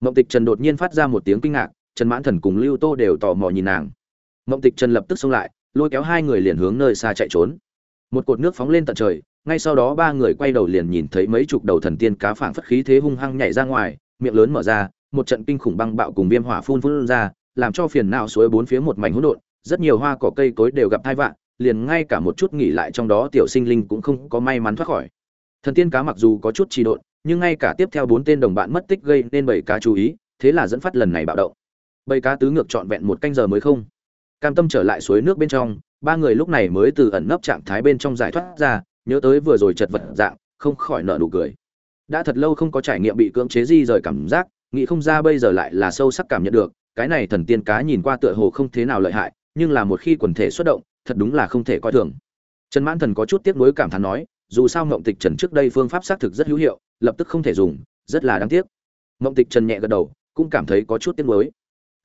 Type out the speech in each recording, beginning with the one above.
mộng tịch trần đột nhiên phát ra một tiếng kinh ngạc, trần mãn thần cùng lưu tô đều tò mò nhìn nàng. Mộng tịch trần lập tức xông lại, lôi kéo hai người liền hướng nơi xa chạy trốn. Một cột nước phóng lên tận trời, ngay sau đó ba người quay đầu liền nhìn thấy mấy chục đầu thần tiên cá phảng phất khí thế hung hăng nhảy ra ngoài, miệng lớn mở ra, một trận kinh khủng băng bạo cùng viêm hỏa phun phun ra, làm cho phiền não suối bốn phía một mảnh hỗn độn, rất nhiều hoa cỏ cây cối đều gặp thai vạn liền ngay cả một chút nghỉ lại trong đó tiểu sinh linh cũng không có may mắn thoát khỏi. Thần tiên cá mặc dù có chút trì độn nhưng ngay cả tiếp theo bốn tên đồng bạn mất tích gây nên bảy cá chú ý, thế là dẫn phát lần này bạo động. Bầy cá tứ ngược trọn vẹn một canh giờ mới không. Cam tâm trở lại suối nước bên trong, ba người lúc này mới từ ẩn nấp trạng thái bên trong giải thoát ra, nhớ tới vừa rồi chật vật dạng, không khỏi nở nụ cười. Đã thật lâu không có trải nghiệm bị cưỡng chế di rời cảm giác, nghĩ không ra bây giờ lại là sâu sắc cảm nhận được, cái này thần tiên cá nhìn qua tựa hồ không thế nào lợi hại, nhưng là một khi quần thể xuất động, thật đúng là không thể coi thường. Trần mãn thần có chút tiếc nuối cảm thán nói, dù sao ngộng tịch trần trước đây phương pháp xác thực rất hữu hiệu lập tức không thể dùng, rất là đáng tiếc. Mộng tịch trần nhẹ gật đầu, cũng cảm thấy có chút tiếc nuối.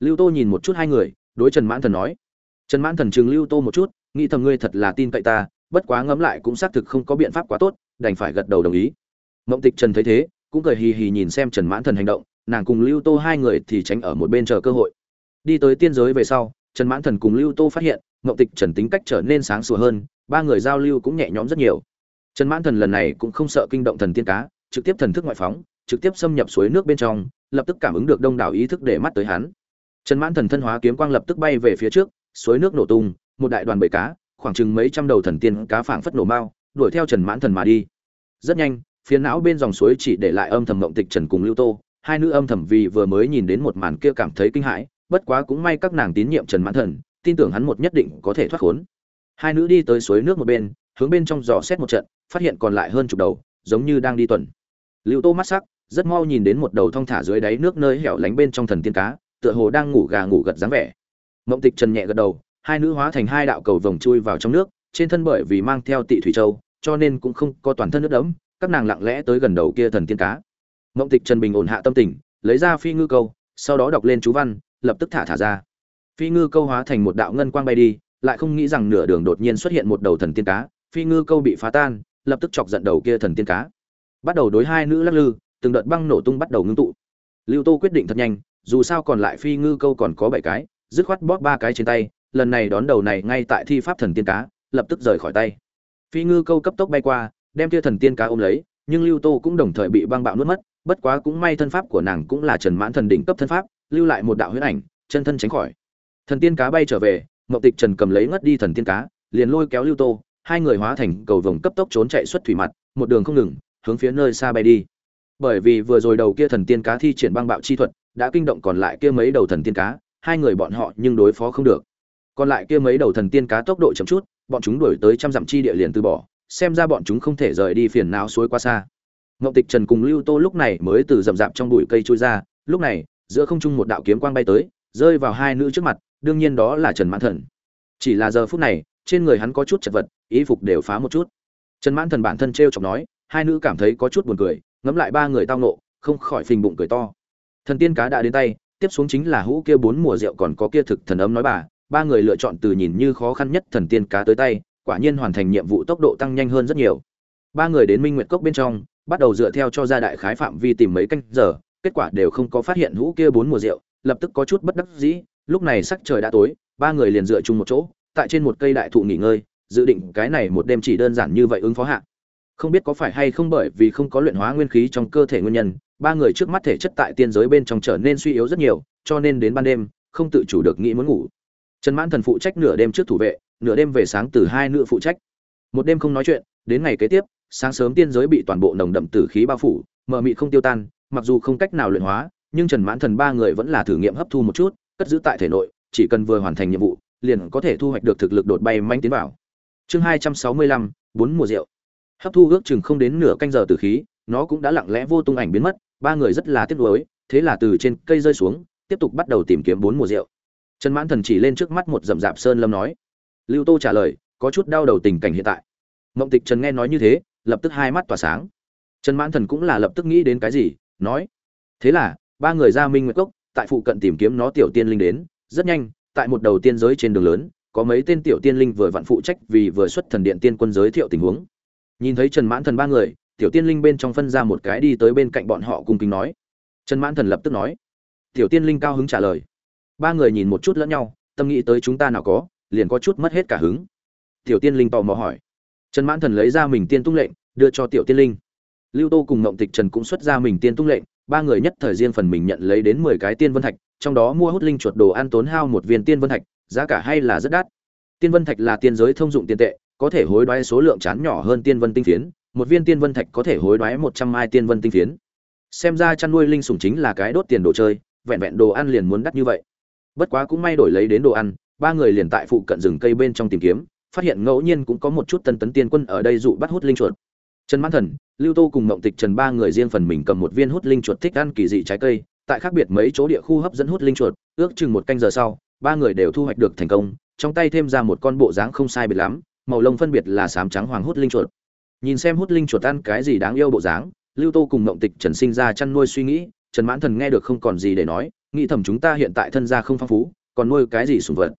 Lưu tô nhìn một chút hai người, đối trần mãn thần nói, trần mãn thần chừng lưu tô một chút, nghĩ thầm ngươi thật là tin cậy ta, bất quá ngẫm lại cũng xác thực không có biện pháp quá tốt, đành phải gật đầu đồng ý. Mộng tịch trần thấy thế, cũng cười hì hì nhìn xem trần mãn thần hành động, nàng cùng lưu tô hai người thì tránh ở một bên chờ cơ hội. Đi tới tiên giới về sau, trần mãn thần cùng lưu tô phát hiện, mộng tịch trần tính cách trở nên sáng sủa hơn, ba người giao lưu cũng nhẹ nhõm rất nhiều. Trần mãn thần lần này cũng không sợ kinh động thần tiên cá trực tiếp thần thức ngoại phóng, trực tiếp xâm nhập suối nước bên trong, lập tức cảm ứng được đông đảo ý thức để mắt tới hắn. Trần mãn thần thân hóa kiếm quang lập tức bay về phía trước, suối nước nổ tung, một đại đoàn bầy cá, khoảng chừng mấy trăm đầu thần tiên cá phảng phất nổ mao đuổi theo trần mãn thần mà đi. Rất nhanh phía não bên dòng suối chỉ để lại âm thầm mộng tịch trần cùng lưu tô, hai nữ âm thầm vì vừa mới nhìn đến một màn kia cảm thấy kinh hãi, bất quá cũng may các nàng tín nhiệm trần mãn thần, tin tưởng hắn một nhất định có thể thoát khốn. Hai nữ đi tới suối nước một bên, hướng bên trong dò xét một trận, phát hiện còn lại hơn chục đầu giống như đang đi tuần. Lưu tô mắt sắc, rất mau nhìn đến một đầu thong thả dưới đáy nước nơi hẻo lánh bên trong thần tiên cá, tựa hồ đang ngủ gà ngủ gật dáng vẻ. Mộng tịch trần nhẹ gật đầu, hai nữ hóa thành hai đạo cầu vồng chui vào trong nước, trên thân bởi vì mang theo tị thủy châu, cho nên cũng không có toàn thân nước đẫm, các nàng lặng lẽ tới gần đầu kia thần tiên cá. Mộng tịch trần bình ổn hạ tâm tình, lấy ra phi ngư câu, sau đó đọc lên chú văn, lập tức thả thả ra. Phi ngư câu hóa thành một đạo ngân quang bay đi, lại không nghĩ rằng nửa đường đột nhiên xuất hiện một đầu thần tiên cá, phi ngư câu bị phá tan lập tức chọc giận đầu kia thần tiên cá. Bắt đầu đối hai nữ lắc lư, từng đợt băng nổ tung bắt đầu ngưng tụ. Lưu tô quyết định thật nhanh, dù sao còn lại phi ngư câu còn có bảy cái, dứt khoát bóp ba cái trên tay, lần này đón đầu này ngay tại thi pháp thần tiên cá, lập tức rời khỏi tay. Phi ngư câu cấp tốc bay qua, đem kia thần tiên cá ôm lấy, nhưng lưu tô cũng đồng thời bị băng bạo nuốt mất, bất quá cũng may thân pháp của nàng cũng là trần mãn thần đỉnh cấp thân pháp, lưu lại một đạo huyết ảnh, chân thân tránh khỏi. Thần tiên cá bay trở về, mậu tịch trần cầm lấy ngất đi thần tiên cá, liền lôi kéo lưu tô hai người hóa thành cầu vồng cấp tốc trốn chạy xuất thủy mặt, một đường không ngừng, hướng phía nơi xa bay đi. Bởi vì vừa rồi đầu kia thần tiên cá thi triển băng bạo chi thuật, đã kinh động còn lại kia mấy đầu thần tiên cá, hai người bọn họ nhưng đối phó không được. Còn lại kia mấy đầu thần tiên cá tốc độ chậm chút, bọn chúng đuổi tới trăm dặm chi địa liền từ bỏ, xem ra bọn chúng không thể rời đi phiền não suối quá xa. Ngọc tịch trần cùng lưu tô lúc này mới từ rậm rạp trong bụi cây trôi ra, lúc này, giữa không trung một đạo kiếm quang bay tới, rơi vào hai nữ trước mặt, đương nhiên đó là trần mãn thần. Chỉ là giờ phút này trên người hắn có chút chật vật ý phục đều phá một chút. Trần mãn thần bản thân t r e o chọc nói, hai nữ cảm thấy có chút buồn cười, ngẫm lại ba người tao nộ không khỏi phình bụng cười to. Thần tiên cá đã đến tay, tiếp xuống chính là hũ kia bốn mùa rượu còn có kia thực thần ấm nói bà, ba người lựa chọn từ nhìn như khó khăn nhất thần tiên cá tới tay, quả nhiên hoàn thành nhiệm vụ tốc độ tăng nhanh hơn rất nhiều. Ba người đến minh nguyệt cốc bên trong, bắt đầu dựa theo cho ra đại khái phạm vi tìm mấy canh giờ, kết quả đều không có phát hiện hũ kia bốn mùa rượu, lập tức có chút bất đắc dĩ, lúc này sắc trời đã tối, ba người liền dựa chung một chỗ tại trên một cây đại thụ nghỉ ngơi, dự định cái này một đêm chỉ đơn giản như vậy ứng phó hạ. Không biết có phải hay không bởi vì không có luyện hóa nguyên khí trong cơ thể nguyên nhân, ba người trước mắt thể chất tại tiên giới bên trong trở nên suy yếu rất nhiều, cho nên đến ban đêm, không tự chủ được nghĩ muốn ngủ. Trần mãn thần phụ trách nửa đêm trước thủ vệ, nửa đêm về sáng từ hai nữ phụ trách. Một đêm không nói chuyện, đến ngày kế tiếp, sáng sớm tiên giới bị toàn bộ nồng đậm tử khí bao phủ, mờ mị không tiêu tan, mặc dù không cách nào luyện hóa, nhưng trần mãn thần ba người vẫn là thử nghiệm hấp thu một chút, cất giữ tại thể nội, chỉ cần vừa hoàn thành nhiệm vụ liền có thể thu hoạch được thực lực đột bay manh tiến vào. Chương hai trăm sáu mươi lăm, bốn mùa rượu. Hấp thu ước chừng không đến nửa canh giờ tử khí, nó cũng đã lặng lẽ vô tung ảnh biến mất, ba người rất là tiếc nuối, thế là từ trên cây rơi xuống, tiếp tục bắt đầu tìm kiếm bốn mùa rượu. Trần mãn thần chỉ lên trước mắt một rậm rạp sơn lâm nói. Lưu tô trả lời, có chút đau đầu tình cảnh hiện tại. Mộng tịch trần nghe nói như thế, lập tức hai mắt tỏa sáng. Trần mãn thần cũng là lập tức nghĩ đến cái gì, nói. Thế là, ba người ra minh nguyệt cốc, tại phụ cận tìm kiếm nó tiểu tiên linh đến, rất nhanh tại một đầu tiên giới trên đường lớn, có mấy tên tiểu tiên linh vừa vặn phụ trách vì vừa xuất thần điện tiên quân giới thiệu tình huống. Nhìn thấy trần mãn thần ba người, tiểu tiên linh bên trong phân ra một cái đi tới bên cạnh bọn họ cùng kính nói. Trần mãn thần lập tức nói. Tiểu tiên linh cao hứng trả lời. Ba người nhìn một chút lẫn nhau, tâm nghĩ tới chúng ta nào có, liền có chút mất hết cả hứng. Tiểu tiên linh tò mò hỏi. Trần mãn thần lấy ra mình tiên tung lệnh, đưa cho tiểu tiên linh. Lưu tô cùng ngộng tịch trần cũng xuất ra mình tiên tung lệnh, ba người nhất thời riêng phần mình nhận lấy đến mười cái tiên vân thạch trong đó mua hút linh chuột đồ ăn tốn hao một viên tiên vân thạch, giá cả hay là rất đắt. Tiên vân thạch là tiên giới thông dụng tiền tệ, có thể hối đoái số lượng chán nhỏ hơn tiên vân tinh phiến, một viên tiên vân thạch có thể hối đoái một trăm mai tiên vân tinh phiến. Xem ra chăn nuôi linh sủng chính là cái đốt tiền đồ chơi, vẹn vẹn đồ ăn liền muốn đắt như vậy. Bất quá cũng may đổi lấy đến đồ ăn, ba người liền tại phụ cận rừng cây bên trong tìm kiếm, phát hiện ngẫu nhiên cũng có một chút tân tấn tiên quân ở đây dụ bắt hút linh chuột. Trần mãn thần, lưu tô cùng mộng tịch trần ba người riêng phần mình cầm một viên hút linh chuột thích ăn kỳ dị trái cây tại khác biệt mấy chỗ địa khu hấp dẫn hút linh chuột, ước chừng một canh giờ sau, ba người đều thu hoạch được thành công, trong tay thêm ra một con bộ dáng không sai biệt lắm, màu lông phân biệt là sám trắng hoàng hút linh chuột. Nhìn xem hút linh chuột ăn cái gì đáng yêu bộ dáng, lưu tô cùng mộng tịch trần sinh ra chăn nuôi suy nghĩ, trần mãn thần nghe được không còn gì để nói, nghĩ thầm chúng ta hiện tại thân gia không phong phú, còn nuôi cái gì sủng vật.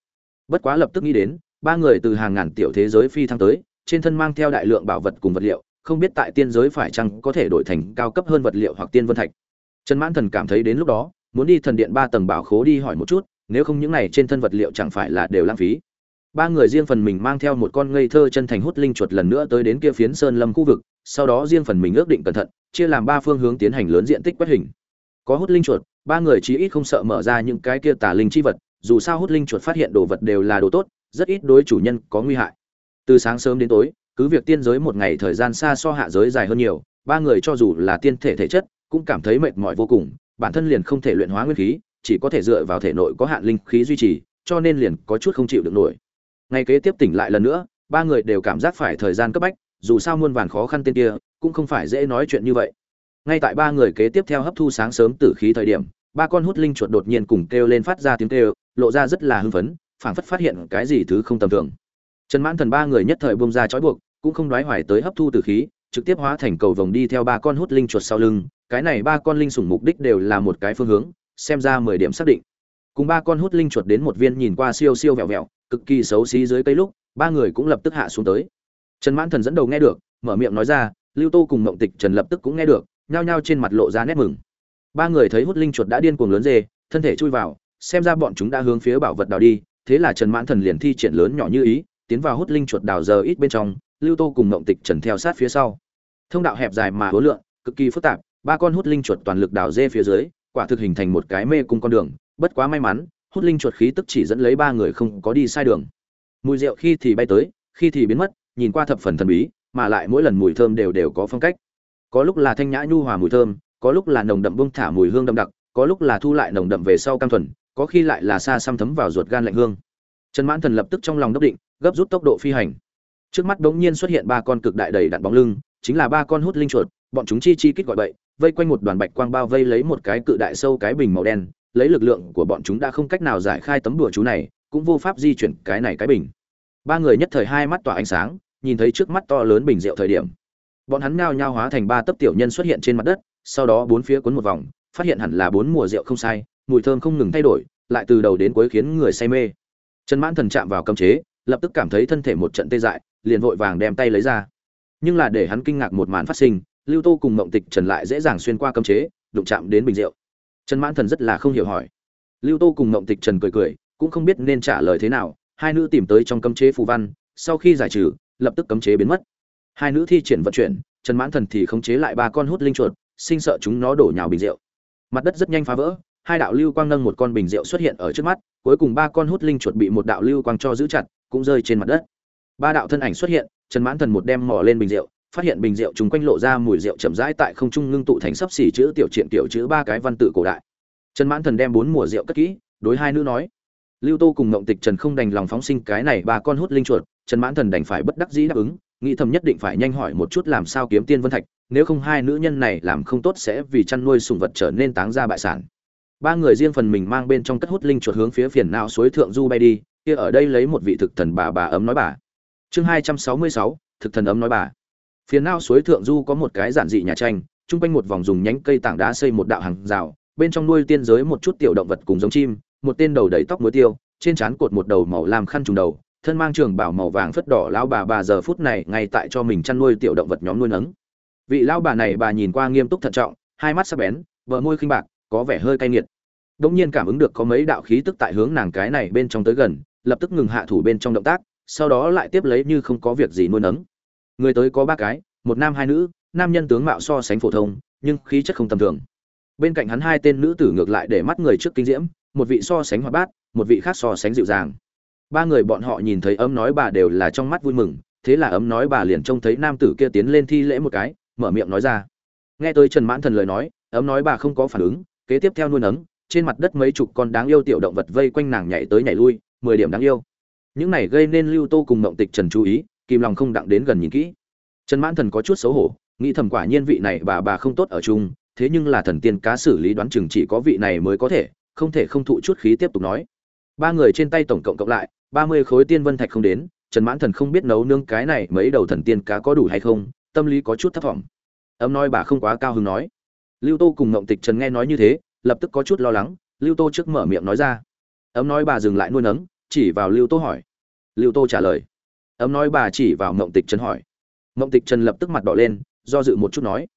Bất quá lập tức nghĩ đến, ba người từ hàng ngàn tiểu thế giới phi thăng tới, trên thân mang theo đại lượng bảo vật cùng vật liệu, không biết tại tiên giới phải chăng có thể đổi thành cao cấp hơn vật liệu hoặc tiên vân thạch trần mãn thần cảm thấy đến lúc đó, muốn đi thần điện ba tầng bảo khố đi hỏi một chút, nếu không những này trên thân vật liệu chẳng phải là đều lãng phí. Ba người riêng phần mình mang theo một con ngây thơ chân thành hút linh chuột lần nữa tới đến kia phiến sơn lâm khu vực, sau đó riêng phần mình ước định cẩn thận, chia làm ba phương hướng tiến hành lớn diện tích quét hình. Có hút linh chuột, ba người chí ít không sợ mở ra những cái kia tà linh chi vật, dù sao hút linh chuột phát hiện đồ vật đều là đồ tốt, rất ít đối chủ nhân có nguy hại. Từ sáng sớm đến tối, cứ việc tiên giới một ngày thời gian xa so hạ giới dài hơn nhiều, ba người cho dù là tiên thể thể chất cũng cảm thấy mệt mỏi vô cùng, bản thân liền không thể luyện hóa nguyên khí, chỉ có thể dựa vào thể nội có hạn linh khí duy trì, cho nên liền có chút không chịu được nổi. Ngày kế tiếp tỉnh lại lần nữa, ba người đều cảm giác phải thời gian cấp bách, dù sao muôn vàn khó khăn tên kia, cũng không phải dễ nói chuyện như vậy. Ngay tại ba người kế tiếp theo hấp thu sáng sớm tử khí thời điểm, ba con hút linh chuột đột nhiên cùng kêu lên phát ra tiếng kêu, lộ ra rất là hưng phấn, phảng phất phát hiện cái gì thứ không tầm thường. Trần mãn thần ba người nhất thời bung ra chói buộc, cũng không đoái hoài tới hấp thu tử khí, trực tiếp hóa thành cầu vồng đi theo ba con hút linh chuột sau lưng cái này ba con linh sủng mục đích đều là một cái phương hướng, xem ra mười điểm xác định. Cùng ba con hút linh chuột đến một viên nhìn qua siêu siêu vẹo vẹo, cực kỳ xấu xí dưới cây lúc, ba người cũng lập tức hạ xuống tới. Trần mãn thần dẫn đầu nghe được, mở miệng nói ra, lưu tô cùng mộng tịch trần lập tức cũng nghe được, nhao nhao trên mặt lộ ra nét mừng. Ba người thấy hút linh chuột đã điên cuồng lớn dê, thân thể chui vào, xem ra bọn chúng đã hướng phía bảo vật đào đi, thế là trần mãn thần liền thi triển lớn nhỏ như ý, tiến vào hút linh chuột đào giờ ít bên trong, lưu tô cùng mộng tịch trần theo sát phía sau. Thông đạo hẹp dài mà hố lượng, cực kỳ phức tạp ba con hút linh chuột toàn lực đào dê phía dưới, quả thực hình thành một cái mê cung con đường, bất quá may mắn, hút linh chuột khí tức chỉ dẫn lấy ba người không có đi sai đường. Mùi rượu khi thì bay tới, khi thì biến mất, nhìn qua thập phần thần bí, mà lại mỗi lần mùi thơm đều đều có phong cách. Có lúc là thanh nhã nhu hòa mùi thơm, có lúc là nồng đậm bông thả mùi hương đậm đặc, có lúc là thu lại nồng đậm về sau cam thuần, có khi lại là xa xăm thấm vào ruột gan lạnh hương. Trần mãn thần lập tức trong lòng đốc định, gấp rút tốc độ phi hành. Trước mắt bỗng nhiên xuất hiện ba con cực đại đầy đặn bóng lưng, chính là ba con hút linh chuột, bọn chúng chi chi kích gọi bậy vây quanh một đoàn bạch quang bao vây lấy một cái cự đại sâu cái bình màu đen, lấy lực lượng của bọn chúng đã không cách nào giải khai tấm đùa chú này, cũng vô pháp di chuyển cái này cái bình. Ba người nhất thời hai mắt tỏa ánh sáng, nhìn thấy trước mắt to lớn bình rượu thời điểm. Bọn hắn ngao nhao hóa thành ba tấc tiểu nhân xuất hiện trên mặt đất, sau đó bốn phía cuốn một vòng, phát hiện hẳn là bốn mùa rượu không sai, mùi thơm không ngừng thay đổi, lại từ đầu đến cuối khiến người say mê. Trần mãn thần chạm vào cấm chế, lập tức cảm thấy thân thể một trận tê dại, liền vội vàng đem tay lấy ra. Nhưng là để hắn kinh ngạc một màn phát sinh lưu tô cùng mộng tịch trần lại dễ dàng xuyên qua cấm chế, đụng chạm đến bình rượu. Trần mãn thần rất là không hiểu hỏi. Lưu tô cùng mộng tịch trần cười cười, cũng không biết nên trả lời thế nào, hai nữ tìm tới trong cấm chế phù văn, sau khi giải trừ, lập tức cấm chế biến mất. Hai nữ thi triển vận chuyển, trần mãn thần thì khống chế lại ba con hút linh chuột, sinh sợ chúng nó đổ nhào bình rượu. Mặt đất rất nhanh phá vỡ, hai đạo lưu quang nâng một con bình rượu xuất hiện ở trước mắt, cuối cùng ba con hút linh chuột bị một đạo lưu quang cho giữ chặt, cũng rơi trên mặt đất. Ba đạo thân ảnh xuất hiện, trần mãn thần một đem mỏ lên bình rượu phát hiện bình rượu chúng quanh lộ ra mùi rượu chậm rãi tại không trung ngưng tụ thành sấp xỉ chữ tiểu triện tiểu chữ ba cái văn tự cổ đại. Trần mãn thần đem bốn mùa rượu cất kỹ, đối hai nữ nói, lưu tô cùng ngộng tịch trần không đành lòng phóng sinh cái này ba con hút linh chuột, trần mãn thần đành phải bất đắc dĩ đáp ứng, nghĩ thầm nhất định phải nhanh hỏi một chút làm sao kiếm tiên vân thạch, nếu không hai nữ nhân này làm không tốt sẽ vì chăn nuôi sùng vật trở nên táng ra bại sản. Ba người riêng phần mình mang bên trong cất hút linh chuột hướng phía phiền não suối thượng du bay đi, kia ở đây lấy một vị thực thần bà bà ấm nói bà. Chương hai trăm sáu mươi sáu, thực thần ấm nói bà phía nao suối thượng du có một cái giản dị nhà tranh trung quanh một vòng dùng nhánh cây tảng đá xây một đạo hàng rào, bên trong nuôi tiên giới một chút tiểu động vật cùng giống chim, một tên đầu đầy tóc muối tiêu, trên trán cột một đầu màu làm khăn trùng đầu, thân mang trường bảo màu vàng phất đỏ lão bà bà giờ phút này ngay tại cho mình chăn nuôi tiểu động vật nhóm nuôi nấng. Vị lão bà này bà nhìn qua nghiêm túc thận trọng, hai mắt sắc bén, bờ môi khinh bạc, có vẻ hơi cay nghiệt. Đống nhiên cảm ứng được có mấy đạo khí tức tại hướng nàng cái này bên trong tới gần, lập tức ngừng hạ thủ bên trong động tác, sau đó lại tiếp lấy như không có việc gì nuôi nấng người tới có ba cái, một nam hai nữ, nam nhân tướng mạo so sánh phổ thông, nhưng khí chất không tầm thường. Bên cạnh hắn hai tên nữ tử ngược lại để mắt người trước kinh diễm, một vị so sánh hoạt bát, một vị khác so sánh dịu dàng. Ba người bọn họ nhìn thấy ấm nói bà đều là trong mắt vui mừng, thế là ấm nói bà liền trông thấy nam tử kia tiến lên thi lễ một cái, mở miệng nói ra. Nghe tới trần mãn thần lời nói, ấm nói bà không có phản ứng, kế tiếp theo nuôi nấng, trên mặt đất mấy chục con đáng yêu tiểu động vật vây quanh nàng nhảy tới nhảy lui, mười điểm đáng yêu. Những này gây nên lưu tô cùng mộng tịch trần chú ý kìm lòng không đặng đến gần nhìn kỹ. Trần mãn thần có chút xấu hổ, nghĩ thầm quả nhiên vị này bà bà không tốt ở chung, thế nhưng là thần tiên cá xử lý đoán chừng chỉ có vị này mới có thể, không thể không thụ chút khí tiếp tục nói. Ba người trên tay tổng cộng cộng lại, ba mươi khối tiên vân thạch không đến, trần mãn thần không biết nấu nương cái này mấy đầu thần tiên cá có đủ hay không, tâm lý có chút thất vọng ấm nói bà không quá cao hứng nói. Lưu tô cùng ngộng tịch trần nghe nói như thế, lập tức có chút lo lắng, lưu tô trước mở miệng nói ra. Ấm nói bà dừng lại nuôi nấng, chỉ vào lưu tô hỏi. Lưu tô trả lời ấm nói bà chỉ vào Mộng tịch trần hỏi. Mộng tịch trần lập tức mặt đỏ lên, do dự một chút nói.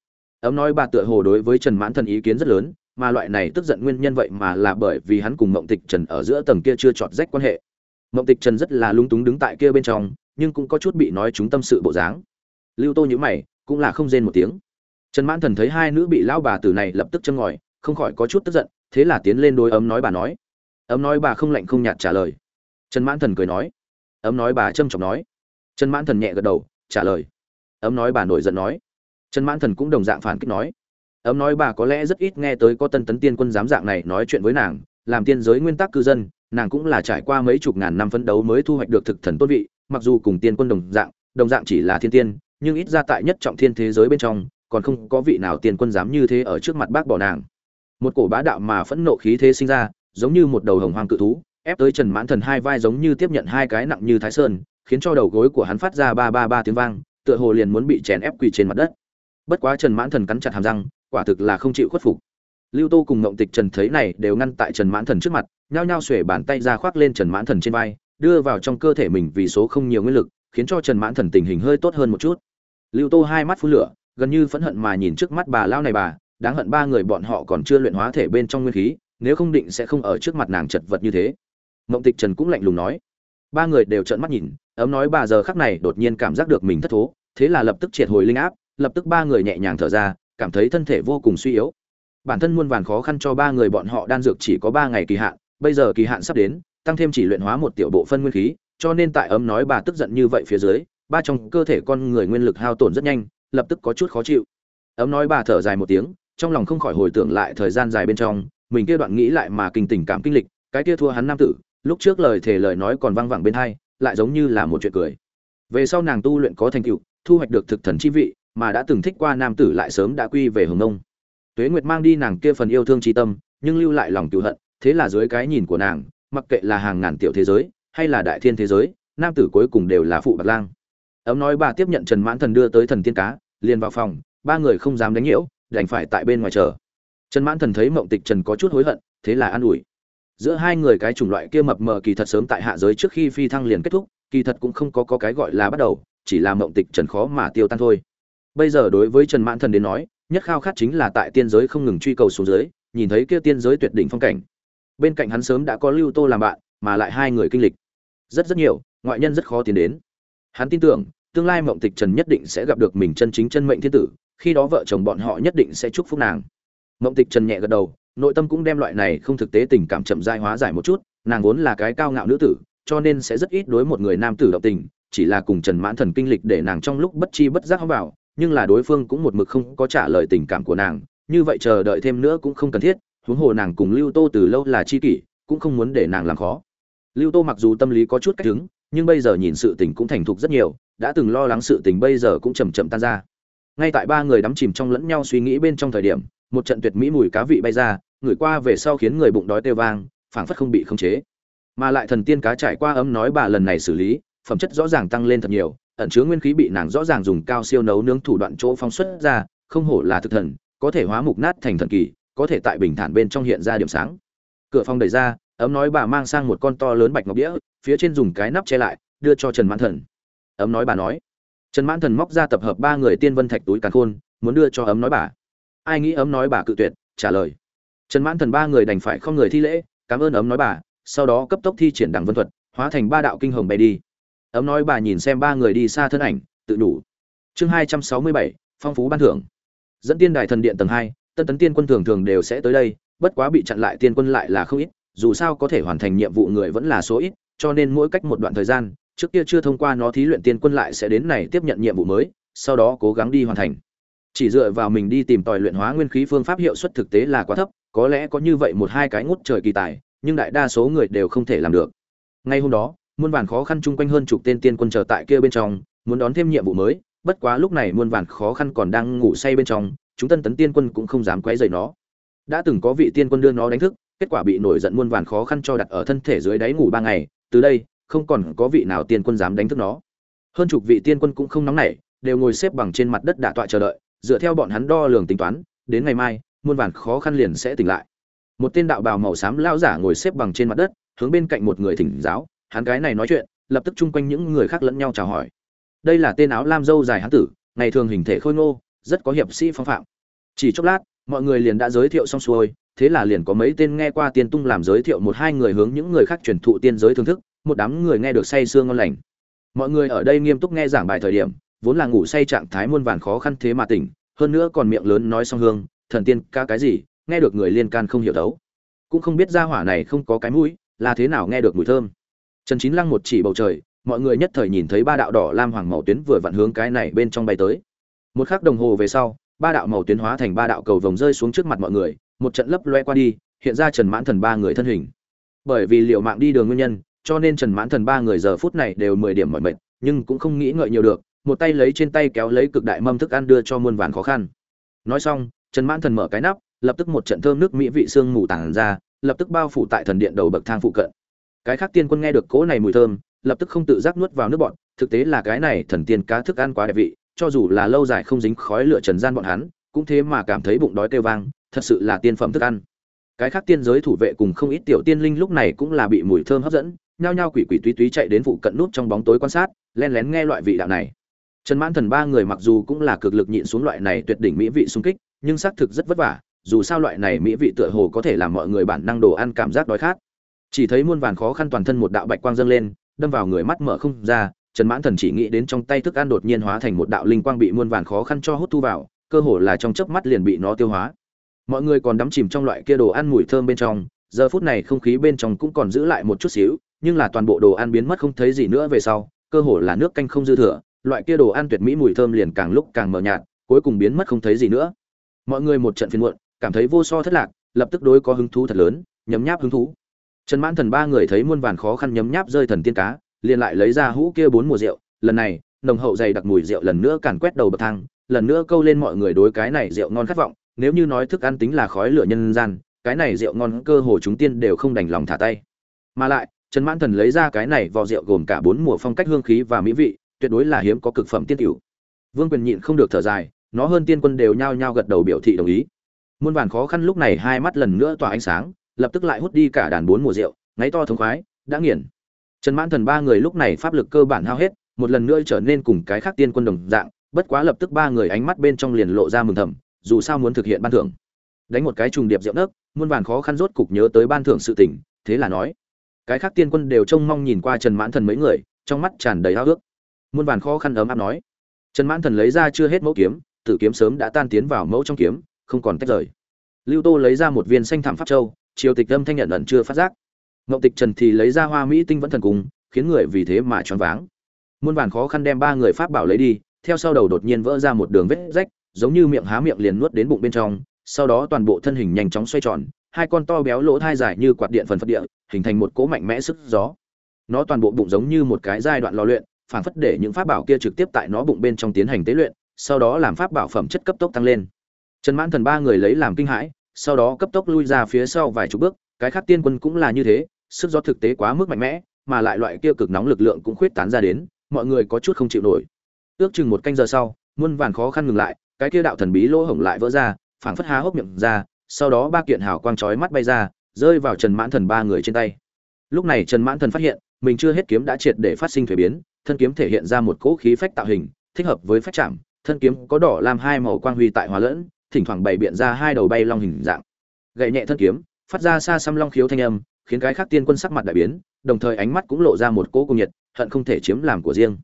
Ấm nói bà tựa hồ đối với trần mãn thần ý kiến rất lớn, mà loại này tức giận nguyên nhân vậy mà là bởi vì hắn cùng mộng tịch trần ở giữa tầng kia chưa chọt rách quan hệ. Mộng tịch trần rất là lung túng đứng tại kia bên trong, nhưng cũng có chút bị nói chúng tâm sự bộ dáng. Lưu tô nhữ mày, cũng là không rên một tiếng. Trần mãn thần thấy hai nữ bị lão bà tử này lập tức châm ngòi, không khỏi có chút tức giận, thế là tiến lên đôi ấm nói bà nói. Ấm nói bà không lạnh không nhạt trả lời. Trần mãn thần cười nói. Ấm nói bà trâm trọng nói trần mãn thần nhẹ gật đầu, trả lời. Ấm nói bà nổi giận nói. Trần mãn thần cũng đồng dạng phản kích nói. Ấm nói bà có lẽ rất ít nghe tới có tân tấn tiên quân dám dạng này nói chuyện với nàng, làm tiên giới nguyên tắc cư dân, nàng cũng là trải qua mấy chục ngàn năm phấn đấu mới thu hoạch được thực thần tôn vị, mặc dù cùng tiên quân đồng dạng đồng dạng chỉ là thiên tiên, nhưng ít ra tại nhất trọng thiên thế giới bên trong, còn không có vị nào tiên quân dám như thế ở trước mặt bác bỏ nàng. Một cổ bá đạo mà phẫn nộ khí thế sinh ra, giống như một đầu hồng hoang cự thú, ép tới trần mãn thần hai vai giống như tiếp nhận hai cái nặng như thái sơn khiến cho đầu gối của hắn phát ra ba ba ba tiếng vang, tựa hồ liền muốn bị chèn ép quỳ trên mặt đất. Bất quá trần mãn thần cắn chặt hàm răng, quả thực là không chịu khuất phục. Lưu tô cùng ngộng tịch trần thấy này đều ngăn tại trần mãn thần trước mặt, nhao nhao xuể bàn tay ra khoác lên trần mãn thần trên vai, đưa vào trong cơ thể mình vì số không nhiều nguyên lực, khiến cho trần mãn thần tình hình hơi tốt hơn một chút. Lưu tô hai mắt phun lửa, gần như phẫn hận mà nhìn trước mắt bà lao này bà, đáng hận ba người bọn họ còn chưa luyện hóa thể bên trong nguyên khí, nếu không định sẽ không ở trước mặt nàng chật vật như thế. Mộng tịch trần cũng lạnh lùng nói. Ba người đều trợn mắt nhìn ấm nói bà giờ khắc này đột nhiên cảm giác được mình thất thố, thế là lập tức triệt hồi linh áp, lập tức ba người nhẹ nhàng thở ra, cảm thấy thân thể vô cùng suy yếu. Bản thân muôn vàn khó khăn cho ba người bọn họ đan dược chỉ có ba ngày kỳ hạn, bây giờ kỳ hạn sắp đến, tăng thêm chỉ luyện hóa một tiểu bộ phân nguyên khí, cho nên tại ấm nói bà tức giận như vậy phía dưới, ba trong cơ thể con người nguyên lực hao tổn rất nhanh, lập tức có chút khó chịu. Ấm nói bà thở dài một tiếng, trong lòng không khỏi hồi tưởng lại thời gian dài bên trong, mình kia đoạn nghĩ lại mà kinh tình cảm kinh lịch, cái kia thua hắn nam tử, lúc trước lời thề lời nói còn vang vẳng bên hai lại giống như là một chuyện cười. Về sau nàng tu luyện có thành tựu, thu hoạch được thực thần chi vị, mà đã từng thích qua nam tử lại sớm đã quy về hồng nông. Tuế nguyệt mang đi nàng kia phần yêu thương tri tâm, nhưng lưu lại lòng cựu hận, thế là dưới cái nhìn của nàng, mặc kệ là hàng ngàn tiểu thế giới, hay là đại thiên thế giới, nam tử cuối cùng đều là phụ bạc lang. Ấm nói bà tiếp nhận trần mãn thần đưa tới thần tiên cá, liền vào phòng, ba người không dám đánh nhiễu, đành phải tại bên ngoài chờ. Trần mãn thần thấy mộng tịch trần có chút hối hận, thế là an ủi giữa hai người cái chủng loại kia mập mờ kỳ thật sớm tại hạ giới trước khi phi thăng liền kết thúc kỳ thật cũng không có, có cái gọi là bắt đầu chỉ là mộng tịch trần khó mà tiêu tan thôi. Bây giờ đối với trần mãn thần đến nói nhất khao khát chính là tại tiên giới không ngừng truy cầu xuống dưới nhìn thấy kia tiên giới tuyệt đỉnh phong cảnh. Bên cạnh hắn sớm đã có lưu tô làm bạn mà lại hai người kinh lịch. Rất rất nhiều ngoại nhân rất khó tiến đến. Hắn tin tưởng tương lai mộng tịch trần nhất định sẽ gặp được mình chân chính chân mệnh thiên tử khi đó vợ chồng bọn họ nhất định sẽ chúc phúc nàng. Mộng tịch trần nhẹ gật đầu nội tâm cũng đem loại này không thực tế tình cảm chậm dai hóa giải một chút, nàng vốn là cái cao ngạo nữ tử, cho nên sẽ rất ít đối một người nam tử động tình, chỉ là cùng trần mãn thần kinh lịch để nàng trong lúc bất chi bất giác vào, nhưng là đối phương cũng một mực không có trả lời tình cảm của nàng, như vậy chờ đợi thêm nữa cũng không cần thiết, huống hồ nàng cùng lưu tô từ lâu là chi kỷ, cũng không muốn để nàng làm khó. Lưu tô mặc dù tâm lý có chút cách đứng, nhưng bây giờ nhìn sự tình cũng thành thục rất nhiều, đã từng lo lắng sự tình bây giờ cũng chầm chậm tan ra. Ngay tại ba người đắm chìm trong lẫn nhau suy nghĩ bên trong thời điểm, một trận tuyệt mỹ mùi cá vị bay ra ngửi qua về sau khiến người bụng đói tê vang, phảng phất không bị khống chế. Mà lại thần tiên cá trải qua ấm nói bà lần này xử lý, phẩm chất rõ ràng tăng lên thật nhiều, ẩn chứa nguyên khí bị nàng rõ ràng dùng cao siêu nấu nướng thủ đoạn chỗ phóng xuất ra, không hổ là thực thần, có thể hóa mục nát thành thần kỳ, có thể tại bình thản bên trong hiện ra điểm sáng. Cửa phòng đẩy ra, ấm nói bà mang sang một con to lớn bạch ngọc đĩa, phía trên dùng cái nắp che lại, đưa cho trần mãn thần. Ấm nói bà nói, trần mãn thần móc ra tập hợp ba người tiên vân thạch túi càn khôn, muốn đưa cho ấm nói bà. Ai nghĩ ấm nói bà cự tuyệt, trả lời trần mãn thần ba người đành phải không người thi lễ, cảm ơn ấm nói bà, sau đó cấp tốc thi triển đẳng vân thuật, hóa thành ba đạo kinh hồng bay đi. Ấm nói bà nhìn xem ba người đi xa thân ảnh, tự đủ. Chương hai trăm sáu mươi bảy, phong phú ban thưởng. Dẫn tiên đài thần điện tầng hai, tân tấn tiên quân thường thường đều sẽ tới đây, bất quá bị chặn lại tiên quân lại là không ít, dù sao có thể hoàn thành nhiệm vụ người vẫn là số ít, cho nên mỗi cách một đoạn thời gian, trước kia chưa thông qua nó thí luyện tiên quân lại sẽ đến này tiếp nhận nhiệm vụ mới, sau đó cố gắng đi hoàn thành. Chỉ dựa vào mình đi tìm tòi luyện hóa nguyên khí phương pháp hiệu suất thực tế là quá thấp có lẽ có như vậy một hai cái ngút trời kỳ tài, nhưng đại đa số người đều không thể làm được. Ngay hôm đó, muôn vàn khó khăn chung quanh hơn chục tên tiên quân chờ tại kia bên trong, muốn đón thêm nhiệm vụ mới, bất quá lúc này muôn vàn khó khăn còn đang ngủ say bên trong, chúng tân tấn tiên quân cũng không dám quấy rầy nó. Đã từng có vị tiên quân đưa nó đánh thức, kết quả bị nổi giận muôn vàn khó khăn cho đặt ở thân thể dưới đáy ngủ ba ngày, từ đây, không còn có vị nào tiên quân dám đánh thức nó. Hơn chục vị tiên quân cũng không nóng nảy, đều ngồi xếp bằng trên mặt đất đả tọa chờ đợi, dựa theo bọn hắn đo lường tính toán, đến ngày mai muôn vàn khó khăn liền sẽ tỉnh lại. Một tên đạo bào màu xám lão giả ngồi xếp bằng trên mặt đất, hướng bên cạnh một người thỉnh giáo, hắn cái này nói chuyện, lập tức chung quanh những người khác lẫn nhau chào hỏi. Đây là tên áo lam dâu dài hán tử, ngày thường hình thể khôi ngô, rất có hiệp sĩ phong phạm. Chỉ chốc lát, mọi người liền đã giới thiệu xong xuôi, thế là liền có mấy tên nghe qua tiên tung làm giới thiệu một hai người hướng những người khác truyền thụ tiên giới thưởng thức, một đám người nghe được say sương ngon lành. Mọi người ở đây nghiêm túc nghe giảng bài thời điểm, vốn là ngủ say trạng thái muôn vàn khó khăn thế mà tỉnh, hơn nữa còn miệng lớn nói song hương thần tiên ca cái gì, nghe được người liên can không hiểu thấu. Cũng không biết ra hỏa này không có cái mũi, là thế nào nghe được mùi thơm. Trần chín lăng một chỉ bầu trời, mọi người nhất thời nhìn thấy ba đạo đỏ lam hoàng màu tuyến vừa vặn hướng cái này bên trong bay tới. Một khắc đồng hồ về sau, ba đạo màu tuyến hóa thành ba đạo cầu vồng rơi xuống trước mặt mọi người, một trận lấp loe qua đi, hiện ra trần mãn thần ba người thân hình. Bởi vì liệu mạng đi đường nguyên nhân, cho nên trần mãn thần ba người giờ phút này đều mười điểm mọi mệt, nhưng cũng không nghĩ ngợi nhiều được, một tay lấy trên tay kéo lấy cực đại mâm thức ăn đưa cho muôn vàn khó khăn. Nói xong trần mãn thần mở cái nắp, lập tức một trận thơm nước mỹ vị xương mù tản ra, lập tức bao phủ tại thần điện đầu bậc thang phụ cận. Cái khác tiên quân nghe được cỗ này mùi thơm, lập tức không tự giác nuốt vào nước bọn, thực tế là cái này thần tiên cá thức ăn quá đẹp vị, cho dù là lâu dài không dính khói lửa trần gian bọn hắn, cũng thế mà cảm thấy bụng đói kêu vang, thật sự là tiên phẩm thức ăn. Cái khác tiên giới thủ vệ cùng không ít tiểu tiên linh lúc này cũng là bị mùi thơm hấp dẫn, nhao nhao quỷ quỷ túy túy chạy đến phụ cận nút trong bóng tối quan sát, lén lén nghe loại vị đạo này. Trần mãn thần ba người mặc dù cũng là cực lực nhịn xuống loại này tuyệt đỉnh mỹ vị sung kích nhưng xác thực rất vất vả, dù sao loại này mỹ vị tựa hồ có thể làm mọi người bản năng đồ ăn cảm giác đói khát. Chỉ thấy muôn vàn khó khăn toàn thân một đạo bạch quang dâng lên, đâm vào người mắt mở không ra, trần mãn thần chỉ nghĩ đến trong tay thức ăn đột nhiên hóa thành một đạo linh quang bị muôn vàn khó khăn cho hút thu vào, cơ hồ là trong chớp mắt liền bị nó tiêu hóa. Mọi người còn đắm chìm trong loại kia đồ ăn mùi thơm bên trong, giờ phút này không khí bên trong cũng còn giữ lại một chút xíu, nhưng là toàn bộ đồ ăn biến mất không thấy gì nữa về sau, cơ hồ là nước canh không dư thừa, loại kia đồ ăn tuyệt mỹ mùi thơm liền càng lúc càng mờ nhạt, cuối cùng biến mất không thấy gì nữa mọi người một trận phiền muộn, cảm thấy vô so thất lạc, lập tức đối có hứng thú thật lớn, nhấm nháp hứng thú. Trần mãn thần ba người thấy muôn vàn khó khăn nhấm nháp rơi thần tiên cá, liền lại lấy ra hũ kia bốn mùa rượu, lần này, nồng hậu dày đặc mùi rượu lần nữa càn quét đầu bậc thang, lần nữa câu lên mọi người đối cái này rượu ngon khát vọng, nếu như nói thức ăn tính là khói lửa nhân gian, cái này rượu ngon cơ hồ chúng tiên đều không đành lòng thả tay. Mà lại, trần mãn thần lấy ra cái này vò rượu gồm cả bốn mùa phong cách hương khí và mỹ vị, tuyệt đối là hiếm có cực phẩm tiên tiểu vương quyền nhịn không được thở dài nó hơn tiên quân đều nhao nhao gật đầu biểu thị đồng ý. Muôn vàn khó khăn lúc này hai mắt lần nữa tỏa ánh sáng, lập tức lại hút đi cả đàn bốn mùa rượu, ngáy to thống khoái, đã nghiền. Trần mãn thần ba người lúc này pháp lực cơ bản hao hết, một lần nữa trở nên cùng cái khác tiên quân đồng dạng, bất quá lập tức ba người ánh mắt bên trong liền lộ ra mừng thầm, dù sao muốn thực hiện ban thưởng. Đánh một cái trùng điệp rượu nấc, muôn vàn khó khăn rốt cục nhớ tới ban thưởng sự tỉnh thế là nói. Cái khác tiên quân đều trông mong nhìn qua trần mãn thần mấy người, trong mắt tràn đầy háo ước muôn vàn khó khăn ấm áp nói. Trần mãn thần lấy ra chưa hết mẫu kiếm tử kiếm sớm đã tan tiến vào mẫu trong kiếm, không còn tách rời. Lưu tô lấy ra một viên xanh thảm pháp châu, triều tịch âm thanh nhận ẩn chưa phát giác. Ngộng tịch trần thì lấy ra hoa mỹ tinh vẫn thần cùng khiến người vì thế mà choáng váng. Muôn vàn khó khăn đem ba người pháp bảo lấy đi, theo sau đầu đột nhiên vỡ ra một đường vết rách, giống như miệng há miệng liền nuốt đến bụng bên trong, sau đó toàn bộ thân hình nhanh chóng xoay tròn, hai con to béo lỗ thai dài như quạt điện phần phật địa, hình thành một cỗ mạnh mẽ sức gió. Nó toàn bộ bụng giống như một cái giai đoạn lò luyện phản phất để những pháp bảo kia trực tiếp tại nó bụng bên trong tiến hành tế luyện sau đó làm pháp bảo phẩm chất cấp tốc tăng lên. Trần mãn thần ba người lấy làm kinh hãi, sau đó cấp tốc lui ra phía sau vài chục bước, cái khác tiên quân cũng là như thế, sức gió thực tế quá mức mạnh mẽ, mà lại loại kia cực nóng lực lượng cũng khuyết tán ra đến, mọi người có chút không chịu nổi. Ước chừng một canh giờ sau, muôn vàn khó khăn ngừng lại, cái kia đạo thần bí lỗ hổng lại vỡ ra, phảng phất há hốc miệng ra, sau đó ba kiện hào quang chói mắt bay ra, rơi vào trần mãn thần ba người trên tay. Lúc này trần mãn thần phát hiện, mình chưa hết kiếm đã triệt để phát sinh thuế biến, thân kiếm thể hiện ra một cỗ khí phách tạo hình, thích hợp với phách chạm thân kiếm có đỏ làm hai màu quang huy tại hòa lẫn, thỉnh thoảng bày biện ra hai đầu bay long hình dạng. Gậy nhẹ thân kiếm, phát ra xa xăm long khiếu thanh âm, khiến cái khác tiên quân sắc mặt đại biến, đồng thời ánh mắt cũng lộ ra một cỗ cung nhiệt, hận không thể chiếm làm của riêng.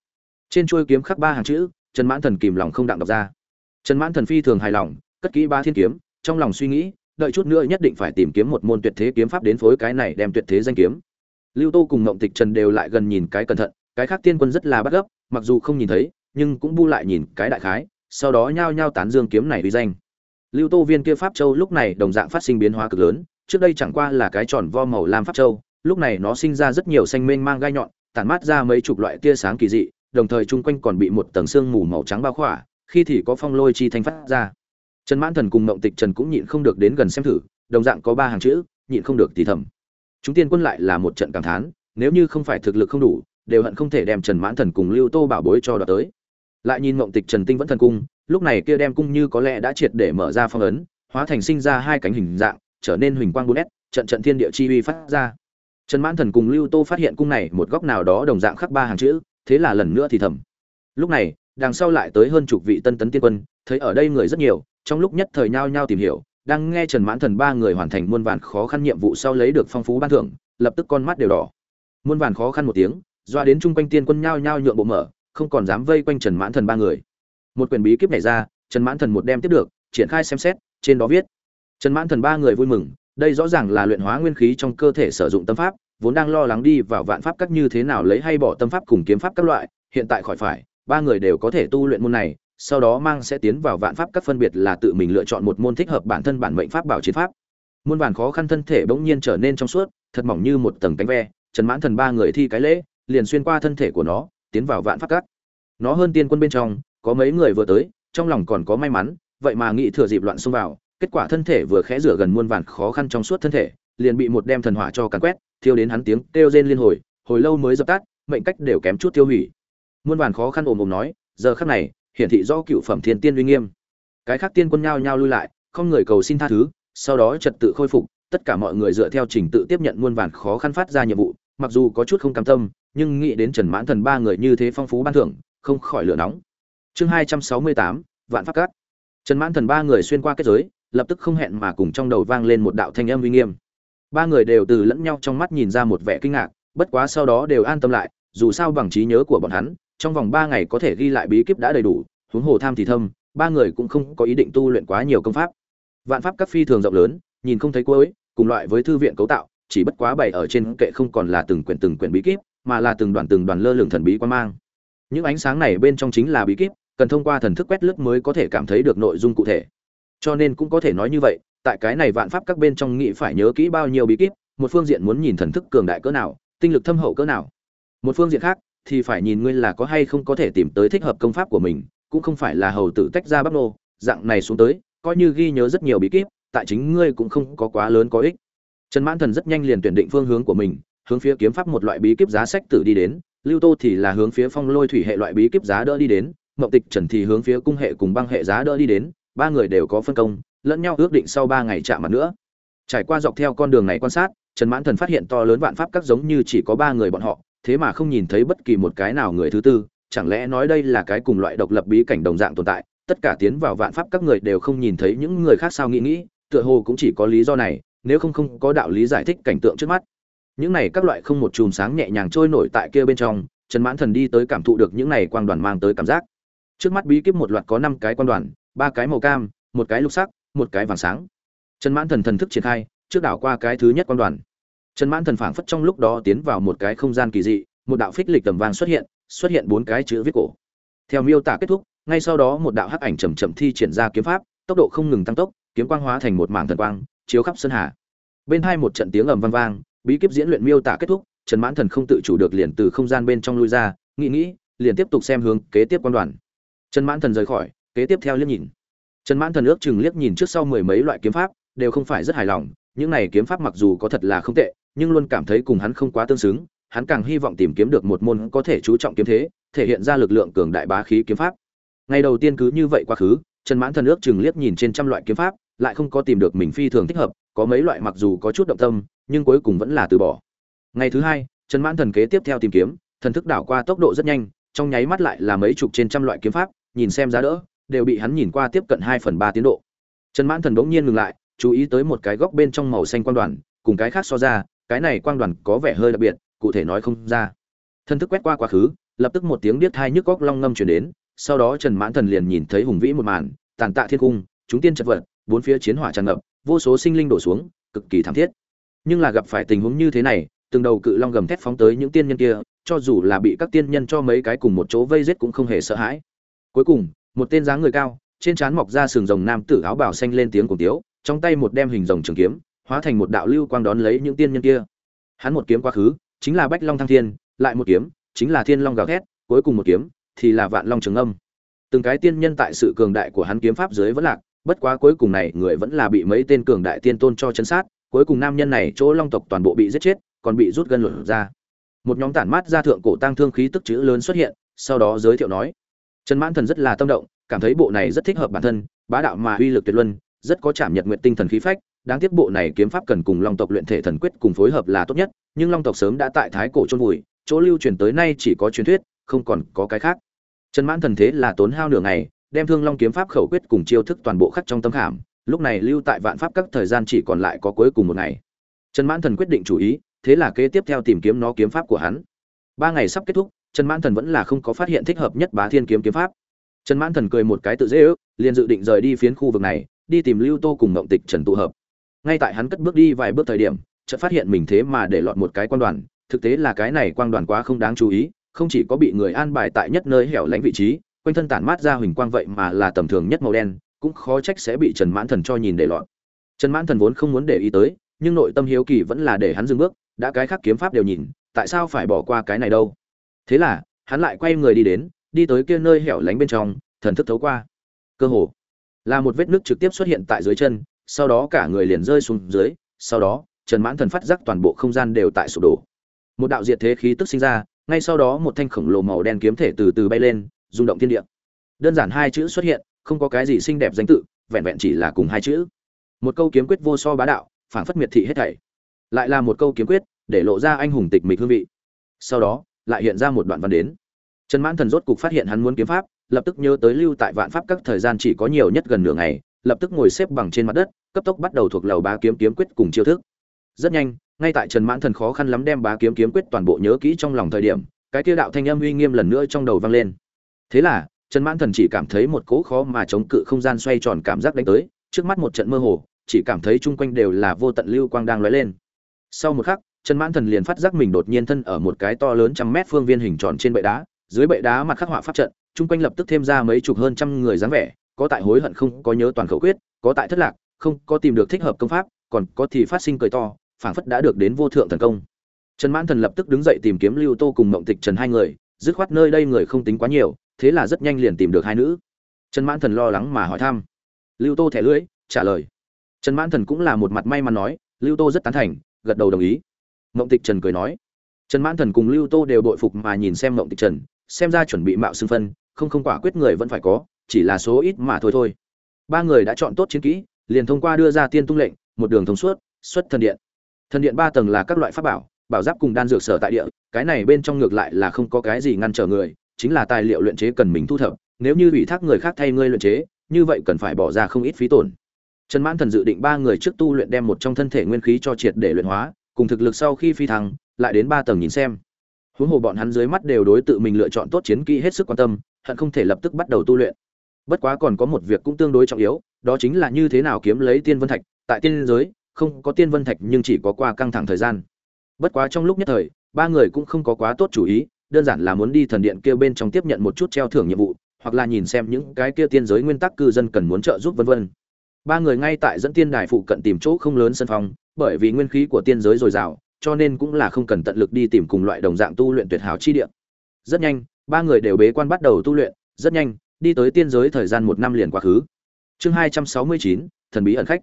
Trên chuôi kiếm khắc ba hàng chữ, trần mãn thần kìm lòng không đặng đọc ra. Trần mãn thần phi thường hài lòng, cất kỹ ba thiên kiếm, trong lòng suy nghĩ, đợi chút nữa nhất định phải tìm kiếm một môn tuyệt thế kiếm pháp đến phối cái này đem tuyệt thế danh kiếm. Lưu tô cùng ngộng tịch trần đều lại gần nhìn cái cẩn thận, cái khác tiên quân rất là bắt gấp, mặc dù không nhìn thấy nhưng cũng bu lại nhìn cái đại khái, sau đó nhao nhao tán dương kiếm này uy danh. Lưu tô viên kia pháp châu lúc này đồng dạng phát sinh biến hóa cực lớn, trước đây chẳng qua là cái tròn vo màu lam pháp châu, lúc này nó sinh ra rất nhiều xanh mênh mang gai nhọn, tản mát ra mấy chục loại tia sáng kỳ dị, đồng thời chung quanh còn bị một tầng sương mù màu trắng bao khỏa, khi thì có phong lôi chi thanh phát ra. Trần mãn thần cùng mộng tịch trần cũng nhịn không được đến gần xem thử, đồng dạng có ba hàng chữ, nhịn không được thì thầm. Chúng tiên quân lại là một trận cảm thán, nếu như không phải thực lực không đủ, đều hận không thể đem trần mãn thần cùng lưu tô bảo bối cho đoạt tới lại nhìn mộng tịch trần tinh vẫn thần cung, lúc này kia đem cung như có lẽ đã triệt để mở ra phong ấn, hóa thành sinh ra hai cánh hình dạng, trở nên huỳnh quang bốn s, trận trận thiên địa chi uy phát ra. Trần mãn thần cùng lưu tô phát hiện cung này một góc nào đó đồng dạng khắc ba hàng chữ, thế là lần nữa thì thầm. Lúc này, đằng sau lại tới hơn chục vị tân tấn tiên quân, thấy ở đây người rất nhiều, trong lúc nhất thời nhao nhao tìm hiểu, đang nghe trần mãn thần ba người hoàn thành muôn vàn khó khăn nhiệm vụ sau lấy được phong phú ban thưởng, lập tức con mắt đều đỏ. Muôn vàn khó khăn một tiếng, doa đến chung quanh tiên quân nhao nhao nhượng bộ mở không còn dám vây quanh trần mãn thần ba người. Một quyển bí kíp này ra, trần mãn thần một đem tiếp được, triển khai xem xét, trên đó viết. Trần mãn thần ba người vui mừng, đây rõ ràng là luyện hóa nguyên khí trong cơ thể sử dụng tâm pháp, vốn đang lo lắng đi vào vạn pháp các như thế nào lấy hay bỏ tâm pháp cùng kiếm pháp các loại, hiện tại khỏi phải, ba người đều có thể tu luyện môn này, sau đó mang sẽ tiến vào vạn pháp các phân biệt là tự mình lựa chọn một môn thích hợp bản thân bản mệnh pháp bảo chiến pháp. Muôn vàn khó khăn thân thể bỗng nhiên trở nên trong suốt, thật mỏng như một tầng cánh ve, trần mãn thần ba người thi cái lễ, liền xuyên qua thân thể của nó tiến vào vạn pháp cát, nó hơn tiên quân bên trong có mấy người vừa tới trong lòng còn có may mắn vậy mà nghĩ thừa dịp loạn xông vào kết quả thân thể vừa khẽ rửa gần muôn vàn khó khăn trong suốt thân thể liền bị một đem thần hỏa cho càn quét thiêu đến hắn tiếng kêu rên liên hồi hồi lâu mới dập tắt mệnh cách đều kém chút tiêu hủy. Muôn vàn khó khăn ồm ồm nói giờ khắc này hiển thị do cựu phẩm thiên tiên uy nghiêm. Cái khác tiên quân nhao nhao lui lại không người cầu xin tha thứ sau đó trật tự khôi phục tất cả mọi người dựa theo trình tự tiếp nhận muôn vàn khó khăn phát ra nhiệm vụ mặc dù có chút không cam tâm nhưng nghĩ đến trần mãn thần ba người như thế phong phú ban thưởng, không khỏi lửa nóng. Chương hai trăm sáu mươi tám, vạn pháp cát trần mãn thần ba người xuyên qua kết giới, lập tức không hẹn mà cùng trong đầu vang lên một đạo thanh âm uy nghiêm. Ba người đều từ lẫn nhau trong mắt nhìn ra một vẻ kinh ngạc, bất quá sau đó đều an tâm lại, dù sao bằng trí nhớ của bọn hắn, trong vòng ba ngày có thể ghi lại bí kíp đã đầy đủ, huống hồ tham thì thâm, ba người cũng không có ý định tu luyện quá nhiều công pháp. Vạn pháp các phi thường rộng lớn, nhìn không thấy cuối, cùng loại với thư viện cấu tạo, chỉ bất quá bày ở trên kệ không còn là từng quyển từng quyển bí kíp mà là từng đoàn từng đoàn lơ lửng thần bí quan mang. Những ánh sáng này bên trong chính là bí kíp, cần thông qua thần thức quét lướt mới có thể cảm thấy được nội dung cụ thể. Cho nên cũng có thể nói như vậy, tại cái này vạn pháp các bên trong nghĩ phải nhớ kỹ bao nhiêu bí kíp, một phương diện muốn nhìn thần thức cường đại cỡ nào, tinh lực thâm hậu cỡ nào. Một phương diện khác, thì phải nhìn ngươi là có hay không có thể tìm tới thích hợp công pháp của mình, cũng không phải là hầu tử tách ra bắp nô, dạng này xuống tới, coi như ghi nhớ rất nhiều bí kíp, tại chính ngươi cũng không có quá lớn có ích. Trần mãn thần rất nhanh liền tuyển định phương hướng của mình hướng phía kiếm pháp một loại bí kíp giá sách tử đi đến, lưu tô thì là hướng phía phong lôi thủy hệ loại bí kíp giá đỡ đi đến mậu tịch trần thì hướng phía cung hệ cùng băng hệ giá đỡ đi đến, ba người đều có phân công, lẫn nhau ước định sau ba ngày chạm mặt nữa. Trải qua dọc theo con đường này quan sát, trần mãn thần phát hiện to lớn vạn pháp các giống như chỉ có ba người bọn họ, thế mà không nhìn thấy bất kỳ một cái nào người thứ tư, chẳng lẽ nói đây là cái cùng loại độc lập bí cảnh đồng dạng tồn tại, tất cả tiến vào vạn pháp các người đều không nhìn thấy những người khác sao nghĩ nghĩ, tựa hồ cũng chỉ có lý do này, nếu không không có đạo lý giải thích cảnh tượng trước mắt những này các loại không một chùm sáng nhẹ nhàng trôi nổi tại kia bên trong, trần mãn thần đi tới cảm thụ được những này quang đoàn mang tới cảm giác. Trước mắt bí kíp một loạt có năm cái quang đoàn, ba cái màu cam, một cái lục sắc, một cái vàng sáng. Trần mãn thần thần thức triển khai, trước đảo qua cái thứ nhất quang đoàn. Trần mãn thần phảng phất trong lúc đó tiến vào một cái không gian kỳ dị, một đạo phích lịch tầm vàng xuất hiện xuất hiện bốn cái chữ viết cổ. Theo miêu tả kết thúc, ngay sau đó một đạo hắc ảnh chậm chậm thi triển ra kiếm pháp, tốc độ không ngừng tăng tốc, kiếm quang hóa thành một mảng thần quang, chiếu khắp sân hà. Bên hai một trận tiếng ầm vang vang bí kíp diễn luyện miêu tả kết thúc, trần mãn thần không tự chủ được liền từ không gian bên trong lui ra, nghĩ nghĩ, liền tiếp tục xem hướng kế tiếp quan đoàn. Trần mãn thần rời khỏi, kế tiếp theo liếc nhìn. Trần mãn thần ước chừng liếc nhìn trước sau mười mấy loại kiếm pháp, đều không phải rất hài lòng, những này kiếm pháp mặc dù có thật là không tệ, nhưng luôn cảm thấy cùng hắn không quá tương xứng, hắn càng hy vọng tìm kiếm được một môn có thể chú trọng kiếm thế, thể hiện ra lực lượng cường đại bá khí kiếm pháp. Ngày đầu tiên cứ như vậy quá khứ, trần mãn thần ước chừng liếc nhìn trên trăm loại kiếm pháp, lại không có tìm được mình phi thường thích hợp, có mấy loại mặc dù có chút động tâm nhưng cuối cùng vẫn là từ bỏ. Ngày thứ hai, trần mãn thần kế tiếp theo tìm kiếm, thần thức đảo qua tốc độ rất nhanh, trong nháy mắt lại là mấy chục trên trăm loại kiếm pháp, nhìn xem giá đỡ, đều bị hắn nhìn qua tiếp cận hai phần ba tiến độ. Trần mãn thần bỗng nhiên ngừng lại, chú ý tới một cái góc bên trong màu xanh quang đoàn, cùng cái khác so ra, cái này quang đoàn có vẻ hơi đặc biệt, cụ thể nói không ra. Thần thức quét qua quá khứ, lập tức một tiếng điếc thai nhức góc long ngâm chuyển đến, sau đó trần mãn thần liền nhìn thấy hùng vĩ một màn, tàn tạ thiên cung, chúng tiên chật vật, bốn phía chiến hỏa tràn ngập, vô số sinh linh đổ xuống, cực kỳ thảm thiết nhưng là gặp phải tình huống như thế này, từng đầu cự long gầm thét phóng tới những tiên nhân kia, cho dù là bị các tiên nhân cho mấy cái cùng một chỗ vây giết cũng không hề sợ hãi. Cuối cùng, một tên dáng người cao, trên trán mọc ra sừng rồng nam tử áo bào xanh lên tiếng cùng tiếu, trong tay một đem hình rồng trường kiếm, hóa thành một đạo lưu quang đón lấy những tiên nhân kia. Hắn một kiếm quá khứ, chính là bách long thăng thiên, lại một kiếm, chính là thiên long gào thét, cuối cùng một kiếm, thì là vạn long trường âm. Từng cái tiên nhân tại sự cường đại của hắn kiếm pháp dưới vẫn lạc, bất quá cuối cùng này, người vẫn là bị mấy tên cường đại tiên tôn cho chấn sát cuối cùng nam nhân này chỗ long tộc toàn bộ bị giết chết, còn bị rút gân lột ra. Một nhóm tản mát ra thượng cổ tăng thương khí tức chữ lớn xuất hiện, sau đó giới thiệu nói, trần mãn thần rất là tâm động, cảm thấy bộ này rất thích hợp bản thân, bá đạo mà uy lực tuyệt luân, rất có chạm nhật nguyện tinh thần khí phách, đáng tiếc bộ này kiếm pháp cần cùng long tộc luyện thể thần quyết cùng phối hợp là tốt nhất, nhưng long tộc sớm đã tại thái cổ chôn vùi, chỗ lưu truyền tới nay chỉ có truyền thuyết, không còn có cái khác. Trần mãn thần thế là tốn hao nửa ngày, đem thương long kiếm pháp khẩu quyết cùng chiêu thức toàn bộ khắc trong tâm khảm lúc này lưu tại vạn pháp các thời gian chỉ còn lại có cuối cùng một ngày. Trần mãn thần quyết định chủ ý, thế là kế tiếp theo tìm kiếm nó kiếm pháp của hắn. Ba ngày sắp kết thúc, trần mãn thần vẫn là không có phát hiện thích hợp nhất bá thiên kiếm kiếm pháp. Trần mãn thần cười một cái tự dễ ước, liền dự định rời đi phiến khu vực này, đi tìm lưu tô cùng mộng tịch trần tụ hợp. Ngay tại hắn cất bước đi vài bước thời điểm, chợt phát hiện mình thế mà để lọt một cái quan đoàn. Thực tế là cái này quang đoàn quá không đáng chú ý, không chỉ có bị người an bài tại nhất nơi hẻo lánh vị trí, quanh thân tản mát ra huỳnh quang vậy mà là tầm thường nhất màu đen cũng khó trách sẽ bị trần mãn thần cho nhìn để lọt. Trần mãn thần vốn không muốn để ý tới, nhưng nội tâm hiếu kỳ vẫn là để hắn dừng bước, đã cái khác kiếm pháp đều nhìn, tại sao phải bỏ qua cái này đâu? Thế là, hắn lại quay người đi đến, đi tới kia nơi hẻo lánh bên trong, thần thức thấu qua. Cơ hồ, là một vết nước trực tiếp xuất hiện tại dưới chân, sau đó cả người liền rơi xuống dưới, sau đó, trần mãn thần phát giác toàn bộ không gian đều tại sụp đổ. Một đạo diệt thế khí tức sinh ra, ngay sau đó một thanh khổng lồ màu đen kiếm thể từ từ bay lên, rung động thiên địa. Đơn giản hai chữ xuất hiện không có cái gì xinh đẹp danh tự, vẹn vẹn chỉ là cùng hai chữ. Một câu kiếm quyết vô so bá đạo, phảng phất miệt thị hết thảy. Lại là một câu kiếm quyết, để lộ ra anh hùng tịch mịch hương vị. Sau đó, lại hiện ra một đoạn văn đến. Trần mãn thần rốt cục phát hiện hắn muốn kiếm pháp, lập tức nhớ tới lưu tại vạn pháp các thời gian chỉ có nhiều nhất gần nửa ngày, lập tức ngồi xếp bằng trên mặt đất, cấp tốc bắt đầu thuộc lầu bá kiếm kiếm quyết cùng chiêu thức. Rất nhanh, ngay tại trần mãn thần khó khăn lắm đem bá kiếm kiếm quyết toàn bộ nhớ kỹ trong lòng thời điểm, cái tiêu đạo thanh âm uy nghiêm lần nữa trong đầu vang lên. Thế là trần mãn thần chỉ cảm thấy một cỗ khó mà chống cự không gian xoay tròn cảm giác đánh tới, trước mắt một trận mơ hồ, chỉ cảm thấy chung quanh đều là vô tận lưu quang đang lóe lên. Sau một khắc, trần mãn thần liền phát giác mình đột nhiên thân ở một cái to lớn trăm mét phương viên hình tròn trên bệ đá, dưới bệ đá mặt khắc họa pháp trận, chung quanh lập tức thêm ra mấy chục hơn trăm người dáng vẻ, có tại hối hận không có nhớ toàn khẩu quyết, có tại thất lạc, không có tìm được thích hợp công pháp, còn có thì phát sinh cười to, phảng phất đã được đến vô thượng thần công. Trần mãn thần lập tức đứng dậy tìm kiếm lưu tô cùng mộng tịch trần hai người, dứt khoát nơi đây người không tính quá nhiều thế là rất nhanh liền tìm được hai nữ. Trần mãn thần lo lắng mà hỏi thăm. Lưu tô thẻ lưỡi, trả lời. Trần mãn thần cũng là một mặt may mắn nói, lưu tô rất tán thành, gật đầu đồng ý. Mộng tịch trần cười nói. Trần mãn thần cùng lưu tô đều đội phục mà nhìn xem mộng tịch trần, xem ra chuẩn bị mạo xưng phân, không không quả quyết người vẫn phải có, chỉ là số ít mà thôi thôi. Ba người đã chọn tốt chiến kỹ, liền thông qua đưa ra tiên tung lệnh, một đường thông suốt, xuất thần điện. Thần điện ba tầng là các loại pháp bảo bảo giáp cùng đan dược sở tại địa, cái này bên trong ngược lại là không có cái gì ngăn trở người chính là tài liệu luyện chế cần mình thu thập, nếu như ủy thác người khác thay ngươi luyện chế, như vậy cần phải bỏ ra không ít phí tổn. Trần mãn thần dự định ba người trước tu luyện đem một trong thân thể nguyên khí cho triệt để luyện hóa, cùng thực lực sau khi phi thăng, lại đến ba tầng nhìn xem. Huống hồ bọn hắn dưới mắt đều đối tự mình lựa chọn tốt chiến kỹ hết sức quan tâm, hận không thể lập tức bắt đầu tu luyện. Bất quá còn có một việc cũng tương đối trọng yếu, đó chính là như thế nào kiếm lấy tiên vân thạch, tại tiên giới, không có tiên vân thạch nhưng chỉ có qua căng thẳng thời gian. Bất quá trong lúc nhất thời, ba người cũng không có quá tốt chủ ý đơn giản là muốn đi thần điện kia bên trong tiếp nhận một chút treo thưởng nhiệm vụ, hoặc là nhìn xem những cái kia tiên giới nguyên tắc cư dân cần muốn trợ giúp vân vân. Ba người ngay tại dẫn tiên đài phụ cận tìm chỗ không lớn sân phòng, bởi vì nguyên khí của tiên giới dồi dào, cho nên cũng là không cần tận lực đi tìm cùng loại đồng dạng tu luyện tuyệt hảo chi địa. Rất nhanh, ba người đều bế quan bắt đầu tu luyện, rất nhanh, đi tới tiên giới thời gian một năm liền quá khứ. Chương hai trăm sáu mươi chín, thần bí ẩn khách.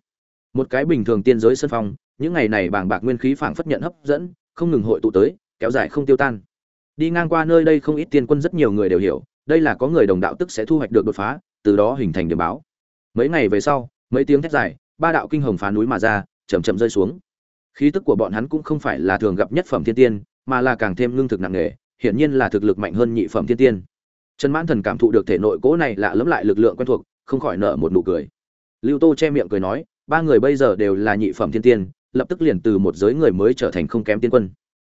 Một cái bình thường tiên giới sân phong những ngày này bàng bạc nguyên khí phảng phất nhận hấp dẫn, không ngừng hội tụ tới, kéo dài không tiêu tan đi ngang qua nơi đây không ít tiên quân rất nhiều người đều hiểu, đây là có người đồng đạo tức sẽ thu hoạch được đột phá, từ đó hình thành điểm báo. Mấy ngày về sau, mấy tiếng thét dài, ba đạo kinh hồng phá núi mà ra, chậm chậm rơi xuống. Khí tức của bọn hắn cũng không phải là thường gặp nhất phẩm thiên tiên, mà là càng thêm lương thực nặng nề, hiển nhiên là thực lực mạnh hơn nhị phẩm thiên tiên. Trần mãn thần cảm thụ được thể nội cố này lạ lẫm lại lực lượng quen thuộc, không khỏi nở một nụ cười. Lưu tô che miệng cười nói, ba người bây giờ đều là nhị phẩm thiên tiên, lập tức liền từ một giới người mới trở thành không kém tiên quân.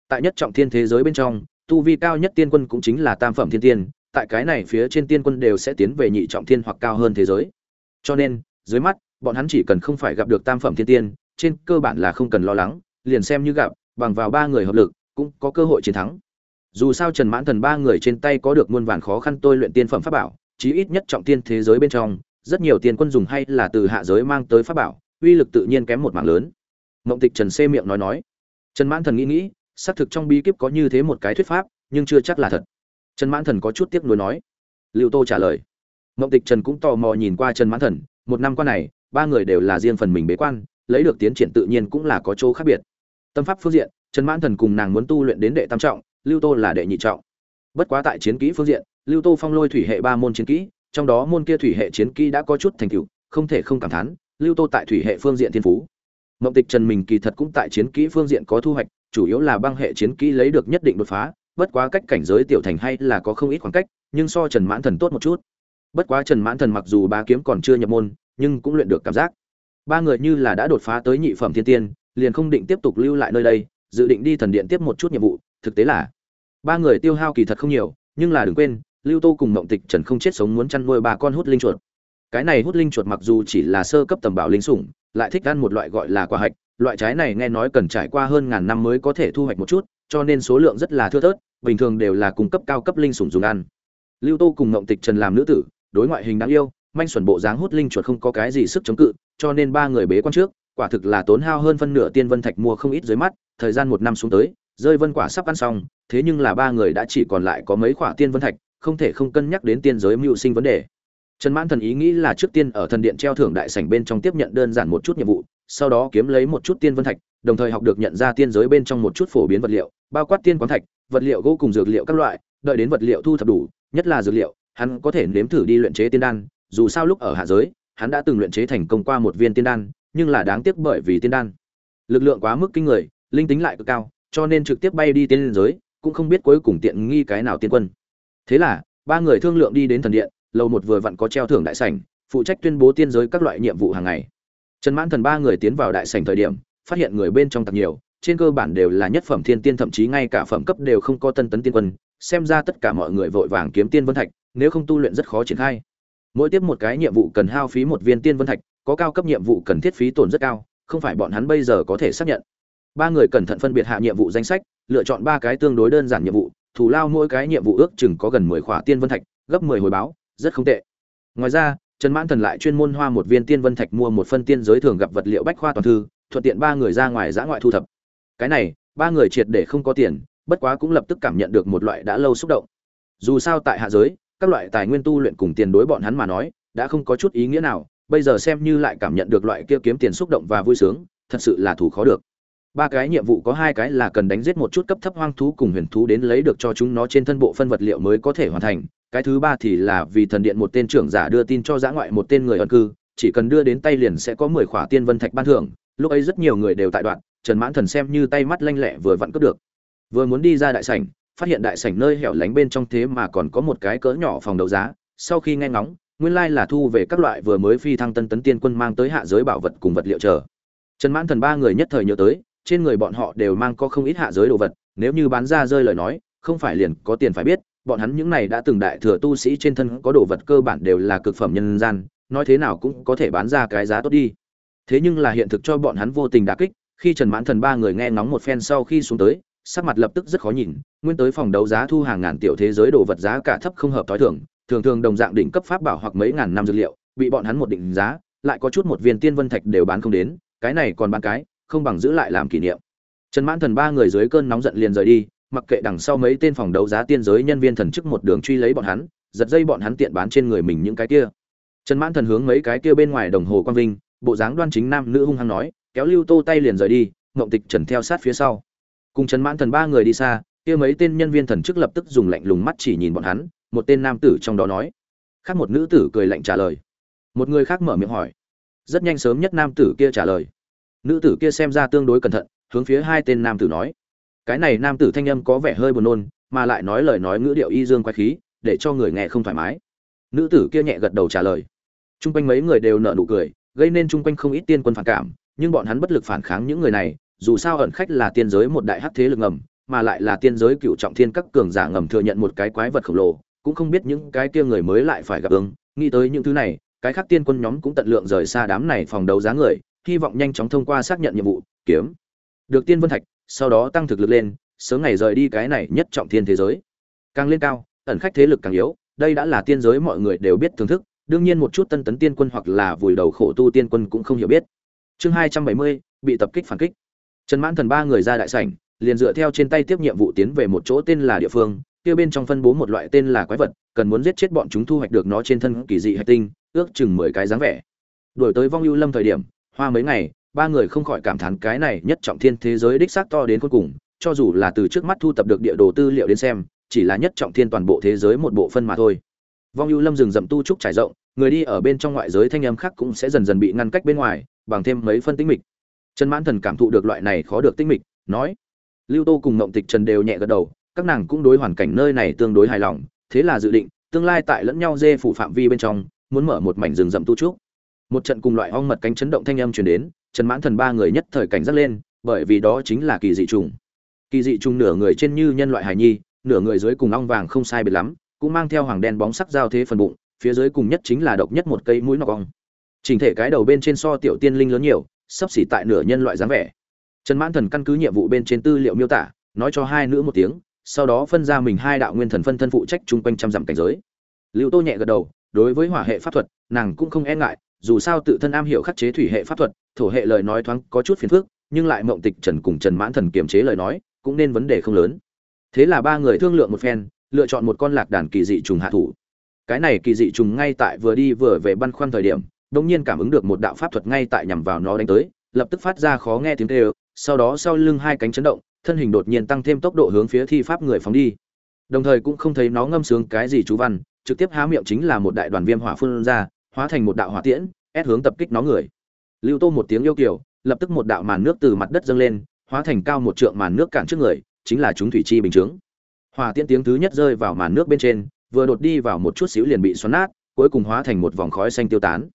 Tại nhất trọng thiên thế giới bên trong tu vi cao nhất tiên quân cũng chính là tam phẩm thiên tiên, tại cái này phía trên tiên quân đều sẽ tiến về nhị trọng thiên hoặc cao hơn thế giới. Cho nên, dưới mắt, bọn hắn chỉ cần không phải gặp được tam phẩm thiên tiên, trên cơ bản là không cần lo lắng, liền xem như gặp, bằng vào ba người hợp lực, cũng có cơ hội chiến thắng. Dù sao trần mãn thần ba người trên tay có được muôn vàn khó khăn tôi luyện tiên phẩm pháp bảo, chí ít nhất trọng tiên thế giới bên trong, rất nhiều tiên quân dùng hay là từ hạ giới mang tới pháp bảo, uy lực tự nhiên kém một mảng lớn. Mộng tịch trần xê miệng nói nói. Trần mãn thần nghĩ nghĩ xác thực trong bí kíp có như thế một cái thuyết pháp, nhưng chưa chắc là thật. Trần mãn thần có chút tiếc nuối nói. Lưu tô trả lời. Mộng tịch trần cũng tò mò nhìn qua trần mãn thần, một năm qua này, ba người đều là riêng phần mình bế quan, lấy được tiến triển tự nhiên cũng là có chỗ khác biệt. Tâm pháp phương diện, trần mãn thần cùng nàng muốn tu luyện đến đệ tam trọng, lưu tô là đệ nhị trọng. Bất quá tại chiến kỹ phương diện, lưu tô phong lôi thủy hệ ba môn chiến kỹ, trong đó môn kia thủy hệ chiến kỹ đã có chút thành tựu, không thể không cảm thán, lưu tô tại thủy hệ phương diện thiên phú. Mộng tịch trần mình kỳ thật cũng tại chiến kỹ phương diện có thu hoạch chủ yếu là băng hệ chiến kỹ lấy được nhất định đột phá, bất quá cách cảnh giới tiểu thành hay là có không ít khoảng cách, nhưng so trần mãn thần tốt một chút. Bất quá trần mãn thần mặc dù ba kiếm còn chưa nhập môn, nhưng cũng luyện được cảm giác. Ba người như là đã đột phá tới nhị phẩm thiên tiên, liền không định tiếp tục lưu lại nơi đây, dự định đi thần điện tiếp một chút nhiệm vụ, thực tế là ba người tiêu hao kỳ thật không nhiều, nhưng là đừng quên, lưu tô cùng mộng tịch trần không chết sống muốn chăn nuôi ba con hút linh chuột. Cái này hút linh chuột mặc dù chỉ là sơ cấp tầm bảo linh sủng, lại thích ăn một loại gọi là quả hạch loại trái này nghe nói cần trải qua hơn ngàn năm mới có thể thu hoạch một chút, cho nên số lượng rất là thưa thớt, bình thường đều là cung cấp cao cấp linh sủng dùng ăn. Lưu tô cùng Ngộng tịch trần làm nữ tử, đối ngoại hình đáng yêu, manh xuẩn bộ dáng hút linh chuột không có cái gì sức chống cự, cho nên ba người bế quan trước, quả thực là tốn hao hơn phân nửa tiên vân thạch mua không ít dưới mắt, thời gian một năm xuống tới, rơi vân quả sắp ăn xong, thế nhưng là ba người đã chỉ còn lại có mấy quả tiên vân thạch, không thể không cân nhắc đến tiên giới mưu sinh vấn đề. Trần mãn thần ý nghĩ là trước tiên ở thần điện treo thưởng đại sảnh bên trong tiếp nhận đơn giản một chút nhiệm vụ sau đó kiếm lấy một chút tiên vân thạch, đồng thời học được nhận ra tiên giới bên trong một chút phổ biến vật liệu, bao quát tiên quán thạch, vật liệu gỗ cùng dược liệu các loại, đợi đến vật liệu thu thập đủ, nhất là dược liệu, hắn có thể nếm thử đi luyện chế tiên đan, dù sao lúc ở hạ giới, hắn đã từng luyện chế thành công qua một viên tiên đan, nhưng là đáng tiếc bởi vì tiên đan. Lực lượng quá mức kinh người, linh tính lại cực cao, cho nên trực tiếp bay đi tiên giới, cũng không biết cuối cùng tiện nghi cái nào tiên quân. Thế là, ba người thương lượng đi đến thần điện, lầu một vừa vặn có treo thưởng đại sảnh, phụ trách tuyên bố tiên giới các loại nhiệm vụ hàng ngày trần mãn thần ba người tiến vào đại sảnh thời điểm, phát hiện người bên trong thật nhiều, trên cơ bản đều là nhất phẩm thiên tiên, thậm chí ngay cả phẩm cấp đều không có tân tấn tiên quân, xem ra tất cả mọi người vội vàng kiếm tiên vân thạch, nếu không tu luyện rất khó triển khai. Mỗi tiếp một cái nhiệm vụ cần hao phí một viên tiên vân thạch, có cao cấp nhiệm vụ cần thiết phí tổn rất cao, không phải bọn hắn bây giờ có thể xác nhận. Ba người cẩn thận phân biệt hạ nhiệm vụ danh sách, lựa chọn ba cái tương đối đơn giản nhiệm vụ thủ lao mỗi cái nhiệm vụ ước chừng có gần mười khỏa tiên vân thạch, gấp mười hồi báo, rất không tệ. Ngoài ra trần mãn thần lại chuyên môn hoa một viên tiên vân thạch mua một phân tiên giới thường gặp vật liệu bách khoa toàn thư, thuận tiện ba người ra ngoài giã ngoại thu thập. Cái này, ba người triệt để không có tiền, bất quá cũng lập tức cảm nhận được một loại đã lâu xúc động. Dù sao tại hạ giới, các loại tài nguyên tu luyện cùng tiền đối bọn hắn mà nói, đã không có chút ý nghĩa nào, bây giờ xem như lại cảm nhận được loại kia kiếm tiền xúc động và vui sướng, thật sự là thủ khó được. Ba cái nhiệm vụ có hai cái là cần đánh giết một chút cấp thấp hoang thú cùng huyền thú đến lấy được cho chúng nó trên thân bộ phân vật liệu mới có thể hoàn thành cái thứ ba thì là vì thần điện một tên trưởng giả đưa tin cho giã ngoại một tên người ẩn cư, chỉ cần đưa đến tay liền sẽ có mười khỏa tiên vân thạch ban thưởng, lúc ấy rất nhiều người đều tại đoạn, trần mãn thần xem như tay mắt lanh lẹ vừa vặn cướp được. Vừa muốn đi ra đại sảnh, phát hiện đại sảnh nơi hẻo lánh bên trong thế mà còn có một cái cỡ nhỏ phòng đấu giá, sau khi nghe ngóng, nguyên lai là thu về các loại vừa mới phi thăng tân tấn tiên quân mang tới hạ giới bảo vật cùng vật liệu chờ. Trần mãn thần ba người nhất thời nhớ tới, trên người bọn họ đều mang có không ít hạ giới đồ vật, nếu như bán ra rơi lời nói, không phải liền có tiền phải biết bọn hắn những này đã từng đại thừa tu sĩ trên thân có đồ vật cơ bản đều là cực phẩm nhân gian, nói thế nào cũng có thể bán ra cái giá tốt đi. Thế nhưng là hiện thực cho bọn hắn vô tình đả kích, khi trần mãn thần ba người nghe ngóng một phen sau khi xuống tới, sắc mặt lập tức rất khó nhìn, nguyên tới phòng đấu giá thu hàng ngàn tiểu thế giới đồ vật giá cả thấp không hợp tối thường thường thường đồng dạng đỉnh cấp pháp bảo hoặc mấy ngàn năm dược liệu, bị bọn hắn một định giá, lại có chút một viên tiên vân thạch đều bán không đến, cái này còn bán cái, không bằng giữ lại làm kỷ niệm. Trần mãn thần ba người dưới cơn nóng giận liền rời đi mặc kệ đằng sau mấy tên phòng đấu giá tiên giới nhân viên thần chức một đường truy lấy bọn hắn, giật dây bọn hắn tiện bán trên người mình những cái kia. Trần mãn thần hướng mấy cái kia bên ngoài đồng hồ quang vinh, bộ dáng đoan chính nam nữ hung hăng nói, kéo lưu tô tay liền rời đi, ngộng tịch trần theo sát phía sau. Cùng trần mãn thần ba người đi xa, kia mấy tên nhân viên thần chức lập tức dùng lạnh lùng mắt chỉ nhìn bọn hắn, một tên nam tử trong đó nói. Khác một nữ tử cười lạnh trả lời. Một người khác mở miệng hỏi. Rất nhanh sớm nhất nam tử kia trả lời. Nữ tử kia xem ra tương đối cẩn thận, hướng phía hai tên nam tử nói cái này nam tử thanh âm có vẻ hơi buồn nôn, mà lại nói lời nói ngữ điệu y dương quái khí, để cho người nghe không thoải mái. Nữ tử kia nhẹ gật đầu trả lời. T r u n g quanh mấy người đều nợ nụ cười, gây nên chung quanh không ít tiên quân phản cảm, nhưng bọn hắn bất lực phản kháng những người này, dù sao ẩn khách là tiên giới một đại hắc thế lực ngầm, mà lại là tiên giới cựu trọng thiên các cường giả ngầm thừa nhận một cái quái vật khổng lồ, cũng không biết những cái kia người mới lại phải gặp ứng. Nghĩ tới những thứ này, cái khác tiên quân nhóm cũng tận lượng rời xa đám này phòng đấu giá người, hy vọng nhanh chóng thông qua xác nhận nhiệm vụ, kiếm. Được tiên vân thạch sau đó tăng thực lực lên, sớm ngày rời đi cái này nhất trọng thiên thế giới. Càng lên cao, ẩn khách thế lực càng yếu, đây đã là tiên giới mọi người đều biết thưởng thức, đương nhiên một chút tân tấn tiên quân hoặc là vùi đầu khổ tu tiên quân cũng không hiểu biết. Chương hai trăm bảy mươi, bị tập kích phản kích. Trần mãn thần ba người ra đại sảnh, liền dựa theo trên tay tiếp nhiệm vụ tiến về một chỗ tên là địa phương, kia bên trong phân bố một loại tên là quái vật, cần muốn giết chết bọn chúng thu hoạch được nó trên thân kỳ dị hạch tinh, ước chừng mười cái dáng vẻ. Đổi tới vong ưu lâm thời điểm, hoa mấy ngày ba người không khỏi cảm thán cái này nhất trọng thiên thế giới đích xác to đến cuối cùng, cho dù là từ trước mắt thu tập được địa đồ tư liệu đến xem, chỉ là nhất trọng thiên toàn bộ thế giới một bộ phân mà thôi. Vong ưu lâm rừng rậm tu trúc trải rộng, người đi ở bên trong ngoại giới thanh âm khác cũng sẽ dần dần bị ngăn cách bên ngoài, bằng thêm mấy phân tinh mịch. Trần mãn thần cảm thụ được loại này khó được tinh mịch, nói, lưu tô cùng mộng tịch trần đều nhẹ gật đầu, các nàng cũng đối hoàn cảnh nơi này tương đối hài lòng, thế là dự định, tương lai tại lẫn nhau dê phủ phạm vi bên trong, muốn mở một mảnh rừng rậm tu trúc. Một trận cùng loại ong mật cánh chấn động thanh âm truyền đến trần mãn thần ba người nhất thời cảnh giác lên, bởi vì đó chính là kỳ dị trùng. Kỳ dị trùng nửa người trên như nhân loại hài nhi, nửa người dưới cùng ong vàng không sai biệt lắm, cũng mang theo hoàng đen bóng sắc giao thế phần bụng, phía dưới cùng nhất chính là độc nhất một cây mũi nọc ong. Trình thể cái đầu bên trên so tiểu tiên linh lớn nhiều, sắp xỉ tại nửa nhân loại dáng vẻ. Trần mãn thần căn cứ nhiệm vụ bên trên tư liệu miêu tả, nói cho hai nữ một tiếng, sau đó phân ra mình hai đạo nguyên thần phân thân phụ trách chung quanh trăm dặm cảnh giới. Lưu tô nhẹ gật đầu, đối với hỏa hệ pháp thuật, nàng cũng không e ngại, dù sao tự thân am hiểu khắc chế thủy hệ pháp thuật thổ hệ lời nói thoáng có chút phiền phức, nhưng lại mộng tịch trần cùng trần mãn thần kiềm chế lời nói, cũng nên vấn đề không lớn. Thế là ba người thương lượng một phen, lựa chọn một con lạc đàn kỳ dị trùng hạ thủ. Cái này kỳ dị trùng ngay tại vừa đi vừa về băn khoăn thời điểm đông nhiên cảm ứng được một đạo pháp thuật ngay tại nhằm vào nó đánh tới, lập tức phát ra khó nghe tiếng kêu, sau đó sau lưng hai cánh chấn động, thân hình đột nhiên tăng thêm tốc độ hướng phía thi pháp người phóng đi. Đồng thời cũng không thấy nó ngâm sướng cái gì chú văn, trực tiếp há miệng chính là một đại đoàn viêm hỏa phun ra, hóa thành một đạo hỏa tiễn, ép hướng tập kích nó người lưu tô một tiếng yêu kiều, lập tức một đạo màn nước từ mặt đất dâng lên, hóa thành cao một trượng màn nước cản trước người, chính là chúng thủy chi bình chướng. Hòa tiễn tiếng thứ nhất rơi vào màn nước bên trên, vừa đột đi vào một chút xíu liền bị xoắn nát, cuối cùng hóa thành một vòng khói xanh tiêu tán.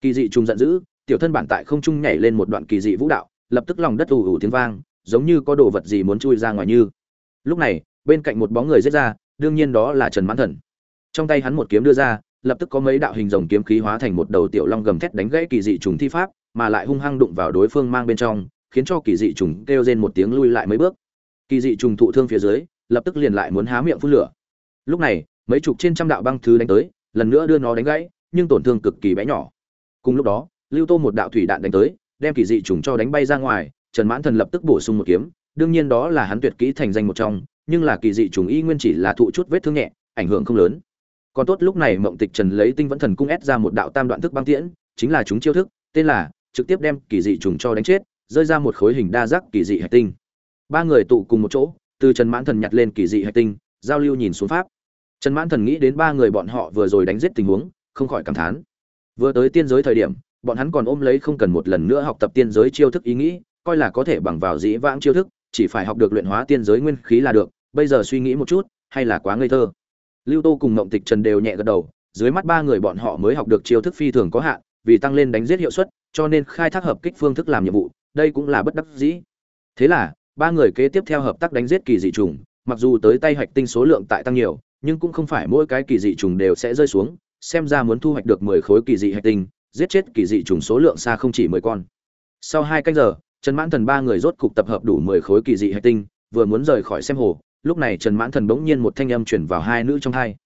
Kỳ dị trùng giận dữ, tiểu thân bản tại không trung nhảy lên một đoạn kỳ dị vũ đạo, lập tức lòng đất ù ù tiếng vang, giống như có đồ vật gì muốn chui ra ngoài như. Lúc này, bên cạnh một bóng người giết ra, đương nhiên đó là trần mãn thần. Trong tay hắn một kiếm đưa ra, lập tức có mấy đạo hình rồng kiếm khí hóa thành một đầu tiểu long gầm thét đánh gãy kỳ dị trùng thi pháp mà lại hung hăng đụng vào đối phương mang bên trong, khiến cho kỳ dị trùng kêu rên một tiếng lui lại mấy bước. Kỳ dị trùng thụ thương phía dưới, lập tức liền lại muốn há miệng phun lửa. Lúc này, mấy chục trên trăm đạo băng thứ đánh tới, lần nữa đưa nó đánh gãy, nhưng tổn thương cực kỳ bé nhỏ. Cùng lúc đó, lưu tô một đạo thủy đạn đánh tới, đem kỳ dị trùng cho đánh bay ra ngoài, trần mãn thần lập tức bổ sung một kiếm, đương nhiên đó là hắn tuyệt kỹ thành danh một trong, nhưng là kỳ dị trùng y nguyên chỉ là thụ chút vết thương nhẹ, ảnh hưởng không lớn. Còn tốt lúc này mộng tịch trần lấy tinh vẫn thần cung ép ra một đạo tam đoạn thức băng tiễn, chính là chúng chiêu thức, tên là trực tiếp đem kỳ dị trùng cho đánh chết, rơi ra một khối hình đa giác kỳ dị hạch tinh. Ba người tụ cùng một chỗ, từ trần mãn thần nhặt lên kỳ dị hạch tinh, giao lưu nhìn xuống pháp. Trần mãn thần nghĩ đến ba người bọn họ vừa rồi đánh giết tình huống, không khỏi cảm thán. Vừa tới tiên giới thời điểm, bọn hắn còn ôm lấy không cần một lần nữa học tập tiên giới chiêu thức ý nghĩ, coi là có thể bằng vào dĩ vãng chiêu thức, chỉ phải học được luyện hóa tiên giới nguyên khí là được, bây giờ suy nghĩ một chút, hay là quá ngây thơ. Lưu tô cùng Ngộng tịch trần đều nhẹ gật đầu, dưới mắt ba người bọn họ mới học được chiêu thức phi thường có hạn, vì tăng lên đánh giết hiệu suất cho nên khai thác hợp kích phương thức làm nhiệm vụ, đây cũng là bất đắc dĩ. Thế là, ba người kế tiếp theo hợp tác đánh giết kỳ dị trùng, mặc dù tới tay hoạch tinh số lượng tại tăng nhiều, nhưng cũng không phải mỗi cái kỳ dị trùng đều sẽ rơi xuống, xem ra muốn thu hoạch được mười khối kỳ dị hạch tinh, giết chết kỳ dị trùng số lượng xa không chỉ mười con. Sau hai canh giờ, trần mãn thần ba người rốt cục tập hợp đủ mười khối kỳ dị hạch tinh, vừa muốn rời khỏi xem hồ, lúc này trần mãn thần bỗng nhiên một thanh âm truyền vào hai nữ trong hai.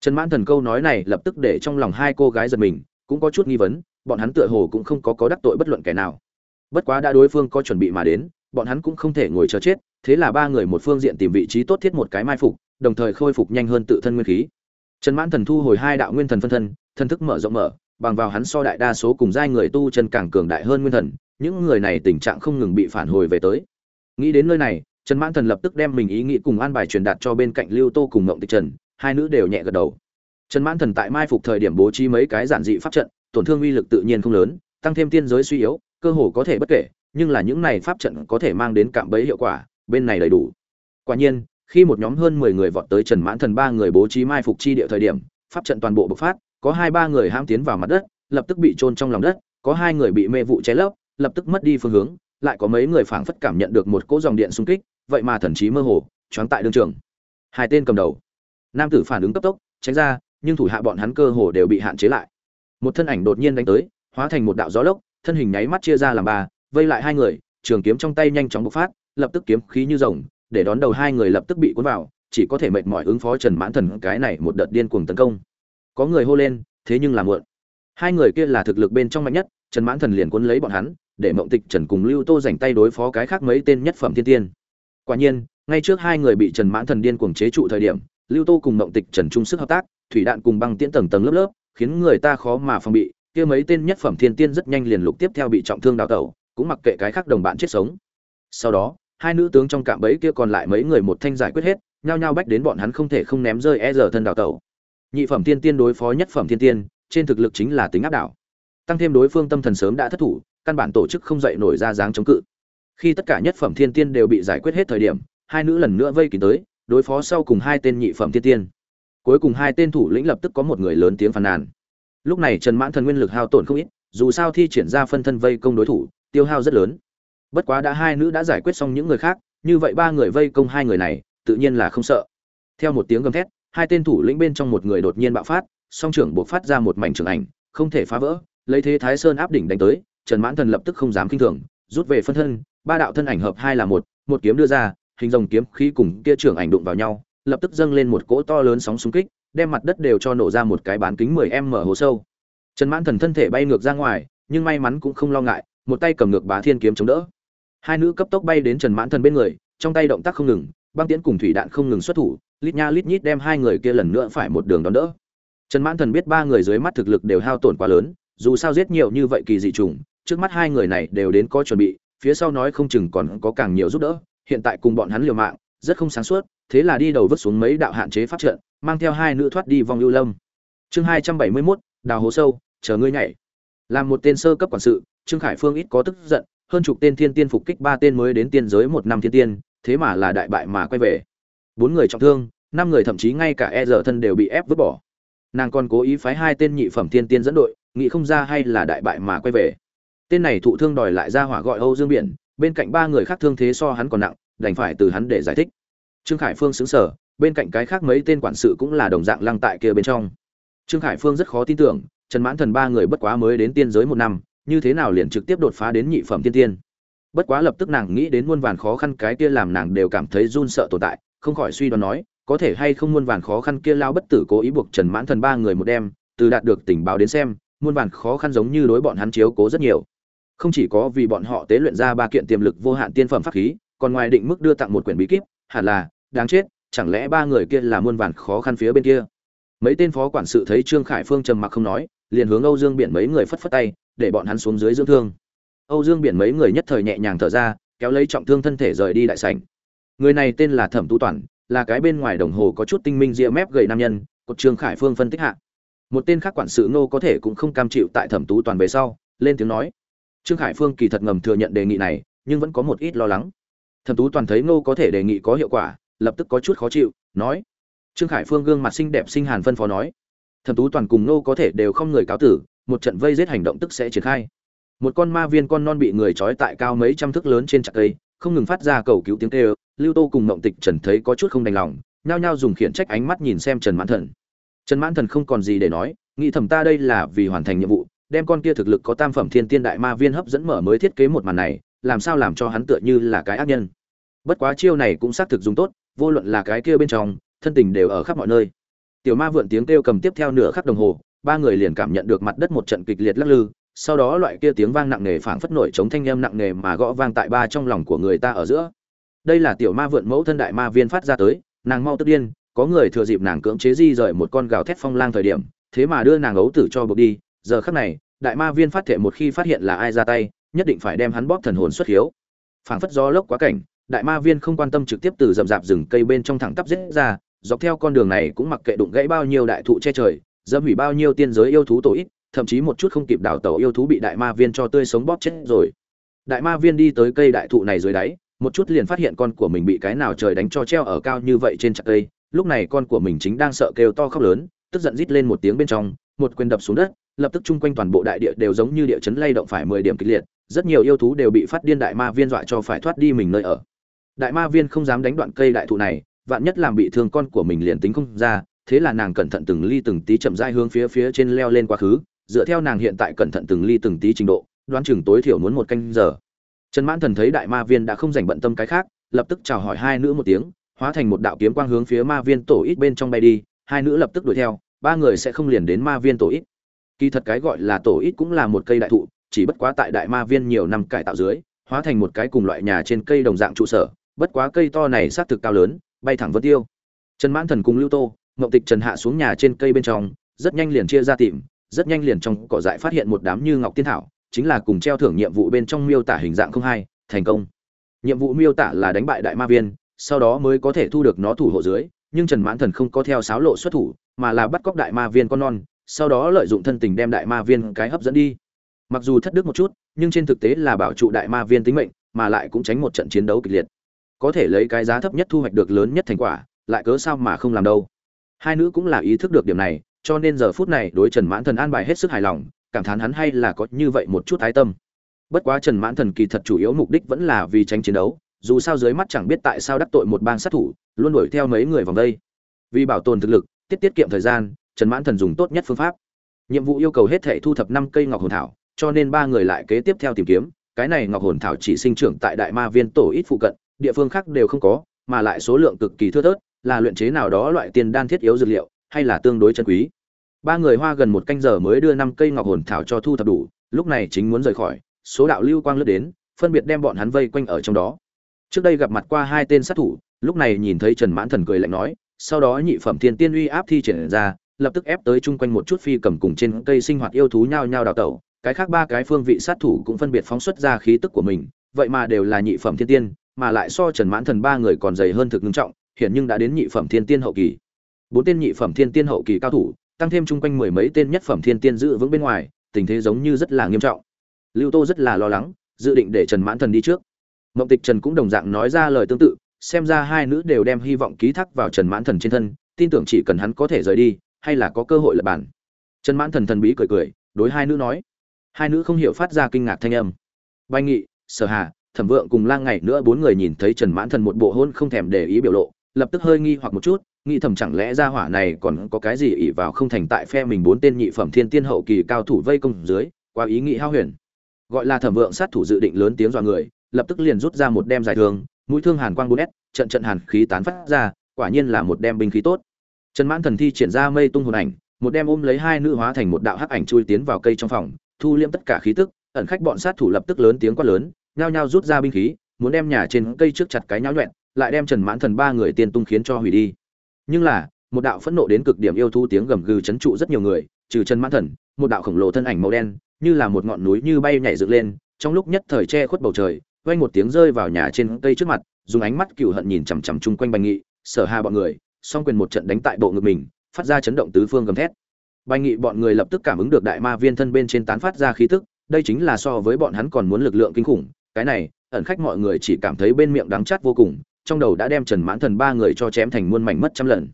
Trần mãn thần câu nói này lập tức để trong lòng hai cô gái giật mình, cũng có chút nghi vấn bọn hắn tựa hồ cũng không có có đắc tội bất luận kẻ nào. Bất quá đã đối phương có chuẩn bị mà đến, bọn hắn cũng không thể ngồi chờ chết, thế là ba người một phương diện tìm vị trí tốt thiết một cái mai phục, đồng thời khôi phục nhanh hơn tự thân nguyên khí. Trần mãn thần thu hồi hai đạo nguyên thần phân thân thân thức mở rộng mở, bằng vào hắn so đại đa số cùng giai người tu chân càng cường đại hơn nguyên thần, những người này tình trạng không ngừng bị phản hồi về tới. Nghĩ đến nơi này, trần mãn thần lập tức đem mình ý nghĩ cùng an bài truyền đạt cho bên cạnh lưu tô cùng ngộng tịch trần, hai nữ đều nhẹ gật đầu. Trần mãn thần tại mai phục thời điểm bố trí mấy cái giản dị pháp trận tổn thương uy lực tự nhiên không lớn, tăng thêm tiên giới suy yếu, cơ hồ có thể bất kể, nhưng là những này pháp trận có thể mang đến cạm bẫy hiệu quả, bên này đầy đủ. Quả nhiên, khi một nhóm hơn mười người vọt tới trần mãn thần ba người bố trí mai phục chi địa thời điểm, pháp trận toàn bộ bộc phát, có hai ba người ham tiến vào mặt đất, lập tức bị trôn trong lòng đất, có hai người bị mê vụ cháy lấp, lập tức mất đi phương hướng, lại có mấy người phảng phất cảm nhận được một cỗ dòng điện xung kích, vậy mà thần trí mơ hồ, choáng tại đương trường. Hai tên cầm đầu. Nam tử phản ứng cấp tốc, tránh ra, nhưng thủ hạ bọn hắn cơ hồ đều bị hạn chế lại một thân ảnh đột nhiên đánh tới, hóa thành một đạo gió lốc, thân hình nháy mắt chia ra làm ba, vây lại hai người, trường kiếm trong tay nhanh chóng bộc phát, lập tức kiếm khí như rồng, để đón đầu hai người lập tức bị cuốn vào, chỉ có thể mệt mỏi ứng phó trần mãn thần, cái này một đợt điên cuồng tấn công. Có người hô lên, thế nhưng là muộn. Hai người kia là thực lực bên trong mạnh nhất, trần mãn thần liền cuốn lấy bọn hắn, để mộng tịch trần cùng lưu tô dành tay đối phó cái khác mấy tên nhất phẩm thiên tiên. Quả nhiên, ngay trước hai người bị trần mãn thần điên cuồng chế trụ thời điểm, lưu tô cùng mộng tịch trần chung sức hợp tác, thủy đạn cùng băng tiễn tầng tầng lớp lớp khiến người ta khó mà phòng bị, kia mấy tên nhất phẩm thiên tiên rất nhanh liền lục tiếp theo bị trọng thương đào tẩu, cũng mặc kệ cái khác đồng bạn chết sống. Sau đó, hai nữ tướng trong cạm bẫy kia còn lại mấy người một thanh giải quyết hết, nhao nhao bách đến bọn hắn không thể không ném rơi e giờ thân đào tẩu. Nhị phẩm thiên tiên đối phó nhất phẩm thiên tiên, trên thực lực chính là tính áp đảo. Tăng thêm đối phương tâm thần sớm đã thất thủ, căn bản tổ chức không dậy nổi ra dáng chống cự. Khi tất cả nhất phẩm thiên tiên đều bị giải quyết hết thời điểm, hai nữ lần nữa vây kín tới, đối phó sau cùng hai tên nhị phẩm thiên tiên cuối cùng hai tên thủ lĩnh lập tức có một người lớn tiếng phàn nàn. Lúc này trần mãn thần nguyên lực hao tổn không ít, dù sao thi triển ra phân thân vây công đối thủ, tiêu hao rất lớn. Bất quá đã hai nữ đã giải quyết xong những người khác, như vậy ba người vây công hai người này, tự nhiên là không sợ. Theo một tiếng gầm thét, hai tên thủ lĩnh bên trong một người đột nhiên bạo phát, song trưởng buộc phát ra một mảnh trường ảnh, không thể phá vỡ, lấy thế thái sơn áp đỉnh đánh tới, trần mãn thần lập tức không dám kinh thường, rút về phân thân, ba đạo thân ảnh hợp hai là một một kiếm đưa ra, hình rồng kiếm khí cùng kia trưởng ảnh đụng vào nhau lập tức dâng lên một cỗ to lớn sóng xung kích, đem mặt đất đều cho nổ ra một cái bán kính 10 m hồ sâu. Trần mãn thần thân thể bay ngược ra ngoài, nhưng may mắn cũng không lo ngại, một tay cầm ngược bá thiên kiếm chống đỡ. Hai nữ cấp tốc bay đến trần mãn thần bên người, trong tay động tác không ngừng, băng tiễn cùng thủy đạn không ngừng xuất thủ, lít nha lít nhít đem hai người kia lần nữa phải một đường đón đỡ. Trần mãn thần biết ba người dưới mắt thực lực đều hao tổn quá lớn, dù sao giết nhiều như vậy kỳ dị trùng trước mắt hai người này đều đến có chuẩn bị, phía sau nói không chừng còn có càng nhiều giúp đỡ, hiện tại cùng bọn hắn liều mạng rất không sáng suốt, thế là đi đầu vứt xuống mấy đạo hạn chế pháp trận, mang theo hai nữ thoát đi vòng ưu lâm. Chương hai trăm bảy mươi mốt, đào hố sâu, chờ ngươi nhảy. Làm một tên sơ cấp quản sự, trương khải phương ít có tức giận, hơn chục tên thiên tiên phục kích ba tên mới đến tiên giới một năm thiên tiên, thế mà là đại bại mà quay về. Bốn người trọng thương, năm người thậm chí ngay cả e giờ thân đều bị ép vứt bỏ. Nàng còn cố ý phái hai tên nhị phẩm thiên tiên dẫn đội, nghĩ không ra hay là đại bại mà quay về. Tên này thụ thương đòi lại ra hỏa gọi âu dương biển, bên cạnh ba người khác thương thế so hắn còn nặng đành phải từ hắn để giải thích. Trương khải phương xứng sở bên cạnh cái khác mấy tên quản sự cũng là đồng dạng lăng tại kia bên trong. Trương khải phương rất khó tin tưởng, trần mãn thần ba người bất quá mới đến tiên giới một năm, như thế nào liền trực tiếp đột phá đến nhị phẩm tiên tiên. Bất quá lập tức nàng nghĩ đến muôn vàn khó khăn cái kia làm nàng đều cảm thấy run sợ tồn tại, không khỏi suy đoán nói, có thể hay không muôn vàn khó khăn kia lao bất tử cố ý buộc trần mãn thần ba người một đêm, từ đạt được tình báo đến xem, muôn vàn khó khăn giống như đối bọn hắn chiếu cố rất nhiều. Không chỉ có vì bọn họ tế luyện ra ba kiện tiềm lực vô hạn tiên phẩm pháp khí còn ngoài định mức đưa tặng một quyển bí kíp, hẳn là, đáng chết, chẳng lẽ ba người kia là muôn vàn khó khăn phía bên kia? Mấy tên phó quản sự thấy trương khải phương trầm mặc không nói, liền hướng âu dương biển mấy người phất phất tay, để bọn hắn xuống dưới dưỡng thương. Âu dương biển mấy người nhất thời nhẹ nhàng thở ra, kéo lấy trọng thương thân thể rời đi đại sảnh. Người này tên là thẩm tu toàn, là cái bên ngoài đồng hồ có chút tinh minh ria mép gầy nam nhân, cột trương khải phương phân tích hạ. Một tên khác quản sự ngô có thể cũng không cam chịu tại thẩm tú toàn về sau, lên tiếng nói. Trương khải phương kỳ thật ngầm thừa nhận đề nghị này, nhưng vẫn có một ít lo lắng thẩm tú toàn thấy ngô có thể đề nghị có hiệu quả, lập tức có chút khó chịu, nói. Trương khải phương gương mặt xinh đẹp sinh hàn phân phó nói. Thẩm tú toàn cùng ngô có thể đều không người cáo tử, một trận vây giết hành động tức sẽ triển khai. Một con ma viên con non bị người trói tại cao mấy trăm thước lớn trên chặt cây, không ngừng phát ra cầu cứu tiếng kêu, lưu tô cùng mộng tịch trần thấy có chút không đành lòng, nhao nhao dùng khiển trách ánh mắt nhìn xem trần mãn thần. Trần mãn thần không còn gì để nói, nghĩ thầm ta đây là vì hoàn thành nhiệm vụ, đem con kia thực lực có tam phẩm thiên tiên đại ma viên hấp dẫn mở mới thiết kế một màn này, làm sao làm cho hắn tựa như là cái ác nhân bất quá chiêu này cũng xác thực dùng tốt, vô luận là cái kia bên trong, thân tình đều ở khắp mọi nơi. Tiểu ma vượn tiếng kêu cầm tiếp theo nửa khắc đồng hồ, ba người liền cảm nhận được mặt đất một trận kịch liệt lắc lư, sau đó loại kia tiếng vang nặng nề phảng phất nổi chống thanh âm nặng nề mà gõ vang tại ba trong lòng của người ta ở giữa. Đây là tiểu ma vượn mẫu thân đại ma viên phát ra tới, nàng mau tức điên, có người thừa dịp nàng cưỡng chế di rời một con gào thét phong lang thời điểm, thế mà đưa nàng ấu tử cho buộc đi, giờ khắc này, đại ma viên phát thể một khi phát hiện là ai ra tay, nhất định phải đem hắn bóp thần hồn xuất hiếu. Phảng phất do lốc quá cảnh đại ma viên không quan tâm trực tiếp từ rậm rạp rừng cây bên trong thẳng tắp giết ra, dọc theo con đường này cũng mặc kệ đụng gãy bao nhiêu đại thụ che trời, dẫm hủy bao nhiêu tiên giới yêu thú tổ ít, thậm chí một chút không kịp đào tẩu yêu thú bị đại ma viên cho tươi sống bóp chết rồi. Đại ma viên đi tới cây đại thụ này dưới đáy, một chút liền phát hiện con của mình bị cái nào trời đánh cho treo ở cao như vậy trên chặt cây, lúc này con của mình chính đang sợ kêu to khóc lớn, tức giận rít lên một tiếng bên trong, một quyền đập xuống đất, lập tức chung quanh toàn bộ đại địa đều giống như địa chấn lay động phải mười điểm kịch liệt, rất nhiều yêu thú đều bị phát điên đại ma viên dọa cho phải thoát đi mình nơi ở đại ma viên không dám đánh đoạn cây đại thụ này, vạn nhất làm bị thương con của mình liền tính không ra, thế là nàng cẩn thận từng ly từng tí chậm rãi hướng phía phía trên leo lên quá khứ, dựa theo nàng hiện tại cẩn thận từng ly từng tí trình độ, đoán chừng tối thiểu muốn một canh giờ. Trần mãn thần thấy đại ma viên đã không dành bận tâm cái khác, lập tức chào hỏi hai nữ một tiếng, hóa thành một đạo kiếm quang hướng phía ma viên tổ ít bên trong bay đi, hai nữ lập tức đuổi theo, ba người sẽ không liền đến ma viên tổ ít. Kỳ thật cái gọi là tổ ít cũng là một cây đại thụ, chỉ bất quá tại đại ma viên nhiều năm cải tạo dưới, hóa thành một cái cùng loại nhà trên cây đồng dạng trụ sở bất quá cây to này xác thực cao lớn, bay thẳng vân tiêu. Trần mãn thần cùng lưu tô ngậu tịch trần hạ xuống nhà trên cây bên trong, rất nhanh liền chia ra tìm, rất nhanh liền trong cỏ dại phát hiện một đám như ngọc tiên thảo, chính là cùng treo thưởng nhiệm vụ bên trong miêu tả hình dạng không hai, thành công. Nhiệm vụ miêu tả là đánh bại đại ma viên, sau đó mới có thể thu được nó thủ hộ dưới, nhưng trần mãn thần không có theo sáo lộ xuất thủ, mà là bắt cóc đại ma viên con non, sau đó lợi dụng thân tình đem đại ma viên cái hấp dẫn đi. Mặc dù thất đức một chút, nhưng trên thực tế là bảo trụ đại ma viên tính mệnh, mà lại cũng tránh một trận chiến đấu kịch liệt có thể lấy cái giá thấp nhất thu hoạch được lớn nhất thành quả, lại cớ sao mà không làm đâu. Hai nữ cũng là ý thức được điểm này, cho nên giờ phút này đối trần mãn thần an bài hết sức hài lòng, cảm thán hắn hay là có như vậy một chút thái tâm. Bất quá trần mãn thần kỳ thật chủ yếu mục đích vẫn là vì tránh chiến đấu, dù sao dưới mắt chẳng biết tại sao đắc tội một bang sát thủ, luôn đuổi theo mấy người vòng đây. Vì bảo tồn thực lực, tiết tiết kiệm thời gian, trần mãn thần dùng tốt nhất phương pháp. Nhiệm vụ yêu cầu hết thể thu thập năm cây ngọc hồn thảo, cho nên ba người lại kế tiếp theo tìm kiếm, cái này ngọc hồn thảo chỉ sinh trưởng tại đại ma viên tổ ít phụ cận địa phương khác đều không có, mà lại số lượng cực kỳ thưa thớt, là luyện chế nào đó loại tiền đan thiết yếu dược liệu, hay là tương đối chân quý. Ba người hoa gần một canh giờ mới đưa năm cây ngọc hồn thảo cho thu thập đủ, lúc này chính muốn rời khỏi, số đạo lưu quang lướt đến, phân biệt đem bọn hắn vây quanh ở trong đó. Trước đây gặp mặt qua hai tên sát thủ, lúc này nhìn thấy trần mãn thần cười lạnh nói, sau đó nhị phẩm thiên tiên uy áp thi triển ra, lập tức ép tới chung quanh một chút phi cầm cùng trên cây sinh hoạt yêu thú nhao nhao đào tẩu. Cái khác ba cái phương vị sát thủ cũng phân biệt phóng xuất ra khí tức của mình, vậy mà đều là nhị phẩm thiên tiên mà lại so trần mãn thần ba người còn dày hơn thực nghiêm trọng hiện nhưng đã đến nhị phẩm thiên tiên hậu kỳ. Bốn tên nhị phẩm thiên tiên hậu kỳ cao thủ, tăng thêm chung quanh mười mấy tên nhất phẩm thiên tiên giữ vững bên ngoài, tình thế giống như rất là nghiêm trọng. Lưu tô rất là lo lắng, dự định để trần mãn thần đi trước. Mộng tịch trần cũng đồng dạng nói ra lời tương tự, xem ra hai nữ đều đem hy vọng ký thác vào trần mãn thần trên thân, tin tưởng chỉ cần hắn có thể rời đi, hay là có cơ hội lật bản trần mãn thần thần bí cười cười, đối hai nữ nói. Hai nữ không hiểu phát ra kinh ngạc thanh âm. Banh nghị, sở hà thẩm vượng cùng lang ngày nữa bốn người nhìn thấy trần mãn thần một bộ hôn không thèm để ý biểu lộ, lập tức hơi nghi hoặc một chút, nghĩ thầm chẳng lẽ ra hỏa này còn có cái gì ỷ vào không thành tại phe mình bốn tên nhị phẩm thiên tiên hậu kỳ cao thủ vây công dưới, qua ý nghĩ hao huyền. Gọi là thẩm vượng sát thủ dự định lớn tiếng dọa người, lập tức liền rút ra một đem dài thương, mũi thương hàn quang bốn s trận trận hàn khí tán phát ra, quả nhiên là một đem binh khí tốt. Trần mãn thần thi triển ra mây tung hồn ảnh, một đem ôm lấy hai nữ hóa thành một đạo hắc ảnh chui tiến vào cây trong phòng, thu liêm tất cả khí tức, ẩn khách bọn sát thủ lập tức lớn tiếng quát lớn nhao nhao rút ra binh khí muốn đem nhà trên cây trước chặt cái nháo nhuyễn, lại đem trần mãn thần ba người tiên tung khiến cho hủy đi. Nhưng là một đạo phẫn nộ đến cực điểm yêu thu tiếng gầm gừ chấn trụ rất nhiều người trừ trần mãn thần một đạo khổng lồ thân ảnh màu đen như là một ngọn núi như bay nhảy dựng lên trong lúc nhất thời che khuất bầu trời vang một tiếng rơi vào nhà trên cây trước mặt dùng ánh mắt cừu hận nhìn chằm chằm chung quanh bành nghị sở hà bọn người song quyền một trận đánh tại bộ ngực mình phát ra chấn động tứ phương gầm thét. Bành nghị bọn người lập tức cảm ứng được đại ma viên thân bên trên tán phát ra khí tức đây chính là so với bọn hắn còn muốn lực lượng kinh khủng cái này, ẩn khách mọi người chỉ cảm thấy bên miệng đắng chát vô cùng, trong đầu đã đem trần mãn thần ba người cho chém thành muôn mảnh mất trăm lần.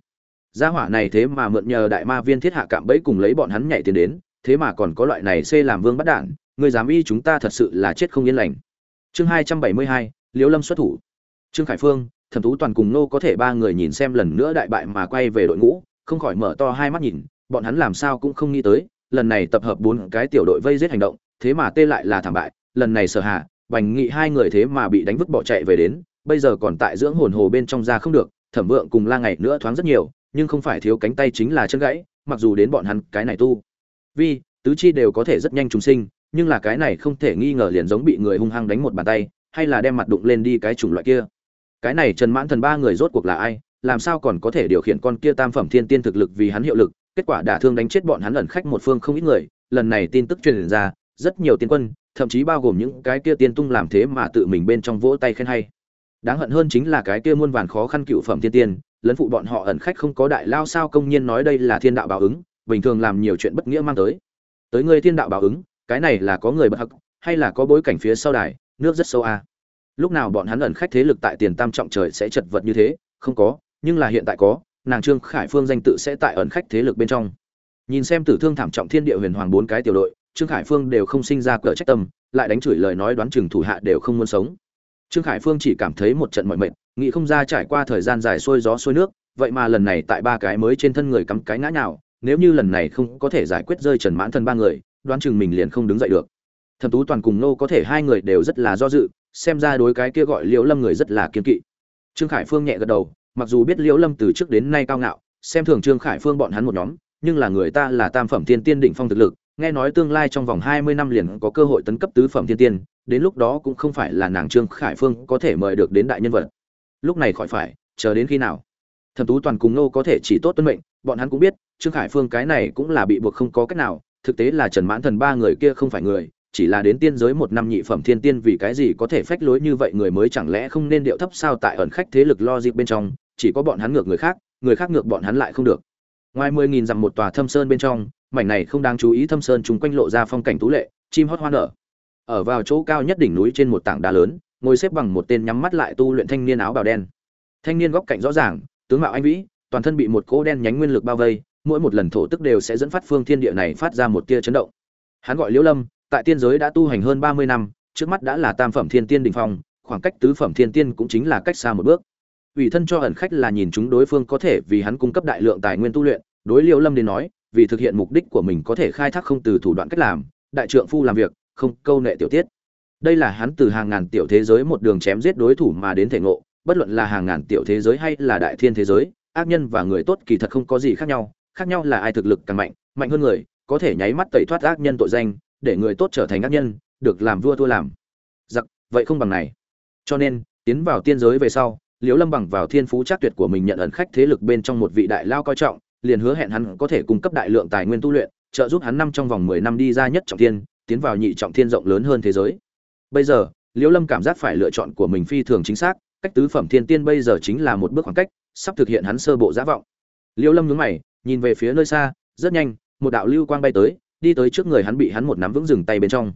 Gia hỏa này thế mà mượn nhờ đại ma viên thiết hạ cạm bẫy cùng lấy bọn hắn nhảy tiền đến, thế mà còn có loại này xê làm vương bắt đản người dám y chúng ta thật sự là chết không yên lành. Chương hai trăm bảy mươi hai, liễu lâm xuất thủ. Trương khải phương, thẩm tú toàn cùng nô có thể ba người nhìn xem lần nữa đại bại mà quay về đội ngũ, không khỏi mở to hai mắt nhìn, bọn hắn làm sao cũng không nghĩ tới, lần này tập hợp bốn cái tiểu đội vây giết hành động, thế mà tê lại là thảm bại, lần này sở hạ bành nghị hai người thế mà bị đánh vứt bỏ chạy về đến, bây giờ còn tại dưỡng hồn hồ bên trong ra không được, thẩm vượng cùng la ngày nữa thoáng rất nhiều, nhưng không phải thiếu cánh tay chính là chân gãy, mặc dù đến bọn hắn cái này tu. Vi, tứ chi đều có thể rất nhanh trùng sinh, nhưng là cái này không thể nghi ngờ liền giống bị người hung hăng đánh một bàn tay, hay là đem mặt đụng lên đi cái chủng loại kia. Cái này trần mãn thần ba người rốt cuộc là ai, làm sao còn có thể điều khiển con kia tam phẩm thiên tiên thực lực vì hắn hiệu lực, kết quả đả thương đánh chết bọn hắn ẩn khách một phương không ít người, lần này tin tức truyền ra, rất nhiều tiên quân thậm chí bao gồm những cái kia tiên tung làm thế mà tự mình bên trong vỗ tay khen hay. Đáng hận hơn chính là cái kia muôn vàn khó khăn cựu phẩm thiên tiên, lấn phụ bọn họ ẩn khách không có đại lao sao công nhiên nói đây là thiên đạo báo ứng, bình thường làm nhiều chuyện bất nghĩa mang tới. Tới người thiên đạo báo ứng, cái này là có người bất hắc, hay là có bối cảnh phía sau đài, nước rất sâu à. lúc nào bọn hắn ẩn khách thế lực tại tiền tam trọng trời sẽ chật vật như thế? Không có, nhưng là hiện tại có, nàng trương khải phương danh tự sẽ tại ẩn khách thế lực bên trong. Nhìn xem tử thương thảm trọng thiên địa huyền hoàng bốn cái tiểu đội trương khải phương đều không sinh ra cỡ trách tâm, lại đánh chửi lời nói đoán chừng thủ hạ đều không muốn sống. Trương khải phương chỉ cảm thấy một trận mọi mệt, nghĩ không ra trải qua thời gian dài xuôi gió xuôi nước, vậy mà lần này tại ba cái mới trên thân người cắm cái ngã nào nếu như lần này không có thể giải quyết rơi trần mãn thân ba người, đoán chừng mình liền không đứng dậy được. Thẩm tú toàn cùng nô có thể hai người đều rất là do dự, xem ra đối cái kia gọi liễu lâm người rất là kiên kỵ. Trương khải phương nhẹ gật đầu, mặc dù biết liễu lâm từ trước đến nay cao ngạo, xem thường trương khải phương bọn hắn một nhóm, nhưng là người ta là tam phẩm thiên tiên đỉnh phong thực lực nghe nói tương lai trong vòng hai mươi năm liền có cơ hội tấn cấp tứ phẩm thiên tiên, đến lúc đó cũng không phải là nàng trương khải phương có thể mời được đến đại nhân vật. Lúc này khỏi phải, chờ đến khi nào? Thẩm tú toàn cùng nô có thể chỉ tốt tuân mệnh, bọn hắn cũng biết, trương khải phương cái này cũng là bị buộc không có cách nào, thực tế là trần mãn thần ba người kia không phải người, chỉ là đến tiên giới một năm nhị phẩm thiên tiên vì cái gì có thể phách lối như vậy người mới chẳng lẽ không nên điệu thấp sao tại ẩn khách thế lực lo dịp bên trong, chỉ có bọn hắn ngược người khác người khác ngược bọn hắn lại không được. Ngoài mười nghìn dặm một tòa thâm sơn bên trong mảnh này không đáng chú ý thâm sơn chúng quanh lộ ra phong cảnh tú lệ, chim hót hoa nở. Ở vào chỗ cao nhất đỉnh núi trên một tảng đá lớn, ngồi xếp bằng một tên nhắm mắt lại tu luyện thanh niên áo bào đen. Thanh niên góc cạnh rõ ràng, tướng mạo anh vĩ, toàn thân bị một cỗ đen nhánh nguyên lực bao vây, mỗi một lần thổ tức đều sẽ dẫn phát phương thiên địa này phát ra một tia chấn động. Hắn gọi liễu lâm, tại tiên giới đã tu hành hơn ba mươi năm, trước mắt đã là tam phẩm thiên tiên đỉnh phong, khoảng cách tứ phẩm thiên tiên cũng chính là cách xa một bước. Ủy thân cho ẩn khách là nhìn chúng đối phương có thể vì hắn cung cấp đại lượng tài nguyên tu luyện, đối liễu lâm đến nói vì thực hiện mục đích của mình có thể khai thác không từ thủ đoạn cách làm, đại trượng phu làm việc, không câu nệ tiểu tiết. Đây là hắn từ hàng ngàn tiểu thế giới một đường chém giết đối thủ mà đến thể ngộ, bất luận là hàng ngàn tiểu thế giới hay là đại thiên thế giới, ác nhân và người tốt kỳ thật không có gì khác nhau khác nhau là ai thực lực càng mạnh mạnh hơn người, có thể nháy mắt tẩy thoát ác nhân tội danh, để người tốt trở thành ác nhân, được làm vua thua làm. Giặc, vậy không bằng này. Cho nên, tiến vào tiên giới về sau, liễu lâm bằng vào thiên phú chắc tuyệt của mình nhận ẩn khách thế lực bên trong một vị đại lao coi trọng liền hứa hẹn hắn có thể cung cấp đại lượng tài nguyên tu luyện, trợ giúp hắn năm trong vòng mười năm đi ra nhất trọng thiên, tiến vào nhị trọng thiên rộng lớn hơn thế giới. Bây giờ, liễu lâm cảm giác phải lựa chọn của mình phi thường chính xác, cách tứ phẩm thiên tiên bây giờ chính là một bước khoảng cách, sắp thực hiện hắn sơ bộ giả vọng. Liễu lâm nhướng mày, nhìn về phía nơi xa, rất nhanh, một đạo lưu quang bay tới, đi tới trước người hắn bị hắn một nắm vững dừng tay bên trong.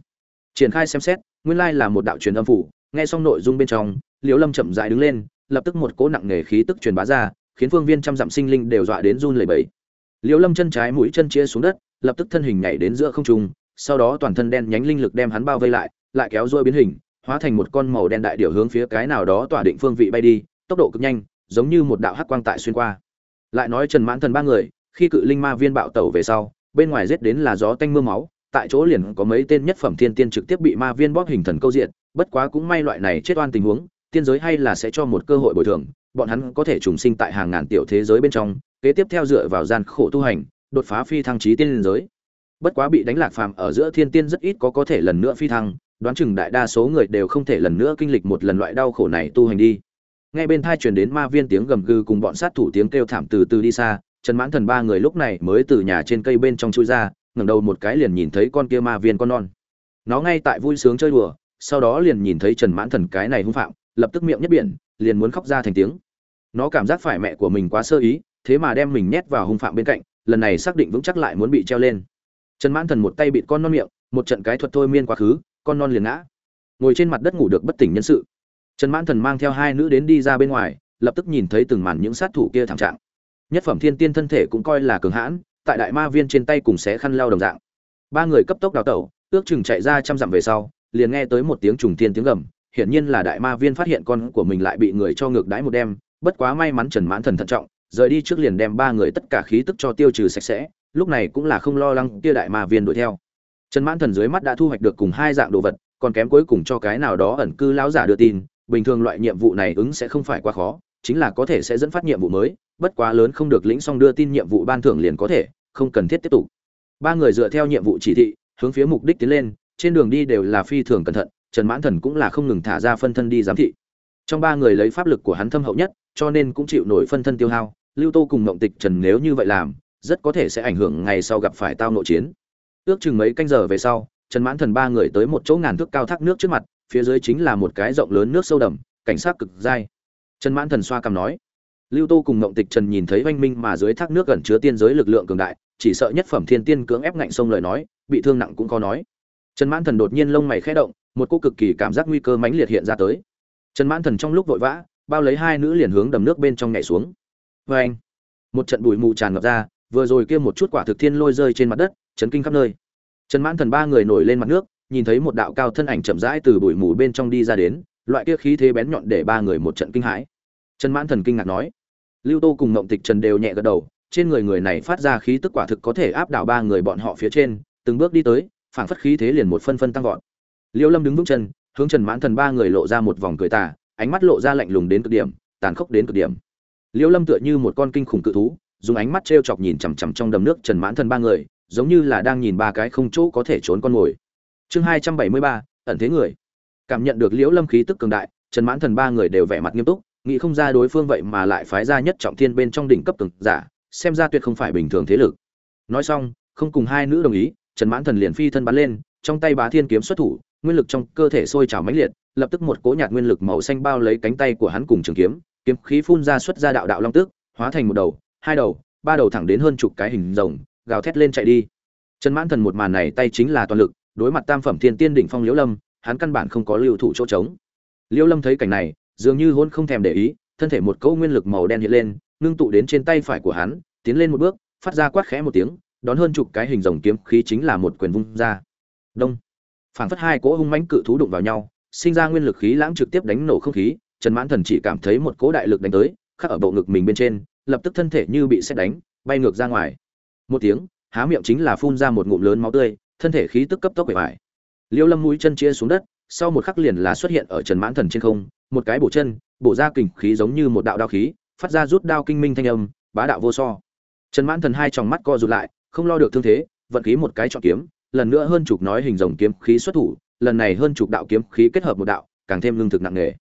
Triển khai xem xét, nguyên lai là một đạo truyền âm phủ, nghe xong nội dung bên trong, liễu lâm chậm rãi đứng lên, lập tức một cỗ nặng nề khí tức truyền bá ra khiến phương viên trăm dặm sinh linh đều dọa đến run lẩy bẩy. Liễu lâm chân trái mũi chân chia xuống đất, lập tức thân hình nhảy đến giữa không trung, sau đó toàn thân đen nhánh linh lực đem hắn bao vây lại lại kéo dôi biến hình, hóa thành một con màu đen đại điểu hướng phía cái nào đó tỏa định phương vị bay đi, tốc độ cực nhanh, giống như một đạo hắc quang tại xuyên qua. Lại nói trần mãn thần ba người, khi cự linh ma viên bạo tẩu về sau, bên ngoài giết đến là gió tanh mưa máu, tại chỗ liền có mấy tên nhất phẩm thiên tiên trực tiếp bị ma viên bóp hình thần câu diện, bất quá cũng may loại này chết oan tình huống, tiên giới hay là sẽ cho một cơ hội bồi thường bọn hắn có thể trùng sinh tại hàng ngàn tiểu thế giới bên trong, kế tiếp theo dựa vào gian khổ tu hành, đột phá phi thăng trí tiên giới. Bất quá bị đánh lạc phàm ở giữa thiên tiên rất ít có có thể lần nữa phi thăng, đoán chừng đại đa số người đều không thể lần nữa kinh lịch một lần loại đau khổ này tu hành đi. Nghe bên tai truyền đến ma viên tiếng gầm gừ cùng bọn sát thủ tiếng kêu thảm từ từ đi xa, trần mãn thần ba người lúc này mới từ nhà trên cây bên trong chui ra, ngẩng đầu một cái liền nhìn thấy con kia ma viên con non. Nó ngay tại vui sướng chơi đùa, sau đó liền nhìn thấy trần mãn thần cái này hung phạm, lập tức miệng nhất biển, liền muốn khóc ra thành tiếng nó cảm giác phải mẹ của mình quá sơ ý, thế mà đem mình nhét vào hung phạm bên cạnh, lần này xác định vững chắc lại muốn bị treo lên. Trần mãn thần một tay bịt con non miệng, một trận cái thuật thôi miên quá khứ, con non liền ngã. Ngồi trên mặt đất ngủ được bất tỉnh nhân sự. Trần mãn thần mang theo hai nữ đến đi ra bên ngoài, lập tức nhìn thấy từng màn những sát thủ kia thảm trạng. Nhất phẩm thiên tiên thân thể cũng coi là cường hãn, tại đại ma viên trên tay cùng xé khăn lao đồng dạng. Ba người cấp tốc đào tẩu, ước chừng chạy ra trăm dặm về sau, liền nghe tới một tiếng trùng thiên tiếng gầm, hiển nhiên là đại ma viên phát hiện con của mình lại bị người cho ngược đãi một đêm bất quá may mắn trần mãn thần thận trọng, rời đi trước liền đem ba người tất cả khí tức cho tiêu trừ sạch sẽ, lúc này cũng là không lo lắng kia đại ma viên đuổi theo. Trần mãn thần dưới mắt đã thu hoạch được cùng hai dạng đồ vật, còn kém cuối cùng cho cái nào đó ẩn cư lão giả đưa tin, bình thường loại nhiệm vụ này ứng sẽ không phải quá khó, chính là có thể sẽ dẫn phát nhiệm vụ mới, bất quá lớn không được lĩnh xong đưa tin nhiệm vụ ban thưởng liền có thể, không cần thiết tiếp tục. Ba người dựa theo nhiệm vụ chỉ thị, hướng phía mục đích tiến lên, trên đường đi đều là phi thường cẩn thận, trần mãn thần cũng là không ngừng thả ra phân thân đi giám thị. Trong ba người lấy pháp lực của hắn thâm hậu nhất cho nên cũng chịu nổi phân thân tiêu hao, lưu tô cùng mộng tịch trần nếu như vậy làm, rất có thể sẽ ảnh hưởng ngày sau gặp phải tao nội chiến. Ước chừng mấy canh giờ về sau, trần mãn thần ba người tới một chỗ ngàn thước cao thác nước trước mặt, phía dưới chính là một cái rộng lớn nước sâu đầm, cảnh sát cực dai. Trần mãn thần xoa cằm nói, lưu tô cùng mộng tịch trần nhìn thấy oanh minh mà dưới thác nước gần chứa tiên giới lực lượng cường đại, chỉ sợ nhất phẩm thiên tiên cưỡng ép ngạnh sông lời nói, bị thương nặng cũng có nói. Trần mãn thần đột nhiên lông mày khẽ động, một cô cực kỳ cảm giác nguy cơ mãnh liệt hiện ra tới. Trần mãn thần trong lúc vội vã bao lấy hai nữ liền hướng đầm nước bên trong nhảy xuống. Vê anh, một trận bụi mù tràn ngập ra, vừa rồi kia một chút quả thực thiên lôi rơi trên mặt đất, chấn kinh khắp nơi. Trần mãn thần ba người nổi lên mặt nước, nhìn thấy một đạo cao thân ảnh chậm rãi từ bụi mù bên trong đi ra đến, loại kia khí thế bén nhọn để ba người một trận kinh hãi. Trần mãn thần kinh ngạc nói, lưu tô cùng ngộng tịch trần đều nhẹ gật đầu, trên người người này phát ra khí tức quả thực có thể áp đảo ba người bọn họ phía trên, từng bước đi tới, phảng phất khí thế liền một phân phân tăng vọt. Liêu lâm đứng vững chân, hướng trần mãn thần ba người lộ ra một vòng cười tà ánh mắt lộ ra lạnh lùng đến cực điểm, tàn khốc đến cực điểm. Liễu lâm tựa như một con kinh khủng cự thú, dùng ánh mắt t chọc nhìn chằm chằm trong đầm nước trần mãn thần ba người, giống như là đang nhìn ba cái không chỗ có thể trốn con mồi. Chương hai trăm bảy mươi ba, ẩn thế người. Cảm nhận được liễu lâm khí tức cường đại, trần mãn thần ba người đều vẻ mặt nghiêm túc, nghĩ không ra đối phương vậy mà lại phái ra nhất trọng thiên bên trong đỉnh cấp cường giả, xem ra tuyệt không phải bình thường thế lực. Nói xong, không cùng hai nữ đồng ý, trần mãn thần liền phi thân bắn lên trong tay bá thiên kiếm xuất thủ, nguyên lực trong cơ thể sôi trào mãnh liệt, lập tức một cỗ nhạt nguyên lực màu xanh bao lấy cánh tay của hắn cùng trường kiếm kiếm khí phun ra xuất ra đạo đạo long tước, hóa thành một đầu, hai đầu, ba đầu thẳng đến hơn chục cái hình rồng, gào thét lên chạy đi. Trần mãn thần một màn này tay chính là toàn lực, đối mặt tam phẩm thiên tiên đỉnh phong liễu lâm, hắn căn bản không có lưu thủ chỗ trống. Liễu lâm thấy cảnh này, dường như hôn không thèm để ý, thân thể một cỗ nguyên lực màu đen hiện lên, ngưng tụ đến trên tay phải của hắn, tiến lên một bước, phát ra quát khẽ một tiếng, đón hơn chục cái hình rồng kiếm khí chính là một quyền vung ra đông. Phảng phất hai cỗ hung mãnh cự thú đụng vào nhau, sinh ra nguyên lực khí lãng trực tiếp đánh nổ không khí, trần mãn thần chỉ cảm thấy một cỗ đại lực đánh tới, khắc ở bộ ngực mình bên trên, lập tức thân thể như bị xét đánh, bay ngược ra ngoài. Một tiếng, há miệng chính là phun ra một ngụm lớn máu tươi, thân thể khí tức cấp tốc bể vải liêu lâm mũi chân chia xuống đất, sau một khắc liền là xuất hiện ở trần mãn thần trên không, một cái bổ chân, bổ ra kình khí giống như một đạo đao khí, phát ra rút đao kinh minh thanh âm, bá đạo vô so. Trần mãn thần hai tròng mắt co rụt lại, không lo được thương thế, vận khí một cái chọn kiếm lần nữa hơn chục nói hình rồng kiếm khí xuất thủ, lần này hơn chục đạo kiếm khí kết hợp một đạo, càng thêm lương thực nặng nề.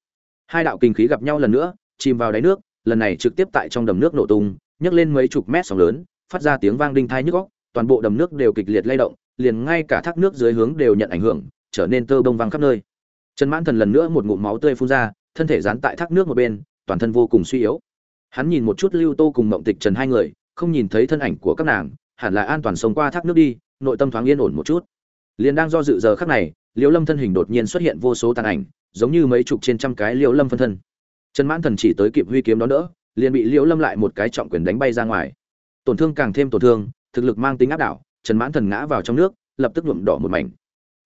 Hai đạo kinh khí gặp nhau lần nữa, chìm vào đáy nước, lần này trực tiếp tại trong đầm nước nổ tung, nhấc lên mấy chục mét sóng lớn, phát ra tiếng vang đinh tai nhức óc, toàn bộ đầm nước đều kịch liệt lay động, liền ngay cả thác nước dưới hướng đều nhận ảnh hưởng, trở nên tơ bông văng khắp nơi. Trần mãn thần lần nữa một ngụm máu tươi phun ra, thân thể dán tại thác nước một bên, toàn thân vô cùng suy yếu. Hắn nhìn một chút lưu tô cùng mộng tịch trần hai người, không nhìn thấy thân ảnh của các nàng, hẳn là an toàn sống qua thác nước đi nội tâm thoáng yên ổn một chút. Liền đang do dự giờ khắc này, liễu lâm thân hình đột nhiên xuất hiện vô số tàn ảnh, giống như mấy chục trên trăm cái liễu lâm phân thân. Trần mãn thần chỉ tới kịp huy kiếm đó đỡ, liền bị liễu lâm lại một cái trọng quyền đánh bay ra ngoài. Tổn thương càng thêm tổn thương, thực lực mang tính áp đảo, trần mãn thần ngã vào trong nước, lập tức nhuộm đỏ một mảnh.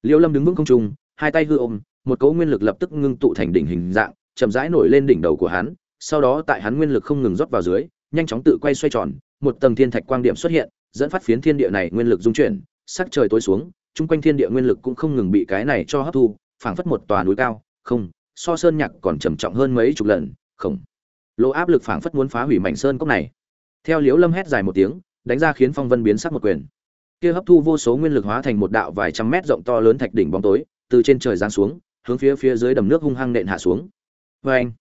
Liễu lâm đứng vững không trung, hai tay hư ôm, một cỗ nguyên lực lập tức ngưng tụ thành đỉnh hình dạng, chậm rãi nổi lên đỉnh đầu của hắn, sau đó tại hắn nguyên lực không ngừng rót vào dưới, nhanh chóng tự quay xoay tròn, một tầng thiên thạch quang điểm xuất hiện dẫn phát phiến thiên địa này nguyên lực dung chuyển, sắc trời tối xuống, chung quanh thiên địa nguyên lực cũng không ngừng bị cái này cho hấp thu, phảng phất một tòa núi cao, không, so sơn nhạc còn trầm trọng hơn mấy chục lần, không. Lỗ áp lực phảng phất muốn phá hủy mảnh sơn cốc này. Theo liễu lâm hét dài một tiếng, đánh ra khiến phong vân biến sắc một quyền. Kia hấp thu vô số nguyên lực hóa thành một đạo vài trăm mét rộng to lớn thạch đỉnh bóng tối, từ trên trời giáng xuống, hướng phía phía dưới đầm nước hung hăng nện hạ xuống. Vê anh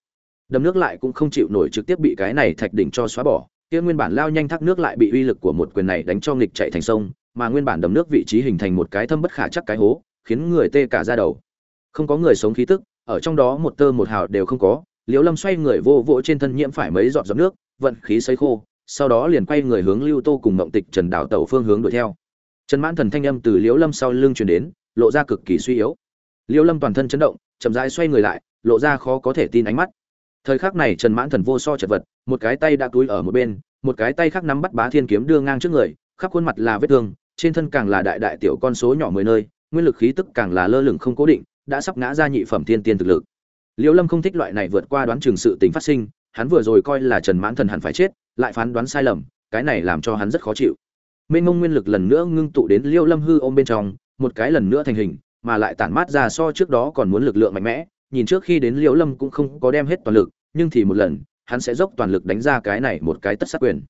đầm nước lại cũng không chịu nổi trực tiếp bị cái này thạch đỉnh cho xóa bỏ kia nguyên bản lao nhanh thác nước lại bị uy lực của một quyền này đánh cho nghịch chạy thành sông, mà nguyên bản đầm nước vị trí hình thành một cái thâm bất khả chắc cái hố, khiến người tê cả ra đầu. Không có người sống khí tức, ở trong đó một tơ một hào đều không có, liễu lâm xoay người vô vỗ trên thân nhiễm phải mấy giọt giọt nước, vận khí sấy khô, sau đó liền quay người hướng lưu tô cùng mộng tịch trần đảo tẩu phương hướng đuổi theo. Trần mãn thần thanh âm từ liễu lâm sau lưng truyền đến, lộ ra cực kỳ suy yếu. Liễu lâm toàn thân chấn động, chậm rãi xoay người lại, lộ ra khó có thể tin ánh mắt thời khắc này trần mãn thần vô so chật vật, một cái tay đã túi ở một bên, một cái tay khác nắm bắt bá thiên kiếm đưa ngang trước người, khắp khuôn mặt là vết thương, trên thân càng là đại đại tiểu con số nhỏ mười nơi, nguyên lực khí tức càng là lơ lửng không cố định, đã sắp ngã ra nhị phẩm thiên tiên thực lực. Liễu lâm không thích loại này vượt qua đoán chừng sự tính phát sinh, hắn vừa rồi coi là trần mãn thần hẳn phải chết, lại phán đoán sai lầm, cái này làm cho hắn rất khó chịu. Mênh mông nguyên lực lần nữa ngưng tụ đến liễu lâm hư ôm bên trong, một cái lần nữa thành hình, mà lại tản mát ra so trước đó còn muốn lực lượng mạnh mẽ nhìn trước khi đến liễu lâm cũng không có đem hết toàn lực, nhưng thì một lần, hắn sẽ dốc toàn lực đánh ra cái này một cái tất sát quyền.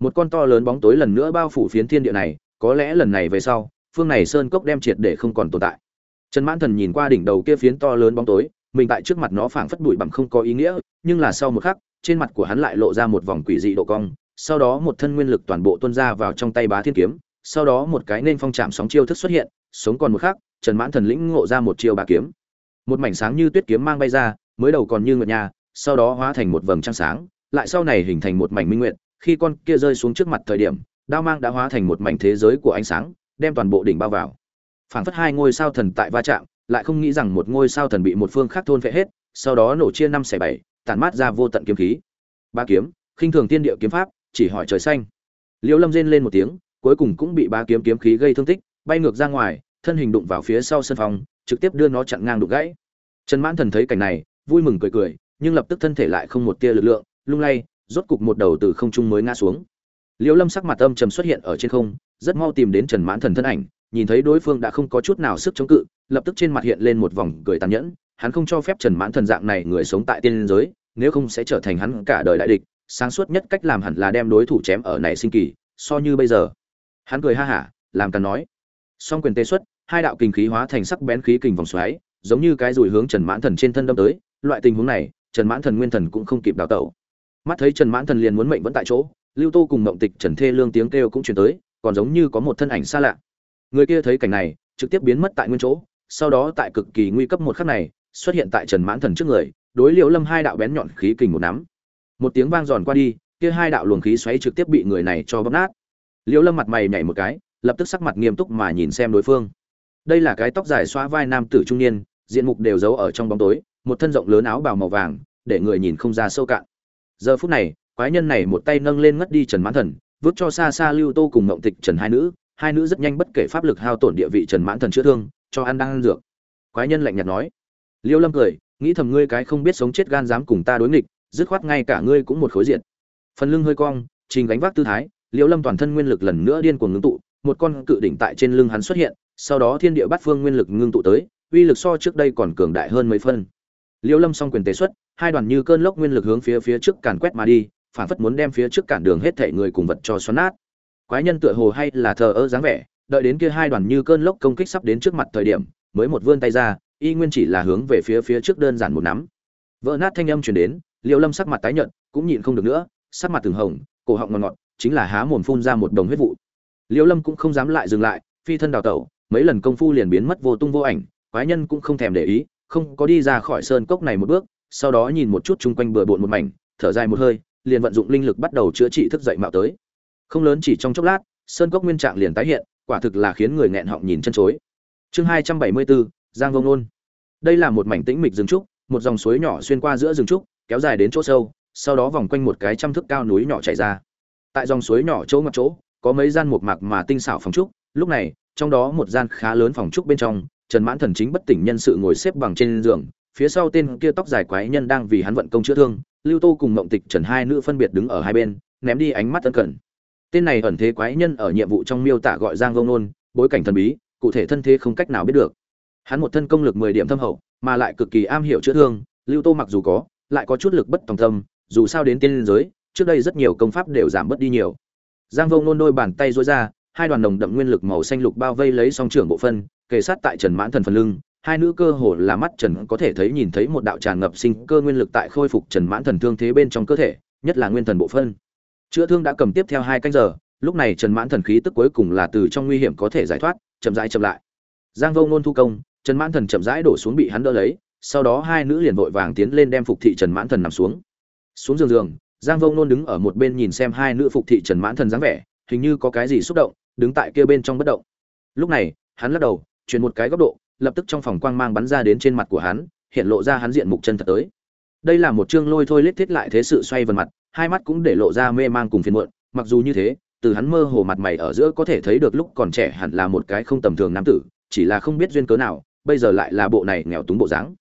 Một con to lớn bóng tối lần nữa bao phủ phiến thiên địa này, có lẽ lần này về sau, phương này sơn cốc đem triệt để không còn tồn tại. Trần mãn thần nhìn qua đỉnh đầu kia phiến to lớn bóng tối, mình tại trước mặt nó phảng phất bụi bặm không có ý nghĩa, nhưng là sau một khắc, trên mặt của hắn lại lộ ra một vòng quỷ dị độ cong, sau đó một thân nguyên lực toàn bộ tuôn ra vào trong tay bá thiên kiếm, sau đó một cái nên phong chạm sóng chiêu thức xuất hiện, sống còn một khắc, trần mãn thần lĩnh ngộ ra một chiêu bá kiếm một mảnh sáng như tuyết kiếm mang bay ra, mới đầu còn như nguyệt nhà sau đó hóa thành một vầng trăng sáng, lại sau này hình thành một mảnh minh nguyện khi con kia rơi xuống trước mặt thời điểm, đao mang đã hóa thành một mảnh thế giới của ánh sáng, đem toàn bộ đỉnh bao vào. Phảng phất hai ngôi sao thần tại va chạm, lại không nghĩ rằng một ngôi sao thần bị một phương khác thôn phệ hết, sau đó nổ chia năm xẻ bảy, tản mát ra vô tận kiếm khí. Ba kiếm, khinh thường tiên địa kiếm pháp, chỉ hỏi trời xanh. Liễu lâm rên lên một tiếng, cuối cùng cũng bị ba kiếm kiếm khí gây thương tích, bay ngược ra ngoài, thân hình đụng vào phía sau sân phòng trực tiếp đưa nó chặn ngang đụng gãy. Trần mãn thần thấy cảnh này, vui mừng cười cười, nhưng lập tức thân thể lại không một tia lực lượng, lung lay, rốt cục một đầu từ không trung mới ngã xuống. Liễu lâm sắc mặt âm trầm xuất hiện ở trên không, rất mau tìm đến trần mãn thần thân ảnh, nhìn thấy đối phương đã không có chút nào sức chống cự, lập tức trên mặt hiện lên một vòng cười tàn nhẫn, hắn không cho phép trần mãn thần dạng này người sống tại tiên giới, nếu không sẽ trở thành hắn cả đời đại địch, sáng suốt nhất cách làm hẳn là đem đối thủ chém ở này sinh kỳ, so như bây giờ. Hắn cười ha hả, làm cần nói. Song quyền tê xuất hai đạo kinh khí hóa thành sắc bén khí kình vòng xoáy, giống như cái rùi hướng trần mãn thần trên thân đâm tới, loại tình huống này, trần mãn thần nguyên thần cũng không kịp đào tẩu. Mắt thấy trần mãn thần liền muốn mệnh vẫn tại chỗ, lưu tô cùng mộng tịch, trần thê lương tiếng kêu cũng truyền tới, còn giống như có một thân ảnh xa lạ. Người kia thấy cảnh này, trực tiếp biến mất tại nguyên chỗ, sau đó tại cực kỳ nguy cấp một khắc này, xuất hiện tại trần mãn thần trước người, đối liễu lâm hai đạo bén nhọn khí kình một nắm. Một tiếng vang giòn qua đi, kia hai đạo luồng khí xoáy trực tiếp bị người này cho bóp nát. Liễu lâm mặt mày nhảy một cái, lập tức sắc mặt nghiêm túc mà nhìn xem đối phương đây là cái tóc dài xóa vai nam tử trung niên, diện mục đều giấu ở trong bóng tối, một thân rộng lớn áo bào màu vàng, để người nhìn không ra sâu cạn. Giờ phút này, quái nhân này một tay nâng lên ngất đi trần mãn thần, vứt cho xa xa lưu tô cùng ngộng tịch trần hai nữ hai nữ rất nhanh bất kể pháp lực hao tổn địa vị trần mãn thần chữa thương, cho ăn đang ăn dược. Quái nhân lạnh nhạt nói, liêu lâm cười, nghĩ thầm ngươi cái không biết sống chết gan dám cùng ta đối nghịch, dứt khoát ngay cả ngươi cũng một khối diện. Phần lưng hơi cong, trình gánh vác tư thái, liêu lâm toàn thân nguyên lực lần nữa điên cuồng ngưng tụ, một con cự đỉnh tại trên lưng hắn xuất hiện sau đó thiên địa bát phương nguyên lực ngưng tụ tới, uy lực so trước đây còn cường đại hơn mấy phân. Liêu lâm song quyền tế xuất, hai đoàn như cơn lốc nguyên lực hướng phía phía trước càn quét mà đi, phản phất muốn đem phía trước cản đường hết thảy người cùng vật cho xoắn nát. Quái nhân tựa hồ hay là thờ ơ dáng vẻ, đợi đến kia hai đoàn như cơn lốc công kích sắp đến trước mặt thời điểm, mới một vươn tay ra, y nguyên chỉ là hướng về phía phía trước đơn giản một nắm. Vỡ nát thanh âm truyền đến, liêu lâm sắc mặt tái nhợt, cũng nhịn không được nữa, sắc mặt từng hồng, cổ họng ngọt ngọt, chính là há mồm phun ra một đồng huyết vụ. Liêu lâm cũng không dám lại dừng lại, phi thân đào tẩu mấy lần công phu liền biến mất vô tung vô ảnh, quái nhân cũng không thèm để ý, không có đi ra khỏi sơn cốc này một bước, sau đó nhìn một chút chung quanh bừa bộn một mảnh, thở dài một hơi, liền vận dụng linh lực bắt đầu chữa trị thức dậy mạo tới. Không lớn chỉ trong chốc lát, sơn cốc nguyên trạng liền tái hiện, quả thực là khiến người nghẹn họng nhìn chân chối. Chương hai trăm bảy mươi bốn, giang vông nôn. Đây là một mảnh tĩnh mịch rừng trúc, một dòng suối nhỏ xuyên qua giữa rừng trúc, kéo dài đến chỗ sâu, sau đó vòng quanh một cái trăm thước cao núi nhỏ chảy ra. Tại dòng suối nhỏ chỗ ngoặt chỗ, có mấy gian một mạc mà tinh xảo phòng trúc, lúc này trong đó một gian khá lớn phòng trúc bên trong, trần mãn thần chính bất tỉnh nhân sự ngồi xếp bằng trên giường, phía sau tên kia tóc dài quái nhân đang vì hắn vận công chữa thương, lưu tô cùng mộng tịch trần hai nữ phân biệt đứng ở hai bên, ném đi ánh mắt ân cần. Tên này ẩn thế quái nhân ở nhiệm vụ trong miêu tả gọi giang vông nôn, bối cảnh thần bí, cụ thể thân thế không cách nào biết được. Hắn một thân công lực mười điểm thâm hậu, mà lại cực kỳ am hiểu chữa thương, lưu tô mặc dù có, lại có chút lực bất tòng tâm, dù sao đến tiên giới, trước đây rất nhiều công pháp đều giảm bớt đi nhiều. Giang vông nôn đôi bàn tay dối ra hai đoàn đồng đậm nguyên lực màu xanh lục bao vây lấy song trưởng bộ phân, kề sát tại trần mãn thần phần lưng. Hai nữ cơ hồ là mắt trần có thể thấy nhìn thấy một đạo tràn ngập sinh cơ nguyên lực tại khôi phục trần mãn thần thương thế bên trong cơ thể, nhất là nguyên thần bộ phân. Chữa thương đã cầm tiếp theo hai canh giờ, lúc này trần mãn thần khí tức cuối cùng là từ trong nguy hiểm có thể giải thoát, chậm rãi chậm lại. Giang vô nôn thu công, trần mãn thần chậm rãi đổ xuống bị hắn đỡ lấy, sau đó hai nữ liền vội vàng tiến lên đem phục thị trần mãn thần nằm xuống. Xuống giường giường, giang vô nôn đứng ở một bên nhìn xem hai nữ phục thị trần mãn thần dáng vẻ, hình như có cái gì xúc động đứng tại kia bên trong bất động. Lúc này, hắn lắc đầu, chuyển một cái góc độ, lập tức trong phòng quang mang bắn ra đến trên mặt của hắn, hiện lộ ra hắn diện mục chân thật tới. Đây là một chương lôi thôi lết thiết lại thế sự xoay vần mặt, hai mắt cũng để lộ ra mê mang cùng phiền muộn, mặc dù như thế, từ hắn mơ hồ mặt mày ở giữa có thể thấy được lúc còn trẻ hẳn là một cái không tầm thường nam tử, chỉ là không biết duyên cớ nào, bây giờ lại là bộ này nghèo túng bộ dáng.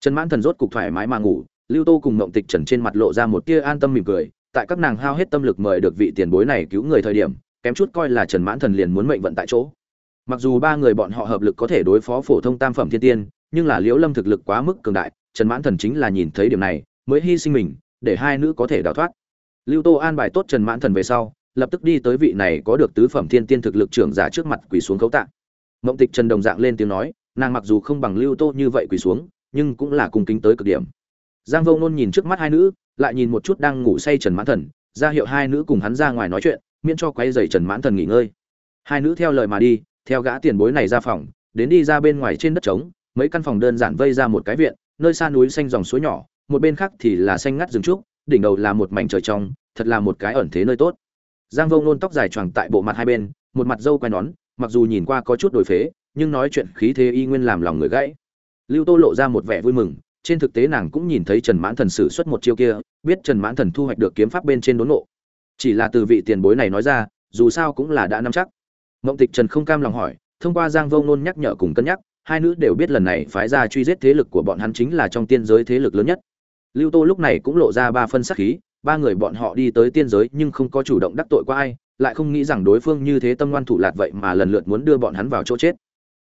Trần mãn thần rốt cục thoải mái mà ngủ, lưu tô cùng mộng tịch trần trên mặt lộ ra một tia an tâm mỉm cười, tại các nàng hao hết tâm lực mời được vị tiền bối này cứu người thời điểm kém chút coi là trần mãn thần liền muốn mệnh vận tại chỗ. Mặc dù ba người bọn họ hợp lực có thể đối phó phổ thông tam phẩm thiên tiên, nhưng là liễu lâm thực lực quá mức cường đại, trần mãn thần chính là nhìn thấy điểm này, mới hy sinh mình, để hai nữ có thể đào thoát. Lưu tô an bài tốt trần mãn thần về sau, lập tức đi tới vị này có được tứ phẩm thiên tiên thực lực trưởng giả trước mặt quỳ xuống cấu tạng mộng tịch trần đồng dạng lên tiếng nói, nàng mặc dù không bằng lưu tô như vậy quỳ xuống, nhưng cũng là cung kính tới cực điểm. Giang vô nôn nhìn trước mắt hai nữ, lại nhìn một chút đang ngủ say trần mãn thần, ra hiệu hai nữ cùng hắn ra ngoài nói chuyện miễn cho quay dày trần mãn thần nghỉ ngơi. Hai nữ theo lời mà đi, theo gã tiền bối này ra phòng, đến đi ra bên ngoài trên đất trống, mấy căn phòng đơn giản vây ra một cái viện, nơi xa núi xanh dòng suối nhỏ, một bên khác thì là xanh ngắt rừng trúc, đỉnh đầu là một mảnh trời trong, thật là một cái ẩn thế nơi tốt. Giang vô nôn tóc dài choàng tại bộ mặt hai bên, một mặt dâu quai nón, mặc dù nhìn qua có chút đổi phế, nhưng nói chuyện khí thế y nguyên làm lòng người gãy. Lưu tô lộ ra một vẻ vui mừng, trên thực tế nàng cũng nhìn thấy trần mãn thần sử xuất một chiêu kia, biết trần mãn thần thu hoạch được kiếm pháp bên trên đốn nộ chỉ là từ vị tiền bối này nói ra, dù sao cũng là đã nắm chắc. Mộng tịch trần không cam lòng hỏi, thông qua giang vô ngôn nhắc nhở cùng cân nhắc, hai nữ đều biết lần này phái ra truy giết thế lực của bọn hắn chính là trong tiên giới thế lực lớn nhất. Lưu tô lúc này cũng lộ ra ba phân sắc khí, ba người bọn họ đi tới tiên giới nhưng không có chủ động đắc tội qua ai, lại không nghĩ rằng đối phương như thế tâm ngoan thủ lạt vậy mà lần lượt muốn đưa bọn hắn vào chỗ chết.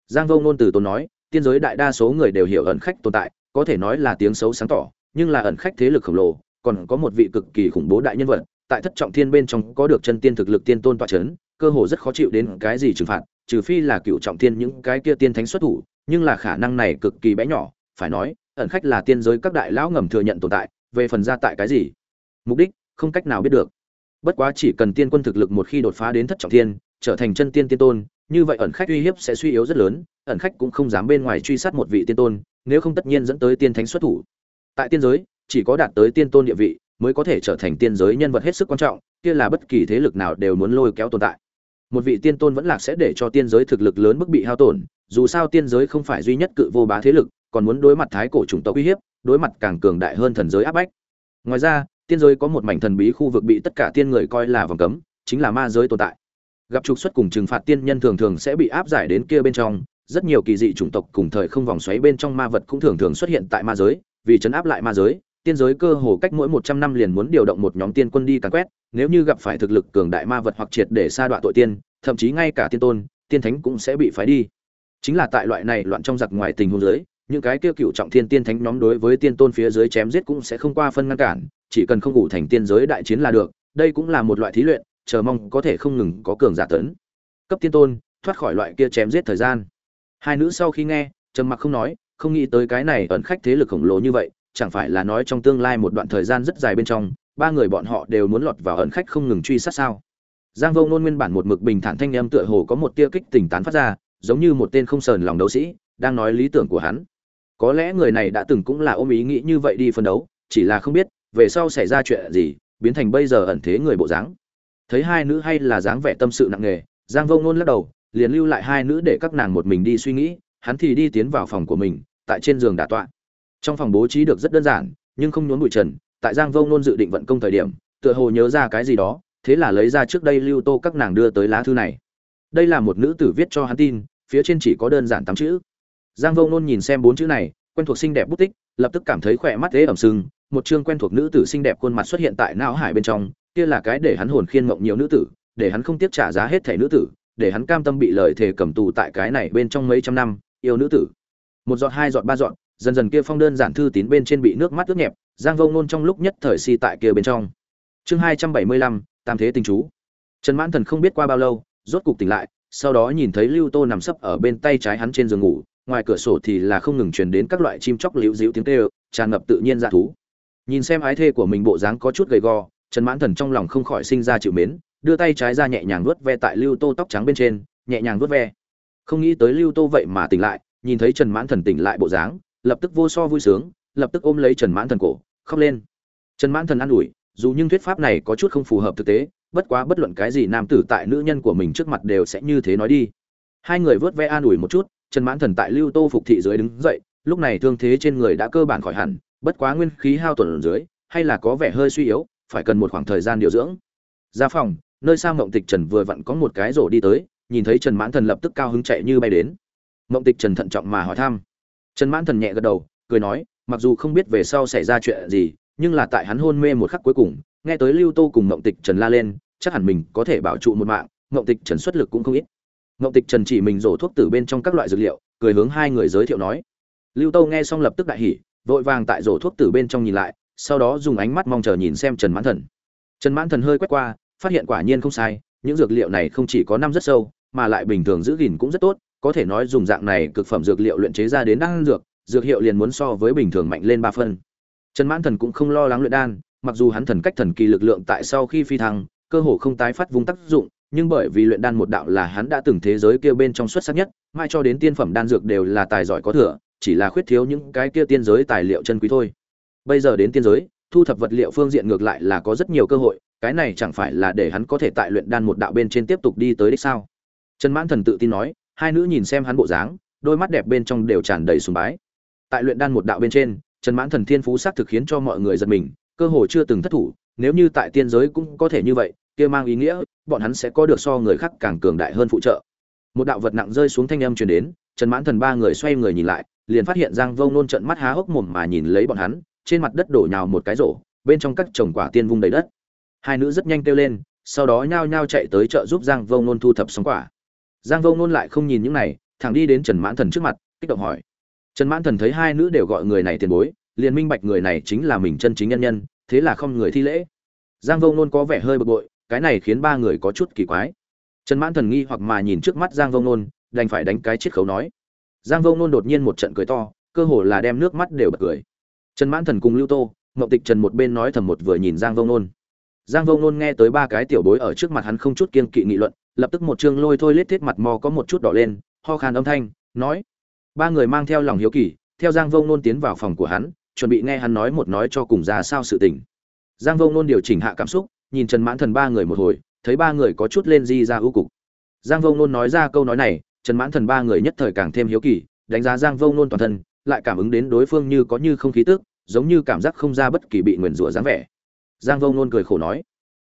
Giang vô ngôn từ tốn nói, tiên giới đại đa số người đều hiểu ẩn khách tồn tại, có thể nói là tiếng xấu sáng tỏ, nhưng là ẩn khách thế lực khổng lồ, còn có một vị cực kỳ khủng bố đại nhân vật tại thất trọng thiên bên trong có được chân tiên thực lực tiên tôn tọa chấn, cơ hồ rất khó chịu đến cái gì trừng phạt, trừ phi là cựu trọng thiên những cái kia tiên thánh xuất thủ, nhưng là khả năng này cực kỳ bé nhỏ, phải nói, ẩn khách là tiên giới các đại lão ngầm thừa nhận tồn tại, về phần ra tại cái gì? Mục đích, không cách nào biết được. Bất quá chỉ cần tiên quân thực lực một khi đột phá đến thất trọng thiên, trở thành chân tiên tiên tôn, như vậy ẩn khách uy hiếp sẽ suy yếu rất lớn, ẩn khách cũng không dám bên ngoài truy sát một vị tiên tôn, nếu không tất nhiên dẫn tới tiên thánh xuất thủ. Tại tiên giới, chỉ có đạt tới tiên tôn địa vị mới có thể trở thành tiên giới nhân vật hết sức quan trọng, kia là bất kỳ thế lực nào đều muốn lôi kéo tồn tại. Một vị tiên tôn vẫn lạc sẽ để cho tiên giới thực lực lớn mức bị hao tổn, dù sao tiên giới không phải duy nhất cự vô bá thế lực, còn muốn đối mặt thái cổ chủng tộc uy hiếp, đối mặt càng cường đại hơn thần giới áp bách. Ngoài ra, tiên giới có một mảnh thần bí khu vực bị tất cả tiên người coi là vòng cấm, chính là ma giới tồn tại. Gặp trục xuất cùng trừng phạt tiên nhân thường thường sẽ bị áp giải đến kia bên trong, rất nhiều kỳ dị chủng tộc cùng thời không vòng xoáy bên trong ma vật cũng thường thường xuất hiện tại ma giới, vì chấn áp lại ma giới tiên giới cơ hồ cách mỗi một trăm năm liền muốn điều động một nhóm tiên quân đi càn quét nếu như gặp phải thực lực cường đại ma vật hoặc triệt để sa đọa tội tiên thậm chí ngay cả tiên tôn tiên thánh cũng sẽ bị phái đi. Chính là tại loại này loạn trong giặc ngoài tình huống dưới, những cái kia cựu trọng thiên tiên thánh nhóm đối với tiên tôn phía dưới chém giết cũng sẽ không qua phân ngăn cản chỉ cần không ngủ thành tiên giới đại chiến là được đây cũng là một loại thí luyện chờ mong có thể không ngừng có cường giả tấn. Cấp tiên tôn thoát khỏi loại kia chém giết thời gian. Hai nữ sau khi nghe trầm mặc không nói không nghĩ tới cái này ẩn khách thế lực khổng lồ như vậy chẳng phải là nói trong tương lai một đoạn thời gian rất dài bên trong, ba người bọn họ đều muốn lọt vào ẩn khách không ngừng truy sát sao? Giang vô ngôn nguyên bản một mực bình thản thanh âm tựa hồ có một tia kích tỉnh tán phát ra, giống như một tên không sờn lòng đấu sĩ, đang nói lý tưởng của hắn. Có lẽ người này đã từng cũng là ôm ý nghĩ như vậy đi phân đấu, chỉ là không biết, về sau xảy ra chuyện gì, biến thành bây giờ ẩn thế người bộ dáng. Thấy hai nữ hay là dáng vẻ tâm sự nặng nề, giang vô ngôn lắc đầu, liền lưu lại hai nữ để các nàng một mình đi suy nghĩ, hắn thì đi tiến vào phòng của mình, tại trên giường đả tọa trong phòng bố trí được rất đơn giản, nhưng không nhốn bụi trần, tại giang vô Nôn dự định vận công thời điểm, tựa hồ nhớ ra cái gì đó, thế là lấy ra trước đây lưu tô các nàng đưa tới lá thư này. Đây là một nữ tử viết cho hắn tin, phía trên chỉ có đơn giản tám chữ. Giang vô Nôn nhìn xem bốn chữ này, quen thuộc xinh đẹp bút tích, lập tức cảm thấy khỏe mắt thế ẩm sưng một chương quen thuộc nữ tử xinh đẹp khuôn mặt xuất hiện tại não hải bên trong, kia là cái để hắn hồn khiên mộng nhiều nữ tử, để hắn không tiếc trả giá hết thẻ nữ tử, để hắn cam tâm bị lời thề cầm tù tại cái này bên trong mấy trăm năm, yêu nữ tử. Một giọt, hai giọt, ba giọt dần dần kia phong đơn giản thư tín bên trên bị nước mắt ướt nhẹp, giang vô ngôn trong lúc nhất thời si tại kia bên trong. Chương hai trăm bảy mươi lăm, tam thế tình chú. Trần mãn thần không biết qua bao lâu, rốt cục tỉnh lại, sau đó nhìn thấy lưu tô nằm sấp ở bên tay trái hắn trên giường ngủ, ngoài cửa sổ thì là không ngừng truyền đến các loại chim chóc liễu dĩu tiếng kêu, tràn ngập tự nhiên dạ thú. Nhìn xem ái thê của mình bộ dáng có chút gầy gò, trần mãn thần trong lòng không khỏi sinh ra chịu mến, đưa tay trái ra nhẹ nhàng vuốt ve tại lưu tô tóc trắng bên trên, nhẹ nhàng vuốt ve. Không nghĩ tới lưu tô vậy mà tỉnh lại, nhìn thấy trần mãn thần tỉnh lại bộ dáng lập tức vô so vui sướng, lập tức ôm lấy trần mãn thần cổ, khóc lên. Trần mãn thần an ủi, dù nhưng thuyết pháp này có chút không phù hợp thực tế, bất quá bất luận cái gì nam tử tại nữ nhân của mình trước mặt đều sẽ như thế nói đi. Hai người vớt ve an ủi một chút, trần mãn thần tại lưu tô phục thị dưới đứng dậy, lúc này thương thế trên người đã cơ bản khỏi hẳn, bất quá nguyên khí hao tổn ở dưới, hay là có vẻ hơi suy yếu, phải cần một khoảng thời gian điều dưỡng. Ra phòng, nơi sang mộng tịch trần vừa vặn có một cái rổ đi tới, nhìn thấy trần mãn thần lập tức cao hứng chạy như bay đến. Mộng tịch trần thận trọng mà hỏi thăm trần mãn thần nhẹ gật đầu, cười nói, mặc dù không biết về sau xảy ra chuyện gì, nhưng là tại hắn hôn mê một khắc cuối cùng, nghe tới lưu tô cùng mộng tịch trần la lên, chắc hẳn mình có thể bảo trụ một mạng, mộng tịch trần xuất lực cũng không ít. Mộng tịch trần chỉ mình rổ thuốc từ bên trong các loại dược liệu, cười hướng hai người giới thiệu nói. Lưu tô nghe xong lập tức đại hỉ, vội vàng tại rổ thuốc từ bên trong nhìn lại, sau đó dùng ánh mắt mong chờ nhìn xem trần mãn thần. Trần mãn thần hơi quét qua, phát hiện quả nhiên không sai, những dược liệu này không chỉ có năm rất sâu, mà lại bình thường giữ gìn cũng rất tốt có thể nói dùng dạng này cực phẩm dược liệu luyện chế ra đến đan dược dược hiệu liền muốn so với bình thường mạnh lên ba phân. Trần mãn thần cũng không lo lắng luyện đan, mặc dù hắn thần cách thần kỳ lực lượng tại sau khi phi thăng, cơ hồ không tái phát vùng tác dụng, nhưng bởi vì luyện đan một đạo là hắn đã từng thế giới kia bên trong xuất sắc nhất, mai cho đến tiên phẩm đan dược đều là tài giỏi có thừa, chỉ là khuyết thiếu những cái kia tiên giới tài liệu chân quý thôi. Bây giờ đến tiên giới, thu thập vật liệu phương diện ngược lại là có rất nhiều cơ hội, cái này chẳng phải là để hắn có thể tại luyện đan một đạo bên trên tiếp tục đi tới đích sao? Trần mãn thần tự tin nói hai nữ nhìn xem hắn bộ dáng, đôi mắt đẹp bên trong đều tràn đầy sùng bái. Tại luyện đan một đạo bên trên, trần mãn thần thiên phú xác thực khiến cho mọi người giật mình, cơ hồ chưa từng thất thủ, nếu như tại tiên giới cũng có thể như vậy, kia mang ý nghĩa, bọn hắn sẽ có được so người khác càng cường đại hơn phụ trợ. Một đạo vật nặng rơi xuống thanh âm truyền đến, trần mãn thần ba người xoay người nhìn lại, liền phát hiện giang vông nôn trận mắt há hốc mồm mà nhìn lấy bọn hắn, trên mặt đất đổ nhào một cái rổ, bên trong các trồng quả tiên vung đầy đất. Hai nữ rất nhanh kêu lên, sau đó nhao nhao chạy tới chợ giúp giang vông nôn thu thập sóng quả giang Vô nôn lại không nhìn những này, thẳng đi đến trần mãn thần trước mặt, kích động hỏi. Trần mãn thần thấy hai nữ đều gọi người này tiền bối, liền minh bạch người này chính là mình chân chính nhân nhân, thế là không người thi lễ. Giang Vô nôn có vẻ hơi bực bội, cái này khiến ba người có chút kỳ quái. Trần mãn thần nghi hoặc mà nhìn trước mắt giang Vô nôn đành phải đánh cái chiết khấu nói. Giang Vô nôn đột nhiên một trận cười to, cơ hồ là đem nước mắt đều bật cười. Trần mãn thần cùng lưu tô ngậm tịch trần một bên nói thầm một vừa nhìn giang Vô nôn giang Vô nôn nghe tới ba cái tiểu bối ở trước mặt hắn không chút kiên kỵ nghị luận lập tức một chương lôi thôi lết thiết mặt mò có một chút đỏ lên, ho khan âm thanh, nói, ba người mang theo lòng hiếu kỳ, theo giang vông nôn tiến vào phòng của hắn, chuẩn bị nghe hắn nói một nói cho cùng ra sao sự tình. Giang vông nôn điều chỉnh hạ cảm xúc, nhìn trần mãn thần ba người một hồi, thấy ba người có chút lên di ra ưu cục. Giang vông nôn nói ra câu nói này, trần mãn thần ba người nhất thời càng thêm hiếu kỳ, đánh giá giang vông nôn toàn thân, lại cảm ứng đến đối phương như có như không khí tức, giống như cảm giác không ra bất kỳ bị nguyền rủa dáng vẻ. Giang vông nôn cười khổ nói,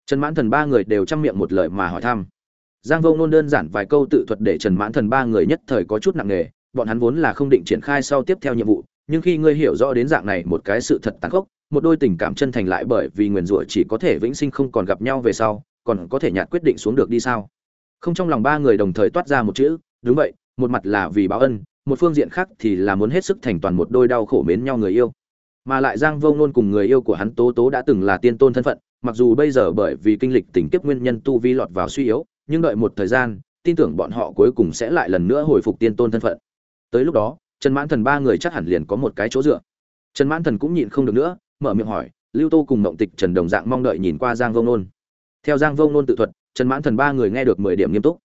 trần mãn thần ba người đều chăm miệng một lời mà hỏi thăm giang Vô nôn đơn giản vài câu tự thuật để trần mãn thần ba người nhất thời có chút nặng nề, bọn hắn vốn là không định triển khai sau tiếp theo nhiệm vụ, nhưng khi ngươi hiểu rõ đến dạng này một cái sự thật tàn khốc, một đôi tình cảm chân thành lại bởi vì nguyền rủa chỉ có thể vĩnh sinh không còn gặp nhau về sau, còn có thể nhạt quyết định xuống được đi sao? Không trong lòng ba người đồng thời toát ra một chữ, đúng vậy, một mặt là vì báo ân, một phương diện khác thì là muốn hết sức thành toàn một đôi đau khổ mến nhau người yêu. Mà lại giang Vô nôn cùng người yêu của hắn tố tố đã từng là tiên tôn thân phận, mặc dù bây giờ bởi vì kinh lịch tình kiếp nguyên nhân tu vi lọt vào suy yếu nhưng đợi một thời gian, tin tưởng bọn họ cuối cùng sẽ lại lần nữa hồi phục tiên tôn thân phận. Tới lúc đó, trần mãn thần ba người chắc hẳn liền có một cái chỗ dựa. Trần mãn thần cũng nhịn không được nữa, mở miệng hỏi, lưu tô cùng mộng tịch trần đồng dạng mong đợi nhìn qua giang vông nôn? Theo giang vông nôn tự thuật, trần mãn thần ba người nghe được mười điểm nghiêm túc.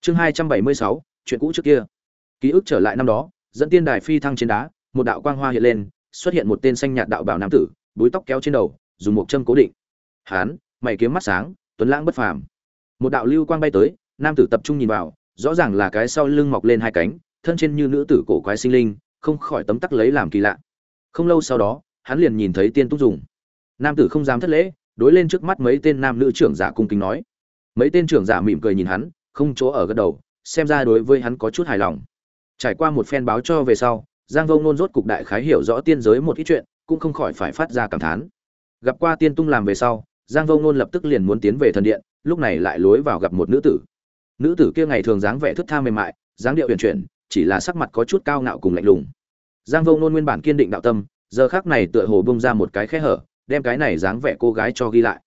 Chương hai trăm bảy mươi sáu, chuyện cũ trước kia. Ký ức trở lại năm đó, dẫn tiên đài phi thăng trên đá, một đạo quang hoa hiện lên, xuất hiện một tên xanh nhạt đạo bảo nam tử, búi tóc kéo trên đầu, dùng một châm cố định. Hán, mày kiếm mắt sáng, tuấn lãng bất phàm một đạo lưu quang bay tới, nam tử tập trung nhìn vào, rõ ràng là cái sau lưng mọc lên hai cánh, thân trên như nữ tử cổ quái sinh linh, không khỏi tấm tắc lấy làm kỳ lạ. Không lâu sau đó, hắn liền nhìn thấy tiên túc dùng. Nam tử không dám thất lễ, đối lên trước mắt mấy tên nam nữ trưởng giả cung kính nói. Mấy tên trưởng giả mỉm cười nhìn hắn, không chỗ ở gật đầu, xem ra đối với hắn có chút hài lòng. Trải qua một phen báo cho về sau, giang vông nôn rốt cục đại khái hiểu rõ tiên giới một ít chuyện, cũng không khỏi phải phát ra cảm thán. Gặp qua tiên tung làm về sau giang Vô nôn lập tức liền muốn tiến về thần điện, lúc này lại lối vào gặp một nữ tử. Nữ tử kia ngày thường dáng vẻ thướt tha mềm mại, dáng điệu huyền chuyển, chỉ là sắc mặt có chút cao ngạo cùng lạnh lùng. Giang Vô nôn nguyên bản kiên định đạo tâm, giờ khác này tựa hồ bông ra một cái khe hở, đem cái này dáng vẻ cô gái cho ghi lại.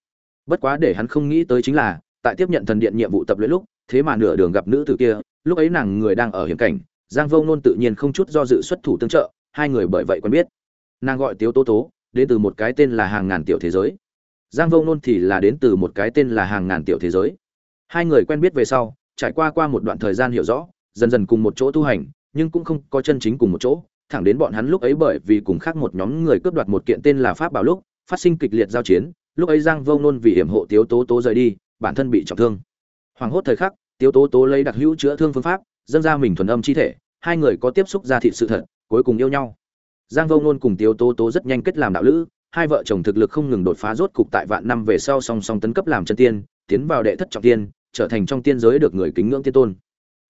Bất quá để hắn không nghĩ tới chính là, tại tiếp nhận thần điện nhiệm vụ tập luyện lúc, thế mà nửa đường gặp nữ tử kia, lúc ấy nàng người đang ở hiểm cảnh, giang Vô nôn tự nhiên không chút do dự xuất thủ tương trợ, hai người bởi vậy quen biết. Nàng gọi tiếu tố tố, đến từ một cái tên là hàng ngàn tiểu thế giới giang Vô nôn thì là đến từ một cái tên là hàng ngàn tiểu thế giới. Hai người quen biết về sau, trải qua qua một đoạn thời gian hiểu rõ, dần dần cùng một chỗ tu hành, nhưng cũng không có chân chính cùng một chỗ. Thẳng đến bọn hắn lúc ấy bởi vì cùng khác một nhóm người cướp đoạt một kiện tên là pháp bảo lúc, phát sinh kịch liệt giao chiến, lúc ấy giang Vô nôn vì hiểm hộ tiếu tố tố rời đi, bản thân bị trọng thương. Hoàng hốt thời khắc, tiếu tố tố lấy đặc hữu chữa thương phương pháp, dâng ra mình thuần âm chi thể, hai người có tiếp xúc ra thị sự thật, cuối cùng yêu nhau. Giang Vô nôn cùng tiếu tố tố rất nhanh kết làm đạo lữ hai vợ chồng thực lực không ngừng đột phá rốt cục tại vạn năm về sau song song tấn cấp làm chân tiên, tiến vào đệ thất trọng tiên, trở thành trong tiên giới được người kính ngưỡng tiên tôn.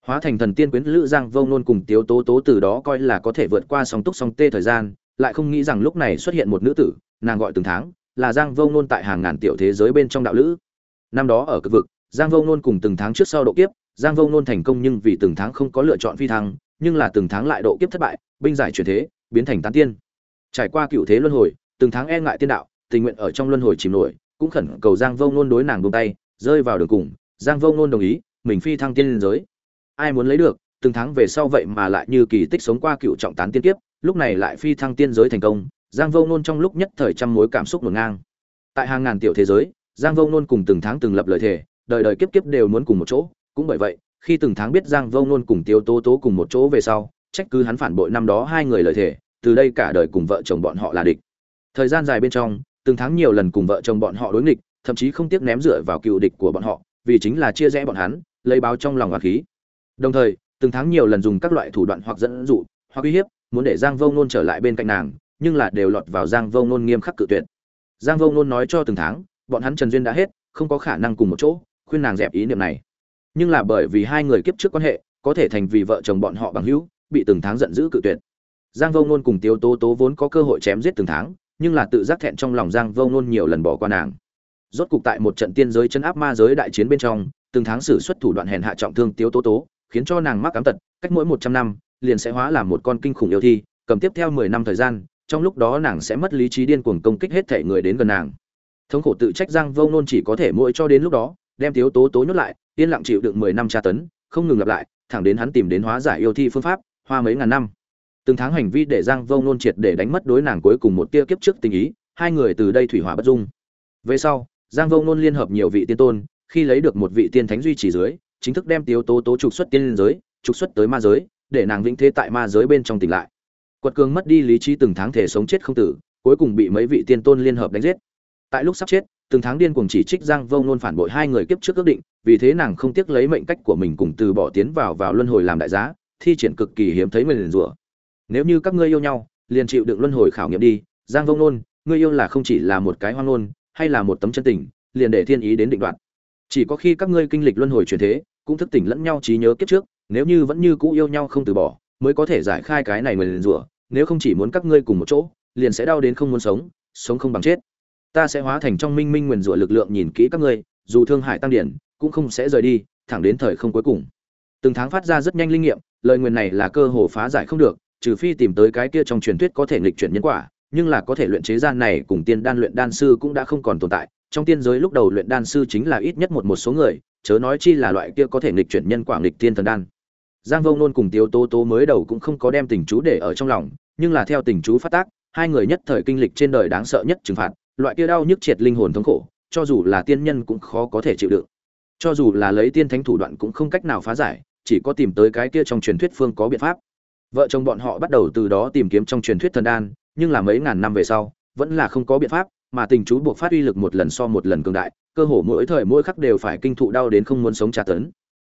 Hóa thành thần tiên quyến lữ giang vông nôn cùng tiếu tố tố từ đó coi là có thể vượt qua song túc song tê thời gian, lại không nghĩ rằng lúc này xuất hiện một nữ tử, nàng gọi từng tháng là giang vông nôn tại hàng ngàn tiểu thế giới bên trong đạo lữ. Năm đó ở cực vực, giang vông nôn cùng từng tháng trước sau độ kiếp, giang vông nôn thành công nhưng vì từng tháng không có lựa chọn phi thăng, nhưng là từng tháng lại độ kiếp thất bại, binh giải chuyển thế, biến thành tán tiên. Trải qua cựu thế luân hồi từng tháng e ngại tiên đạo, tình nguyện ở trong luân hồi chìm nổi, cũng khẩn cầu giang Vô nôn đối nàng buông tay, rơi vào đường cùng, giang Vô nôn đồng ý, mình phi thăng tiên liên giới. Ai muốn lấy được, từng tháng về sau vậy mà lại như kỳ tích sống qua cựu trọng tán tiên kiếp, lúc này lại phi thăng tiên giới thành công, giang Vô nôn trong lúc nhất thời trăm mối cảm xúc ngổn ngang. Tại hàng ngàn tiểu thế giới, giang Vô nôn cùng từng tháng từng lập lời thề, đời đời kiếp kiếp đều muốn cùng một chỗ, cũng bởi vậy, khi từng tháng biết giang Vô nôn cùng tiêu tố tố cùng một chỗ về sau, trách cứ hắn phản bội năm đó hai người lời thề, từ đây cả đời cùng vợ chồng bọn họ là địch thời gian dài bên trong, từng tháng nhiều lần cùng vợ chồng bọn họ đối nghịch, thậm chí không tiếc ném dựa vào cựu địch của bọn họ, vì chính là chia rẽ bọn hắn, lấy báo trong lòng và khí. Đồng thời, từng tháng nhiều lần dùng các loại thủ đoạn hoặc dẫn dụ, hoặc uy hiếp, muốn để giang Vô nôn trở lại bên cạnh nàng, nhưng là đều lọt vào giang Vô nôn nghiêm khắc cự tuyệt. Giang Vô nôn nói cho từng tháng, bọn hắn trần duyên đã hết, không có khả năng cùng một chỗ, khuyên nàng dẹp ý niệm này. Nhưng là bởi vì hai người kiếp trước quan hệ, có thể thành vì vợ chồng bọn họ bằng hữu, bị từng tháng giận dữ cự tuyệt. Giang vô ngôn cùng tiếu tố tố vốn có cơ hội chém giết từng tháng nhưng là tự giác thẹn trong lòng giang vô ngôn nhiều lần bỏ qua nàng. Rốt cục tại một trận tiên giới chân áp ma giới đại chiến bên trong, từng tháng sử xuất thủ đoạn hèn hạ trọng thương tiếu tố tố, khiến cho nàng mắc cám tật, cách mỗi một trăm năm, liền sẽ hóa làm một con kinh khủng yêu thi, cầm tiếp theo mười năm thời gian, trong lúc đó nàng sẽ mất lý trí điên cuồng công kích hết thể người đến gần nàng. Thống khổ tự trách giang vô ngôn chỉ có thể mỗi cho đến lúc đó, đem tiếu tố tố nhốt lại, yên lặng chịu đựng mười năm tra tấn, không ngừng lặp lại, thẳng đến hắn tìm đến hóa giải yêu thi phương pháp, hoa mấy ngàn năm từng tháng hành vi để giang vô ngôn triệt để đánh mất đối nàng cuối cùng một tia kiếp trước tình ý, hai người từ đây thủy hỏa bất dung. Về sau, giang vô ngôn liên hợp nhiều vị tiên tôn, khi lấy được một vị tiên thánh duy trì dưới chính thức đem tiếu tố tố trục xuất tiên giới, trục xuất tới ma giới, để nàng vĩnh thế tại ma giới bên trong tỉnh lại. Quật cường mất đi lý trí từng tháng thể sống chết không tử, cuối cùng bị mấy vị tiên tôn liên hợp đánh giết. Tại lúc sắp chết, từng tháng điên cuồng chỉ trích giang vô ngôn phản bội hai người kiếp trước ước định, vì thế nàng không tiếc lấy mệnh cách của mình cùng từ bỏ tiến vào vào luân hồi làm đại giá, thi triển cực kỳ hiếm thấy mình rủa nếu như các ngươi yêu nhau, liền chịu đựng luân hồi khảo nghiệm đi. Giang vô nôn, ngươi yêu là không chỉ là một cái hoang ngôn, hay là một tấm chân tình, liền để thiên ý đến định đoạt. chỉ có khi các ngươi kinh lịch luân hồi chuyển thế, cũng thức tỉnh lẫn nhau trí nhớ kiếp trước, nếu như vẫn như cũ yêu nhau không từ bỏ, mới có thể giải khai cái này mình rủa. Nếu không chỉ muốn các ngươi cùng một chỗ, liền sẽ đau đến không muốn sống sống không bằng chết. Ta sẽ hóa thành trong minh minh nguyền rủa lực lượng nhìn kỹ các ngươi, dù thương hại tăng điển, cũng không sẽ rời đi, thẳng đến thời không cuối cùng. Từng tháng phát ra rất nhanh linh nghiệm, lời nguyền này là cơ hồ phá giải không được trừ phi tìm tới cái kia trong truyền thuyết có thể nghịch chuyển nhân quả, nhưng là có thể luyện chế gian này cùng tiên đan luyện đan sư cũng đã không còn tồn tại. Trong tiên giới lúc đầu luyện đan sư chính là ít nhất một một số người, chớ nói chi là loại kia có thể nghịch chuyển nhân quả nghịch tiên thần đan. Giang Vô nôn cùng tiêu tố tố mới đầu cũng không có đem tình chú để ở trong lòng, nhưng là theo tình chú phát tác, hai người nhất thời kinh lịch trên đời đáng sợ nhất trừng phạt, loại kia đau nhức triệt linh hồn thống khổ, cho dù là tiên nhân cũng khó có thể chịu đựng. Cho dù là lấy tiên thánh thủ đoạn cũng không cách nào phá giải, chỉ có tìm tới cái kia trong truyền thuyết phương có biện pháp vợ chồng bọn họ bắt đầu từ đó tìm kiếm trong truyền thuyết thần đan, nhưng là mấy ngàn năm về sau, vẫn là không có biện pháp, mà tình chú buộc phát uy lực một lần so một lần cường đại, cơ hồ mỗi thời mỗi khắc đều phải kinh thụ đau đến không muốn sống tra tấn.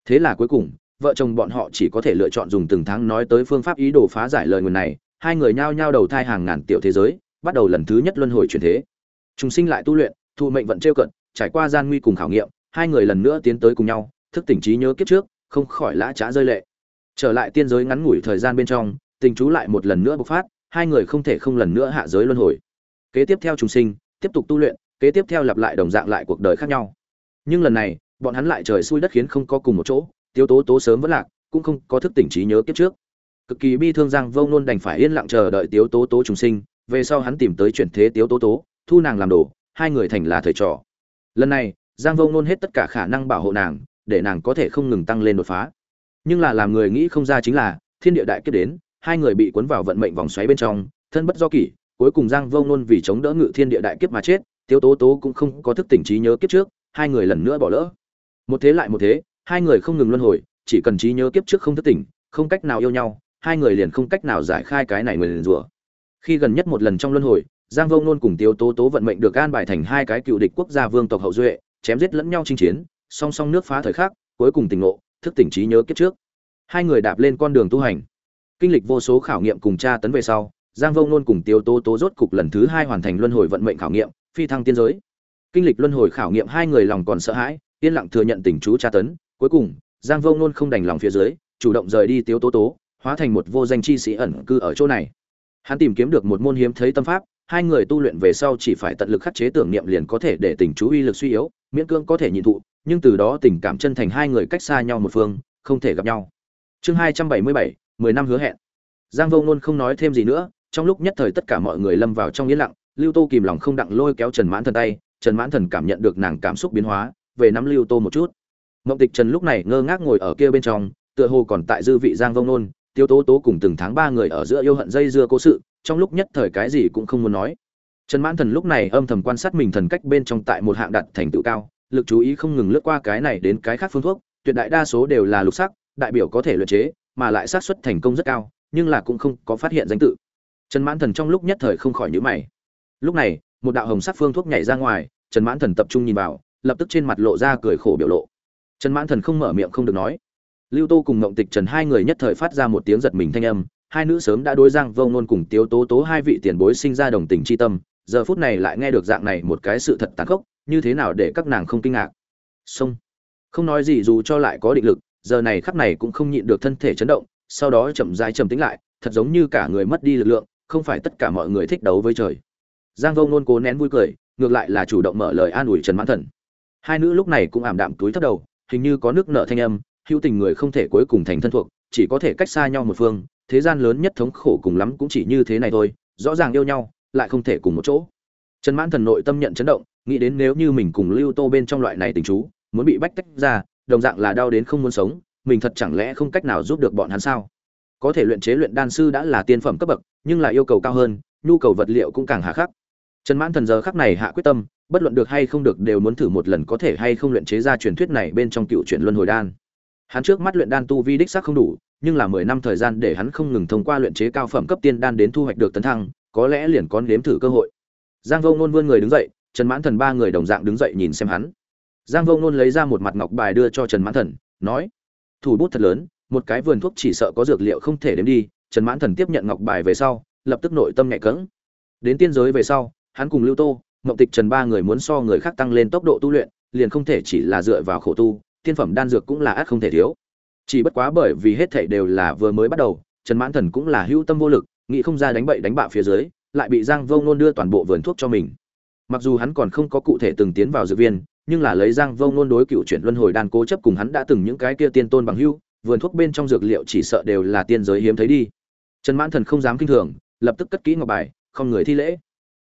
Thế là cuối cùng, vợ chồng bọn họ chỉ có thể lựa chọn dùng từng tháng nói tới phương pháp ý đồ phá giải lời nguồn này, hai người nhao nhao đầu thai hàng ngàn tiểu thế giới, bắt đầu lần thứ nhất luân hồi chuyển thế. Chúng sinh lại tu luyện thụ mệnh vận trêu cận, trải qua gian nguy cùng khảo nghiệm, hai người lần nữa tiến tới cùng nhau, thức tỉnh trí nhớ kiếp trước, không khỏi lã trá rơi lệ trở lại tiên giới ngắn ngủi thời gian bên trong, tình chú lại một lần nữa bộc phát, hai người không thể không lần nữa hạ giới luân hồi. Kế tiếp theo trùng sinh, tiếp tục tu luyện, kế tiếp theo lặp lại đồng dạng lại cuộc đời khác nhau. Nhưng lần này, bọn hắn lại trời xui đất khiến không có cùng một chỗ, tiêu tố tố sớm vẫn lạc, cũng không có thức tỉnh trí nhớ kiếp trước. Cực kỳ bi thương giang vông nôn đành phải yên lặng chờ đợi tiếu tố tố trùng sinh, về sau hắn tìm tới chuyển thế tiếu tố tố, thu nàng làm đồ, hai người thành là thầy trò. Lần này, giang vông nôn hết tất cả khả năng bảo hộ nàng, để nàng có thể không ngừng tăng lên đột phá nhưng là làm người nghĩ không ra chính là, thiên địa đại kiếp đến, hai người bị cuốn vào vận mệnh vòng xoáy bên trong, thân bất do kỷ, cuối cùng giang vông nôn vì chống đỡ ngự thiên địa đại kiếp mà chết tiêu tố tố cũng không có thức tỉnh trí nhớ kiếp trước, hai người lần nữa bỏ lỡ. Một thế lại một thế, hai người không ngừng luân hồi, chỉ cần trí nhớ kiếp trước không thức tỉnh, không cách nào yêu nhau, hai người liền không cách nào giải khai cái này người liền rủa. Khi gần nhất một lần trong luân hồi, giang vô ngôn cùng tiêu tố tố vận mệnh được an bài thành hai cái cựu địch quốc gia vương tộc hậu duệ, chém giết lẫn nhau chinh chiến, song song nước phá thời khắc, cuối cùng tỉnh ngộ thức tỉnh trí nhớ kiếp trước. Hai người đạp lên con đường tu hành. Kinh lịch vô số khảo nghiệm cùng tra tấn về sau, giang vô ngôn cùng tiêu tố tố rốt cục lần thứ hai hoàn thành luân hồi vận mệnh khảo nghiệm, phi thăng tiên giới. Kinh lịch luân hồi khảo nghiệm, hai người lòng còn sợ hãi, yên lặng thừa nhận tình chú tra tấn. Cuối cùng, giang vô ngôn không đành lòng phía dưới, chủ động rời đi tiêu tố tố, hóa thành một vô danh chi sĩ ẩn cư ở chỗ này. Hắn tìm kiếm được một môn hiếm thấy tâm pháp, hai người tu luyện về sau chỉ phải tận lực khắc chế tưởng niệm liền có thể để tình chú uy lực suy yếu, miễn cưỡng có thể nhịn thụ nhưng từ đó tình cảm chân thành hai người cách xa nhau một phương, không thể gặp nhau. Chương hai trăm bảy mươi bảy, mười năm hứa hẹn. Giang vô ngôn không nói thêm gì nữa, trong lúc nhất thời tất cả mọi người lâm vào trong yên lặng, lưu tô kìm lòng không đặng lôi kéo trần mãn thần tay, trần mãn thần cảm nhận được nàng cảm xúc biến hóa, về nắm lưu tô một chút. Mộng tịch trần lúc này ngơ ngác ngồi ở kia bên trong, tựa hồ còn tại dư vị giang Vô nôn tiêu tố tố cùng từng tháng ba người ở giữa yêu hận dây dưa cố sự, trong lúc nhất thời cái gì cũng không muốn nói. Trần mãn thần lúc này âm thầm quan sát mình thần cách bên trong tại một hạng đặt thành tựu cao lực chú ý không ngừng lướt qua cái này đến cái khác phương thuốc, tuyệt đại đa số đều là lục sắc, đại biểu có thể luyện chế, mà lại xác suất thành công rất cao, nhưng là cũng không có phát hiện danh tự. Trần mãn thần trong lúc nhất thời không khỏi nhíu mày. Lúc này, một đạo hồng sắc phương thuốc nhảy ra ngoài, trần mãn thần tập trung nhìn vào, lập tức trên mặt lộ ra cười khổ biểu lộ. Trần mãn thần không mở miệng không được nói. Lưu tô cùng ngộng tịch trần hai người nhất thời phát ra một tiếng giật mình thanh âm, hai nữ sớm đã đối giang vông nôn cùng tiếu tố tố hai vị tiền bối sinh ra đồng tình chi tâm, giờ phút này lại nghe được dạng này một cái sự thật tàn khốc như thế nào để các nàng không kinh ngạc? Xong không nói gì dù cho lại có định lực, giờ này khắp này cũng không nhịn được thân thể chấn động, sau đó chậm rãi trầm tĩnh lại, thật giống như cả người mất đi lực lượng, không phải tất cả mọi người thích đấu với trời. Giang vô nôn cố nén vui cười, ngược lại là chủ động mở lời an ủi trần mãn thần. Hai nữ lúc này cũng ảm đạm túi thấp đầu, hình như có nước nợ thanh âm, hữu tình người không thể cuối cùng thành thân thuộc, chỉ có thể cách xa nhau một phương, thế gian lớn nhất thống khổ cùng lắm cũng chỉ như thế này thôi, rõ ràng yêu nhau, lại không thể cùng một chỗ. Trần mãn thần nội tâm nhận chấn động nghĩ đến nếu như mình cùng lưu tô bên trong loại này tình chú, muốn bị bách tách ra, đồng dạng là đau đến không muốn sống, mình thật chẳng lẽ không cách nào giúp được bọn hắn sao? Có thể luyện chế luyện đan sư đã là tiên phẩm cấp bậc, nhưng là yêu cầu cao hơn, nhu cầu vật liệu cũng càng hà khắc. Trần mãn thần giờ khắc này hạ quyết tâm, bất luận được hay không được đều muốn thử một lần có thể hay không luyện chế ra truyền thuyết này bên trong cựu truyện luân hồi đan. Hắn trước mắt luyện đan tu vi đích xác không đủ, nhưng là mười năm thời gian để hắn không ngừng thông qua luyện chế cao phẩm cấp tiên đan đến thu hoạch được tấn thăng, có lẽ liền có nếm thử cơ hội. Giang vô ngôn vươn người đứng dậy trần mãn thần ba người đồng dạng đứng dậy nhìn xem hắn. Giang vô ngôn lấy ra một mặt ngọc bài đưa cho trần mãn thần, nói, thủ bút thật lớn, một cái vườn thuốc chỉ sợ có dược liệu không thể đếm đi. Trần mãn thần tiếp nhận ngọc bài về sau, lập tức nội tâm nhẹ cỡng đến tiên giới về sau, hắn cùng lưu tô, mộng tịch trần ba người muốn so người khác tăng lên tốc độ tu luyện, liền không thể chỉ là dựa vào khổ tu, tiên phẩm đan dược cũng là ắt không thể thiếu. Chỉ bất quá bởi vì hết thảy đều là vừa mới bắt đầu, trần mãn thần cũng là hữu tâm vô lực, nghĩ không ra đánh bậy đánh bạ phía dưới, lại bị giang vô ngôn đưa toàn bộ vườn thuốc cho mình mặc dù hắn còn không có cụ thể từng tiến vào dược viên, nhưng là lấy giang vô ngôn đối cựu chuyển luân hồi đan cố chấp cùng hắn đã từng những cái kia tiên tôn bằng hưu vườn thuốc bên trong dược liệu chỉ sợ đều là tiên giới hiếm thấy đi. Trần mãn thần không dám kinh thường, lập tức cất kỹ ngọc bài, không người thi lễ.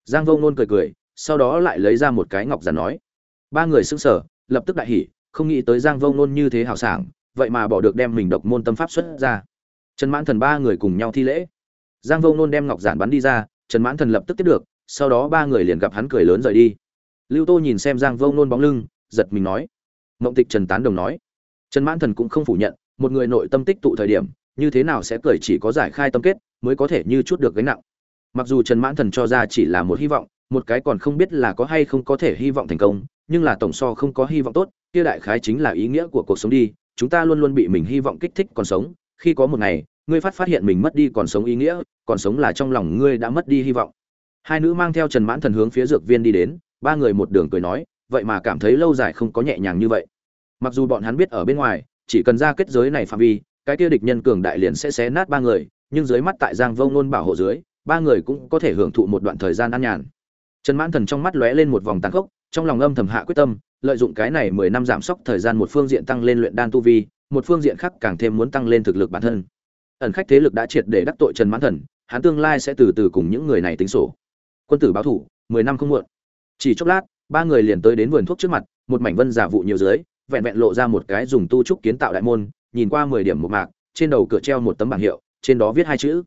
Giang vô ngôn cười cười, sau đó lại lấy ra một cái ngọc giản nói. Ba người sững sờ, lập tức đại hỉ, không nghĩ tới giang vô ngôn như thế hào sảng, vậy mà bỏ được đem mình độc môn tâm pháp xuất ra. Trần mãn thần ba người cùng nhau thi lễ. Giang vô ngôn đem ngọc giản bắn đi ra, trần mãn thần lập tức tiếp được sau đó ba người liền gặp hắn cười lớn rời đi. Lưu tô nhìn xem giang vô Nôn bóng lưng, giật mình nói. Mộng tịch trần tán đồng nói. Trần mãn thần cũng không phủ nhận, một người nội tâm tích tụ thời điểm, như thế nào sẽ cười chỉ có giải khai tâm kết, mới có thể như chút được gánh nặng. Mặc dù trần mãn thần cho ra chỉ là một hy vọng, một cái còn không biết là có hay không có thể hy vọng thành công, nhưng là tổng so không có hy vọng tốt, kia đại khái chính là ý nghĩa của cuộc sống đi, chúng ta luôn luôn bị mình hy vọng kích thích còn sống, khi có một ngày, ngươi phát phát hiện mình mất đi còn sống ý nghĩa, còn sống là trong lòng ngươi đã mất đi hy vọng hai nữ mang theo trần mãn thần hướng phía dược viên đi đến, ba người một đường cười nói, vậy mà cảm thấy lâu dài không có nhẹ nhàng như vậy. Mặc dù bọn hắn biết ở bên ngoài, chỉ cần ra kết giới này phạm vi, cái kia địch nhân cường đại liền sẽ xé nát ba người, nhưng dưới mắt tại giang vông nôn bảo hộ dưới, ba người cũng có thể hưởng thụ một đoạn thời gian an nhàn. Trần mãn thần trong mắt lóe lên một vòng tàn khốc, trong lòng âm thầm hạ quyết tâm, lợi dụng cái này mười năm giảm sốc thời gian một phương diện tăng lên luyện đan tu vi, một phương diện khác càng thêm muốn tăng lên thực lực bản thân. Ẩn khách thế lực đã triệt để đắc tội trần mãn thần, hắn tương lai sẽ từ từ cùng những người này tính sổ quân tử báo thủ, mười năm không muộn. Chỉ chốc lát, ba người liền tới đến vườn thuốc trước mặt, một mảnh vân giả vụ nhiều dưới, vẹn vẹn lộ ra một cái dùng tu trúc kiến tạo đại môn, nhìn qua mười điểm một mạc, trên đầu cửa treo một tấm bảng hiệu, trên đó viết hai chữ.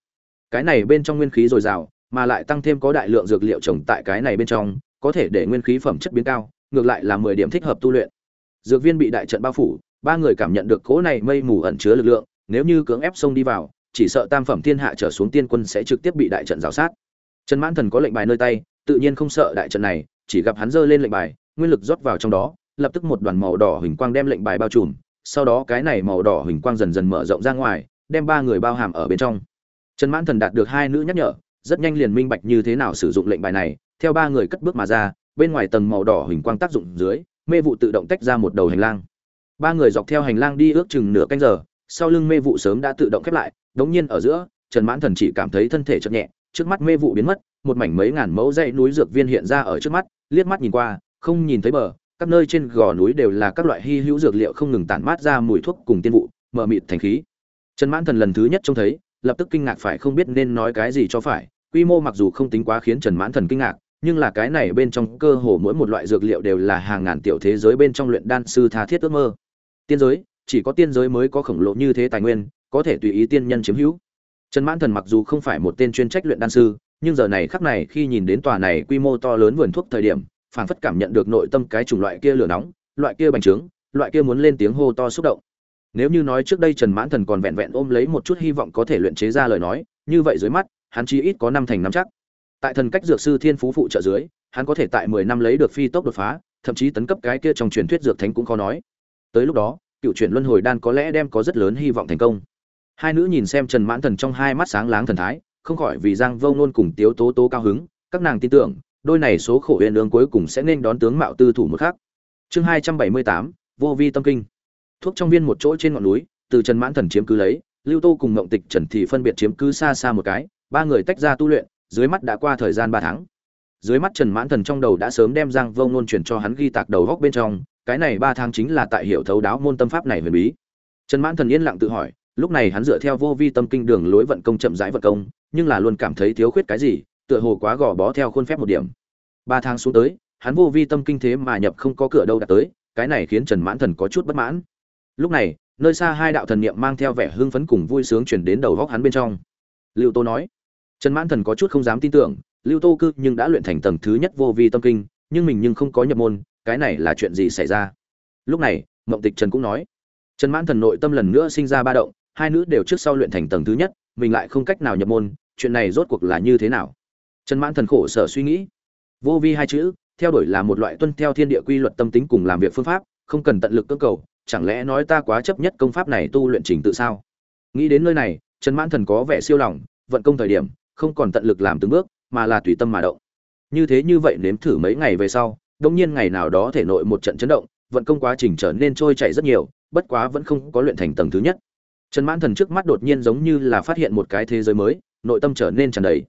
Cái này bên trong nguyên khí dồi dào, mà lại tăng thêm có đại lượng dược liệu trồng tại cái này bên trong, có thể để nguyên khí phẩm chất biến cao, ngược lại là mười điểm thích hợp tu luyện. Dược viên bị đại trận bao phủ, ba người cảm nhận được cỗ này mây mù ẩn chứa lực lượng, nếu như cưỡng ép xông đi vào, chỉ sợ tam phẩm thiên hạ trở xuống tiên quân sẽ trực tiếp bị đại trận rào sát trần mãn thần có lệnh bài nơi tay, tự nhiên không sợ đại trận này, chỉ gặp hắn giơ lên lệnh bài, nguyên lực rót vào trong đó, lập tức một đoàn màu đỏ huỳnh quang đem lệnh bài bao trùm, sau đó cái này màu đỏ huỳnh quang dần dần mở rộng ra ngoài, đem ba người bao hàm ở bên trong. Trần mãn thần đạt được hai nữ nhắc nhở, rất nhanh liền minh bạch như thế nào sử dụng lệnh bài này, theo ba người cất bước mà ra, bên ngoài tầng màu đỏ huỳnh quang tác dụng dưới, mê vụ tự động tách ra một đầu hành lang. Ba người dọc theo hành lang đi ước chừng nửa canh giờ, sau lưng mê vụ sớm đã tự động khép lại, đống nhiên ở giữa, trần mãn thần chỉ cảm thấy thân thể chợt nhẹ trước mắt mê vụ biến mất, một mảnh mấy ngàn mẫu dãy núi dược viên hiện ra ở trước mắt, liếc mắt nhìn qua, không nhìn thấy bờ, các nơi trên gò núi đều là các loại hy hữu dược liệu không ngừng tản mát ra mùi thuốc cùng tiên vụ mờ mịt thành khí. Trần mãn thần lần thứ nhất trông thấy, lập tức kinh ngạc phải không biết nên nói cái gì cho phải, quy mô mặc dù không tính quá khiến trần mãn thần kinh ngạc, nhưng là cái này bên trong cơ hồ mỗi một loại dược liệu đều là hàng ngàn tiểu thế giới bên trong luyện đan sư tha thiết ước mơ. Tiên giới, chỉ có tiên giới mới có khổng lồ như thế tài nguyên, có thể tùy ý tiên nhân chiếm hữu trần mãn thần mặc dù không phải một tên chuyên trách luyện đan sư, nhưng giờ này khắc này khi nhìn đến tòa này quy mô to lớn vườn thuốc thời điểm, phảng phất cảm nhận được nội tâm cái chủng loại kia lửa nóng, loại kia bành trướng, loại kia muốn lên tiếng hô to xúc động. Nếu như nói trước đây trần mãn thần còn vẹn vẹn ôm lấy một chút hy vọng có thể luyện chế ra lời nói, như vậy dưới mắt, hắn chí ít có năm thành năm chắc. Tại thần cách dược sư thiên phú phụ trợ dưới, hắn có thể tại mười năm lấy được phi tốc đột phá, thậm chí tấn cấp cái kia trong truyền thuyết dược thánh cũng có nói. Tới lúc đó, cựu chuyển luân hồi đan có lẽ đem có rất lớn hy vọng thành công hai nữ nhìn xem trần mãn thần trong hai mắt sáng láng thần thái, không khỏi vì giang vông nôn cùng tiếu tố tố cao hứng, các nàng tin tưởng, đôi này số khổ huyền lương cuối cùng sẽ nên đón tướng mạo tư thủ một khác chương hai trăm bảy mươi tám, vô vi tâm kinh. Thuốc trong viên một chỗ trên ngọn núi, từ trần mãn thần chiếm cứ lấy, lưu tô cùng ngộng tịch trần thì phân biệt chiếm cứ xa xa một cái, ba người tách ra tu luyện, dưới mắt đã qua thời gian ba tháng. Dưới mắt trần mãn thần trong đầu đã sớm đem giang vông nôn chuyển cho hắn ghi tạc đầu góc bên trong, cái này ba tháng chính là tại hiểu thấu đáo môn tâm pháp này huyền bí. Trần mãn thần yên lặng tự hỏi lúc này hắn dựa theo vô vi tâm kinh đường lối vận công chậm rãi vận công, nhưng là luôn cảm thấy thiếu khuyết cái gì, tựa hồ quá gò bó theo khuôn phép một điểm. Ba tháng xuống tới, hắn vô vi tâm kinh thế mà nhập không có cửa đâu đã tới, cái này khiến trần mãn thần có chút bất mãn. Lúc này, nơi xa hai đạo thần niệm mang theo vẻ hưng phấn cùng vui sướng chuyển đến đầu góc hắn bên trong. Lưu tô nói, trần mãn thần có chút không dám tin tưởng, lưu tô cư nhưng đã luyện thành tầng thứ nhất vô vi tâm kinh, nhưng mình nhưng không có nhập môn, cái này là chuyện gì xảy ra? Lúc này, mộng tịch trần cũng nói, trần mãn thần nội tâm lần nữa sinh ra ba động hai nữ đều trước sau luyện thành tầng thứ nhất, mình lại không cách nào nhập môn, chuyện này rốt cuộc là như thế nào? Trần mãn thần khổ sở suy nghĩ. Vô vi hai chữ, theo đuổi là một loại tuân theo thiên địa quy luật tâm tính cùng làm việc phương pháp, không cần tận lực cơ cầu, chẳng lẽ nói ta quá chấp nhất công pháp này tu luyện trình tự sao? Nghĩ đến nơi này, trần mãn thần có vẻ siêu lòng, vận công thời điểm, không còn tận lực làm từng bước, mà là tùy tâm mà động. Như thế như vậy nếm thử mấy ngày về sau đông nhiên ngày nào đó thể nội một trận chấn động, vận công quá trình trở nên trôi chảy rất nhiều, bất quá vẫn không có luyện thành tầng thứ nhất trần mãn thần trước mắt đột nhiên giống như là phát hiện một cái thế giới mới, nội tâm trở nên tràn đầy.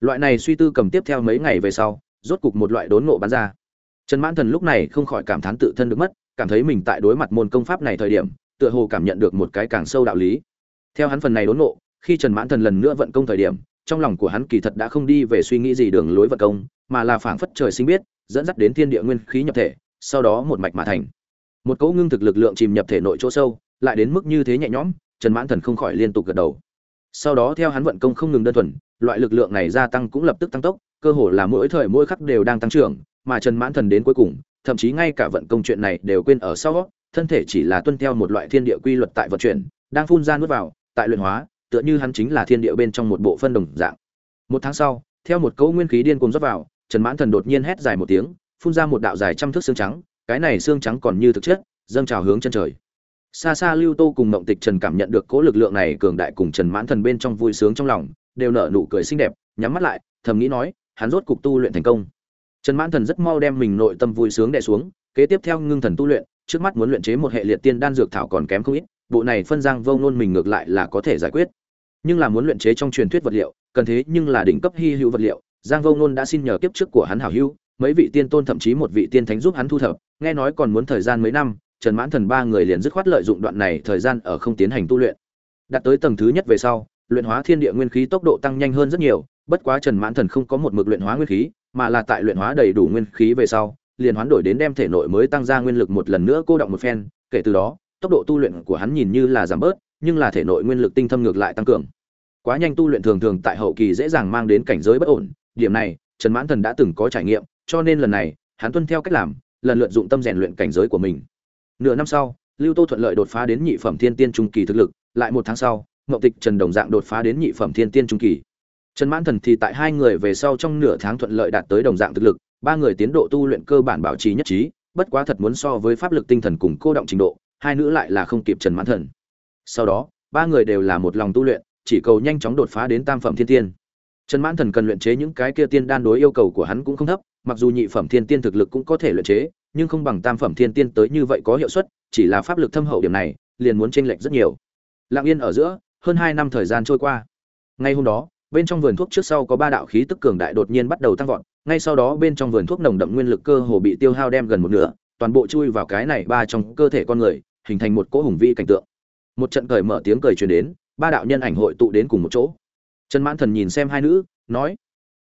Loại này suy tư cầm tiếp theo mấy ngày về sau, rốt cục một loại đốn ngộ bắn ra. Trần mãn thần lúc này không khỏi cảm thán tự thân được mất, cảm thấy mình tại đối mặt môn công pháp này thời điểm, tựa hồ cảm nhận được một cái càng sâu đạo lý. Theo hắn phần này đốn ngộ, khi trần mãn thần lần nữa vận công thời điểm, trong lòng của hắn kỳ thật đã không đi về suy nghĩ gì đường lối vận công, mà là phảng phất trời sinh biết, dẫn dắt đến thiên địa nguyên khí nhập thể, sau đó một mạch mà thành. Một cỗ ngưng thực lực lượng chìm nhập thể nội chỗ sâu, lại đến mức như thế nhẹ nhõm trần mãn thần không khỏi liên tục gật đầu. Sau đó theo hắn vận công không ngừng đơn thuần, loại lực lượng này gia tăng cũng lập tức tăng tốc, cơ hồ là mỗi thời mỗi khắc đều đang tăng trưởng, mà trần mãn thần đến cuối cùng, thậm chí ngay cả vận công chuyện này đều quên ở sau, thân thể chỉ là tuân theo một loại thiên địa quy luật tại vận chuyển, đang phun ra nuốt vào, tại luyện hóa, tựa như hắn chính là thiên địa bên trong một bộ phân đồng dạng. Một tháng sau, theo một cấu nguyên khí điên cuồng rót vào, trần mãn thần đột nhiên hét dài một tiếng, phun ra một đạo dài trăm thước xương trắng, cái này xương trắng còn như thực chất, dâng trào hướng chân trời xa xa lưu tô cùng mộng tịch trần cảm nhận được cỗ lực lượng này cường đại cùng trần mãn thần bên trong vui sướng trong lòng, đều nở nụ cười xinh đẹp, nhắm mắt lại, thầm nghĩ nói, hắn rốt cục tu luyện thành công. Trần mãn thần rất mau đem mình nội tâm vui sướng đè xuống, kế tiếp theo ngưng thần tu luyện, trước mắt muốn luyện chế một hệ liệt tiên đan dược thảo còn kém không ít, bộ này phân giang vông nôn mình ngược lại là có thể giải quyết. Nhưng là muốn luyện chế trong truyền thuyết vật liệu, cần thế nhưng là đỉnh cấp hy hữu vật liệu, giang vông nôn đã xin nhờ kiếp trước của hắn hảo hữu, mấy vị tiên tôn thậm chí một vị tiên thánh giúp hắn thu thập, nghe nói còn muốn thời gian mấy năm trần mãn thần ba người liền dứt khoát lợi dụng đoạn này thời gian ở không tiến hành tu luyện. Đạt tới tầng thứ nhất về sau, luyện hóa thiên địa nguyên khí tốc độ tăng nhanh hơn rất nhiều, bất quá trần mãn thần không có một mực luyện hóa nguyên khí, mà là tại luyện hóa đầy đủ nguyên khí về sau, liền hoán đổi đến đem thể nội mới tăng ra nguyên lực một lần nữa cô động một phen, kể từ đó, tốc độ tu luyện của hắn nhìn như là giảm bớt, nhưng là thể nội nguyên lực tinh thâm ngược lại tăng cường. Quá nhanh tu luyện thường thường tại hậu kỳ dễ dàng mang đến cảnh giới bất ổn, điểm này, trần mãn thần đã từng có trải nghiệm, cho nên lần này, hắn tuân theo cách làm, lần lượt dụng tâm rèn luyện cảnh giới của mình nửa năm sau, lưu tô thuận lợi đột phá đến nhị phẩm thiên tiên trung kỳ thực lực, lại một tháng sau, mậu tịch trần đồng dạng đột phá đến nhị phẩm thiên tiên trung kỳ. Trần mãn thần thì tại hai người về sau trong nửa tháng thuận lợi đạt tới đồng dạng thực lực, ba người tiến độ tu luyện cơ bản bảo trì nhất trí, bất quá thật muốn so với pháp lực tinh thần cùng cô động trình độ, hai nữ lại là không kịp trần mãn thần. Sau đó, ba người đều là một lòng tu luyện, chỉ cầu nhanh chóng đột phá đến tam phẩm thiên tiên. Trần mãn thần cần luyện chế những cái kia tiên đan đối yêu cầu của hắn cũng không thấp, mặc dù nhị phẩm thiên tiên thực lực cũng có thể luyện chế nhưng không bằng tam phẩm thiên tiên tới như vậy có hiệu suất, chỉ là pháp lực thâm hậu điểm này, liền muốn chênh lệch rất nhiều. Lặng yên ở giữa, hơn hai năm thời gian trôi qua. Ngay hôm đó, bên trong vườn thuốc trước sau có ba đạo khí tức cường đại đột nhiên bắt đầu tăng vọt, ngay sau đó bên trong vườn thuốc nồng đậm nguyên lực cơ hồ bị tiêu hao đem gần một nửa, toàn bộ chui vào cái này ba trong cơ thể con người, hình thành một cỗ hùng vi cảnh tượng. Một trận cười mở tiếng cười truyền đến, ba đạo nhân ảnh hội tụ đến cùng một chỗ. Trần mãn thần nhìn xem hai nữ, nói,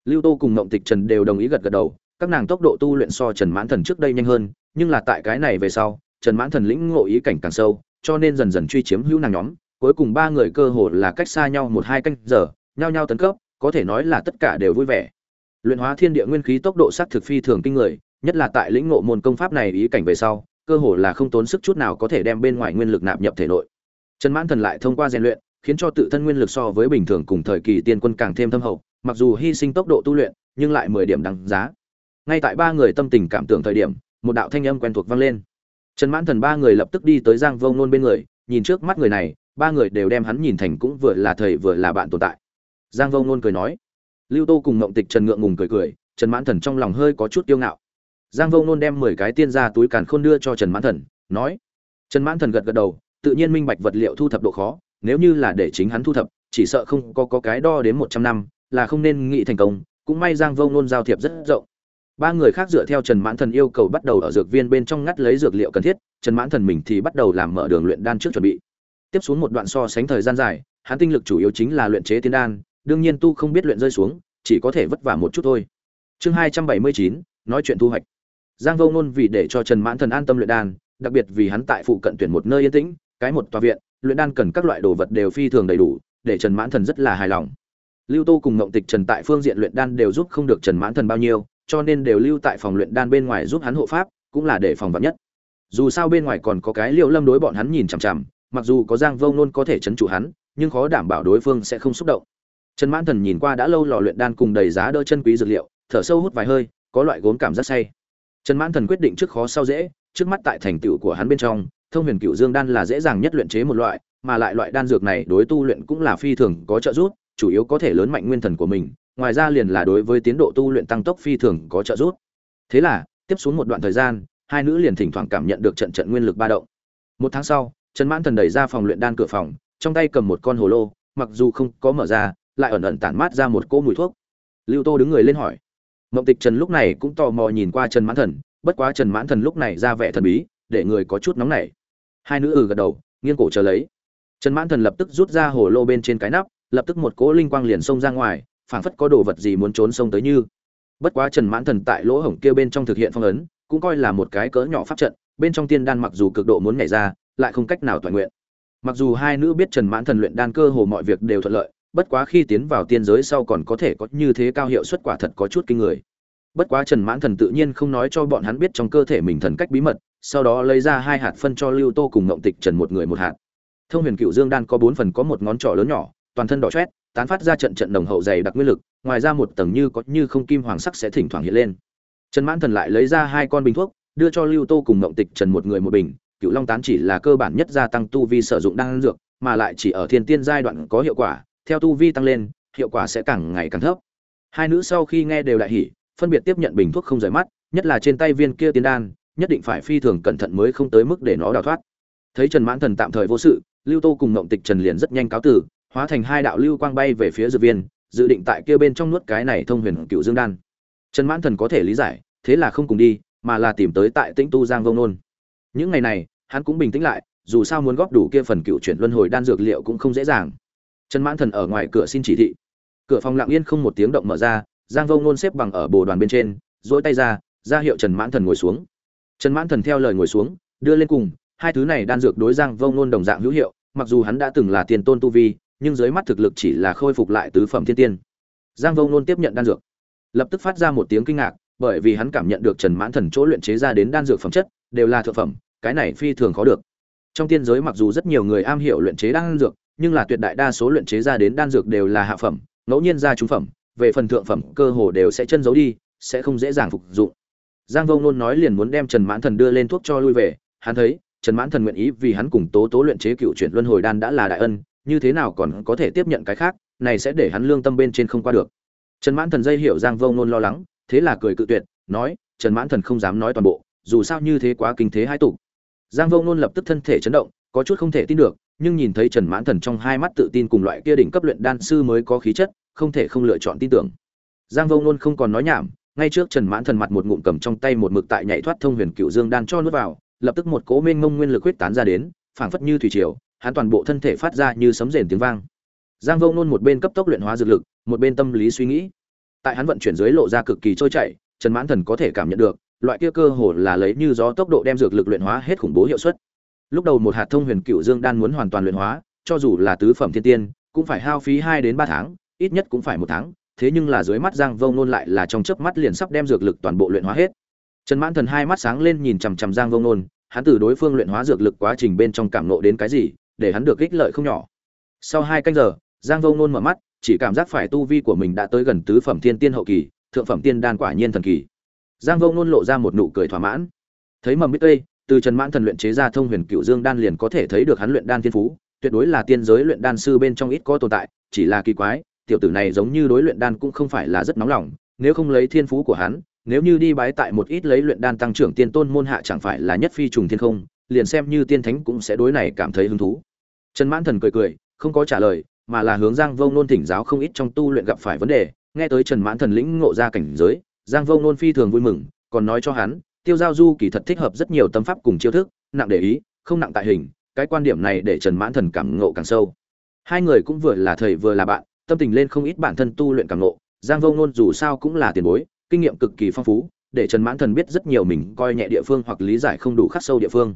lưu tô cùng mộng tịch trần đều đồng ý gật gật đầu các nàng tốc độ tu luyện so trần mãn thần trước đây nhanh hơn, nhưng là tại cái này về sau, trần mãn thần lĩnh ngộ ý cảnh càng sâu, cho nên dần dần truy chiếm hữu nàng nhóm, cuối cùng ba người cơ hồ là cách xa nhau một hai canh giờ nhau nhau tấn cấp, có thể nói là tất cả đều vui vẻ. Luyện hóa thiên địa nguyên khí tốc độ sắc thực phi thường kinh người, nhất là tại lĩnh ngộ môn công pháp này ý cảnh về sau, cơ hồ là không tốn sức chút nào có thể đem bên ngoài nguyên lực nạp nhập thể nội. Trần mãn thần lại thông qua rèn luyện, khiến cho tự thân nguyên lực so với bình thường cùng thời kỳ tiên quân càng thêm thâm hậu, mặc dù hy sinh tốc độ tu luyện, nhưng lại mười điểm đáng giá ngay tại ba người tâm tình cảm tưởng thời điểm một đạo thanh âm quen thuộc vang lên. Trần mãn thần ba người lập tức đi tới giang vông nôn bên người nhìn trước mắt người này ba người đều đem hắn nhìn thành cũng vừa là thầy vừa là bạn tồn tại. Giang vông nôn cười nói. Lưu tô cùng mộng tịch trần ngượng ngùng cười cười trần mãn thần trong lòng hơi có chút kiêu ngạo. Giang vông nôn đem mười cái tiên ra túi càn khôn đưa cho trần mãn thần nói. Trần mãn thần gật gật đầu tự nhiên minh bạch vật liệu thu thập độ khó nếu như là để chính hắn thu thập chỉ sợ không có, có cái đo đến một trăm năm là không nên nghĩ thành công. Cũng may giang vông nôn giao thiệp rất rộng ba người khác dựa theo trần mãn thần yêu cầu bắt đầu ở dược viên bên trong ngắt lấy dược liệu cần thiết, trần mãn thần mình thì bắt đầu làm mở đường luyện đan trước chuẩn bị. Tiếp xuống một đoạn so sánh thời gian dài, hắn tinh lực chủ yếu chính là luyện chế tiên đan, đương nhiên tu không biết luyện rơi xuống, chỉ có thể vất vả một chút thôi. Chương hai trăm bảy mươi chín, nói chuyện thu hoạch. Giang vô ngôn vì để cho trần mãn thần an tâm luyện đan, đặc biệt vì hắn tại phụ cận tuyển một nơi yên tĩnh, cái một tòa viện, luyện đan cần các loại đồ vật đều phi thường đầy đủ, để trần mãn thần rất là hài lòng. Lưu tô cùng ngộng tịch trần tại phương diện luyện đan đều giúp không được trần mãn thần bao nhiêu cho nên đều lưu tại phòng luyện đan bên ngoài giúp hắn hộ pháp, cũng là để phòng vật nhất. Dù sao bên ngoài còn có cái Liễu lâm đối bọn hắn nhìn chằm chằm, mặc dù có giang vô nôn có thể chấn trụ hắn, nhưng khó đảm bảo đối phương sẽ không xúc động. Trần mãn thần nhìn qua đã lâu lò luyện đan cùng đầy giá đỡ chân quý dược liệu, thở sâu hút vài hơi, có loại gốm cảm rất say. Trần mãn thần quyết định trước khó sau dễ, trước mắt tại thành tựu của hắn bên trong, thông huyền cựu dương đan là dễ dàng nhất luyện chế một loại, mà lại loại đan dược này đối tu luyện cũng là phi thường có trợ giúp, chủ yếu có thể lớn mạnh nguyên thần của mình ngoài ra liền là đối với tiến độ tu luyện tăng tốc phi thường có trợ giúp. Thế là, tiếp xuống một đoạn thời gian, hai nữ liền thỉnh thoảng cảm nhận được trận trận nguyên lực ba động. Một tháng sau, trần mãn thần đẩy ra phòng luyện đan cửa phòng, trong tay cầm một con hồ lô, mặc dù không có mở ra, lại ẩn ẩn tản mát ra một cỗ mùi thuốc. Lưu tô đứng người lên hỏi. Mộng tịch trần lúc này cũng tò mò nhìn qua trần mãn thần, bất quá trần mãn thần lúc này ra vẻ thần bí, để người có chút nóng nảy. Hai nữ ừ gật đầu, nghiêng cổ chờ lấy. Trần mãn thần lập tức rút ra hồ lô bên trên cái nắp, lập tức một cỗ linh quang liền xông ra ngoài phảng phất có đồ vật gì muốn trốn xông tới như. Bất quá trần mãn thần tại lỗ hổng kia bên trong thực hiện phong ấn, cũng coi là một cái cỡ nhỏ pháp trận, bên trong tiên đan mặc dù cực độ muốn nhảy ra, lại không cách nào toàn nguyện. Mặc dù hai nữ biết trần mãn thần luyện đan cơ hồ mọi việc đều thuận lợi, bất quá khi tiến vào tiên giới sau còn có thể có như thế cao hiệu suất quả thật có chút kinh người. Bất quá trần mãn thần tự nhiên không nói cho bọn hắn biết trong cơ thể mình thần cách bí mật, sau đó lấy ra hai hạt phân cho lưu tô cùng ngộng tịch trần một người một hạt. Thông huyền cựu dương đan có bốn phần có một ngón trỏ lớn nhỏ toàn thân đỏ chót, tán phát ra trận trận đồng hậu dày đặc nguyên lực, ngoài ra một tầng như có như không kim hoàng sắc sẽ thỉnh thoảng hiện lên. Trần mãn thần lại lấy ra hai con bình thuốc, đưa cho lưu tô cùng ngộng tịch trần một người một bình cựu long tán chỉ là cơ bản nhất gia tăng tu vi sử dụng đan dược, mà lại chỉ ở thiên tiên giai đoạn có hiệu quả, theo tu vi tăng lên, hiệu quả sẽ càng ngày càng thấp. Hai nữ sau khi nghe đều đại hỉ, phân biệt tiếp nhận bình thuốc không rời mắt, nhất là trên tay viên kia tiên đan, nhất định phải phi thường cẩn thận mới không tới mức để nó đào thoát. Thấy trần mãn thần tạm thời vô sự, lưu tô cùng ngộng tịch trần liền rất nhanh cáo tử hóa thành hai đạo lưu quang bay về phía dược viên, dự định tại kia bên trong nuốt cái này thông huyền cựu dương đan. Trần mãn thần có thể lý giải, thế là không cùng đi, mà là tìm tới tại tĩnh tu giang vông nôn. Những ngày này, hắn cũng bình tĩnh lại, dù sao muốn góp đủ kia phần cựu chuyển luân hồi đan dược liệu cũng không dễ dàng. Trần mãn thần ở ngoài cửa xin chỉ thị. Cửa phòng lặng yên không một tiếng động mở ra, giang vông nôn xếp bằng ở bồ đoàn bên trên dỗi tay ra ra hiệu trần mãn thần ngồi xuống. Trần mãn thần theo lời ngồi xuống, đưa lên cùng, hai thứ này đan dược đối giang vông nôn đồng dạng hữu hiệu, mặc dù hắn đã từng là tiền tôn tu vi nhưng dưới mắt thực lực chỉ là khôi phục lại tứ phẩm thiên tiên. Giang Vô nôn tiếp nhận đan dược. Lập tức phát ra một tiếng kinh ngạc, bởi vì hắn cảm nhận được trần mãn thần chỗ luyện chế ra đến đan dược phẩm chất, đều là thượng phẩm, cái này phi thường khó được. Trong tiên giới mặc dù rất nhiều người am hiểu luyện chế đan dược, nhưng là tuyệt đại đa số luyện chế ra đến đan dược đều là hạ phẩm, ngẫu nhiên ra trung phẩm, về phần thượng phẩm cơ hồ đều sẽ chân giấu đi, sẽ không dễ dàng phục dụng. Giang Vô nôn nói liền muốn đem trần mãn thần đưa lên thuốc cho lui về, hắn thấy, trần mãn thần nguyện ý vì hắn cùng tố tố luyện chế cựu chuyển luân hồi đan đã là đại ân như thế nào còn có thể tiếp nhận cái khác, này sẽ để hắn lương tâm bên trên không qua được. Trần mãn thần dây hiểu giang Vô nôn lo lắng, thế là cười cự tuyệt, nói, trần mãn thần không dám nói toàn bộ, dù sao như thế quá kinh thế hai tục giang Vô nôn lập tức thân thể chấn động, có chút không thể tin được, nhưng nhìn thấy trần mãn thần trong hai mắt tự tin cùng loại kia đỉnh cấp luyện đan sư mới có khí chất, không thể không lựa chọn tin tưởng. Giang Vô nôn không còn nói nhảm, ngay trước trần mãn thần mặt một ngụm cầm trong tay một mực tại nhảy thoát thông huyền cựu dương đan cho nuốt vào, lập tức một cố mênh mông nguyên lực huyết tán ra đến, phảng phất như thủy triều hắn toàn bộ thân thể phát ra như sấm rền tiếng vang. Giang vông nôn một bên cấp tốc luyện hóa dược lực, một bên tâm lý suy nghĩ. Tại hắn vận chuyển dưới lộ ra cực kỳ trôi chảy, trần mãn thần có thể cảm nhận được, loại kia cơ hồ là lấy như gió tốc độ đem dược lực luyện hóa hết khủng bố hiệu suất. Lúc đầu một hạt thông huyền cựu dương đan muốn hoàn toàn luyện hóa, cho dù là tứ phẩm thiên tiên, cũng phải hao phí hai đến ba tháng, ít nhất cũng phải một tháng. Thế nhưng là dưới mắt giang vông nôn lại là trong chớp mắt liền sắp đem dược lực toàn bộ luyện hóa hết. Trần mãn thần hai mắt sáng lên nhìn chằm chằm giang vông nôn, hắn từ đối phương luyện hóa dược lực quá trình bên trong cảm nộ đến cái gì để hắn được ích lợi không nhỏ. Sau hai canh giờ, giang Vô nôn mở mắt, chỉ cảm giác phải tu vi của mình đã tới gần tứ phẩm thiên tiên hậu kỳ, thượng phẩm tiên đan quả nhiên thần kỳ. Giang Vô nôn lộ ra một nụ cười thỏa mãn. Thấy mầm biết tây từ trần mãn thần luyện chế ra thông huyền cựu dương đan liền có thể thấy được hắn luyện đan thiên phú, tuyệt đối là tiên giới luyện đan sư bên trong ít có tồn tại, chỉ là kỳ quái, tiểu tử này giống như đối luyện đan cũng không phải là rất nóng lòng, nếu không lấy thiên phú của hắn, nếu như đi bái tại một ít lấy luyện đan tăng trưởng tiên tôn môn hạ chẳng phải là nhất phi trùng thiên không liền xem như tiên thánh cũng sẽ đối này cảm thấy hứng thú. Trần mãn thần cười cười, không có trả lời, mà là hướng giang vông nôn thỉnh giáo không ít trong tu luyện gặp phải vấn đề. Nghe tới trần mãn thần lĩnh ngộ ra cảnh giới, giang vông nôn phi thường vui mừng, còn nói cho hắn, tiêu giao du kỳ thật thích hợp rất nhiều tâm pháp cùng chiêu thức, nặng để ý, không nặng tại hình, cái quan điểm này để trần mãn thần cảm ngộ càng sâu. Hai người cũng vừa là thầy vừa là bạn, tâm tình lên không ít bản thân tu luyện càng ngộ. Giang vông nôn dù sao cũng là tiền bối, kinh nghiệm cực kỳ phong phú, để trần mãn thần biết rất nhiều mình coi nhẹ địa phương hoặc lý giải không đủ khắc sâu địa phương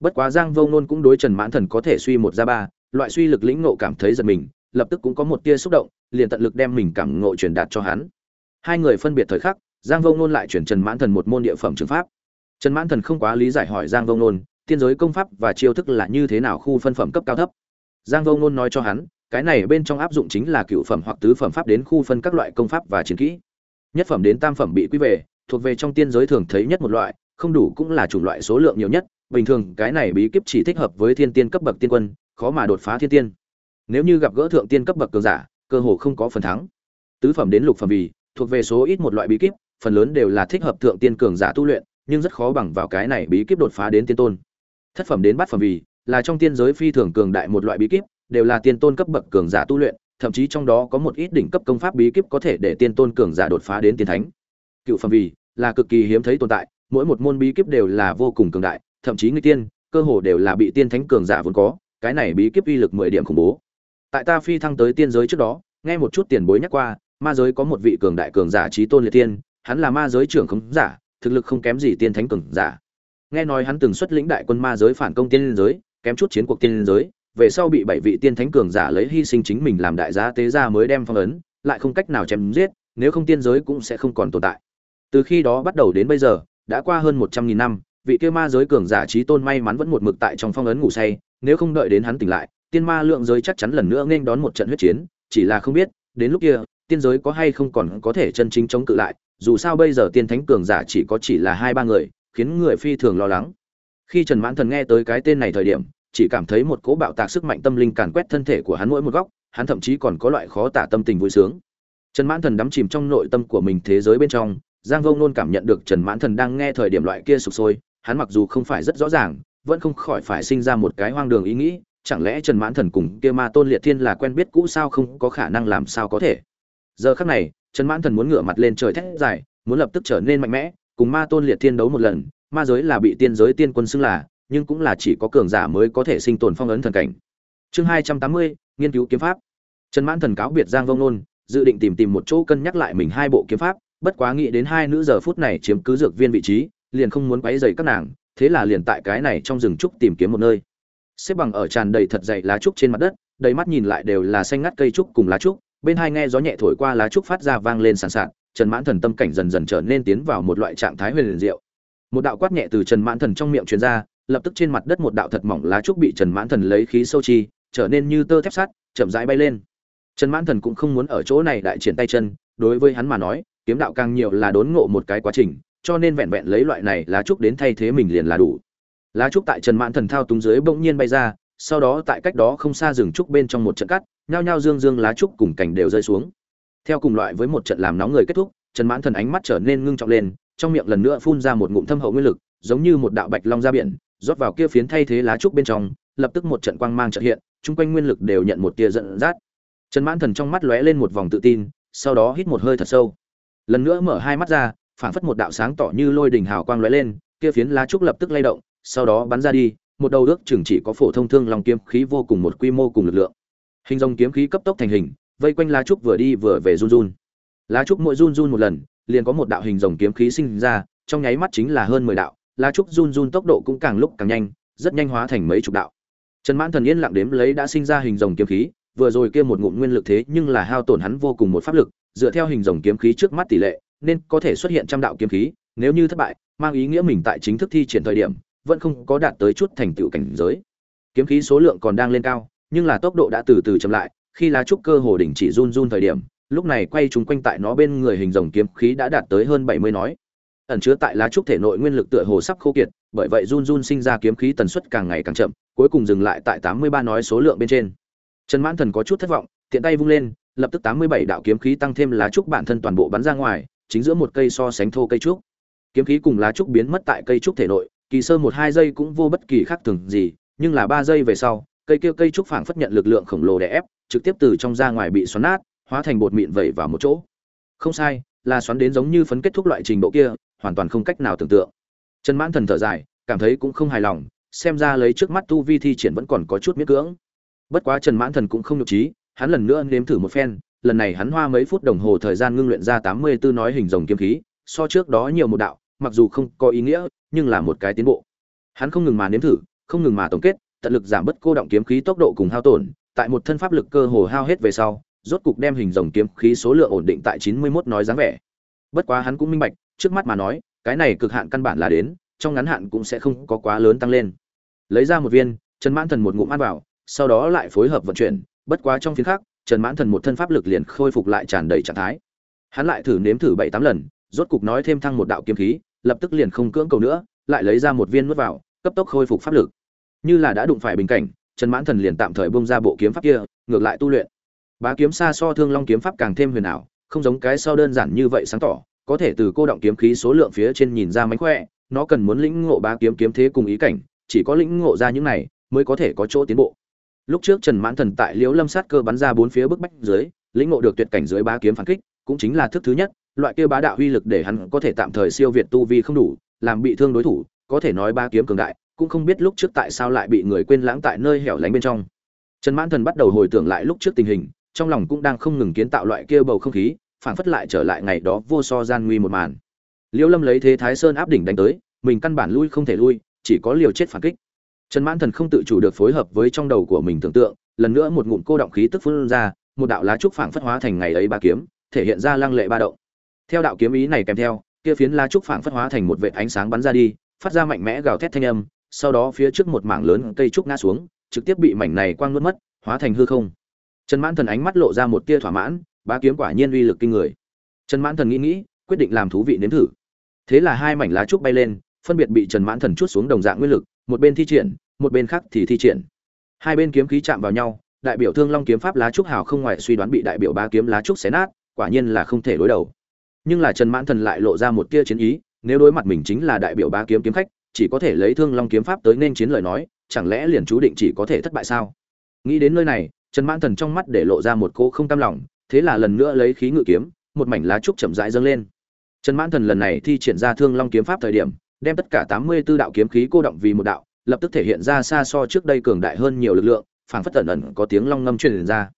bất quá giang Vô nôn cũng đối trần mãn thần có thể suy một ra ba, loại suy lực lĩnh ngộ cảm thấy giật mình, lập tức cũng có một tia xúc động, liền tận lực đem mình cảm ngộ truyền đạt cho hắn. Hai người phân biệt thời khắc, giang Vô nôn lại chuyển trần mãn thần một môn địa phẩm trường pháp. Trần mãn thần không quá lý giải hỏi giang Vô nôn tiên giới công pháp và chiêu thức là như thế nào khu phân phẩm cấp cao thấp. Giang Vô nôn nói cho hắn, cái này bên trong áp dụng chính là cựu phẩm hoặc tứ phẩm pháp đến khu phân các loại công pháp và chiến kỹ. Nhất phẩm đến tam phẩm bị quy về, thuộc về trong tiên giới thường thấy nhất một loại, không đủ cũng là chủng loại số lượng nhiều nhất bình thường, cái này bí kíp chỉ thích hợp với thiên tiên cấp bậc tiên quân, khó mà đột phá thiên tiên. Nếu như gặp gỡ thượng tiên cấp bậc cường giả, cơ hồ không có phần thắng. Tứ phẩm đến lục phẩm vì, thuộc về số ít một loại bí kíp, phần lớn đều là thích hợp thượng tiên cường giả tu luyện, nhưng rất khó bằng vào cái này bí kíp đột phá đến tiên tôn. Thất phẩm đến bát phẩm vì, là trong tiên giới phi thường cường đại một loại bí kíp, đều là tiên tôn cấp bậc cường giả tu luyện, thậm chí trong đó có một ít đỉnh cấp công pháp bí kíp có thể để tiên tôn cường giả đột phá đến tiên thánh. Cựu phẩm vì, là cực kỳ hiếm thấy tồn tại, mỗi một môn bí kíp đều là vô cùng cường đại thậm chí người tiên, cơ hồ đều là bị tiên thánh cường giả vốn có, cái này bí kíp uy lực mười điểm khủng bố. Tại ta phi thăng tới tiên giới trước đó, nghe một chút tiền bối nhắc qua, ma giới có một vị cường đại cường giả chí tôn liệt tiên, hắn là ma giới trưởng khống giả, thực lực không kém gì tiên thánh cường giả. Nghe nói hắn từng xuất lĩnh đại quân ma giới phản công tiên giới, kém chút chiến cuộc tiên giới, về sau bị bảy vị tiên thánh cường giả lấy hy sinh chính mình làm đại giá tế ra mới đem phong ấn, lại không cách nào chém giết, nếu không tiên giới cũng sẽ không còn tồn tại. Từ khi đó bắt đầu đến bây giờ, đã qua hơn một trăm nghìn năm vị kia ma giới cường giả trí tôn may mắn vẫn một mực tại trong phong ấn ngủ say, nếu không đợi đến hắn tỉnh lại, tiên ma lượng giới chắc chắn lần nữa nghênh đón một trận huyết chiến, chỉ là không biết, đến lúc kia, tiên giới có hay không còn có thể chân chính chống cự lại, dù sao bây giờ tiên thánh cường giả chỉ có chỉ là hai ba người, khiến người phi thường lo lắng. Khi trần mãn thần nghe tới cái tên này thời điểm, chỉ cảm thấy một cỗ bạo tạc sức mạnh tâm linh càn quét thân thể của hắn mỗi một góc, hắn thậm chí còn có loại khó tả tâm tình vui sướng. Trần mãn thần đắm chìm trong nội tâm của mình thế giới bên trong, giang vô nôn cảm nhận được trần mãn thần đang nghe thời điểm loại kia sụp sôi hắn mặc dù không phải rất rõ ràng, vẫn không khỏi phải sinh ra một cái hoang đường ý nghĩ, chẳng lẽ trần mãn thần cùng kia ma tôn liệt thiên là quen biết cũ sao không có khả năng làm sao có thể? Giờ khắc này, trần mãn thần muốn ngửa mặt lên trời thét dài, muốn lập tức trở nên mạnh mẽ, cùng ma tôn liệt thiên đấu một lần, ma giới là bị tiên giới tiên quân xưng là, nhưng cũng là chỉ có cường giả mới có thể sinh tồn phong ấn thần cảnh. Chương hai trăm tám mươi, nghiên cứu kiếm pháp. Trần mãn thần cáo biệt giang Vong nôn, dự định tìm tìm một chỗ cân nhắc lại mình hai bộ kiếm pháp, bất quá nghĩ đến hai nữ giờ phút này chiếm cứ dược viên vị trí liền không muốn quấy rầy các nàng, thế là liền tại cái này trong rừng trúc tìm kiếm một nơi. Xếp bằng ở tràn đầy thật dày lá trúc trên mặt đất, đầy mắt nhìn lại đều là xanh ngắt cây trúc cùng lá trúc, bên hai nghe gió nhẹ thổi qua lá trúc phát ra vang lên sàn sạt, trần mãn thần tâm cảnh dần dần trở nên tiến vào một loại trạng thái huyền liền diệu. Một đạo quát nhẹ từ trần mãn thần trong miệng truyền ra, lập tức trên mặt đất một đạo thật mỏng lá trúc bị trần mãn thần lấy khí sâu chi, trở nên như tơ thép sắt, chậm rãi bay lên. Trần mãn thần cũng không muốn ở chỗ này đại triển tay chân, đối với hắn mà nói, kiếm đạo càng nhiều là đốn ngộ một cái quá trình cho nên vẹn vẹn lấy loại này lá trúc đến thay thế mình liền là đủ. Lá trúc tại trần mãn thần thao túng dưới bỗng nhiên bay ra, sau đó tại cách đó không xa rừng trúc bên trong một trận cắt, nhao nhao dương dương lá trúc cùng cảnh đều rơi xuống. Theo cùng loại với một trận làm nóng người kết thúc, trần mãn thần ánh mắt trở nên ngưng trọng lên, trong miệng lần nữa phun ra một ngụm thâm hậu nguyên lực, giống như một đạo bạch long ra biển, rót vào kia phiến thay thế lá trúc bên trong, lập tức một trận quang mang trợ hiện, chung quanh nguyên lực đều nhận một tia giận dắt trần mãn thần trong mắt lóe lên một vòng tự tin, sau đó hít một hơi thật sâu. Lần nữa mở hai mắt ra phảng phất một đạo sáng tỏ như lôi đình hào quang lóe lên, kia phiến lá trúc lập tức lay động, sau đó bắn ra đi, một đầu ước chừng chỉ có phổ thông thương long kiếm khí vô cùng một quy mô cùng lực lượng. Hình dòng kiếm khí cấp tốc thành hình, vây quanh lá trúc vừa đi vừa về run run. Lá trúc mỗi run run một lần, liền có một đạo hình dòng kiếm khí sinh ra, trong nháy mắt chính là hơn mười đạo, lá trúc run run tốc độ cũng càng lúc càng nhanh, rất nhanh hóa thành mấy chục đạo. Trần mãn thần yên lặng đếm lấy đã sinh ra hình rồng kiếm khí, vừa rồi kia một ngụm nguyên lực thế nhưng là hao tổn hắn vô cùng một pháp lực, dựa theo hình rồng kiếm khí trước mắt tỷ lệ nên có thể xuất hiện trăm đạo kiếm khí, nếu như thất bại, mang ý nghĩa mình tại chính thức thi triển thời điểm, vẫn không có đạt tới chút thành tựu cảnh giới. Kiếm khí số lượng còn đang lên cao, nhưng là tốc độ đã từ từ chậm lại, khi lá trúc cơ hồ đỉnh chỉ run run thời điểm, lúc này quay chúng quanh tại nó bên người hình rồng kiếm khí đã đạt tới hơn bảy mươi nói. Ẩn chứa tại lá trúc thể nội nguyên lực tựa hồ sắp khô kiệt, bởi vậy run run sinh ra kiếm khí tần suất càng ngày càng chậm, cuối cùng dừng lại tại tám mươi ba nói số lượng bên trên. Trần mãn thần có chút thất vọng, tiện tay vung lên, lập tức tám mươi bảy đạo kiếm khí tăng thêm lá trúc bản thân toàn bộ bắn ra ngoài chính giữa một cây so sánh thô cây trúc. Kiếm khí cùng lá trúc biến mất tại cây trúc thể nội, kỳ sơ một hai giây cũng vô bất kỳ khác thường gì, nhưng là ba giây về sau, cây kia cây trúc phảng phất nhận lực lượng khổng lồ đè ép, trực tiếp từ trong ra ngoài bị xoắn nát, hóa thành bột mịn vẩy vào một chỗ. Không sai, là xoắn đến giống như phấn kết thúc loại trình độ kia, hoàn toàn không cách nào tưởng tượng. Trần mãn thần thở dài, cảm thấy cũng không hài lòng, xem ra lấy trước mắt tu vi thi triển vẫn còn có chút miễn cưỡng. Bất quá trần mãn thần cũng không nhục trí hắn lần nữa nếm thử một phen lần này hắn hoa mấy phút đồng hồ thời gian ngưng luyện ra tám mươi 84 nói hình rồng kiếm khí, so trước đó nhiều một đạo, mặc dù không có ý nghĩa, nhưng là một cái tiến bộ. Hắn không ngừng mà nếm thử, không ngừng mà tổng kết, tận lực giảm bớt cô động kiếm khí tốc độ cùng hao tổn, tại một thân pháp lực cơ hồ hao hết về sau, rốt cục đem hình rồng kiếm khí số lượng ổn định tại chín mươi 91 nói dáng vẻ. Bất quá hắn cũng minh bạch, trước mắt mà nói, cái này cực hạn căn bản là đến, trong ngắn hạn cũng sẽ không có quá lớn tăng lên. Lấy ra một viên, trần mãn thần một ngụm ăn vào, sau đó lại phối hợp vận chuyển, bất quá trong phiến khác trần mãn thần một thân pháp lực liền khôi phục lại tràn đầy trạng thái. Hắn lại thử nếm thử bảy tám lần, rốt cục nói thêm thăng một đạo kiếm khí, lập tức liền không cưỡng cầu nữa, lại lấy ra một viên nuốt vào, cấp tốc khôi phục pháp lực. Như là đã đụng phải bình cảnh, trần mãn thần liền tạm thời bông ra bộ kiếm pháp kia, ngược lại tu luyện. Bá kiếm xa so thương long kiếm pháp càng thêm huyền ảo, không giống cái so đơn giản như vậy sáng tỏ, có thể từ cô động kiếm khí số lượng phía trên nhìn ra mánh khỏe, nó cần muốn lĩnh ngộ bá kiếm kiếm thế cùng ý cảnh, chỉ có lĩnh ngộ ra những này mới có thể có chỗ tiến bộ lúc trước trần mãn thần tại liễu lâm sát cơ bắn ra bốn phía bức bách dưới, lĩnh ngộ được tuyệt cảnh dưới bá kiếm phản kích, cũng chính là thức thứ nhất, loại kia bá đạo uy lực để hắn có thể tạm thời siêu việt tu vi không đủ, làm bị thương đối thủ, có thể nói ba kiếm cường đại, cũng không biết lúc trước tại sao lại bị người quên lãng tại nơi hẻo lánh bên trong. Trần mãn thần bắt đầu hồi tưởng lại lúc trước tình hình, trong lòng cũng đang không ngừng kiến tạo loại kia bầu không khí phản phất lại trở lại ngày đó vô so gian nguy một màn. Liễu lâm lấy thế thái sơn áp đỉnh đánh tới, mình căn bản lui không thể lui, chỉ có liều chết phản kích trần mãn thần không tự chủ được phối hợp với trong đầu của mình tưởng tượng, lần nữa một ngụm cô động khí tức phun ra, một đạo lá trúc phảng phất hóa thành ngày ấy ba kiếm, thể hiện ra lăng lệ ba động. Theo đạo kiếm ý này kèm theo, kia phiến lá trúc phảng phất hóa thành một vệt ánh sáng bắn ra đi, phát ra mạnh mẽ gào thét thanh âm, sau đó phía trước một mảng lớn cây trúc ngã xuống, trực tiếp bị mảnh này quang nuốt mất, hóa thành hư không. Trần mãn thần ánh mắt lộ ra một tia thỏa mãn, ba kiếm quả nhiên uy lực kinh người. Trần mãn thần nghĩ nghĩ, quyết định làm thú vị nếm thử. Thế là hai mảnh lá trúc bay lên, phân biệt bị trần mãn thần chút xuống đồng dạng nguyên lực, một bên thi triển một bên khác thì thi triển. Hai bên kiếm khí chạm vào nhau, đại biểu thương long kiếm pháp lá trúc hào không ngoài suy đoán bị đại biểu ba kiếm lá trúc xé nát, quả nhiên là không thể đối đầu. Nhưng là trần mãn thần lại lộ ra một tia chiến ý, nếu đối mặt mình chính là đại biểu ba kiếm kiếm khách, chỉ có thể lấy thương long kiếm pháp tới nên chiến lời nói, chẳng lẽ liền chú định chỉ có thể thất bại sao? Nghĩ đến nơi này, trần mãn thần trong mắt để lộ ra một cô không tam lòng, thế là lần nữa lấy khí ngự kiếm, một mảnh lá trúc chậm rãi dâng lên. Trần mãn thần lần này thi triển ra thương long kiếm pháp thời điểm, đem tất cả tám mươi 84 đạo kiếm khí cô động vì một đạo lập tức thể hiện ra xa so trước đây cường đại hơn nhiều lực lượng, phảng phất ẩn ẩn có tiếng long ngâm truyền ra.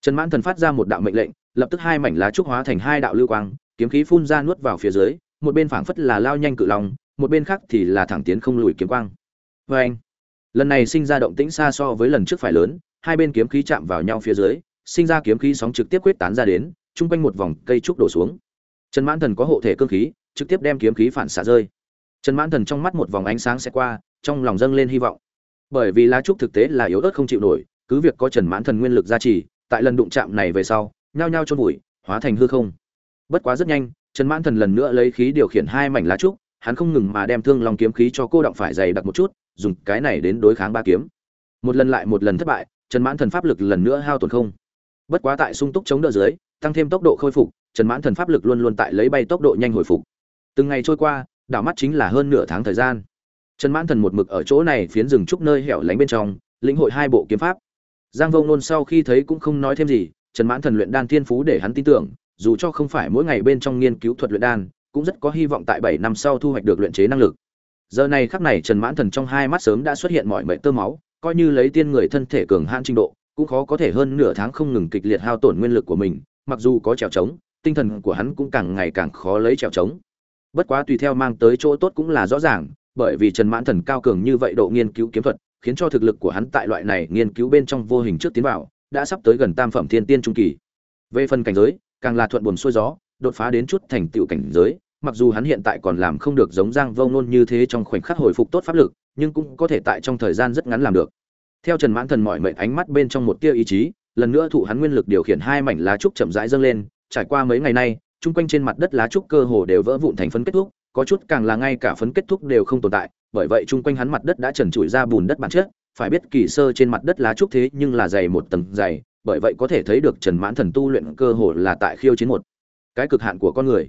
Trần mãn thần phát ra một đạo mệnh lệnh, lập tức hai mảnh lá trúc hóa thành hai đạo lưu quang, kiếm khí phun ra nuốt vào phía dưới, một bên phảng phất là lao nhanh cự long, một bên khác thì là thẳng tiến không lùi kiếm quang. Vê anh, lần này sinh ra động tĩnh xa so với lần trước phải lớn, hai bên kiếm khí chạm vào nhau phía dưới, sinh ra kiếm khí sóng trực tiếp quyết tán ra đến, chung quanh một vòng cây trúc đổ xuống. Trần mãn thần có hộ thể cương khí, trực tiếp đem kiếm khí phản xạ rơi. Trần mãn thần trong mắt một vòng ánh sáng sẽ qua trong lòng dâng lên hy vọng. Bởi vì lá trúc thực tế là yếu ớt không chịu nổi, cứ việc có trần mãn thần nguyên lực gia trì, tại lần đụng chạm này về sau, nhao nhao chôn vùi, hóa thành hư không. Bất quá rất nhanh, trần mãn thần lần nữa lấy khí điều khiển hai mảnh lá trúc, hắn không ngừng mà đem thương lòng kiếm khí cho cô động phải dày đặc một chút, dùng cái này đến đối kháng ba kiếm. Một lần lại một lần thất bại, trần mãn thần pháp lực lần nữa hao tổn không. Bất quá tại sung túc chống đỡ dưới, tăng thêm tốc độ khôi phục, trần mãn thần pháp lực luôn luôn tại lấy bay tốc độ nhanh hồi phục. Từng ngày trôi qua, đảo mắt chính là hơn nửa tháng thời gian trần mãn thần một mực ở chỗ này phiến rừng trúc nơi hẻo lánh bên trong, lĩnh hội hai bộ kiếm pháp. Giang Vô nôn sau khi thấy cũng không nói thêm gì, trần mãn thần luyện đan thiên phú để hắn tin tưởng, dù cho không phải mỗi ngày bên trong nghiên cứu thuật luyện đan, cũng rất có hy vọng tại bảy năm sau thu hoạch được luyện chế năng lực. Giờ này khắc này trần mãn thần trong hai mắt sớm đã xuất hiện mọi mệnh tơ máu, coi như lấy tiên người thân thể cường hãn trình độ, cũng khó có thể hơn nửa tháng không ngừng kịch liệt hao tổn nguyên lực của mình, mặc dù có trèo trống, tinh thần của hắn cũng càng ngày càng khó lấy trèo trống. Bất quá tùy theo mang tới chỗ tốt cũng là rõ ràng bởi vì trần mãn thần cao cường như vậy độ nghiên cứu kiếm thuật, khiến cho thực lực của hắn tại loại này nghiên cứu bên trong vô hình trước tiến vào, đã sắp tới gần tam phẩm thiên tiên trung kỳ. Về phần cảnh giới, càng là thuận buồm xuôi gió, đột phá đến chút thành tựu cảnh giới, mặc dù hắn hiện tại còn làm không được giống giang vông nôn như thế trong khoảnh khắc hồi phục tốt pháp lực, nhưng cũng có thể tại trong thời gian rất ngắn làm được. Theo trần mãn thần mọi mệnh ánh mắt bên trong một tia ý chí, lần nữa thụ hắn nguyên lực điều khiển hai mảnh lá trúc chậm rãi dâng lên, trải qua mấy ngày nay, chung quanh trên mặt đất lá trúc cơ hồ đều vỡ vụn thành phấn kết thúc có chút càng là ngay cả phấn kết thúc đều không tồn tại, bởi vậy chung quanh hắn mặt đất đã trần trụi ra bùn đất bản chất, phải biết kỳ sơ trên mặt đất lá trúc thế nhưng là dày một tầng dày, bởi vậy có thể thấy được trần mãn thần tu luyện cơ hồ là tại khiêu chiến một cái cực hạn của con người.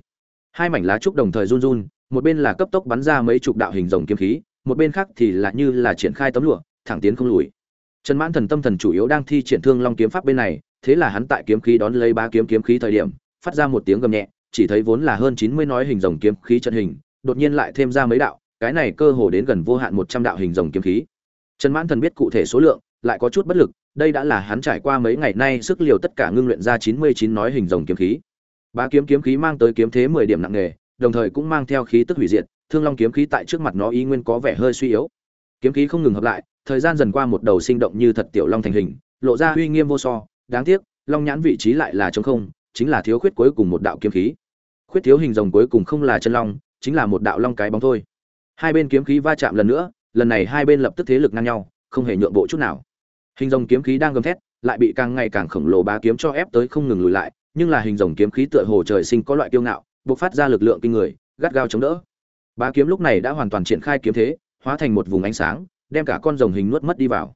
Hai mảnh lá trúc đồng thời run run, một bên là cấp tốc bắn ra mấy chục đạo hình rồng kiếm khí, một bên khác thì là như là triển khai tấm lụa, thẳng tiến không lùi. Trần mãn thần tâm thần chủ yếu đang thi triển thương long kiếm pháp bên này, thế là hắn tại kiếm khí đón lấy ba kiếm kiếm khí thời điểm, phát ra một tiếng gầm nhẹ chỉ thấy vốn là hơn chín mươi nói hình rồng kiếm khí trận hình, đột nhiên lại thêm ra mấy đạo, cái này cơ hồ đến gần vô hạn một trăm đạo hình rồng kiếm khí. Trần mãn thần biết cụ thể số lượng, lại có chút bất lực, đây đã là hắn trải qua mấy ngày nay sức liều tất cả ngưng luyện ra chín mươi chín nói hình rồng kiếm khí. Ba kiếm kiếm khí mang tới kiếm thế mười điểm nặng nề, đồng thời cũng mang theo khí tức hủy diệt, thương long kiếm khí tại trước mặt nó ý nguyên có vẻ hơi suy yếu. Kiếm khí không ngừng hợp lại, thời gian dần qua một đầu sinh động như thật tiểu long thành hình, lộ ra uy nghiêm vô so, đáng tiếc, long nhãn vị trí lại là trống không, chính là thiếu khuyết cuối cùng một đạo kiếm khí khuyết thiếu hình rồng cuối cùng không là chân long, chính là một đạo long cái bóng thôi. Hai bên kiếm khí va chạm lần nữa, lần này hai bên lập tức thế lực ngang nhau, không hề nhượng bộ chút nào. Hình rồng kiếm khí đang gầm thét, lại bị càng ngày càng khổng lồ ba kiếm cho ép tới không ngừng lùi lại, nhưng là hình rồng kiếm khí tựa hồ trời sinh có loại kiêu ngạo, bộc phát ra lực lượng kinh người, gắt gao chống đỡ. Ba kiếm lúc này đã hoàn toàn triển khai kiếm thế, hóa thành một vùng ánh sáng, đem cả con rồng hình nuốt mất đi vào.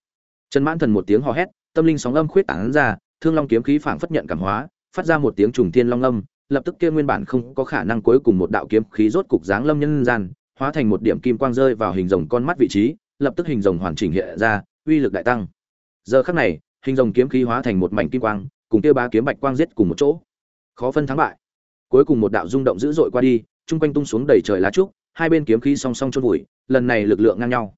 Trần mãn thần một tiếng hò hét, tâm linh sóng âm khuyết tảng ra, thương long kiếm khí phảng phất nhận cảm hóa, phát ra một tiếng trùng thiên long âm lập tức kia nguyên bản không có khả năng cuối cùng một đạo kiếm khí rốt cục dáng lâm nhân gian hóa thành một điểm kim quang rơi vào hình rồng con mắt vị trí lập tức hình rồng hoàn chỉnh hiện ra uy lực đại tăng. Giờ khắc này hình rồng kiếm khí hóa thành một mảnh kim quang cùng kia ba kiếm bạch quang giết cùng một chỗ. Khó phân thắng bại. Cuối cùng một đạo rung động dữ dội qua đi trung quanh tung xuống đầy trời lá trúc hai bên kiếm khí song song chôn vùi lần này lực lượng ngang nhau.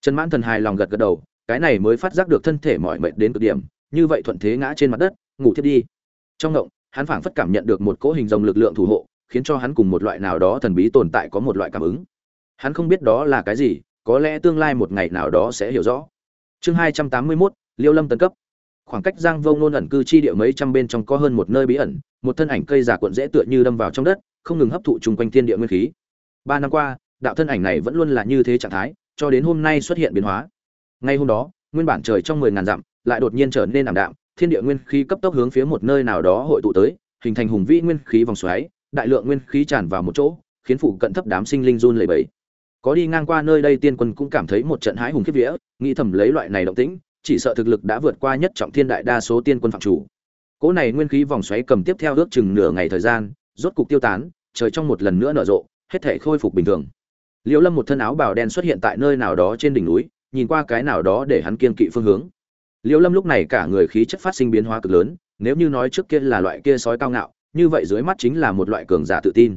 Trần mãn thần hài lòng gật gật đầu cái này mới phát giác được thân thể mỏi mệt đến cực điểm như vậy thuận thế ngã trên mặt đất ngủ thiếp đi. Trong động, hắn phảng phất cảm nhận được một cỗ hình rồng lực lượng thủ hộ, khiến cho hắn cùng một loại nào đó thần bí tồn tại có một loại cảm ứng. Hắn không biết đó là cái gì, có lẽ tương lai một ngày nào đó sẽ hiểu rõ. Chương hai trăm tám mươi mốt, liêu lâm tấn cấp. Khoảng cách giang vông nôn ẩn cư chi địa mấy trăm bên trong có hơn một nơi bí ẩn, một thân ảnh cây giả cuộn dễ tựa như đâm vào trong đất, không ngừng hấp thụ chung quanh thiên địa nguyên khí. Ba năm qua, đạo thân ảnh này vẫn luôn là như thế trạng thái, cho đến hôm nay xuất hiện biến hóa. Ngay hôm đó, nguyên bản trời trong mười ngàn dặm, lại đột nhiên trở nên ảm đạm thiên địa nguyên khí cấp tốc hướng phía một nơi nào đó hội tụ tới, hình thành hùng vĩ nguyên khí vòng xoáy, đại lượng nguyên khí tràn vào một chỗ, khiến phụ cận thấp đám sinh linh run lẩy bẩy. Có đi ngang qua nơi đây tiên quân cũng cảm thấy một trận hãi hùng khiếp vía, nghĩ thầm lấy loại này động tĩnh, chỉ sợ thực lực đã vượt qua nhất trọng thiên đại đa số tiên quân phạm chủ. Cỗ này nguyên khí vòng xoáy cầm tiếp theo ước chừng nửa ngày thời gian, rốt cục tiêu tán, trời trong một lần nữa nở rộ, hết thể khôi phục bình thường. Liễu lâm một thân áo bào đen xuất hiện tại nơi nào đó trên đỉnh núi, nhìn qua cái nào đó để hắn kiên kỵ phương hướng liễu lâm lúc này cả người khí chất phát sinh biến hóa cực lớn, nếu như nói trước kia là loại kia sói cao ngạo, như vậy dưới mắt chính là một loại cường giả tự tin.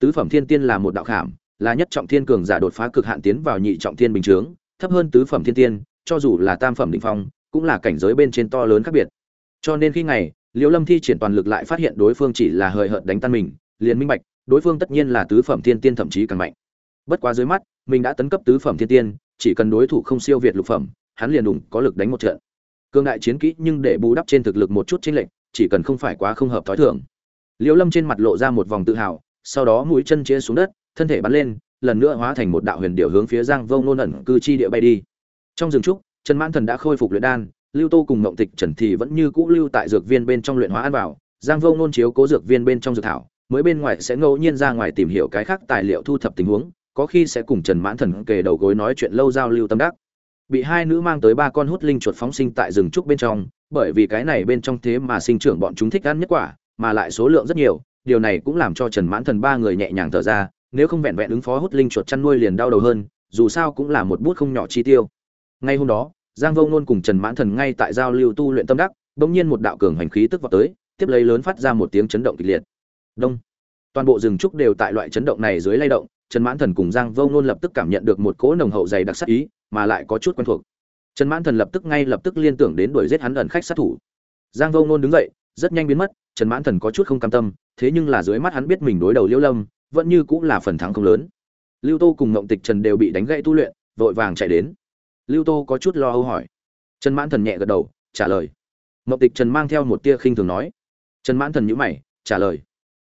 Tứ phẩm thiên tiên là một đạo khảm, là nhất trọng thiên cường giả đột phá cực hạn tiến vào nhị trọng thiên bình chướng, thấp hơn tứ phẩm thiên tiên, cho dù là tam phẩm định phong, cũng là cảnh giới bên trên to lớn khác biệt. Cho nên khi ngày, liễu lâm thi triển toàn lực lại phát hiện đối phương chỉ là hời hợt đánh tan mình, liền minh bạch, đối phương tất nhiên là tứ phẩm thiên tiên thậm chí càng mạnh. Bất quá dưới mắt, mình đã tấn cấp tứ phẩm thiên tiên, chỉ cần đối thủ không siêu việt lục phẩm, hắn liền đủng có lực đánh một trận cương đại chiến kỹ nhưng để bù đắp trên thực lực một chút chênh lệch, chỉ cần không phải quá không hợp thói thường. Liễu lâm trên mặt lộ ra một vòng tự hào, sau đó mũi chân chĩa xuống đất, thân thể bắn lên, lần nữa hóa thành một đạo huyền điểu hướng phía giang vông nôn ẩn cư chi địa bay đi. Trong rừng trúc, trần mãn thần đã khôi phục luyện đan, lưu tô cùng Ngộng tịch trần thì vẫn như cũ lưu tại dược viên bên trong luyện hóa ăn vào, giang vông nôn chiếu cố dược viên bên trong dược thảo, mới bên ngoài sẽ ngẫu nhiên ra ngoài tìm hiểu cái khác tài liệu thu thập tình huống, có khi sẽ cùng trần mãn thần kề đầu gối nói chuyện lâu giao lưu tâm đắc bị hai nữ mang tới ba con hút linh chuột phóng sinh tại rừng trúc bên trong, bởi vì cái này bên trong thế mà sinh trưởng bọn chúng thích ăn nhất quả, mà lại số lượng rất nhiều, điều này cũng làm cho trần mãn thần ba người nhẹ nhàng thở ra, nếu không vẹn vẹn ứng phó hút linh chuột chăn nuôi liền đau đầu hơn, dù sao cũng là một bút không nhỏ chi tiêu. Ngay hôm đó, giang vô nôn cùng trần mãn thần ngay tại giao lưu tu luyện tâm đắc, bỗng nhiên một đạo cường hành khí tức vào tới, tiếp lấy lớn phát ra một tiếng chấn động kịch liệt. Đông. Toàn bộ rừng trúc đều tại loại chấn động này dưới lay động, trần mãn thần cùng giang vô nôn lập tức cảm nhận được một cỗ nồng hậu dày đặc sắc ý mà lại có chút quen thuộc. Trần mãn thần lập tức ngay lập tức liên tưởng đến đuổi giết hắn ẩn khách sát thủ. Giang vô ngôn đứng dậy, rất nhanh biến mất, trần mãn thần có chút không cam tâm, thế nhưng là dưới mắt hắn biết mình đối đầu liễu lâm, vẫn như cũng là phần thắng không lớn. Lưu tô cùng ngộng tịch trần đều bị đánh gãy tu luyện, vội vàng chạy đến. Lưu tô có chút lo âu hỏi. Trần mãn thần nhẹ gật đầu, trả lời. Ngộng tịch trần mang theo một tia khinh thường nói. Trần mãn thần nhíu mày, trả lời.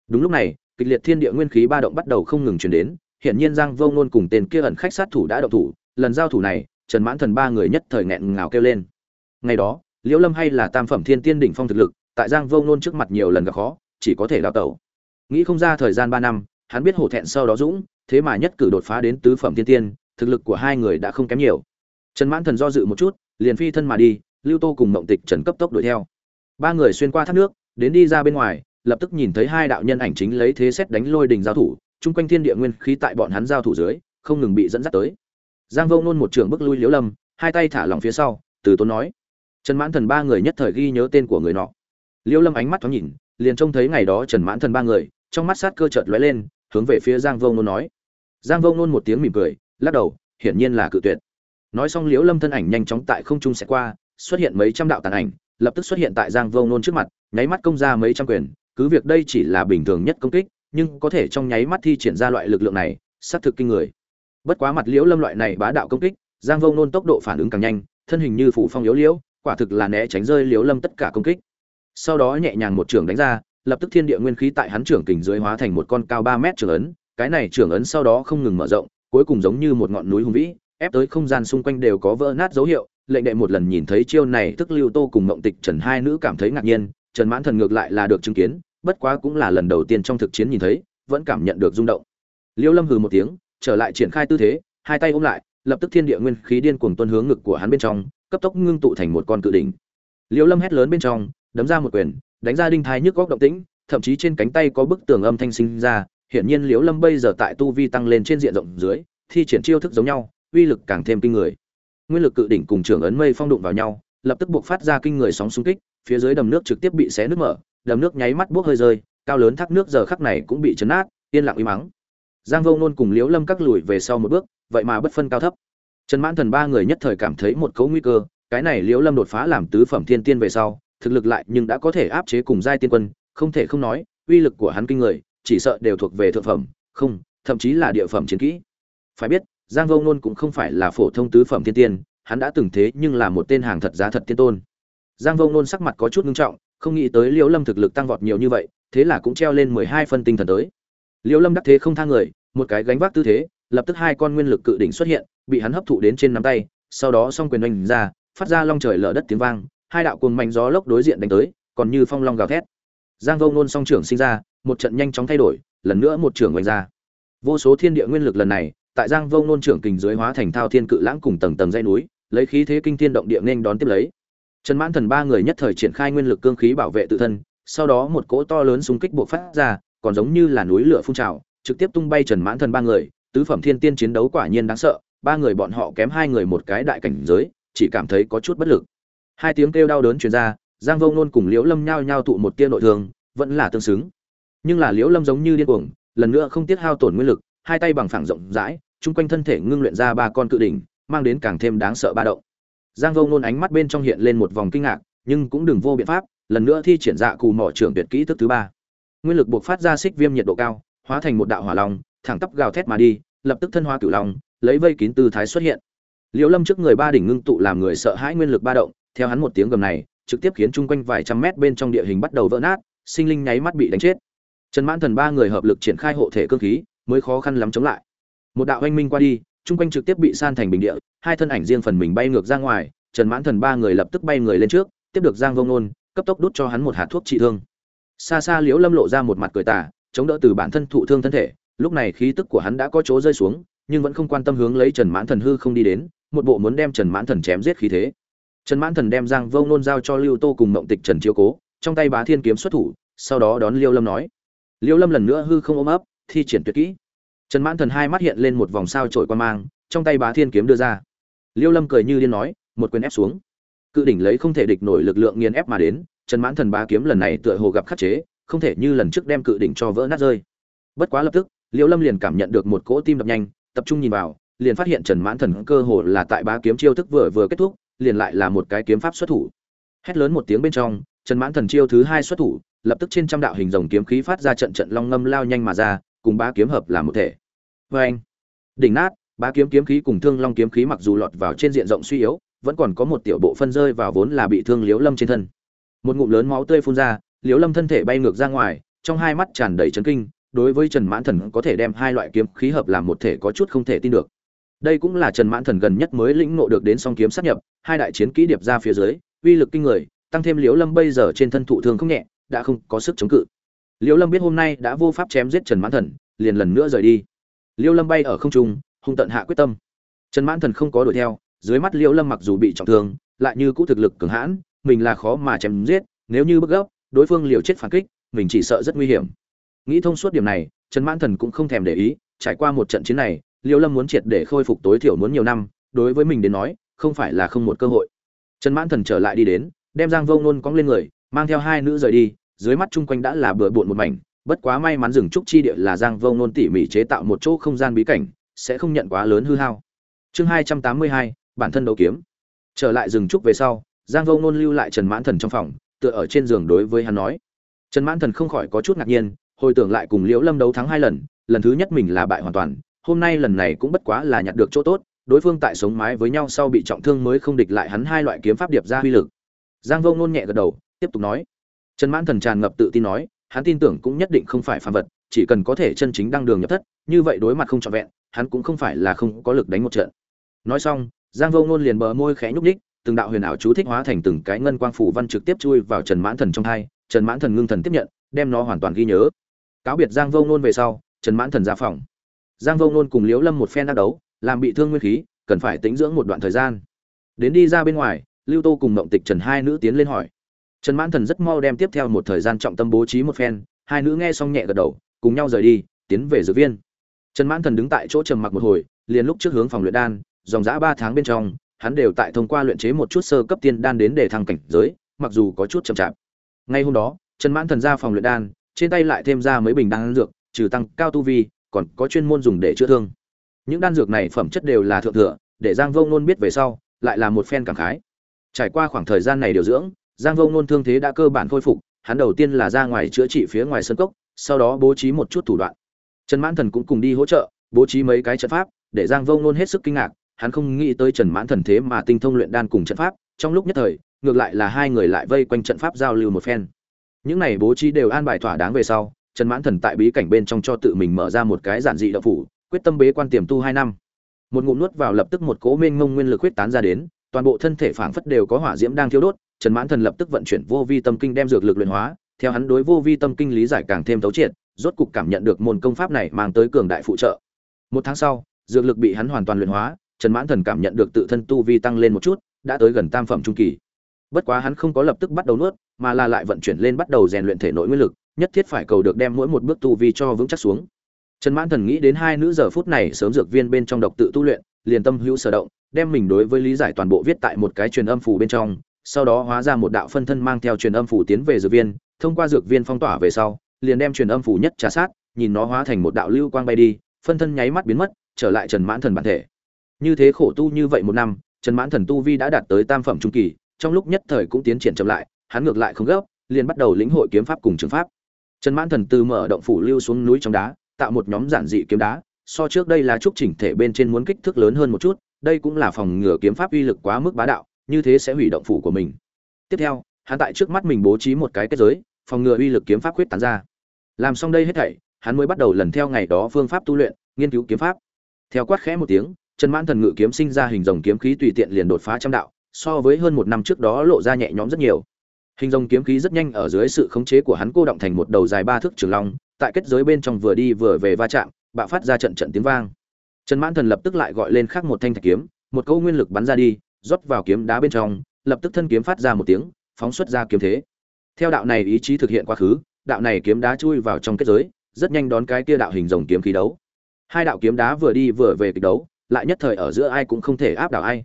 Đúng lúc này, kịch liệt thiên địa nguyên khí ba động bắt đầu không ngừng chuyển đến, hiển nhiên giang vô ngôn cùng tên kia ẩn khách sát thủ đã động thủ lần giao thủ này, trần mãn thần ba người nhất thời nghẹn ngào kêu lên. Ngày đó, liễu lâm hay là tam phẩm thiên tiên đỉnh phong thực lực, tại giang vô ngôn trước mặt nhiều lần gặp khó, chỉ có thể đào tẩu. Nghĩ không ra thời gian ba năm, hắn biết hổ thẹn sau đó dũng, thế mà nhất cử đột phá đến tứ phẩm thiên tiên, thực lực của hai người đã không kém nhiều. Trần mãn thần do dự một chút, liền phi thân mà đi, lưu tô cùng mộng tịch trần cấp tốc đuổi theo. Ba người xuyên qua thác nước, đến đi ra bên ngoài, lập tức nhìn thấy hai đạo nhân ảnh chính lấy thế xét đánh lôi đình giao thủ, chung quanh thiên địa nguyên khí tại bọn hắn giao thủ dưới, không ngừng bị dẫn dắt tới giang vô ngôn một trường bước lui liễu lâm, hai tay thả lỏng phía sau, từ tốn nói, trần mãn thần ba người nhất thời ghi nhớ tên của người nọ. Liễu lâm ánh mắt thoáng nhìn, liền trông thấy ngày đó trần mãn thần ba người, trong mắt sát cơ chợt lóe lên, hướng về phía giang vô ngôn nói. Giang vô ngôn một tiếng mỉm cười, lắc đầu, hiển nhiên là cự tuyệt. Nói xong liễu lâm thân ảnh nhanh chóng tại không trung sẽ qua, xuất hiện mấy trăm đạo tàn ảnh, lập tức xuất hiện tại giang vô ngôn trước mặt, nháy mắt công ra mấy trăm quyền, cứ việc đây chỉ là bình thường nhất công kích, nhưng có thể trong nháy mắt thi triển ra loại lực lượng này, sát thực kinh người bất quá mặt liễu lâm loại này bá đạo công kích, giang vô nôn tốc độ phản ứng càng nhanh, thân hình như phủ phong yếu liễu, quả thực là né tránh rơi liễu lâm tất cả công kích. Sau đó nhẹ nhàng một trường đánh ra, lập tức thiên địa nguyên khí tại hắn trưởng kình dưới hóa thành một con cao ba mét trường ấn, cái này trưởng ấn sau đó không ngừng mở rộng, cuối cùng giống như một ngọn núi hùng vĩ, ép tới không gian xung quanh đều có vỡ nát dấu hiệu, lệnh đệ một lần nhìn thấy chiêu này tức lưu tô cùng mộng tịch trần hai nữ cảm thấy ngạc nhiên, trần mãn thần ngược lại là được chứng kiến, bất quá cũng là lần đầu tiên trong thực chiến nhìn thấy, vẫn cảm nhận được rung động. Liêu lâm hừ một tiếng trở lại triển khai tư thế, hai tay ôm lại, lập tức thiên địa nguyên khí điên cuồng tuôn hướng ngực của hắn bên trong, cấp tốc ngưng tụ thành một con cự đỉnh. Liễu lâm hét lớn bên trong, đấm ra một quyền, đánh ra đinh thai nhức góc động tĩnh, thậm chí trên cánh tay có bức tường âm thanh sinh ra, hiển nhiên liễu lâm bây giờ tại tu vi tăng lên trên diện rộng dưới, thi triển chiêu thức giống nhau, uy lực càng thêm kinh người. Nguyên lực cự đỉnh cùng trưởng ấn mây phong đụng vào nhau, lập tức buộc phát ra kinh người sóng xung kích, phía dưới đầm nước trực tiếp bị xé nước mở, đầm nước nháy mắt buốc hơi rơi, cao lớn thác nước giờ khắc này cũng bị chấn nát, yên lặng uy mắng giang vô nôn cùng liễu lâm các lùi về sau một bước, vậy mà bất phân cao thấp. Trần mãn thần ba người nhất thời cảm thấy một cấu nguy cơ, cái này liễu lâm đột phá làm tứ phẩm thiên tiên về sau, thực lực lại nhưng đã có thể áp chế cùng giai tiên quân, không thể không nói, uy lực của hắn kinh người, chỉ sợ đều thuộc về thượng phẩm, không, thậm chí là địa phẩm chiến kỹ. Phải biết, giang vô nôn cũng không phải là phổ thông tứ phẩm thiên tiên, hắn đã từng thế nhưng là một tên hàng thật giá thật tiên tôn. Giang vô nôn sắc mặt có chút ngưng trọng, không nghĩ tới liễu lâm thực lực tăng vọt nhiều như vậy, thế là cũng treo lên mười hai phân tinh thần tới liễu lâm đắc thế không tha người, một cái gánh vác tư thế, lập tức hai con nguyên lực cự đỉnh xuất hiện, bị hắn hấp thụ đến trên nắm tay, sau đó song quyền oanh ra, phát ra long trời lở đất tiếng vang, hai đạo cuồng mạnh gió lốc đối diện đánh tới, còn như phong long gào thét. Giang vô nôn song trưởng sinh ra, một trận nhanh chóng thay đổi, lần nữa một trưởng oanh ra. Vô số thiên địa nguyên lực lần này, tại giang vô nôn trưởng kình dưới hóa thành thao thiên cự lãng cùng tầng tầng dây núi, lấy khí thế kinh thiên động địa nên đón tiếp lấy. Trần mãn thần ba người nhất thời triển khai nguyên lực cương khí bảo vệ tự thân, sau đó một cỗ to lớn xung kích buộc phát ra còn giống như là núi lửa phun trào, trực tiếp tung bay trần mãn thần ba người, tứ phẩm thiên tiên chiến đấu quả nhiên đáng sợ, ba người bọn họ kém hai người một cái đại cảnh giới, chỉ cảm thấy có chút bất lực. Hai tiếng kêu đau đớn truyền ra, giang vô nôn cùng liễu lâm nhao nhao tụ một tia nội thương, vẫn là tương xứng. Nhưng là liễu lâm giống như điên cuồng, lần nữa không tiết hao tổn nguyên lực, hai tay bằng phẳng rộng rãi, chung quanh thân thể ngưng luyện ra ba con cự đỉnh, mang đến càng thêm đáng sợ ba động. Giang vô nôn ánh mắt bên trong hiện lên một vòng kinh ngạc, nhưng cũng đừng vô biện pháp, lần nữa thi triển dạ cù mỏ trưởng tuyệt kỹ thức thứ ba nguyên lực buộc phát ra xích viêm nhiệt độ cao, hóa thành một đạo hỏa long, thẳng tắp gào thét mà đi, lập tức thân hoa cửu long, lấy vây kín tư thái xuất hiện. Liễu lâm trước người ba đỉnh ngưng tụ làm người sợ hãi nguyên lực ba động, theo hắn một tiếng gầm này, trực tiếp khiến chung quanh vài trăm mét bên trong địa hình bắt đầu vỡ nát, sinh linh nháy mắt bị đánh chết. Trần mãn thần ba người hợp lực triển khai hộ thể cơ khí, mới khó khăn lắm chống lại. Một đạo oanh minh qua đi, chung quanh trực tiếp bị san thành bình địa, hai thân ảnh riêng phần mình bay ngược ra ngoài, trần mãn thần ba người lập tức bay người lên trước, tiếp được giang vông nôn, cấp tốc đút cho hắn một hạt thuốc trị thương xa xa liễu lâm lộ ra một mặt cười tà, chống đỡ từ bản thân thụ thương thân thể. Lúc này khí tức của hắn đã có chỗ rơi xuống, nhưng vẫn không quan tâm hướng lấy trần mãn thần hư không đi đến, một bộ muốn đem trần mãn thần chém giết khí thế. Trần mãn thần đem giang vông nôn giao cho lưu tô cùng mộng tịch trần chiếu cố, trong tay bá thiên kiếm xuất thủ, sau đó đón liêu lâm nói. Liêu lâm lần nữa hư không ôm ấp, thi triển tuyệt kỹ. Trần mãn thần hai mắt hiện lên một vòng sao trổi qua mang, trong tay bá thiên kiếm đưa ra. Liêu lâm cười như điên nói, một quyền ép xuống. Cự đỉnh lấy không thể địch nổi lực lượng nghiền ép mà đến trần mãn thần bá kiếm lần này tựa hồ gặp khắc chế, không thể như lần trước đem cự đỉnh cho vỡ nát rơi. Bất quá lập tức, Liễu lâm liền cảm nhận được một cỗ tim đập nhanh, tập trung nhìn vào, liền phát hiện trần mãn thần cơ hồ là tại bá kiếm chiêu thức vừa vừa kết thúc, liền lại là một cái kiếm pháp xuất thủ. Hét lớn một tiếng bên trong, trần mãn thần chiêu thứ hai xuất thủ, lập tức trên trăm đạo hình rồng kiếm khí phát ra trận trận long ngâm lao nhanh mà ra, cùng bá kiếm hợp làm một thể. Oeng! đỉnh nát, bá kiếm kiếm khí cùng thương long kiếm khí mặc dù lọt vào trên diện rộng suy yếu, vẫn còn có một tiểu bộ phân rơi vào vốn là bị thương Liễu lâm trên thân một ngụm lớn máu tươi phun ra liếu lâm thân thể bay ngược ra ngoài, trong hai mắt tràn đầy chấn kinh, đối với trần mãn thần có thể đem hai loại kiếm khí hợp làm một thể có chút không thể tin được. Đây cũng là trần mãn thần gần nhất mới lĩnh ngộ được đến song kiếm sát nhập, hai đại chiến kỹ điệp ra phía dưới, uy lực kinh người, tăng thêm liễu lâm bây giờ trên thân thụ thương không nhẹ, đã không có sức chống cự. Liễu lâm biết hôm nay đã vô pháp chém giết trần mãn thần, liền lần nữa rời đi. Liễu lâm bay ở không trung, hung tận hạ quyết tâm. Trần mãn thần không có đuổi theo, dưới mắt liễu lâm mặc dù bị trọng thương, lại như cũ thực lực cường hãn mình là khó mà chém giết, nếu như bức gốc đối phương liều chết phản kích, mình chỉ sợ rất nguy hiểm. Nghĩ thông suốt điểm này, trần mãn thần cũng không thèm để ý, trải qua một trận chiến này, liêu lâm muốn triệt để khôi phục tối thiểu muốn nhiều năm, đối với mình đến nói, không phải là không một cơ hội. Trần mãn thần trở lại đi đến, đem giang vô nôn cóng lên người, mang theo hai nữ rời đi, dưới mắt chung quanh đã là bừa bộn một mảnh, bất quá may mắn rừng trúc chi địa là giang vô nôn tỉ mỉ chế tạo một chỗ không gian bí cảnh, sẽ không nhận quá lớn hư hao. Chương hai trăm tám mươi hai, bản thân đấu kiếm. Trở lại rừng trúc về sau giang vô nôn lưu lại trần mãn thần trong phòng, tựa ở trên giường đối với hắn nói. Trần mãn thần không khỏi có chút ngạc nhiên, hồi tưởng lại cùng liễu lâm đấu thắng hai lần lần thứ nhất mình là bại hoàn toàn, hôm nay lần này cũng bất quá là nhặt được chỗ tốt, đối phương tại sống mái với nhau sau bị trọng thương mới không địch lại hắn hai loại kiếm pháp điệp ra uy lực. Giang vô nôn nhẹ gật đầu, tiếp tục nói. Trần mãn thần tràn ngập tự tin nói, hắn tin tưởng cũng nhất định không phải phàm vật, chỉ cần có thể chân chính đăng đường nhập thất, như vậy đối mặt không trọn vẹn, hắn cũng không phải là không có lực đánh một trận. Nói xong, giang vô nôn liền bờ môi khẽ nhúc ních từng đạo huyền ảo chú thích hóa thành từng cái ngân quang phủ văn trực tiếp chui vào trần mãn thần trong hai, trần mãn thần ngưng thần tiếp nhận, đem nó hoàn toàn ghi nhớ. Cáo biệt giang vô nôn về sau, trần mãn thần ra phòng. Giang vô nôn cùng liễu lâm một phen đắc đấu, làm bị thương nguyên khí, cần phải tĩnh dưỡng một đoạn thời gian. Đến đi ra bên ngoài, lưu tô cùng mộng tịch trần hai nữ tiến lên hỏi. Trần mãn thần rất mau đem tiếp theo một thời gian trọng tâm bố trí một phen, hai nữ nghe xong nhẹ gật đầu, cùng nhau rời đi, tiến về dược viên. Trần mãn thần đứng tại chỗ trầm mặc một hồi, liền lúc trước hướng phòng luyện đan, dòng dã ba tháng bên trong hắn đều tại thông qua luyện chế một chút sơ cấp tiên đan đến để thăng cảnh giới, mặc dù có chút chậm chạp. Ngay hôm đó, trần mãn thần ra phòng luyện đan, trên tay lại thêm ra mấy bình đan dược, trừ tăng cao tu vi, còn có chuyên môn dùng để chữa thương. Những đan dược này phẩm chất đều là thượng thừa, để giang vô Nôn biết về sau, lại là một phen cảm khái. Trải qua khoảng thời gian này điều dưỡng, giang vô Nôn thương thế đã cơ bản khôi phục, hắn đầu tiên là ra ngoài chữa trị phía ngoài sân cốc, sau đó bố trí một chút thủ đoạn. Trần mãn thần cũng cùng đi hỗ trợ, bố trí mấy cái trận pháp, để giang vô Nôn hết sức kinh ngạc hắn không nghĩ tới trần mãn thần thế mà tinh thông luyện đan cùng trận pháp, trong lúc nhất thời, ngược lại là hai người lại vây quanh trận pháp giao lưu một phen. Những này bố trí đều an bài thỏa đáng về sau, trần mãn thần tại bí cảnh bên trong cho tự mình mở ra một cái giản dị đạo phủ, quyết tâm bế quan tiềm tu hai năm. Một ngụm nuốt vào lập tức một cỗ mênh mông nguyên lực huyết tán ra đến, toàn bộ thân thể phảng phất đều có hỏa diễm đang thiêu đốt, trần mãn thần lập tức vận chuyển vô vi tâm kinh đem dược lực luyện hóa, theo hắn đối vô vi tâm kinh lý giải càng thêm thấu triệt, rốt cục cảm nhận được môn công pháp này mang tới cường đại phụ trợ. Một tháng sau, dược lực bị hắn hoàn toàn luyện hóa trần mãn thần cảm nhận được tự thân tu vi tăng lên một chút, đã tới gần tam phẩm trung kỳ. Bất quá hắn không có lập tức bắt đầu nuốt, mà là lại vận chuyển lên bắt đầu rèn luyện thể nội nguyên lực, nhất thiết phải cầu được đem mỗi một bước tu vi cho vững chắc xuống. Trần mãn thần nghĩ đến hai nữ giờ phút này sớm dược viên bên trong độc tự tu luyện, liền tâm hữu sở động, đem mình đối với lý giải toàn bộ viết tại một cái truyền âm phủ bên trong, sau đó hóa ra một đạo phân thân mang theo truyền âm phủ tiến về dược viên, thông qua dược viên phong tỏa về sau, liền đem truyền âm phủ nhất trà sát, nhìn nó hóa thành một đạo lưu quang bay đi, phân thân nháy mắt biến mất, trở lại trần mãn thần bản thể như thế khổ tu như vậy một năm, trần mãn thần tu vi đã đạt tới tam phẩm trung kỳ, trong lúc nhất thời cũng tiến triển chậm lại, hắn ngược lại không gấp, liền bắt đầu lĩnh hội kiếm pháp cùng trường pháp. Trần mãn thần từ mở động phủ lưu xuống núi trong đá, tạo một nhóm giản dị kiếm đá, so trước đây là trúc chỉnh thể bên trên muốn kích thước lớn hơn một chút, đây cũng là phòng ngừa kiếm pháp uy lực quá mức bá đạo, như thế sẽ hủy động phủ của mình. Tiếp theo, hắn tại trước mắt mình bố trí một cái kết giới, phòng ngừa uy lực kiếm pháp quyết tán ra. Làm xong đây hết thảy, hắn mới bắt đầu lần theo ngày đó phương pháp tu luyện, nghiên cứu kiếm pháp. Theo quát khẽ một tiếng trần mãn thần ngự kiếm sinh ra hình rồng kiếm khí tùy tiện liền đột phá trăm đạo, so với hơn một năm trước đó lộ ra nhẹ nhõm rất nhiều. Hình rồng kiếm khí rất nhanh ở dưới sự khống chế của hắn cô động thành một đầu dài ba thước trường long, tại kết giới bên trong vừa đi vừa về va chạm, bạo phát ra trận trận tiếng vang. Trần mãn thần lập tức lại gọi lên khác một thanh thạch kiếm, một câu nguyên lực bắn ra đi, rót vào kiếm đá bên trong, lập tức thân kiếm phát ra một tiếng, phóng xuất ra kiếm thế. Theo đạo này ý chí thực hiện quá khứ, đạo này kiếm đá chui vào trong kết giới, rất nhanh đón cái kia đạo hình rồng kiếm khí đấu. Hai đạo kiếm đá vừa đi vừa về kịch đấu lại nhất thời ở giữa ai cũng không thể áp đảo ai.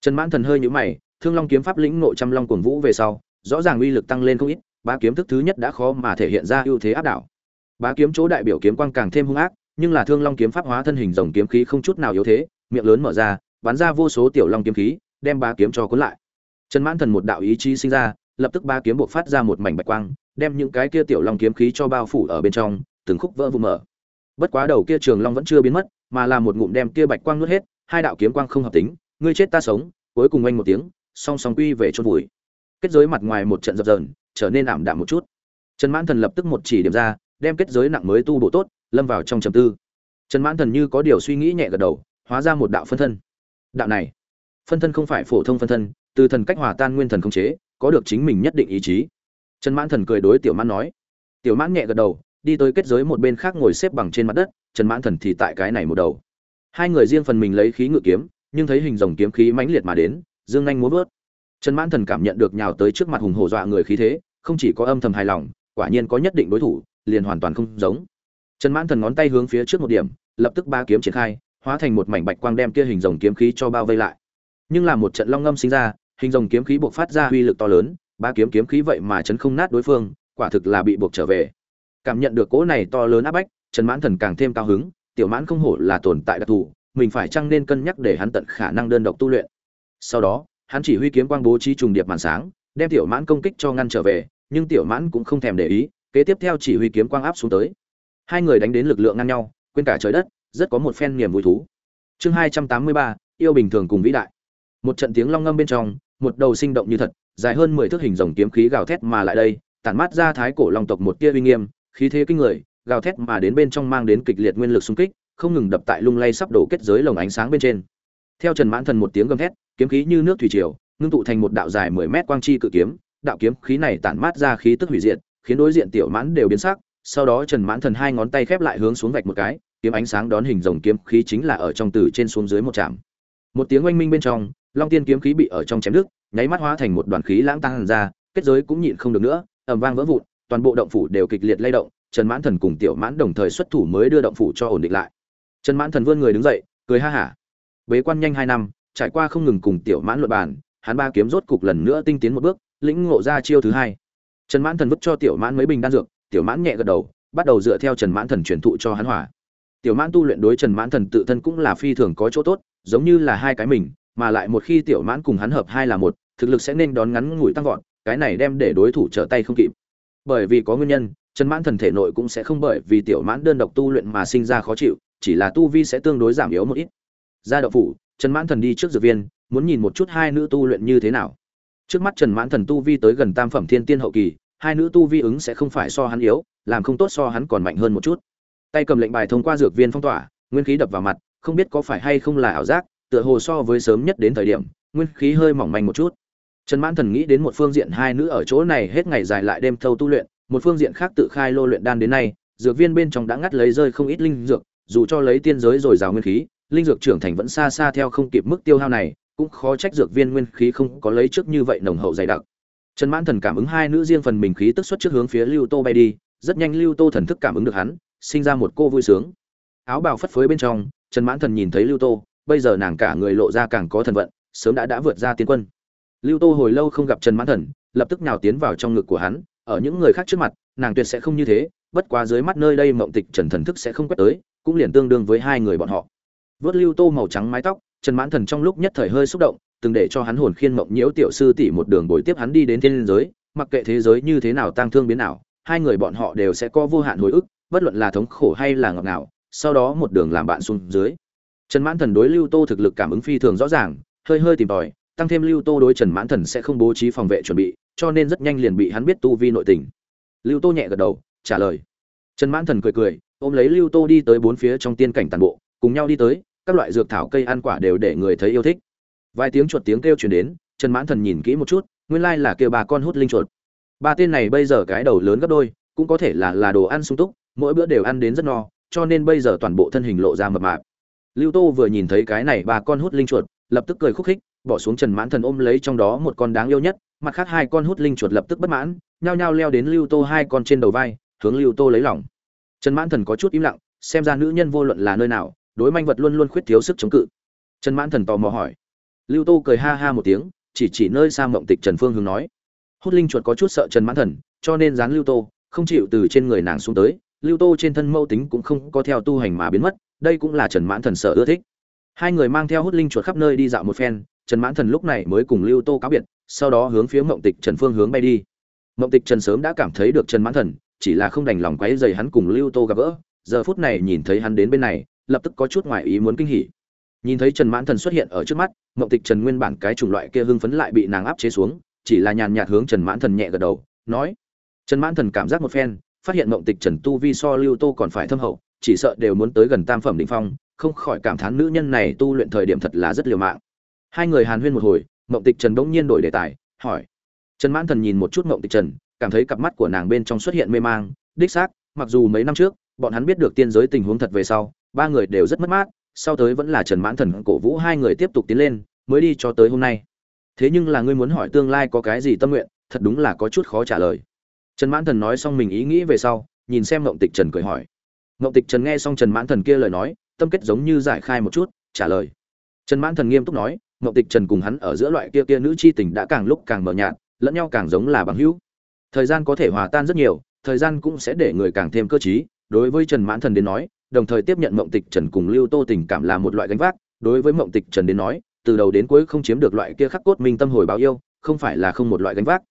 Trần mãn thần hơi nhũ mày, thương long kiếm pháp lĩnh nội trăm long cuồng vũ về sau, rõ ràng uy lực tăng lên không ít ba kiếm thức thứ nhất đã khó mà thể hiện ra ưu thế áp đảo. Ba kiếm chỗ đại biểu kiếm quang càng thêm hung ác, nhưng là thương long kiếm pháp hóa thân hình rồng kiếm khí không chút nào yếu thế, miệng lớn mở ra, bắn ra vô số tiểu long kiếm khí, đem ba kiếm cho cuốn lại. Trần mãn thần một đạo ý chí sinh ra, lập tức ba kiếm buộc phát ra một mảnh bạch quang, đem những cái kia tiểu long kiếm khí cho bao phủ ở bên trong, từng khúc vỡ vụ mở. Bất quá đầu kia trường long vẫn chưa biến mất mà là một ngụm đem kia bạch quang nuốt hết, hai đạo kiếm quang không hợp tính, ngươi chết ta sống, cuối cùng anh một tiếng, song song quy về chôn vùi. Kết giới mặt ngoài một trận dập dờn, trở nên ảm đạm một chút. Trần mãn thần lập tức một chỉ điểm ra, đem kết giới nặng mới tu bổ tốt, lâm vào trong trầm tư. Trần mãn thần như có điều suy nghĩ nhẹ gật đầu, hóa ra một đạo phân thân. Đạo này, phân thân không phải phổ thông phân thân, từ thần cách hòa tan nguyên thần không chế, có được chính mình nhất định ý chí. Trần mãn thần cười đối tiểu mãn nói. Tiểu mãn nhẹ gật đầu, đi tới kết giới một bên khác ngồi xếp bằng trên mặt đất trần mãn thần thì tại cái này một đầu. Hai người riêng phần mình lấy khí ngự kiếm, nhưng thấy hình rồng kiếm khí mãnh liệt mà đến, dương anh muốn vớt. Trần mãn thần cảm nhận được nhào tới trước mặt hùng hổ dọa người khí thế, không chỉ có âm thầm hài lòng, quả nhiên có nhất định đối thủ, liền hoàn toàn không giống. Trần mãn thần ngón tay hướng phía trước một điểm, lập tức ba kiếm triển khai, hóa thành một mảnh bạch quang đem kia hình rồng kiếm khí cho bao vây lại. Nhưng là một trận long ngâm sinh ra, hình rồng kiếm khí buộc phát ra uy lực to lớn, ba kiếm kiếm khí vậy mà chấn không nát đối phương, quả thực là bị buộc trở về. Cảm nhận được cỗ này to lớn áp bách trần mãn thần càng thêm cao hứng, tiểu mãn không hổ là tồn tại đặc thù, mình phải chăng nên cân nhắc để hắn tận khả năng đơn độc tu luyện. Sau đó, hắn chỉ huy kiếm quang bố trí trùng điệp màn sáng, đem tiểu mãn công kích cho ngăn trở về, nhưng tiểu mãn cũng không thèm để ý, kế tiếp theo chỉ huy kiếm quang áp xuống tới. Hai người đánh đến lực lượng ngang nhau, quên cả trời đất, rất có một phen niềm vui thú. Chương hai trăm tám mươi ba, yêu bình thường cùng vĩ đại. Một trận tiếng long ngâm bên trong, một đầu sinh động như thật, dài hơn mười thước hình rồng kiếm khí gào thét mà lại đây, tản mát ra thái cổ long tộc một tia uy nghiêm, khí thế kinh người gào thét mà đến bên trong mang đến kịch liệt nguyên lực xung kích không ngừng đập tại lung lay sắp đổ kết giới lồng ánh sáng bên trên. Theo trần mãn thần một tiếng gầm thét kiếm khí như nước thủy triều ngưng tụ thành một đạo dài mười mét quang chi cự kiếm đạo kiếm khí này tản mát ra khí tức hủy diệt khiến đối diện tiểu mãn đều biến sắc sau đó trần mãn thần hai ngón tay khép lại hướng xuống vạch một cái kiếm ánh sáng đón hình rồng kiếm khí chính là ở trong từ trên xuống dưới một chạm một tiếng oanh minh bên trong long tiên kiếm khí bị ở trong chém đứt, nháy mắt hóa thành một đoàn khí lãng tăng ra kết giới cũng nhịn không được nữa ầm vang vỡ vụn toàn bộ động phủ đều kịch liệt lay động trần mãn thần cùng tiểu mãn đồng thời xuất thủ mới đưa động phủ cho ổn định lại. Trần mãn thần vươn người đứng dậy, cười ha hả. Bế quan nhanh hai năm, trải qua không ngừng cùng tiểu mãn luận bàn, hắn ba kiếm rốt cục lần nữa tinh tiến một bước, lĩnh ngộ ra chiêu thứ hai. Trần mãn thần vứt cho tiểu mãn mấy bình đan dược, tiểu mãn nhẹ gật đầu, bắt đầu dựa theo trần mãn thần truyền thụ cho hắn hỏa. Tiểu mãn tu luyện đối trần mãn thần tự thân cũng là phi thường có chỗ tốt, giống như là hai cái mình, mà lại một khi tiểu mãn cùng hắn hợp hai là một, thực lực sẽ nên đón ngắn ngủi tăng vọt, cái này đem để đối thủ trở tay không kịp. Bởi vì có nguyên nhân trần mãn thần thể nội cũng sẽ không bởi vì tiểu mãn đơn độc tu luyện mà sinh ra khó chịu, chỉ là tu vi sẽ tương đối giảm yếu một ít. Ra đậu phủ, trần mãn thần đi trước dược viên, muốn nhìn một chút hai nữ tu luyện như thế nào. Trước mắt trần mãn thần tu vi tới gần tam phẩm thiên tiên hậu kỳ, hai nữ tu vi ứng sẽ không phải so hắn yếu, làm không tốt so hắn còn mạnh hơn một chút. Tay cầm lệnh bài thông qua dược viên phong tỏa, nguyên khí đập vào mặt, không biết có phải hay không là ảo giác, tựa hồ so với sớm nhất đến thời điểm, nguyên khí hơi mỏng manh một chút. Trần mãn thần nghĩ đến một phương diện hai nữ ở chỗ này hết ngày dài lại đêm thâu tu luyện một phương diện khác tự khai lô luyện đan đến nay, dược viên bên trong đã ngắt lấy rơi không ít linh dược, dù cho lấy tiên giới rồi rào nguyên khí, linh dược trưởng thành vẫn xa xa theo không kịp mức tiêu hao này, cũng khó trách dược viên nguyên khí không có lấy trước như vậy nồng hậu dày đặc. Trần mãn thần cảm ứng hai nữ riêng phần mình khí tức xuất trước hướng phía lưu tô bay đi, rất nhanh lưu tô thần thức cảm ứng được hắn, sinh ra một cô vui sướng. Áo bào phất phới bên trong, trần mãn thần nhìn thấy lưu tô, bây giờ nàng cả người lộ ra càng có thần vận, sớm đã đã vượt ra tiến quân. Lưu tô hồi lâu không gặp trần mãn thần, lập tức nào tiến vào trong ngực của hắn ở những người khác trước mặt, nàng tuyệt sẽ không như thế, bất quá dưới mắt nơi đây mộng tịch trần thần thức sẽ không quét tới, cũng liền tương đương với hai người bọn họ. Vớt lưu tô màu trắng mái tóc, trần mãn thần trong lúc nhất thời hơi xúc động, từng để cho hắn hồn khiên mộng nhiễu tiểu sư tỷ một đường bồi tiếp hắn đi đến thiên giới, mặc kệ thế giới như thế nào tang thương biến nào hai người bọn họ đều sẽ có vô hạn hồi ức, bất luận là thống khổ hay là ngọt ngào, sau đó một đường làm bạn xuống dưới. Trần mãn thần đối lưu tô thực lực cảm ứng phi thường rõ ràng, hơi hơi tìm tòi, tăng thêm lưu tô đối trần mãn thần sẽ không bố trí phòng vệ chuẩn bị cho nên rất nhanh liền bị hắn biết tu vi nội tình. Lưu tô nhẹ gật đầu, trả lời. Trần mãn thần cười cười, ôm lấy lưu tô đi tới bốn phía trong tiên cảnh tàn bộ, cùng nhau đi tới, các loại dược thảo, cây ăn quả đều để người thấy yêu thích. Vài tiếng chuột tiếng kêu chuyển đến, trần mãn thần nhìn kỹ một chút, nguyên lai là kêu bà con hút linh chuột. Ba tên này bây giờ cái đầu lớn gấp đôi, cũng có thể là là đồ ăn sung túc, mỗi bữa đều ăn đến rất no, cho nên bây giờ toàn bộ thân hình lộ ra mập mạp. Lưu tô vừa nhìn thấy cái này bà con hút linh chuột, lập tức cười khúc khích, bỏ xuống trần mãn thần ôm lấy trong đó một con đáng yêu nhất mặt khác hai con hút linh chuột lập tức bất mãn, nhao nhao leo đến lưu tô hai con trên đầu vai, hướng lưu tô lấy lỏng trần mãn thần có chút im lặng, xem ra nữ nhân vô luận là nơi nào, đối manh vật luôn luôn khuyết thiếu sức chống cự. Trần mãn thần tò mò hỏi. Lưu tô cười ha ha một tiếng, chỉ chỉ nơi xa mộng tịch trần phương hướng nói. Hút linh chuột có chút sợ trần mãn thần, cho nên dán lưu tô, không chịu từ trên người nàng xuống tới. Lưu tô trên thân mâu tính cũng không có theo tu hành mà biến mất, đây cũng là trần mãn thần sợ ưa thích. Hai người mang theo hút linh chuột khắp nơi đi dạo một phen trần mãn thần lúc này mới cùng lưu tô cáo biệt, sau đó hướng phía mộng tịch trần phương hướng bay đi. Mộng tịch trần sớm đã cảm thấy được trần mãn thần, chỉ là không đành lòng quấy dày hắn cùng lưu tô gặp gỡ, giờ phút này nhìn thấy hắn đến bên này, lập tức có chút ngoài ý muốn kinh hỉ. Nhìn thấy trần mãn thần xuất hiện ở trước mắt, mộng tịch trần nguyên bản cái chủng loại kia hưng phấn lại bị nàng áp chế xuống, chỉ là nhàn nhạt hướng trần mãn thần nhẹ gật đầu, nói, trần mãn thần cảm giác một phen, phát hiện mộng tịch trần tu vi so lưu tô còn phải thâm hậu, chỉ sợ đều muốn tới gần tam phẩm đỉnh phong, không khỏi cảm thán nữ nhân này tu luyện thời điểm thật là rất liều mạng hai người hàn huyên một hồi, mộng tịch trần bỗng nhiên đổi đề tài, hỏi. Trần mãn thần nhìn một chút mộng tịch trần, cảm thấy cặp mắt của nàng bên trong xuất hiện mê mang, đích xác, mặc dù mấy năm trước, bọn hắn biết được tiên giới tình huống thật về sau, ba người đều rất mất mát, sau tới vẫn là trần mãn thần, cổ vũ hai người tiếp tục tiến lên, mới đi cho tới hôm nay. Thế nhưng là ngươi muốn hỏi tương lai có cái gì tâm nguyện, thật đúng là có chút khó trả lời. Trần mãn thần nói xong mình ý nghĩ về sau, nhìn xem mộng tịch trần cười hỏi. Mộng tịch trần nghe xong trần mãn thần kia lời nói, tâm kết giống như giải khai một chút, trả lời. Trần mãn thần nghiêm túc nói mộng tịch trần cùng hắn ở giữa loại kia kia nữ chi tình đã càng lúc càng mờ nhạt, lẫn nhau càng giống là bằng hữu. Thời gian có thể hòa tan rất nhiều, thời gian cũng sẽ để người càng thêm cơ t đối với trần mãn thần đến nói, đồng thời tiếp nhận mộng tịch trần cùng lưu tô tình cảm là một loại gánh vác. Đối với mộng tịch trần đến nói, từ đầu đến cuối không chiếm được loại kia khắc cốt minh tâm hồi báo yêu, không phải là không một loại gánh vác.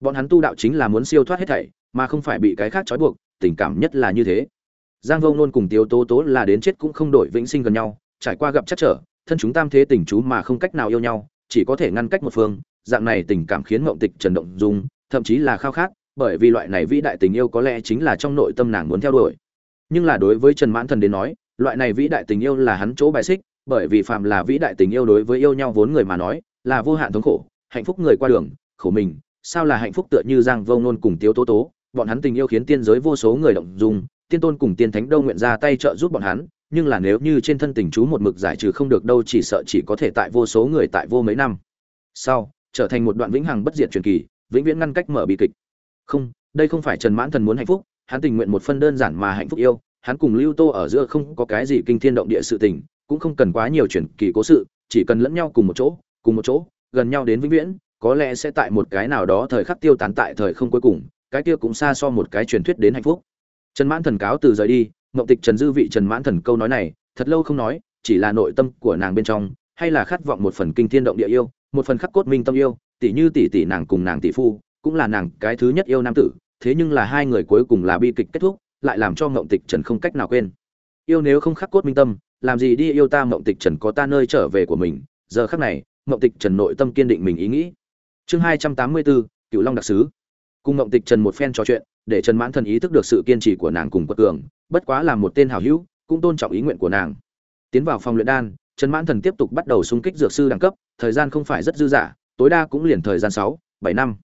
Bọn hắn tu đạo chính là muốn siêu thoát hết thảy, mà không phải bị cái khác trói buộc, tình cảm nhất là như thế. Giang vông nôn cùng tiêu tố tố là đến chết cũng không đổi vĩnh sinh gần nhau, trải qua gặp chắc trở thân chúng tam thế tình chú mà không cách nào yêu nhau, chỉ có thể ngăn cách một phương, dạng này tình cảm khiến mộng tịch trần động dung, thậm chí là khao khát, bởi vì loại này vĩ đại tình yêu có lẽ chính là trong nội tâm nàng muốn theo đuổi. Nhưng là đối với trần mãn thần đến nói, loại này vĩ đại tình yêu là hắn chỗ bài xích, bởi vì phạm là vĩ đại tình yêu đối với yêu nhau vốn người mà nói, là vô hạn thống khổ, hạnh phúc người qua đường, khổ mình, sao là hạnh phúc tựa như giang vông nôn cùng tiếu tố tố, bọn hắn tình yêu khiến tiên giới vô số người động dung, tiên tôn cùng tiên thánh đâu nguyện ra tay trợ giúp bọn hắn nhưng là nếu như trên thân tình chú một mực giải trừ không được đâu chỉ sợ chỉ có thể tại vô số người tại vô mấy năm. Sau, trở thành một đoạn vĩnh hằng bất diệt truyền kỳ, vĩnh viễn ngăn cách mở bi kịch. Không, đây không phải trần mãn thần muốn hạnh phúc, hắn tình nguyện một phân đơn giản mà hạnh phúc yêu, hắn cùng lưu tô ở giữa không có cái gì kinh thiên động địa sự tình, cũng không cần quá nhiều truyền kỳ cố sự, chỉ cần lẫn nhau cùng một chỗ, cùng một chỗ, gần nhau đến vĩnh viễn, có lẽ sẽ tại một cái nào đó thời khắc tiêu tán tại thời không cuối cùng, cái kia cũng xa so một cái truyền thuyết đến hạnh phúc. Trần mãn thần cáo từ rời đi Ngộ tịch trần dư vị trần mãn thần câu nói này, thật lâu không nói, chỉ là nội tâm của nàng bên trong, hay là khát vọng một phần kinh thiên động địa yêu, một phần khắc cốt minh tâm yêu tỷ như tỷ tỷ nàng cùng nàng tỷ phu, cũng là nàng cái thứ nhất yêu nam tử, thế nhưng là hai người cuối cùng là bi kịch kết thúc, lại làm cho Ngộ tịch trần không cách nào quên. Yêu nếu không khắc cốt minh tâm, làm gì đi yêu ta Ngộ tịch trần có ta nơi trở về của mình, giờ khắc này Ngộ tịch trần nội tâm kiên định mình ý nghĩ. Chương hai trăm tám mươi bốn cựu long đặc sứ. Cùng Ngộ tịch trần một phen trò chuyện, để trần mãn thần ý thức được sự kiên trì của nàng cùng quật cường bất quá là một tên hảo hữu, cũng tôn trọng ý nguyện của nàng. Tiến vào phòng luyện đan, trần mãn thần tiếp tục bắt đầu xung kích dược sư đẳng cấp, thời gian không phải rất dư dả, tối đa cũng liền thời gian sáu, bảy năm.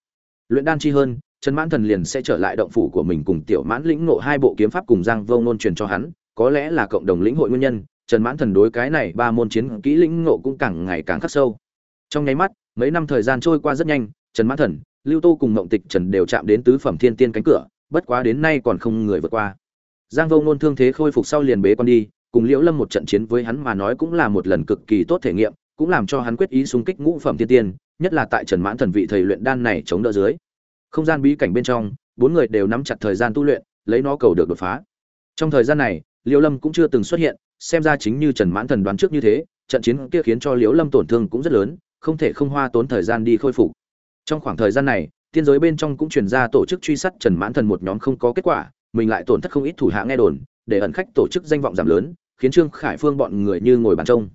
Luyện đan chi hơn, trần mãn thần liền sẽ trở lại động phủ của mình cùng tiểu mãn lĩnh ngộ hai bộ kiếm pháp cùng giang vô nôn truyền cho hắn, có lẽ là cộng đồng lĩnh hội nguyên nhân, trần mãn thần đối cái này ba môn chiến kỹ lĩnh ngộ cũng càng ngày càng khắc sâu. Trong nháy mắt, mấy năm thời gian trôi qua rất nhanh, trần mãn thần, lưu tô cùng mộng tịch trần đều chạm đến tứ phẩm thiên tiên cánh cửa, bất quá đến nay còn không người vượt qua giang vô ngôn thương thế khôi phục sau liền bế Quan đi, cùng liễu lâm một trận chiến với hắn mà nói cũng là một lần cực kỳ tốt thể nghiệm, cũng làm cho hắn quyết ý xung kích ngũ phẩm thiên tiên, nhất là tại trần mãn thần vị thầy luyện đan này chống đỡ dưới. Không gian bí cảnh bên trong, bốn người đều nắm chặt thời gian tu luyện, lấy nó cầu được đột phá. Trong thời gian này, liễu lâm cũng chưa từng xuất hiện, xem ra chính như trần mãn thần đoán trước như thế, trận chiến kia khiến cho liễu lâm tổn thương cũng rất lớn, không thể không hoa tốn thời gian đi khôi phục. Trong khoảng thời gian này, tiên giới bên trong cũng truyền ra tổ chức truy sát trần mãn thần một nhóm không có kết quả mình lại tổn thất không ít thủ hạ nghe đồn, để ẩn khách tổ chức danh vọng giảm lớn, khiến trương khải phương bọn người như ngồi bàn trông.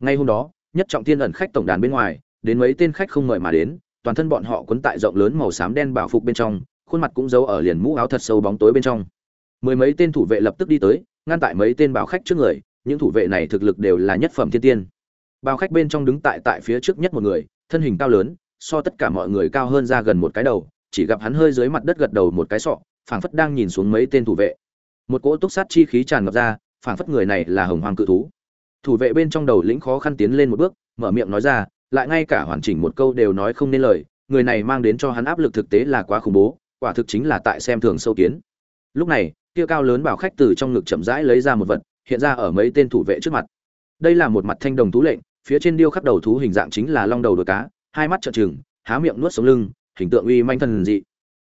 Ngay hôm đó, nhất trọng thiên ẩn khách tổng đàn bên ngoài, đến mấy tên khách không mời mà đến, toàn thân bọn họ quấn tại rộng lớn màu xám đen bảo phục bên trong, khuôn mặt cũng giấu ở liền mũ áo thật sâu bóng tối bên trong. Mười mấy tên thủ vệ lập tức đi tới, ngăn tại mấy tên bảo khách trước người, những thủ vệ này thực lực đều là nhất phẩm thiên tiên. Bảo khách bên trong đứng tại tại phía trước nhất một người, thân hình cao lớn, so tất cả mọi người cao hơn ra gần một cái đầu, chỉ gặp hắn hơi dưới mặt đất gật đầu một cái sọ phảng phất đang nhìn xuống mấy tên thủ vệ. Một cỗ túc sát chi khí tràn ngập ra, phảng phất người này là hồng hoàng cự thú. Thủ vệ bên trong đầu lĩnh khó khăn tiến lên một bước, mở miệng nói ra, lại ngay cả hoàn chỉnh một câu đều nói không nên lời, người này mang đến cho hắn áp lực thực tế là quá khủng bố, quả thực chính là tại xem thường sâu kiến. Lúc này, kia cao lớn bảo khách từ trong ngực chậm rãi lấy ra một vật, hiện ra ở mấy tên thủ vệ trước mặt. Đây là một mặt thanh đồng thú lệnh, phía trên điêu khắc đầu thú hình dạng chính là long đầu đuôi cá, hai mắt trợn trừng, há miệng nuốt sống lưng, hình tượng uy manh thần dị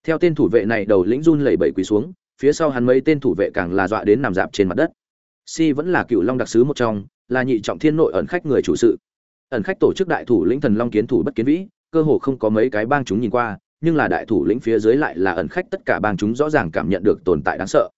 theo tên thủ vệ này đầu lĩnh run lẩy bẩy quỳ xuống, phía sau hắn mấy tên thủ vệ càng là dọa đến nằm dạp trên mặt đất. Si vẫn là cựu long đặc sứ một trong, là nhị trọng thiên nội ẩn khách người chủ sự. Ẩn khách tổ chức đại thủ lĩnh thần long kiến thủ bất kiến vĩ, cơ hồ không có mấy cái bang chúng nhìn qua, nhưng là đại thủ lĩnh phía dưới lại là ẩn khách tất cả bang chúng rõ ràng cảm nhận được tồn tại đáng sợ.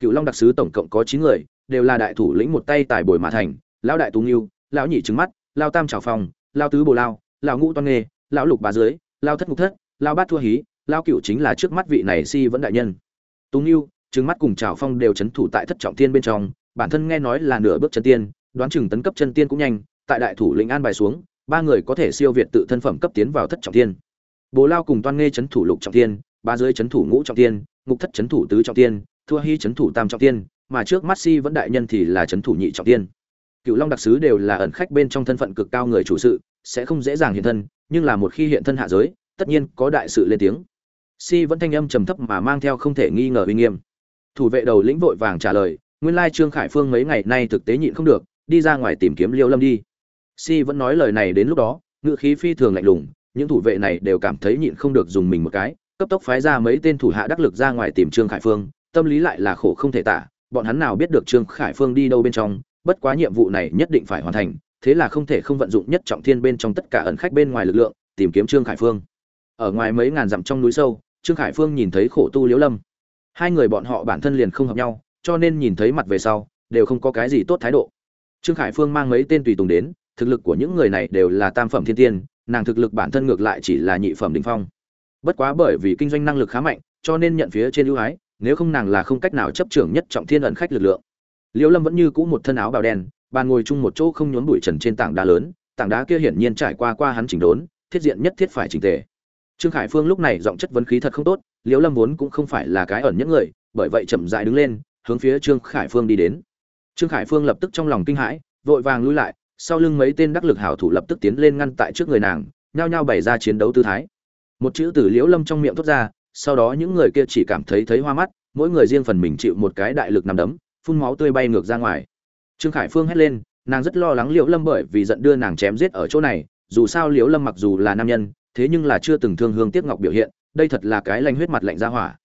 Cựu long đặc sứ tổng cộng có chín người, đều là đại thủ lĩnh một tay tài bồi mã thành, lão đại tú nghiêu lão nhị trứng mắt lao tam trào phòng lao tứ bồ lao, lão ngũ toan nghề lão lục bà dưới lao thất ngục thất lao bát thua hí lao cựu chính là trước mắt vị này si vẫn đại nhân. Tú nghiêu trứng mắt cùng trào phong đều c h ấ n thủ tại thất trọng tiên bên trong, bản thân nghe nói là nửa bước chân tiên, đoán chừng tấn cấp chân tiên cũng nhanh, tại đại thủ lĩnh an bài xuống, ba người có thể siêu việt tự thân phẩm cấp tiến vào thất trọng tiên Bố lao cùng toan nghe c h ấ n thủ lục trọng tiên ba dưới c h ấ n thủ ngũ trọng tiên ngục thất c h ấ n thủ tứ trọng tiên thua hy c h ấ n thủ tam trọng tiên mà trước mắt si vẫn đại nhân thì là c h ấ n thủ nhị trọng tiên cựu long đặc sứ đều là ẩn khách bên trong thân phận cực cao người chủ sự, sẽ không dễ dàng hiện thân, nhưng là một khi hiện thân hạ giới, tất nhiên có đại sự lên tiếng si vẫn thanh âm trầm thấp mà mang theo không thể nghi ngờ uy nghiêm. Thủ vệ đầu lĩnh vội vàng trả lời, nguyên lai trương khải phương mấy ngày nay thực tế nhịn không được, đi ra ngoài tìm kiếm liêu lâm đi. Si vẫn nói lời này đến lúc đó ngựa khí phi thường lạnh lùng, những thủ vệ này đều cảm thấy nhịn không được dùng mình một cái, cấp tốc phái ra mấy tên thủ hạ đắc lực ra ngoài tìm trương khải phương, tâm lý lại là khổ không thể tả, bọn hắn nào biết được trương khải phương đi đâu bên trong, bất quá nhiệm vụ này nhất định phải hoàn thành, thế là không thể không vận dụng nhất trọng thiên bên trong tất cả ẩn khách bên ngoài lực lượng, tìm kiếm trương khải phương. Ở ngoài mấy ngàn dặm trong núi sâu trương khải phương nhìn thấy khổ tu liễu lâm. Hai người bọn họ bản thân liền không hợp nhau, cho nên nhìn thấy mặt về sau, đều không có cái gì tốt thái độ. Trương khải phương mang mấy tên tùy tùng đến, thực lực của những người này đều là tam phẩm thiên tiên, nàng thực lực bản thân ngược lại chỉ là nhị phẩm đình phong. Bất quá bởi vì kinh doanh năng lực khá mạnh, cho nên nhận phía trên ưu ái, nếu không nàng là không cách nào chấp trưởng nhất trọng thiên ẩn khách lực lượng. Liễu lâm vẫn như cũ một thân áo bào đen, bàn ngồi chung một chỗ không nhốn bụi trần trên tảng đá lớn, tảng đá kia hiển nhiên trải qua qua hắn chỉnh đốn, thiết diện nhất thiết phải chỉnh tề trương khải phương lúc này giọng chất vấn khí thật không tốt, liễu lâm vốn cũng không phải là cái ẩn nhất người, bởi vậy chậm rãi đứng lên, hướng phía trương khải phương đi đến. Trương khải phương lập tức trong lòng kinh hãi, vội vàng lui lại, sau lưng mấy tên đắc lực hảo thủ lập tức tiến lên ngăn tại trước người nàng, nhao nhao bày ra chiến đấu tư thái. Một chữ từ liễu lâm trong miệng thốt ra, sau đó những người kia chỉ cảm thấy thấy hoa mắt, mỗi người riêng phần mình chịu một cái đại lực nằm đấm, phun máu tươi bay ngược ra ngoài. Trương khải phương hét lên, nàng rất lo lắng liễu lâm bởi vì giận đưa nàng chém giết ở chỗ này, dù sao liễu lâm mặc dù là nam nhân thế nhưng là chưa từng thương hương tiếc ngọc biểu hiện, đây thật là cái lanh huyết mặt lạnh ra hỏa.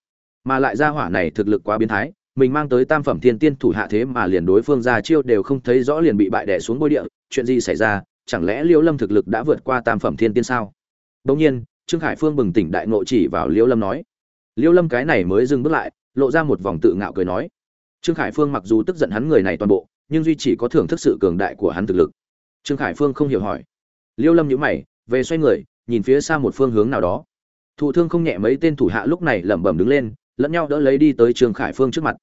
Mà lại ra hỏa này thực lực quá biến thái, mình mang tới tam phẩm thiên tiên thủ hạ thế mà liền đối phương ra chiêu đều không thấy rõ liền bị bại đè xuống bôi địa, chuyện gì xảy ra, chẳng lẽ liễu lâm thực lực đã vượt qua tam phẩm thiên tiên sao? Bỗng nhiên, trương khải phương bừng tỉnh đại ngộ chỉ vào liễu lâm nói. Liễu lâm cái này mới dừng bước lại, lộ ra một vòng tự ngạo cười nói. Trương khải phương mặc dù tức giận hắn người này toàn bộ, nhưng duy chỉ có thưởng thức sự cường đại của hắn thực lực. Trương khải phương không hiểu hỏi. Liễu lâm nhíu mày, về xoay người nhìn phía xa một phương hướng nào đó. Thụ thương không nhẹ mấy tên thủ hạ lúc này lẩm bẩm đứng lên, lẫn nhau đỡ lấy đi tới trương khải phương trước mặt.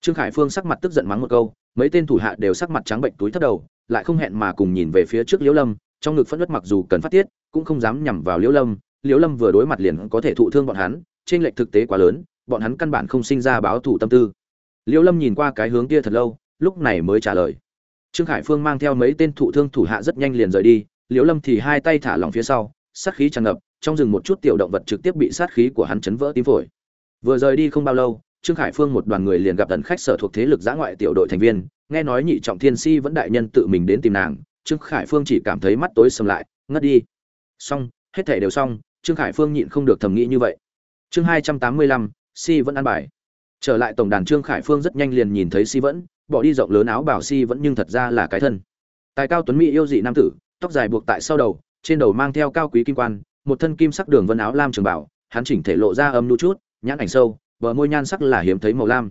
Trương khải phương sắc mặt tức giận mắng một câu, mấy tên thủ hạ đều sắc mặt trắng bệnh túi thất đầu, lại không hẹn mà cùng nhìn về phía trước liễu lâm, trong ngực phẫn nứt mặc dù cần phát tiết, cũng không dám nhằm vào liễu lâm. Liễu lâm vừa đối mặt liền có thể thụ thương bọn hắn, trên lệch thực tế quá lớn, bọn hắn căn bản không sinh ra báo thủ tâm tư. Liễu lâm nhìn qua cái hướng kia thật lâu, lúc này mới trả lời. Trương khải phương mang theo mấy tên thụ thương thủ hạ rất nhanh liền rời đi, liễu lâm thì hai tay thả lỏng phía sau sát khí tràn ngập, trong rừng một chút tiểu động vật trực tiếp bị sát khí của hắn chấn vỡ tim phổi. Vừa rời đi không bao lâu, trương khải phương một đoàn người liền gặp tần khách sở thuộc thế lực giã ngoại tiểu đội thành viên, nghe nói nhị trọng thiên si vẫn đại nhân tự mình đến tìm nàng, trương khải phương chỉ cảm thấy mắt tối sầm lại, ngất đi. Xong, hết thể đều xong, trương khải phương nhịn không được thầm nghĩ như vậy. Chương hai trăm tám mươi lăm, si vẫn ăn bài. Trở lại tổng đàn trương khải phương rất nhanh liền nhìn thấy si vẫn, bỏ đi rộng lớn áo bảo si vẫn nhưng thật ra là cái thân. Tài cao tuấn mỹ yêu dị nam tử, tóc dài buộc tại sau đầu trên đầu mang theo cao quý kim quan, một thân kim sắc đường vân áo lam trường bảo, hắn chỉnh thể lộ ra âm nhu chút, nhãn ảnh sâu, bờ môi nhan sắc là hiếm thấy màu lam.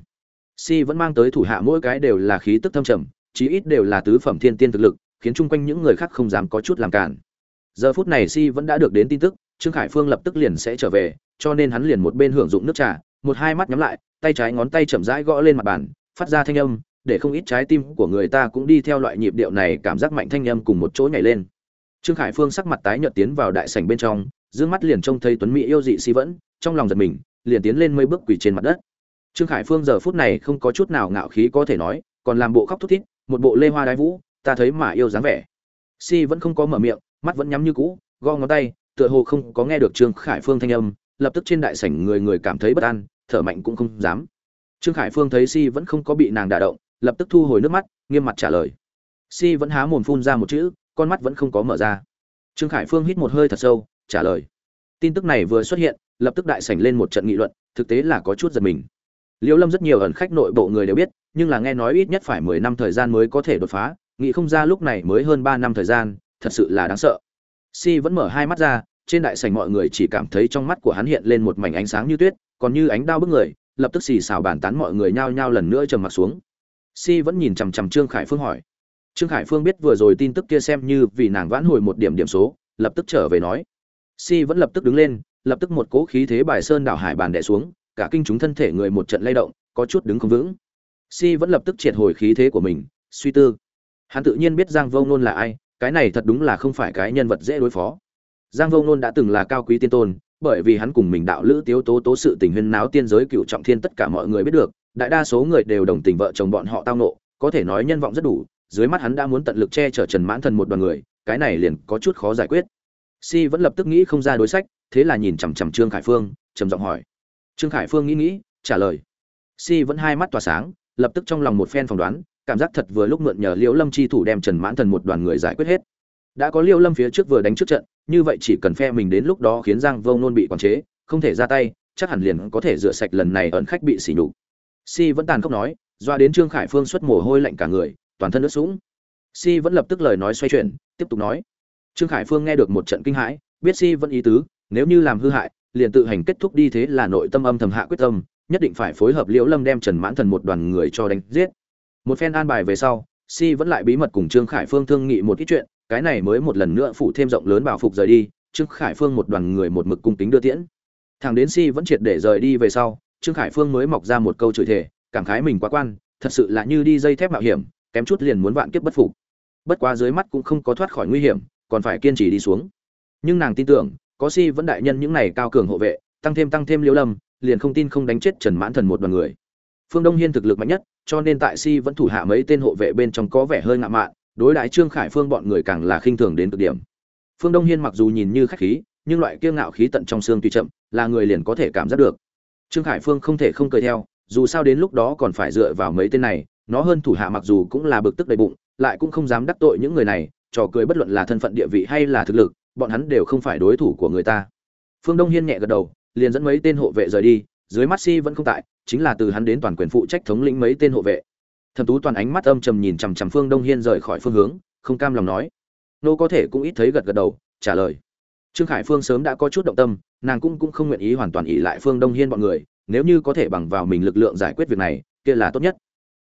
Si vẫn mang tới thủ hạ mỗi cái đều là khí tức thâm trầm, chí ít đều là tứ phẩm thiên tiên thực lực, khiến chung quanh những người khác không dám có chút làm cản. Giờ phút này si vẫn đã được đến tin tức, trương khải phương lập tức liền sẽ trở về, cho nên hắn liền một bên hưởng dụng nước trà, một hai mắt nhắm lại, tay trái ngón tay chậm rãi gõ lên mặt bàn, phát ra thanh âm, để không ít trái tim của người ta cũng đi theo loại nhịp điệu này cảm giác mạnh thanh âm cùng một chỗ nhảy lên trương khải phương sắc mặt tái nhợt tiến vào đại sảnh bên trong, dương mắt liền trông thấy tuấn mỹ yêu dị si vẫn, trong lòng giật mình, liền tiến lên mấy bước quỳ trên mặt đất. Trương khải phương giờ phút này không có chút nào ngạo khí có thể nói, còn làm bộ khóc thút thít, một bộ lê hoa đái vũ, ta thấy mà yêu dáng vẻ. Si vẫn không có mở miệng, mắt vẫn nhắm như cũ, gõ ngón tay, tựa hồ không có nghe được trương khải phương thanh âm, lập tức trên đại sảnh người người cảm thấy bất an, thở mạnh cũng không dám. Trương khải phương thấy si vẫn không có bị nàng đả động, lập tức thu hồi nước mắt, nghiêm mặt trả lời. Si vẫn há mồm phun ra một chữ con mắt vẫn không có mở ra. Trương khải phương hít một hơi thật sâu, trả lời. Tin tức này vừa xuất hiện, lập tức đại sảnh lên một trận nghị luận, thực tế là có chút giật mình. Liễu lâm rất nhiều ẩn khách nội bộ người đều biết, nhưng là nghe nói ít nhất phải mười năm thời gian mới có thể đột phá, nghĩ không ra lúc này mới hơn ba năm thời gian, thật sự là đáng sợ. Si vẫn mở hai mắt ra, trên đại sảnh mọi người chỉ cảm thấy trong mắt của hắn hiện lên một mảnh ánh sáng như tuyết, còn như ánh đao bức người, lập tức xì xào bàn tán mọi người nhao nhao lần nữa trầm mặt xuống. Si vẫn nhìn chằm chằm trương khải phương hỏi trương khải phương biết vừa rồi tin tức kia xem như vì nàng vãn hồi một điểm điểm số, lập tức trở về nói. Si vẫn lập tức đứng lên, lập tức một cỗ khí thế bài sơn đảo hải bàn đè xuống, cả kinh chúng thân thể người một trận lay động, có chút đứng không vững. Si vẫn lập tức triệt hồi khí thế của mình, suy tư. Hắn tự nhiên biết giang vô nôn là ai, cái này thật đúng là không phải cái nhân vật dễ đối phó. Giang vô nôn đã từng là cao quý tiên tôn, bởi vì hắn cùng mình đạo lữ tiếu tố tố sự tình huyên náo tiên giới cựu trọng thiên tất cả mọi người biết được, đại đa số người đều đồng tình vợ chồng bọn họ tao nộ có thể nói nhân vọng rất đủ dưới mắt hắn đã muốn tận lực che chở trần mãn thần một đoàn người, cái này liền có chút khó giải quyết. Si vẫn lập tức nghĩ không ra đối sách, thế là nhìn chằm chằm trương khải phương, trầm giọng hỏi. Trương khải phương nghĩ nghĩ, trả lời. Si vẫn hai mắt tỏa sáng, lập tức trong lòng một phen phỏng đoán, cảm giác thật vừa lúc mượn nhờ liễu lâm chi thủ đem trần mãn thần một đoàn người giải quyết hết. Đã có liễu lâm phía trước vừa đánh trước trận, như vậy chỉ cần phe mình đến lúc đó khiến giang vô nôn bị quản chế, không thể ra tay, chắc hẳn liền có thể rửa sạch lần này ẩn khách bị xỉ nhục. Si vẫn tàn khốc nói, doa đến trương khải phương xuất mồ hôi lạnh cả người toàn thân ướt sũng. Si vẫn lập tức lời nói xoay chuyển tiếp tục nói. Trương khải phương nghe được một trận kinh hãi biết si vẫn ý tứ nếu như làm hư hại liền tự hành kết thúc đi thế là nội tâm âm thầm hạ quyết tâm nhất định phải phối hợp liễu lâm đem trần mãn thần một đoàn người cho đánh giết. Một phen an bài về sau si vẫn lại bí mật cùng trương khải phương thương nghị một ít chuyện cái này mới một lần nữa phủ thêm rộng lớn bảo phục rời đi trương khải phương một đoàn người một mực cung kính đưa tiễn. Thằng đến si vẫn triệt để rời đi về sau trương khải phương mới mọc ra một câu chửi thể, cảm khái mình quá quan thật sự là như đi dây thép mạo hiểm kém chút liền muốn vạn kiếp bất phục. Bất quá dưới mắt cũng không có thoát khỏi nguy hiểm, còn phải kiên trì đi xuống. Nhưng nàng tin tưởng, có si vẫn đại nhân những này cao cường hộ vệ, tăng thêm tăng thêm liễu lâm, liền không tin không đánh chết trần mãn thần một đoàn người. Phương đông hiên thực lực mạnh nhất, cho nên tại si vẫn thủ hạ mấy tên hộ vệ bên trong có vẻ hơi ngạo mạn, đối đãi trương khải phương bọn người càng là khinh thường đến cực điểm. Phương đông hiên mặc dù nhìn như khách khí, nhưng loại kiêu ngạo khí tận trong xương tùy chậm, là người liền có thể cảm giác được. Trương khải phương không thể không cười theo, dù sao đến lúc đó còn phải dựa vào mấy tên này nó hơn thủ hạ mặc dù cũng là bực tức đầy bụng, lại cũng không dám đắc tội những người này, trò cười bất luận là thân phận địa vị hay là thực lực, bọn hắn đều không phải đối thủ của người ta. Phương đông hiên nhẹ gật đầu, liền dẫn mấy tên hộ vệ rời đi, dưới mắt si vẫn không tại, chính là từ hắn đến toàn quyền phụ trách thống lĩnh mấy tên hộ vệ. Thẩm tú toàn ánh mắt âm trầm nhìn chằm chằm phương đông hiên rời khỏi phương hướng, không cam lòng nói. Nô có thể cũng ít thấy gật gật đầu, trả lời. Trương khải phương sớm đã có chút động tâm, nàng cũng cũng không nguyện ý hoàn toàn ỉ lại phương đông hiên bọn người, nếu như có thể bằng vào mình lực lượng giải quyết việc này, kia là tốt nhất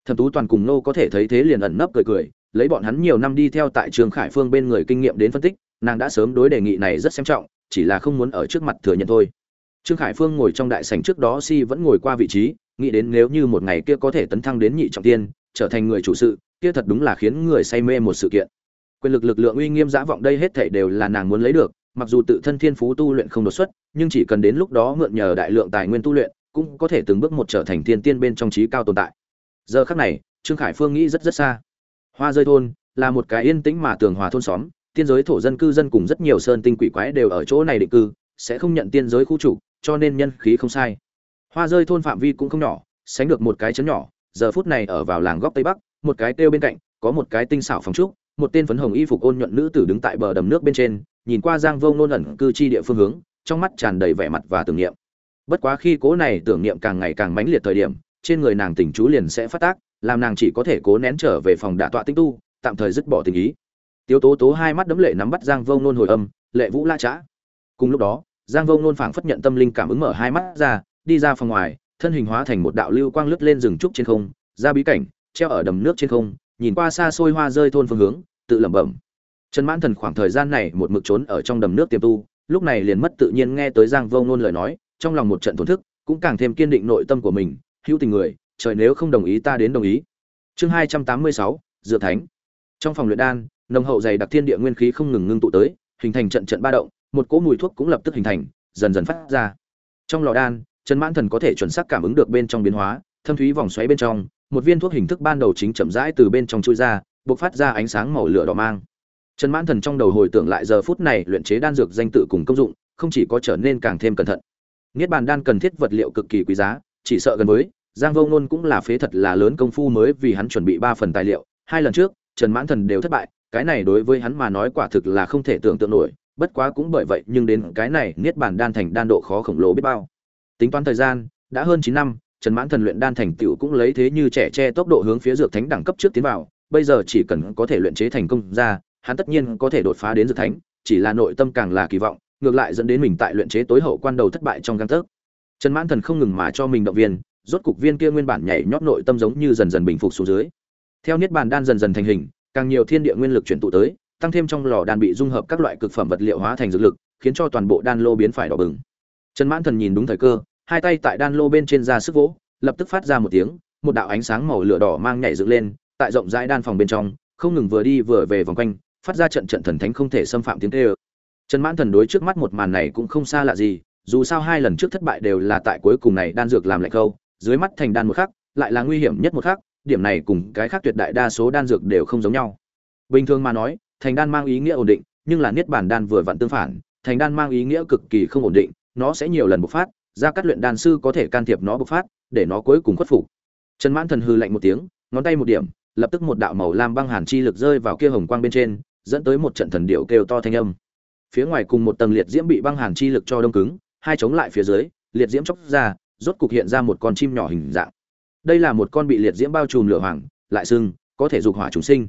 thẩm tú toàn cùng nô có thể thấy thế liền ẩn nấp cười cười, lấy bọn hắn nhiều năm đi theo tại trường khải phương bên người kinh nghiệm đến phân tích, nàng đã sớm đối đề nghị này rất xem trọng, chỉ là không muốn ở trước mặt thừa nhận thôi. Trương khải phương ngồi trong đại sảnh trước đó si vẫn ngồi qua vị trí, nghĩ đến nếu như một ngày kia có thể tấn thăng đến nhị trọng tiên, trở thành người chủ sự, kia thật đúng là khiến người say mê một sự kiện. Quyền lực lực lượng uy nghiêm dã vọng đây hết thảy đều là nàng muốn lấy được, mặc dù tự thân thiên phú tu luyện không đột xuất, nhưng chỉ cần đến lúc đó mượn nhờ đại lượng tài nguyên tu luyện, cũng có thể từng bước một trở thành tiên tiên bên trong trí cao tồn tại giờ khắc này, trương khải phương nghĩ rất rất xa. Hoa rơi thôn là một cái yên tĩnh mà tường hòa thôn xóm, tiên giới thổ dân cư dân cùng rất nhiều sơn tinh quỷ quái đều ở chỗ này định cư, sẽ không nhận tiên giới khu chủ cho nên nhân khí không sai. Hoa rơi thôn phạm vi cũng không nhỏ, sánh được một cái chấn nhỏ, giờ phút này ở vào làng góc tây bắc, một cái kêu bên cạnh, có một cái tinh xảo phòng trúc, một tên phấn hồng y phục ôn nhuận nữ tử đứng tại bờ đầm nước bên trên, nhìn qua giang vông nôn ẩn cư chi địa phương hướng, trong mắt tràn đầy vẻ mặt và tưởng niệm. Bất quá khi cố này tưởng niệm càng ngày càng mãnh liệt thời điểm trên người nàng tình chú liền sẽ phát tác, làm nàng chỉ có thể cố nén trở về phòng đả tọa tinh tu, tạm thời dứt bỏ tình ý. Tiếu tố tố hai mắt đấm lệ nắm bắt giang vô nôn hồi âm, lệ vũ la trã cùng lúc đó, giang vô nôn phảng phất nhận tâm linh cảm ứng mở hai mắt ra, đi ra phòng ngoài, thân hình hóa thành một đạo lưu quang lướt lên rừng trúc trên không, ra bí cảnh, treo ở đầm nước trên không, nhìn qua xa xôi hoa rơi thôn phương hướng, tự lẩm bẩm. Trần mãn thần khoảng thời gian này một mực trốn ở trong đầm nước tiềm tu, lúc này liền mất tự nhiên nghe tới giang vô nôn lời nói, trong lòng một trận thổn thức, cũng càng thêm kiên định nội tâm của mình hữu tình người, trời nếu không đồng ý ta đến đồng ý. Chương hai trăm tám mươi sáu, dựa thánh. Trong phòng luyện đan, nồng hậu dày đặc thiên địa nguyên khí không ngừng ngưng tụ tới, hình thành trận trận ba động, một cỗ mùi thuốc cũng lập tức hình thành, dần dần phát ra. Trong lò đan, trần mãn thần có thể chuẩn xác cảm ứng được bên trong biến hóa, thâm thúy vòng xoáy bên trong, một viên thuốc hình thức ban đầu chính chậm rãi từ bên trong chui ra, bộc phát ra ánh sáng màu lửa đỏ mang. Trần mãn thần trong đầu hồi tưởng lại giờ phút này luyện chế đan dược danh tự cùng công dụng, không chỉ có trở nên càng thêm cẩn thận. Niết bàn đan cần thiết vật liệu cực kỳ quý giá chỉ sợ gần với, giang vô ngôn cũng là phế thật là lớn công phu mới vì hắn chuẩn bị ba phần tài liệu. Hai lần trước, trần mãn thần đều thất bại, cái này đối với hắn mà nói quả thực là không thể tưởng tượng nổi, bất quá cũng bởi vậy nhưng đến cái này niết bàn đan thành đan độ khó khổng lồ biết bao. Tính toán thời gian, đã hơn chín năm, trần mãn thần luyện đan thành tựu cũng lấy thế như trẻ che tốc độ hướng phía dược thánh đẳng cấp trước tiến vào, bây giờ chỉ cần có thể luyện chế thành công ra, hắn tất nhiên có thể đột phá đến dược thánh, chỉ là nội tâm càng là kỳ vọng, ngược lại dẫn đến mình tại luyện chế tối hậu quan đầu thất bại trong găng tấc trần mãn thần không ngừng mà cho mình động viên, rốt cục viên kia nguyên bản nhảy nhót nội tâm giống như dần dần bình phục xuống dưới. Theo niết bàn đan dần dần thành hình, càng nhiều thiên địa nguyên lực chuyển tụ tới, tăng thêm trong lò đan bị dung hợp các loại cực phẩm vật liệu hóa thành dược lực, khiến cho toàn bộ đan lô biến phải đỏ bừng. Trần mãn thần nhìn đúng thời cơ, hai tay tại đan lô bên trên ra sức vỗ, lập tức phát ra một tiếng, một đạo ánh sáng màu lửa đỏ mang nhảy dựng lên, tại rộng rãi đan phòng bên trong, không ngừng vừa đi vừa về vòng quanh, phát ra trận trận thần thánh không thể xâm phạm tiếng tê ơ trần mãn thần đối trước mắt một màn này cũng không xa lạ gì dù sao hai lần trước thất bại đều là tại cuối cùng này đan dược làm lạnh khâu, dưới mắt thành đan một khắc, lại là nguy hiểm nhất một khắc, điểm này cùng cái khác tuyệt đại đa số đan dược đều không giống nhau. Bình thường mà nói, thành đan mang ý nghĩa ổn định, nhưng là niết bản đan vừa vặn tương phản, thành đan mang ý nghĩa cực kỳ không ổn định, nó sẽ nhiều lần bộc phát, ra các luyện đan sư có thể can thiệp nó bộc phát, để nó cuối cùng khuất phục. Trần mãn thần hư lạnh một tiếng, ngón tay một điểm, lập tức một đạo màu lam băng hàn chi lực rơi vào kia hồng quang bên trên, dẫn tới một trận thần điệu kêu to thanh âm. Phía ngoài cùng một tầng liệt diễm bị băng hàn chi lực cho đông cứng hai chống lại phía dưới, liệt diễm chóc ra, rốt cục hiện ra một con chim nhỏ hình dạng đây là một con bị liệt diễm bao trùm lửa hoàng, lại sưng, có thể dục hỏa chúng sinh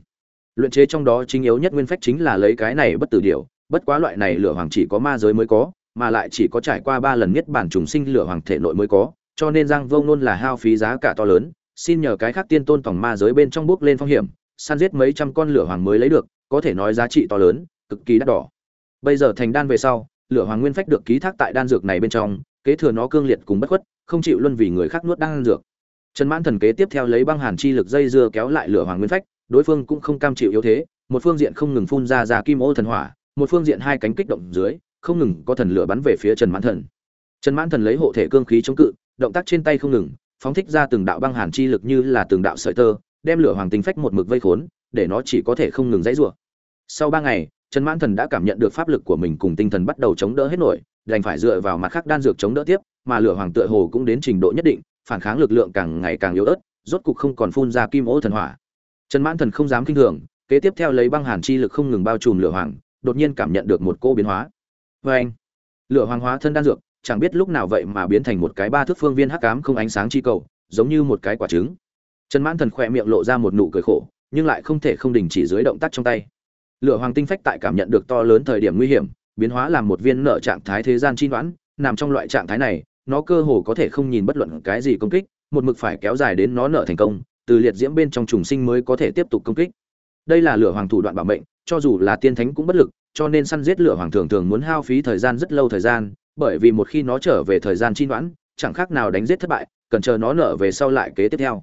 luyện chế trong đó chính yếu nhất nguyên phách chính là lấy cái này bất tử điều. bất quá loại này lửa hoàng chỉ có ma giới mới có, mà lại chỉ có trải qua ba lần nhất bản trùng sinh lửa hoàng thể nội mới có, cho nên giang vông luôn là hao phí giá cả to lớn, xin nhờ cái khác tiên tôn tổng ma giới bên trong bước lên phong hiểm, săn giết mấy trăm con lửa hoàng mới lấy được, có thể nói giá trị to lớn, cực kỳ đắt đỏ bây giờ thành đan về sau lửa hoàng nguyên phách được ký thác tại đan dược này bên trong, kế thừa nó cương liệt cùng bất khuất, không chịu luân vì người khác nuốt đan dược. Trần mãn thần kế tiếp theo lấy băng hàn chi lực dây dưa kéo lại lửa hoàng nguyên phách, đối phương cũng không cam chịu yếu thế, một phương diện không ngừng phun ra ra kim ô thần hỏa, một phương diện hai cánh kích động dưới, không ngừng có thần lửa bắn về phía trần mãn thần. Trần mãn thần lấy hộ thể cương khí chống cự, động tác trên tay không ngừng, phóng thích ra từng đạo băng hàn chi lực như là từng đạo sợi tơ, đem lửa hoàng tinh phách một mực vây khốn, để nó chỉ có thể không ngừng dãy rủa. Sau ba ngày trần mãn thần đã cảm nhận được pháp lực của mình cùng tinh thần bắt đầu chống đỡ hết nổi, đành phải dựa vào mặt khác đan dược chống đỡ tiếp, mà lửa hoàng tựa hồ cũng đến trình độ nhất định, phản kháng lực lượng càng ngày càng yếu ớt, rốt cục không còn phun ra kim ô thần hỏa. Trần mãn thần không dám kinh thường, kế tiếp theo lấy băng hàn chi lực không ngừng bao trùm lửa hoàng, đột nhiên cảm nhận được một cô biến hóa. Vê anh lửa hoàng hóa thân đan dược, chẳng biết lúc nào vậy mà biến thành một cái ba thước phương viên hắc ám không ánh sáng chi cầu, giống như một cái quả trứng. Trần mãn thần khẽ miệng lộ ra một nụ cười khổ, nhưng lại không thể không đình chỉ dưới động tác trong tay lửa hoàng tinh phách tại cảm nhận được to lớn thời điểm nguy hiểm, biến hóa làm một viên nợ trạng thái thế gian chi đoán nằm trong loại trạng thái này, nó cơ hồ có thể không nhìn bất luận cái gì công kích, một mực phải kéo dài đến nó nợ thành công, từ liệt diễm bên trong trùng sinh mới có thể tiếp tục công kích. Đây là lửa hoàng thủ đoạn bảo mệnh, cho dù là tiên thánh cũng bất lực, cho nên săn giết lửa hoàng thường thường muốn hao phí thời gian rất lâu thời gian, bởi vì một khi nó trở về thời gian chi đoán chẳng khác nào đánh giết thất bại, cần chờ nó nợ về sau lại kế tiếp theo.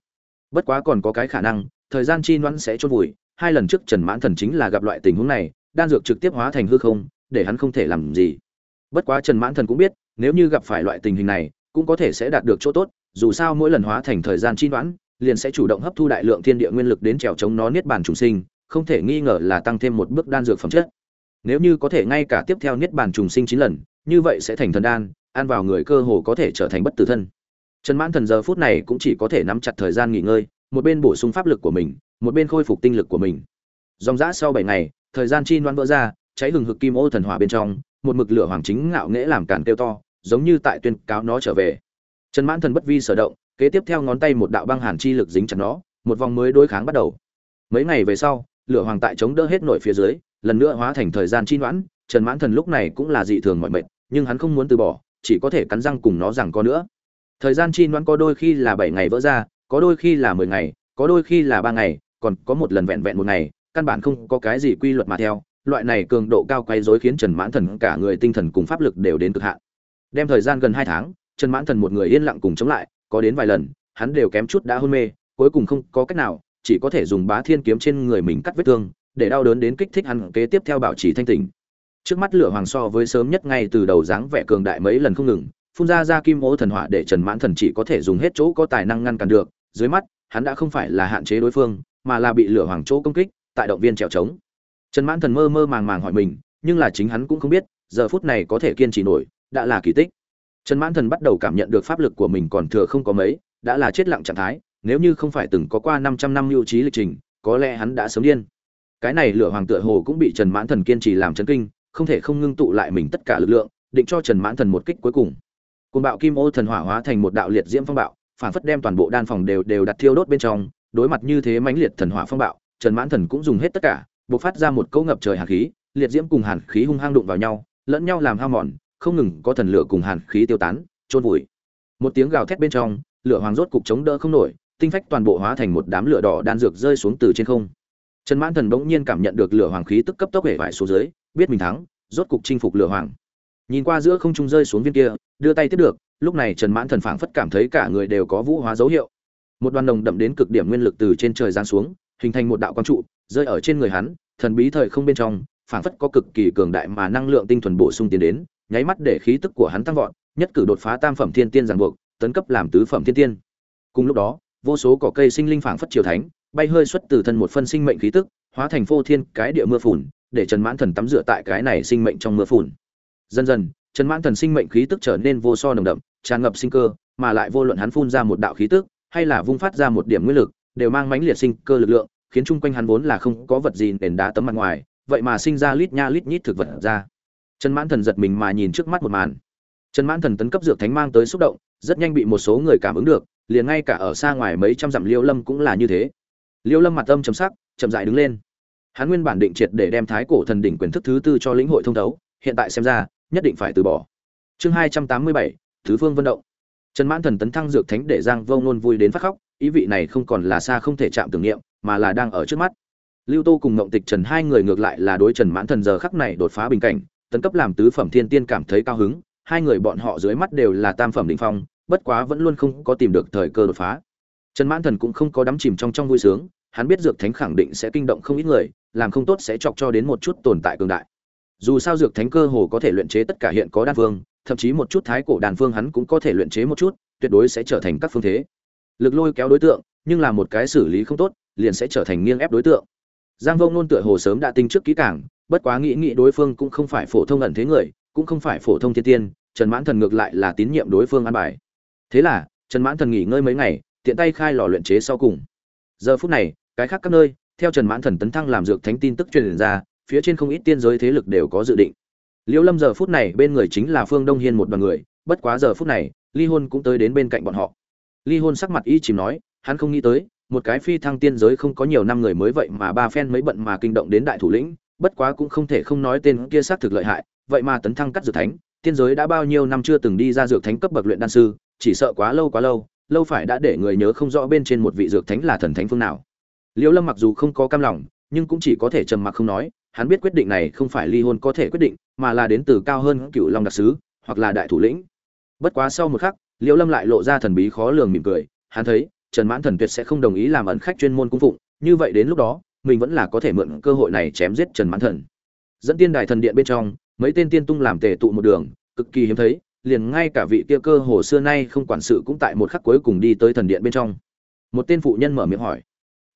Bất quá còn có cái khả năng, thời gian chi đoán sẽ chôn vùi hai lần trước trần mãn thần chính là gặp loại tình huống này, đan dược trực tiếp hóa thành hư không, để hắn không thể làm gì. Bất quá trần mãn thần cũng biết, nếu như gặp phải loại tình hình này, cũng có thể sẽ đạt được chỗ tốt, dù sao mỗi lần hóa thành thời gian chi đoán liền sẽ chủ động hấp thu đại lượng thiên địa nguyên lực đến trèo chống nó niết bàn trùng sinh, không thể nghi ngờ là tăng thêm một bước đan dược phẩm chất. Nếu như có thể ngay cả tiếp theo niết bàn trùng sinh chín lần, như vậy sẽ thành thần đan, ăn vào người cơ hồ có thể trở thành bất tử thân. Trần mãn thần giờ phút này cũng chỉ có thể nắm chặt thời gian nghỉ ngơi, một bên bổ sung pháp lực của mình một bên khôi phục tinh lực của mình. Dòng dã sau bảy ngày, thời gian chi đoán vỡ ra, cháy hừng hực kim ô thần hỏa bên trong, một mực lửa hoàng chính ngạo nghễ làm cản kêu to, giống như tại tuyên cáo nó trở về. Trần mãn thần bất vi sở động, kế tiếp theo ngón tay một đạo băng hàn chi lực dính chặt nó, một vòng mới đối kháng bắt đầu. Mấy ngày về sau, lửa hoàng tại chống đỡ hết nổi phía dưới, lần nữa hóa thành thời gian chi đoán trần mãn thần lúc này cũng là dị thường mọi mệt, nhưng hắn không muốn từ bỏ, chỉ có thể cắn răng cùng nó rằng có nữa. Thời gian chi đoán có đôi khi là bảy ngày vỡ ra, có đôi khi là mười ngày, có đôi khi là ba ngày còn có một lần vẹn vẹn một ngày, căn bản không có cái gì quy luật mà theo, loại này cường độ cao quay rối khiến trần mãn thần cả người tinh thần cùng pháp lực đều đến cực hạn. Đem thời gian gần hai tháng, trần mãn thần một người yên lặng cùng chống lại, có đến vài lần, hắn đều kém chút đã hôn mê, cuối cùng không có cách nào, chỉ có thể dùng bá thiên kiếm trên người mình cắt vết thương, để đau đớn đến kích thích hắn kế tiếp theo bảo trì thanh tỉnh. Trước mắt lửa hoàng so với sớm nhất ngay từ đầu dáng vẻ cường đại mấy lần không ngừng, phun ra ra kim ô thần hỏa để trần mãn thần chỉ có thể dùng hết chỗ có tài năng ngăn cản được, dưới mắt, hắn đã không phải là hạn chế đối phương mà là bị lửa hoàng chỗ công kích, tại động viên trèo trống. Trần mãn thần mơ mơ màng màng hỏi mình, nhưng là chính hắn cũng không biết, giờ phút này có thể kiên trì nổi, đã là kỳ tích. Trần mãn thần bắt đầu cảm nhận được pháp lực của mình còn thừa không có mấy, đã là chết lặng trạng thái, nếu như không phải từng có qua 500 năm lưu trí lịch trình, có lẽ hắn đã sớm điên. Cái này lửa hoàng tựa hồ cũng bị trần mãn thần kiên trì làm chấn kinh, không thể không ngưng tụ lại mình tất cả lực lượng, định cho trần mãn thần một kích cuối cùng. Côn bạo kim ô thần hỏa hóa thành một đạo liệt diễm phong bạo, phản phất đem toàn bộ đan phòng đều đều đặt thiêu đốt bên trong đối mặt như thế mãnh liệt thần hỏa phong bạo, trần mãn thần cũng dùng hết tất cả, bộc phát ra một cỗ ngập trời hàn khí, liệt diễm cùng hàn khí hung hăng đụng vào nhau, lẫn nhau làm hao mòn, không ngừng có thần lửa cùng hàn khí tiêu tán trôn vùi. Một tiếng gào thét bên trong, lửa hoàng rốt cục chống đỡ không nổi, tinh phách toàn bộ hóa thành một đám lửa đỏ đan dược rơi xuống từ trên không. Trần mãn thần bỗng nhiên cảm nhận được lửa hoàng khí tức cấp tốc hệ vải xuống dưới, biết mình thắng, rốt cục chinh phục lửa hoàng. Nhìn qua giữa không trung rơi xuống viên kia, đưa tay tiếp được, lúc này trần mãn thần phảng phất cảm thấy cả người đều có vũ hóa dấu hiệu một đoàn đồng đậm đến cực điểm nguyên lực từ trên trời giáng xuống, hình thành một đạo quang trụ, rơi ở trên người hắn, thần bí thời không bên trong, phảng phất có cực kỳ cường đại mà năng lượng tinh thuần bổ sung tiến đến, nháy mắt để khí tức của hắn tăng vọt, nhất cử đột phá tam phẩm thiên tiên ràng buộc, tấn cấp làm tứ phẩm thiên tiên. Cùng lúc đó, vô số cỏ cây sinh linh phảng phất triều thánh, bay hơi xuất từ thân một phân sinh mệnh khí tức, hóa thành phô thiên cái địa mưa phùn, để trần mãn thần tắm rửa tại cái này sinh mệnh trong mưa phùn. Dần dần, trần mãn thần sinh mệnh khí tức trở nên vô so nồng đậm, tràn ngập sinh cơ, mà lại vô luận hắn phun ra một đạo khí tức hay là vung phát ra một điểm nguyên lực, đều mang mãnh liệt sinh cơ lực lượng, khiến chung quanh hắn vốn là không có vật gì nền đá tấm mặt ngoài, vậy mà sinh ra lít nha lít nhít thực vật ra. Trần mãn thần giật mình mà nhìn trước mắt một màn. Trần mãn thần tấn cấp dược thánh mang tới xúc động, rất nhanh bị một số người cảm ứng được, liền ngay cả ở xa ngoài mấy trăm dặm liêu lâm cũng là như thế. Liêu lâm mặt âm trầm sắc, chậm rãi đứng lên. Hắn nguyên bản định triệt để đem thái cổ thần đỉnh quyền thức thứ tư cho lĩnh hội thông đấu hiện tại xem ra, nhất định phải từ bỏ. Chương hai trăm tám mươi bảy, thứ phương vận động trần mãn thần tấn thăng dược thánh để giang vô ngôn vui đến phát khóc, ý vị này không còn là xa không thể chạm tưởng niệm, mà là đang ở trước mắt. Lưu tô cùng ngộng tịch trần hai người ngược lại là đối trần mãn thần giờ khắc này đột phá bình cảnh, tấn cấp làm tứ phẩm thiên tiên cảm thấy cao hứng, hai người bọn họ dưới mắt đều là tam phẩm đỉnh phong, bất quá vẫn luôn không có tìm được thời cơ đột phá. Trần mãn thần cũng không có đắm chìm trong trong vui sướng, hắn biết dược thánh khẳng định sẽ kinh động không ít người, làm không tốt sẽ chọc cho đến một chút tồn tại cường đại. Dù sao dược thánh cơ hồ có thể luyện chế tất cả hiện có đan phương thậm chí một chút thái cổ đàn phương hắn cũng có thể luyện chế một chút, tuyệt đối sẽ trở thành các phương thế. Lực lôi kéo đối tượng, nhưng là một cái xử lý không tốt, liền sẽ trở thành nghiêng ép đối tượng. Giang vô ngôn tựa hồ sớm đã tính trước kỹ càng, bất quá nghĩ nghĩ đối phương cũng không phải phổ thông ẩn thế người, cũng không phải phổ thông thiên tiên, trần mãn thần ngược lại là tín nhiệm đối phương an bài. Thế là, trần mãn thần nghỉ ngơi mấy ngày, tiện tay khai lò luyện chế sau cùng. Giờ phút này, cái khác các nơi, theo trần mãn thần tấn thăng làm dược thánh tin tức truyền ra, phía trên không ít tiên giới thế lực đều có dự định liễu lâm giờ phút này bên người chính là phương đông hiên một đoàn người, bất quá giờ phút này, ly hôn cũng tới đến bên cạnh bọn họ. Ly hôn sắc mặt y chìm nói, hắn không nghĩ tới, một cái phi thăng tiên giới không có nhiều năm người mới vậy mà ba phen mới bận mà kinh động đến đại thủ lĩnh, bất quá cũng không thể không nói tên kia xác thực lợi hại, vậy mà tấn thăng cắt dược thánh, tiên giới đã bao nhiêu năm chưa từng đi ra dược thánh cấp bậc luyện đan sư, chỉ sợ quá lâu quá lâu lâu phải đã để người nhớ không rõ bên trên một vị dược thánh là thần thánh phương nào. Liễu lâm mặc dù không có cam lòng, nhưng cũng chỉ có thể trầm mặc không nói hắn biết quyết định này không phải ly hôn có thể quyết định, mà là đến từ cao hơn cựu long đặc sứ, hoặc là đại thủ lĩnh. Bất quá sau một khắc, liễu lâm lại lộ ra thần bí khó lường mỉm cười. Hắn thấy, trần mãn thần tuyệt sẽ không đồng ý làm ẩn khách chuyên môn cung phụng, như vậy đến lúc đó, mình vẫn là có thể mượn cơ hội này chém giết trần mãn thần. Dẫn tiên đài thần điện bên trong, mấy tên tiên tung làm tề tụ một đường, cực kỳ hiếm thấy, liền ngay cả vị kia cơ hồ xưa nay không quản sự cũng tại một khắc cuối cùng đi tới thần điện bên trong. Một tên phụ nhân mở miệng hỏi.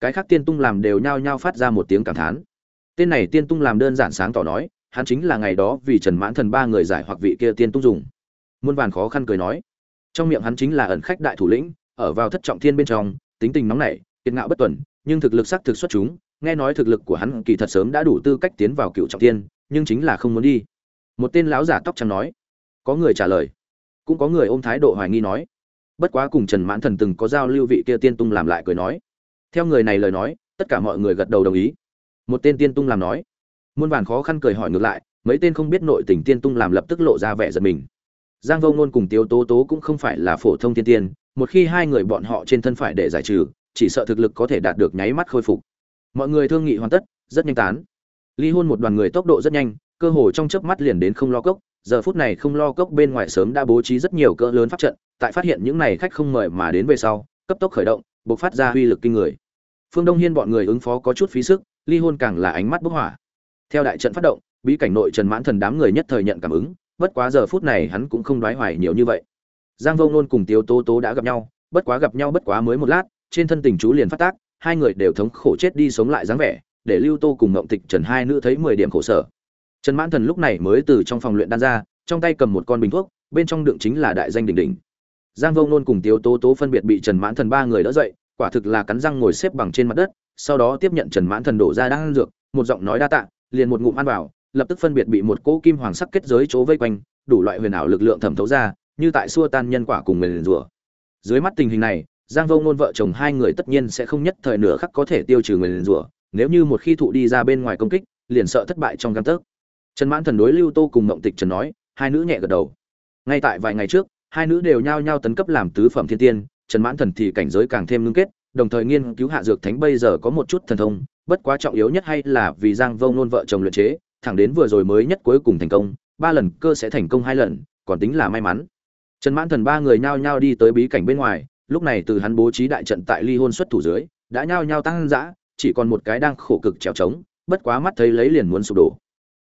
Cái khác tiên tung làm đều nhao nhao phát ra một tiếng cảm thán tên này tiên tung làm đơn giản sáng tỏ nói, hắn chính là ngày đó vì trần mãn thần ba người giải hoặc vị kia tiên tung dùng. Muôn vàn khó khăn cười nói. Trong miệng hắn chính là ẩn khách đại thủ lĩnh, ở vào thất trọng thiên bên trong, tính tình nóng nảy, kiệt ngạo bất tuần, nhưng thực lực sắc thực xuất chúng, nghe nói thực lực của hắn kỳ thật sớm đã đủ tư cách tiến vào cựu trọng thiên, nhưng chính là không muốn đi. Một tên lão giả tóc trắng nói. Có người trả lời. Cũng có người ôm thái độ hoài nghi nói. Bất quá cùng trần mãn thần từng có giao lưu vị kia tiên tung làm lại cười nói. Theo người này lời nói, tất cả mọi người gật đầu đồng ý một tên tiên tung làm nói. Muôn vàn khó khăn cười hỏi ngược lại, mấy tên không biết nội tình tiên tung làm lập tức lộ ra vẻ giật mình. Giang vô ngôn cùng tiếu tố tố cũng không phải là phổ thông tiên tiên, một khi hai người bọn họ trên thân phải để giải trừ, chỉ sợ thực lực có thể đạt được nháy mắt khôi phục. Mọi người thương nghị hoàn tất, rất nhanh tán. Ly hôn một đoàn người tốc độ rất nhanh, cơ hồ trong chớp mắt liền đến không lo cốc, giờ phút này không lo cốc bên ngoài sớm đã bố trí rất nhiều cỡ lớn pháp trận, tại phát hiện những này khách không mời mà đến về sau, cấp tốc khởi động, bộc phát ra uy lực kinh người. Phương đông hiên bọn người ứng phó có chút phí sức ly hôn càng là ánh mắt bốc hỏa. Theo đại trận phát động, bí cảnh nội trần mãn thần đám người nhất thời nhận cảm ứng, bất quá giờ phút này hắn cũng không đoái hoài nhiều như vậy. Giang vô nôn cùng tiếu tố tố đã gặp nhau, bất quá gặp nhau bất quá mới một lát, trên thân tình chú liền phát tác, hai người đều thống khổ chết đi sống lại dáng vẻ, để lưu tô cùng ngộng tịch trần hai nữ thấy mười điểm khổ sở. Trần mãn thần lúc này mới từ trong phòng luyện đan ra, trong tay cầm một con bình thuốc, bên trong đựng chính là đại danh đỉnh đỉnh. Giang vô nôn cùng tiếu tố tố phân biệt bị trần mãn thần ba người đỡ dậy, quả thực là cắn răng ngồi xếp bằng trên mặt đất sau đó tiếp nhận trần mãn thần đổ ra đan dược, một giọng nói đa tạ, liền một ngụm ăn vào, lập tức phân biệt bị một cỗ kim hoàng sắc kết giới chỗ vây quanh, đủ loại huyền ảo lực lượng thẩm thấu ra, như tại xua tan nhân quả cùng nguyền rủa dưới mắt tình hình này, giang vô ngôn vợ chồng hai người tất nhiên sẽ không nhất thời nửa khắc có thể tiêu trừ nguyền rủa nếu như một khi thụ đi ra bên ngoài công kích, liền sợ thất bại trong gan tấc. Trần mãn thần đối lưu tô cùng mộng tịch trần nói, hai nữ nhẹ gật đầu. Ngay tại vài ngày trước, hai nữ đều nhao nhao tấn cấp làm tứ phẩm thiên tiên, trần mãn thần thì cảnh giới càng thêm ngưng kết đồng thời nghiên cứu hạ dược thánh bây giờ có một chút thần thông, bất quá trọng yếu nhất hay là vì giang vô ngôn vợ chồng luyện chế, thẳng đến vừa rồi mới nhất cuối cùng thành công, ba lần cơ sẽ thành công hai lần, còn tính là may mắn. Trần mãn thần ba người nhao nhao đi tới bí cảnh bên ngoài, lúc này từ hắn bố trí đại trận tại ly hôn xuất thủ dưới, đã nhao nhao tăng dã, chỉ còn một cái đang khổ cực trèo trống, bất quá mắt thấy lấy liền muốn sụp đổ.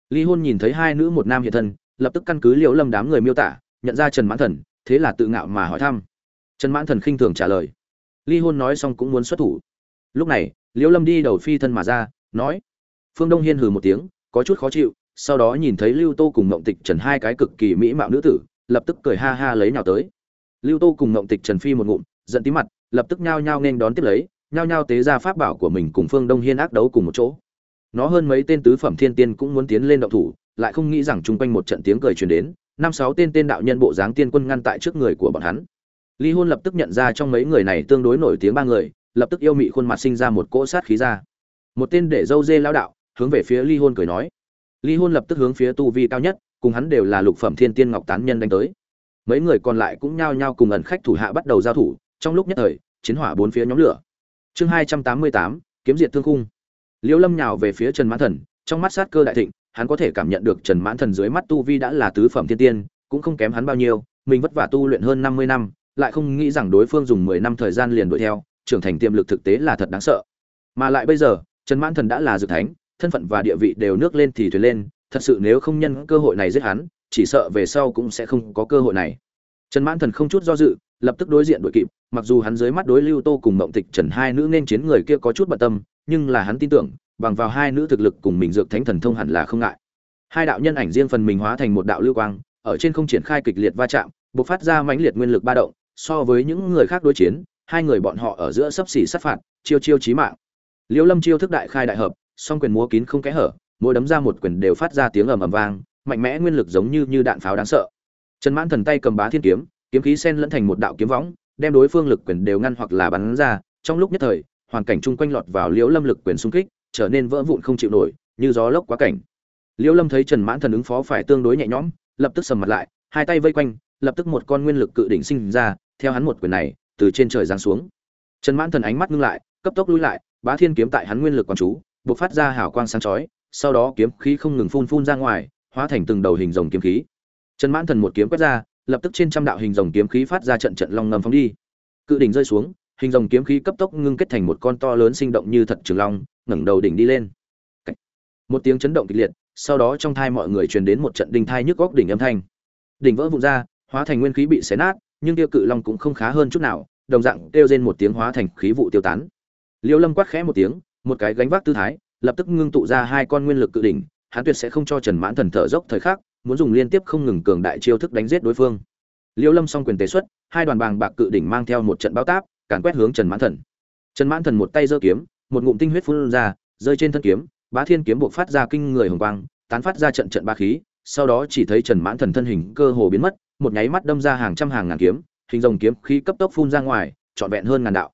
Ly hôn nhìn thấy hai nữ một nam hiện thân, lập tức căn cứ liễu lâm đám người miêu tả, nhận ra trần mãn thần, thế là tự ngạo mà hỏi thăm. Trần mãn thần khinh thường trả lời ly hôn nói xong cũng muốn xuất thủ. Lúc này, liễu lâm đi đầu phi thân mà ra, nói. Phương đông hiên hừ một tiếng, có chút khó chịu, sau đó nhìn thấy lưu tô cùng mộng tịch trần hai cái cực kỳ mỹ mạo nữ tử, lập tức cười ha ha lấy nhào tới. Lưu tô cùng mộng tịch trần phi một ngụm, giận tí mặt, lập tức nhao nhao nên đón tiếp lấy, nhao nhao tế ra pháp bảo của mình cùng phương đông hiên ác đấu cùng một chỗ. Nó hơn mấy tên tứ phẩm thiên tiên cũng muốn tiến lên động thủ, lại không nghĩ rằng chung quanh một trận tiếng cười truyền đến, năm sáu tên tên đạo nhân bộ dáng tiên quân ngăn tại trước người của bọn hắn ly hôn lập tức nhận ra trong mấy người này tương đối nổi tiếng ba người, lập tức yêu mị khuôn mặt sinh ra một cỗ sát khí ra. Một tên để dâu dê lao đạo, hướng về phía ly hôn cười nói. Ly hôn lập tức hướng phía tu vi cao nhất, cùng hắn đều là lục phẩm thiên tiên ngọc tán nhân đánh tới. Mấy người còn lại cũng nhao nhao cùng ẩn khách thủ hạ bắt đầu giao thủ, trong lúc nhất thời, chiến hỏa bốn phía nhóm lửa. Chương hai trăm tám mươi tám, kiếm diệt thương khung. Liễu lâm nhào về phía trần mãn thần, trong mắt sát cơ đại thịnh, hắn có thể cảm nhận được trần mãn thần dưới mắt tu vi đã là tứ phẩm thiên tiên, cũng không kém hắn bao nhiêu, mình vất vả tu luyện hơn năm mươi năm lại không nghĩ rằng đối phương dùng mười năm thời gian liền đuổi theo, trưởng thành tiềm lực thực tế là thật đáng sợ. Mà lại bây giờ, trần mãn thần đã là dược thánh, thân phận và địa vị đều nước lên thì thuyền lên, thật sự nếu không nhân cơ hội này giết hắn, chỉ sợ về sau cũng sẽ không có cơ hội này. Trần mãn thần không chút do dự, lập tức đối diện đội kịp, mặc dù hắn dưới mắt đối lưu tô cùng mộng tịch trần hai nữ nên chiến người kia có chút bận tâm, nhưng là hắn tin tưởng, bằng vào hai nữ thực lực cùng mình dược thánh thần thông hẳn là không ngại. Hai đạo nhân ảnh riêng phần mình hóa thành một đạo lưu quang, ở trên không triển khai kịch liệt va chạm, bộc phát ra mãnh liệt nguyên lực ba động so với những người khác đối chiến, hai người bọn họ ở giữa sấp xỉ sát phạt, chiêu chiêu chí mạng. Liễu lâm chiêu thức đại khai đại hợp, song quyền múa kín không kẽ hở, mỗi đấm ra một quyền đều phát ra tiếng ầm ầm vang, mạnh mẽ nguyên lực giống như như đạn pháo đáng sợ. Trần mãn thần tay cầm bá thiên kiếm kiếm khí sen lẫn thành một đạo kiếm võng, đem đối phương lực quyền đều ngăn hoặc là bắn ra. Trong lúc nhất thời, hoàn cảnh chung quanh lọt vào liễu lâm lực quyền xung kích, trở nên vỡ vụn không chịu nổi, như gió lốc quá cảnh. Liễu lâm thấy trần mãn thần ứng phó phải tương đối nhẹ nhõm, lập tức sầm mặt lại, hai tay vây quanh, lập tức một con nguyên lực cự đỉnh sinh ra theo hắn một quyền này, từ trên trời giáng xuống. Trần mãn thần ánh mắt ngưng lại, cấp tốc lui lại, bá thiên kiếm tại hắn nguyên lực quán chú, bộc phát ra hào quang sáng chói, sau đó kiếm khí không ngừng phun phun ra ngoài, hóa thành từng đầu hình rồng kiếm khí. Trần mãn thần một kiếm quét ra, lập tức trên trăm đạo hình rồng kiếm khí phát ra trận trận long ngầm phóng đi. Cự đỉnh rơi xuống, hình rồng kiếm khí cấp tốc ngưng kết thành một con to lớn sinh động như thật trường long, ngẩng đầu đỉnh đi lên. Một tiếng chấn động kịch liệt, sau đó trong thai mọi người truyền đến một trận đinh thai nhức góc đỉnh âm thanh. Đỉnh vỡ vụn ra, hóa thành nguyên khí bị xé nát nhưng tiêu cự long cũng không khá hơn chút nào, đồng dạng kêu rên một tiếng hóa thành khí vụ tiêu tán. Liêu lâm quát khẽ một tiếng, một cái gánh vác tư thái, lập tức ngưng tụ ra hai con nguyên lực cự đỉnh, hắn tuyệt sẽ không cho trần mãn thần thở dốc thời khắc, muốn dùng liên tiếp không ngừng cường đại chiêu thức đánh giết đối phương. Liêu lâm song quyền tế xuất, hai đoàn bàng bạc cự đỉnh mang theo một trận bao táp, càn quét hướng trần mãn thần. Trần mãn thần một tay giơ kiếm, một ngụm tinh huyết phun ra, rơi trên thân kiếm, bá thiên kiếm buộc phát ra kinh người hồng quang, tán phát ra trận trận ba khí, sau đó chỉ thấy trần mãn thần thân hình cơ hồ biến mất một nháy mắt đâm ra hàng trăm hàng ngàn kiếm, hình rồng kiếm khí cấp tốc phun ra ngoài, trọn vẹn hơn ngàn đạo.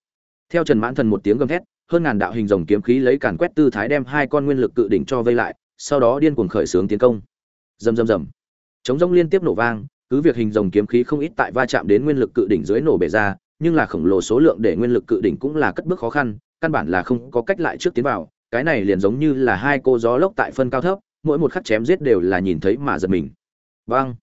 Theo trần mãn thần một tiếng gầm thét, hơn ngàn đạo hình rồng kiếm khí lấy càn quét tư thái đem hai con nguyên lực cự đỉnh cho vây lại, sau đó điên cuồng khởi xướng tiến công. Rầm rầm rầm. Chống rống liên tiếp nổ vang, cứ việc hình rồng kiếm khí không ít tại va chạm đến nguyên lực cự đỉnh dưới nổ bể ra, nhưng là khổng lồ số lượng để nguyên lực cự đỉnh cũng là cất bước khó khăn, căn bản là không có cách lại trước tiến vào, cái này liền giống như là hai cô gió lốc tại phân cao thấp, mỗi một khắc chém giết đều là nhìn thấy mà giật mình. Vang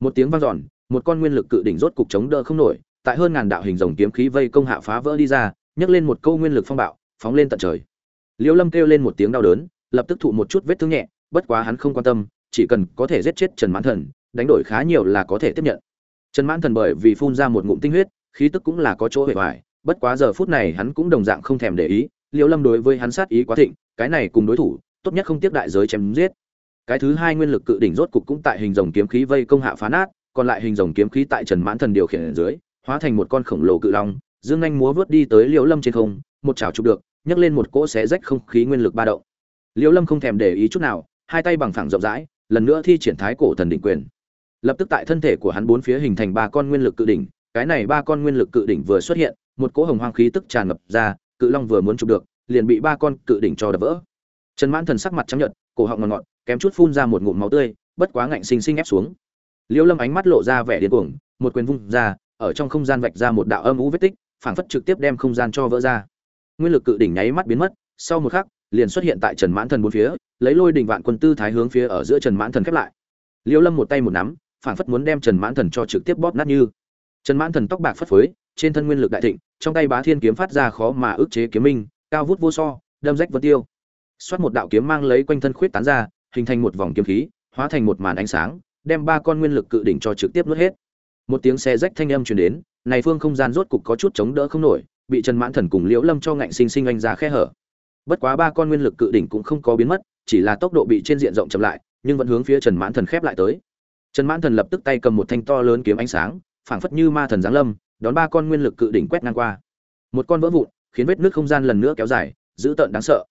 một tiếng vang dọn, một con nguyên lực cự đỉnh rốt cục chống đỡ không nổi, tại hơn ngàn đạo hình rồng kiếm khí vây công hạ phá vỡ đi ra, nhấc lên một câu nguyên lực phong bạo, phóng lên tận trời. Liễu lâm kêu lên một tiếng đau đớn, lập tức thụ một chút vết thương nhẹ, bất quá hắn không quan tâm, chỉ cần có thể giết chết trần mãn thần, đánh đổi khá nhiều là có thể tiếp nhận. Trần mãn thần bởi vì phun ra một ngụm tinh huyết, khí tức cũng là có chỗ hề hoài bất quá giờ phút này hắn cũng đồng dạng không thèm để ý liễu lâm đối với hắn sát ý quá thịnh, cái này cùng đối thủ, tốt nhất không tiếp đại giới chém giết cái thứ hai nguyên lực cự đỉnh rốt cục cũng tại hình rồng kiếm khí vây công hạ phá nát, còn lại hình rồng kiếm khí tại trần mãn thần điều khiển ở dưới, hóa thành một con khổng lồ cự long, dương anh múa vớt đi tới liễu lâm trên không, một chảo chụp được, nhấc lên một cỗ xé rách không khí nguyên lực ba động. Liễu lâm không thèm để ý chút nào, hai tay bằng phẳng rộng rãi, lần nữa thi triển thái cổ thần đỉnh quyền. Lập tức tại thân thể của hắn bốn phía hình thành ba con nguyên lực cự đỉnh, cái này ba con nguyên lực cự đỉnh vừa xuất hiện, một cỗ hồng hoang khí tức tràn ngập ra, cự long vừa muốn chụp được, liền bị ba con cự đỉnh cho đập vỡ. Trần mãn thần sắc mặt trắng nhợt, cổ họng ngọt ngọt kém chút phun ra một ngụm máu tươi, bất quá ngạnh sinh sinh ép xuống. Liễu lâm ánh mắt lộ ra vẻ điên cuồng, một quyền vung ra, ở trong không gian vạch ra một đạo âm u vết tích, phảng phất trực tiếp đem không gian cho vỡ ra. Nguyên lực cự đỉnh nháy mắt biến mất, sau một khắc, liền xuất hiện tại trần mãn thần bốn phía, lấy lôi đỉnh vạn quân tư thái hướng phía ở giữa trần mãn thần khép lại. Liễu lâm một tay một nắm, phảng phất muốn đem trần mãn thần cho trực tiếp bóp nát như. Trần mãn thần tóc bạc phất phới, trên thân nguyên lực đại thịnh, trong tay bá thiên kiếm phát ra khó mà ức chế kiếm minh, cao vút vô so, đâm rách vân tiêu. Xoát một đạo kiếm mang lấy quanh thân khuyết tán ra hình thành một vòng kiếm khí, hóa thành một màn ánh sáng, đem ba con nguyên lực cự đỉnh cho trực tiếp nuốt hết. Một tiếng xe rách thanh âm truyền đến, này phương không gian rốt cục có chút chống đỡ không nổi, bị trần mãn thần cùng liễu lâm cho ngạnh sinh sinh anh ra khe hở. Bất quá ba con nguyên lực cự đỉnh cũng không có biến mất, chỉ là tốc độ bị trên diện rộng chậm lại, nhưng vẫn hướng phía trần mãn thần khép lại tới. Trần mãn thần lập tức tay cầm một thanh to lớn kiếm ánh sáng, phảng phất như ma thần giáng lâm, đón ba con nguyên lực cự đỉnh quét ngang qua. Một con vỡ vụn, khiến vết nước không gian lần nữa kéo dài, dữ tợn đáng sợ.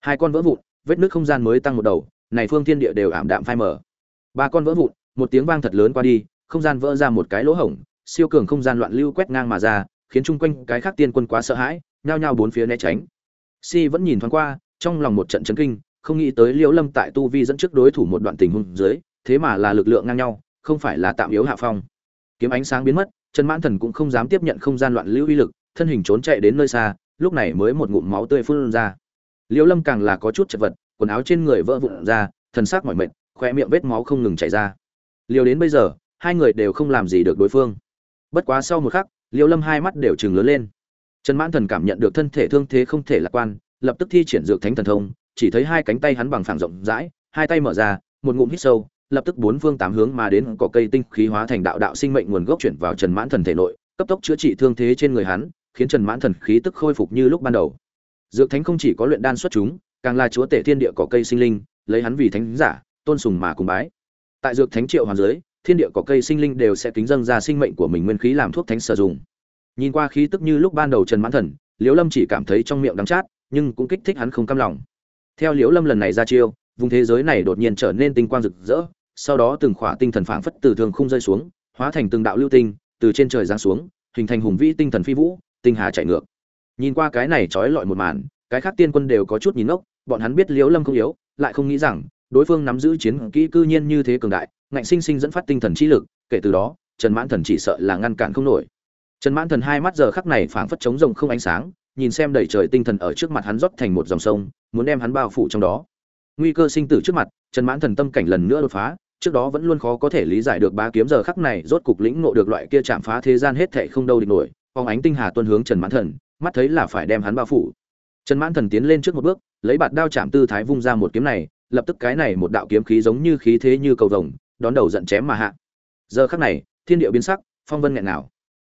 Hai con vỡ vụn, vết nước không gian mới tăng một đầu này phương thiên địa đều ảm đạm phai mờ. Ba con vỡ vụn, một tiếng vang thật lớn qua đi, không gian vỡ ra một cái lỗ hổng, siêu cường không gian loạn lưu quét ngang mà ra, khiến chung quanh cái khác tiên quân quá sợ hãi, nhao nhao bốn phía né tránh. Si vẫn nhìn thoáng qua, trong lòng một trận chấn kinh, không nghĩ tới liễu lâm tại tu vi dẫn trước đối thủ một đoạn tình huống dưới, thế mà là lực lượng ngang nhau, không phải là tạm yếu hạ phong. Kiếm ánh sáng biến mất, trần mãn thần cũng không dám tiếp nhận không gian loạn lưu uy lực, thân hình trốn chạy đến nơi xa, lúc này mới một ngụm máu tươi phun ra. Liễu lâm càng là có chút chật vật quần áo trên người vỡ vụn ra thần sắc mỏi mệt khoe miệng vết máu không ngừng chảy ra. Liều đến bây giờ hai người đều không làm gì được đối phương. Bất quá sau một khắc liễu lâm hai mắt đều chừng lớn lên. Trần mãn thần cảm nhận được thân thể thương thế không thể lạc quan lập tức thi triển dược thánh thần thông chỉ thấy hai cánh tay hắn bằng phẳng rộng rãi hai tay mở ra một ngụm hít sâu lập tức bốn phương tám hướng mà đến có cây tinh khí hóa thành đạo đạo sinh mệnh nguồn gốc chuyển vào Trần Mãn Thần thể nội, cấp tốc chữa trị thương thế trên người hắn, khiến Trần Mãn Thần khí tức khôi phục như lúc ban đầu. Dược Thánh không chỉ có luyện đan xuất chúng, càng là chúa tể thiên địa có cây sinh linh, lấy hắn vì thánh giả, tôn sùng mà cùng bái. Tại Dược Thánh triệu hoàng giới, thiên địa có cây sinh linh đều sẽ kính dâng ra sinh mệnh của mình nguyên khí làm thuốc thánh sử dụng. Nhìn qua khí tức như lúc ban đầu Trần Mãn Thần, Liễu Lâm chỉ cảm thấy trong miệng đắng chát, nhưng cũng kích thích hắn không cam lòng. Theo Liễu Lâm lần này ra chiêu, vùng thế giới này đột nhiên trở nên tinh quang rực rỡ, sau đó từng khỏa tinh thần phảng phất từ thường không rơi xuống, hóa thành từng đạo lưu tinh, từ trên trời giáng xuống, hình thành hùng vĩ tinh thần phi vũ, tinh hà chạy ngược. Nhìn qua cái này chói lọi một màn, cái khác tiên quân đều có chút nhìn ngốc, bọn hắn biết Liễu Lâm không yếu, lại không nghĩ rằng đối phương nắm giữ chiến kỹ cư nhiên như thế cường đại, ngạnh sinh sinh dẫn phát tinh thần chi lực, kể từ đó, Trần Mãn Thần chỉ sợ là ngăn cản không nổi. Trần Mãn Thần hai mắt giờ khắc này phảng phất trống rồng không ánh sáng, nhìn xem đầy trời tinh thần ở trước mặt hắn rót thành một dòng sông, muốn đem hắn bao phủ trong đó. Nguy cơ sinh tử trước mặt, Trần Mãn Thần tâm cảnh lần nữa đột phá, trước đó vẫn luôn khó có thể lý giải được bá kiếm giờ khắc này rốt cục lĩnh ngộ được loại kia chạm phá thế gian hết thảy không đâu địch nổi, phóng ánh tinh hà tuân hướng Trần Mãn Thần, mắt thấy là phải đem hắn bao phủ. Trần Mãn Thần tiến lên trước một bước, lấy bạt đao chạm tư thái vung ra một kiếm này, lập tức cái này một đạo kiếm khí giống như khí thế như cầu vồng, đón đầu giận chém mà hạ. Giờ khắc này, thiên địa biến sắc, phong vân nghẹn nào.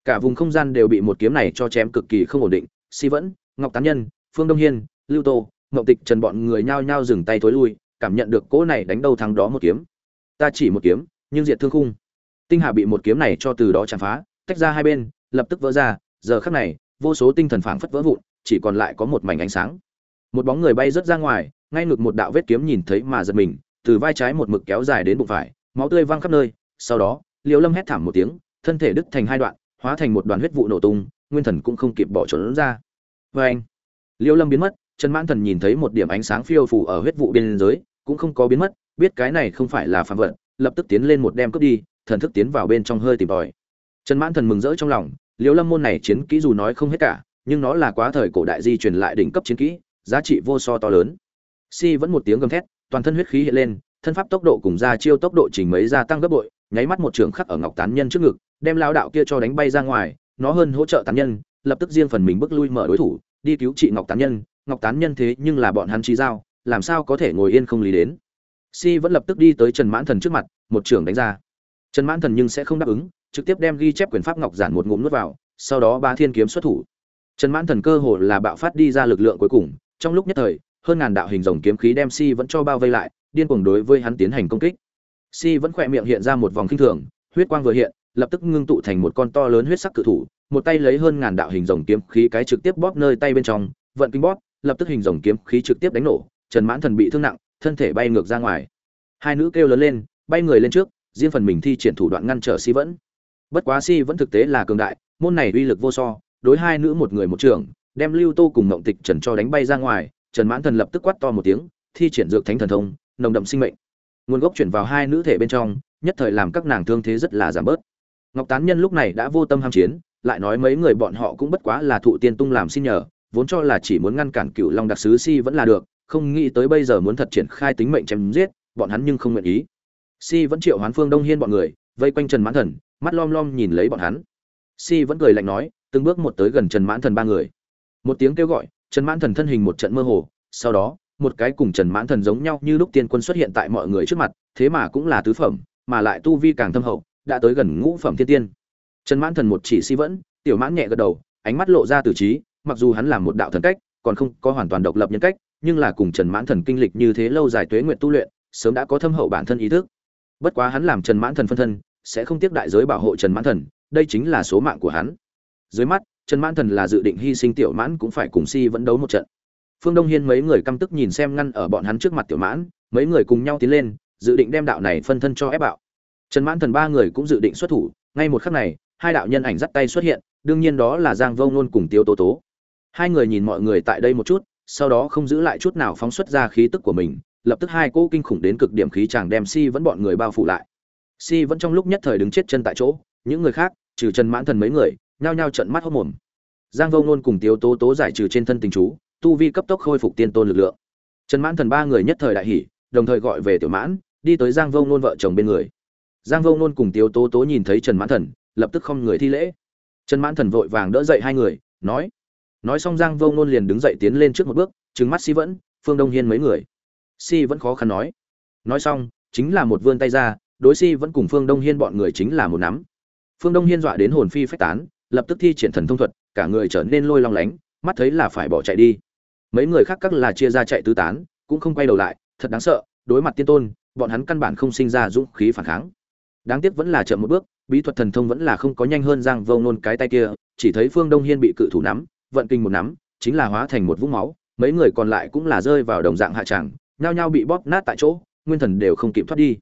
Cả vùng không gian đều bị một kiếm này cho chém cực kỳ không ổn định, Si vẫn, Ngọc Tán Nhân, Phương Đông Hiên, Lưu Tô, Ngọc Tịch Trần bọn người nhao nhao dừng tay thối lui, cảm nhận được cỗ này đánh đâu thắng đó một kiếm. Ta chỉ một kiếm nhưng diệt thương khung. Tinh hà bị một kiếm này cho từ đó chạm phá tách ra hai bên lập tức vỡ ra. Giờ khắc này vô số tinh thần phảng phất vỡ vụn chỉ còn lại có một mảnh ánh sáng một bóng người bay rớt ra ngoài, ngay ngực một đạo vết kiếm nhìn thấy mà giật mình, từ vai trái một mực kéo dài đến bụng phải, máu tươi văng khắp nơi. Sau đó, liễu lâm hét thảm một tiếng, thân thể đứt thành hai đoạn, hóa thành một đoàn huyết vụ nổ tung, nguyên thần cũng không kịp bỏ trốn ra. Vê anh liễu lâm biến mất, trần mãn thần nhìn thấy một điểm ánh sáng phiêu phù ở huyết vụ bên dưới, cũng không có biến mất, biết cái này không phải là phạm vật, lập tức tiến lên một đem cướp đi, thần thức tiến vào bên trong hơi tìm tòi. Trần mãn thần mừng rỡ trong lòng, liễu lâm môn này chiến kỹ dù nói không hết cả, nhưng nó là quá thời cổ đại di truyền lại đỉnh cấp chiến kỹ giá trị vô so to lớn. Si vẫn một tiếng gầm thét, toàn thân huyết khí hiện lên, thân pháp tốc độ cùng ra chiêu tốc độ chỉnh mấy gia tăng gấp bội, nháy mắt một trường khắc ở ngọc tán nhân trước ngực, đem lao đạo kia cho đánh bay ra ngoài, nó hơn hỗ trợ tán nhân, lập tức riêng phần mình bước lui mở đối thủ, đi cứu trị ngọc tán nhân, ngọc tán nhân thế nhưng là bọn hắn trí giao, làm sao có thể ngồi yên không lý đến? Si vẫn lập tức đi tới trần mãn thần trước mặt, một trưởng đánh ra. Trần mãn thần nhưng sẽ không đáp ứng, trực tiếp đem ghi chép quyền pháp ngọc giản một ngụm nuốt vào, sau đó ba thiên kiếm xuất thủ. Trần mãn thần cơ hồ là bạo phát đi ra lực lượng cuối cùng trong lúc nhất thời, hơn ngàn đạo hình rồng kiếm khí đem si vẫn cho bao vây lại, điên cuồng đối với hắn tiến hành công kích. Si vẫn khỏe miệng hiện ra một vòng kinh thường, huyết quang vừa hiện, lập tức ngưng tụ thành một con to lớn huyết sắc cự thủ, một tay lấy hơn ngàn đạo hình rồng kiếm khí cái trực tiếp bóp nơi tay bên trong, vận kinh bóp, lập tức hình rồng kiếm khí trực tiếp đánh nổ, trần mãn thần bị thương nặng, thân thể bay ngược ra ngoài. Hai nữ kêu lớn lên, bay người lên trước, riêng phần mình thi triển thủ đoạn ngăn trở si vẫn. Bất quá si vẫn thực tế là cường đại, môn này uy lực vô so, đối hai nữ một người một trường đem lưu tô cùng mộng tịch trần cho đánh bay ra ngoài trần mãn thần lập tức quát to một tiếng thi triển dược thánh thần thông nồng đậm sinh mệnh nguồn gốc chuyển vào hai nữ thể bên trong nhất thời làm các nàng thương thế rất là giảm bớt ngọc tán nhân lúc này đã vô tâm ham chiến lại nói mấy người bọn họ cũng bất quá là thụ tiên tung làm xin nhờ vốn cho là chỉ muốn ngăn cản cựu long đặc sứ si vẫn là được không nghĩ tới bây giờ muốn thật triển khai tính mệnh chém giết, bọn hắn nhưng không nguyện ý. Si vẫn triệu Hoán Phương Đông Hiên bọn người, vây quanh Trần Mãn Thần, mắt lom lom nhìn lấy bọn hắn. Si vẫn cười lạnh nói, từng bước một tới gần Trần Mãn Thần ba người. Một tiếng kêu gọi, Trần Mãn Thần thân hình một trận mơ hồ, sau đó, một cái cùng Trần Mãn Thần giống nhau như lúc tiên quân xuất hiện tại mọi người trước mặt, thế mà cũng là tứ phẩm, mà lại tu vi càng thâm hậu, đã tới gần ngũ phẩm thiên tiên. Trần Mãn Thần một chỉ Si vẫn, tiểu mãn nhẹ gật đầu, ánh mắt lộ ra tử trí, mặc dù hắn là một đạo thần cách, còn không có hoàn toàn độc lập nhân cách, nhưng là cùng Trần Mãn Thần kinh lịch như thế lâu dài tuế nguyện tu luyện, sớm đã có thâm hậu bản thân ý thức. Bất quá hắn làm Trần Mãn Thần phân thân, sẽ không tiếp đại giới bảo hộ Trần Mãn Thần, đây chính là số mạng của hắn. Dưới mắt, trần mãn thần là dự định hy sinh tiểu mãn cũng phải cùng si vẫn đấu một trận. Phương đông hiên mấy người căm tức nhìn xem ngăn ở bọn hắn trước mặt tiểu mãn, mấy người cùng nhau tiến lên, dự định đem đạo này phân thân cho ép bạo. Trần mãn thần ba người cũng dự định xuất thủ, ngay một khắc này, hai đạo nhân ảnh dắt tay xuất hiện, đương nhiên đó là giang Vô nôn cùng tiêu tố tố. Hai người nhìn mọi người tại đây một chút, sau đó không giữ lại chút nào phóng xuất ra khí tức của mình, lập tức hai cô kinh khủng đến cực điểm khí chàng đem si vẫn bọn người bao phủ lại. Si vẫn trong lúc nhất thời đứng chết chân tại chỗ, những người khác, trừ trần mãn thần mấy người nhao nhao trận mắt hốc mồm. Giang vô ngôn cùng tiếu tố tố giải trừ trên thân tình chú, tu vi cấp tốc khôi phục tiên tôn lực lượng. Trần mãn thần ba người nhất thời đại hỉ, đồng thời gọi về tiểu mãn, đi tới giang vô ngôn vợ chồng bên người. Giang vô ngôn cùng tiếu tố tố nhìn thấy trần mãn thần, lập tức không người thi lễ. Trần mãn thần vội vàng đỡ dậy hai người, nói nói xong giang vô ngôn liền đứng dậy tiến lên trước một bước, trừng mắt si vẫn, phương đông hiên mấy người. Si vẫn khó khăn nói nói xong, chính là một vươn tay ra, đối si vẫn cùng phương đông hiên bọn người chính là một nắm. Phương đông hiên dọa đến hồn phi phách tán lập tức thi triển thần thông thuật, cả người trở nên lôi long lánh, mắt thấy là phải bỏ chạy đi. Mấy người khác các là chia ra chạy tứ tán, cũng không quay đầu lại, thật đáng sợ, đối mặt tiên tôn, bọn hắn căn bản không sinh ra dũng khí phản kháng. Đáng tiếc vẫn là chậm một bước, bí thuật thần thông vẫn là không có nhanh hơn giang vông nôn cái tay kia, chỉ thấy phương đông hiên bị cự thủ nắm, vận kinh một nắm, chính là hóa thành một vũng máu, mấy người còn lại cũng là rơi vào đồng dạng hạ tràng, nhao nhao bị bóp nát tại chỗ, nguyên thần đều không kịp thoát đi.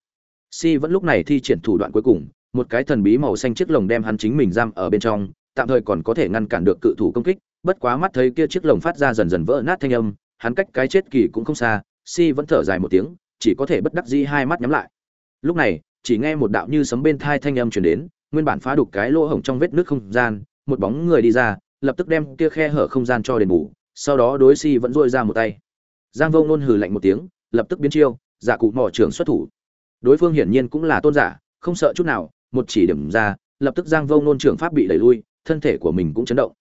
Si vẫn lúc này thi triển thủ đoạn cuối cùng một cái thần bí màu xanh chiếc lồng đem hắn chính mình giam ở bên trong, tạm thời còn có thể ngăn cản được cự thủ công kích, bất quá mắt thấy kia chiếc lồng phát ra dần dần vỡ nát thanh âm, hắn cách cái chết kỳ cũng không xa, si vẫn thở dài một tiếng, chỉ có thể bất đắc dĩ hai mắt nhắm lại. Lúc này, chỉ nghe một đạo như sấm bên thai thanh âm truyền đến, nguyên bản phá đục cái lỗ hổng trong vết nước không gian, một bóng người đi ra, lập tức đem kia khe hở không gian cho đền bù, sau đó đối si vẫn dội ra một tay. Giang vô nôn hừ lạnh một tiếng, lập tức biến chiêu, giả cụ mỏ trưởng xuất thủ. Đối phương hiển nhiên cũng là tôn giả, không sợ chút nào một chỉ điểm ra, lập tức giang vô ngôn trưởng pháp bị đẩy lui, thân thể của mình cũng chấn động.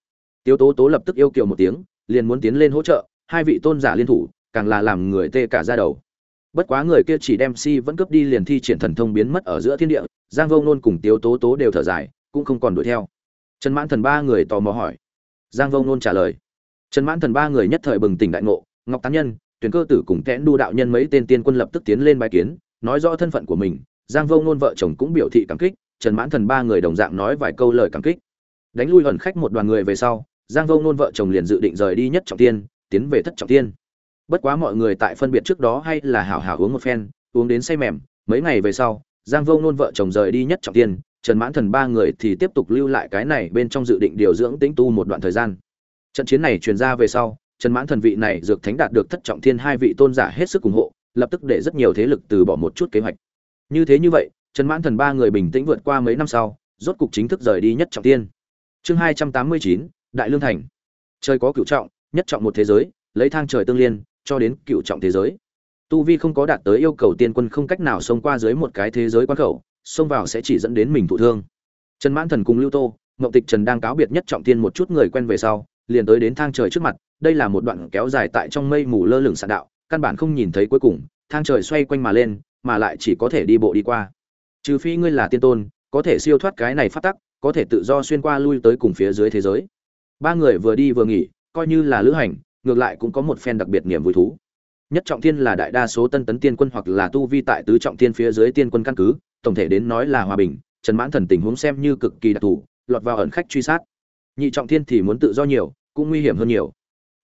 Tiếu tố tố lập tức yêu kiều một tiếng, liền muốn tiến lên hỗ trợ, hai vị tôn giả liên thủ, càng là làm người tê cả ra đầu. Bất quá người kia chỉ đem si vẫn cướp đi liền thi triển thần thông biến mất ở giữa thiên địa, giang vô ngôn cùng tiếu tố tố đều thở dài, cũng không còn đuổi theo. Trần mãn thần ba người tò mò hỏi. Giang vô ngôn trả lời. Trần mãn thần ba người nhất thời bừng tỉnh đại ngộ, ngọc tán nhân tuyển cơ tử cùng kẽn đu đạo nhân mấy tên tiên quân lập tức tiến lên bài kiến, nói rõ thân phận của mình, giang vô ngôn vợ chồng cũng biểu thị cảm kích trần mãn thần ba người đồng dạng nói vài câu lời cảm kích. Đánh lui ẩn khách một đoàn người về sau, giang vô ngôn vợ chồng liền dự định rời đi nhất trọng tiên tiến về thất trọng tiên bất quá mọi người tại phân biệt trước đó hay là hảo hảo uống một phen, uống đến say mềm, mấy ngày về sau, giang vô ngôn vợ chồng rời đi nhất trọng tiên trần mãn thần ba người thì tiếp tục lưu lại cái này bên trong dự định điều dưỡng tĩnh tu một đoạn thời gian. Trận chiến này truyền ra về sau, trần mãn thần vị này dược thánh đạt được thất trọng thiên hai vị tôn giả hết sức ủng hộ, lập tức để rất nhiều thế lực từ bỏ một chút kế hoạch. Như thế như vậy trần mãn thần ba người bình tĩnh vượt qua mấy năm sau, rốt cục chính thức rời đi nhất trọng tiên chương hai trăm tám mươi chín, đại lương thành. Trời có cửu trọng, nhất trọng một thế giới, lấy thang trời tương liên, cho đến cửu trọng thế giới. Tu vi không có đạt tới yêu cầu tiên quân không cách nào xông qua dưới một cái thế giới quan khẩu, xông vào sẽ chỉ dẫn đến mình thụ thương. Trần mãn thần cùng lưu tô Ngộ tịch trần đang cáo biệt nhất trọng tiên một chút người quen về sau, liền tới đến thang trời trước mặt, đây là một đoạn kéo dài tại trong mây mù lơ lửng sạn đạo, căn bản không nhìn thấy cuối cùng, thang trời xoay quanh mà lên, mà lại chỉ có thể đi bộ đi qua trừ phi ngươi là tiên tôn, có thể siêu thoát cái này phát tắc, có thể tự do xuyên qua lui tới cùng phía dưới thế giới. Ba người vừa đi vừa nghỉ, coi như là lữ hành, ngược lại cũng có một phen đặc biệt niềm vui thú. Nhất trọng thiên là đại đa số tân tấn tiên quân hoặc là tu vi tại tứ trọng thiên phía dưới tiên quân căn cứ, tổng thể đến nói là hòa bình, trần mãn thần tình huống xem như cực kỳ đặc thù, lọt vào ẩn khách truy sát. Nhị trọng thiên thì muốn tự do nhiều, cũng nguy hiểm hơn nhiều.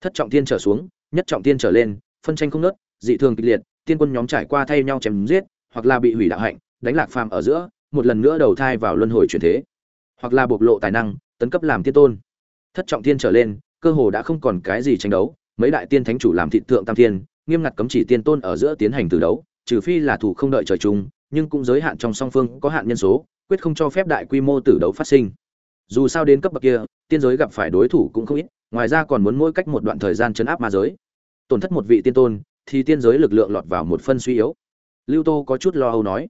Thất trọng thiên trở xuống, nhất trọng thiên trở lên, phân tranh không nớt dị thường kịch liệt, tiên quân nhóm trải qua thay nhau chém giết, hoặc là bị hủy đạo hạnh đánh lạc phàm ở giữa, một lần nữa đầu thai vào luân hồi chuyển thế. Hoặc là bộc lộ tài năng, tấn cấp làm tiên tôn. Thất trọng thiên trở lên, cơ hồ đã không còn cái gì tranh đấu, mấy đại tiên thánh chủ làm thị thượng tam thiên, nghiêm ngặt cấm chỉ tiên tôn ở giữa tiến hành từ đấu, trừ phi là thủ không đợi trời chung, nhưng cũng giới hạn trong song phương có hạn nhân số, quyết không cho phép đại quy mô tử đấu phát sinh. Dù sao đến cấp bậc kia, tiên giới gặp phải đối thủ cũng không ít, ngoài ra còn muốn mỗi cách một đoạn thời gian chấn áp ma giới. Tổn thất một vị tiên tôn, thì tiên giới lực lượng lọt vào một phân suy yếu. Lưu tô có chút lo âu nói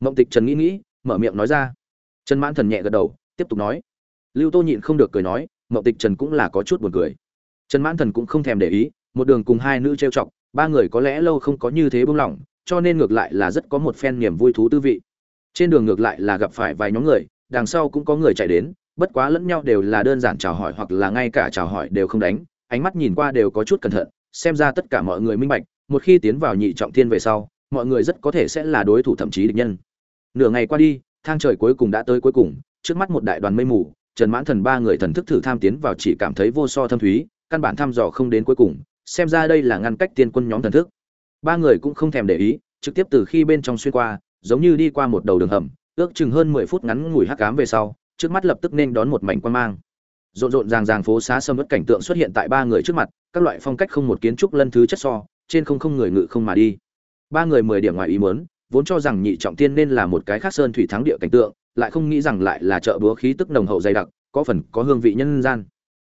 mộng tịch trần nghĩ nghĩ, mở miệng nói ra. Trần mãn thần nhẹ gật đầu, tiếp tục nói. Lưu tô nhịn không được cười nói mộng tịch trần cũng là có chút buồn cười. Trần mãn thần cũng không thèm để ý, một đường cùng hai nữ trêu chọc, ba người có lẽ lâu không có như thế buông lỏng, cho nên ngược lại là rất có một phen niềm vui thú tư vị. Trên đường ngược lại là gặp phải vài nhóm người, đằng sau cũng có người chạy đến, bất quá lẫn nhau đều là đơn giản chào hỏi hoặc là ngay cả chào hỏi đều không đánh, ánh mắt nhìn qua đều có chút cẩn thận, xem ra tất cả mọi người minh bạch, một khi tiến vào nhị trọng thiên về sau, mọi người rất có thể sẽ là đối thủ thậm chí địch nhân nửa ngày qua đi, thang trời cuối cùng đã tới cuối cùng, trước mắt một đại đoàn mây mù, trần mãn thần ba người thần thức thử tham tiến vào chỉ cảm thấy vô so thâm thúy, căn bản thăm dò không đến cuối cùng, xem ra đây là ngăn cách tiên quân nhóm thần thức. Ba người cũng không thèm để ý, trực tiếp từ khi bên trong xuyên qua, giống như đi qua một đầu đường hầm, ước chừng hơn mười phút ngắn ngủi hắc cám về sau, trước mắt lập tức nên đón một mảnh quan mang. Rộn rộn ràng ràng phố xá sâm ớt cảnh tượng xuất hiện tại ba người trước mặt, các loại phong cách không một kiến trúc lân thứ chất so, trên không không người ngự không mà đi. Ba người mười điểm ngoài ý muốn vốn cho rằng nhị trọng tiên nên là một cái khác sơn thủy thắng địa cảnh tượng, lại không nghĩ rằng lại là chợ búa khí tức nồng hậu dày đặc, có phần có hương vị nhân gian.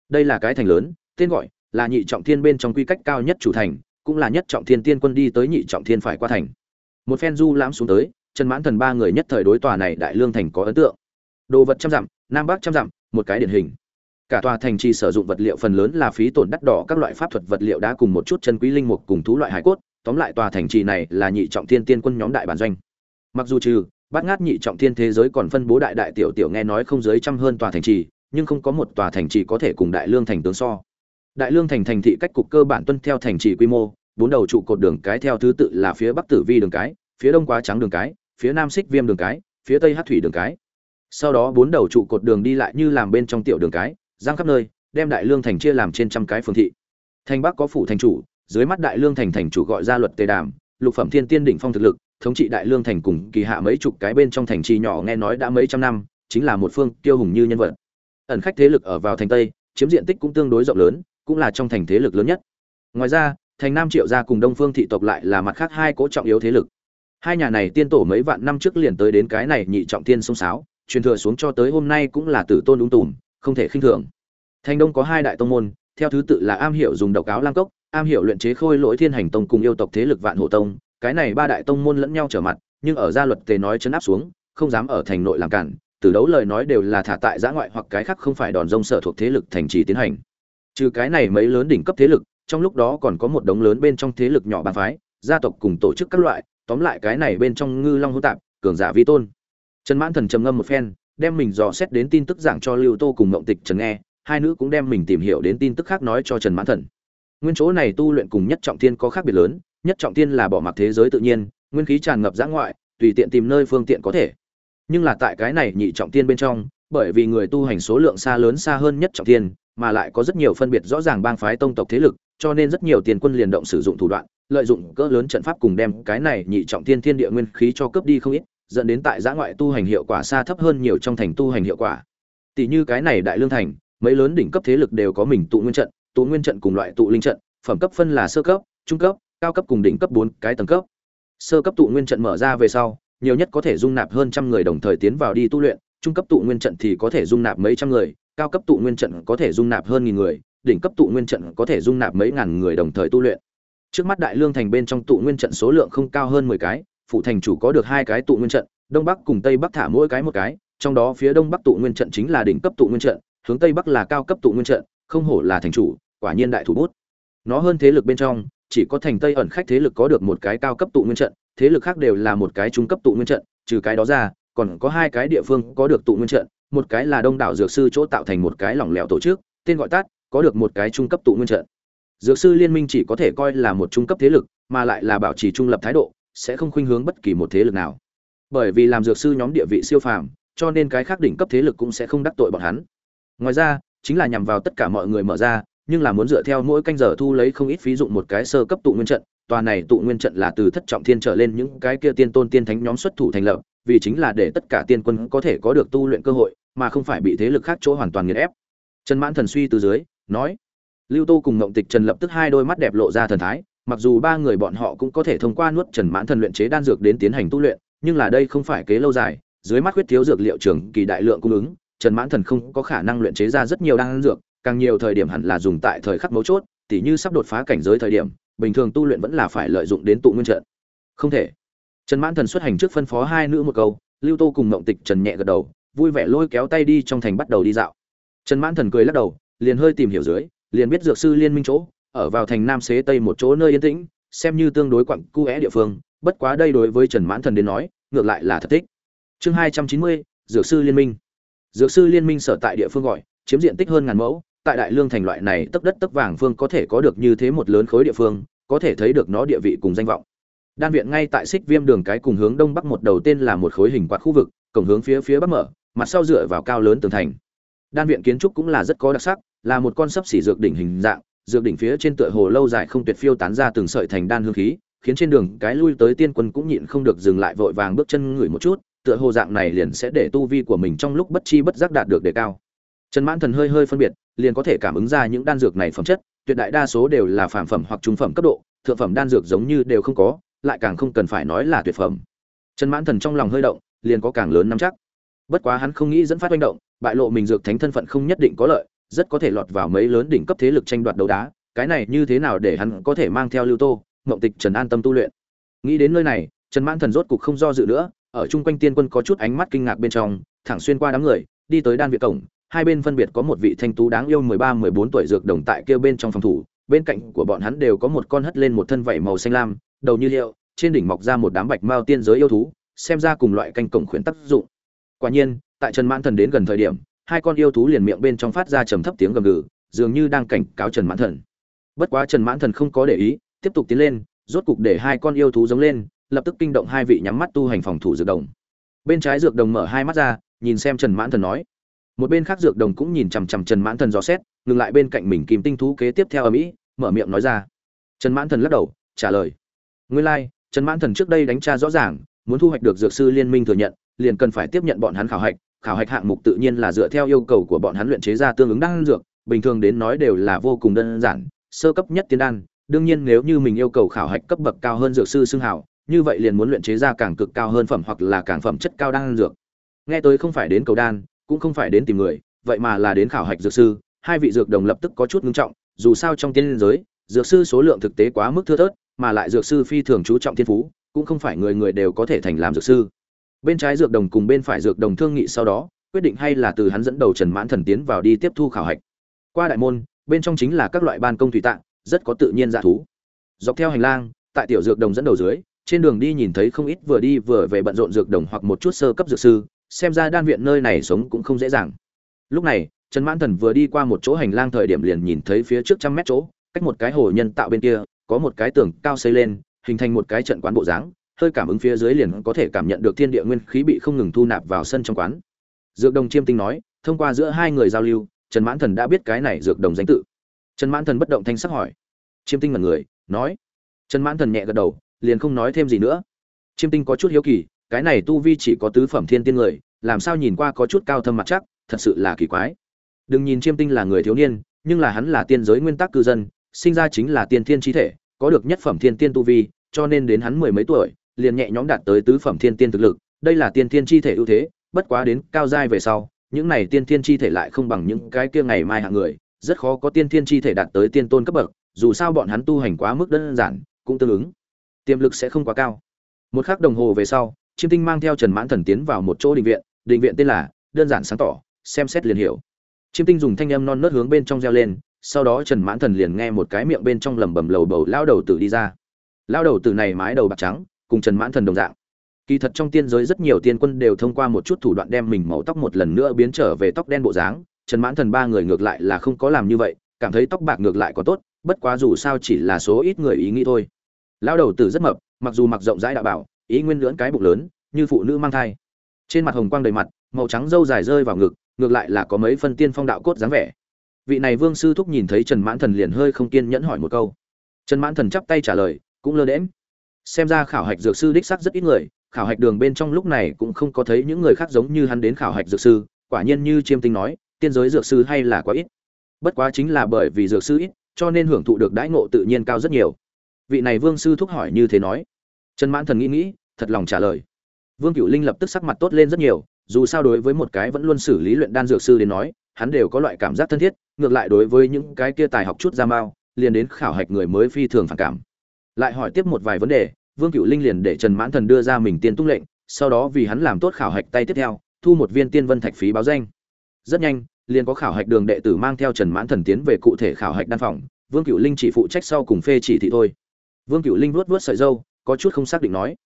Đây là cái thành lớn, tên gọi là nhị trọng thiên bên trong quy cách cao nhất chủ thành, cũng là nhất trọng thiên tiên quân đi tới nhị trọng thiên phải qua thành. Một phen du lãm xuống tới, trần mãn thần ba người nhất thời đối tòa này đại lương thành có ấn tượng. Đồ vật trăm dặm, nam bắc trăm dặm, một cái điển hình. Cả tòa thành trì sử dụng vật liệu phần lớn là phí tổn đắt đỏ các loại pháp thuật vật liệu đã cùng một chút chân quý linh mục cùng thú loại hải cốt tóm lại tòa thành trì này là nhị trọng thiên tiên quân nhóm đại bản doanh. Mặc dù trừ, bát ngát nhị trọng thiên thế giới còn phân bố đại đại tiểu tiểu nghe nói không dưới trăm hơn tòa thành trì, nhưng không có một tòa thành trì có thể cùng đại lương thành tướng so. Đại lương thành thành thị cách cục cơ bản tuân theo thành trì quy mô, bốn đầu trụ cột đường cái theo thứ tự là phía bắc tử vi đường cái, phía đông quá trắng đường cái, phía nam xích viêm đường cái, phía tây hát thủy đường cái. Sau đó bốn đầu trụ cột đường đi lại như làm bên trong tiểu đường cái, giang khắp nơi, đem đại lương thành chia làm trên trăm cái phương thị. Thành bắc có phủ thành chủ dưới mắt đại lương thành thành chủ gọi ra luật tề đàm, lục phẩm thiên tiên đỉnh phong thực lực, thống trị đại lương thành cùng kỳ hạ mấy chục cái bên trong thành trì nhỏ nghe nói đã mấy trăm năm, chính là một phương tiêu hùng như nhân vật. Ẩn khách thế lực ở vào thành tây, chiếm diện tích cũng tương đối rộng lớn, cũng là trong thành thế lực lớn nhất. Ngoài ra, thành nam triệu gia cùng đông phương thị tộc lại là mặt khác hai cỗ trọng yếu thế lực. Hai nhà này tiên tổ mấy vạn năm trước liền tới đến cái này nhị trọng tiên sông sáo, truyền thừa xuống cho tới hôm nay cũng là tử tôn đúng tùm, không thể khinh thường. Thành đông có hai đại tông môn, theo thứ tự là am hiểu dùng độc áo lam cốc am hiểu luyện chế khôi lỗi thiên hành tông cùng yêu tộc thế lực vạn hộ tông, cái này ba đại tông môn lẫn nhau trở mặt, nhưng ở gia luật tề nói chấn áp xuống, không dám ở thành nội làm cản, từ đấu lời nói đều là thả tại giã ngoại hoặc cái khác không phải đòn rông sở thuộc thế lực thành trì tiến hành. Trừ cái này mấy lớn đỉnh cấp thế lực, trong lúc đó còn có một đống lớn bên trong thế lực nhỏ bàn phái, gia tộc cùng tổ chức các loại, tóm lại cái này bên trong ngư long hữu tạp, cường giả vi tôn. Trần mãn thần trầm ngâm một phen, đem mình dò xét đến tin tức giảng cho lưu tô cùng mộng tịch trần nghe, hai nữ cũng đem mình tìm hiểu đến tin tức khác nói cho trần mãn thần nguyên chỗ này tu luyện cùng nhất trọng thiên có khác biệt lớn, nhất trọng thiên là bỏ mặc thế giới tự nhiên, nguyên khí tràn ngập giã ngoại, tùy tiện tìm nơi phương tiện có thể. Nhưng là tại cái này nhị trọng thiên bên trong, bởi vì người tu hành số lượng xa lớn xa hơn nhất trọng thiên, mà lại có rất nhiều phân biệt rõ ràng bang phái tông tộc thế lực, cho nên rất nhiều tiền quân liền động sử dụng thủ đoạn, lợi dụng cỡ lớn trận pháp cùng đem cái này nhị trọng thiên thiên địa nguyên khí cho cướp đi không ít, dẫn đến tại giã ngoại tu hành hiệu quả xa thấp hơn nhiều trong thành tu hành hiệu quả. Tỷ như cái này đại lương thành, mấy lớn đỉnh cấp thế lực đều có mình tụ nguyên trận tụ nguyên trận cùng loại tụ linh trận, phẩm cấp phân là sơ cấp, trung cấp, cao cấp cùng đỉnh cấp bốn cái tầng cấp. Sơ cấp tụ nguyên trận mở ra về sau, nhiều nhất có thể dung nạp hơn trăm người đồng thời tiến vào đi tu luyện, trung cấp tụ nguyên trận thì có thể dung nạp mấy trăm người, cao cấp tụ nguyên trận có thể dung nạp hơn nghìn người, đỉnh cấp tụ nguyên trận có thể dung nạp mấy ngàn người đồng thời tu luyện. Trước mắt đại lương thành bên trong tụ nguyên trận số lượng không cao hơn mười cái phụ thành chủ có được hai cái tụ nguyên trận, đông bắc cùng tây bắc thả mỗi cái một cái, trong đó phía đông bắc tụ nguyên trận chính là đỉnh cấp tụ nguyên trận, hướng tây bắc là cao cấp tụ nguyên trận, không hổ là thành chủ quả nhiên đại thủ bút. Nó hơn thế lực bên trong, chỉ có thành tây ẩn khách thế lực có được một cái cao cấp tụ nguyên trận, thế lực khác đều là một cái trung cấp tụ nguyên trận, trừ cái đó ra, còn có hai cái địa phương có được tụ nguyên trận, một cái là đông đảo dược sư chỗ tạo thành một cái lỏng lẻo tổ chức, tên gọi tắt, có được một cái trung cấp tụ nguyên trận. Dược sư liên minh chỉ có thể coi là một trung cấp thế lực, mà lại là bảo trì trung lập thái độ, sẽ không khuynh hướng bất kỳ một thế lực nào. Bởi vì làm dược sư nhóm địa vị siêu phàm, cho nên cái khác đỉnh cấp thế lực cũng sẽ không đắc tội bọn hắn. Ngoài ra, chính là nhằm vào tất cả mọi người mở ra nhưng là muốn dựa theo mỗi canh giờ thu lấy không ít phí dụng một cái sơ cấp tụ nguyên trận, tòa này tụ nguyên trận là từ thất trọng thiên trở lên những cái kia tiên tôn tiên thánh nhóm xuất thủ thành lập, vì chính là để tất cả tiên quân có thể có được tu luyện cơ hội, mà không phải bị thế lực khác chỗ hoàn toàn nghiền ép. Trần mãn thần suy từ dưới, nói, lưu tô cùng ngộng tịch trần lập tức hai đôi mắt đẹp lộ ra thần thái, mặc dù ba người bọn họ cũng có thể thông qua nuốt trần mãn thần luyện chế đan dược đến tiến hành tu luyện, nhưng là đây không phải kế lâu dài, dưới mắt huyết thiếu dược liệu trưởng kỳ đại lượng cung ứng, trần mãn thần không có khả năng luyện chế ra rất nhiều đan dược càng nhiều thời điểm hẳn là dùng tại thời khắc mấu chốt, tỉ như sắp đột phá cảnh giới thời điểm, bình thường tu luyện vẫn là phải lợi dụng đến tụ nguyên trận. Không thể. Trần mãn thần xuất hành trước phân phó hai nữ một câu, lưu tô cùng mộng tịch trần nhẹ gật đầu, vui vẻ lôi kéo tay đi trong thành bắt đầu đi dạo. Trần mãn thần cười lắc đầu, liền hơi tìm hiểu dưới, liền biết dược sư liên minh chỗ, ở vào thành nam xế tây một chỗ nơi yên tĩnh, xem như tương đối quặng cu é địa phương, bất quá đây đối với trần mãn thần đến nói, ngược lại là thật thích. Chương hai trăm chín mươi, dược sư liên minh. Dược sư liên minh sở tại địa phương gọi, chiếm diện tích hơn ngàn mẫu tại đại lương thành loại này tấp đất tấp vàng phương có thể có được như thế một lớn khối địa phương, có thể thấy được nó địa vị cùng danh vọng. Đan viện ngay tại xích viêm đường cái cùng hướng đông bắc một đầu tên là một khối hình quạt khu vực, cổng hướng phía phía bắc mở, mặt sau dựa vào cao lớn tường thành. Đan viện kiến trúc cũng là rất có đặc sắc, là một con sấp xỉ dược đỉnh hình dạng, dược đỉnh phía trên tựa hồ lâu dài không tuyệt phiêu tán ra từng sợi thành đan hương khí, khiến trên đường cái lui tới tiên quân cũng nhịn không được dừng lại vội vàng bước chân ngửi một chút, tựa hồ dạng này liền sẽ để tu vi của mình trong lúc bất chi bất giác đạt được đề cao trần mãn thần hơi hơi phân biệt, liền có thể cảm ứng ra những đan dược này phẩm chất, tuyệt đại đa số đều là phàm phẩm hoặc trung phẩm cấp độ, thượng phẩm đan dược giống như đều không có, lại càng không cần phải nói là tuyệt phẩm. Trần mãn thần trong lòng hơi động, liền có càng lớn nắm chắc. Bất quá hắn không nghĩ dẫn phát manh động, bại lộ mình dược thánh thân phận không nhất định có lợi, rất có thể lọt vào mấy lớn đỉnh cấp thế lực tranh đoạt đấu đá, cái này như thế nào để hắn có thể mang theo lưu tô, mộng tịch, trần an tâm tu luyện. Nghĩ đến nơi này, trần mãn thần rốt cục không do dự nữa, ở chung quanh tiên quân có chút ánh mắt kinh ngạc bên trong, thẳng xuyên qua đám người, đi tới đan viện cổng hai bên phân biệt có một vị thanh tú đáng yêu mười ba, mười bốn tuổi dược đồng tại kia bên trong phòng thủ, bên cạnh của bọn hắn đều có một con hất lên một thân vảy màu xanh lam, đầu như liệu, trên đỉnh mọc ra một đám bạch mao tiên giới yêu thú, xem ra cùng loại canh cổng khuyến tác dụng. Quả nhiên, tại trần mãn thần đến gần thời điểm, hai con yêu thú liền miệng bên trong phát ra trầm thấp tiếng gầm gừ, dường như đang cảnh cáo trần mãn thần. Bất quá trần mãn thần không có để ý, tiếp tục tiến lên, rốt cục để hai con yêu thú giống lên, lập tức kinh động hai vị nhắm mắt tu hành phòng thủ dược đồng. Bên trái dược đồng mở hai mắt ra, nhìn xem trần mãn thần nói một bên khác dược đồng cũng nhìn chằm chằm trần mãn thần dò xét ngừng lại bên cạnh mình kìm tinh thú kế tiếp theo ở mỹ mở miệng nói ra. Trần mãn thần lắc đầu trả lời. Nguyên lai、like, trần mãn thần trước đây đánh tra rõ ràng muốn thu hoạch được dược sư liên minh thừa nhận liền cần phải tiếp nhận bọn hắn khảo hạch khảo hạch hạng mục tự nhiên là dựa theo yêu cầu của bọn hắn luyện chế ra tương ứng đan dược bình thường đến nói đều là vô cùng đơn giản sơ cấp nhất tiên đan đương nhiên nếu như mình yêu cầu khảo hạch cấp bậc cao hơn dược sư xưng hảo như vậy liền muốn luyện chế ra càng cực cao hơn phẩm hoặc là càng phẩm chất cao đan dược. Nghe tới không phải đến cầu đan cũng không phải đến tìm người, vậy mà là đến khảo hạch dược sư, hai vị dược đồng lập tức có chút ngưng trọng, dù sao trong tiên giới, dược sư số lượng thực tế quá mức thưa thớt, mà lại dược sư phi thường chú trọng thiên phú, cũng không phải người người đều có thể thành làm dược sư. Bên trái dược đồng cùng bên phải dược đồng thương nghị sau đó, quyết định hay là từ hắn dẫn đầu trần mãn thần tiến vào đi tiếp thu khảo hạch. Qua đại môn, bên trong chính là các loại ban công thủy tạng, rất có tự nhiên dạ thú. Dọc theo hành lang, tại tiểu dược đồng dẫn đầu dưới, trên đường đi nhìn thấy không ít vừa đi vừa về bận rộn dược đồng hoặc một chút sơ cấp dược sư xem ra đan viện nơi này sống cũng không dễ dàng. Lúc này, trần mãn thần vừa đi qua một chỗ hành lang thời điểm liền nhìn thấy phía trước trăm mét chỗ, cách một cái hồ nhân tạo bên kia, có một cái tường cao xây lên, hình thành một cái trận quán bộ dáng, hơi cảm ứng phía dưới liền có thể cảm nhận được thiên địa nguyên khí bị không ngừng thu nạp vào sân trong quán. Dược đồng chiêm tinh nói, thông qua giữa hai người giao lưu, trần mãn thần đã biết cái này dược đồng danh tự. Trần mãn thần bất động thanh sắc hỏi. Chiêm tinh là người, nói. Trần mãn thần nhẹ gật đầu, liền không nói thêm gì nữa. Chiêm tinh có chút hiếu kỳ cái này tu vi chỉ có tứ phẩm thiên tiên người, làm sao nhìn qua có chút cao thâm mặt chắc, thật sự là kỳ quái. Đừng nhìn chiêm tinh là người thiếu niên, nhưng là hắn là tiên giới nguyên tắc cư dân, sinh ra chính là tiên thiên trí thể, có được nhất phẩm thiên tiên tu vi, cho nên đến hắn mười mấy tuổi, liền nhẹ nhõm đạt tới tứ phẩm thiên tiên thực lực, đây là tiên thiên chi thể ưu thế, bất quá đến cao giai về sau, những này tiên thiên chi thể lại không bằng những cái kia ngày mai hạng người, rất khó có tiên thiên chi thể đạt tới tiên tôn cấp bậc, dù sao bọn hắn tu hành quá mức đơn giản, cũng tương ứng, tiềm lực sẽ không quá cao. Một khắc đồng hồ về sau chiêm tinh mang theo trần mãn thần tiến vào một chỗ định viện định viện tên là đơn giản sáng tỏ, xem xét liền hiểu. Chiêm tinh dùng thanh âm non nớt hướng bên trong reo lên, sau đó trần mãn thần liền nghe một cái miệng bên trong lẩm bẩm lầu bầu lao đầu tử đi ra. Lao đầu tử này mái đầu bạc trắng, cùng trần mãn thần đồng dạng. Kỳ thật trong tiên giới rất nhiều tiên quân đều thông qua một chút thủ đoạn đem mình màu tóc một lần nữa biến trở về tóc đen bộ dáng. Trần mãn thần ba người ngược lại là không có làm như vậy, cảm thấy tóc bạc ngược lại có tốt, bất quá dù sao chỉ là số ít người ý nghĩ thôi. Lao đầu tử rất mập, mặc dù mặc rộng rãi đạo bảo ý nguyên lưỡn cái bụng lớn, như phụ nữ mang thai. Trên mặt hồng quang đầy mặt, màu trắng râu dài rơi vào ngực, ngược lại là có mấy phân tiên phong đạo cốt dáng vẻ. Vị này vương sư thúc nhìn thấy trần mãn thần liền hơi không kiên nhẫn hỏi một câu. Trần mãn thần chắp tay trả lời, cũng lơ đễm xem ra khảo hạch dược sư đích sắc rất ít người, khảo hạch đường bên trong lúc này cũng không có thấy những người khác giống như hắn đến khảo hạch dược sư, quả nhiên như chiêm tinh nói, tiên giới dược sư hay là quá ít. Bất quá chính là bởi vì dược sư ít, cho nên hưởng thụ được đãi ngộ tự nhiên cao rất nhiều. Vị này vương sư thúc hỏi như thế nói trần mãn thần nghĩ nghĩ, thật lòng trả lời. Vương cựu linh lập tức sắc mặt tốt lên rất nhiều, dù sao đối với một cái vẫn luôn xử lý luyện đan dược sư đến nói, hắn đều có loại cảm giác thân thiết, ngược lại đối với những cái kia tài học chút ra mao liền đến khảo hạch người mới phi thường phản cảm. Lại hỏi tiếp một vài vấn đề, vương cựu linh liền để trần mãn thần đưa ra mình tiên tung lệnh, sau đó vì hắn làm tốt khảo hạch tay tiếp theo, thu một viên tiên vân thạch phí báo danh. Rất nhanh, liền có khảo hạch đường đệ tử mang theo trần mãn thần tiến về cụ thể khảo hạch đan phòng, vương cựu linh chỉ phụ trách sau cùng phê chỉ thị thôi. Vương cựu linh vuốt vuốt sợi dâu có chút không xác định nói.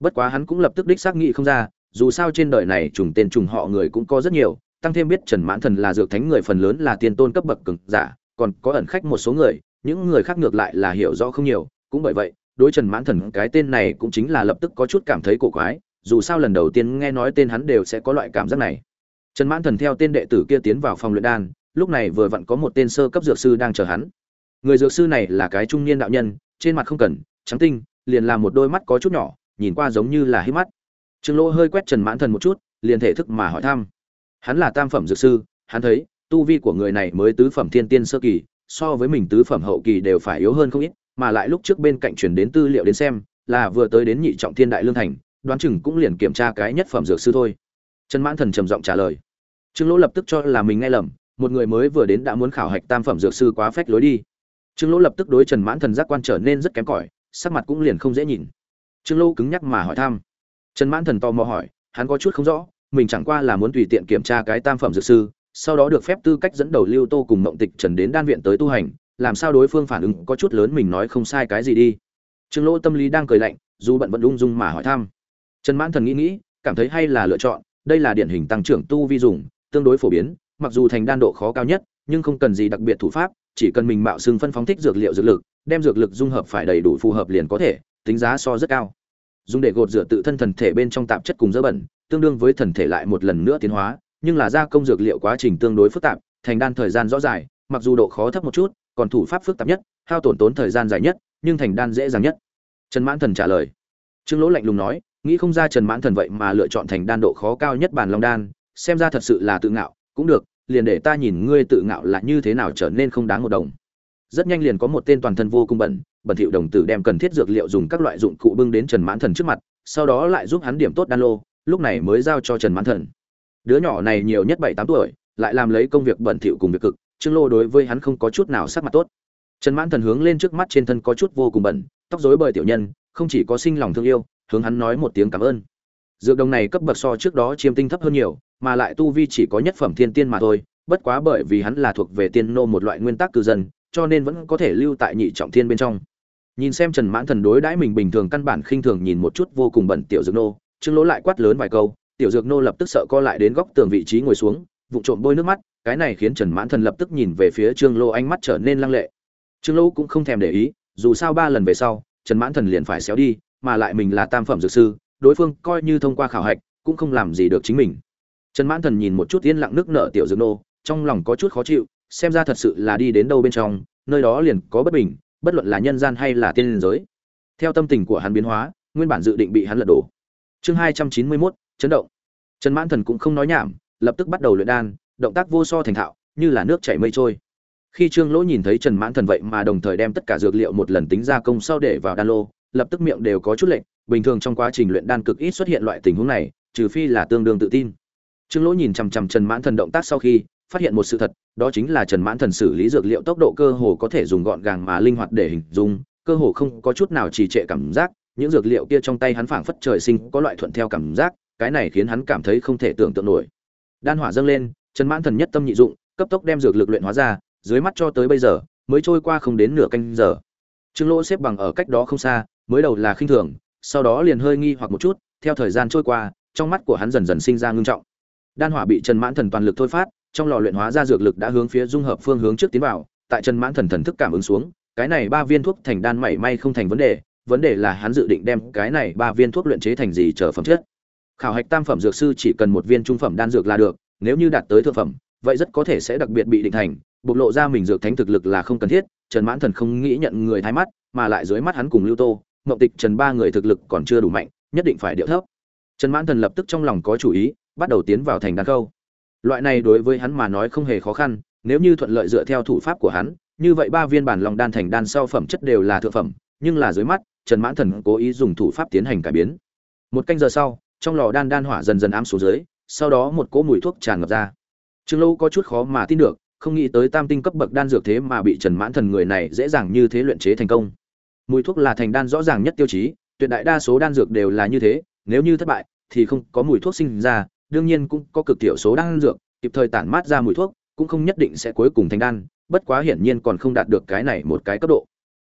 Bất quá hắn cũng lập tức đích xác nghị không ra, dù sao trên đời này trùng tên trùng họ người cũng có rất nhiều, tăng thêm biết trần mãn thần là dược thánh người phần lớn là tiên tôn cấp bậc cường giả, còn có ẩn khách một số người, những người khác ngược lại là hiểu rõ không nhiều, cũng bởi vậy, đối trần mãn thần cái tên này cũng chính là lập tức có chút cảm thấy cổ quái, dù sao lần đầu tiên nghe nói tên hắn đều sẽ có loại cảm giác này. Trần mãn thần theo tên đệ tử kia tiến vào phòng luyện đan, lúc này vừa vặn có một tên sơ cấp dược sư đang chờ hắn. Người dược sư này là cái trung niên đạo nhân, trên mặt không cần, trắng tinh liền làm một đôi mắt có chút nhỏ, nhìn qua giống như là hít mắt. Trương lỗ hơi quét trần mãn thần một chút, liền thể thức mà hỏi thăm. Hắn là tam phẩm dược sư, hắn thấy, tu vi của người này mới tứ phẩm thiên tiên sơ kỳ, so với mình tứ phẩm hậu kỳ đều phải yếu hơn không ít, mà lại lúc trước bên cạnh chuyển đến tư liệu đến xem, là vừa tới đến nhị trọng thiên đại lương thành, đoán chừng cũng liền kiểm tra cái nhất phẩm dược sư thôi. Trần mãn thần trầm giọng trả lời. Trương lỗ lập tức cho là mình nghe lầm, một người mới vừa đến đã muốn khảo hạch tam phẩm dược sư quá phách lối đi. Trương lỗ lập tức đối trần mãn thần giác quan trở nên rất kém cỏi sắc mặt cũng liền không dễ nhìn. Trương lỗ cứng nhắc mà hỏi thăm. Trần mãn thần tò mò hỏi, hắn có chút không rõ, mình chẳng qua là muốn tùy tiện kiểm tra cái tam phẩm dược sư, sau đó được phép tư cách dẫn đầu lưu tô cùng mộng tịch trần đến đan viện tới tu hành, làm sao đối phương phản ứng có chút lớn mình nói không sai cái gì đi. Trương lỗ tâm lý đang cười lạnh, dù bận vẫn ung dung mà hỏi thăm. Trần mãn thần nghĩ nghĩ, cảm thấy hay là lựa chọn, đây là điển hình tăng trưởng tu vi dùng, tương đối phổ biến, mặc dù thành đan độ khó cao nhất, nhưng không cần gì đặc biệt thủ pháp chỉ cần mình mạo xưng phân phóng thích dược liệu dược lực, đem dược lực dung hợp phải đầy đủ phù hợp liền có thể, tính giá so rất cao. Dùng để gột rửa tự thân thần thể bên trong tạp chất cùng dơ bẩn, tương đương với thần thể lại một lần nữa tiến hóa, nhưng là gia công dược liệu quá trình tương đối phức tạp, thành đan thời gian rõ dài mặc dù độ khó thấp một chút, còn thủ pháp phức tạp nhất, hao tổn tốn thời gian dài nhất, nhưng thành đan dễ dàng nhất. Trần mãn thần trả lời. Trương lỗ lạnh lùng nói, nghĩ không ra trần mãn thần vậy mà lựa chọn thành đan độ khó cao nhất bản long đan, xem ra thật sự là tự ngạo, cũng được liền để ta nhìn ngươi tự ngạo là như thế nào trở nên không đáng một đồng. Rất nhanh liền có một tên toàn thân vô cùng bẩn bẩn thỉu đồng tử đem cần thiết dược liệu dùng các loại dụng cụ bưng đến trần mãn thần trước mặt, sau đó lại giúp hắn điểm tốt đan lô, lúc này mới giao cho trần mãn thần. Đứa nhỏ này nhiều nhất bảy tám tuổi, lại làm lấy công việc bẩn thỉu cùng việc cực, trương lô đối với hắn không có chút nào sắc mặt tốt. Trần mãn thần hướng lên trước mắt trên thân có chút vô cùng bẩn, tóc rối bời tiểu nhân, không chỉ có sinh lòng thương yêu, hướng hắn nói một tiếng cảm ơn. Dược đồng này cấp bậc so trước đó chiêm tinh thấp hơn nhiều mà lại tu vi chỉ có nhất phẩm thiên tiên mà thôi, bất quá bởi vì hắn là thuộc về tiên nô một loại nguyên tắc cư dân, cho nên vẫn có thể lưu tại nhị trọng thiên bên trong. Nhìn xem trần mãn thần đối đãi mình bình thường căn bản khinh thường nhìn một chút vô cùng bẩn tiểu dược nô, trương lỗ lại quát lớn vài câu, tiểu dược nô lập tức sợ co lại đến góc tường vị trí ngồi xuống vụ trộm bôi nước mắt, cái này khiến trần mãn thần lập tức nhìn về phía trương lô ánh mắt trở nên lăng lệ. Trương lỗ cũng không thèm để ý, dù sao ba lần về sau, trần mãn thần liền phải xéo đi, mà lại mình là tam phẩm dược sư, đối phương coi như thông qua khảo hạch, cũng không làm gì được chính mình trần mãn thần nhìn một chút yên lặng nước nợ tiểu dương nô, trong lòng có chút khó chịu, xem ra thật sự là đi đến đâu bên trong, nơi đó liền có bất bình, bất luận là nhân gian hay là tiên liên giới. Theo tâm tình của hắn biến hóa, nguyên bản dự định bị hắn lật đổ. Chương hai trăm chín mươi mốt, chấn động. Trần mãn thần cũng không nói nhảm, lập tức bắt đầu luyện đan, động tác vô so thành thạo, như là nước chảy mây trôi. Khi trương lỗ nhìn thấy trần mãn thần vậy mà đồng thời đem tất cả dược liệu một lần tính ra công sau để vào đan lô, lập tức miệng đều có chút lệnh bình thường trong quá trình luyện đan cực ít xuất hiện loại tình huống này, trừ phi là tương đương tự tin trương lỗ nhìn chằm chằm trần mãn thần động tác sau khi, phát hiện một sự thật, đó chính là trần mãn thần xử lý dược liệu tốc độ cơ hồ có thể dùng gọn gàng mà linh hoạt để hình dung, cơ hồ không có chút nào trì trệ cảm giác, những dược liệu kia trong tay hắn phảng phất trời sinh có loại thuận theo cảm giác, cái này khiến hắn cảm thấy không thể tưởng tượng nổi. Đan hỏa dâng lên, trần mãn thần nhất tâm nhị dụng, cấp tốc đem dược lực luyện hóa ra, dưới mắt cho tới bây giờ, mới trôi qua không đến nửa canh giờ. Trương lỗ xếp bằng ở cách đó không xa, mới đầu là khinh thường, sau đó liền hơi nghi hoặc một chút, theo thời gian trôi qua, trong mắt của hắn dần dần sinh ra ngưng trọng đan hỏa bị trần mãn thần toàn lực thôi phát, trong lò luyện hóa ra dược lực đã hướng phía dung hợp phương hướng trước tiến vào, tại trần mãn thần thần thức cảm ứng xuống, cái này ba viên thuốc thành đan mảy may không thành vấn đề vấn đề là hắn dự định đem cái này ba viên thuốc luyện chế thành gì chờ phẩm chất. Khảo hạch tam phẩm dược sư chỉ cần một viên trung phẩm đan dược là được, nếu như đạt tới thượng phẩm, vậy rất có thể sẽ đặc biệt bị định thành, bộc lộ ra mình dược thánh thực lực là không cần thiết, trần mãn thần không nghĩ nhận người thái mắt, mà lại dưới mắt hắn cùng lưu tô mậu tịch trần ba người thực lực còn chưa đủ mạnh, nhất định phải điệu thấp. Trần mãn thần lập tức trong lòng có chủ ý bắt đầu tiến vào thành đan câu loại này đối với hắn mà nói không hề khó khăn, nếu như thuận lợi dựa theo thủ pháp của hắn, như vậy ba viên bản lòng đan thành đan sau phẩm chất đều là thượng phẩm, nhưng là dưới mắt, trần mãn thần cố ý dùng thủ pháp tiến hành cải biến. Một canh giờ sau, trong lò đan đan hỏa dần dần ám xuống dưới, sau đó một cỗ mùi thuốc tràn ngập ra. Trương lâu có chút khó mà tin được, không nghĩ tới tam tinh cấp bậc đan dược thế mà bị trần mãn thần người này dễ dàng như thế luyện chế thành công. Mùi thuốc là thành đan rõ ràng nhất tiêu chí, tuyệt đại đa số đan dược đều là như thế, nếu như thất bại, thì không có mùi thuốc sinh ra đương nhiên cũng có cực thiểu số đan dược, kịp thời tản mát ra mùi thuốc, cũng không nhất định sẽ cuối cùng thành đan, bất quá hiển nhiên còn không đạt được cái này một cái cấp độ.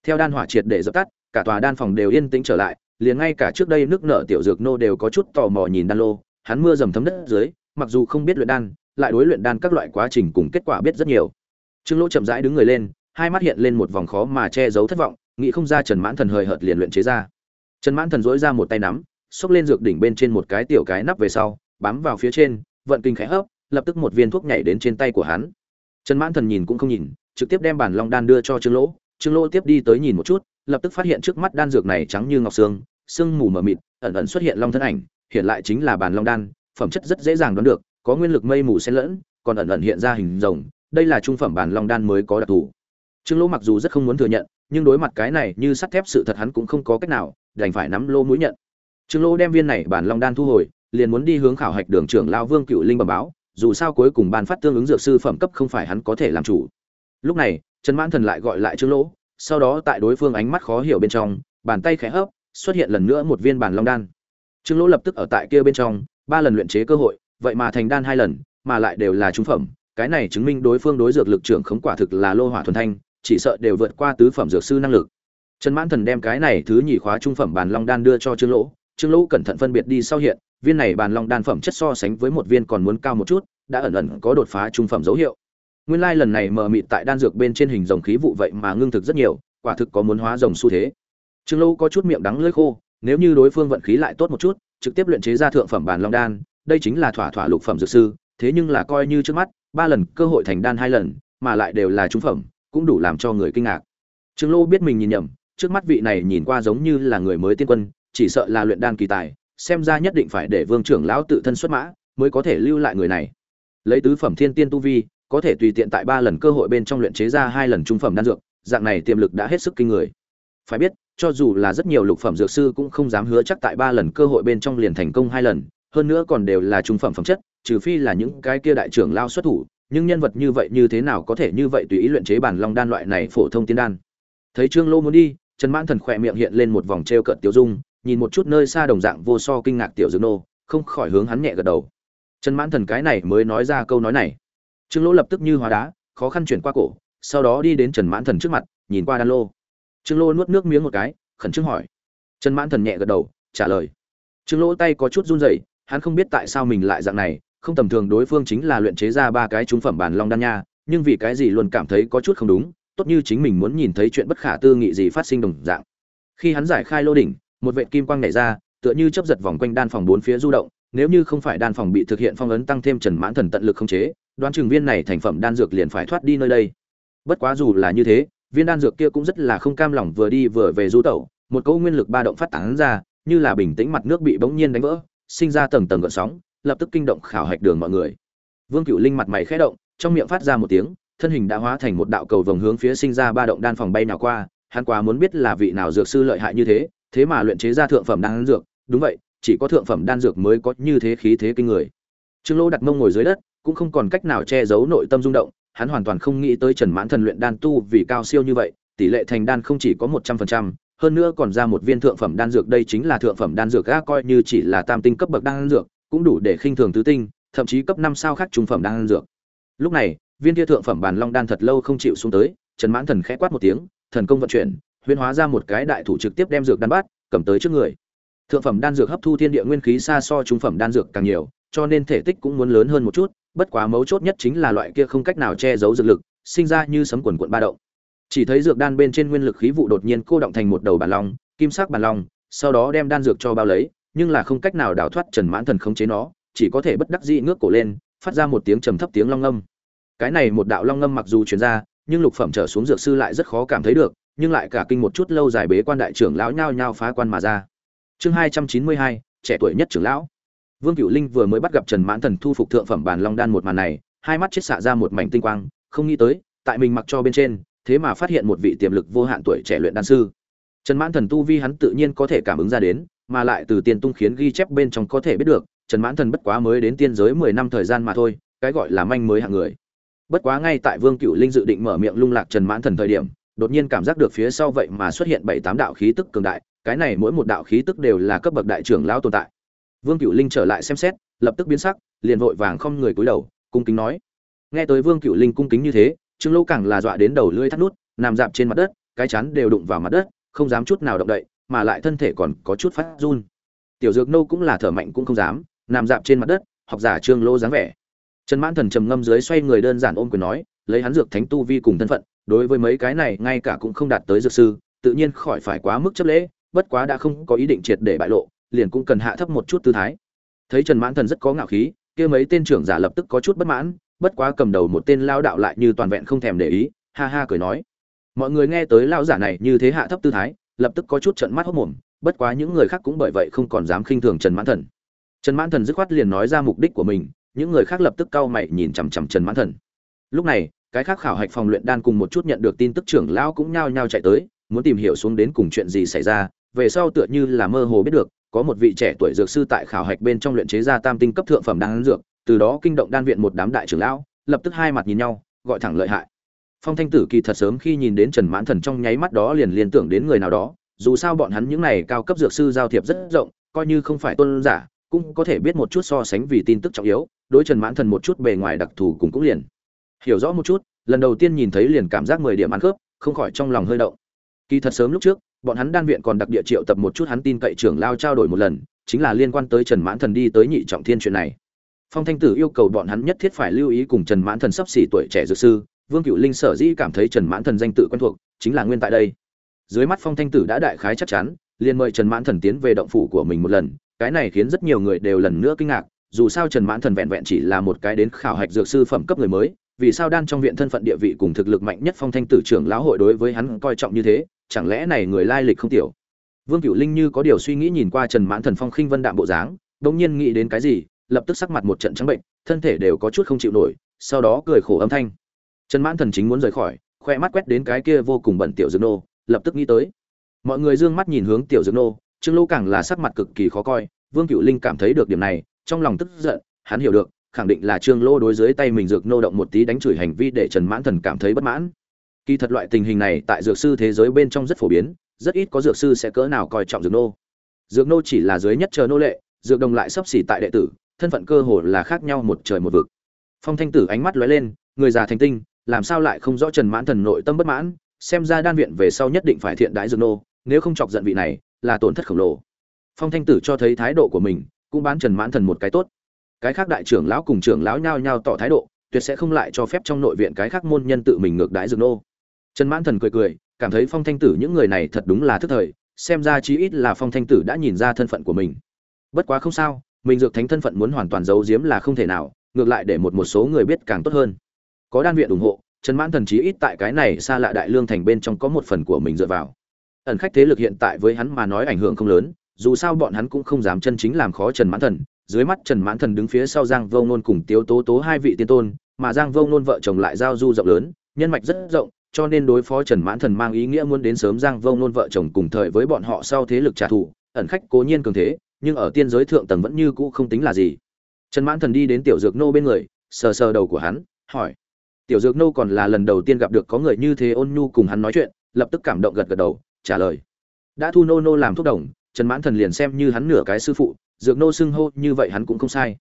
Theo đan hỏa triệt để dập tắt, cả tòa đan phòng đều yên tĩnh trở lại, liền ngay cả trước đây nước nợ tiểu dược nô đều có chút tò mò nhìn đan lô, hắn mưa dầm thấm đất dưới, mặc dù không biết luyện đan, lại đối luyện đan các loại quá trình cùng kết quả biết rất nhiều. Trương lỗ chậm rãi đứng người lên, hai mắt hiện lên một vòng khó mà che giấu thất vọng, nghĩ không ra trần mãn thần hời hợt liền luyện chế ra. Trần mãn thần duỗi ra một tay nắm, xốc lên dược đỉnh bên trên một cái tiểu cái nắp về sau bám vào phía trên, vận kinh khẽ hấp, lập tức một viên thuốc nhảy đến trên tay của hắn. Trần mãn thần nhìn cũng không nhìn, trực tiếp đem bản long đan đưa cho trương lỗ. Trương lỗ tiếp đi tới nhìn một chút, lập tức phát hiện trước mắt đan dược này trắng như ngọc xương, sương mù mờ mịt, ẩn ẩn xuất hiện long thân ảnh, hiện lại chính là bản long đan, phẩm chất rất dễ dàng đoán được, có nguyên lực mây mù xen lẫn, còn ẩn ẩn hiện ra hình rồng, đây là trung phẩm bản long đan mới có đặc thù. Trương lỗ mặc dù rất không muốn thừa nhận, nhưng đối mặt cái này như sắt thép sự thật hắn cũng không có cách nào đành phải nắm lô mũi nhận. Trương lỗ đem viên này bản long đan thu hồi liền muốn đi hướng khảo hạch đường trưởng lao vương cựu linh bẩm báo, dù sao cuối cùng ban phát tương ứng dược sư phẩm cấp không phải hắn có thể làm chủ. Lúc này, trần mãn thần lại gọi lại trương lỗ, sau đó tại đối phương ánh mắt khó hiểu bên trong, bàn tay khẽ hấp xuất hiện lần nữa một viên bản long đan. Trương lỗ lập tức ở tại kia bên trong, ba lần luyện chế cơ hội, vậy mà thành đan hai lần, mà lại đều là trung phẩm. Cái này chứng minh đối phương đối dược lực trưởng khống quả thực là lô hỏa thuần thanh, chỉ sợ đều vượt qua tứ phẩm dược sư năng lực. Trần mãn thần đem cái này thứ nhì khóa trung phẩm bản long đan đưa cho trương lỗ trương lỗ cẩn thận phân biệt đi sau hiện viên này bàn long đan phẩm chất so sánh với một viên còn muốn cao một chút, đã ẩn ẩn có đột phá trung phẩm dấu hiệu. Nguyên lai lần này mờ mịt tại đan dược bên trên hình dòng khí vụ vậy mà ngưng thực rất nhiều, quả thực có muốn hóa rồng xu thế. Trương lâu có chút miệng đắng lưỡi khô, nếu như đối phương vận khí lại tốt một chút, trực tiếp luyện chế ra thượng phẩm bản long đan, đây chính là thỏa thỏa lục phẩm dược sư, thế nhưng là coi như trước mắt, ba lần cơ hội thành đan hai lần, mà lại đều là trung phẩm, cũng đủ làm cho người kinh ngạc. Trương lô biết mình nhìn nhầm, trước mắt vị này nhìn qua giống như là người mới tiên quân, chỉ sợ là luyện đan kỳ tài xem ra nhất định phải để vương trưởng lão tự thân xuất mã, mới có thể lưu lại người này. Lấy tứ phẩm thiên tiên tu vi, có thể tùy tiện tại ba lần cơ hội bên trong luyện chế ra hai lần trung phẩm đan dược, dạng này tiềm lực đã hết sức kinh người. Phải biết, cho dù là rất nhiều lục phẩm dược sư cũng không dám hứa chắc tại ba lần cơ hội bên trong liền thành công hai lần, hơn nữa còn đều là trung phẩm phẩm chất, trừ phi là những cái kia đại trưởng lao xuất thủ, nhưng nhân vật như vậy như thế nào có thể như vậy tùy ý luyện chế bản long đan loại này phổ thông tiên đan. Thấy trương lô muốn đi, trần mãn thần khỏe miệng hiện lên một vòng t r e o cợt tiêu dung nhìn một chút nơi xa đồng dạng vô so kinh ngạc tiểu dương nô, không khỏi hướng hắn nhẹ gật đầu. Trần mãn thần cái này mới nói ra câu nói này. Trương lỗ lập tức như hóa đá, khó khăn chuyển qua cổ, sau đó đi đến trần mãn thần trước mặt, nhìn qua đan lô. Trương lỗ nuốt nước miếng một cái, khẩn trương hỏi. Trần mãn thần nhẹ gật đầu, trả lời. Trương lỗ tay có chút run rẩy, hắn không biết tại sao mình lại dạng này, không tầm thường đối phương chính là luyện chế ra ba cái trúng phẩm bản long đan nha, nhưng vì cái gì luôn cảm thấy có chút không đúng, tốt như chính mình muốn nhìn thấy chuyện bất khả tư nghị gì phát sinh đồng dạng. Khi hắn giải khai lô đỉnh một vệt kim quang nảy ra, tựa như chấp giật vòng quanh đan phòng bốn phía du động, nếu như không phải đan phòng bị thực hiện phong ấn tăng thêm trần mãn thần tận lực không chế, đoán chừng viên này thành phẩm đan dược liền phải thoát đi nơi đây. Bất quá dù là như thế, viên đan dược kia cũng rất là không cam lòng vừa đi vừa về du tẩu, một cỗ nguyên lực ba động phát tán ra, như là bình tĩnh mặt nước bị bỗng nhiên đánh vỡ, sinh ra tầng tầng gợn sóng, lập tức kinh động khảo hạch đường mọi người. Vương cựu linh mặt mày khẽ động, trong miệng phát ra một tiếng, thân hình đã hóa thành một đạo cầu vồng hướng phía sinh ra ba động đan phòng bay nào qua, hắn quá muốn biết là vị nào dược sư lợi hại như thế thế mà luyện chế ra thượng phẩm đan dược, đúng vậy, chỉ có thượng phẩm đan dược mới có như thế khí thế kinh người. Trương Lô đặt mông ngồi dưới đất, cũng không còn cách nào che giấu nội tâm rung động, hắn hoàn toàn không nghĩ tới Trần Mãn Thần luyện đan tu vì cao siêu như vậy, tỷ lệ thành đan không chỉ có một trăm phần trăm, hơn nữa còn ra một viên thượng phẩm đan dược, đây chính là thượng phẩm đan dược, ga coi như chỉ là tam tinh cấp bậc đan dược, cũng đủ để khinh thường tứ tinh, thậm chí cấp năm sao khác trung phẩm đan dược. Lúc này, viên kia thượng phẩm bàn long đan thật lâu không chịu xuống tới, Trần Mãn Thần khẽ quát một tiếng, thần công vận chuyển, huyễn hóa ra một cái đại thủ trực tiếp đem dược đan bát, cầm tới trước người. Thượng phẩm đan dược hấp thu thiên địa nguyên khí xa so trung phẩm đan dược càng nhiều, cho nên thể tích cũng muốn lớn hơn một chút, bất quá mấu chốt nhất chính là loại kia không cách nào che giấu dược lực, sinh ra như sấm quần quận ba động. Chỉ thấy dược đan bên trên nguyên lực khí vụ đột nhiên cô động thành một đầu bản long, kim sắc bản long, sau đó đem đan dược cho bao lấy, nhưng là không cách nào đào thoát trần mãn thần khống chế nó, chỉ có thể bất đắc dĩ ngước cổ lên, phát ra một tiếng trầm thấp tiếng long ngâm. Cái này một đạo long ngâm mặc dù truyền ra, nhưng lục phẩm trở xuống dược sư lại rất khó cảm thấy được nhưng lại cả kinh một chút lâu dài bế quan đại trưởng lão nhao nhao phá quan mà ra. Chương hai trăm chín mươi hai trẻ tuổi nhất trưởng lão. Vương Cửu Linh vừa mới bắt gặp Trần Mãn Thần thu phục thượng phẩm bản long đan một màn này, hai mắt chết xạ ra một mảnh tinh quang, không nghĩ tới, tại mình mặc cho bên trên, thế mà phát hiện một vị tiềm lực vô hạn tuổi trẻ luyện đan sư. Trần Mãn Thần tu vi hắn tự nhiên có thể cảm ứng ra đến, mà lại từ tiền tung khiến ghi chép bên trong có thể biết được, Trần Mãn Thần bất quá mới đến tiên giới mười năm thời gian mà thôi, cái gọi là manh mới hạng người. Bất quá ngay tại Vương Cửu Linh dự định mở miệng lung lạc Trần Mãn Thần thời điểm, đột nhiên cảm giác được phía sau vậy mà xuất hiện bảy tám đạo khí tức cường đại, cái này mỗi một đạo khí tức đều là cấp bậc đại trưởng lão tồn tại. Vương cựu linh trở lại xem xét, lập tức biến sắc, liền vội vàng không người cúi đầu, cung kính nói. Nghe tới vương cựu linh cung kính như thế, trương lâu càng là dọa đến đầu lưỡi thắt nút, nằm dạp trên mặt đất, cái chắn đều đụng vào mặt đất, không dám chút nào động đậy, mà lại thân thể còn có chút phát run. Tiểu dược nô cũng là thở mạnh cũng không dám, nằm dạp trên mặt đất, học giả trương lô dáng vẻ. Trần mãn thần trầm ngâm dưới xoay người đơn giản ôm quyền nói, lấy hắn dược thánh tu vi cùng thân phận đối với mấy cái này ngay cả cũng không đạt tới dược sư, tự nhiên khỏi phải quá mức chấp lễ, bất quá đã không có ý định triệt để bại lộ, liền cũng cần hạ thấp một chút tư thái. Thấy trần mãn thần rất có ngạo khí, kia mấy tên trưởng giả lập tức có chút bất mãn, bất quá cầm đầu một tên lao đạo lại như toàn vẹn không thèm để ý, ha ha cười nói. Mọi người nghe tới lao giả này như thế hạ thấp tư thái, lập tức có chút trận mắt hốc mồm, bất quá những người khác cũng bởi vậy không còn dám khinh thường trần mãn thần. Trần mãn thần dứt khoát liền nói ra mục đích của mình, những người khác lập tức cau mày nhìn chằm chằm trần mãn thần. Lúc này cái khác khảo hạch phòng luyện đan cùng một chút nhận được tin tức trưởng lão cũng nhao nhao chạy tới, muốn tìm hiểu xuống đến cùng chuyện gì xảy ra, về sau tựa như là mơ hồ biết được, có một vị trẻ tuổi dược sư tại khảo hạch bên trong luyện chế ra tam tinh cấp thượng phẩm đan dược, từ đó kinh động đan viện một đám đại trưởng lão, lập tức hai mặt nhìn nhau, gọi thẳng lợi hại. Phong thanh tử kỳ thật sớm khi nhìn đến trần mãn thần trong nháy mắt đó liền liên tưởng đến người nào đó, dù sao bọn hắn những này cao cấp dược sư giao thiệp rất rộng, coi như không phải tôn giả, cũng có thể biết một chút so sánh vì tin tức trọng yếu, đối trần mãn thần một chút bề ngoài đặc thù cũng cũng liền hiểu rõ một chút, lần đầu tiên nhìn thấy liền cảm giác mười điểm ăn khớp, không khỏi trong lòng hơi động. Kỳ thật sớm lúc trước, bọn hắn đan viện còn đặc địa triệu tập một chút hắn tin cậy trưởng lao trao đổi một lần, chính là liên quan tới trần mãn thần đi tới nhị trọng thiên chuyện này. Phong thanh tử yêu cầu bọn hắn nhất thiết phải lưu ý cùng trần mãn thần sắp xỉ tuổi trẻ dược sư, vương cựu linh sở dĩ cảm thấy trần mãn thần danh tự quen thuộc, chính là nguyên tại đây. Dưới mắt phong thanh tử đã đại khái chắc chắn, liền mời trần mãn thần tiến về động phủ của mình một lần, cái này khiến rất nhiều người đều lần nữa kinh ngạc, dù sao trần mãn thần vẹn vẹn chỉ là một cái đến khảo hạch dược sư phẩm cấp người mới vì sao đan trong viện thân phận địa vị cùng thực lực mạnh nhất phong thanh tử trưởng lão hội đối với hắn coi trọng như thế, chẳng lẽ này người lai lịch không tiểu? Vương cựu linh như có điều suy nghĩ nhìn qua trần mãn thần phong khinh vân đạm bộ dáng đ ỗ n g nhiên nghĩ đến cái gì, lập tức sắc mặt một trận trắng bệnh, thân thể đều có chút không chịu nổi, sau đó cười khổ âm thanh. Trần mãn thần chính muốn rời khỏi, khoe mắt quét đến cái kia vô cùng bẩn tiểu dược nô, lập tức nghĩ tới. Mọi người d ư ơ n g mắt nhìn hướng tiểu dược nô, trương lô càng là sắc mặt cực kỳ khó coi, vương cựu linh cảm thấy được điểm này, trong lòng tức giận, hắn hiểu được khẳng định là trương lô đối dưới tay mình dược nô động một tí đánh chửi hành vi để trần mãn thần cảm thấy bất mãn. Kỳ thật loại tình hình này tại dược sư thế giới bên trong rất phổ biến, rất ít có dược sư sẽ cỡ nào coi trọng dược nô. Dược nô chỉ là dưới nhất chờ nô lệ, dược đồng lại sắp xỉ tại đệ tử, thân phận cơ hồ là khác nhau một trời một vực. Phong thanh tử ánh mắt lóe lên, người già thành tinh, làm sao lại không rõ trần mãn thần nội tâm bất mãn, xem ra đan viện về sau nhất định phải thiện đãi dược nô, nếu không chọc giận vị này, là tổn thất khổng lồ. Phong thanh tử cho thấy thái độ của mình, cũng bán trần mãn thần một cái tốt cái khác đại trưởng lão cùng trưởng lão nhao nhao tỏ thái độ, tuyệt sẽ không lại cho phép trong nội viện cái khác môn nhân tự mình ngược đãi dược nô. Trần mãn thần cười cười, cảm thấy phong thanh tử những người này thật đúng là thức thời, xem ra chí ít là phong thanh tử đã nhìn ra thân phận của mình. Bất quá không sao, mình dược thánh thân phận muốn hoàn toàn giấu giếm là không thể nào, ngược lại để một một số người biết càng tốt hơn. Có đan viện ủng hộ, trần mãn thần chí ít tại cái này xa lạ đại lương thành bên trong có một phần của mình dựa vào. Ẩn khách thế lực hiện tại với hắn mà nói ảnh hưởng không lớn, dù sao bọn hắn cũng không dám chân chính làm khó trần mãn thần dưới mắt Trần Mãn Thần đứng phía sau Giang Vô Nôn cùng Tiếu Tố Tố hai vị tiên tôn, mà Giang Vô Nôn vợ chồng lại giao du rộng lớn, nhân mạch rất rộng, cho nên đối phó Trần Mãn Thần mang ý nghĩa muốn đến sớm Giang Vô Nôn vợ chồng cùng thời với bọn họ sau thế lực trả thù, ẩn khách cố nhiên cường thế, nhưng ở tiên giới thượng tầng vẫn như cũ không tính là gì. Trần Mãn Thần đi đến tiểu dược nô bên người, sờ sờ đầu của hắn, hỏi: "Tiểu dược nô còn là lần đầu tiên gặp được có người như thế ôn nhu cùng hắn nói chuyện, lập tức cảm động gật gật đầu, trả lời: "Đã thu nô nô làm thuốc đồng, Trần Mãn Thần liền xem như hắn nửa cái sư phụ, dược nô xưng hô như vậy hắn cũng không sai.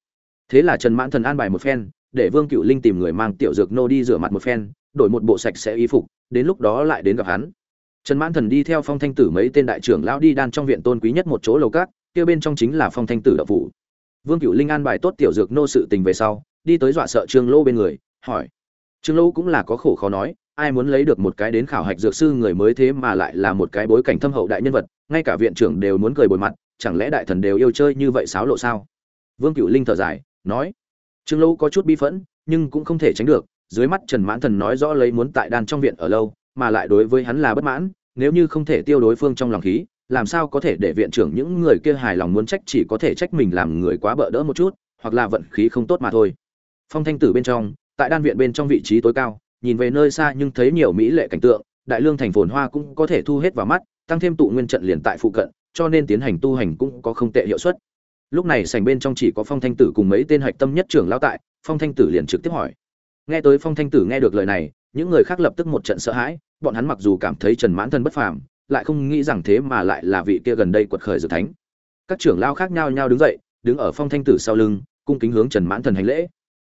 Thế là trần mãn thần an bài một phen, để vương cựu linh tìm người mang tiểu dược nô đi rửa mặt một phen, đổi một bộ sạch sẽ y phục, đến lúc đó lại đến gặp hắn. Trần mãn thần đi theo phong thanh tử mấy tên đại trưởng lão đi đan trong viện tôn quý nhất một chỗ lầu cát kia bên trong chính là phong thanh tử đậu phủ. Vương cựu linh an bài tốt tiểu dược nô sự tình về sau, đi tới dọa sợ trương lô bên người, hỏi. Trương lô cũng là có khổ khó nói, ai muốn lấy được một cái đến khảo hạch dược sư người mới thế mà lại là một cái bối cảnh thâm hậu đại nhân vật, ngay cả viện trưởng đều muốn cười bồi mặt chẳng lẽ đại thần đều yêu chơi như vậy xáo lộ sao? Vương cựu linh thở dài, nói, trương lâu có chút bi phẫn, nhưng cũng không thể tránh được, dưới mắt trần mãn thần nói rõ lấy muốn tại đan trong viện ở lâu, mà lại đối với hắn là bất mãn, nếu như không thể tiêu đối phương trong lòng khí, làm sao có thể để viện trưởng những người kia hài lòng muốn trách chỉ có thể trách mình làm người quá bỡ đỡ một chút, hoặc là vận khí không tốt mà thôi. Phong thanh tử bên trong, tại đan viện bên trong vị trí tối cao, nhìn về nơi xa nhưng thấy nhiều mỹ lệ cảnh tượng, đại lương thành phồn hoa cũng có thể thu hết vào mắt, tăng thêm tụ nguyên trận liền tại phụ cận cho nên tiến hành tu hành cũng có không tệ hiệu suất. Lúc này sảnh bên trong chỉ có phong thanh tử cùng mấy tên hạch tâm nhất trưởng lao tại, phong thanh tử liền trực tiếp hỏi. Nghe tới phong thanh tử nghe được lời này, những người khác lập tức một trận sợ hãi, bọn hắn mặc dù cảm thấy trần mãn thân bất phàm, lại không nghĩ rằng thế mà lại là vị kia gần đây quật khởi dược thánh. Các trưởng lao khác nhau nhau đứng dậy, đứng ở phong thanh tử sau lưng, cung kính hướng trần mãn thần hành lễ.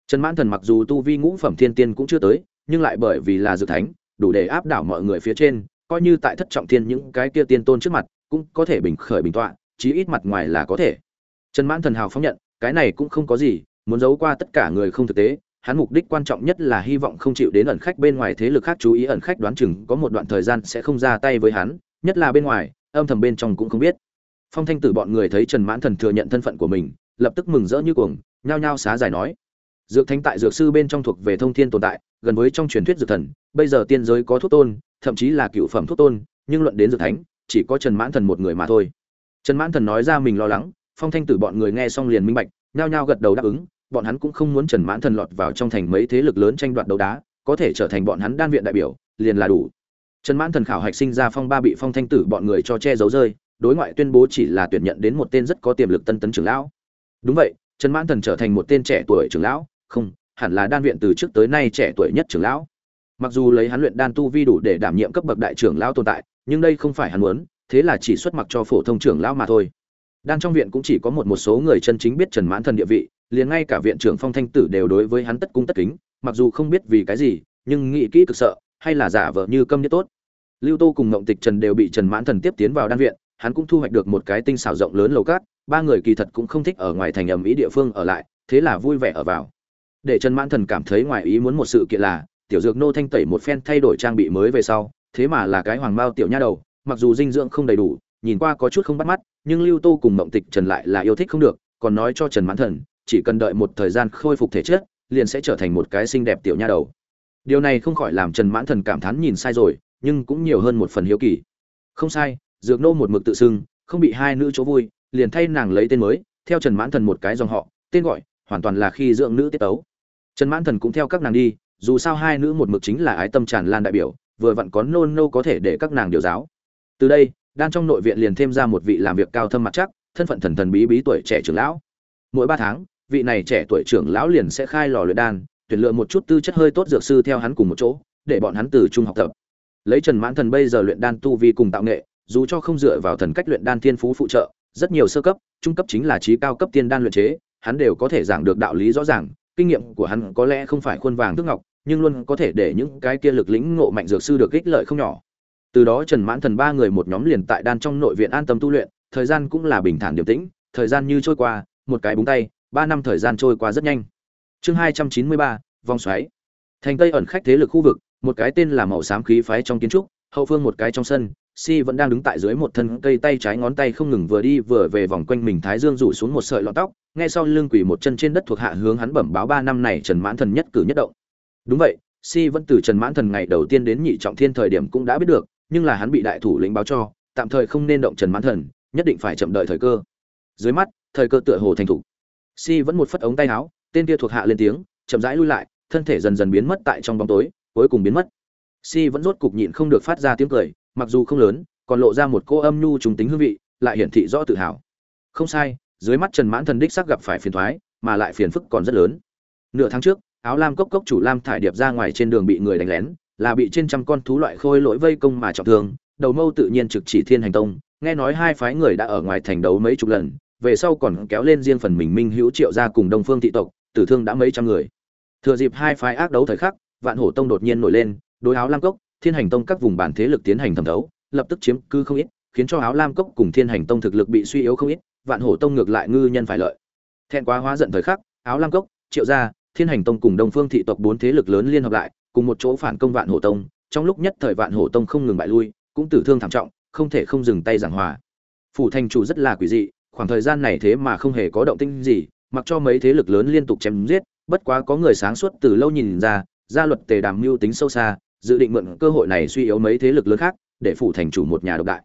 Trần mãn thần mặc dù tu vi ngũ phẩm thiên tiên cũng chưa tới, nhưng lại bởi vì là dược thánh, đủ để áp đảo mọi người phía trên, coi như tại thất trọng thiên những cái kia tiên tôn trước mặt cũng có thể bình khởi bình tọa, chí ít mặt ngoài là có thể. Trần mãn thần hào phóng nhận, cái này cũng không có gì, muốn giấu qua tất cả người không thực tế, hắn mục đích quan trọng nhất là hy vọng không chịu đến ẩn khách bên ngoài thế lực khác chú ý, ẩn khách đoán chừng có một đoạn thời gian sẽ không ra tay với hắn, nhất là bên ngoài, âm thầm bên trong cũng không biết. Phong thanh tử bọn người thấy trần mãn thần thừa nhận thân phận của mình, lập tức mừng rỡ như cuồng, nhao nhao xá giải nói. Dược thánh tại dược sư bên trong thuộc về thông thiên tồn tại, gần với trong truyền thuyết dược thần, bây giờ tiên giới có thuốc tôn, thậm chí là cựu phẩm thuốc tôn, nhưng luận đến dược thánh chỉ có trần mãn thần một người mà thôi. Trần mãn thần nói ra mình lo lắng, phong thanh tử bọn người nghe xong liền minh bạch, nhao nhao gật đầu đáp ứng, bọn hắn cũng không muốn trần mãn thần lọt vào trong thành mấy thế lực lớn tranh đoạt đấu đá, có thể trở thành bọn hắn đan viện đại biểu, liền là đủ. Trần mãn thần khảo hạch sinh ra phong ba bị phong thanh tử bọn người cho che giấu rơi, đối ngoại tuyên bố chỉ là tuyển nhận đến một tên rất có tiềm lực tân tấn trưởng lão. Đúng vậy, trần mãn thần trở thành một tên trẻ tuổi trưởng lão, không, hẳn là đan viện từ trước tới nay trẻ tuổi nhất trưởng lão. Mặc dù lấy hắn luyện đan tu vi đủ để đảm nhiệm cấp bậc đại trưởng lão tồn tại nhưng đây không phải hắn muốn, thế là chỉ xuất mặc cho phổ thông trưởng lão mà thôi. Đan trong viện cũng chỉ có một một số người chân chính biết trần mãn thần địa vị, liền ngay cả viện trưởng phong thanh tử đều đối với hắn tất cung tất kính, mặc dù không biết vì cái gì, nhưng nghĩ kỹ cực sợ, hay là giả vờ như câm nhất tốt. Lưu tô cùng ngộng tịch trần đều bị trần mãn thần tiếp tiến vào đan viện, hắn cũng thu hoạch được một cái tinh xảo rộng lớn lầu cát, ba người kỳ thật cũng không thích ở ngoài thành ẩm ý địa phương ở lại, thế là vui vẻ ở vào. Để trần mãn thần cảm thấy ngoài ý muốn một sự kiện là, tiểu dược nô thanh tẩy một phen thay đổi trang bị mới về sau thế mà là cái hoàng mao tiểu nha đầu, mặc dù dinh dưỡng không đầy đủ, nhìn qua có chút không bắt mắt, nhưng lưu tô cùng mộng tịch trần lại là yêu thích không được, còn nói cho trần mãn thần, chỉ cần đợi một thời gian khôi phục thể chất, liền sẽ trở thành một cái xinh đẹp tiểu nha đầu. Điều này không khỏi làm trần mãn thần cảm thán nhìn sai rồi, nhưng cũng nhiều hơn một phần hiếu kỳ. Không sai, dược nô một mực tự xưng, không bị hai nữ chỗ vui, liền thay nàng lấy tên mới, theo trần mãn thần một cái dòng họ, tên gọi, hoàn toàn là khi dưỡng nữ tiết tấu. Trần mãn thần cũng theo các nàng đi, dù sao hai nữ một mực chính là ái tâm tràn lan đại biểu vừa vặn có nôn nô có thể để các nàng điều giáo. Từ đây, đan trong nội viện liền thêm ra một vị làm việc cao thâm mặt chắc, thân phận thần thần bí bí tuổi trẻ trưởng lão. Mỗi ba tháng, vị này trẻ tuổi trưởng lão liền sẽ khai lò luyện đan, tuyển lựa một chút tư chất hơi tốt dược sư theo hắn cùng một chỗ, để bọn hắn từ trung học tập. Lấy trần mãn thần bây giờ luyện đan tu vi cùng tạo nghệ, dù cho không dựa vào thần cách luyện đan thiên phú phụ trợ, rất nhiều sơ cấp, trung cấp chính là trí cao cấp tiên đan luyện chế, hắn đều có thể giảng được đạo lý rõ ràng, kinh nghiệm của hắn có lẽ không phải khuôn vàng thước ngọc nhưng luôn có thể để những cái kia lực lĩnh ngộ mạnh dược sư được ích lợi không nhỏ. Từ đó trần mãn thần ba người một nhóm liền tại đan trong nội viện an tâm tu luyện, thời gian cũng là bình thản điềm tĩnh, thời gian như trôi qua, một cái búng tay, ba năm thời gian trôi qua rất nhanh. Chương hai trăm chín mươi ba, vòng xoáy. Thành tây ẩn khách thế lực khu vực, một cái tên là màu xám khí phái trong kiến trúc, hậu phương một cái trong sân, si vẫn đang đứng tại dưới một thân cây tay trái ngón tay không ngừng vừa đi vừa về vòng quanh mình thái dương rủ xuống một sợi lọn tóc, nghe sau lưng quỳ một chân trên đất thuộc hạ hướng hắn bẩm báo ba năm này trần mãn thần nhất cử nhất động đúng vậy, si vẫn từ trần mãn thần ngày đầu tiên đến nhị trọng thiên thời điểm cũng đã biết được, nhưng là hắn bị đại thủ lĩnh báo cho, tạm thời không nên động trần mãn thần, nhất định phải chậm đợi thời cơ. Dưới mắt, thời cơ tựa hồ thành thủ si vẫn một phất ống tay áo, tên kia thuộc hạ lên tiếng, chậm rãi lui lại, thân thể dần dần biến mất tại trong bóng tối, cuối cùng biến mất. Si vẫn rốt cục nhịn không được phát ra tiếng cười, mặc dù không lớn, còn lộ ra một cô âm nhu trùng tính hương vị, lại hiển thị rõ tự hào. Không sai, dưới mắt trần mãn thần đích xác gặp phải phiền thoái mà lại phiền phức còn rất lớn. Nửa tháng trước áo lam cốc cốc chủ lam thải điệp ra ngoài trên đường bị người đánh lén, là bị trên trăm con thú loại khôi lỗi vây công mà trọng thương. Đầu mâu tự nhiên trực chỉ thiên hành tông, nghe nói hai phái người đã ở ngoài thành đấu mấy chục lần, về sau còn kéo lên riêng phần mình minh hữu triệu ra cùng đông phương thị tộc, tử thương đã mấy trăm người. Thừa dịp hai phái ác đấu thời khắc, vạn hổ tông đột nhiên nổi lên, đối áo lam cốc, thiên hành tông các vùng bản thế lực tiến hành thẩm đấu lập tức chiếm cư không ít, khiến cho áo lam cốc cùng thiên hành tông thực lực bị suy yếu không ít, vạn hổ tông ngược lại ngư nhân phải lợi. Thẹn quá hóa giận thời khắc, áo lam cốc, triệu gia thiên hành tông cùng đông phương thị tộc bốn thế lực lớn liên hợp lại, cùng một chỗ phản công vạn hổ tông, trong lúc nhất thời vạn hổ tông không ngừng bại lui, cũng tử thương thảm trọng, không thể không dừng tay giảng hòa. Phủ thành chủ rất là quỷ dị, khoảng thời gian này thế mà không hề có động tĩnh gì, mặc cho mấy thế lực lớn liên tục chém giết, bất quá có người sáng suốt từ lâu nhìn ra, gia luật tề đàm mưu tính sâu xa, dự định mượn cơ hội này suy yếu mấy thế lực lớn khác, để phủ thành chủ một nhà độc đại.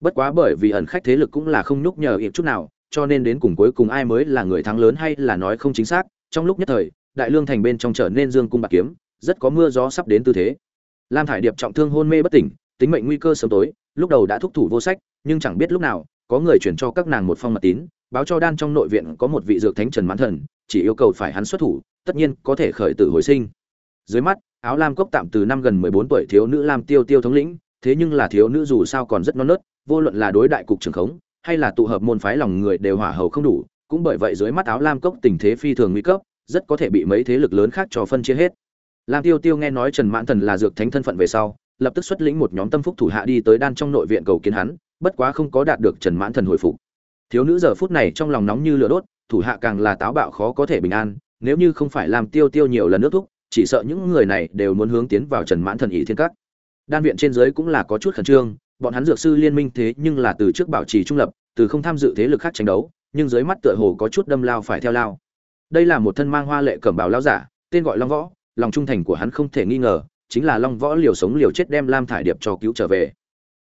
Bất quá bởi vì ẩn khách thế lực cũng là không nhúc nhờ ít chút nào, cho nên đến cùng cuối cùng ai mới là người thắng lớn hay là nói không chính xác, trong lúc nhất thời đại lương thành bên trong trở nên dương cung bạc kiếm, rất có mưa gió sắp đến tư thế. Lam thải điệp trọng thương hôn mê bất tỉnh, tính mệnh nguy cơ sớm tối, lúc đầu đã thúc thủ vô sách, nhưng chẳng biết lúc nào, có người chuyển cho các nàng một phong mật tín, báo cho đan trong nội viện có một vị dược thánh trần mãn thần, chỉ yêu cầu phải hắn xuất thủ, tất nhiên có thể khởi tử hồi sinh. Dưới mắt, áo lam cốc tạm từ năm gần mười bốn tuổi thiếu nữ lam tiêu tiêu thống lĩnh, thế nhưng là thiếu nữ dù sao còn rất non nớt, vô luận là đối đại cục trường khống, hay là tụ hợp môn phái lòng người đều hỏa hầu không đủ, cũng bởi vậy dưới mắt áo lam cốc tình thế phi thường nguy cấp rất có thể bị mấy thế lực lớn khác cho phân chia hết. Lam tiêu tiêu nghe nói trần mãn thần là dược thánh thân phận về sau, lập tức xuất lĩnh một nhóm tâm phúc thủ hạ đi tới đan trong nội viện cầu kiến hắn, bất quá không có đạt được trần mãn thần hồi phục. Thiếu nữ giờ phút này trong lòng nóng như lửa đốt, thủ hạ càng là táo bạo khó có thể bình an, nếu như không phải làm tiêu tiêu nhiều lần nước thúc, chỉ sợ những người này đều muốn hướng tiến vào trần mãn thần ý thiên các. Đan viện trên dưới cũng là có chút khẩn trương, bọn hắn dược sư liên minh thế nhưng là từ trước bảo trì trung lập, từ không tham dự thế lực khác tranh đấu, nhưng dưới mắt tựa hồ có chút đâm lao phải theo lao đây là một thân mang hoa lệ cẩm bào lao giả, tên gọi long võ, lòng trung thành của hắn không thể nghi ngờ, chính là long võ liều sống liều chết đem lam thải điệp cho cứu trở về.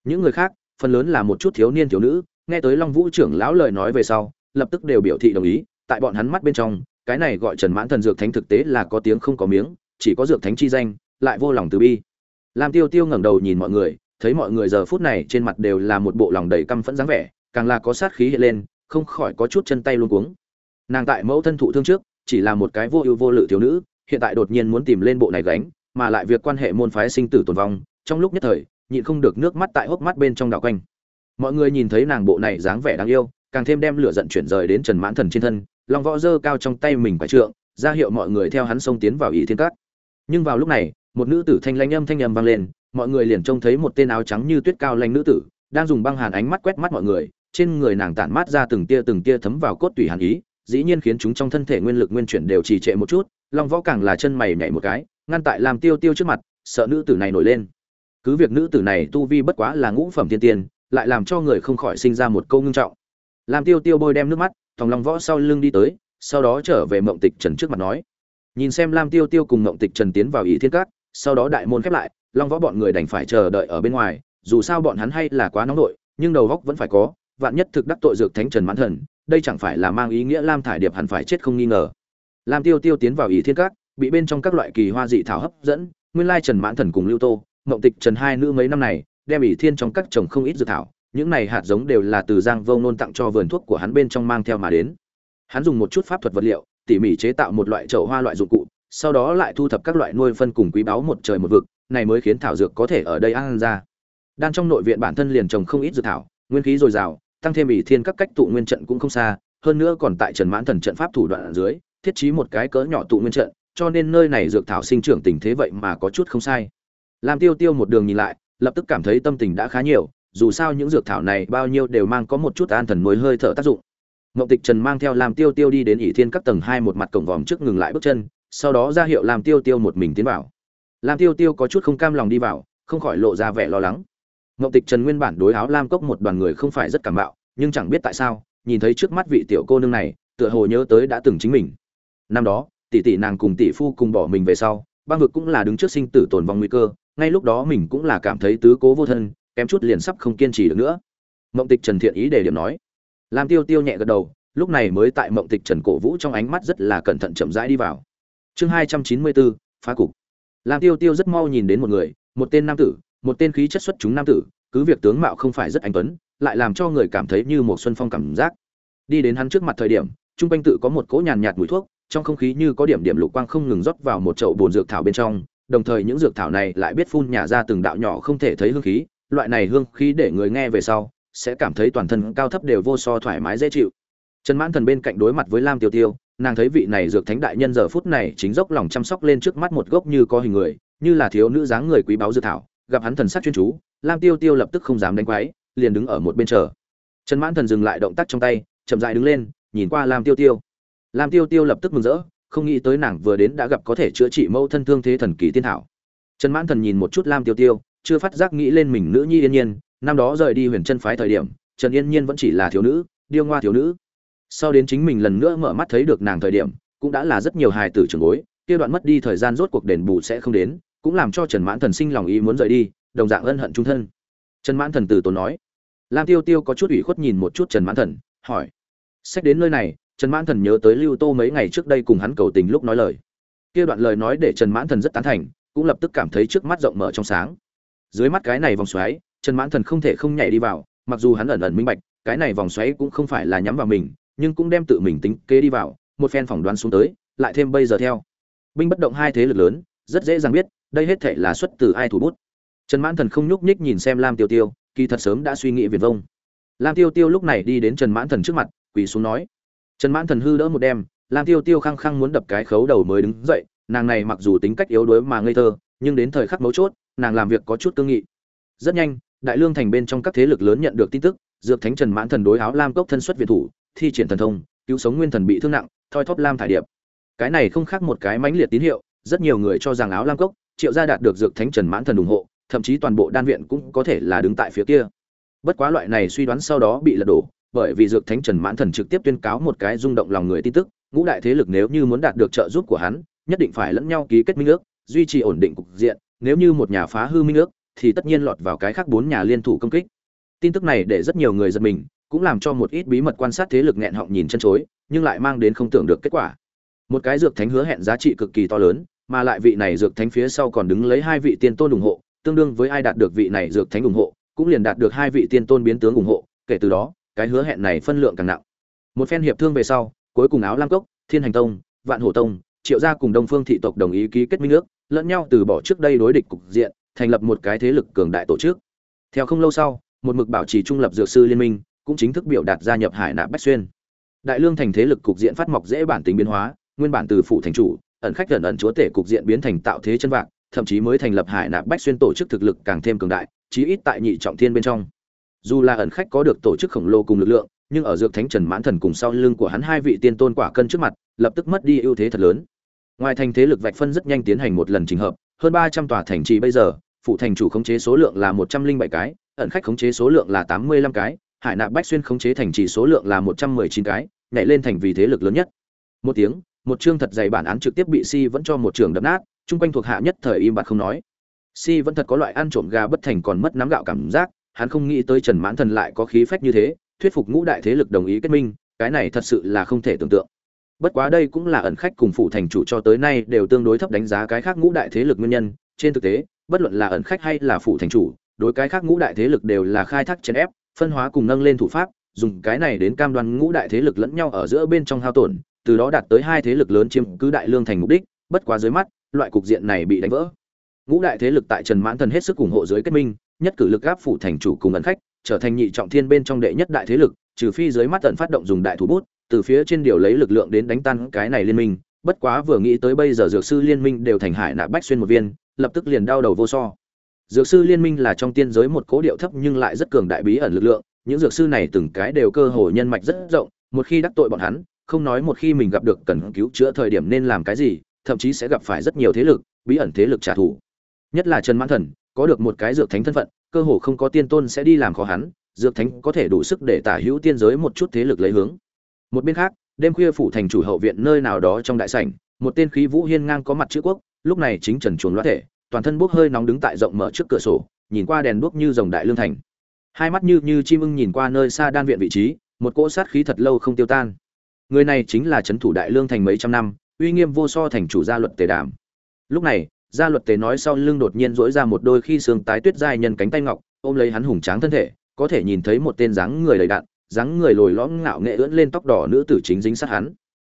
Những người khác, phần lớn là một chút thiếu niên thiếu nữ, nghe tới long vũ trưởng lão lời nói về sau, lập tức đều biểu thị đồng ý, tại bọn hắn mắt bên trong, cái này gọi trần mãn thần dược thánh thực tế là có tiếng không có miếng, chỉ có dược thánh chi danh, lại vô lòng từ bi. Lam tiêu tiêu ngẩng đầu nhìn mọi người, thấy mọi người giờ phút này trên mặt đều là một bộ lòng đầy căm phẫn dáng vẻ, càng là có sát khí hiện lên, không khỏi có chút chân tay luôn cuống nàng tại mẫu thân thụ thương trước, chỉ là một cái vô ưu vô lự thiếu nữ, hiện tại đột nhiên muốn tìm lên bộ này gánh, mà lại việc quan hệ môn phái sinh tử tồn vong, trong lúc nhất thời, nhịn không được nước mắt tại hốc mắt bên trong đảo quanh. Mọi người nhìn thấy nàng bộ này dáng vẻ đáng yêu, càng thêm đem lửa giận chuyển rời đến trần mãn thần trên thân, long võ dơ cao trong tay mình quái trượng, ra hiệu mọi người theo hắn xông tiến vào ỷ thiên cát nhưng vào lúc này, một nữ tử thanh lanh âm thanh âm vang lên, mọi người liền trông thấy một tên áo trắng như tuyết cao lanh nữ tử, đang dùng băng hàn ánh mắt quét mắt mọi người, trên người nàng tản mát ra từng tia từng tia thấm vào cốt tủy hàn ý dĩ nhiên khiến chúng trong thân thể nguyên lực nguyên chuyển đều trì trệ một chút, long võ càng là chân mày nhảy một cái, ngăn tại làm tiêu tiêu trước mặt, sợ nữ tử này nổi lên. Cứ việc nữ tử này tu vi bất quá là ngũ phẩm thiên tiên, lại làm cho người không khỏi sinh ra một câu ngưng trọng. Làm tiêu tiêu bôi đem nước mắt, thòng long võ sau lưng đi tới, sau đó trở về mộng tịch trần trước mặt nói. Nhìn xem lam tiêu tiêu cùng mộng tịch trần tiến vào ý thiên cát sau đó đại môn khép lại, long võ bọn người đành phải chờ đợi ở bên ngoài, dù sao bọn hắn hay là quá nóng nổi nhưng đầu góc vẫn phải có, vạn nhất thực đắc tội dược thánh trần mãn thần đây chẳng phải là mang ý nghĩa lam thải điệp hẳn phải chết không nghi ngờ. Lam tiêu tiêu tiến vào ý thiên cát bị bên trong các loại kỳ hoa dị thảo hấp dẫn, nguyên lai trần mãn thần cùng lưu tô, mộng tịch trần hai nữ mấy năm này, đem ý thiên trong các trồng không ít dược thảo, những này hạt giống đều là từ giang vô nôn tặng cho vườn thuốc của hắn bên trong mang theo mà đến. Hắn dùng một chút pháp thuật vật liệu, tỉ mỉ chế tạo một loại chậu hoa loại dụng cụ, sau đó lại thu thập các loại nuôi phân cùng quý báu một trời một vực, này mới khiến thảo dược có thể ở đây ăn ra. Đan trong nội viện bản thân liền trồng không ít dược thảo, nguyên khí dồi dào tăng thêm ỷ thiên các cách tụ nguyên trận cũng không xa hơn nữa còn tại trần mãn thần trận pháp thủ đoạn ở dưới thiết trí một cái cỡ nhỏ tụ nguyên trận cho nên nơi này dược thảo sinh trưởng tình thế vậy mà có chút không sai làm tiêu tiêu một đường nhìn lại lập tức cảm thấy tâm tình đã khá nhiều dù sao những dược thảo này bao nhiêu đều mang có một chút an thần mới hơi thở tác dụng Ngộ Tịch Trần mang theo làm Tiêu Tiêu đi đến ỷ thiên các tầng hai một mặt cổng vòm trước ngừng lại bước chân, sau đó ra hiệu làm Tiêu Tiêu một mình tiến vào. Lam Tiêu Tiêu có chút không cam lòng đi vào, không khỏi lộ ra vẻ lo lắng. Mộng Tịch Trần nguyên bản đối áo lam cốc một đoàn người không phải rất cảm mạo, nhưng chẳng biết tại sao, nhìn thấy trước mắt vị tiểu cô nương này, tựa hồ nhớ tới đã từng chính mình. Năm đó, tỷ tỷ nàng cùng tỷ phu cùng bỏ mình về sau, băng vực cũng là đứng trước sinh tử tồn vong nguy cơ, ngay lúc đó mình cũng là cảm thấy tứ cố vô thân, kém chút liền sắp không kiên trì được nữa. Mộng Tịch Trần thiện ý để điểm nói, Lam Tiêu Tiêu nhẹ gật đầu, lúc này mới tại Mộng Tịch Trần Cổ Vũ trong ánh mắt rất là cẩn thận chậm rãi đi vào. Chương hai trăm chín mươi bốn phá cục. Lam Tiêu Tiêu rất mau nhìn đến một người, một tên nam tử, một tên khí chất xuất chúng nam tử, cứ việc tướng mạo không phải rất anh tuấn, lại làm cho người cảm thấy như một xuân phong cảm giác. Đi đến hắn trước mặt thời điểm, trung quanh tự có một cỗ nhàn nhạt mùi thuốc, trong không khí như có điểm điểm lục quang không ngừng rót vào một chậu bồn dược thảo bên trong, đồng thời những dược thảo này lại biết phun nhả ra từng đạo nhỏ không thể thấy hương khí, loại này hương khí để người nghe về sau sẽ cảm thấy toàn thân cao thấp đều vô so thoải mái dễ chịu trần mãn thần bên cạnh đối mặt với lam tiêu tiêu nàng thấy vị này dược thánh đại nhân giờ phút này chính dốc lòng chăm sóc lên trước mắt một gốc như có hình người như là thiếu nữ dáng người quý báu dược thảo gặp hắn thần sắc chuyên chú, lam tiêu tiêu lập tức không dám đánh quái, liền đứng ở một bên chờ. Trần mãn thần dừng lại động tác trong tay, chậm rãi đứng lên, nhìn qua lam tiêu tiêu. Lam tiêu tiêu lập tức mừng rỡ, không nghĩ tới nàng vừa đến đã gặp có thể chữa trị mẫu thân thương thế thần kỳ tiên thảo. Trần mãn thần nhìn một chút lam tiêu tiêu, chưa phát giác nghĩ lên mình nữ nhi yên nhiên, năm đó rời đi huyền chân phái thời điểm, trần yên nhiên vẫn chỉ là thiếu nữ, điêu ngoa thiếu nữ. Sau đến chính mình lần nữa mở mắt thấy được nàng thời điểm, cũng đã là rất nhiều hài tử trưởng bối, kia đoạn mất đi thời gian rốt cuộc đền bù sẽ không đến cũng làm cho trần mãn thần sinh lòng ý muốn rời đi, đồng dạng ân hận trung thân. Trần mãn thần từ tốn nói. Lam tiêu tiêu có chút ủy khuất nhìn một chút trần mãn thần, hỏi. Xét đến nơi này, trần mãn thần nhớ tới lưu tô mấy ngày trước đây cùng hắn cầu tình lúc nói lời. Kia đoạn lời nói để trần mãn thần rất tán thành, cũng lập tức cảm thấy trước mắt rộng mở trong sáng. Dưới mắt cái này vòng xoáy, trần mãn thần không thể không nhảy đi vào, mặc dù hắn ẩn ẩn minh bạch, cái này vòng xoáy cũng không phải là nhắm vào mình, nhưng cũng đem tự mình tính kế đi vào, một phen phỏng đoán xuống tới, lại thêm bây giờ theo. Binh bất động hai thế lực lớn, rất dễ dàng biết đây hết thể là xuất từ ai thủ bút? Trần mãn thần không nhúc nhích nhìn xem lam tiêu tiêu, kỳ thật sớm đã suy nghĩ viền vông. Lam tiêu tiêu lúc này đi đến trần mãn thần trước mặt, quỳ xuống nói, trần mãn thần hư đỡ một đêm, lam tiêu tiêu khăng khăng muốn đập cái khấu đầu mới đứng dậy, nàng này mặc dù tính cách yếu đuối mà ngây thơ, nhưng đến thời khắc mấu chốt, nàng làm việc có chút tương nghị. Rất nhanh, đại lương thành bên trong các thế lực lớn nhận được tin tức, dược thánh trần mãn thần đối áo lam cốc thân xuất viện thủ, thi triển thần thông, cứu sống nguyên thần bị thương nặng, thoi thóp lam thải điệp. Cái này không khác một cái mãnh liệt tín hiệu, rất nhiều người cho rằng áo lam cốc triệu gia đạt được dược thánh trần mãn thần ủng hộ, thậm chí toàn bộ đan viện cũng có thể là đứng tại phía kia. Bất quá loại này suy đoán sau đó bị lật đổ, bởi vì dược thánh trần mãn thần trực tiếp tuyên cáo một cái rung động lòng người tin tức, ngũ đại thế lực nếu như muốn đạt được trợ giúp của hắn, nhất định phải lẫn nhau ký kết minh ước, duy trì ổn định cục diện, nếu như một nhà phá hư minh ước, thì tất nhiên lọt vào cái khác bốn nhà liên thủ công kích. Tin tức này để rất nhiều người giật mình, cũng làm cho một ít bí mật quan sát thế lực nghẹn họng nhìn chân chối, nhưng lại mang đến không tưởng được kết quả. Một cái dược thánh hứa hẹn giá trị cực kỳ to lớn mà lại vị này dược thánh phía sau còn đứng lấy hai vị tiên tôn ủng hộ, tương đương với ai đạt được vị này dược thánh ủng hộ, cũng liền đạt được hai vị tiên tôn biến tướng ủng hộ, kể từ đó, cái hứa hẹn này phân lượng càng nặng. Một phen hiệp thương về sau, cuối cùng áo lam cốc, thiên hành tông, vạn hổ tông, triệu gia cùng đông phương thị tộc đồng ý ký kết minh ước, lẫn nhau từ bỏ trước đây đối địch cục diện, thành lập một cái thế lực cường đại tổ chức. Theo không lâu sau, một mực bảo trì trung lập dược sư liên minh, cũng chính thức biểu đạt gia nhập hải nạp bách xuyên. Đại lương thành thế lực cục diện phát mọc dễ bản tính biến hóa, nguyên bản từ phụ thành chủ ẩn khách ẩn ẩn chúa tể cục diện biến thành tạo thế chân vạc, thậm chí mới thành lập hải nạp bách xuyên tổ chức thực lực càng thêm cường đại, chí ít tại nhị trọng thiên bên trong. Dù là ẩn khách có được tổ chức khổng lồ cùng lực lượng, nhưng ở dược thánh trần mãn thần cùng sau lưng của hắn hai vị tiên tôn quả cân trước mặt, lập tức mất đi ưu thế thật lớn. Ngoài thành thế lực vạch phân rất nhanh tiến hành một lần trình hợp, hơn ba trăm tòa thành trì bây giờ, phụ thành chủ khống chế số lượng là một trăm linh bảy cái, ẩn khách khống chế số lượng là tám mươi lăm cái, hải nạp bách xuyên khống chế thành trì số lượng là một trăm mười chín cái, nhảy lên thành vì thế lực lớn nhất. Một tiếng một chương thật dày bản án trực tiếp bị si vẫn cho một trường đập nát, chung quanh thuộc hạ nhất thời im bặt không nói. Si vẫn thật có loại ăn trộm gà bất thành còn mất nắm gạo cảm giác, hắn không nghĩ tới trần mãn thần lại có khí phách như thế, thuyết phục ngũ đại thế lực đồng ý kết minh, cái này thật sự là không thể tưởng tượng. Bất quá đây cũng là ẩn khách cùng phụ thành chủ cho tới nay đều tương đối thấp đánh giá cái khác ngũ đại thế lực nguyên nhân, trên thực tế, bất luận là ẩn khách hay là phụ thành chủ, đối cái khác ngũ đại thế lực đều là khai thác chèn ép, phân hóa cùng nâng lên thủ pháp, dùng cái này đến cam đoan ngũ đại thế lực lẫn nhau ở giữa bên trong hao tổn từ đó đạt tới hai thế lực lớn chiếm cứ đại lương thành mục đích, bất quá dưới mắt, loại cục diện này bị đánh vỡ. Ngũ đại thế lực tại trần mãn thần hết sức ủng hộ dưới kết minh, nhất cử lực gáp phủ thành chủ cùng ẩn khách, trở thành nhị trọng thiên bên trong đệ nhất đại thế lực, trừ phi dưới mắt tận phát động dùng đại thủ bút, từ phía trên điều lấy lực lượng đến đánh tan cái này liên minh. Bất quá vừa nghĩ tới bây giờ dược sư liên minh đều thành hải nạp bách xuyên một viên, lập tức liền đau đầu vô so. Dược sư liên minh là trong tiên giới một cố điệu thấp nhưng lại rất cường đại bí ẩn lực lượng, những dược sư này từng cái đều cơ hồ nhân mạch rất rộng, một khi đắc tội bọn hắn không nói một khi mình gặp được cần cứu chữa thời điểm nên làm cái gì, thậm chí sẽ gặp phải rất nhiều thế lực, bí ẩn thế lực trả thù. Nhất là trần mãn thần, có được một cái dược thánh thân phận, cơ hồ không có tiên tôn sẽ đi làm khó hắn, dược thánh có thể đủ sức để tả hữu tiên giới một chút thế lực lấy hướng. Một bên khác, đêm khuya phủ thành chủ hậu viện nơi nào đó trong đại sảnh, một tên khí vũ hiên ngang có mặt chữ quốc, lúc này chính trần chuồn loát thể, toàn thân bốc hơi nóng đứng tại rộng mở trước cửa sổ, nhìn qua đèn đuốc như dòng đại lương thành. Hai mắt như như chim ưng nhìn qua nơi xa đan viện vị trí, một cỗ sát khí thật lâu không tiêu tan người này chính là trấn thủ đại lương thành mấy trăm năm, uy nghiêm vô so thành chủ gia luật tề đàm lúc này, gia luật tề nói sau lưng đột nhiên dỗi ra một đôi khi xương tái tuyết dài nhân cánh tay ngọc, ôm lấy hắn hùng tráng thân thể, có thể nhìn thấy một tên dáng người đầy đạn dáng người lồi lõm ngạo nghệ ưỡn lên tóc đỏ nữ tử chính dính sát hắn.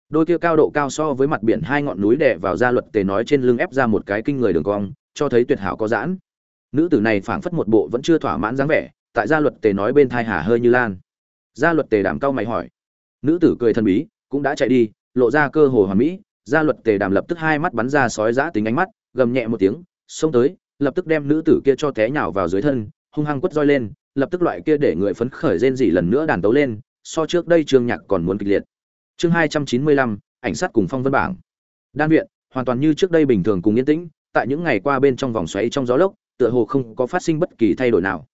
Đôi kia cao độ cao so với mặt biển hai ngọn núi đè vào gia luật tề nói trên lưng ép ra một cái kinh người đường cong, cho thấy tuyệt hảo có giãn. Nữ tử này phảng phất một bộ vẫn chưa thỏa mãn dáng vẻ, tại gia luật tề nói bên thai hà hơi như lan. Gia luật tề đảm cao mày hỏi nữ tử cười thần bí, cũng đã chạy đi, lộ ra cơ hồ hoàn mỹ, gia luật tề đàm lập tức hai mắt bắn ra sói giã tính ánh mắt, gầm nhẹ một tiếng, xông tới, lập tức đem nữ tử kia cho té nhào vào dưới thân, hung hăng quất roi lên, lập tức loại kia để người phấn khởi rên rỉ lần nữa đàn tấu lên, so trước đây trương nhạc còn muốn kịch liệt. Chương hai trăm chín mươi lăm, ảnh sát cùng phong vân bảng. Đan viện, hoàn toàn như trước đây bình thường cùng yên tĩnh, tại những ngày qua bên trong vòng xoáy trong gió lốc, tựa hồ không có phát sinh bất kỳ thay đổi nào.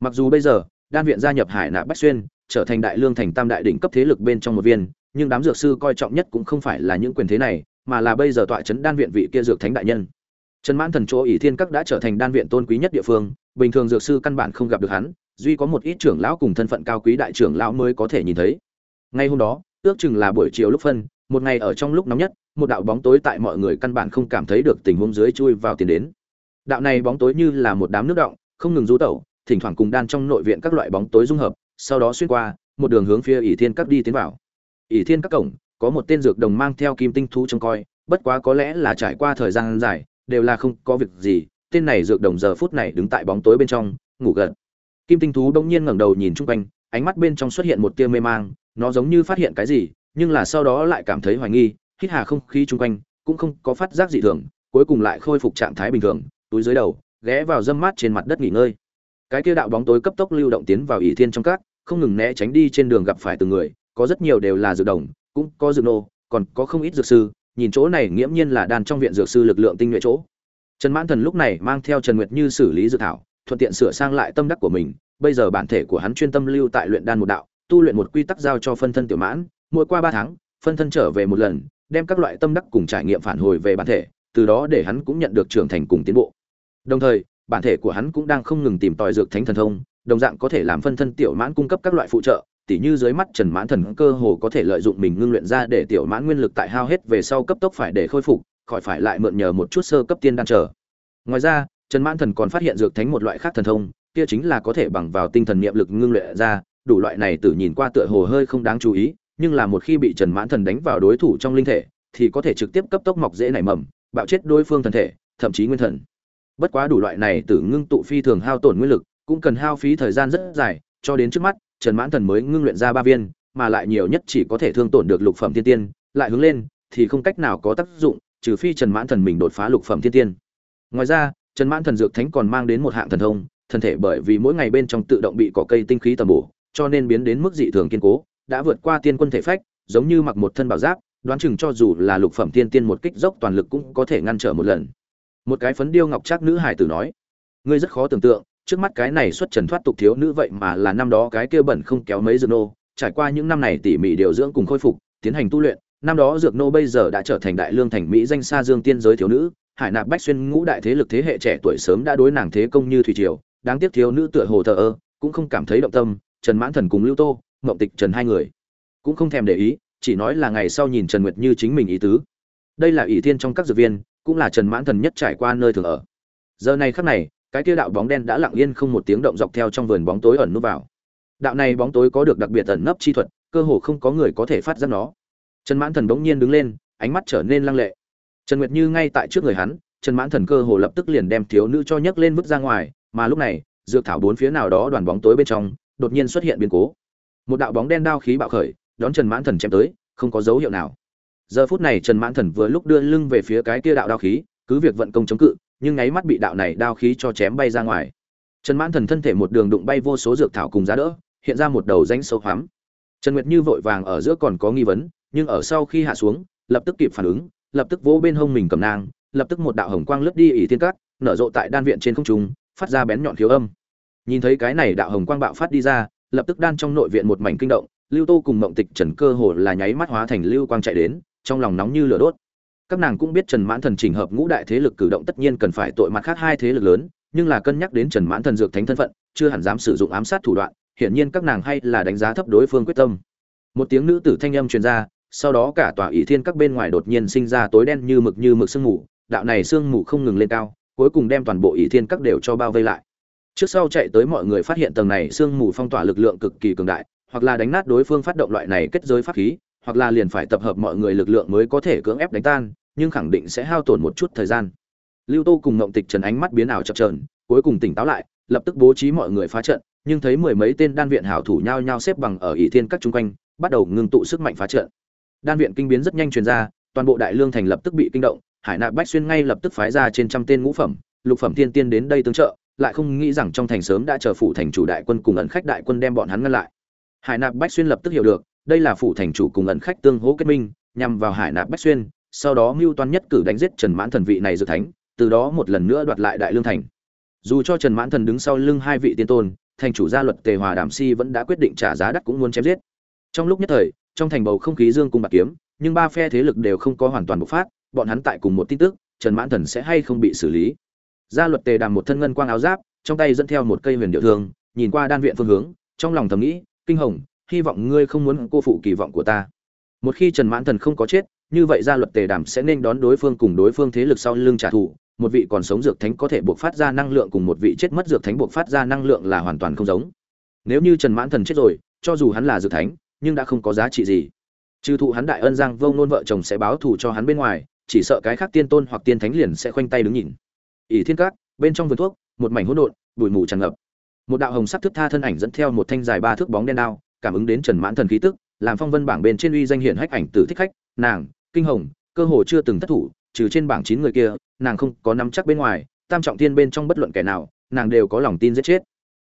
Mặc dù bây giờ, đan viện gia nhập hải nạ bách xuyên trở thành đại lương thành tam đại đỉnh cấp thế lực bên trong một viên, nhưng đám dược sư coi trọng nhất cũng không phải là những quyền thế này, mà là bây giờ tọa trấn đan viện vị kia dược thánh đại nhân. Trần mãn thần chỗ ỷ thiên các đã trở thành đan viện tôn quý nhất địa phương, bình thường dược sư căn bản không gặp được hắn, duy có một ít trưởng lão cùng thân phận cao quý đại trưởng lão mới có thể nhìn thấy. Ngay hôm đó, ước chừng là buổi chiều lúc phân, một ngày ở trong lúc nóng nhất, một đạo bóng tối tại mọi người căn bản không cảm thấy được tình huống dưới chui vào tiền đến. Đạo này bóng tối như là một đám nước động, không ngừng rú tẩu, thỉnh thoảng cùng đan trong nội viện các loại bóng tối dung hợp sau đó xuyên qua, một đường hướng phía ỷ thiên các đi tiến vào. ỷ thiên các cổng, có một tên dược đồng mang theo kim tinh thú trông coi, bất quá có lẽ là trải qua thời gian dài, đều là không có việc gì, tên này dược đồng giờ phút này đứng tại bóng tối bên trong, ngủ gật. Kim tinh thú đông nhiên ngẩng đầu nhìn chung quanh, ánh mắt bên trong xuất hiện một tia mê mang, nó giống như phát hiện cái gì, nhưng là sau đó lại cảm thấy hoài nghi, hít hà không khí chung quanh, cũng không có phát giác gì thường, cuối cùng lại khôi phục trạng thái bình thường, túi dưới đầu, ghé vào dâm mát trên mặt đất nghỉ ngơi cái kia đạo bóng tối cấp tốc lưu động tiến vào ỷ thiên trong các, không ngừng né tránh đi trên đường gặp phải từng người, có rất nhiều đều là dược đồng, cũng có dược nô, còn có không ít dược sư, nhìn chỗ này nghiễm nhiên là đàn trong viện dược sư lực lượng tinh nhuệ chỗ. Trần mãn thần lúc này mang theo trần nguyệt như xử lý dự thảo, thuận tiện sửa sang lại tâm đắc của mình, bây giờ bản thể của hắn chuyên tâm lưu tại luyện đan một đạo, tu luyện một quy tắc giao cho phân thân tiểu mãn, mỗi qua ba tháng, phân thân trở về một lần, đem các loại tâm đắc cùng trải nghiệm phản hồi về bản thể, từ đó để hắn cũng nhận được trưởng thành cùng tiến bộ. Đồng thời bản thể của hắn cũng đang không ngừng tìm tòi dược thánh thần thông đồng dạng có thể làm phân thân tiểu mãn cung cấp các loại phụ trợ tỉ như dưới mắt Trần Mãn Thần cơ hồ có thể lợi dụng mình ngưng luyện ra để tiểu mãn nguyên lực tại hao hết về sau cấp tốc phải để khôi phục, khỏi phải lại mượn nhờ một chút sơ cấp tiên đan trở. Ngoài ra, Trần Mãn Thần còn phát hiện dược thánh một loại khác thần thông, kia chính là có thể bằng vào tinh thần niệm lực ngưng luyện ra, đủ loại này tự nhìn qua tựa hồ hơi không đáng chú ý, nhưng là một khi bị Trần Mãn Thần đánh vào đối thủ trong linh thể, thì có thể trực tiếp cấp tốc mọc dễ nảy mầm, bạo chết đối phương thần thể, thậm chí nguyên thần. Bất quá đủ loại này tử ngưng tụ phi thường hao tổn nguyên lực, cũng cần hao phí thời gian rất dài, cho đến trước mắt, Trần Mãn Thần mới ngưng luyện ra ba viên, mà lại nhiều nhất chỉ có thể thương tổn được lục phẩm thiên tiên, lại hướng lên thì không cách nào có tác dụng, trừ phi Trần Mãn Thần mình đột phá lục phẩm thiên tiên. Ngoài ra, Trần Mãn Thần dược thánh còn mang đến một hạng thần thông, thân thể bởi vì mỗi ngày bên trong tự động bị cỏ cây tinh khí tầm bổ, cho nên biến đến mức dị thường kiên cố, đã vượt qua tiên quân thể phách, giống như mặc một thân bảo giáp, đoán chừng cho dù là lục phẩm tiên tiên một kích dốc toàn lực cũng có thể ngăn trở một lần. Một cái phấn điêu ngọc trác nữ hải tử nói, ngươi rất khó tưởng tượng, trước mắt cái này xuất trần thoát tục thiếu nữ vậy mà là năm đó cái kia bẩn không kéo mấy dược nô, trải qua những năm này tỉ mỉ điều dưỡng cùng khôi phục, tiến hành tu luyện, năm đó dược nô bây giờ đã trở thành đại lương thành mỹ danh xa dương tiên giới thiếu nữ, hải nạp bách xuyên ngũ đại thế lực thế hệ trẻ tuổi sớm đã đối nàng thế công như thủy triều, đáng tiếc thiếu nữ tựa hồ thờ ơ, cũng không cảm thấy động tâm, Trần Mãn Thần cùng Lưu Tô, Mộng Tịch Trần hai người cũng không thèm để ý, chỉ nói là ngày sau nhìn Trần Nguyệt Như chính mình ý tứ. Đây là ỷ thiên trong các dược viên, cũng là Trần Mãn Thần nhất trải qua nơi thường ở. Giờ này khắc này, cái kia đạo bóng đen đã lặng yên không một tiếng động dọc theo trong vườn bóng tối ẩn núp vào. Đạo này bóng tối có được đặc biệt ẩn nấp chi thuật cơ hồ không có người có thể phát giác nó. Trần mãn thần bỗng nhiên đứng lên ánh mắt trở nên lăng lệ. Trần nguyệt như ngay tại trước người hắn trần mãn thần cơ hồ lập tức liền đem thiếu nữ cho nhấc lên vứt ra ngoài mà lúc này dược thảo bốn phía nào đó đoàn bóng tối bên trong đột nhiên xuất hiện biến cố. Một đạo bóng đen đao khí bạo khởi đón trần mãn thần chém tới không có dấu hiệu nào giờ phút này trần mãn thần vừa lúc đưa lưng về phía cái kia đạo đao khí, cứ việc vận công chống cự, nhưng nháy mắt bị đạo này đao khí cho chém bay ra ngoài. Trần mãn thần thân thể một đường đụng bay vô số dược thảo cùng giá đỡ, hiện ra một đầu danh sâu hoắm. Trần nguyệt như vội vàng ở giữa còn có nghi vấn, nhưng ở sau khi hạ xuống, lập tức kịp phản ứng, lập tức vỗ bên hông mình cầm nang lập tức một đạo hồng quang lướt đi ỷ thiên cát, nở rộ tại đan viện trên không trung, phát ra bén nhọn thiếu âm. Nhìn thấy cái này đạo hồng quang bạo phát đi ra, lập tức đan trong nội viện một mảnh kinh động, lưu tô cùng mộng tịch trần cơ hồ là nháy mắt hóa thành lưu quang chạy đến trong lòng nóng như lửa đốt. Các nàng cũng biết trần mãn thần chỉnh hợp ngũ đại thế lực cử động tất nhiên cần phải tội mặt khác hai thế lực lớn, nhưng là cân nhắc đến trần mãn thần dược thánh thân phận, chưa hẳn dám sử dụng ám sát thủ đoạn, hiển nhiên các nàng hay là đánh giá thấp đối phương quyết tâm. Một tiếng nữ tử thanh âm truyền ra, sau đó cả tòa ỷ thiên các bên ngoài đột nhiên sinh ra tối đen như mực như mực sương mù, đạo này sương mù không ngừng lên cao, cuối cùng đem toàn bộ ỷ thiên các đều cho bao vây lại. Trước sau chạy tới mọi người phát hiện tầng này sương mù phong tỏa lực lượng cực kỳ cường đại, hoặc là đánh nát đối phương phát động loại này kết giới pháp khí hoặc là liền phải tập hợp mọi người lực lượng mới có thể cưỡng ép đánh tan, nhưng khẳng định sẽ hao tổn một chút thời gian. Lưu tô cùng ngộng tịch trần ánh mắt biến ảo chập trờn cuối cùng tỉnh táo lại, lập tức bố trí mọi người phá trận, nhưng thấy mười mấy tên đan viện hảo thủ nhau nhau xếp bằng ở ỷ thiên các chung quanh, bắt đầu ngưng tụ sức mạnh phá trận. Đan viện kinh biến rất nhanh truyền ra, toàn bộ đại lương thành lập tức bị kinh động, hải nạp bách xuyên ngay lập tức phái ra trên trăm tên ngũ phẩm, lục phẩm thiên tiên đến đây tương trợ, lại không nghĩ rằng trong thành sớm đã chờ phủ thành chủ đại quân cùng ẩn khách đại quân đem bọn hắn ngăn lại. Hải nạp bách xuyên lập tức hiểu được đây là phủ thành chủ cùng ẩn khách tương hỗ kết minh, nhằm vào hải nạp bách xuyên, sau đó mưu toan nhất cử đánh giết trần mãn thần vị này dự thánh, từ đó một lần nữa đoạt lại đại lương thành. Dù cho trần mãn thần đứng sau lưng hai vị tiên tôn, thành chủ gia luật tề hòa đàm si vẫn đã quyết định trả giá đắt cũng muốn chém giết. Trong lúc nhất thời, trong thành bầu không khí dương cung bạc kiếm, nhưng ba phe thế lực đều không có hoàn toàn bộc phát, bọn hắn tại cùng một tin tức, trần mãn thần sẽ hay không bị xử lý. Gia luật tề đàm một thân ngân quang áo giáp, trong tay dẫn theo một cây huyền điệu thương, nhìn qua đan viện phương hướng, trong lòng thầm nghĩ, kinh hồng hy vọng ngươi không muốn cô phụ kỳ vọng của ta. Một khi trần mãn thần không có chết, như vậy gia luật tề đàm sẽ nên đón đối phương cùng đối phương thế lực sau lưng trả thù. Một vị còn sống dược thánh có thể buộc phát ra năng lượng cùng một vị chết mất dược thánh buộc phát ra năng lượng là hoàn toàn không giống. Nếu như trần mãn thần chết rồi, cho dù hắn là dược thánh, nhưng đã không có giá trị gì. Trừ thụ hắn đại ân giang vông nôn vợ chồng sẽ báo thù cho hắn bên ngoài, chỉ sợ cái khác tiên tôn hoặc tiên thánh liền sẽ khoanh tay đứng nhìn. Ỷ thiên cát bên trong vườn thuốc, một mảnh hỗn độn, bụi mù tràn ngập. Một đạo hồng sắc thước tha thân ảnh dẫn theo một thanh dài ba thước bóng đen đao cảm ứng đến trần mãn thần khí tức, làm phong vân bảng bên trên uy danh hiển hách ảnh tử thích khách, nàng, kinh hồng, cơ hồ chưa từng thất thủ, trừ trên bảng chín người kia, nàng không có nắm chắc bên ngoài, tam trọng thiên bên trong bất luận kẻ nào, nàng đều có lòng tin giết chết.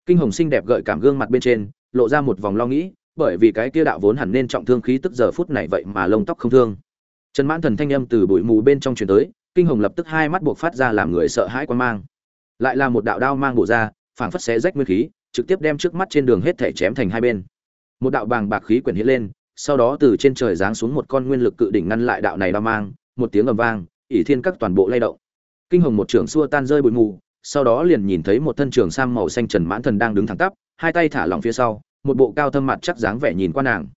Kinh hồng xinh đẹp gợi cảm gương mặt bên trên, lộ ra một vòng lo nghĩ, bởi vì cái kia đạo vốn hẳn nên trọng thương khí tức giờ phút này vậy mà lông tóc không thương. Trần mãn thần thanh âm từ bụi mù bên trong truyền tới, kinh hồng lập tức hai mắt buộc phát ra làm người sợ hãi quan mang. Lại là một đạo đao mang bộ ra, phảng phất xé rách nguyên khí, trực tiếp đem trước mắt trên đường hết thể chém thành hai bên một đạo bàng bạc khí quyển hiện lên, sau đó từ trên trời giáng xuống một con nguyên lực cự đỉnh ngăn lại đạo này đao mang, một tiếng ầm vang, ỷ thiên các toàn bộ lay động. Kinh hồng một trưởng xua tan rơi bụi mù, sau đó liền nhìn thấy một thân trường sam màu xanh trần mãn thần đang đứng thẳng tắp, hai tay thả lỏng phía sau, một bộ cao thâm mặt chắc dáng vẻ nhìn qua nàng.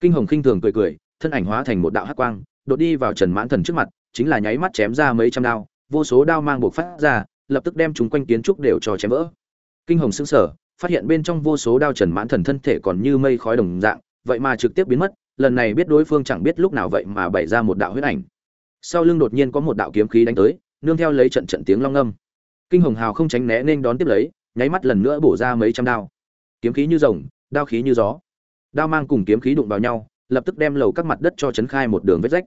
Kinh hồng khinh thường cười cười, thân ảnh hóa thành một đạo hắc quang, đột đi vào trần mãn thần trước mặt, chính là nháy mắt chém ra mấy trăm đao, vô số đao mang buộc phát ra, lập tức đem chúng quanh kiến trúc đều cho chém vỡ. Kinh hồng sững sờ phát hiện bên trong vô số đao trần mãn thần thân thể còn như mây khói đồng dạng, vậy mà trực tiếp biến mất, lần này biết đối phương chẳng biết lúc nào vậy mà bày ra một đạo huyết ảnh. Sau lưng đột nhiên có một đạo kiếm khí đánh tới, nương theo lấy trận trận tiếng long âm kinh hồng hào không tránh né nên đón tiếp lấy, nháy mắt lần nữa bổ ra mấy trăm đao. Kiếm khí như rồng, đao khí như gió. Đao mang cùng kiếm khí đụng vào nhau, lập tức đem lầu các mặt đất cho chấn khai một đường vết rách.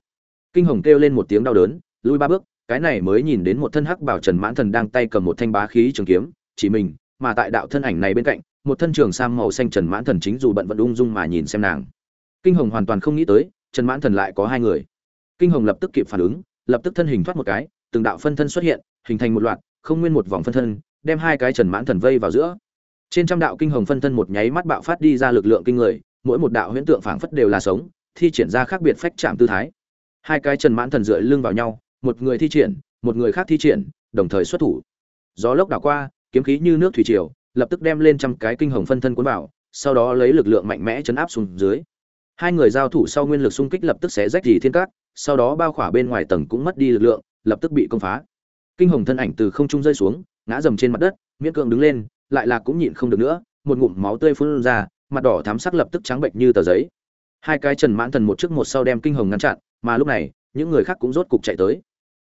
Kinh hồng kêu lên một tiếng đau đớn, lui ba bước, cái này mới nhìn đến một thân hắc bảo trần mãn thần đang tay cầm một thanh bá khí trường kiếm, chỉ mình mà tại đạo thân ảnh này bên cạnh, một thân trường sam màu xanh trần mãn thần chính dù bận vận ung dung mà nhìn xem nàng. Kinh hồng hoàn toàn không nghĩ tới, trần mãn thần lại có hai người. Kinh hồng lập tức kịp phản ứng, lập tức thân hình thoát một cái, từng đạo phân thân xuất hiện, hình thành một loạt, không nguyên một vòng phân thân, đem hai cái trần mãn thần vây vào giữa. Trên trăm đạo kinh hồng phân thân một nháy mắt bạo phát đi ra lực lượng kinh người, mỗi một đạo huyễn tượng phảng phất đều là sống, thi triển ra khác biệt phách chạm tư thái. Hai cái trần mãn thần dựa lưng vào nhau, một người thi triển, một người khác thi triển, đồng thời xuất thủ. Gió lốc đảo qua kiếm khí như nước thủy triều, lập tức đem lên trăm cái kinh hồng phân thân cuốn vào, sau đó lấy lực lượng mạnh mẽ chấn áp xuống dưới. Hai người giao thủ sau nguyên lực xung kích lập tức sẽ rách dị thiên cát, sau đó bao khỏa bên ngoài tầng cũng mất đi lực lượng, lập tức bị công phá. Kinh hồng thân ảnh từ không trung rơi xuống, ngã dầm trên mặt đất, miễn cưỡng đứng lên, lại là cũng nhịn không được nữa, một ngụm máu tươi phun ra, mặt đỏ thắm sắc lập tức trắng bệch như tờ giấy. Hai cái trần mãn thần một trước một sau đem kinh hồng ngăn chặn, mà lúc này, những người khác cũng rốt cục chạy tới.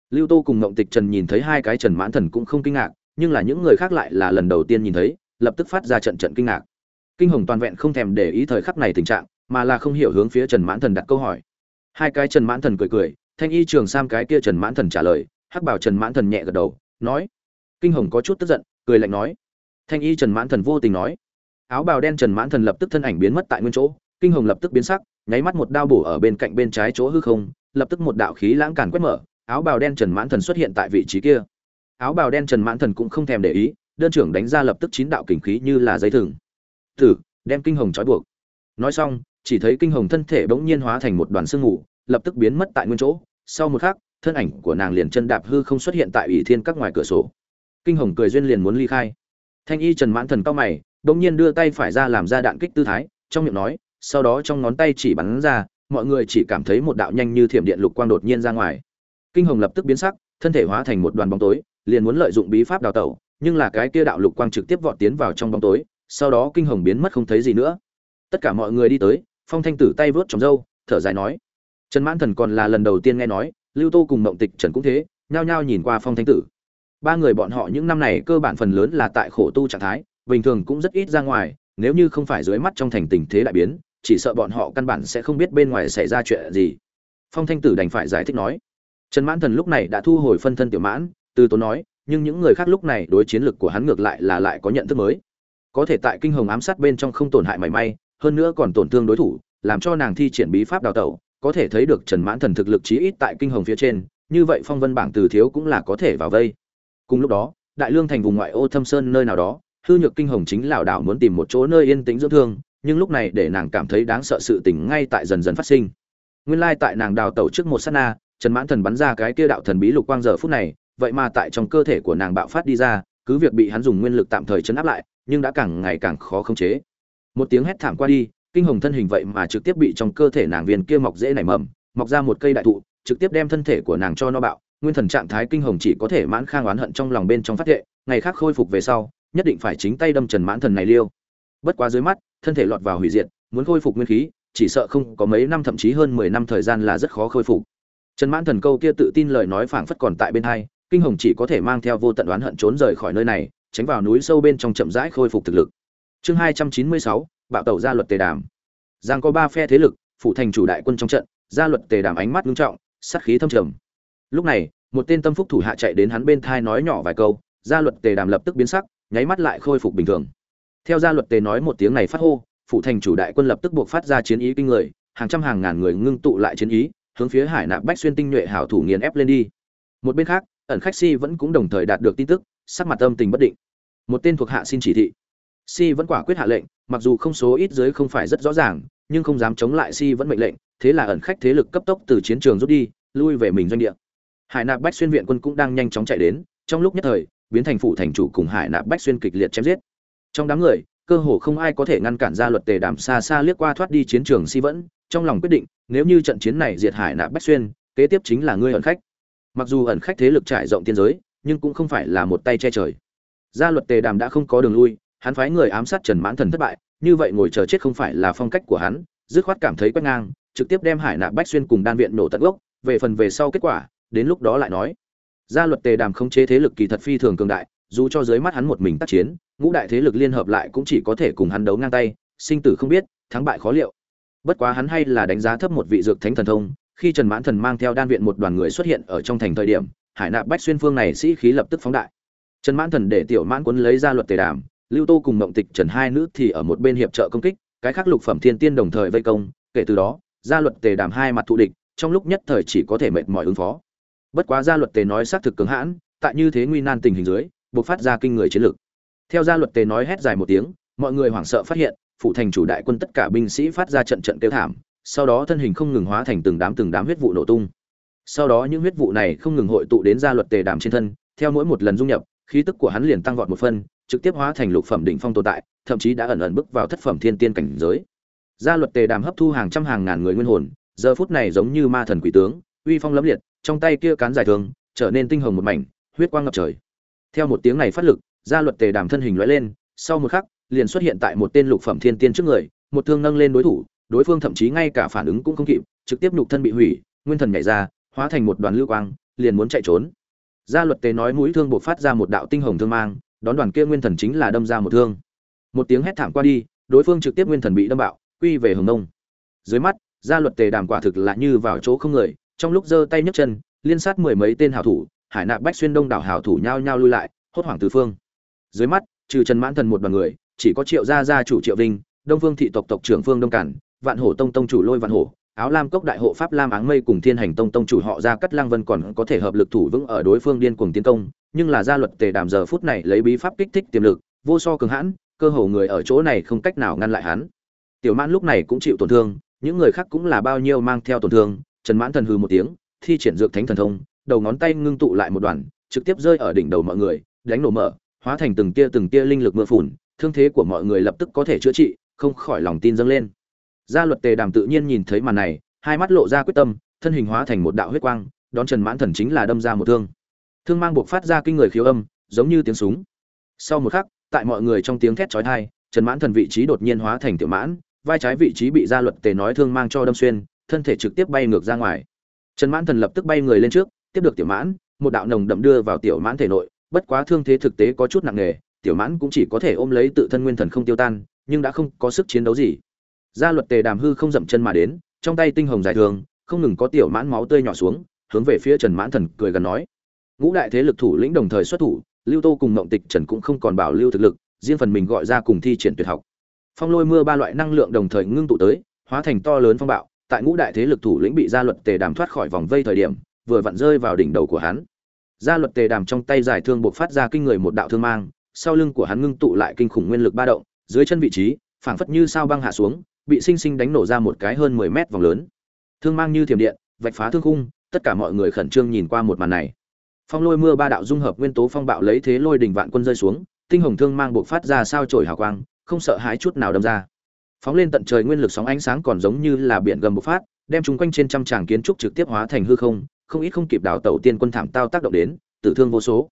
Lưu tô cùng ngộng tịch trần nhìn thấy hai cái trần mãn thần cũng không kinh ngạc nhưng là những người khác lại là lần đầu tiên nhìn thấy, lập tức phát ra trận trận kinh ngạc. Kinh hồng toàn vẹn không thèm để ý thời khắc này tình trạng, mà là không hiểu hướng phía trần mãn thần đặt câu hỏi. Hai cái trần mãn thần cười cười, thanh y trường sam cái kia trần mãn thần trả lời, hắc bảo trần mãn thần nhẹ gật đầu, nói. Kinh hồng có chút tức giận, cười lạnh nói. Thanh y trần mãn thần vô tình nói. Áo bào đen trần mãn thần lập tức thân ảnh biến mất tại nguyên chỗ, kinh hồng lập tức biến sắc, nháy mắt một đao bổ ở bên cạnh bên trái chỗ hư không, lập tức một đạo khí lãng càn quét mở, áo bào đen trần mãn thần xuất hiện tại vị trí kia áo bào đen trần mãn thần cũng không thèm để ý, đơn trưởng đánh ra lập tức chín đạo kình khí như là dây thừng. Thử, đem kinh hồng trói buộc. Nói xong, chỉ thấy kinh hồng thân thể bỗng nhiên hóa thành một đoàn sương mù, lập tức biến mất tại nguyên chỗ. Sau một khắc, thân ảnh của nàng liền chân đạp hư không xuất hiện tại ủy thiên các ngoài cửa sổ. Kinh hồng cười duyên liền muốn ly khai. Thanh y trần mãn thần cao mày, bỗng nhiên đưa tay phải ra làm ra đạn kích tư thái, trong miệng nói, sau đó trong ngón tay chỉ bắn ra, mọi người chỉ cảm thấy một đạo nhanh như thiểm điện lục quang đột nhiên ra ngoài. Kinh hồng lập tức biến sắc, thân thể hóa thành một đoàn bóng tối liền muốn lợi dụng bí pháp đào tẩu, nhưng là cái kia đạo lục quang trực tiếp vọt tiến vào trong bóng tối, sau đó kinh hồng biến mất không thấy gì nữa. Tất cả mọi người đi tới, phong thanh tử tay vớt trong râu thở dài nói, trần mãn thần còn là lần đầu tiên nghe nói, lưu tô cùng mộng tịch trần cũng thế, nhao nhao nhìn qua phong thanh tử. Ba người bọn họ những năm này cơ bản phần lớn là tại khổ tu trạng thái, bình thường cũng rất ít ra ngoài, nếu như không phải dưới mắt trong thành tình thế đại biến, chỉ sợ bọn họ căn bản sẽ không biết bên ngoài xảy ra chuyện gì. Phong thanh tử đành phải giải thích nói, trần mãn thần lúc này đã thu hồi phân thân tiểu mãn từ tốn nói, nhưng những người khác lúc này đối chiến lực của hắn ngược lại là lại có nhận thức mới. Có thể tại kinh hồng ám sát bên trong không tổn hại mảy may, hơn nữa còn tổn thương đối thủ, làm cho nàng thi triển bí pháp đào tẩu, có thể thấy được trần mãn thần thực lực chí ít tại kinh hồng phía trên, như vậy phong vân bảng từ thiếu cũng là có thể vào vây. Cùng lúc đó, đại lương thành vùng ngoại ô thâm sơn nơi nào đó, hư nhược kinh hồng chính lảo đảo muốn tìm một chỗ nơi yên tĩnh dưỡng thương, nhưng lúc này để nàng cảm thấy đáng sợ sự tình ngay tại dần dần phát sinh. Nguyên lai tại nàng đào tẩu trước một sát na, trần mãn thần bắn ra cái kia đạo thần bí lục quang giờ phút này vậy mà tại trong cơ thể của nàng bạo phát đi ra, cứ việc bị hắn dùng nguyên lực tạm thời chấn áp lại, nhưng đã càng ngày càng khó khống chế. Một tiếng hét thảm qua đi, kinh hồng thân hình vậy mà trực tiếp bị trong cơ thể nàng viên kia mọc dễ nảy mầm, mọc ra một cây đại thụ, trực tiếp đem thân thể của nàng cho no bạo. Nguyên thần trạng thái kinh hồng chỉ có thể mãn khang oán hận trong lòng bên trong phát thệ, ngày khác khôi phục về sau, nhất định phải chính tay đâm trần mãn thần này liêu. Bất quá dưới mắt, thân thể lọt vào hủy diệt, muốn khôi phục nguyên khí, chỉ sợ không có mấy năm thậm chí hơn mười năm thời gian là rất khó khôi phục. Trần mãn thần câu kia tự tin lời nói phảng phất còn tại bên hai kinh hồng chỉ có thể mang theo vô tận oán hận trốn rời khỏi nơi này, tránh vào núi sâu bên trong chậm rãi khôi phục thực lực. Chương hai trăm chín mươi sáu, bạo tẩu gia luật tề đàm. Giang có ba phe thế lực, phụ thành chủ đại quân trong trận, gia luật tề đàm ánh mắt nghiêm trọng, sát khí thâm trầm. Lúc này, một tên tâm phúc thủ hạ chạy đến hắn bên thai nói nhỏ vài câu, gia luật tề đàm lập tức biến sắc, nháy mắt lại khôi phục bình thường. Theo gia luật tề nói một tiếng này phát hô, phụ thành chủ đại quân lập tức buộc phát ra chiến ý kinh người, hàng trăm hàng ngàn người ngưng tụ lại chiến ý, hướng phía hải nạp bách xuyên tinh nhuệ hảo thủ nghiền ép lên đi. Một bên khác ẩn khách si vẫn cũng đồng thời đạt được tin tức, sắc mặt âm tình bất định. Một tên thuộc hạ xin chỉ thị. Si vẫn quả quyết hạ lệnh, mặc dù không số ít dưới không phải rất rõ ràng, nhưng không dám chống lại si vẫn mệnh lệnh, thế là ẩn khách thế lực cấp tốc từ chiến trường rút đi, lui về mình doanh địa. Hải nạp bách xuyên viện quân cũng đang nhanh chóng chạy đến, trong lúc nhất thời, biến thành phủ thành chủ cùng hải nạp bách xuyên kịch liệt chém giết. Trong đám người, cơ hồ không ai có thể ngăn cản ra luật tề đàm xa xa liếc qua thoát đi chiến trường si vẫn, trong lòng quyết định, nếu như trận chiến này diệt hải nạp bách xuyên, kế tiếp chính là ngươi ẩn khách mặc dù ẩn khách thế lực trải rộng tiên giới, nhưng cũng không phải là một tay che trời. Gia luật tề đàm đã không có đường lui, hắn phái người ám sát trần mãn thần thất bại, như vậy ngồi chờ chết không phải là phong cách của hắn, dứt khoát cảm thấy quét ngang, trực tiếp đem hải nạp bách xuyên cùng đan viện nổ tận gốc, về phần về sau kết quả, đến lúc đó lại nói. Gia luật tề đàm không chế thế lực kỳ thật phi thường cường đại, dù cho dưới mắt hắn một mình tác chiến, ngũ đại thế lực liên hợp lại cũng chỉ có thể cùng hắn đấu ngang tay, sinh tử không biết, thắng bại khó liệu. Bất quá hắn hay là đánh giá thấp một vị dược thánh thần thông khi trần mãn thần mang theo đan viện một đoàn người xuất hiện ở trong thành thời điểm, hải nạp bách xuyên phương này sĩ khí lập tức phóng đại. Trần mãn thần để tiểu mãn quấn lấy ra luật tề đàm, lưu tô cùng mộng tịch trần hai nữ thì ở một bên hiệp trợ công kích, cái khác lục phẩm thiên tiên đồng thời vây công, kể từ đó gia luật tề đàm hai mặt thù địch, trong lúc nhất thời chỉ có thể mệt mỏi ứng phó. Bất quá gia luật tề nói xác thực cứng hãn, tại như thế nguy nan tình hình dưới buộc phát ra kinh người chiến lược theo gia luật tề nói hét dài một tiếng, mọi người hoảng sợ phát hiện phụ thành chủ đại quân tất cả binh sĩ phát ra trận trận kêu thảm sau đó thân hình không ngừng hóa thành từng đám từng đám huyết vụ nổ tung. Sau đó những huyết vụ này không ngừng hội tụ đến gia luật tề đàm trên thân, theo mỗi một lần dung nhập, khí tức của hắn liền tăng vọt một phân, trực tiếp hóa thành lục phẩm đỉnh phong tồn tại, thậm chí đã ẩn ẩn bước vào thất phẩm thiên tiên cảnh giới. Gia luật tề đàm hấp thu hàng trăm hàng ngàn người nguyên hồn, giờ phút này giống như ma thần quỷ tướng, uy phong lẫm liệt, trong tay kia cán dài thường trở nên tinh hồng một mảnh, huyết quang ngập trời. Theo một tiếng này phát lực gia luật tề đàm thân hình lóe lên, sau một khắc, liền xuất hiện tại một tên lục phẩm thiên tiên trước người, một thương nâng lên đối thủ đối phương thậm chí ngay cả phản ứng cũng không kịp, trực tiếp nhục thân bị hủy, nguyên thần nhảy ra, hóa thành một đoàn lưu quang, liền muốn chạy trốn. Gia luật tề nói mũi thương buộc phát ra một đạo tinh hồng thương mang, đón đoàn kia nguyên thần chính là đâm ra một thương. Một tiếng hét thảm qua đi, đối phương trực tiếp nguyên thần bị đâm bạo, quy về hồng nông dưới mắt, gia luật tề đàm quả thực là như vào chỗ không người, trong lúc giơ tay nhấc chân, liên sát mười mấy tên hảo thủ, hải nạp bách xuyên đông đảo hảo thủ nhao nhao lui lại, hốt hoảng tứ phương. Dưới mắt, trừ trần mãn thần một đoàn người, chỉ có triệu gia gia chủ triệu vinh, đông phương thị tộc tộc trưởng phương đông cản vạn hổ tông tông chủ lôi vạn hổ, áo lam cốc đại hộ pháp lam áng mây cùng thiên hành tông tông chủ họ ra cắt lang vân còn có thể hợp lực thủ vững ở đối phương điên cuồng tiến công, nhưng là gia luật tề đàm giờ phút này lấy bí pháp kích thích tiềm lực, vô so cường hãn, cơ hồ người ở chỗ này không cách nào ngăn lại hắn. Tiểu mãn lúc này cũng chịu tổn thương, những người khác cũng là bao nhiêu mang theo tổn thương, trần mãn thần hư một tiếng, thi triển dược thánh thần thông, đầu ngón tay ngưng tụ lại một đoàn, trực tiếp rơi ở đỉnh đầu mọi người, đánh nổ mở, hóa thành từng tia từng tia linh lực mưa phùn, thương thế của mọi người lập tức có thể chữa trị, không khỏi lòng tin dâng lên gia luật tề đàm tự nhiên nhìn thấy màn này, hai mắt lộ ra quyết tâm, thân hình hóa thành một đạo huyết quang, đón trần mãn thần chính là đâm ra một thương. Thương mang buộc phát ra kinh người khiếu âm, giống như tiếng súng. Sau một khắc, tại mọi người trong tiếng thét chói tai, trần mãn thần vị trí đột nhiên hóa thành tiểu mãn, vai trái vị trí bị gia luật tề nói thương mang cho đâm xuyên, thân thể trực tiếp bay ngược ra ngoài. Trần mãn thần lập tức bay người lên trước, tiếp được tiểu mãn, một đạo nồng đậm đưa vào tiểu mãn thể nội, bất quá thương thế thực tế có chút nặng nề, tiểu mãn cũng chỉ có thể ôm lấy tự thân nguyên thần không tiêu tan, nhưng đã không có sức chiến đấu gì gia luật tề đàm hư không dậm chân mà đến, trong tay tinh hồng dài thường, không ngừng có tiểu mãn máu tươi nhỏ xuống, hướng về phía trần mãn thần cười gần nói. Ngũ đại thế lực thủ lĩnh đồng thời xuất thủ, lưu tô cùng mộng tịch trần cũng không còn bảo lưu thực lực, riêng phần mình gọi ra cùng thi triển tuyệt học. Phong lôi mưa ba loại năng lượng đồng thời ngưng tụ tới, hóa thành to lớn phong bạo, tại ngũ đại thế lực thủ lĩnh bị gia luật tề đàm thoát khỏi vòng vây thời điểm, vừa vặn rơi vào đỉnh đầu của hắn. Gia luật tề đàm trong tay giải thương buộc phát ra kinh người một đạo thương mang, sau lưng của hắn ngưng tụ lại kinh khủng nguyên lực ba động, dưới chân vị trí, phảng phất như sao băng hạ xuống bị sinh sinh đánh nổ ra một cái hơn mười mét vòng lớn. Thương mang như thiểm điện, vạch phá thương khung, tất cả mọi người khẩn trương nhìn qua một màn này. Phong lôi mưa ba đạo dung hợp nguyên tố phong bạo lấy thế lôi đỉnh vạn quân rơi xuống, tinh hồng thương mang buộc phát ra sao chổi hào quang, không sợ hãi chút nào đâm ra. Phóng lên tận trời nguyên lực sóng ánh sáng còn giống như là biển gầm bộc phát, đem chúng quanh trên trăm tràng kiến trúc trực tiếp hóa thành hư không không ít không kịp đảo tàu tiên quân thảm tao tác động đến, tử thương vô số.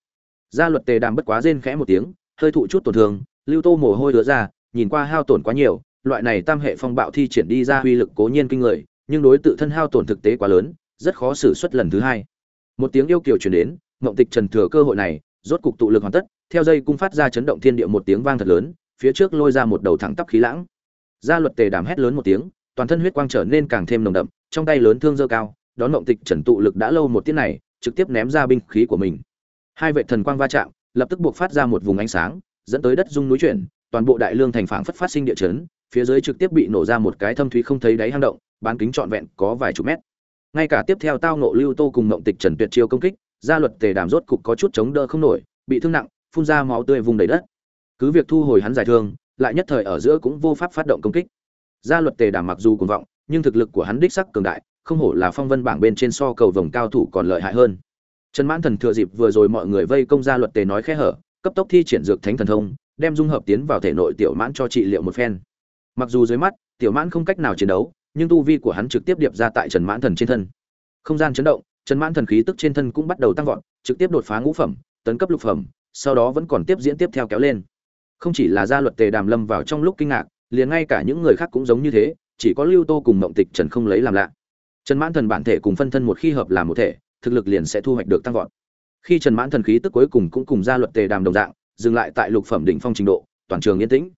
Gia luật tề đàm bất quá rên khẽ một tiếng, hơi thụ chút tổn thương, lưu tô mồ hôi đứa ra, nhìn qua hao tổn quá nhiều loại này tam hệ phong bạo thi triển đi ra uy lực cố nhiên kinh người, nhưng đối tự thân hao tổn thực tế quá lớn, rất khó xử xuất lần thứ hai. Một tiếng yêu kiều truyền đến, ngộng tịch trần thừa cơ hội này, rốt cục tụ lực hoàn tất, theo dây cung phát ra chấn động thiên địa một tiếng vang thật lớn, phía trước lôi ra một đầu thẳng tắp khí lãng. Gia luật tề đàm hét lớn một tiếng, toàn thân huyết quang trở nên càng thêm nồng đậm, trong tay lớn thương giơ cao, đón ngộng tịch trần tụ lực đã lâu một tiết này, trực tiếp ném ra binh khí của mình. Hai vệ thần quang va chạm, lập tức buộc phát ra một vùng ánh sáng, dẫn tới đất rung núi chuyển, toàn bộ đại lương thành phảng phất phát sinh địa chấn phía dưới trực tiếp bị nổ ra một cái thâm thúy không thấy đáy hang động, bán kính trọn vẹn có vài chục mét. Ngay cả tiếp theo tao nộ lưu tô cùng ngộng tịch trần tuyệt chiêu công kích, gia luật tề đàm rốt cục có chút chống đỡ không nổi, bị thương nặng, phun ra máu tươi vùng đầy đất. Cứ việc thu hồi hắn giải thương, lại nhất thời ở giữa cũng vô pháp phát động công kích. Gia luật tề đàm mặc dù cuồng vọng, nhưng thực lực của hắn đích sắc cường đại, không hổ là phong vân bảng bên trên so cầu vòng cao thủ còn lợi hại hơn. Trần mãn thần thừa dịp vừa rồi mọi người vây công gia luật tề nói khẽ hở, cấp tốc thi triển dược thánh thần thông, đem dung hợp tiến vào thể nội tiểu mãn cho trị liệu một phen mặc dù dưới mắt, tiểu mãn không cách nào chiến đấu, nhưng tu vi của hắn trực tiếp điệp ra tại trần mãn thần trên thân. Không gian chấn động, trần mãn thần khí tức trên thân cũng bắt đầu tăng vọt, trực tiếp đột phá ngũ phẩm, tấn cấp lục phẩm, sau đó vẫn còn tiếp diễn tiếp theo kéo lên. Không chỉ là gia luật tề đàm lâm vào trong lúc kinh ngạc, liền ngay cả những người khác cũng giống như thế, chỉ có lưu tô cùng mộng tịch trần không lấy làm lạ. Trần mãn thần bản thể cùng phân thân một khi hợp làm một thể, thực lực liền sẽ thu hoạch được tăng vọt. Khi trần mãn thần khí tức cuối cùng cũng cùng gia luật tề đàm đồng dạng, dừng lại tại lục phẩm đỉnh phong trình độ, toàn trường yên tĩnh.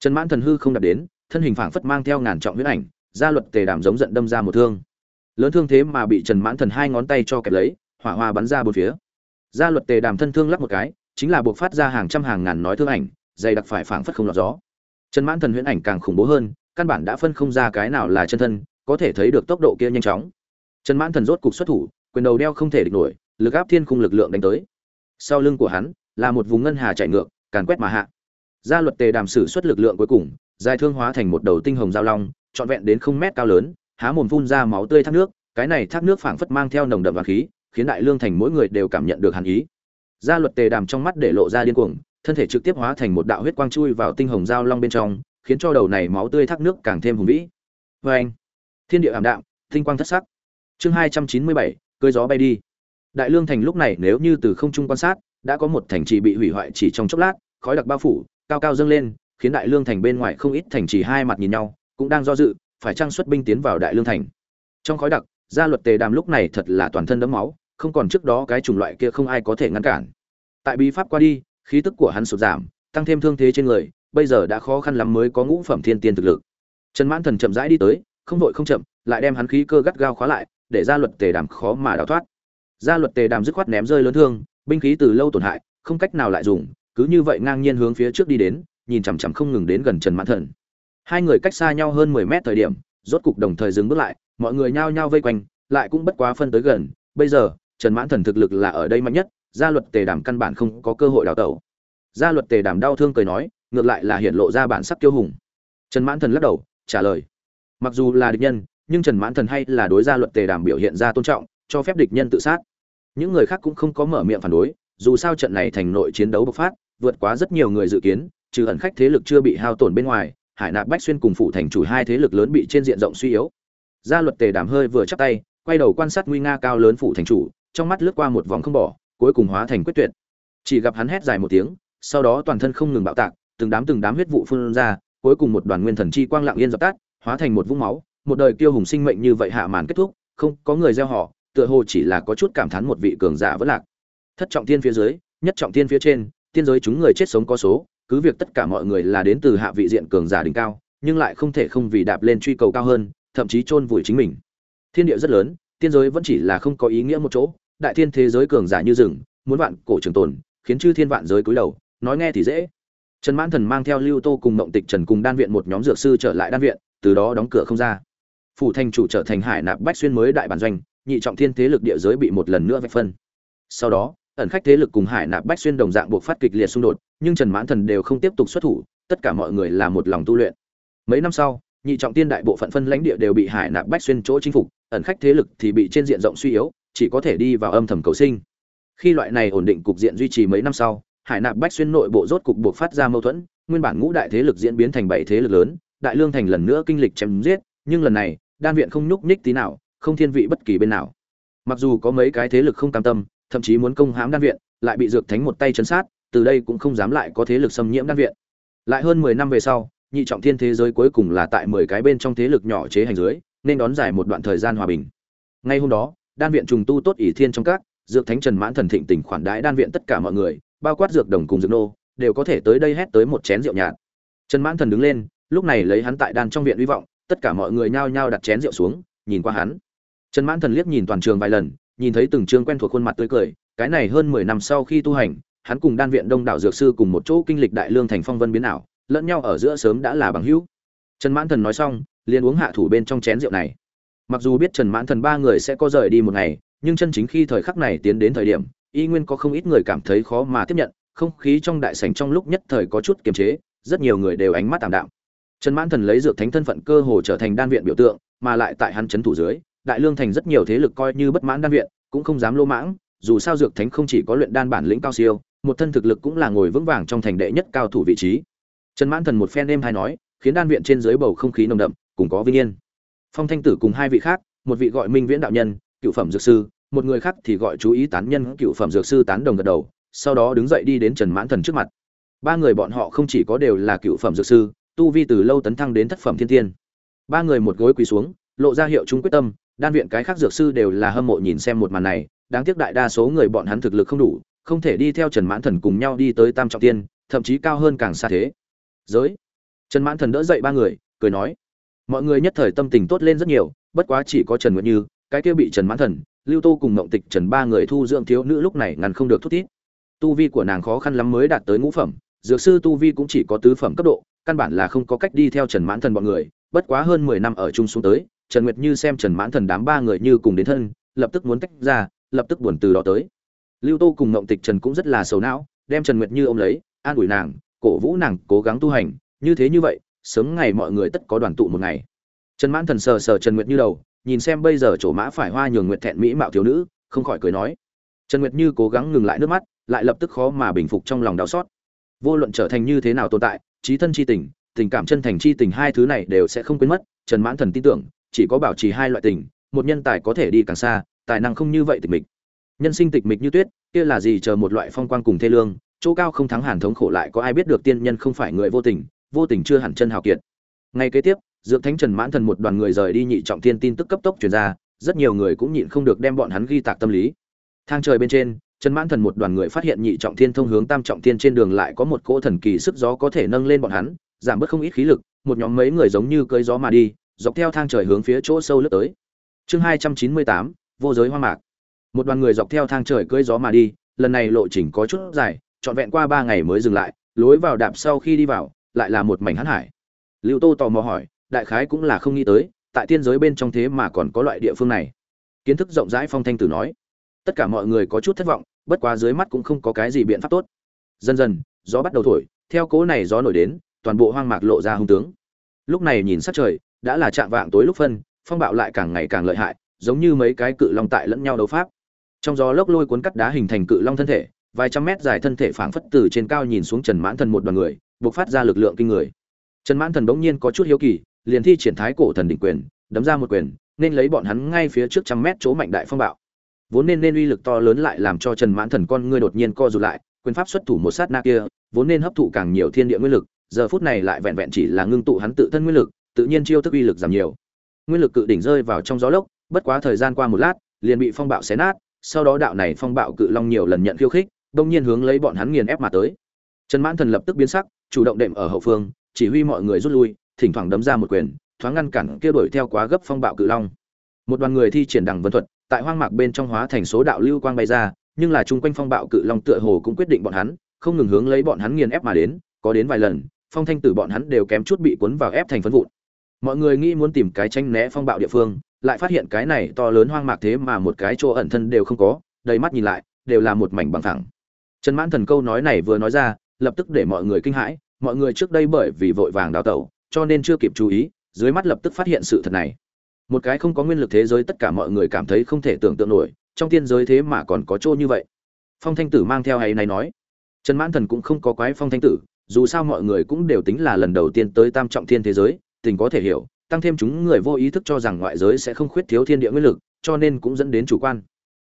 Trần mãn thần hư không đạt đến thân hình phảng phất mang theo ngàn trọng huyết ảnh gia luật tề đàm giống giận đâm ra một thương. Lớn thương thế mà bị trần mãn thần hai ngón tay cho kẹp lấy, hỏa hoa bắn ra bốn phía. Gia luật tề đàm thân thương lắc một cái, chính là buộc phát ra hàng trăm hàng ngàn nói thương ảnh, dày đặc phải phảng phất không lọt gió. Trần mãn thần huyễn ảnh càng khủng bố hơn, căn bản đã phân không ra cái nào là chân thân, có thể thấy được tốc độ kia nhanh chóng. Trần mãn thần rốt cục xuất thủ, quyền đầu đeo không thể địch nổi, lực áp thiên khung lực lượng đánh tới. Sau lưng của hắn, là một vùng ngân hà chạy ngược, càn quét mà hạ. Gia luật tề đàm sử xuất lực lượng cuối cùng dài thương hóa thành một đầu tinh hồng giao long, trọn vẹn đến không mét cao lớn, há mồm phun ra máu tươi thác nước, cái này thác nước phảng phất mang theo nồng đậm và khí khiến đại lương thành mỗi người đều cảm nhận được hàn ý. Gia luật tề đàm trong mắt để lộ ra điên cuồng, thân thể trực tiếp hóa thành một đạo huyết quang chui vào tinh hồng giao long bên trong, khiến cho đầu này máu tươi thác nước càng thêm hùng vĩ. Và anh, thiên địa ảm đạm, tinh quang thất sắc. Chương hai trăm chín mươi bảy cơi gió bay đi. Đại lương thành lúc này nếu như từ không trung quan sát, đã có một thành trì bị hủy hoại chỉ trong chốc lát, khói đặc bao phủ, cao cao dâng lên khiến đại lương thành bên ngoài không ít thành trì hai mặt nhìn nhau, cũng đang do dự, phải trang xuất binh tiến vào đại lương thành. Trong khói đặc, gia luật tề đàm lúc này thật là toàn thân đẫm máu, không còn trước đó cái chủng loại kia không ai có thể ngăn cản. Tại bí pháp qua đi, khí tức của hắn sụt giảm, tăng thêm thương thế trên người, bây giờ đã khó khăn lắm mới có ngũ phẩm thiên tiên thực lực. Trần mãn thần chậm rãi đi tới, không vội không chậm, lại đem hắn khí cơ gắt gao khóa lại, để gia luật tề đàm khó mà đào thoát. Gia luật tề đàm dứt khoát ném rơi lớn thương, binh khí từ lâu tổn hại, không cách nào lại dùng, cứ như vậy ngang nhiên hướng phía trước đi đến nhìn chằm chằm không ngừng đến gần trần mãn thần. Hai người cách xa nhau hơn mười mét thời điểm, rốt cục đồng thời dừng bước lại, mọi người nhao nhao vây quanh, lại cũng bất quá phân tới gần. Bây giờ, trần mãn thần thực lực là ở đây mạnh nhất, gia luật tề đàm căn bản không có cơ hội đào tẩu. Gia luật tề đàm đau thương cười nói, ngược lại là hiện lộ ra bản sắc kiêu hùng. Trần mãn thần lắc đầu, trả lời. Mặc dù là địch nhân, nhưng trần mãn thần hay là đối gia luật tề đàm biểu hiện ra tôn trọng, cho phép địch nhân tự sát. Những người khác cũng không có mở miệng phản đối, dù sao trận này thành nội chiến đấu bộc phát, vượt quá rất nhiều người dự kiến trừ ẩn khách thế lực chưa bị hao tổn bên ngoài, hải nạp bách xuyên cùng phụ thành chủ hai thế lực lớn bị trên diện rộng suy yếu. Gia luật tề đàm hơi vừa chắp tay, quay đầu quan sát nguy nga cao lớn phụ thành chủ, trong mắt lướt qua một vòng không bỏ, cuối cùng hóa thành quyết tuyệt. Chỉ gặp hắn hét dài một tiếng, sau đó toàn thân không ngừng bạo tạc, từng đám từng đám huyết vụ phun ra, cuối cùng một đoàn nguyên thần chi quang lặng yên dập tắt, hóa thành một vũng máu, một đời kiêu hùng sinh mệnh như vậy hạ màn kết thúc, không có người gieo họ, tựa hồ chỉ là có chút cảm thán một vị cường giả vẫn lạc. Thất trọng thiên phía dưới, nhất trọng thiên phía trên, tiên giới chúng người chết sống có số cứ việc tất cả mọi người là đến từ hạ vị diện cường giả đỉnh cao, nhưng lại không thể không vì đạp lên truy cầu cao hơn, thậm chí chôn vùi chính mình. Thiên địa rất lớn, tiên giới vẫn chỉ là không có ý nghĩa một chỗ, đại thiên thế giới cường giả như rừng, muốn vạn cổ trường tồn, khiến chư thiên vạn giới cúi đầu, nói nghe thì dễ. Trần mãn thần mang theo lưu tô cùng mộng tịch trần cùng đan viện một nhóm dược sư trở lại đan viện, từ đó đóng cửa không ra. Phủ thành chủ trở thành hải nạp bách xuyên mới đại bản doanh, nhị trọng thiên thế lực địa giới bị một lần nữa vạch phân. Sau đó ẩn khách thế lực cùng hải nạp bách xuyên đồng dạng buộc phát kịch liệt xung đột, nhưng trần mãn thần đều không tiếp tục xuất thủ, tất cả mọi người là một lòng tu luyện. Mấy năm sau, nhị trọng tiên đại bộ phận phân lãnh địa đều bị hải nạp bách xuyên chỗ chinh phục, ẩn khách thế lực thì bị trên diện rộng suy yếu, chỉ có thể đi vào âm thầm cầu sinh. Khi loại này ổn định cục diện duy trì mấy năm sau, hải nạp bách xuyên nội bộ rốt cục buộc phát ra mâu thuẫn, nguyên bản ngũ đại thế lực diễn biến thành bảy thế lực lớn, đại lương thành lần nữa kinh lịch chém giết, nhưng lần này, đan viện không nhúc nhích tí nào, không thiên vị bất kỳ bên nào. Mặc dù có mấy cái thế lực không cam tâm thậm chí muốn công hãm đan viện, lại bị dược thánh một tay chấn sát, từ đây cũng không dám lại có thế lực xâm nhiễm đan viện. Lại hơn mười năm về sau, nhị trọng thiên thế giới cuối cùng là tại mười cái bên trong thế lực nhỏ chế hành dưới, nên đón dài một đoạn thời gian hòa bình. Ngay hôm đó, đan viện trùng tu tốt ỷ thiên trong các, dược thánh trần mãn thần thịnh tình khoản đãi đan viện tất cả mọi người, bao quát dược đồng cùng dược nô, đều có thể tới đây hét tới một chén rượu nhạt. Trần mãn thần đứng lên, lúc này lấy hắn tại đan trong viện hy vọng, tất cả mọi người nhao nhao đặt chén rượu xuống, nhìn qua hắn. Trần mãn thần liếc nhìn toàn trường vài lần nhìn thấy từng chương quen thuộc khuôn mặt tươi cười, cái này hơn mười năm sau khi tu hành, hắn cùng đan viện đông đảo dược sư cùng một chỗ kinh lịch đại lương thành phong vân biến ảo, lẫn nhau ở giữa sớm đã là bằng hữu. Trần mãn thần nói xong, liền uống hạ thủ bên trong chén rượu này. Mặc dù biết trần mãn thần ba người sẽ có rời đi một ngày, nhưng chân chính khi thời khắc này tiến đến thời điểm, y nguyên có không ít người cảm thấy khó mà tiếp nhận, không khí trong đại sảnh trong lúc nhất thời có chút kiềm chế, rất nhiều người đều ánh mắt tạm đạm. Trần mãn thần lấy dược thánh thân phận cơ hồ trở thành đan viện biểu tượng, mà lại tại hắn chấn thủ dưới đại lương thành rất nhiều thế lực coi như bất mãn đan viện, cũng không dám lô mãng, dù sao dược thánh không chỉ có luyện đan bản lĩnh cao siêu, một thân thực lực cũng là ngồi vững vàng trong thành đệ nhất cao thủ vị trí. Trần mãn thần một phen êm hay nói, khiến đan viện trên dưới bầu không khí nồng đậm, cùng có vinh yên. Phong thanh tử cùng hai vị khác, một vị gọi minh viễn đạo nhân, cựu phẩm dược sư, một người khác thì gọi chú ý tán nhân, cựu phẩm dược sư tán đồng gật đầu, sau đó đứng dậy đi đến trần mãn thần trước mặt. Ba người bọn họ không chỉ có đều là cựu phẩm dược sư, tu vi từ lâu tấn thăng đến thất phẩm thiên tiên. Ba người một gối quỳ xuống, lộ ra hiệu chúng quyết tâm đan viện cái khác dược sư đều là hâm mộ nhìn xem một màn này, đáng tiếc đại đa số người bọn hắn thực lực không đủ, không thể đi theo trần mãn thần cùng nhau đi tới tam trọng tiên, thậm chí cao hơn càng xa thế. Giới. Trần mãn thần đỡ dậy ba người, cười nói, mọi người nhất thời tâm tình tốt lên rất nhiều, bất quá chỉ có trần nguyện như, cái kia bị trần mãn thần, lưu tô cùng mộng tịch trần ba người thu dưỡng thiếu nữ lúc này ngăn không được thút thít. Tu vi của nàng khó khăn lắm mới đạt tới ngũ phẩm, dược sư tu vi cũng chỉ có tứ phẩm cấp độ, căn bản là không có cách đi theo trần mãn thần bọn người, bất quá hơn mười năm ở chung xuống tới trần nguyệt như xem trần mãn thần đám ba người như cùng đến thân, lập tức muốn tách ra, lập tức buồn từ đó tới. Lưu tô cùng ngộng tịch trần cũng rất là xấu não, đem trần nguyệt như ôm lấy, an ủi nàng, cổ vũ nàng cố gắng tu hành, như thế như vậy, sớm ngày mọi người tất có đoàn tụ một ngày. Trần mãn thần sờ sờ trần nguyệt như đầu, nhìn xem bây giờ chỗ mã phải hoa nhường nguyệt thẹn mỹ mạo thiếu nữ, không khỏi cười nói. Trần nguyệt như cố gắng ngừng lại nước mắt, lại lập tức khó mà bình phục trong lòng đau xót. Vô luận trở thành như thế nào tồn tại, trí thân chi tình tình cảm chân thành chi tình hai thứ này đều sẽ không quên mất, trần mãn thần tin tưởng chỉ có bảo trì hai loại tình, một nhân tài có thể đi càng xa, tài năng không như vậy tịch mịch. Nhân sinh tịch mịch như tuyết, kia là gì chờ một loại phong quang cùng thê lương, chỗ cao không thắng hàn thống khổ lại có ai biết được tiên nhân không phải người vô tình vô tình chưa hẳn chân hào kiệt. Ngay kế tiếp, dược thánh trần mãn thần một đoàn người rời đi nhị trọng thiên tin tức cấp tốc truyền ra, rất nhiều người cũng nhịn không được đem bọn hắn ghi tạc tâm lý. Thang trời bên trên, trần mãn thần một đoàn người phát hiện nhị trọng thiên thông hướng tam trọng thiên trên đường lại có một cỗ thần kỳ sức gió có thể nâng lên bọn hắn, giảm bớt không ít khí lực, một nhóm mấy người giống như cơi gió mà đi dọc theo thang trời hướng phía chỗ sâu lướt tới. Chương hai trăm chín mươi tám, vô giới hoa mạc. Một đoàn người dọc theo thang trời cưỡi gió mà đi, lần này lộ trình có chút dài, trọn vẹn qua ba ngày mới dừng lại, lối vào đạp sau khi đi vào, lại là một mảnh hán hải. Lưu tô tò mò hỏi, đại khái cũng là không nghĩ tới, tại tiên giới bên trong thế mà còn có loại địa phương này. Kiến thức rộng rãi phong thanh tử nói, tất cả mọi người có chút thất vọng, bất quá dưới mắt cũng không có cái gì biện pháp tốt. Dần dần, gió bắt đầu thổi, theo cố này gió nổi đến, toàn bộ hoang mạc lộ ra hung tướng. Lúc này nhìn sát trời đã là trạng vạng tối lúc phân, phong bạo lại càng ngày càng lợi hại, giống như mấy cái cự long tại lẫn nhau đấu pháp. Trong gió lốc lôi cuốn cắt đá hình thành cự long thân thể, vài trăm mét dài thân thể phảng phất từ trên cao nhìn xuống trần mãn thần một đoàn người buộc phát ra lực lượng kinh người. Trần mãn thần bỗng nhiên có chút hiếu kỳ, liền thi triển thái cổ thần đỉnh quyền, đấm ra một quyền, nên lấy bọn hắn ngay phía trước trăm mét chỗ mạnh đại phong bạo. Vốn nên nên uy lực to lớn lại làm cho trần mãn thần con ngươi đột nhiên co rụt lại, quyền pháp xuất thủ một sát na kia, vốn nên hấp thụ càng nhiều thiên địa nguyên lực, giờ phút này lại vẹn vẹn chỉ là ngưng tụ hắn tự thân nguyên lực tự nhiên chiêu thức uy lực giảm nhiều. Nguyên lực cự đỉnh rơi vào trong gió lốc, bất quá thời gian qua một lát, liền bị phong bạo xé nát, sau đó đạo này phong bạo cự long nhiều lần nhận khiêu khích, đông nhiên hướng lấy bọn hắn nghiền ép mà tới. Trần mãn thần lập tức biến sắc, chủ động đệm ở hậu phương, chỉ huy mọi người rút lui, thỉnh thoảng đấm ra một quyền, thoáng ngăn cản kia đuổi theo quá gấp phong bạo cự long. Một đoàn người thi triển đằng vân thuật, tại hoang mạc bên trong hóa thành số đạo lưu quang bay ra, nhưng là chung quanh phong bạo cự long tựa hồ cũng quyết định bọn hắn, không ngừng hướng lấy bọn hắn nghiền ép mà đến, có đến vài lần, phong thanh tử bọn hắn đều kém chút bị cuốn vào ép thành phân vụn mọi người nghĩ muốn tìm cái tranh né phong bạo địa phương, lại phát hiện cái này to lớn hoang mạc thế mà một cái chỗ ẩn thân đều không có, đầy mắt nhìn lại, đều là một mảnh bằng thẳng trần mãn thần câu nói này vừa nói ra, lập tức để mọi người kinh hãi, mọi người trước đây bởi vì vội vàng đào tẩu, cho nên chưa kịp chú ý, dưới mắt lập tức phát hiện sự thật này. Một cái không có nguyên lực thế giới tất cả mọi người cảm thấy không thể tưởng tượng nổi, trong tiên giới thế mà còn có chỗ như vậy. Phong thanh tử mang theo hay này nói. Trần mãn thần cũng không có quái phong thanh tử, dù sao mọi người cũng đều tính là lần đầu tiên tới tam trọng thiên thế giới tình có thể hiểu, tăng thêm chúng người vô ý thức cho rằng ngoại giới sẽ không khuyết thiếu thiên địa nguyên lực, cho nên cũng dẫn đến chủ quan.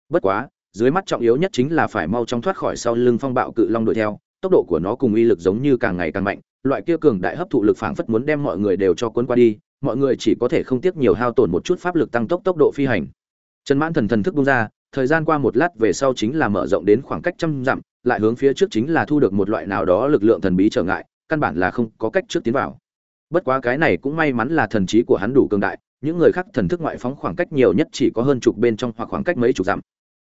Bất quá, dưới mắt trọng yếu nhất chính là phải mau chóng thoát khỏi sau lưng phong bạo cự long đuổi theo, tốc độ của nó cùng uy lực giống như càng ngày càng mạnh, loại kia cường đại hấp thụ lực phảng phất muốn đem mọi người đều cho cuốn qua đi, mọi người chỉ có thể không tiếc nhiều hao tổn một chút pháp lực tăng tốc tốc độ phi hành. Trần mãn thần thần thức bung ra, thời gian qua một lát về sau chính là mở rộng đến khoảng cách trăm dặm, lại hướng phía trước chính là thu được một loại nào đó lực lượng thần bí trở ngại, căn bản là không có cách trước tiến vào bất quá cái này cũng may mắn là thần trí của hắn đủ cường đại, những người khác thần thức ngoại phóng khoảng cách nhiều nhất chỉ có hơn chục bên trong hoặc khoảng cách mấy chục dặm.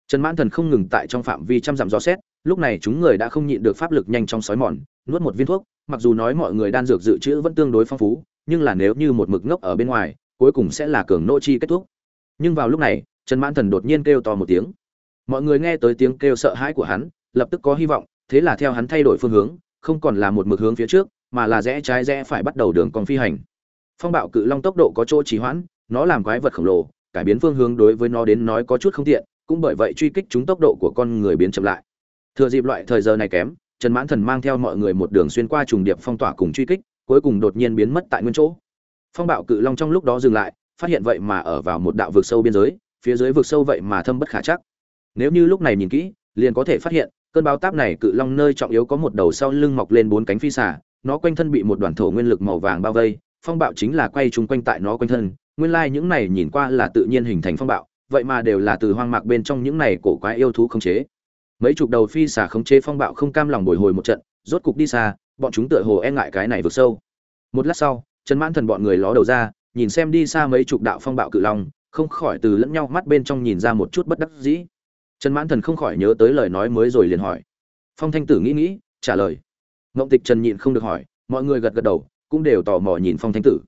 Trần mãn thần không ngừng tại trong phạm vi trăm dặm gió xét, lúc này chúng người đã không nhịn được pháp lực nhanh trong sói mòn, nuốt một viên thuốc, mặc dù nói mọi người đan dược dự trữ vẫn tương đối phong phú, nhưng là nếu như một mực ngốc ở bên ngoài, cuối cùng sẽ là cường nô chi kết thúc. Nhưng vào lúc này, trần mãn thần đột nhiên kêu to một tiếng. Mọi người nghe tới tiếng kêu sợ hãi của hắn, lập tức có hy vọng, thế là theo hắn thay đổi phương hướng, không còn là một mực hướng phía trước mà là rẽ trái rẽ phải bắt đầu đường còn phi hành. Phong bạo cự long tốc độ có chỗ trì hoãn, nó làm quái vật khổng lồ, cải biến phương hướng đối với nó đến nói có chút không tiện, cũng bởi vậy truy kích chúng tốc độ của con người biến chậm lại. Thừa dịp loại thời giờ này kém, trần mãn thần mang theo mọi người một đường xuyên qua trùng điệp phong tỏa cùng truy kích, cuối cùng đột nhiên biến mất tại nguyên chỗ. Phong bạo cự long trong lúc đó dừng lại, phát hiện vậy mà ở vào một đạo vực sâu biên giới, phía dưới vực sâu vậy mà thâm bất khả chắc. Nếu như lúc này nhìn kỹ, liền có thể phát hiện, cơn báo táp này cự long nơi trọng yếu có một đầu sau lưng mọc lên bốn cánh phi xả nó quanh thân bị một đoàn thổ nguyên lực màu vàng bao vây, phong bạo chính là quay chung quanh tại nó quanh thân. Nguyên lai like những này nhìn qua là tự nhiên hình thành phong bạo, vậy mà đều là từ hoang mạc bên trong những này cổ quái yêu thú khống chế. Mấy chục đầu phi xả khống chế phong bạo không cam lòng bồi hồi một trận, rốt cục đi xa, bọn chúng tựa hồ e ngại cái này vượt sâu. Một lát sau, trần mãn thần bọn người ló đầu ra, nhìn xem đi xa mấy chục đạo phong bạo cự long, không khỏi từ lẫn nhau mắt bên trong nhìn ra một chút bất đắc dĩ. Trần mãn thần không khỏi nhớ tới lời nói mới rồi liền hỏi. Phong thanh tử nghĩ nghĩ, trả lời ngộng tịch trần nhịn không được hỏi, mọi người gật gật đầu, cũng đều tò mò nhìn phong thanh tử.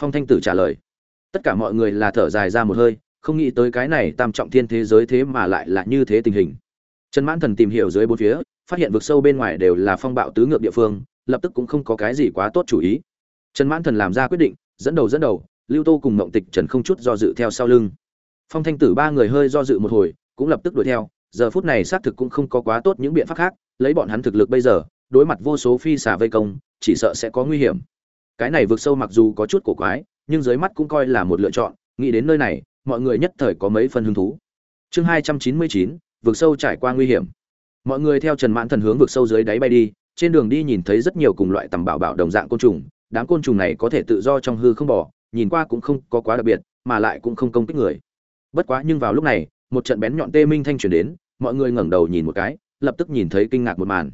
Phong thanh tử trả lời, tất cả mọi người là thở dài ra một hơi, không nghĩ tới cái này tam trọng thiên thế giới thế mà lại là như thế tình hình. Trần mãn thần tìm hiểu dưới bốn phía, phát hiện vực sâu bên ngoài đều là phong bạo tứ ngược địa phương, lập tức cũng không có cái gì quá tốt chủ ý. Trần mãn thần làm ra quyết định, dẫn đầu dẫn đầu, lưu tô cùng mộng tịch trần không chút do dự theo sau lưng. Phong thanh tử ba người hơi do dự một hồi, cũng lập tức đuổi theo, giờ phút này xác thực cũng không có quá tốt những biện pháp khác, lấy bọn hắn thực lực bây giờ đối mặt vô số phi xà vây công, chỉ sợ sẽ có nguy hiểm. Cái này vượt sâu mặc dù có chút cổ quái, nhưng dưới mắt cũng coi là một lựa chọn. Nghĩ đến nơi này, mọi người nhất thời có mấy phần hứng thú. Chương hai trăm chín mươi chín vượt sâu trải qua nguy hiểm. Mọi người theo trần mãn thần hướng vượt sâu dưới đáy bay đi, trên đường đi nhìn thấy rất nhiều cùng loại tầm bảo bảo đồng dạng côn trùng. Đám côn trùng này có thể tự do trong hư không bỏ, nhìn qua cũng không có quá đặc biệt, mà lại cũng không công kích người. Bất quá nhưng vào lúc này, một trận bén nhọn tê minh thanh truyền đến, mọi người ngẩng đầu nhìn một cái, lập tức nhìn thấy kinh ngạc một màn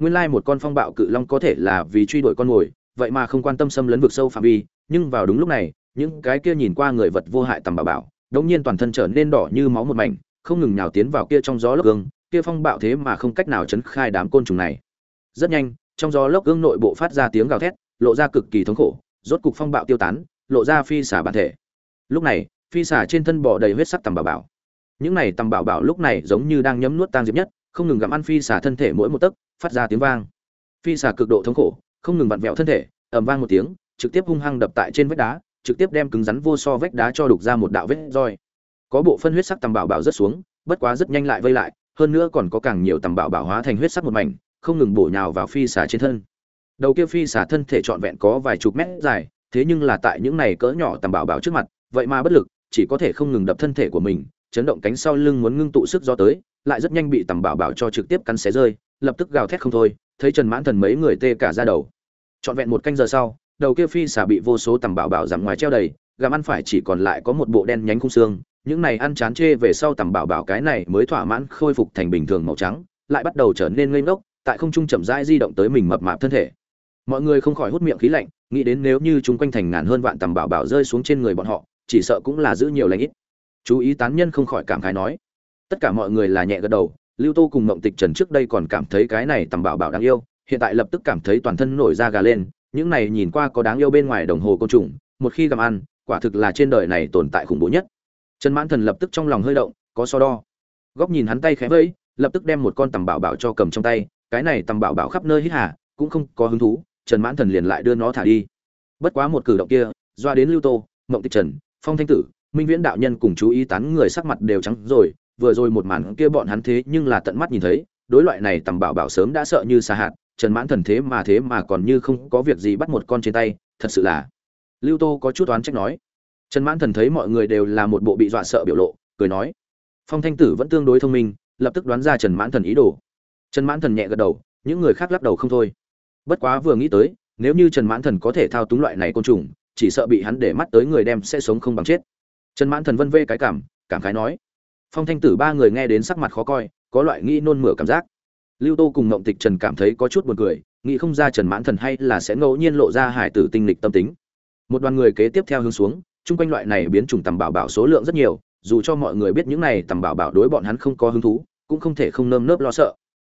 nguyên lai một con phong bạo cự long có thể là vì truy đuổi con mồi, vậy mà không quan tâm xâm lấn vực sâu phạm vi, nhưng vào đúng lúc này, những cái kia nhìn qua người vật vô hại tầm bảo bảo đống nhiên toàn thân trở nên đỏ như máu một mảnh, không ngừng nhào tiến vào kia trong gió lốc gương, kia phong bạo thế mà không cách nào chấn khai đám côn trùng này. Rất nhanh, trong gió lốc gương nội bộ phát ra tiếng gào thét, lộ ra cực kỳ thống khổ, rốt cục phong bạo tiêu tán, lộ ra phi xả bản thể. Lúc này, phi xả trên thân bò đầy huyết sắc tầm bảo bảo. Những này tầm bảo bảo lúc này giống như đang nhấm nuốt tang diệp nhất, không ngừng gặm ăn phi xả thân thể mỗi một tấc phát ra tiếng vang. Phi xả cực độ thống khổ, không ngừng vặn vẹo thân thể, ầm vang một tiếng, trực tiếp hung hăng đập tại trên vách đá, trực tiếp đem cứng rắn vô so vách đá cho đục ra một đạo vết roi. Có bộ phân huyết sắc tầm bảo bảo rất xuống, bất quá rất nhanh lại vây lại, hơn nữa còn có càng nhiều tầm bảo bảo hóa thành huyết sắc một mảnh, không ngừng bổ nhào vào phi xả trên thân. Đầu kia phi xả thân thể trọn vẹn có vài chục mét dài, thế nhưng là tại những này cỡ nhỏ tầm bảo bảo trước mặt, vậy mà bất lực, chỉ có thể không ngừng đập thân thể của mình, chấn động cánh sau lưng muốn ngưng tụ sức do tới, lại rất nhanh bị tầm bảo bảo cho trực tiếp cắn xé rơi lập tức gào thét không thôi, thấy trần mãn thần mấy người tê cả ra đầu. Trọn vẹn một canh giờ sau, đầu kia phi xả bị vô số tầm bảo bảo giảm ngoài treo đầy, gặm ăn phải chỉ còn lại có một bộ đen nhánh khung xương, những này ăn chán chê về sau tầm bảo bảo cái này mới thỏa mãn khôi phục thành bình thường màu trắng, lại bắt đầu trở nên ngây ngốc, tại không trung chậm rãi di động tới mình mập mạp thân thể. Mọi người không khỏi hút miệng khí lạnh, nghĩ đến nếu như chúng quanh thành ngàn hơn vạn tầm bảo bảo rơi xuống trên người bọn họ, chỉ sợ cũng là giữ nhiều lãnh ít. Chú ý tán nhân không khỏi cảm khái nói. Tất cả mọi người là nhẹ gật đầu lưu tô cùng mộng tịch trần trước đây còn cảm thấy cái này tầm bảo bảo đáng yêu, hiện tại lập tức cảm thấy toàn thân nổi da gà lên, những này nhìn qua có đáng yêu bên ngoài đồng hồ côn trùng, một khi gặm ăn, quả thực là trên đời này tồn tại khủng bố nhất. Trần mãn thần lập tức trong lòng hơi động, có so đo. Góc nhìn hắn tay khẽ vẫy, lập tức đem một con tầm bảo bảo cho cầm trong tay, cái này tầm bảo bảo khắp nơi hít hà, cũng không có hứng thú, trần mãn thần liền lại đưa nó thả đi. Bất quá một cử động kia, doa đến lưu tô, mộng tịch trần, phong thanh tử, minh viễn đạo nhân cùng chú ý tán người sắc mặt đều trắng rồi vừa rồi một màn kia bọn hắn thế nhưng là tận mắt nhìn thấy, đối loại này tầm bảo bảo sớm đã sợ như xa hạt, trần mãn thần thế mà thế mà còn như không có việc gì bắt một con trên tay, thật sự là. Lưu tô có chút oán trách nói. Trần mãn thần thấy mọi người đều là một bộ bị dọa sợ biểu lộ, cười nói. Phong thanh tử vẫn tương đối thông minh, lập tức đoán ra trần mãn thần ý đồ. Trần mãn thần nhẹ gật đầu, những người khác lắc đầu không thôi. Bất quá vừa nghĩ tới, nếu như trần mãn thần có thể thao túng loại này côn trùng, chỉ sợ bị hắn để mắt tới người đem sẽ sống không bằng chết. Trần mãn thần vân vê cái cảm cảm khái nói phong thanh tử ba người nghe đến sắc mặt khó coi, có loại nghĩ nôn mửa cảm giác. Lưu tô cùng ngộng tịch trần cảm thấy có chút buồn cười, nghĩ không ra trần mãn thần hay là sẽ ngẫu nhiên lộ ra hải tử tinh lịch tâm tính. Một đoàn người kế tiếp theo hướng xuống, chung quanh loại này biến chủng tầm bảo bảo số lượng rất nhiều, dù cho mọi người biết những này tầm bảo bảo đối bọn hắn không có hứng thú, cũng không thể không nơm nớp lo sợ.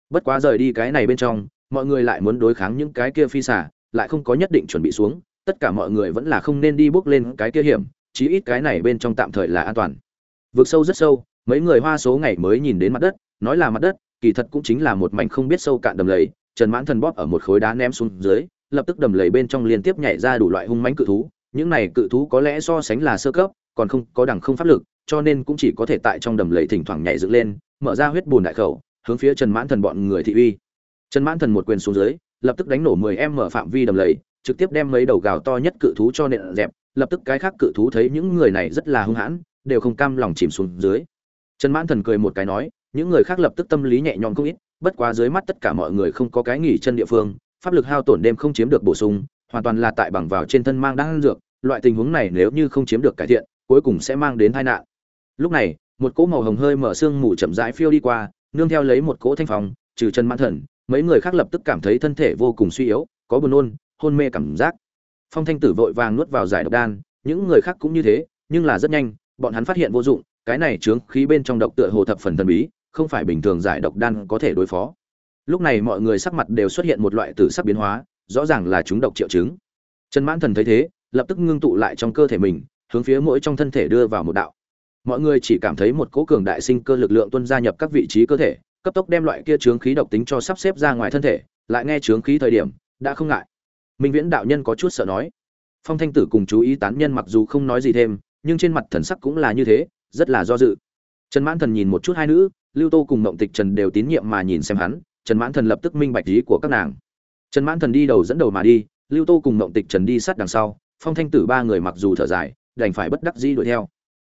Bất quá rời đi cái này bên trong, mọi người lại muốn đối kháng những cái kia phi xả lại không có nhất định chuẩn bị xuống, tất cả mọi người vẫn là không nên đi bước lên cái kia hiểm, chí ít cái này bên trong tạm thời là an toàn. Vượt sâu rất sâu mấy người hoa số ngày mới nhìn đến mặt đất, nói là mặt đất, kỳ thật cũng chính là một mảnh không biết sâu cạn đầm lầy. Trần mãn thần bóp ở một khối đá ném xuống dưới, lập tức đầm lầy bên trong liên tiếp nhảy ra đủ loại hung mãnh cự thú. Những này cự thú có lẽ so sánh là sơ cấp, còn không có đẳng không pháp lực, cho nên cũng chỉ có thể tại trong đầm lầy thỉnh thoảng nhảy dựng lên, mở ra huyết bùn đại khẩu, hướng phía trần mãn thần bọn người thị uy. Trần mãn thần một quyền xuống dưới, lập tức đánh nổ mười em mở phạm vi đầm lầy, trực tiếp đem mấy đầu gào to nhất cự thú cho nện dẹp. Lập tức cái khác cự thú thấy những người này rất là hung hãn, đều không cam lòng chìm xuống dưới trần mãn thần cười một cái nói, những người khác lập tức tâm lý nhẹ nhõm không ít, bất quá dưới mắt tất cả mọi người không có cái nghỉ chân địa phương, pháp lực hao tổn đêm không chiếm được bổ sung, hoàn toàn là tại bằng vào trên thân mang đang dược, loại tình huống này nếu như không chiếm được cải thiện, cuối cùng sẽ mang đến tai nạn. Lúc này, một cỗ màu hồng hơi mở xương mù chậm rãi phiêu đi qua, nương theo lấy một cỗ thanh phong, trừ chân mãn thần, mấy người khác lập tức cảm thấy thân thể vô cùng suy yếu, có buồn nôn, hôn mê cảm giác. Phong thanh tử vội vàng nuốt vào giải độc đan, những người khác cũng như thế, nhưng là rất nhanh, bọn hắn phát hiện vô dụng cái này chướng khí bên trong độc tựa hồ thập phần thần bí, không phải bình thường giải độc đan có thể đối phó. Lúc này mọi người sắc mặt đều xuất hiện một loại tử sắc biến hóa, rõ ràng là chúng độc triệu chứng. Trần mãn thần thấy thế, lập tức ngưng tụ lại trong cơ thể mình, hướng phía mỗi trong thân thể đưa vào một đạo. Mọi người chỉ cảm thấy một cỗ cường đại sinh cơ lực lượng tuân gia nhập các vị trí cơ thể, cấp tốc đem loại kia chướng khí độc tính cho sắp xếp ra ngoài thân thể, lại nghe chướng khí thời điểm, đã không ngại. Minh viễn đạo nhân có chút sợ nói. Phong thanh tử cùng chú ý tán nhân mặc dù không nói gì thêm, nhưng trên mặt thần sắc cũng là như thế rất là do dự. Trần mãn thần nhìn một chút hai nữ, lưu tô cùng mộng tịch trần đều tín nhiệm mà nhìn xem hắn, trần mãn thần lập tức minh bạch ý của các nàng. Trần mãn thần đi đầu dẫn đầu mà đi, lưu tô cùng mộng tịch trần đi sát đằng sau, phong thanh tử ba người mặc dù thở dài, đành phải bất đắc dĩ đuổi theo.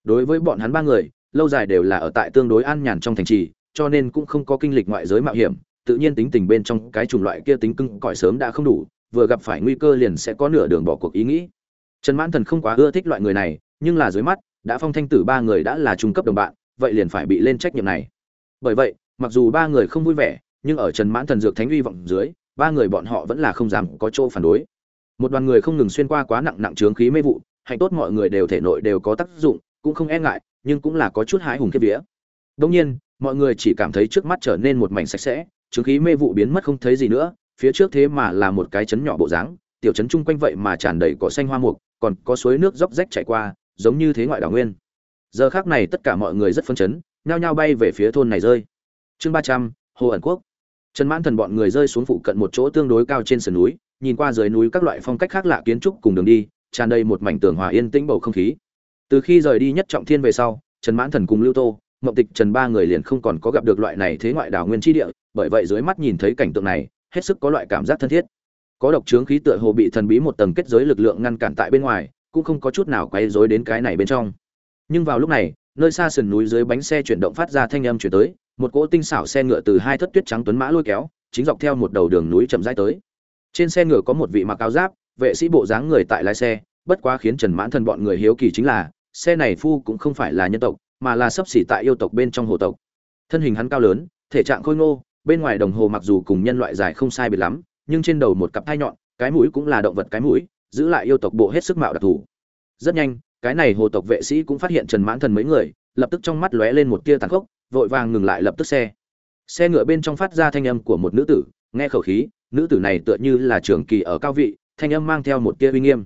Đối với bọn hắn ba người, lâu dài đều là ở tại tương đối an nhàn trong thành trì, cho nên cũng không có kinh lịch ngoại giới mạo hiểm, tự nhiên tính tình bên trong cái chủng loại kia tính cưng cõi sớm đã không đủ, vừa gặp phải nguy cơ liền sẽ có nửa đường bỏ cuộc ý nghĩ. Trần mãn thần không quá ưa thích loại người này, nhưng là dưới mắt đã phong thanh tử ba người đã là trung cấp đồng bạn, vậy liền phải bị lên trách nhiệm này. Bởi vậy, mặc dù ba người không vui vẻ, nhưng ở trần mãn thần dược thánh uy vọng dưới, ba người bọn họ vẫn là không dám có chỗ phản đối. Một đoàn người không ngừng xuyên qua quá nặng nặng trướng khí mê vụ, hạnh tốt mọi người đều thể nội đều có tác dụng, cũng không e ngại, nhưng cũng là có chút hái hùng kiếp vía. Đông nhiên, mọi người chỉ cảm thấy trước mắt trở nên một mảnh sạch sẽ trướng khí mê vụ biến mất không thấy gì nữa, phía trước thế mà là một cái chấn nhỏ bộ dáng, tiểu chấn chung quanh vậy mà tràn đầy cỏ xanh hoa mục, còn có suối nước róc rách chảy qua giống như thế ngoại đảo nguyên. Giờ khác này tất cả mọi người rất phấn chấn, nhao nhao bay về phía thôn này rơi. Chương ba trăm, hồ ẩn quốc. Trần mãn thần bọn người rơi xuống phụ cận một chỗ tương đối cao trên sườn núi, nhìn qua dưới núi các loại phong cách khác lạ kiến trúc cùng đường đi, tràn đầy một mảnh tường hòa yên tĩnh bầu không khí. Từ khi rời đi nhất trọng thiên về sau, trần mãn thần cùng lưu tô mậu tịch trần ba người liền không còn có gặp được loại này thế ngoại đảo nguyên tri địa, bởi vậy dưới mắt nhìn thấy cảnh tượng này, hết sức có loại cảm giác thân thiết. Có độc trướng khí tựa hồ bị thần bí một tầng kết giới lực lượng ngăn cản tại bên ngoài cũng không có chút nào quay rối đến cái này bên trong. Nhưng vào lúc này, nơi xa sườn núi dưới bánh xe chuyển động phát ra thanh âm chuyển tới, một cỗ tinh xảo xe ngựa từ hai thất tuyết trắng tuấn mã lôi kéo, chính dọc theo một đầu đường núi chậm rãi tới. Trên xe ngựa có một vị mặc áo giáp, vệ sĩ bộ dáng người tại lái xe, bất quá khiến trần mãn thần bọn người hiếu kỳ chính là, xe này phu cũng không phải là nhân tộc, mà là sấp xỉ tại yêu tộc bên trong hồ tộc. Thân hình hắn cao lớn, thể trạng khôi ngô, bên ngoài đồng hồ mặc dù cùng nhân loại dài không sai biệt lắm, nhưng trên đầu một cặp thai nhọn, cái mũi cũng là động vật cái mũi giữ lại yêu tộc bộ hết sức mạo đặc thù. Rất nhanh, cái này hồ tộc vệ sĩ cũng phát hiện trần mãn thần mấy người, lập tức trong mắt lóe lên một tia tàn khốc, vội vàng ngừng lại lập tức xe. Xe ngựa bên trong phát ra thanh âm của một nữ tử, nghe khẩu khí, nữ tử này tựa như là trưởng kỳ ở cao vị, thanh âm mang theo một tia uy nghiêm.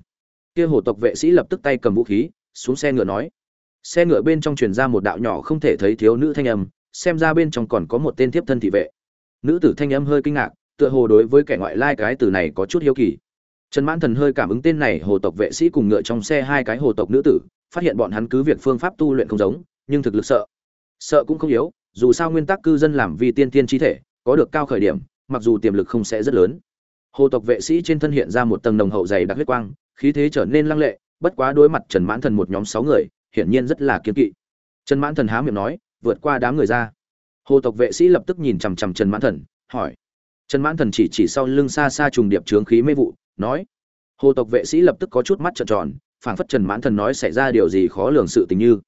Kia hồ tộc vệ sĩ lập tức tay cầm vũ khí, xuống xe ngựa nói. Xe ngựa bên trong truyền ra một đạo nhỏ không thể thấy thiếu nữ thanh âm, xem ra bên trong còn có một tên thiếp thân thị vệ. Nữ tử thanh âm hơi kinh ngạc, tựa hồ đối với kẻ ngoại lai cái từ này có chút hiếu kỳ trần mãn thần hơi cảm ứng tên này hồ tộc vệ sĩ cùng ngựa trong xe hai cái hồ tộc nữ tử, phát hiện bọn hắn cứ việc phương pháp tu luyện không giống, nhưng thực lực sợ. Sợ cũng không yếu, dù sao nguyên tắc cư dân làm vì tiên tiên chi thể, có được cao khởi điểm, mặc dù tiềm lực không sẽ rất lớn. Hồ tộc vệ sĩ trên thân hiện ra một tầng nồng hậu dày đặc huyết quang, khí thế trở nên lăng lệ, bất quá đối mặt trần mãn thần một nhóm sáu người, hiển nhiên rất là kiêng kỵ. Trần mãn thần há miệng nói, vượt qua đám người ra. Hồ tộc vệ sĩ lập tức nhìn chằm chằm trần mãn thần, hỏi. Trần mãn thần chỉ chỉ sau lưng xa xa trùng điệp chướng khí mê vụ nói. Hồ tộc vệ sĩ lập tức có chút mắt trợn tròn, phảng phất trần mãn thần nói xảy ra điều gì khó lường sự tình như.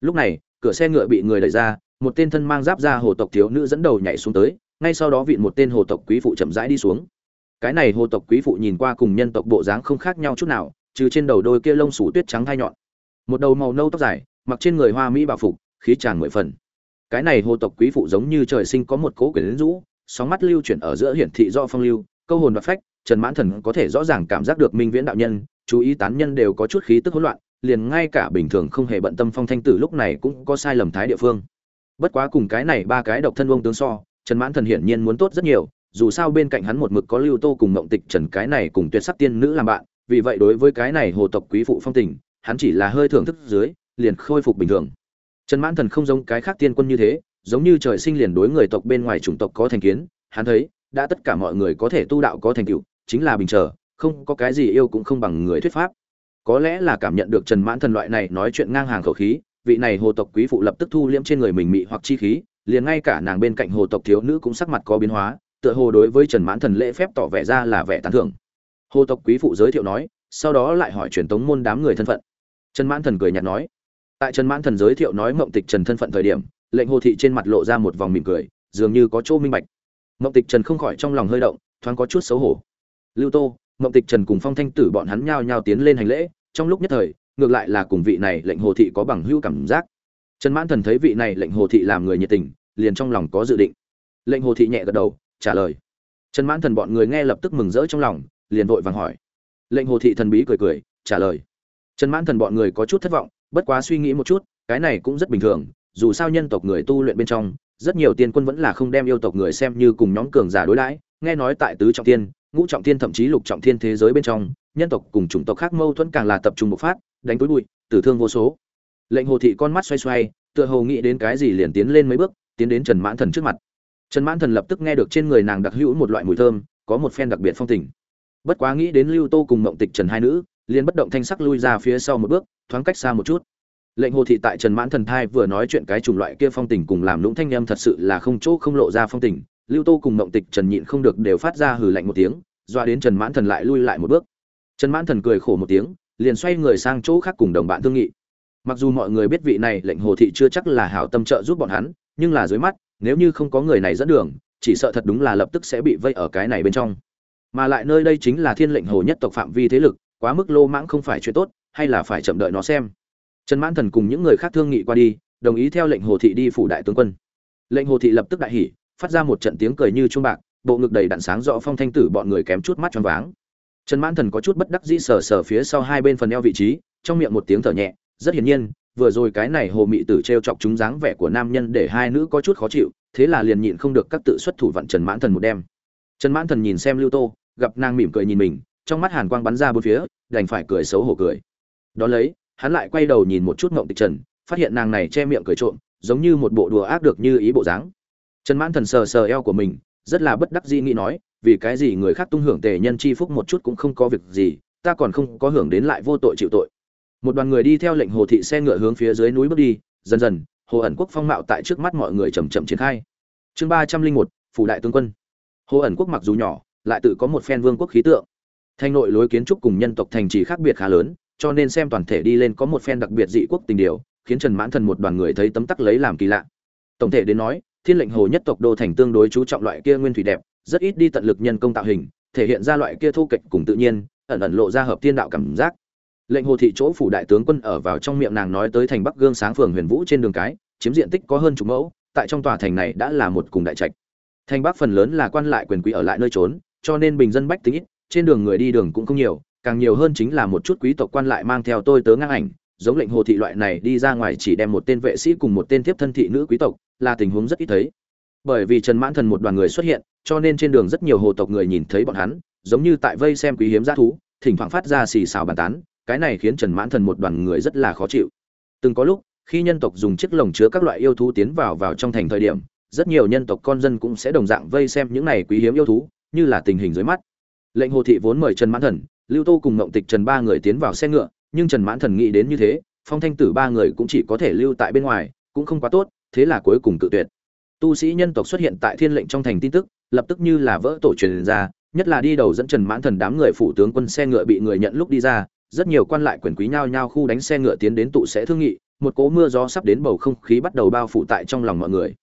Lúc này, cửa xe ngựa bị người đẩy ra, một tên thân mang giáp ra hồ tộc thiếu nữ dẫn đầu nhảy xuống tới, ngay sau đó vịn một tên hồ tộc quý phụ chậm rãi đi xuống. Cái này hồ tộc quý phụ nhìn qua cùng nhân tộc bộ dáng không khác nhau chút nào, trừ trên đầu đôi kia lông sủ tuyết trắng thai nhọn. Một đầu màu nâu tóc dài, mặc trên người hoa mỹ bảo phục, khí tràn mười phần. Cái này hồ tộc quý phụ giống như trời sinh có một cố quyển rũ, sóng mắt lưu chuyển ở giữa hiển thị do phong lưu, câu hồn và phách trần mãn thần có thể rõ ràng cảm giác được minh viễn đạo nhân, chú ý tán nhân đều có chút khí tức hỗn loạn, liền ngay cả bình thường không hề bận tâm phong thanh tử lúc này cũng có sai lầm thái địa phương. Bất quá cùng cái này ba cái độc thân ông tướng so, trần mãn thần hiển nhiên muốn tốt rất nhiều, dù sao bên cạnh hắn một mực có lưu tô cùng mộng tịch trần cái này cùng tuyệt sắc tiên nữ làm bạn, vì vậy đối với cái này hồ tộc quý phụ phong tình, hắn chỉ là hơi thưởng thức dưới, liền khôi phục bình thường. Trần mãn thần không giống cái khác tiên quân như thế, giống như trời sinh liền đối người tộc bên ngoài chủng tộc có thành kiến, hắn thấy, đã tất cả mọi người có thể tu đạo có thành tựu chính là bình trở không có cái gì yêu cũng không bằng người thuyết pháp. Có lẽ là cảm nhận được trần mãn thần loại này nói chuyện ngang hàng khẩu khí, vị này hồ tộc quý phụ lập tức thu liễm trên người mình mị hoặc chi khí, liền ngay cả nàng bên cạnh hồ tộc thiếu nữ cũng sắc mặt có biến hóa, tựa hồ đối với trần mãn thần lễ phép tỏ vẻ ra là vẻ tán thưởng. Hồ tộc quý phụ giới thiệu nói, sau đó lại hỏi truyền tống môn đám người thân phận. Trần mãn thần cười nhạt nói, tại trần mãn thần giới thiệu nói mộng tịch trần thân phận thời điểm, lệnh hồ thị trên mặt lộ ra một vòng mỉm cười, dường như có chỗ minh bạch. Mộng tịch trần không khỏi trong lòng hơi động, thoáng có chút xấu hổ lưu tô, mộng tịch trần cùng phong thanh tử bọn hắn nhao nhao tiến lên hành lễ, trong lúc nhất thời, ngược lại là cùng vị này lệnh hồ thị có bằng hữu cảm giác. Trần mãn thần thấy vị này lệnh hồ thị làm người nhiệt tình, liền trong lòng có dự định. Lệnh hồ thị nhẹ gật đầu, trả lời. Trần mãn thần bọn người nghe lập tức mừng rỡ trong lòng, liền vội vàng hỏi. Lệnh hồ thị thần bí cười cười, trả lời. Trần mãn thần bọn người có chút thất vọng, bất quá suy nghĩ một chút, cái này cũng rất bình thường, dù sao nhân tộc người tu luyện bên trong, rất nhiều tiên quân vẫn là không đem yêu tộc người xem như cùng nhóm cường giả đối đãi, nghe nói tại tứ trọng tiên ngũ trọng thiên thậm chí lục trọng thiên thế giới bên trong, nhân tộc cùng chủng tộc khác mâu thuẫn càng là tập trung bộc phát, đánh tối bụi, tử thương vô số. Lệnh hồ thị con mắt xoay xoay, tựa hồ nghĩ đến cái gì liền tiến lên mấy bước, tiến đến trần mãn thần trước mặt. Trần mãn thần lập tức nghe được trên người nàng đặc hữu một loại mùi thơm, có một phen đặc biệt phong tình. Bất quá nghĩ đến lưu tô cùng mộng tịch trần hai nữ, liền bất động thanh sắc lui ra phía sau một bước, thoáng cách xa một chút. Lệnh hồ thị tại trần mãn thần thai vừa nói chuyện cái chủng loại kia phong tình cùng làm lũng thanh em thật sự là không chỗ không lộ ra phong tình, lưu tô cùng mộng tịch trần nhịn không được đều phát ra hừ lạnh một tiếng doa đến trần mãn thần lại lui lại một bước. Trần mãn thần cười khổ một tiếng, liền xoay người sang chỗ khác cùng đồng bạn thương nghị. Mặc dù mọi người biết vị này lệnh hồ thị chưa chắc là hảo tâm trợ giúp bọn hắn, nhưng là dưới mắt, nếu như không có người này dẫn đường, chỉ sợ thật đúng là lập tức sẽ bị vây ở cái này bên trong. Mà lại nơi đây chính là thiên lệnh hồ nhất tộc phạm vi thế lực, quá mức lô mãng không phải chuyện tốt, hay là phải chậm đợi nó xem. Trần mãn thần cùng những người khác thương nghị qua đi, đồng ý theo lệnh hồ thị đi phủ đại tướng quân. Lệnh hồ thị lập tức đại hỉ, phát ra một trận tiếng cười như chuông bạc bộ ngực đầy đặn sáng rõ phong thanh tử bọn người kém chút mắt choáng váng. Trần mãn thần có chút bất đắc dĩ sờ sờ phía sau hai bên phần eo vị trí, trong miệng một tiếng thở nhẹ, rất hiển nhiên, vừa rồi cái này hồ mị tử t chọc chúng dáng vẻ của nam nhân để hai nữ có chút khó chịu, thế là liền nhịn không được các tự xuất thủ vặn trần mãn thần một đêm. Trần mãn thần nhìn xem lưu tô, gặp nàng mỉm cười nhìn mình, trong mắt hàn quang bắn ra bốn phía, đành phải cười xấu hổ cười. Đón lấy, hắn lại quay đầu nhìn một chút ngộng tịch trần, phát hiện nàng này che miệng cười trộm, giống như một bộ đùa ác được như ý bộ dáng. Trần mãn thần sờ sờ eo của mình rất là bất đắc dĩ nghĩ nói, vì cái gì người khác tung hưởng tề nhân chi phúc một chút cũng không có việc gì, ta còn không có hưởng đến lại vô tội chịu tội. Một đoàn người đi theo lệnh hồ thị xe ngựa hướng phía dưới núi bước đi, dần dần, hồ ẩn quốc phong mạo tại trước mắt mọi người chậm chậm triển khai. Chương ba trăm linh một, phủ đại tướng quân. Hồ ẩn quốc mặc dù nhỏ, lại tự có một phen vương quốc khí tượng. Thanh nội lối kiến trúc cùng nhân tộc thành trì khác biệt khá lớn, cho nên xem toàn thể đi lên có một phen đặc biệt dị quốc tình điều, khiến trần mãn thần một đoàn người thấy tấm tắc lấy làm kỳ lạ. Tổng thể đến nói thiên lệnh hồ nhất tộc đô thành tương đối chú trọng loại kia nguyên thủy đẹp, rất ít đi tận lực nhân công tạo hình, thể hiện ra loại kia thu kịch cùng tự nhiên, ẩn ẩn lộ ra hợp thiên đạo cảm giác. Lệnh hồ thị chỗ phủ đại tướng quân ở vào trong miệng nàng nói tới thành bắc gương sáng phường huyền vũ trên đường cái, chiếm diện tích có hơn chục mẫu, tại trong tòa thành này đã là một cùng đại trạch. Thành bắc phần lớn là quan lại quyền quý ở lại nơi trốn, cho nên bình dân bách tính ít, trên đường người đi đường cũng không nhiều, càng nhiều hơn chính là một chút quý tộc quan lại mang theo tôi tớ ngang ảnh giống lệnh hồ thị loại này đi ra ngoài chỉ đem một tên vệ sĩ cùng một tên thiếp thân thị nữ quý tộc, là tình huống rất ít thấy. Bởi vì trần mãn thần một đoàn người xuất hiện, cho nên trên đường rất nhiều hồ tộc người nhìn thấy bọn hắn, giống như tại vây xem quý hiếm g thú, thỉnh thoảng phát ra xì xào bàn tán, cái này khiến trần mãn thần một đoàn người rất là khó chịu. Từng có lúc, khi nhân tộc dùng chiếc lồng chứa các loại yêu thú tiến vào vào trong thành thời điểm, rất nhiều nhân tộc con dân cũng sẽ đồng dạng vây xem những này quý hiếm yêu thú, như là tình hình dưới mắt. Lệnh hồ thị vốn mời trần mãn thần, lưu tô cùng ngộng tịch trần ba người tiến vào xe ngựa nhưng trần mãn thần nghĩ đến như thế, phong thanh tử ba người cũng chỉ có thể lưu tại bên ngoài, cũng không quá tốt, thế là cuối cùng tự tuyệt. Tu sĩ nhân tộc xuất hiện tại thiên lệnh trong thành tin tức, lập tức như là vỡ tổ truyền ra, nhất là đi đầu dẫn trần mãn thần đám người phủ tướng quân xe ngựa bị người nhận lúc đi ra, rất nhiều quan lại quyền quý nhao nhao khu đánh xe ngựa tiến đến tụ sẽ thương nghị, một cỗ mưa gió sắp đến bầu không khí bắt đầu bao phủ tại trong lòng mọi người.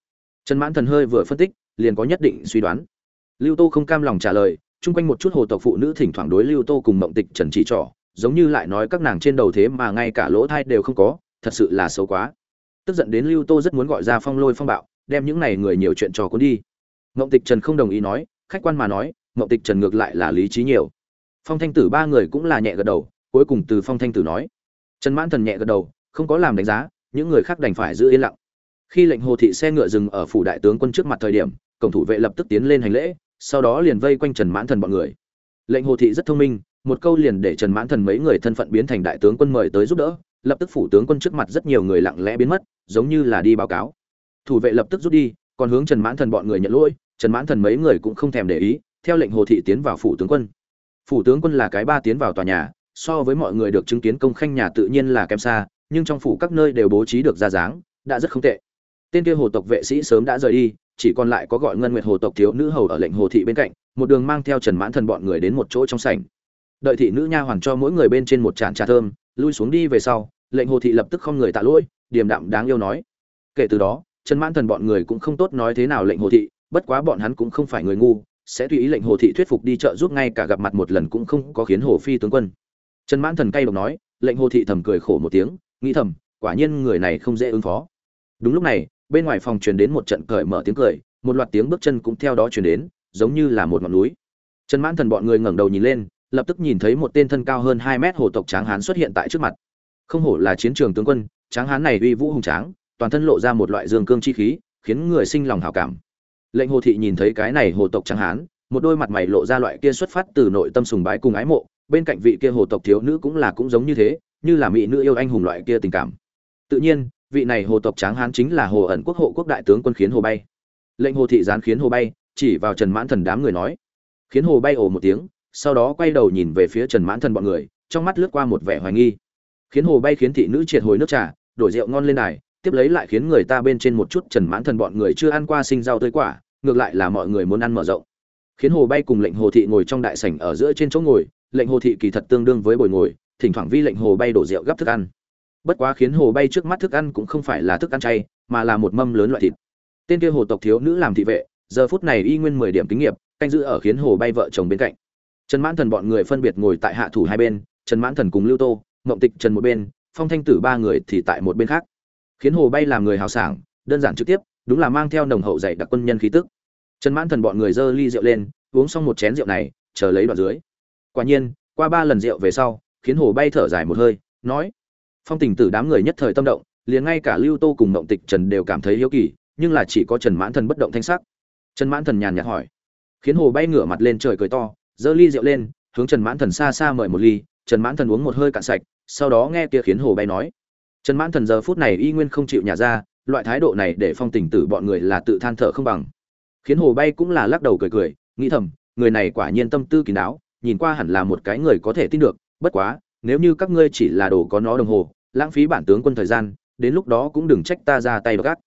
Trần mãn thần hơi vừa phân tích, liền có nhất định suy đoán. Lưu tô không cam lòng trả lời, chung quanh một chút hồ tộc phụ nữ thỉnh thoảng đối lưu tô cùng mộng tịch trần chỉ trỏ giống như lại nói các nàng trên đầu thế mà ngay cả lỗ thai đều không có, thật sự là xấu quá. Tức giận đến lưu tô rất muốn gọi ra phong lôi phong bạo, đem những này người nhiều chuyện trò cuốn đi. Mộng tịch trần không đồng ý nói, khách quan mà nói mộng tịch trần ngược lại là lý trí nhiều. Phong thanh tử ba người cũng là nhẹ gật đầu, cuối cùng từ phong thanh tử nói. Trần mãn thần nhẹ gật đầu, không có làm đánh giá, những người khác đành phải giữ yên lặng. Khi lệnh hồ thị xe ngựa dừng ở phủ đại tướng quân trước mặt thời điểm, cổng thủ vệ lập tức tiến lên hành lễ, sau đó liền vây quanh trần mãn thần bọn người. Lệnh hồ thị rất thông minh một câu liền để trần mãn thần mấy người thân phận biến thành đại tướng quân mời tới giúp đỡ, lập tức phủ tướng quân trước mặt rất nhiều người lặng lẽ biến mất, giống như là đi báo cáo. Thủ vệ lập tức rút đi, còn hướng trần mãn thần bọn người nhận lỗi, trần mãn thần mấy người cũng không thèm để ý, theo lệnh hồ thị tiến vào phủ tướng quân. Phủ tướng quân là cái ba tiến vào tòa nhà, so với mọi người được chứng kiến công khanh nhà tự nhiên là kém xa, nhưng trong phủ các nơi đều bố trí được ra dáng, đã rất không tệ. Tên kia hồ tộc vệ sĩ sớm đã rời đi, chỉ còn lại có gọi ngân nguyệt hồ tộc thiếu nữ hầu ở lệnh hồ thị bên cạnh, một đường mang theo trần mãn thần bọn người đến một chỗ trong sảnh đợi thị nữ nha hoàn cho mỗi người bên trên một tràn trà thơm, lui xuống đi về sau, lệnh hồ thị lập tức không người tạ lỗi, điềm đạm đáng yêu nói. Kể từ đó, trần mãn thần bọn người cũng không tốt nói thế nào lệnh hồ thị, bất quá bọn hắn cũng không phải người ngu, sẽ tùy ý lệnh hồ thị thuyết phục đi chợ giúp ngay cả gặp mặt một lần cũng không có khiến hồ phi tướng quân. Trần mãn thần cay độc nói, lệnh hồ thị thầm cười khổ một tiếng, nghĩ thầm, quả nhiên người này không dễ ứng phó. Đúng lúc này, bên ngoài phòng truyền đến một trận cởi mở tiếng cười, một loạt tiếng bước chân cũng theo đó truyền đến, giống như là một ngọn núi. Trần mãn thần bọn người ngẩng đầu nhìn lên lập tức nhìn thấy một tên thân cao hơn hai mét hồ tộc tráng hán xuất hiện tại trước mặt. Không hổ là chiến trường tướng quân, tráng hán này uy vũ hùng tráng, toàn thân lộ ra một loại dương cương chi khí, khiến người sinh lòng hảo cảm. Lệnh hồ thị nhìn thấy cái này hồ tộc tráng hán, một đôi mặt mày lộ ra loại kia xuất phát từ nội tâm sùng bái cùng ái mộ, bên cạnh vị kia hồ tộc thiếu nữ cũng là cũng giống như thế, như là mỹ nữ yêu anh hùng loại kia tình cảm. Tự nhiên, vị này hồ tộc tráng hán chính là hồ ẩn quốc hộ quốc đại tướng quân khiến hồ bay. Lệnh hồ thị gián khiến hồ bay, chỉ vào trần mãn thần đám người nói. Khiến hồ bay ồ một tiếng sau đó quay đầu nhìn về phía trần mãn thần bọn người, trong mắt lướt qua một vẻ hoài nghi. Khiến hồ bay khiến thị nữ triệt hồi nước trà, đổi rượu ngon lên đài, tiếp lấy lại khiến người ta bên trên một chút trần mãn thần bọn người chưa ăn qua sinh rau tươi quả, ngược lại là mọi người muốn ăn mở rộng. Khiến hồ bay cùng lệnh hồ thị ngồi trong đại sảnh ở giữa trên chỗ ngồi, lệnh hồ thị kỳ thật tương đương với bồi ngồi, thỉnh thoảng vi lệnh hồ bay đổ rượu gấp thức ăn. Bất quá khiến hồ bay trước mắt thức ăn cũng không phải là thức ăn chay, mà là một mâm lớn loại thịt. Tên kia hồ tộc thiếu nữ làm thị vệ, giờ phút này y nguyên mười điểm kinh nghiệm, canh giữ ở khiến hồ bay vợ chồng bên cạnh trần mãn thần bọn người phân biệt ngồi tại hạ thủ hai bên, trần mãn thần cùng lưu tô, mộng tịch trần một bên, phong thanh tử ba người thì tại một bên khác. Khiến hồ bay làm người hào sảng, đơn giản trực tiếp, đúng là mang theo nồng hậu dạy đặc quân nhân khí tức. Trần mãn thần bọn người dơ ly rượu lên, uống xong một chén rượu này, chờ lấy đoạn dưới. Quả nhiên, qua ba lần rượu về sau, khiến hồ bay thở dài một hơi, nói, phong tình tử đám người nhất thời tâm động, liền ngay cả lưu tô cùng mộng tịch trần đều cảm thấy hiếu kỳ, nhưng là chỉ có trần mãn thần bất động thanh sắc. Trần mãn thần nhàn nhạt hỏi. Khiến hồ bay ngửa mặt lên trời cười to giơ ly rượu lên, hướng trần mãn thần xa xa mời một ly, trần mãn thần uống một hơi cạn sạch, sau đó nghe kia khiến hồ bay nói. Trần mãn thần giờ phút này y nguyên không chịu nhả ra, loại thái độ này để phong tình tử bọn người là tự than thở không bằng. Khiến hồ bay cũng là lắc đầu cười cười, nghĩ thầm, người này quả nhiên tâm tư kín đáo, nhìn qua hẳn là một cái người có thể tin được, bất quá, nếu như các ngươi chỉ là đồ có nó đồng hồ, lãng phí bản tướng quân thời gian, đến lúc đó cũng đừng trách ta ra tay gác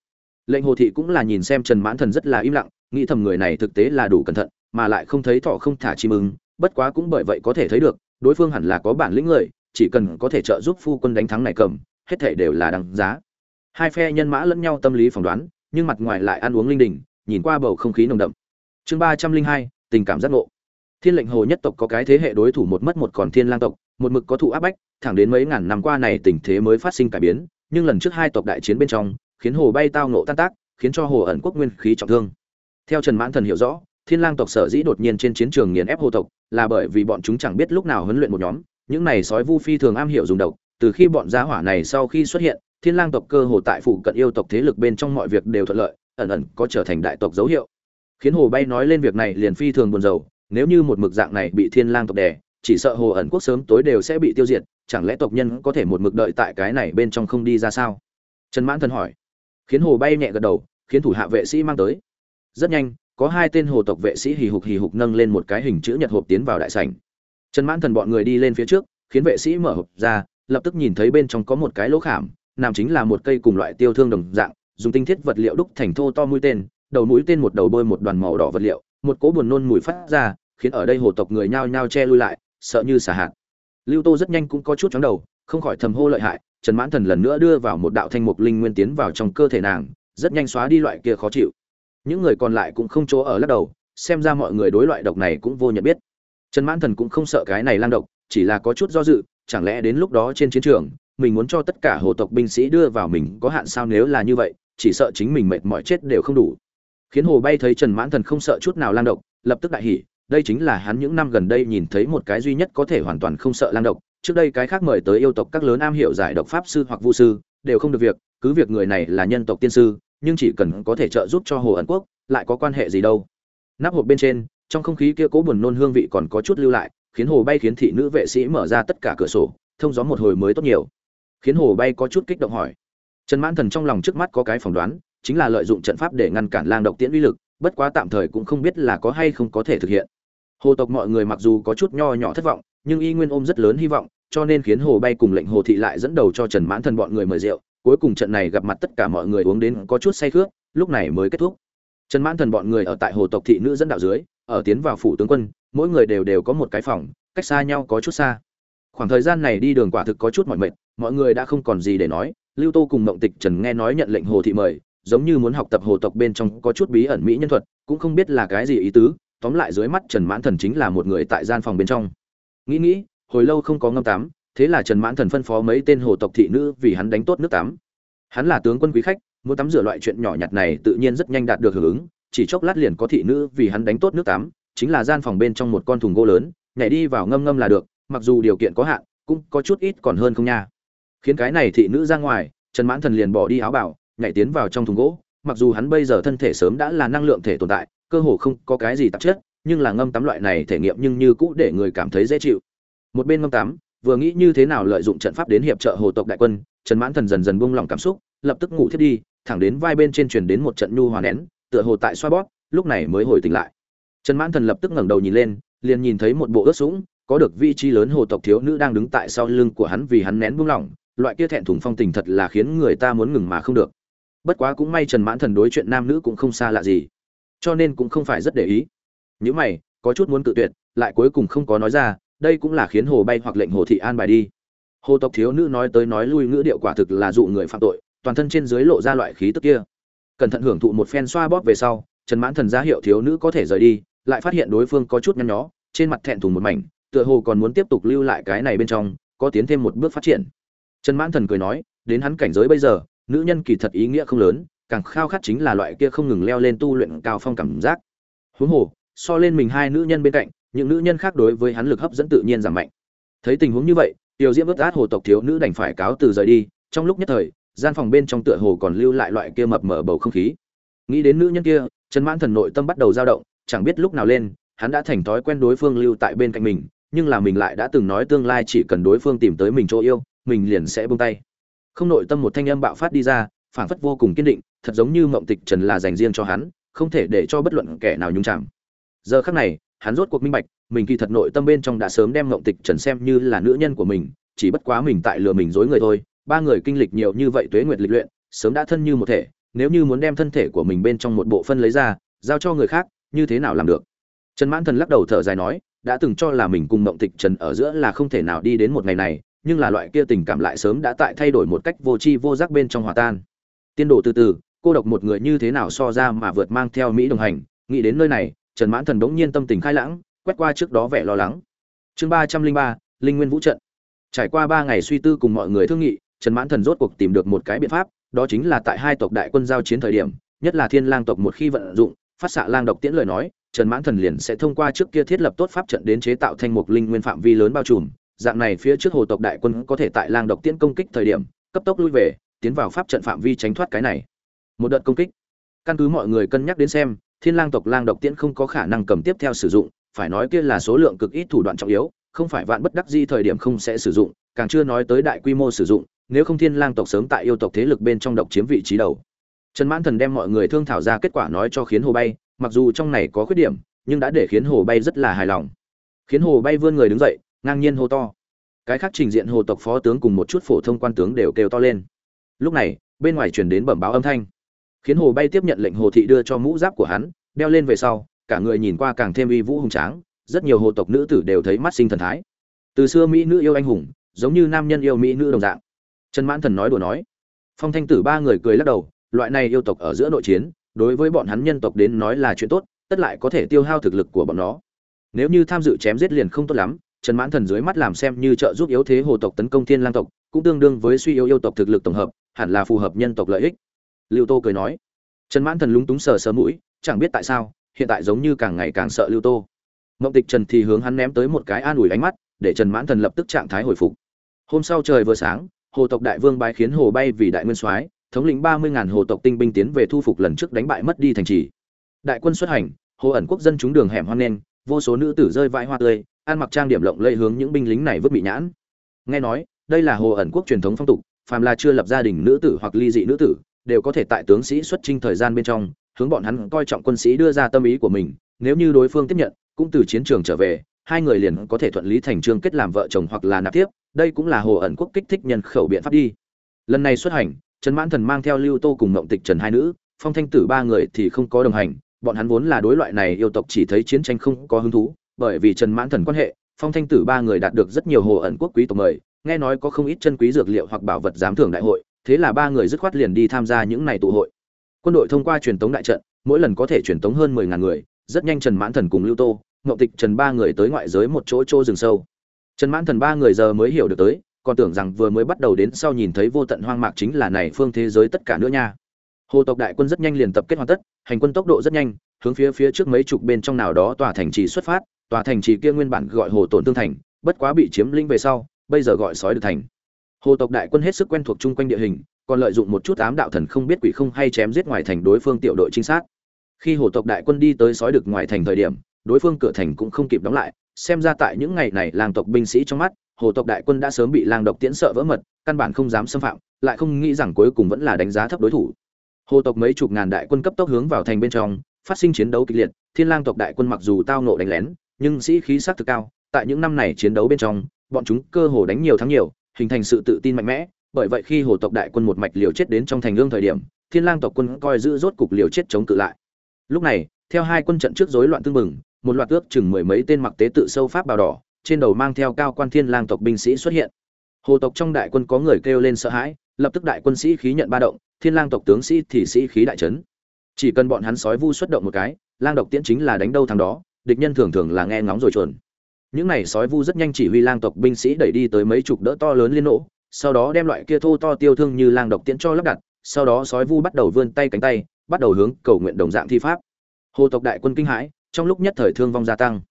lệnh hồ thị cũng là nhìn xem trần mãn thần rất là im lặng, nghĩ thầm người này thực tế là đủ cẩn thận mà lại không thấy thọ không thả chim ưng, bất quá cũng bởi vậy có thể thấy được, đối phương hẳn là có bản lĩnh người, chỉ cần có thể trợ giúp phu quân đánh thắng này cầm, hết thể đều là đằng giá. Hai phe nhân mã lẫn nhau tâm lý phỏng đoán, nhưng mặt ngoài lại ăn uống linh đình, nhìn qua bầu không khí nồng đậm. Chương ba trăm linh hai, tình cảm giác ngộ. Thiên lệnh hồ nhất tộc có cái thế hệ đối thủ một mất một còn thiên lang tộc, một mực có thụ áp bách, thẳng đến mấy ngàn năm qua này tình thế mới phát sinh cải biến, nhưng lần trước hai tộc đại chiến bên trong, khiến hồ bay tao nộ tan tác, khiến cho hồ ẩn quốc nguyên khí trọng thương. Theo trần mãn thần hiểu rõ thiên lang tộc sở dĩ đột nhiên trên chiến trường nghiền ép hồ tộc, là bởi vì bọn chúng chẳng biết lúc nào huấn luyện một nhóm, những này sói vu phi thường am hiểu dùng độc, từ khi bọn gia hỏa này sau khi xuất hiện, thiên lang tộc cơ hồ tại phụ cận yêu tộc thế lực bên trong mọi việc đều thuận lợi, ẩn ẩn có trở thành đại tộc dấu hiệu. Khiến hồ bay nói lên việc này liền phi thường buồn rầu, nếu như một mực dạng này bị thiên lang tộc đè, chỉ sợ hồ ẩn quốc sớm tối đều sẽ bị tiêu diệt, chẳng lẽ tộc nhân có thể một mực đợi tại cái này bên trong không đi ra sao? Trần mãn thần hỏi. Khiến hồ bay nhẹ gật đầu, khiến thủ hạ vệ sĩ mang tới. Rất nhanh có hai tên hồ tộc vệ sĩ hì hục hì hục nâng lên một cái hình chữ nhật hộp tiến vào đại sảnh. Trần mãn thần bọn người đi lên phía trước, khiến vệ sĩ mở hộp ra, lập tức nhìn thấy bên trong có một cái lỗ khảm, nằm chính là một cây cùng loại tiêu thương đồng dạng, dùng tinh thiết vật liệu đúc thành thô to mũi tên, đầu mũi tên một đầu bôi một đoàn màu đỏ vật liệu, một cỗ buồn nôn mùi phát ra, khiến ở đây hồ tộc người nhao nhao che lui lại, sợ như xả hạt. Lưu tô rất nhanh cũng có chút chóng đầu, không khỏi thầm hô lợi hại, trần mãn thần lần nữa đưa vào một đạo thanh mục linh nguyên tiến vào trong cơ thể nàng, rất nhanh xóa đi loại kia khó chịu những người còn lại cũng không chỗ ở lắc đầu, xem ra mọi người đối loại độc này cũng vô nhận biết. Trần mãn thần cũng không sợ cái này lang độc, chỉ là có chút do dự, chẳng lẽ đến lúc đó trên chiến trường, mình muốn cho tất cả hồ tộc binh sĩ đưa vào mình có hạn sao nếu là như vậy, chỉ sợ chính mình mệt mỏi chết đều không đủ. Khiến hồ bay thấy trần mãn thần không sợ chút nào lang độc, lập tức đại hỉ, đây chính là hắn những năm gần đây nhìn thấy một cái duy nhất có thể hoàn toàn không sợ lang độc, trước đây cái khác mời tới yêu tộc các lớn am hiểu giải độc pháp sư hoặc vu sư, đều không được việc, cứ việc người này là nhân tộc tiên sư nhưng chỉ cần có thể trợ giúp cho hồ ẩn quốc, lại có quan hệ gì đâu. Nắp hộp bên trên, trong không khí kia cố buồn nôn hương vị còn có chút lưu lại, khiến hồ bay khiến thị nữ vệ sĩ mở ra tất cả cửa sổ, thông gió một hồi mới tốt nhiều. Khiến hồ bay có chút kích động hỏi. Trần mãn thần trong lòng trước mắt có cái phỏng đoán, chính là lợi dụng trận pháp để ngăn cản lang độc tiễn uy lực, bất quá tạm thời cũng không biết là có hay không có thể thực hiện. Hồ tộc mọi người mặc dù có chút nho nhỏ thất vọng, nhưng y nguyên ôm rất lớn hy vọng, cho nên khiến hồ bay cùng lệnh hồ thị lại dẫn đầu cho trần mãn thần bọn người mời rượu cuối cùng trận này gặp mặt tất cả mọi người uống đến có chút say khướt lúc này mới kết thúc. Trần mãn thần bọn người ở tại hồ tộc thị nữ dẫn đạo dưới, ở tiến vào phủ tướng quân, mỗi người đều đều có một cái phòng, cách xa nhau có chút xa. Khoảng thời gian này đi đường quả thực có chút mỏi mệt, mọi người đã không còn gì để nói, lưu tô cùng mộng tịch trần nghe nói nhận lệnh hồ thị mời, giống như muốn học tập hồ tộc bên trong có chút bí ẩn mỹ nhân thuật, cũng không biết là cái gì ý tứ, tóm lại dưới mắt trần mãn thần chính là một người tại gian phòng bên trong. Nghĩ nghĩ, hồi lâu không có ngâm tắm thế là trần mãn thần phân phó mấy tên hồ tộc thị nữ vì hắn đánh tốt nước tắm. Hắn là tướng quân quý khách, muốn tắm rửa loại chuyện nhỏ nhặt này tự nhiên rất nhanh đạt được hưởng ứng, chỉ chốc lát liền có thị nữ vì hắn đánh tốt nước tắm, chính là gian phòng bên trong một con thùng gỗ lớn, nhảy đi vào ngâm ngâm là được, mặc dù điều kiện có hạn, cũng có chút ít còn hơn không nha. Khiến cái này thị nữ ra ngoài, trần mãn thần liền bỏ đi áo bảo, nhảy tiến vào trong thùng gỗ, mặc dù hắn bây giờ thân thể sớm đã là năng lượng thể tồn tại, cơ hồ không có cái gì tạp chất, nhưng là ngâm tắm loại này thể nghiệm nhưng như cũ để người cảm thấy dễ chịu. Một bên ngâm tắm vừa nghĩ như thế nào lợi dụng trận pháp đến hiệp trợ hồ tộc đại quân, trần mãn thần dần dần buông lỏng cảm xúc, lập tức ngủ thiết đi, thẳng đến vai bên trên truyền đến một trận nhu hòa nén, tựa hồ tại xoa bóp, lúc này mới hồi tỉnh lại. Trần mãn thần lập tức ngẩng đầu nhìn lên, liền nhìn thấy một bộ ướt sũng, có được vị trí lớn hồ tộc thiếu nữ đang đứng tại sau lưng của hắn vì hắn nén buông lỏng, loại kia thẹn thùng phong tình thật là khiến người ta muốn ngừng mà không được. Bất quá cũng may trần mãn thần đối chuyện nam nữ cũng không xa lạ gì, cho nên cũng không phải rất để ý. Những mày, có chút muốn tự tuyệt, lại cuối cùng không có nói ra đây cũng là khiến hồ bay hoặc lệnh hồ thị an bài đi. Hồ tộc thiếu nữ nói tới nói lui ngữ điệu quả thực là dụ người phạm tội, toàn thân trên dưới lộ ra loại khí tức kia. Cẩn thận hưởng thụ một phen xoa bóp về sau, trần mãn thần ra hiệu thiếu nữ có thể rời đi, lại phát hiện đối phương có chút nhăn nhó, trên mặt thẹn thùng một mảnh, tựa hồ còn muốn tiếp tục lưu lại cái này bên trong, có tiến thêm một bước phát triển. Trần mãn thần cười nói, đến hắn cảnh giới bây giờ, nữ nhân kỳ thật ý nghĩa không lớn, càng khao khát chính là loại kia không ngừng leo lên tu luyện cao phong cảm giác. Huống hồ, so lên mình hai nữ nhân bên cạnh những nữ nhân khác đối với hắn lực hấp dẫn tự nhiên giảm mạnh. Thấy tình huống như vậy tiểu diễm ướt át hồ tộc thiếu nữ đành phải cáo từ rời đi, trong lúc nhất thời, gian phòng bên trong tựa hồ còn lưu lại loại kia mập mờ bầu không khí. Nghĩ đến nữ nhân kia, trần mãn thần nội tâm bắt đầu dao động, chẳng biết lúc nào lên, hắn đã thành thói quen đối phương lưu tại bên cạnh mình, nhưng là mình lại đã từng nói tương lai chỉ cần đối phương tìm tới mình chỗ yêu, mình liền sẽ buông tay. Không nội tâm một thanh âm bạo phát đi ra, phảng phất vô cùng kiên định, thật giống như mộng tịch trần là dành riêng cho hắn, không thể để cho bất luận kẻ nào nhúng chạm giờ khắc này hắn rốt cuộc minh bạch, mình kỳ thật nội tâm bên trong đã sớm đem Ngộng tịch trần xem như là nữ nhân của mình, chỉ bất quá mình tại lừa mình dối người thôi. Ba người kinh lịch nhiều như vậy tuế nguyệt lịch luyện, sớm đã thân như một thể, nếu như muốn đem thân thể của mình bên trong một bộ phân lấy ra, giao cho người khác, như thế nào làm được? Trần mãn thần lắc đầu thở dài nói, đã từng cho là mình cùng Ngộng tịch trần ở giữa là không thể nào đi đến một ngày này, nhưng là loại kia tình cảm lại sớm đã tại thay đổi một cách vô tri vô giác bên trong hòa tan. Tiên độ từ từ, cô độc một người như thế nào so ra mà vượt mang theo mỹ đồng hành, nghĩ đến nơi này trần mãn thần đống nhiên tâm tình khai lãng, quét qua trước đó vẻ lo lắng. Chương ba trăm linh ba, linh nguyên vũ trận. Trải qua ba ngày suy tư cùng mọi người thương nghị, trần mãn thần rốt cuộc tìm được một cái biện pháp, đó chính là tại hai tộc đại quân giao chiến thời điểm, nhất là thiên lang tộc một khi vận dụng, phát xạ lang độc tiễn lời nói, trần mãn thần liền sẽ thông qua trước kia thiết lập tốt pháp trận đến chế tạo thành một linh nguyên phạm vi lớn bao trùm. Dạng này phía trước hồ tộc đại quân có thể tại lang độc tiễn công kích thời điểm, cấp tốc lui về, tiến vào pháp trận phạm vi tránh thoát cái này. Một đợt công kích. Căn cứ mọi người cân nhắc đến xem thiên lang tộc lang độc tiễn không có khả năng cầm tiếp theo sử dụng, phải nói kia là số lượng cực ít thủ đoạn trọng yếu, không phải vạn bất đắc di thời điểm không sẽ sử dụng, càng chưa nói tới đại quy mô sử dụng, nếu không thiên lang tộc sớm tại yêu tộc thế lực bên trong độc chiếm vị trí đầu. Trần mãn thần đem mọi người thương thảo ra kết quả nói cho khiến hồ bay, mặc dù trong này có khuyết điểm, nhưng đã để khiến hồ bay rất là hài lòng. Khiến hồ bay vươn người đứng dậy, ngang nhiên hô to. Cái khác trình diện hồ tộc phó tướng cùng một chút phổ thông quan tướng đều kêu to lên. Lúc này, bên ngoài truyền đến bẩm báo âm thanh khiến hồ bay tiếp nhận lệnh hồ thị đưa cho mũ giáp của hắn, đeo lên về sau, cả người nhìn qua càng thêm uy vũ hùng tráng, rất nhiều hồ tộc nữ tử đều thấy mắt sinh thần thái. Từ xưa mỹ nữ yêu anh hùng, giống như nam nhân yêu mỹ nữ đồng dạng. Trần mãn thần nói đùa nói. Phong thanh tử ba người cười lắc đầu, loại này yêu tộc ở giữa nội chiến, đối với bọn hắn nhân tộc đến nói là chuyện tốt, tất lại có thể tiêu hao thực lực của bọn nó. Nếu như tham dự chém giết liền không tốt lắm, trần mãn thần dưới mắt làm xem như trợ giúp yếu thế hồ tộc tấn công thiên lang tộc, cũng tương đương với suy yếu yêu tộc thực lực tổng hợp, hẳn là phù hợp nhân tộc lợi ích lưu tô cười nói. Trần mãn thần lúng túng sờ sờ mũi, chẳng biết tại sao, hiện tại giống như càng ngày càng sợ lưu tô. Mộng tịch trần thì hướng hắn ném tới một cái an ủi ánh mắt, để trần mãn thần lập tức trạng thái hồi phục. Hôm sau trời vừa sáng, hồ tộc đại vương bái khiến hồ bay vì đại nguyên soái, thống lĩnh ba mươi ngàn hồ tộc tinh binh tiến về thu phục lần trước đánh bại mất đi thành trì. Đại quân xuất hành, hồ ẩn quốc dân chúng đường hẻm hoang nên, vô số nữ tử rơi vãi hoa tươi, ăn mặc trang điểm lộng lẫy hướng những binh lính này vứt bị nhãn. Nghe nói, đây là hồ ẩn quốc truyền thống phong tục, phàm là chưa lập gia đình nữ tử hoặc ly dị nữ tử đều có thể tại tướng sĩ xuất trinh thời gian bên trong, hướng bọn hắn coi trọng quân sĩ đưa ra tâm ý của mình, nếu như đối phương tiếp nhận, cũng từ chiến trường trở về, hai người liền có thể thuận lý thành trương kết làm vợ chồng hoặc là nạp tiếp, đây cũng là hồ ẩn quốc kích thích nhân khẩu biện pháp đi. Lần này xuất hành, trần mãn thần mang theo lưu tô cùng mộng tịch trần hai nữ, phong thanh tử ba người thì không có đồng hành, bọn hắn vốn là đối loại này yêu tộc chỉ thấy chiến tranh không có hứng thú, bởi vì trần mãn thần quan hệ, phong thanh tử ba người đạt được rất nhiều hồ ẩn quốc quý tộc mời, nghe nói có không ít chân quý dược liệu hoặc bảo vật giám thưởng đại hội thế là ba người dứt khoát liền đi tham gia những này tụ hội. Quân đội thông qua truyền tống đại trận, mỗi lần có thể truyền tống hơn mười ngàn người, rất nhanh trần mãn thần cùng lưu tô Ngộ tịch trần ba người tới ngoại giới một chỗ chỗ rừng sâu. Trần mãn thần ba người giờ mới hiểu được tới, còn tưởng rằng vừa mới bắt đầu đến sau nhìn thấy vô tận hoang mạc chính là này phương thế giới tất cả nữa nha. Hồ tộc đại quân rất nhanh liền tập kết hoàn tất, hành quân tốc độ rất nhanh, hướng phía phía trước mấy chục bên trong nào đó tòa thành trì xuất phát, tòa thành trì kia nguyên bản gọi hồ tổn tương thành, bất quá bị chiếm lĩnh về sau, bây giờ gọi sói được thành hồ tộc đại quân hết sức quen thuộc chung quanh địa hình, còn lợi dụng một chút ám đạo thần không biết quỷ không hay chém giết ngoài thành đối phương tiểu đội trinh sát. Khi hồ tộc đại quân đi tới sói được ngoài thành thời điểm, đối phương cửa thành cũng không kịp đóng lại, xem ra tại những ngày này làng tộc binh sĩ trong mắt, hồ tộc đại quân đã sớm bị lang độc tiễn sợ vỡ mật, căn bản không dám xâm phạm, lại không nghĩ rằng cuối cùng vẫn là đánh giá thấp đối thủ. Hồ tộc mấy chục ngàn đại quân cấp tốc hướng vào thành bên trong, phát sinh chiến đấu kịch liệt, thiên lang tộc đại quân mặc dù tao nộ đánh lén, nhưng sĩ khí sắc thực cao, tại những năm này chiến đấu bên trong, bọn chúng cơ hồ đánh nhiều thắng nhiều hình thành sự tự tin mạnh mẽ, bởi vậy khi hồ tộc đại quân một mạch liều chết đến trong thành lương thời điểm, thiên lang tộc quân coi giữ rốt cục liều chết chống cự lại. Lúc này, theo hai quân trận trước rối loạn tương mừng một loạt ước chừng mười mấy tên mặc tế tự sâu pháp bào đỏ, trên đầu mang theo cao quan thiên lang tộc binh sĩ xuất hiện. Hồ tộc trong đại quân có người kêu lên sợ hãi, lập tức đại quân sĩ khí nhận ba động, thiên lang tộc tướng sĩ thì sĩ khí đại chấn. Chỉ cần bọn hắn sói vu xuất động một cái, lang độc tiễn chính là đánh đâu thằng đó, địch nhân thường thường là nghe ngóng rồi chuẩn những này sói vu rất nhanh chỉ huy lang tộc binh sĩ đẩy đi tới mấy chục đỡ to lớn liên nổ sau đó đem loại kia thô to tiêu thương như lang độc tiễn cho lắp đặt, sau đó sói vu bắt đầu vươn tay cánh tay, bắt đầu hướng cầu nguyện đồng dạng thi pháp. Hồ tộc đại quân kinh hãi, trong lúc nhất thời thương vong gia tăng.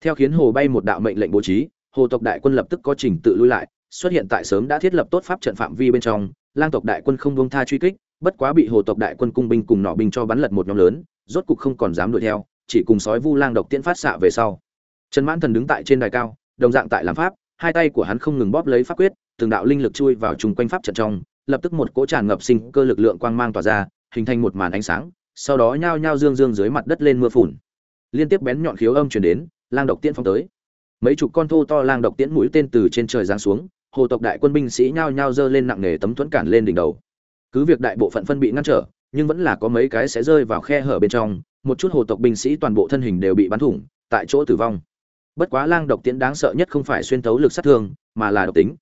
Theo khiến hồ bay một đạo mệnh lệnh bố trí, hồ tộc đại quân lập tức có trình tự lui lại, xuất hiện tại sớm đã thiết lập tốt pháp trận phạm vi bên trong, lang tộc đại quân không buông tha truy kích, bất quá bị hồ tộc đại quân cung binh cùng nỏ binh cho bắn lật một nhóm lớn, rốt cục không còn dám đuổi theo, chỉ cùng sói vu lang độc tiễn phát xạ về sau trần mãn thần đứng tại trên đài cao, đồng dạng tại làm pháp, hai tay của hắn không ngừng bóp lấy pháp quyết, từng đạo linh lực chui vào chung quanh pháp trận trong, lập tức một cỗ tràn ngập sinh cơ lực lượng quang mang tỏa ra, hình thành một màn ánh sáng, sau đó nhao nhao dương dương dưới mặt đất lên mưa phùn. Liên tiếp bén nhọn khiếu âm truyền đến, lang độc tiễn phong tới. Mấy chục con thô to lang độc tiễn mũi tên từ trên trời giáng xuống, hồ tộc đại quân binh sĩ nhao nhao giơ lên nặng nề tấm thuẫn cản lên đỉnh đầu. Cứ việc đại bộ phận phân bị ngăn trở, nhưng vẫn là có mấy cái sẽ rơi vào khe hở bên trong, một chút hồ tộc binh sĩ toàn bộ thân hình đều bị bắn thủng, tại chỗ tử vong bất quá lang độc tiễn đáng sợ nhất không phải xuyên thấu lực sát thương, mà là độc tính.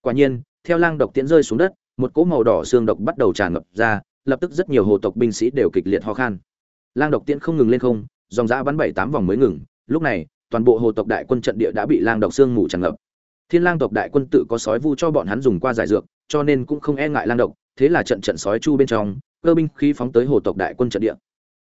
Quả nhiên, theo lang độc tiễn rơi xuống đất, một cỗ màu đỏ xương độc bắt đầu tràn ngập ra, lập tức rất nhiều hồ tộc binh sĩ đều kịch liệt ho khan. Lang độc tiễn không ngừng lên không, dòng dã bắn bảy tám vòng mới ngừng, lúc này, toàn bộ hồ tộc đại quân trận địa đã bị lang độc xương mù tràn ngập. Thiên lang tộc đại quân tự có sói vu cho bọn hắn dùng qua giải dược, cho nên cũng không e ngại lang độc, thế là trận trận sói chu bên trong, cơ binh khí phóng tới hồ tộc đại quân trận địa.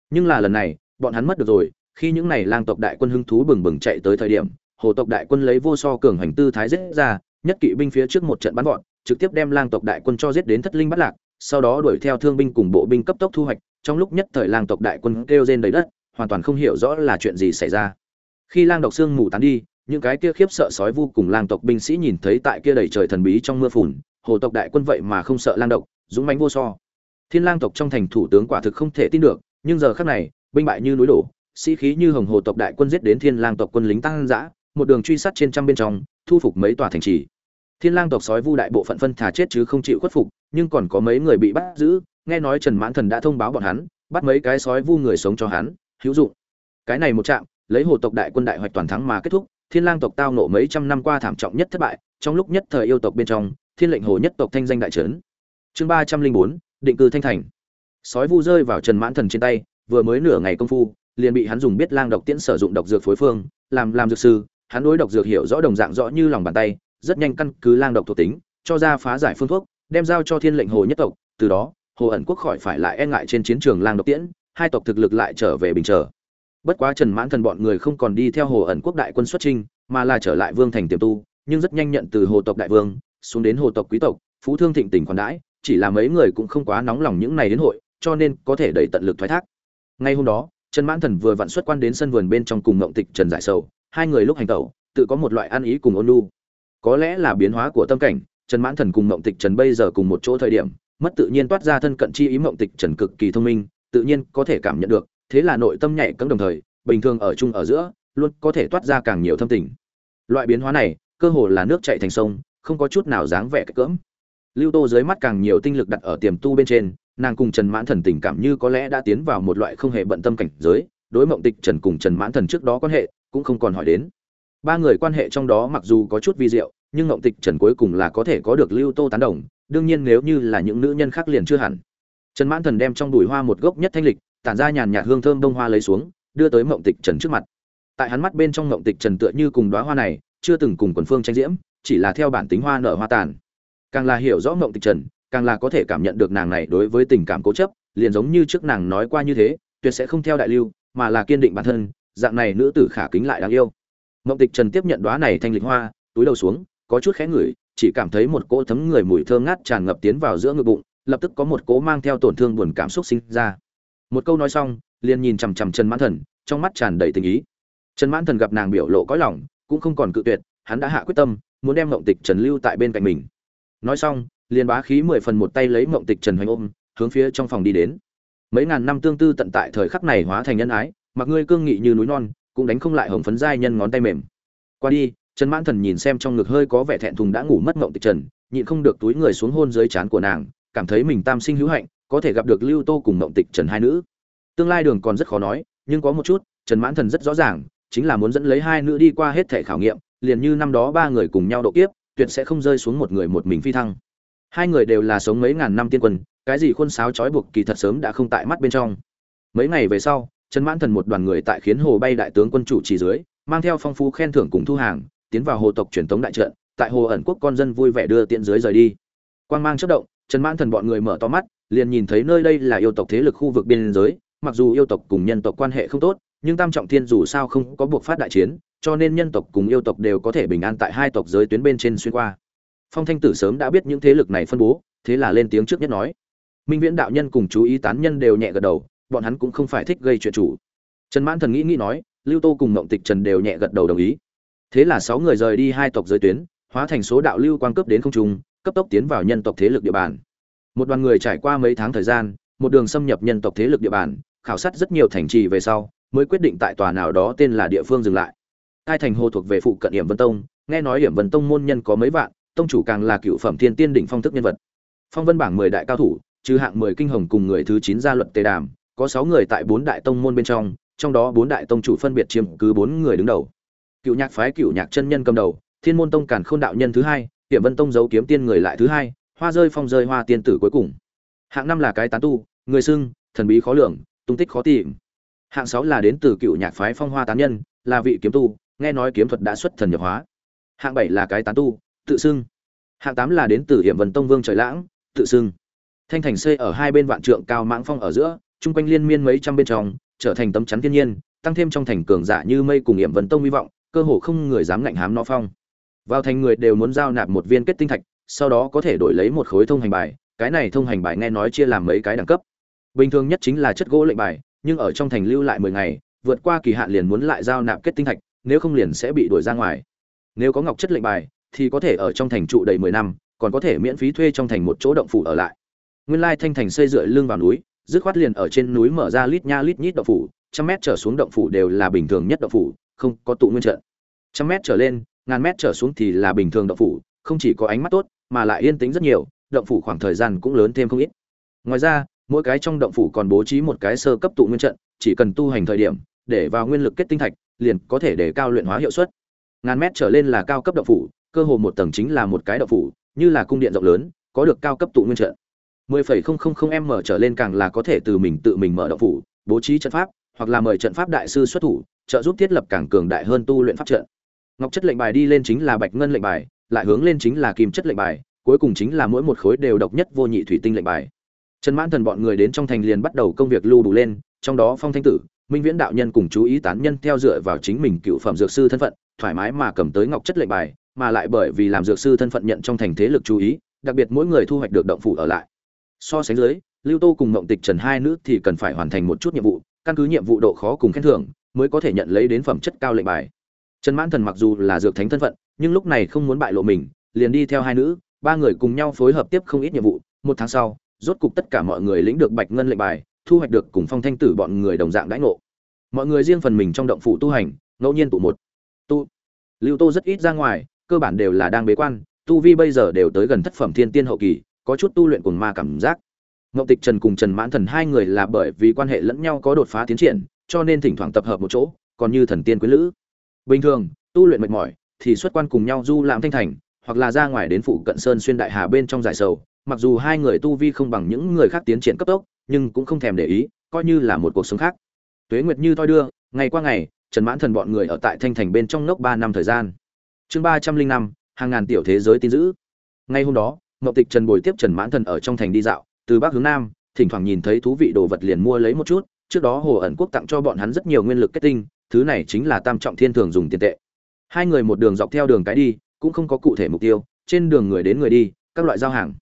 Nhưng là lần này, bọn hắn mất được rồi khi những này lang tộc đại quân hưng thú bừng bừng chạy tới thời điểm, hồ tộc đại quân lấy vô so cường hành tư thái giết ra, nhất kỵ binh phía trước một trận bắn gọn trực tiếp đem lang tộc đại quân cho giết đến thất linh bắt lạc, sau đó đuổi theo thương binh cùng bộ binh cấp tốc thu hoạch, trong lúc nhất thời lang tộc đại quân kêu rên đầy đất, hoàn toàn không hiểu rõ là chuyện gì xảy ra. Khi lang độc xương mù tán đi, những cái kia khiếp sợ sói vu cùng lang tộc binh sĩ nhìn thấy tại kia đầy trời thần bí trong mưa phùn, hồ tộc đại quân vậy mà không sợ lang độc, dũng mãnh vô so. Thiên lang tộc trong thành thủ tướng quả thực không thể tin được, nhưng giờ khắc này, binh bại như núi đổ sĩ khí như hồng hồ tộc đại quân giết đến thiên lang tộc quân lính tăng dã một đường truy sát trên trăm bên trong, thu phục mấy tòa thành trì. Thiên lang tộc sói vu đại bộ phận phân thả chết chứ không chịu khuất phục, nhưng còn có mấy người bị bắt giữ, nghe nói trần mãn thần đã thông báo bọn hắn, bắt mấy cái sói vu người sống cho hắn, hữu dụng. Cái này một chạm lấy hồ tộc đại quân đại hoạch toàn thắng mà kết thúc, thiên lang tộc tao nộ mấy trăm năm qua thảm trọng nhất thất bại, trong lúc nhất thời yêu tộc bên trong, thiên lệnh hồ nhất tộc thanh danh đại trấn. Chương ba trăm linh bốn, định cư thanh thành. Sói vu rơi vào trần mãn thần trên tay, vừa mới nửa ngày công phu liền bị hắn dùng biết lang độc tiễn sử dụng độc dược phối phương, làm làm dược sư, hắn đối độc dược hiểu rõ đồng dạng rõ như lòng bàn tay, rất nhanh căn cứ lang độc thuộc tính, cho ra phá giải phương thuốc, đem giao cho thiên lệnh hồ nhất tộc, từ đó, hồ ẩn quốc khỏi phải lại e ngại trên chiến trường lang độc tiễn, hai tộc thực lực lại trở về bình trở. Bất quá trần mãn thần bọn người không còn đi theo hồ ẩn quốc đại quân xuất trinh mà là trở lại vương thành tiềm tu, nhưng rất nhanh nhận từ hồ tộc đại vương, xuống đến hồ tộc quý tộc, phú thương thịnh tỉnh còn đãi, chỉ là mấy người cũng không quá nóng lòng những này đến hội, cho nên có thể đẩy tận lực thoái thác. Ngay hôm đó trần mãn thần vừa vặn xuất quan đến sân vườn bên trong cùng ngộng tịch trần giải sầu, hai người lúc hành tẩu, tự có một loại ăn ý cùng ôn lu có lẽ là biến hóa của tâm cảnh, trần mãn thần cùng ngộng tịch trần bây giờ cùng một chỗ thời điểm, mất tự nhiên toát ra thân cận chi ý ngộng tịch trần cực kỳ thông minh, tự nhiên có thể cảm nhận được, thế là nội tâm nhạy cẫng đồng thời, bình thường ở chung ở giữa, luôn có thể toát ra càng nhiều thâm tình. Loại biến hóa này, cơ hồ là nước chảy thành sông, không có chút nào dáng vẻ cỡm. Lưu tô dưới mắt càng nhiều tinh lực đặt ở tiềm tu bên trên nàng cùng trần mãn thần tình cảm như có lẽ đã tiến vào một loại không hề bận tâm cảnh giới, đối mộng tịch trần cùng trần mãn thần trước đó quan hệ cũng không còn hỏi đến. Ba người quan hệ trong đó mặc dù có chút vi diệu, nhưng mộng tịch trần cuối cùng là có thể có được lưu tô tán đồng, đương nhiên nếu như là những nữ nhân khác liền chưa hẳn. Trần mãn thần đem trong đùi hoa một gốc nhất thanh lịch, tản ra nhàn nhạt hương thơm đông hoa lấy xuống, đưa tới mộng tịch trần trước mặt. Tại hắn mắt bên trong mộng tịch trần tựa như cùng đóa hoa này, chưa từng cùng quần phương tranh diễm, chỉ là theo bản tính hoa nở hoa tàn. Càng là hiểu rõ mộng tịch trần càng là có thể cảm nhận được nàng này đối với tình cảm cố chấp, liền giống như trước nàng nói qua như thế, tuyệt sẽ không theo đại lưu, mà là kiên định bản thân, dạng này nữ tử khả kính lại đáng yêu. Mộng tịch trần tiếp nhận đóa này thanh lịch hoa, túi đầu xuống, có chút khẽ ngửi, chỉ cảm thấy một cỗ thấm người mùi thơm ngát tràn ngập tiến vào giữa ngực bụng, lập tức có một cỗ mang theo tổn thương buồn cảm xúc sinh ra. Một câu nói xong, liền nhìn chằm chằm trần mãn thần, trong mắt tràn đầy tình ý. Trần mãn thần gặp nàng biểu lộ cõi lòng, cũng không còn cự tuyệt, hắn đã hạ quyết tâm, muốn đem mộng tịch trần lưu tại bên cạnh mình. Nói xong liền bá khí mười phần một tay lấy mộng tịch trần hoành ôm, hướng phía trong phòng đi đến. Mấy ngàn năm tương tư tận tại thời khắc này hóa thành nhân ái, mặc ngươi cương nghị như núi non, cũng đánh không lại hồng phấn giai nhân ngón tay mềm. Qua đi, trần mãn thần nhìn xem trong ngực hơi có vẻ thẹn thùng đã ngủ mất mộng tịch trần, nhịn không được túi người xuống hôn dưới trán của nàng, cảm thấy mình tam sinh hữu hạnh, có thể gặp được lưu tô cùng mộng tịch trần hai nữ. Tương lai đường còn rất khó nói, nhưng có một chút, trần mãn thần rất rõ ràng, chính là muốn dẫn lấy hai nữ đi qua hết thể khảo nghiệm, liền như năm đó ba người cùng nhau độ kiếp, tuyệt sẽ không rơi xuống một người một mình phi thăng hai người đều là sống mấy ngàn năm tiên quân, cái gì khuôn sáo trói buộc kỳ thật sớm đã không tại mắt bên trong. Mấy ngày về sau, trần mãn thần một đoàn người tại khiến hồ bay đại tướng quân chủ chỉ dưới, mang theo phong phú khen thưởng cùng thu hàng, tiến vào hồ tộc truyền thống đại trận, tại hồ ẩn quốc con dân vui vẻ đưa tiện dưới rời đi. Quang mang chất động, trần mãn thần bọn người mở to mắt, liền nhìn thấy nơi đây là yêu tộc thế lực khu vực biên giới, mặc dù yêu tộc cùng nhân tộc quan hệ không tốt, nhưng tam trọng thiên dù sao không có buộc phát đại chiến, cho nên nhân tộc cùng yêu tộc đều có thể bình an tại hai tộc giới tuyến bên trên xuyên qua phong thanh tử sớm đã biết những thế lực này phân bố, thế là lên tiếng trước nhất nói. Minh viễn đạo nhân cùng chú ý tán nhân đều nhẹ gật đầu, bọn hắn cũng không phải thích gây chuyện chủ. Trần mãn thần nghĩ nghĩ nói, lưu tô cùng mộng tịch trần đều nhẹ gật đầu đồng ý. Thế là sáu người rời đi hai tộc giới tuyến, hóa thành số đạo lưu quang cấp đến không trung, cấp tốc tiến vào nhân tộc thế lực địa bàn. Một đoàn người trải qua mấy tháng thời gian, một đường xâm nhập nhân tộc thế lực địa bàn, khảo sát rất nhiều thành trì về sau, mới quyết định tại tòa nào đó tên là địa phương dừng lại. Hai thành hồ thuộc về phụ cận hiểm vân tông, nghe nói hiểm vân tông môn nhân có mấy vạn tông chủ càng là cựu phẩm thiên tiên đỉnh phong thức nhân vật. Phong vân bảng mười đại cao thủ, trừ hạng mười kinh hồng cùng người thứ chín gia luật tề đàm, có sáu người tại bốn đại tông môn bên trong trong đó bốn đại tông chủ phân biệt chiếm cứ bốn người đứng đầu. Cựu nhạc phái cựu nhạc chân nhân cầm đầu, thiên môn tông càn khôn đạo nhân thứ hai hiểm vân tông giấu kiếm tiên người lại thứ hai, hoa rơi phong rơi hoa tiên tử cuối cùng. Hạng năm là cái tán tu, người xưng, thần bí khó lường, tung tích khó tìm. Hạng sáu là đến từ cựu nhạc phái phong hoa tán nhân, là vị kiếm tu, nghe nói kiếm thuật đã xuất thần nhập hóa. Hạng bảy là cái tán tu tự xưng. Hạng tám là đến từ hiểm vân tông vương trời lãng, tự xưng. Thanh thành xây ở hai bên vạn trượng cao mãng phong ở giữa, chung quanh liên miên mấy trăm bên trong, trở thành tấm chắn thiên nhiên, tăng thêm trong thành cường giả như mây cùng hiểm vân tông hy vọng, cơ hồ không người dám ngạnh hám nó phong. Vào thành người đều muốn giao nạp một viên kết tinh thạch, sau đó có thể đổi lấy một khối thông hành bài, cái này thông hành bài nghe nói chia làm mấy cái đẳng cấp. Bình thường nhất chính là chất gỗ lệnh bài, nhưng ở trong thành lưu lại mười ngày, vượt qua kỳ hạn liền muốn lại giao nạp kết tinh thạch, nếu không liền sẽ bị đuổi ra ngoài. Nếu có ngọc chất lệnh bài thì có thể ở trong thành trụ đầy mười năm, còn có thể miễn phí thuê trong thành một chỗ động phủ ở lại. Nguyên lai thanh thành xây dựa lưng vào núi, dứt khoát liền ở trên núi mở ra lít nha lít nhít động phủ, trăm mét trở xuống động phủ đều là bình thường nhất động phủ, không có tụ nguyên trận. Trăm mét trở lên, ngàn mét trở xuống thì là bình thường động phủ, không chỉ có ánh mắt tốt, mà lại yên tĩnh rất nhiều, động phủ khoảng thời gian cũng lớn thêm không ít. Ngoài ra, mỗi cái trong động phủ còn bố trí một cái sơ cấp tụ nguyên trận, chỉ cần tu hành thời điểm, để vào nguyên lực kết tinh thạch, liền có thể để cao luyện hóa hiệu suất. Ngàn mét trở lên là cao cấp động phủ cơ hồ một tầng chính là một cái đậu phủ, như là cung điện rộng lớn, có được cao cấp tụ nguyên trận. 10.000 m trở lên càng là có thể từ mình tự mình mở đậu phủ, bố trí trận pháp, hoặc là mời trận pháp đại sư xuất thủ, trợ giúp thiết lập càng cường đại hơn tu luyện pháp trận. Ngọc chất lệnh bài đi lên chính là bạch ngân lệnh bài, lại hướng lên chính là kim chất lệnh bài, cuối cùng chính là mỗi một khối đều độc nhất vô nhị thủy tinh lệnh bài. Trần mãn thần bọn người đến trong thành liền bắt đầu công việc lưu đủ lên, trong đó phong thanh tử, minh viễn đạo nhân cùng chú ý tán nhân theo dựa vào chính mình cựu phẩm dược sư thân phận, thoải mái mà cầm tới ngọc chất lệnh bài mà lại bởi vì làm dược sư thân phận nhận trong thành thế lực chú ý, đặc biệt mỗi người thu hoạch được động phủ ở lại. So sánh dưới, lưu tô cùng mộng tịch trần hai nữ thì cần phải hoàn thành một chút nhiệm vụ, căn cứ nhiệm vụ độ khó cùng khen thưởng, mới có thể nhận lấy đến phẩm chất cao lệnh bài. Trần mãn thần mặc dù là dược thánh thân phận, nhưng lúc này không muốn bại lộ mình, liền đi theo hai nữ, ba người cùng nhau phối hợp tiếp không ít nhiệm vụ. Một tháng sau, rốt cục tất cả mọi người lĩnh được bạch ngân lệnh bài, thu hoạch được cùng phong thanh tử bọn người đồng dạng đãi ngộ. Mọi người riêng phần mình trong động phủ tu hành, ngẫu nhiên tụ một. Tu. Lưu tô rất ít ra ngoài cơ bản đều là đang bế quan, tu vi bây giờ đều tới gần thất phẩm thiên tiên hậu kỳ, có chút tu luyện cùng ma cảm giác. Ngậu tịch trần cùng trần mãn thần hai người là bởi vì quan hệ lẫn nhau có đột phá tiến triển, cho nên thỉnh thoảng tập hợp một chỗ, còn như thần tiên quý lữ. Bình thường, tu luyện mệt mỏi, thì xuất quan cùng nhau du lãm thanh thành, hoặc là ra ngoài đến phụ cận sơn xuyên đại hà bên trong giải sầu. Mặc dù hai người tu vi không bằng những người khác tiến triển cấp tốc, nhưng cũng không thèm để ý, coi như là một cuộc sống khác. Tuế nguyệt như thoi đưa, ngày qua ngày, trần mãn thần bọn người ở tại thanh thành bên trong nốc ba năm thời gian chương ba trăm linh năm, hàng ngàn tiểu thế giới tin giữ ngay hôm đó, mậu tịch trần bồi tiếp trần mãn thần ở trong thành đi dạo, từ bắc hướng nam, thỉnh thoảng nhìn thấy thú vị đồ vật liền mua lấy một chút, trước đó hồ ẩn quốc tặng cho bọn hắn rất nhiều nguyên lực kết tinh, thứ này chính là tam trọng thiên thường dùng tiền tệ. Hai người một đường dọc theo đường cái đi, cũng không có cụ thể mục tiêu, trên đường người đến người đi, các loại giao hàng.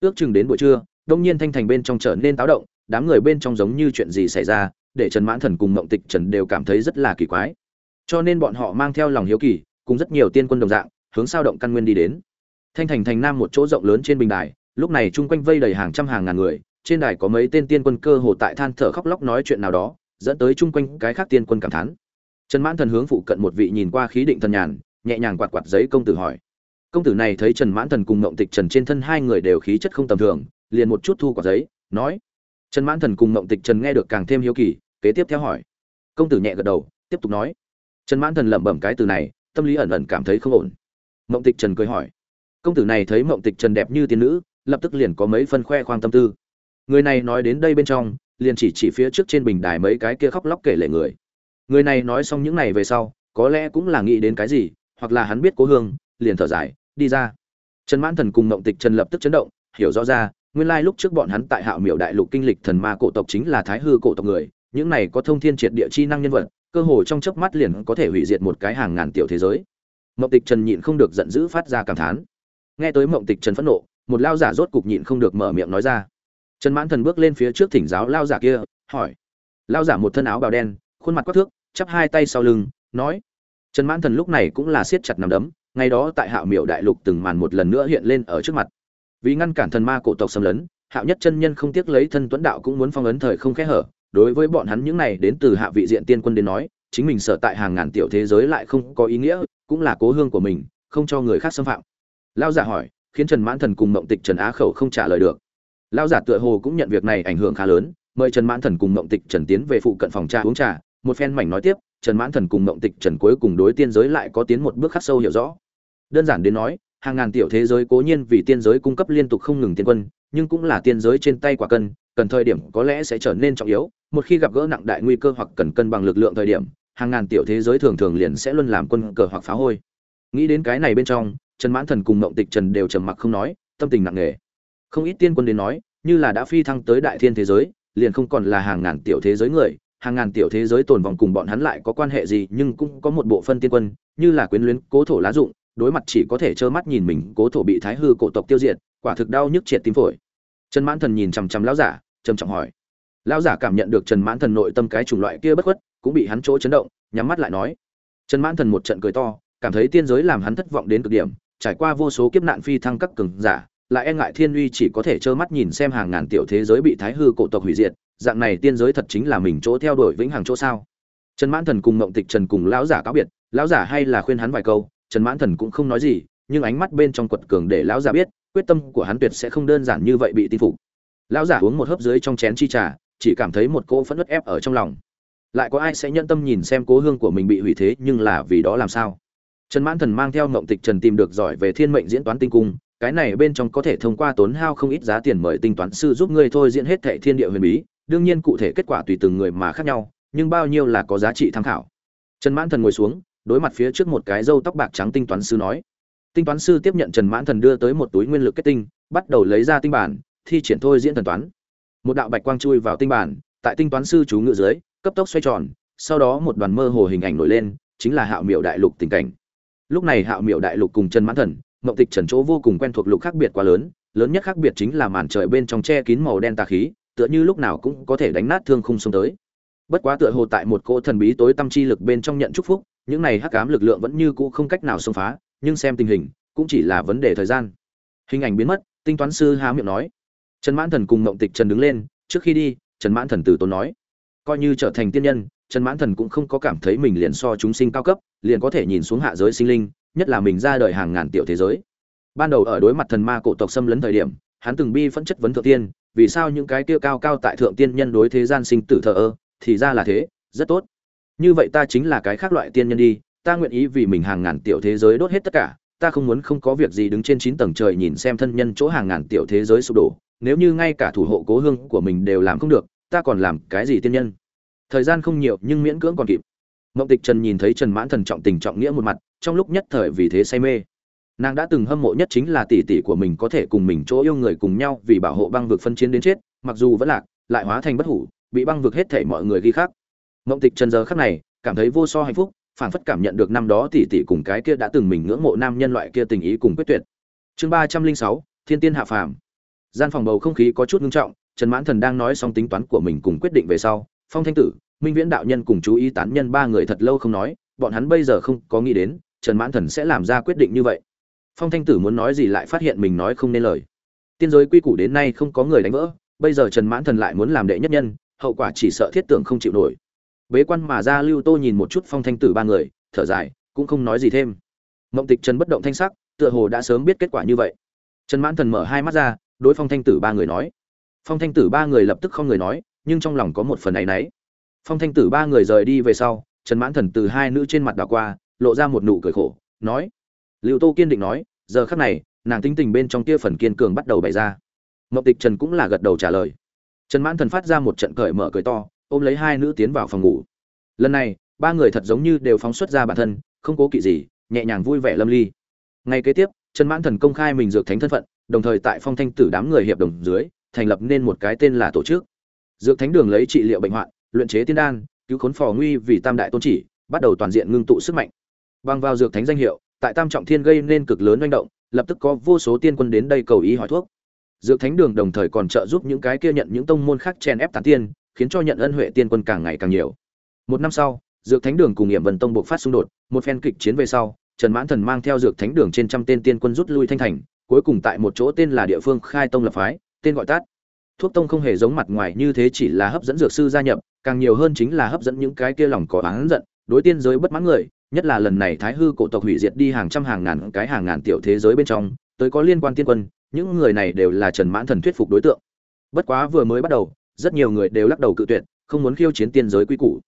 Ước chừng đến buổi trưa, đông nhiên thanh thành bên trong trở nên táo động, đám người bên trong giống như chuyện gì xảy ra, để trần mãn thần cùng mộng tịch trần đều cảm thấy rất là kỳ quái. Cho nên bọn họ mang theo lòng hiếu kỳ cùng rất nhiều tiên quân đồng dạng, hướng sao động căn nguyên đi đến. Thanh thành thành nam một chỗ rộng lớn trên bình đài, lúc này chung quanh vây đầy hàng trăm hàng ngàn người, trên đài có mấy tên tiên quân cơ hồ tại than thở khóc lóc nói chuyện nào đó, dẫn tới chung quanh cái khác tiên quân cảm thán. Trần mãn thần hướng phụ cận một vị nhìn qua khí định thần nhàn, nhẹ nhàng quạt quạt giấy công tử hỏi. Công tử này thấy trần mãn thần cùng ngộng tịch trần trên thân hai người đều khí chất không tầm thường, liền một chút thu quả giấy, nói. Trần mãn thần cùng ngộng tịch trần nghe được càng thêm hiếu kỳ, kế tiếp theo hỏi. Công tử nhẹ gật đầu, tiếp tục nói. Trần mãn thần lẩm bẩm cái từ này tâm lý ẩn ẩn cảm thấy không ổn. Mộng tịch trần cười hỏi, công tử này thấy mộng tịch trần đẹp như tiên nữ, lập tức liền có mấy phân khoe khoang tâm tư. Người này nói đến đây bên trong, liền chỉ chỉ phía trước trên bình đài mấy cái kia khóc lóc kể lệ người. Người này nói xong những này về sau, có lẽ cũng là nghĩ đến cái gì, hoặc là hắn biết cố hương, liền thở dài, đi ra. Trần mãn thần cùng mộng tịch trần lập tức chấn động, hiểu rõ ra, nguyên lai lúc trước bọn hắn tại hạo miểu đại lục kinh lịch thần ma cổ tộc chính là thái hư cổ tộc người, những này có thông thiên triệt địa chi năng nhân vật cơ hồ trong chớp mắt liền có thể hủy diệt một cái hàng ngàn tiểu thế giới. Mộng tịch trần nhịn không được giận dữ phát ra cảm thán. Nghe tới mộng tịch trần phẫn nộ, một lao giả rốt cục nhịn không được mở miệng nói ra. Trần mãn thần bước lên phía trước thỉnh giáo lao giả kia, hỏi. Lao giả một thân áo bào đen, khuôn mặt quắc thước, chắp hai tay sau lưng, nói. Trần mãn thần lúc này cũng là siết chặt nằm đấm, ngày đó tại hạo miểu đại lục từng màn một lần nữa hiện lên ở trước mặt. Vì ngăn cản thần ma cổ tộc xâm lấn, hạo nhất chân nhân không tiếc lấy thân tuấn đạo cũng muốn phong ấn thời không khẽ hở đối với bọn hắn những này đến từ hạ vị diện tiên quân đến nói, chính mình sở tại hàng ngàn tiểu thế giới lại không có ý nghĩa, cũng là cố hương của mình, không cho người khác xâm phạm. Lao giả hỏi, khiến trần mãn thần cùng mộng tịch trần á khẩu không trả lời được. Lao giả tựa hồ cũng nhận việc này ảnh hưởng khá lớn, mời trần mãn thần cùng mộng tịch trần tiến về phụ cận phòng trà uống trà, một phen mảnh nói tiếp, trần mãn thần cùng mộng tịch trần cuối cùng đối tiên giới lại có tiến một bước khắc sâu hiểu rõ. Đơn giản đến nói, hàng ngàn tiểu thế giới cố nhiên vì tiên giới cung cấp liên tục không ngừng tiên quân, nhưng cũng là tiên giới trên tay quả cân, cần thời điểm có lẽ sẽ trở nên trọng yếu một khi gặp gỡ nặng đại nguy cơ hoặc cần cân bằng lực lượng thời điểm, hàng ngàn tiểu thế giới thường thường liền sẽ luôn làm quân cờ hoặc phá hôi. Nghĩ đến cái này bên trong, trần mãn thần cùng mộng tịch trần đều trầm mặc không nói, tâm tình nặng nề. Không ít tiên quân đến nói, như là đã phi thăng tới đại thiên thế giới, liền không còn là hàng ngàn tiểu thế giới người, hàng ngàn tiểu thế giới tồn vòng cùng bọn hắn lại có quan hệ gì, nhưng cũng có một bộ phân tiên quân, như là quyến luyến cố thổ lá dụng, đối mặt chỉ có thể trơ mắt nhìn mình cố thổ bị thái hư cổ tộc tiêu diệt, quả thực đau nhức triệt tim phổi. Trần mãn thần nhìn chằm chằm lão giả, trầm trọng hỏi lão giả cảm nhận được trần mãn thần nội tâm cái chủng loại kia bất khuất, cũng bị hắn chỗ chấn động, nhắm mắt lại nói. Trần mãn thần một trận cười to, cảm thấy tiên giới làm hắn thất vọng đến cực điểm, trải qua vô số kiếp nạn phi thăng các cường giả, lại e ngại thiên uy chỉ có thể trơ mắt nhìn xem hàng ngàn tiểu thế giới bị thái hư cổ tộc hủy diệt, dạng này tiên giới thật chính là mình chỗ theo đuổi vĩnh hằng chỗ sao. Trần mãn thần cùng mộng tịch trần cùng lão giả cáo biệt, lão giả hay là khuyên hắn vài câu, trần mãn thần cũng không nói gì, nhưng ánh mắt bên trong quật cường để lão giả biết, quyết tâm của hắn tuyệt sẽ không đơn giản như vậy bị tin phục. Lão giả uống một hớp dưới trong chén chi trà chỉ cảm thấy một cỗ phẫn nứt ép ở trong lòng. Lại có ai sẽ nhận tâm nhìn xem cố hương của mình bị hủy thế, nhưng là vì đó làm sao? Trần mãn thần mang theo ngộng tịch trần tìm được giỏi về thiên mệnh diễn toán tinh cung, cái này bên trong có thể thông qua tốn hao không ít giá tiền mời tinh toán sư giúp ngươi thôi diễn hết thệ thiên địa huyền bí, đương nhiên cụ thể kết quả tùy từng người mà khác nhau, nhưng bao nhiêu là có giá trị tham khảo. Trần mãn thần ngồi xuống, đối mặt phía trước một cái râu tóc bạc trắng tinh toán sư nói. Tinh toán sư tiếp nhận trần mãn thần đưa tới một túi nguyên lực kết tinh, bắt đầu lấy ra tinh bản, thi triển thôi diễn thần toán một đạo bạch quang chui vào tinh bản, tại tinh toán sư chú ngự dưới, cấp tốc xoay tròn, sau đó một đoàn mơ hồ hình ảnh nổi lên, chính là hạo miệu đại lục tình cảnh. Lúc này hạo miệu đại lục cùng trần mãn thần, mộng tịch trần chỗ vô cùng quen thuộc lục khác biệt quá lớn lớn nhất khác biệt chính là màn trời bên trong che kín màu đen tà khí, tựa như lúc nào cũng có thể đánh nát thương khung xông tới. Bất quá tựa hồ tại một cỗ thần bí tối tâm chi lực bên trong nhận chúc phúc, những này hắc ám lực lượng vẫn như cũ không cách nào xông phá, nhưng xem tình hình, cũng chỉ là vấn đề thời gian. Hình ảnh biến mất, tinh toán sư há miệng nói trần mãn thần cùng mộng tịch trần đứng lên, trước khi đi, trần mãn thần từ tốn nói, coi như trở thành tiên nhân, trần mãn thần cũng không có cảm thấy mình liền so chúng sinh cao cấp, liền có thể nhìn xuống hạ giới sinh linh, nhất là mình ra đời hàng ngàn tiểu thế giới. Ban đầu ở đối mặt thần ma cổ tộc xâm lấn thời điểm, hắn từng bi phẫn chất vấn thượng tiên, vì sao những cái kia cao cao tại thượng tiên nhân đối thế gian sinh tử thờ ơ, thì ra là thế, rất tốt. Như vậy ta chính là cái khác loại tiên nhân đi, ta nguyện ý vì mình hàng ngàn tiểu thế giới đốt hết tất cả, ta không muốn không có việc gì đứng trên chín tầng trời nhìn xem thân nhân chỗ hàng ngàn tiểu thế giới sụp đổ nếu như ngay cả thủ hộ cố hương của mình đều làm không được, ta còn làm cái gì tiên nhân? Thời gian không nhiều nhưng miễn cưỡng còn kịp. Mộng tịch trần nhìn thấy trần mãn thần trọng tình trọng nghĩa một mặt, trong lúc nhất thời vì thế say mê. Nàng đã từng hâm mộ nhất chính là tỷ tỷ của mình có thể cùng mình chỗ yêu người cùng nhau vì bảo hộ băng vực phân chiến đến chết, mặc dù vẫn lạc, lại hóa thành bất hủ, bị băng vực hết thể mọi người ghi khác mộng tịch trần giờ khắc này, cảm thấy vô so hạnh phúc phản phất cảm nhận được năm đó tỷ tỷ cùng cái kia đã từng mình ngưỡng mộ nam nhân loại kia tình ý cùng quyết tuyệt. Chương ba trăm linh sáu, thiên tiên hạ phàm gian phòng bầu không khí có chút ngưng trọng, trần mãn thần đang nói xong tính toán của mình cùng quyết định về sau, phong thanh tử, minh viễn đạo nhân cùng chú ý tán nhân ba người thật lâu không nói, bọn hắn bây giờ không có nghĩ đến, trần mãn thần sẽ làm ra quyết định như vậy. Phong thanh tử muốn nói gì lại phát hiện mình nói không nên lời. Tiên giới quy củ đến nay không có người đánh vỡ, bây giờ trần mãn thần lại muốn làm đệ nhất nhân, hậu quả chỉ sợ thiết tưởng không chịu nổi. Bế quan mà ra lưu tô nhìn một chút phong thanh tử ba người, thở dài, cũng không nói gì thêm. Mộng tịch trần bất động thanh sắc, tựa hồ đã sớm biết kết quả như vậy. Trần mãn thần mở hai mắt ra đối phong thanh tử ba người nói. Phong thanh tử ba người lập tức không người nói, nhưng trong lòng có một phần áy náy. Phong thanh tử ba người rời đi về sau, trần mãn thần từ hai nữ trên mặt đảo qua, lộ ra một nụ cười khổ, nói. Liệu tô kiên định nói, giờ khắc này, nàng tính tình bên trong kia phần kiên cường bắt đầu bày ra. Mậu tịch trần cũng là gật đầu trả lời. Trần mãn thần phát ra một trận cởi mở cười to, ôm lấy hai nữ tiến vào phòng ngủ. Lần này, ba người thật giống như đều phóng xuất ra bản thân, không cố kỵ gì, nhẹ nhàng vui vẻ lâm ly. Ngay kế tiếp trần mãn thần công khai mình dược thánh thân phận, đồng thời tại phong thanh tử đám người hiệp đồng dưới, thành lập nên một cái tên là tổ chức. Dược thánh đường lấy trị liệu bệnh hoạn, luyện chế tiên đan, cứu khốn phò nguy vì tam đại tôn chỉ, bắt đầu toàn diện ngưng tụ sức mạnh. Bằng vào dược thánh danh hiệu, tại tam trọng thiên gây nên cực lớn hoành động, lập tức có vô số tiên quân đến đây cầu ý hỏi thuốc. Dược thánh đường đồng thời còn trợ giúp những cái kia nhận những tông môn khác chen ép tán tiên, khiến cho nhận ân huệ tiên quân càng ngày càng nhiều. Một năm sau, dược thánh đường cùng nghiệm vân tông buộc phát xung đột, một phen kịch chiến về sau trần mãn thần mang theo dược thánh đường trên trăm tên tiên quân rút lui thanh thành, cuối cùng tại một chỗ tên là địa phương khai tông lập phái, tên gọi tắt. Thuốc tông không hề giống mặt ngoài như thế chỉ là hấp dẫn dược sư gia nhập, càng nhiều hơn chính là hấp dẫn những cái kia lòng có oán giận, đối tiên giới bất mãn người, nhất là lần này thái hư cổ tộc hủy diệt đi hàng trăm hàng ngàn cái hàng ngàn tiểu thế giới bên trong, tới có liên quan tiên quân, những người này đều là trần mãn thần thuyết phục đối tượng. Bất quá vừa mới bắt đầu, rất nhiều người đều lắc đầu cự tuyệt, không muốn khiêu chiến tiên giới quy củ.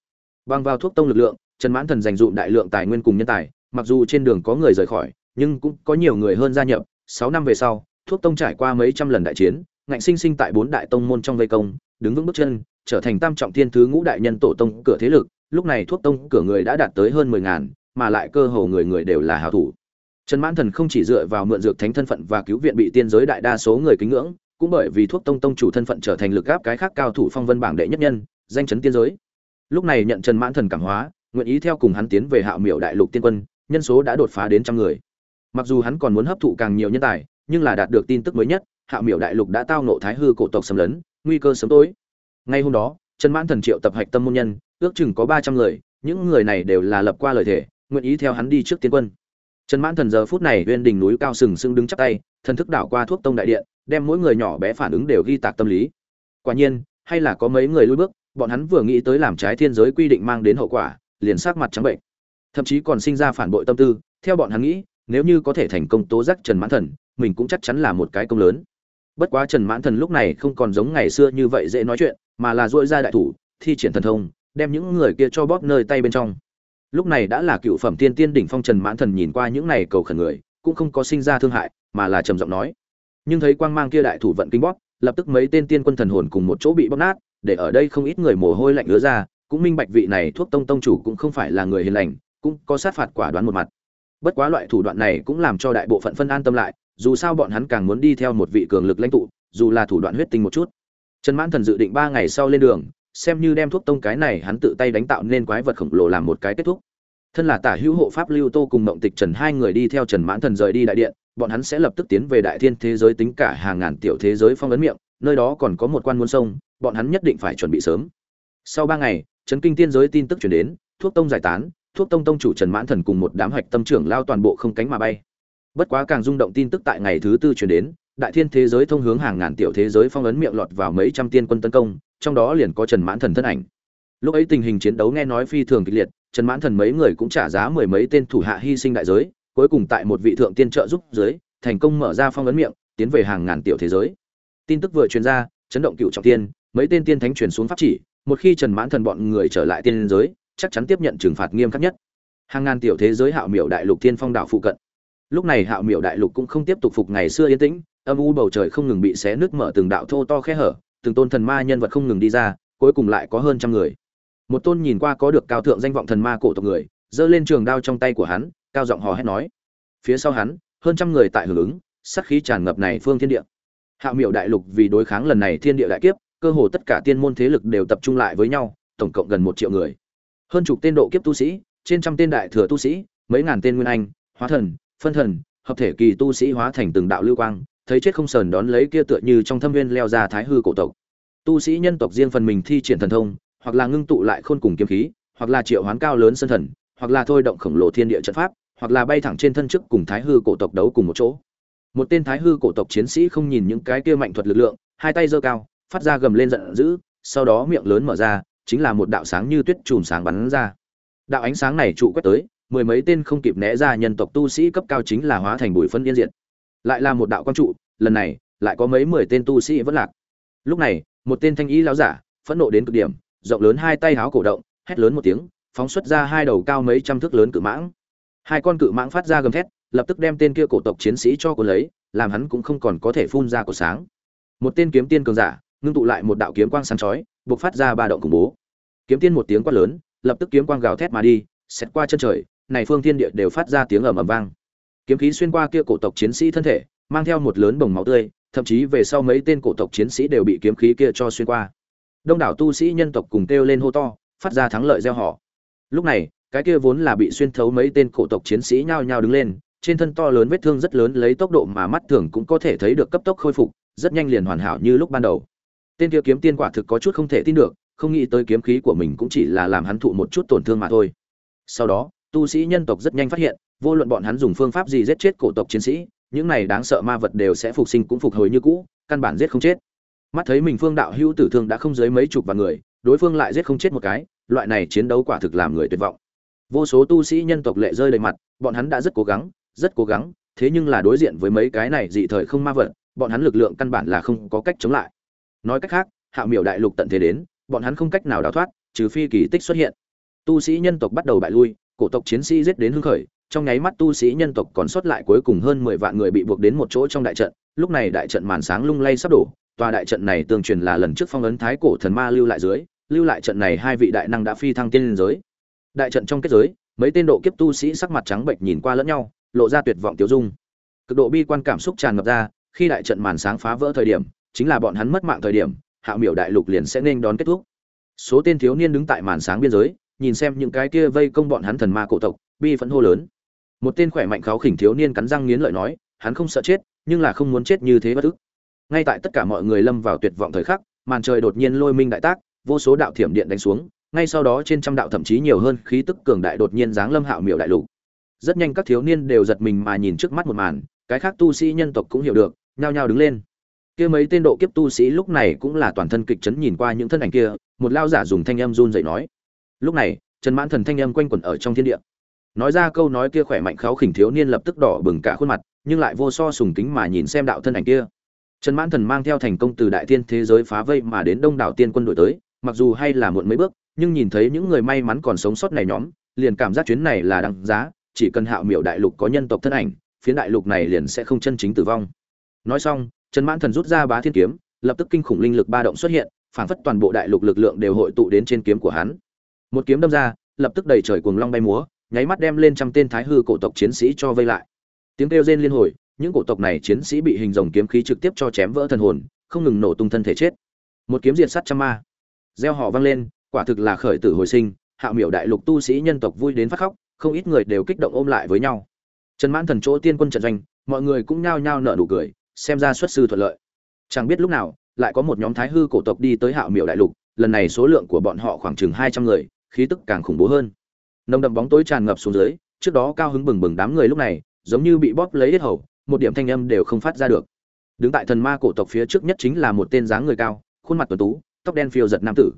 Bằng vào thuốc tông lực lượng, trần mãn thần dành dụm đại lượng tài nguyên cùng nhân tài mặc dù trên đường có người rời khỏi, nhưng cũng có nhiều người hơn gia nhập. Sáu năm về sau, thuốc tông trải qua mấy trăm lần đại chiến, ngạnh sinh sinh tại bốn đại tông môn trong vây công, đứng vững bước chân, trở thành tam trọng thiên thứ ngũ đại nhân tổ tông cửa thế lực. Lúc này thuốc tông cửa người đã đạt tới hơn mười ngàn, mà lại cơ hồ người người đều là hảo thủ. Trần mãn thần không chỉ dựa vào mượn dược thánh thân phận và cứu viện bị tiên giới đại đa số người kính ngưỡng, cũng bởi vì thuốc tông tông chủ thân phận trở thành lực gáp cái khác cao thủ phong vân bảng đệ nhất nhân, danh chấn tiên giới. Lúc này nhận trần mãn thần cảm hóa, nguyện ý theo cùng hắn tiến về hạo miểu đại lục tiên quân nhân số đã đột phá đến trăm người. Mặc dù hắn còn muốn hấp thụ càng nhiều nhân tài, nhưng là đạt được tin tức mới nhất, hạ miểu đại lục đã tao nộ thái hư cổ tộc xâm lấn, nguy cơ sớm tối. Ngay hôm đó, trần mãn thần triệu tập hạch tâm môn nhân, ước chừng có ba trăm người, những người này đều là lập qua lời thề, nguyện ý theo hắn đi trước tiên quân. Trần mãn thần giờ phút này uyên đỉnh núi cao sừng sững đứng chắp tay, thần thức đảo qua thuốc tông đại điện, đem mỗi người nhỏ bé phản ứng đều ghi tạc tâm lý. Quả nhiên, hay là có mấy người lùi bước, bọn hắn vừa nghĩ tới làm trái thiên giới quy định mang đến hậu quả, liền sát mặt trắng bệnh thậm chí còn sinh ra phản bội tâm tư. Theo bọn hắn nghĩ, nếu như có thể thành công tố giác trần mãn thần, mình cũng chắc chắn là một cái công lớn. Bất quá trần mãn thần lúc này không còn giống ngày xưa như vậy dễ nói chuyện, mà là dội ra đại thủ, thi triển thần thông, đem những người kia cho bóp nơi tay bên trong. Lúc này đã là cựu phẩm tiên tiên đỉnh phong trần mãn thần nhìn qua những này cầu khẩn người, cũng không có sinh ra thương hại, mà là trầm giọng nói. Nhưng thấy quang mang kia đại thủ vận kinh bóp, lập tức mấy tên tiên quân thần hồn cùng một chỗ bị bóp nát, để ở đây không ít người mồ hôi lạnh ứa ra, cũng minh bạch vị này thuốc tông tông chủ cũng không phải là người hiền lành cũng có sát phạt quả đoán một mặt. Bất quá loại thủ đoạn này cũng làm cho đại bộ phận phân an tâm lại, dù sao bọn hắn càng muốn đi theo một vị cường lực lãnh tụ, dù là thủ đoạn huyết tinh một chút. Trần mãn thần dự định ba ngày sau lên đường, xem như đem thuốc tông cái này hắn tự tay đánh tạo nên quái vật khổng lồ làm một cái kết thúc. Thân là tả hữu hộ pháp lưu tô cùng mộng tịch trần hai người đi theo trần mãn thần rời đi đại điện, bọn hắn sẽ lập tức tiến về đại thiên thế giới tính cả hàng ngàn tiểu thế giới phong ấn miệng, nơi đó còn có một quan muôn sông, bọn hắn nhất định phải chuẩn bị sớm. Sau ba ngày trấn kinh tiên giới tin tức truyền đến, thuốc tông giải tán thuốc tông tông chủ trần mãn thần cùng một đám hạch tâm trưởng lao toàn bộ không cánh mà bay. Bất quá càng rung động tin tức tại ngày thứ tư truyền đến, đại thiên thế giới thông hướng hàng ngàn tiểu thế giới phong ấn miệng lọt vào mấy trăm tiên quân tấn công, trong đó liền có trần mãn thần thân ảnh. Lúc ấy tình hình chiến đấu nghe nói phi thường kịch liệt, trần mãn thần mấy người cũng trả giá mười mấy tên thủ hạ hy sinh đại giới, cuối cùng tại một vị thượng tiên trợ giúp dưới, thành công mở ra phong ấn miệng, tiến về hàng ngàn tiểu thế giới. Tin tức vừa truyền ra, chấn động cựu trọng tiên, mấy tên tiên thánh truyền xuống pháp chỉ, một khi trần mãn thần bọn người trở lại tiên giới chắc chắn tiếp nhận trừng phạt nghiêm khắc nhất. Hàng ngàn tiểu thế giới hạo miểu đại lục thiên phong đảo phụ cận. Lúc này hạo miểu đại lục cũng không tiếp tục phục ngày xưa yên tĩnh, âm u bầu trời không ngừng bị xé nước mở từng đạo thô to khe hở, từng tôn thần ma nhân vật không ngừng đi ra, cuối cùng lại có hơn trăm người. Một tôn nhìn qua có được cao thượng danh vọng thần ma cổ tộc người, giơ lên trường đao trong tay của hắn, cao giọng hò hét nói. Phía sau hắn, hơn trăm người tại hưởng ứng, sát khí tràn ngập này phương thiên địa. Hạo miểu đại lục vì đối kháng lần này thiên địa đại kiếp, cơ hồ tất cả tiên môn thế lực đều tập trung lại với nhau, tổng cộng gần một triệu người hơn chục tên độ kiếp tu sĩ, trên trăm tên đại thừa tu sĩ, mấy ngàn tên nguyên anh, hóa thần, phân thần, hợp thể kỳ tu sĩ hóa thành từng đạo lưu quang, thấy chết không sờn đón lấy kia tựa như trong thâm viên leo ra thái hư cổ tộc. Tu sĩ nhân tộc riêng phần mình thi triển thần thông, hoặc là ngưng tụ lại khôn cùng kiếm khí, hoặc là triệu hoán cao lớn sân thần, hoặc là thôi động khổng lồ thiên địa trận pháp, hoặc là bay thẳng trên thân trước cùng thái hư cổ tộc đấu cùng một chỗ. Một tên thái hư cổ tộc chiến sĩ không nhìn những cái kia mạnh thuật lực lượng, hai tay giơ cao, phát ra gầm lên giận dữ, sau đó miệng lớn mở ra chính là một đạo sáng như tuyết chùm sáng bắn ra. Đạo ánh sáng này trụ quét tới, mười mấy tên không kịp né ra nhân tộc tu sĩ cấp cao chính là hóa thành bụi phân yên diệt. Lại là một đạo quang trụ, lần này, lại có mấy mười tên tu sĩ vẫn lạc. Lúc này, một tên thanh ý lão giả, phẫn nộ đến cực điểm, rộng lớn hai tay háo cổ động, hét lớn một tiếng, phóng xuất ra hai đầu cao mấy trăm thước lớn cự mãng. Hai con cự mãng phát ra gầm thét, lập tức đem tên kia cổ tộc chiến sĩ cho cuốn lấy, làm hắn cũng không còn có thể phun ra cổ sáng. Một tên kiếm tiên cường giả ngưng tụ lại một đạo kiếm quang sáng chói, bộc phát ra ba động khủng bố. Kiếm tiên một tiếng quát lớn, lập tức kiếm quang gào thét mà đi xét qua chân trời, này phương thiên địa đều phát ra tiếng ầm ầm vang. Kiếm khí xuyên qua kia cổ tộc chiến sĩ thân thể, mang theo một lớn bồng máu tươi, thậm chí về sau mấy tên cổ tộc chiến sĩ đều bị kiếm khí kia cho xuyên qua. Đông đảo tu sĩ nhân tộc cùng kêu lên hô to, phát ra thắng lợi gieo họ. Lúc này, cái kia vốn là bị xuyên thấu mấy tên cổ tộc chiến sĩ nhao nhao đứng lên, trên thân to lớn vết thương rất lớn lấy tốc độ mà mắt thường cũng có thể thấy được cấp tốc khôi phục, rất nhanh liền hoàn hảo như lúc ban đầu tên kia kiếm tiên quả thực có chút không thể tin được, không nghĩ tới kiếm khí của mình cũng chỉ là làm hắn thụ một chút tổn thương mà thôi. Sau đó, tu sĩ nhân tộc rất nhanh phát hiện, vô luận bọn hắn dùng phương pháp gì giết chết cổ tộc chiến sĩ, những này đáng sợ ma vật đều sẽ phục sinh cũng phục hồi như cũ, căn bản giết không chết. Mắt thấy mình phương đạo hữu tử thương đã không dưới mấy chục vạn người, đối phương lại giết không chết một cái, loại này chiến đấu quả thực làm người tuyệt vọng. Vô số tu sĩ nhân tộc lệ rơi đầy mặt, bọn hắn đã rất cố gắng, rất cố gắng, thế nhưng là đối diện với mấy cái này dị thời không ma vật, bọn hắn lực lượng căn bản là không có cách chống lại nói cách khác hạ miểu đại lục tận thế đến, bọn hắn không cách nào đào thoát, trừ phi kỳ tích xuất hiện. Tu sĩ nhân tộc bắt đầu bại lui, cổ tộc chiến sĩ giết đến hưng khởi, trong nháy mắt tu sĩ nhân tộc còn sót lại cuối cùng hơn mười vạn người bị buộc đến một chỗ trong đại trận. Lúc này đại trận màn sáng lung lay sắp đổ, tòa đại trận này tương truyền là lần trước phong ấn thái cổ thần ma lưu lại dưới, lưu lại trận này hai vị đại năng đã phi thăng tiên liên giới. Đại trận trong kết giới, mấy tên độ kiếp tu sĩ sắc mặt trắng bệnh nhìn qua lẫn nhau, lộ ra tuyệt vọng tiêu dung. Cực độ bi quan cảm xúc tràn ngập ra, khi đại trận màn sáng phá vỡ thời điểm chính là bọn hắn mất mạng thời điểm hạ miểu đại lục liền sẽ nên đón kết thúc. Số tên thiếu niên đứng tại màn sáng biên giới, nhìn xem những cái kia vây công bọn hắn thần ma cổ tộc, bi phẫn hô lớn. Một tên khỏe mạnh kháo khỉnh thiếu niên cắn răng nghiến lợi nói, hắn không sợ chết, nhưng là không muốn chết như thế bất ức. Ngay tại tất cả mọi người lâm vào tuyệt vọng thời khắc, màn trời đột nhiên lôi minh đại tác, vô số đạo thiểm điện đánh xuống, ngay sau đó trên trăm đạo thậm chí nhiều hơn khí tức cường đại đột nhiên giáng lâm hạo miểu đại lục. Rất nhanh các thiếu niên đều giật mình mà nhìn trước mắt một màn, cái khác tu sĩ nhân tộc cũng hiểu được, nhao nhao đứng lên kia mấy tên độ kiếp tu sĩ lúc này cũng là toàn thân kịch chấn nhìn qua những thân ảnh kia, một lao giả dùng thanh âm run dậy nói. Lúc này, trần mãn thần thanh âm quanh quẩn ở trong thiên địa. Nói ra câu nói kia khỏe mạnh kháo khỉnh thiếu niên lập tức đỏ bừng cả khuôn mặt, nhưng lại vô so sùng kính mà nhìn xem đạo thân ảnh kia. Trần mãn thần mang theo thành công từ đại tiên thế giới phá vây mà đến đông đảo tiên quân đội tới, mặc dù hay là muộn mấy bước, nhưng nhìn thấy những người may mắn còn sống sót này nhóm, liền cảm giác chuyến này là đáng giá, chỉ cần hạo miểu đại lục có nhân tộc thân ảnh phía đại lục này liền sẽ không chân chính tử vong. Nói xong trần mãn thần rút ra bá thiên kiếm, lập tức kinh khủng linh lực ba động xuất hiện, phảng phất toàn bộ đại lục lực lượng đều hội tụ đến trên kiếm của hắn. Một kiếm đâm ra, lập tức đầy trời cuồng long bay múa, nháy mắt đem lên trăm tên thái hư cổ tộc chiến sĩ cho vây lại. Tiếng kêu rên liên hồi, những cổ tộc này chiến sĩ bị hình rồng kiếm khí trực tiếp cho chém vỡ thần hồn, không ngừng nổ tung thân thể chết. Một kiếm diệt sát trăm ma. Gieo họ vang lên, quả thực là khởi tử hồi sinh hạ miểu đại lục tu sĩ nhân tộc vui đến phát khóc, không ít người đều kích động ôm lại với nhau. Trần mãn thần chỗ tiên quân trận doanh, mọi người cũng nhao nhao nở nụ cười xem ra xuất sư thuận lợi. Chẳng biết lúc nào, lại có một nhóm thái hư cổ tộc đi tới hạo miểu đại lục, lần này số lượng của bọn họ khoảng chừng hai trăm người, khí tức càng khủng bố hơn. Nồng đậm bóng tối tràn ngập xuống dưới, trước đó cao hứng bừng bừng đám người lúc này, giống như bị bóp lấy hết hầu, một điểm thanh âm đều không phát ra được. Đứng tại thần ma cổ tộc phía trước nhất chính là một tên dáng người cao, khuôn mặt tuấn tú, tóc đen phiêu giật nam tử.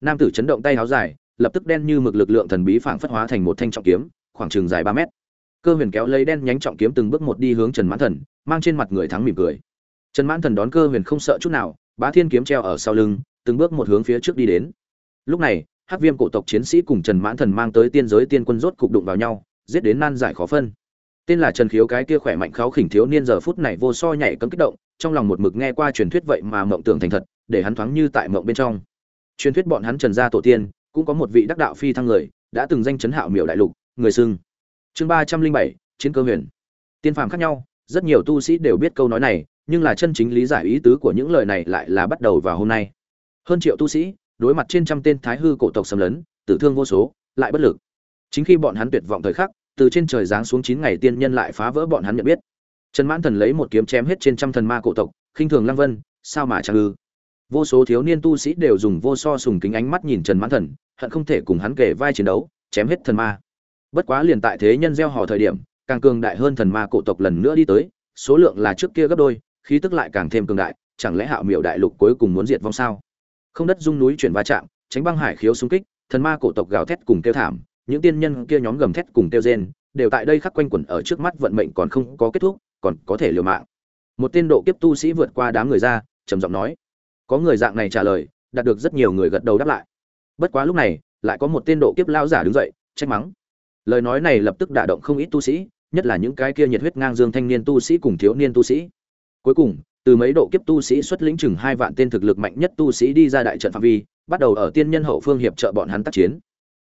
Nam tử chấn động tay áo dài, lập tức đen như mực lực lượng thần bí phảng phất hóa thành một thanh trọng kiếm, khoảng chừng dài ba mét cơ huyền kéo lấy đen nhánh trọng kiếm từng bước một đi hướng trần mãn thần, mang trên mặt người thắng mỉm cười. Trần mãn thần đón cơ huyền không sợ chút nào, bá thiên kiếm treo ở sau lưng, từng bước một hướng phía trước đi đến. Lúc này, hắc viêm cổ tộc chiến sĩ cùng trần mãn thần mang tới tiên giới tiên quân rốt cục đụng vào nhau, giết đến nan giải khó phân. Tên là trần khiếu cái kia khỏe mạnh kháo khỉnh thiếu niên giờ phút này vô so nhảy cấm kích động, trong lòng một mực nghe qua truyền thuyết vậy mà mộng tưởng thành thật, để hắn thoáng như tại mộng bên trong. Truyền thuyết bọn hắn trần gia tổ tiên, cũng có một vị đắc đạo phi thăng người, đã từng danh chấn hạo miểu đại lục, người xưng chương ba trăm linh bảy, chiến cơ huyền. Tiên phàm khác nhau, rất nhiều tu sĩ đều biết câu nói này, nhưng là chân chính lý giải ý tứ của những lời này lại là bắt đầu vào hôm nay. Hơn triệu tu sĩ, đối mặt trên trăm tên thái hư cổ tộc xâm lấn, tử thương vô số, lại bất lực. Chính khi bọn hắn tuyệt vọng thời khắc, từ trên trời giáng xuống chín ngày tiên nhân lại phá vỡ bọn hắn nhận biết. Trần mãn thần lấy một kiếm chém hết trên trăm thần ma cổ tộc, khinh thường lăng vân, sao mà chẳng ư? Vô số thiếu niên tu sĩ đều dùng vô so sùng kính ánh mắt nhìn trần mãn thần, hận không thể cùng hắn kể vai chiến đấu, chém hết thần ma bất quá liền tại thế nhân gieo hò thời điểm, càng cường đại hơn thần ma cổ tộc lần nữa đi tới, số lượng là trước kia gấp đôi, khí tức lại càng thêm cường đại, chẳng lẽ hạo miểu đại lục cuối cùng muốn diệt vong sao? Không đất dung núi chuyển va chạm, tránh băng hải khiếu xung kích, thần ma cổ tộc gào thét cùng kêu thảm, những tiên nhân kia nhóm gầm thét cùng kêu rên, đều tại đây khắc quanh quẩn ở trước mắt vận mệnh còn không có kết thúc, còn có thể liều mạng. Một tiên độ kiếp tu sĩ vượt qua đám người ra, trầm giọng nói. Có người dạng này trả lời, đạt được rất nhiều người gật đầu đáp lại. Bất quá lúc này, lại có một tiên độ kiếp lao giả đứng dậy, trách mắng lời nói này lập tức đả động không ít tu sĩ, nhất là những cái kia nhiệt huyết ngang dương thanh niên tu sĩ cùng thiếu niên tu sĩ. Cuối cùng, từ mấy độ kiếp tu sĩ xuất lĩnh chừng hai vạn tên thực lực mạnh nhất tu sĩ đi ra đại trận phạm vi, bắt đầu ở tiên nhân hậu phương hiệp trợ bọn hắn tác chiến.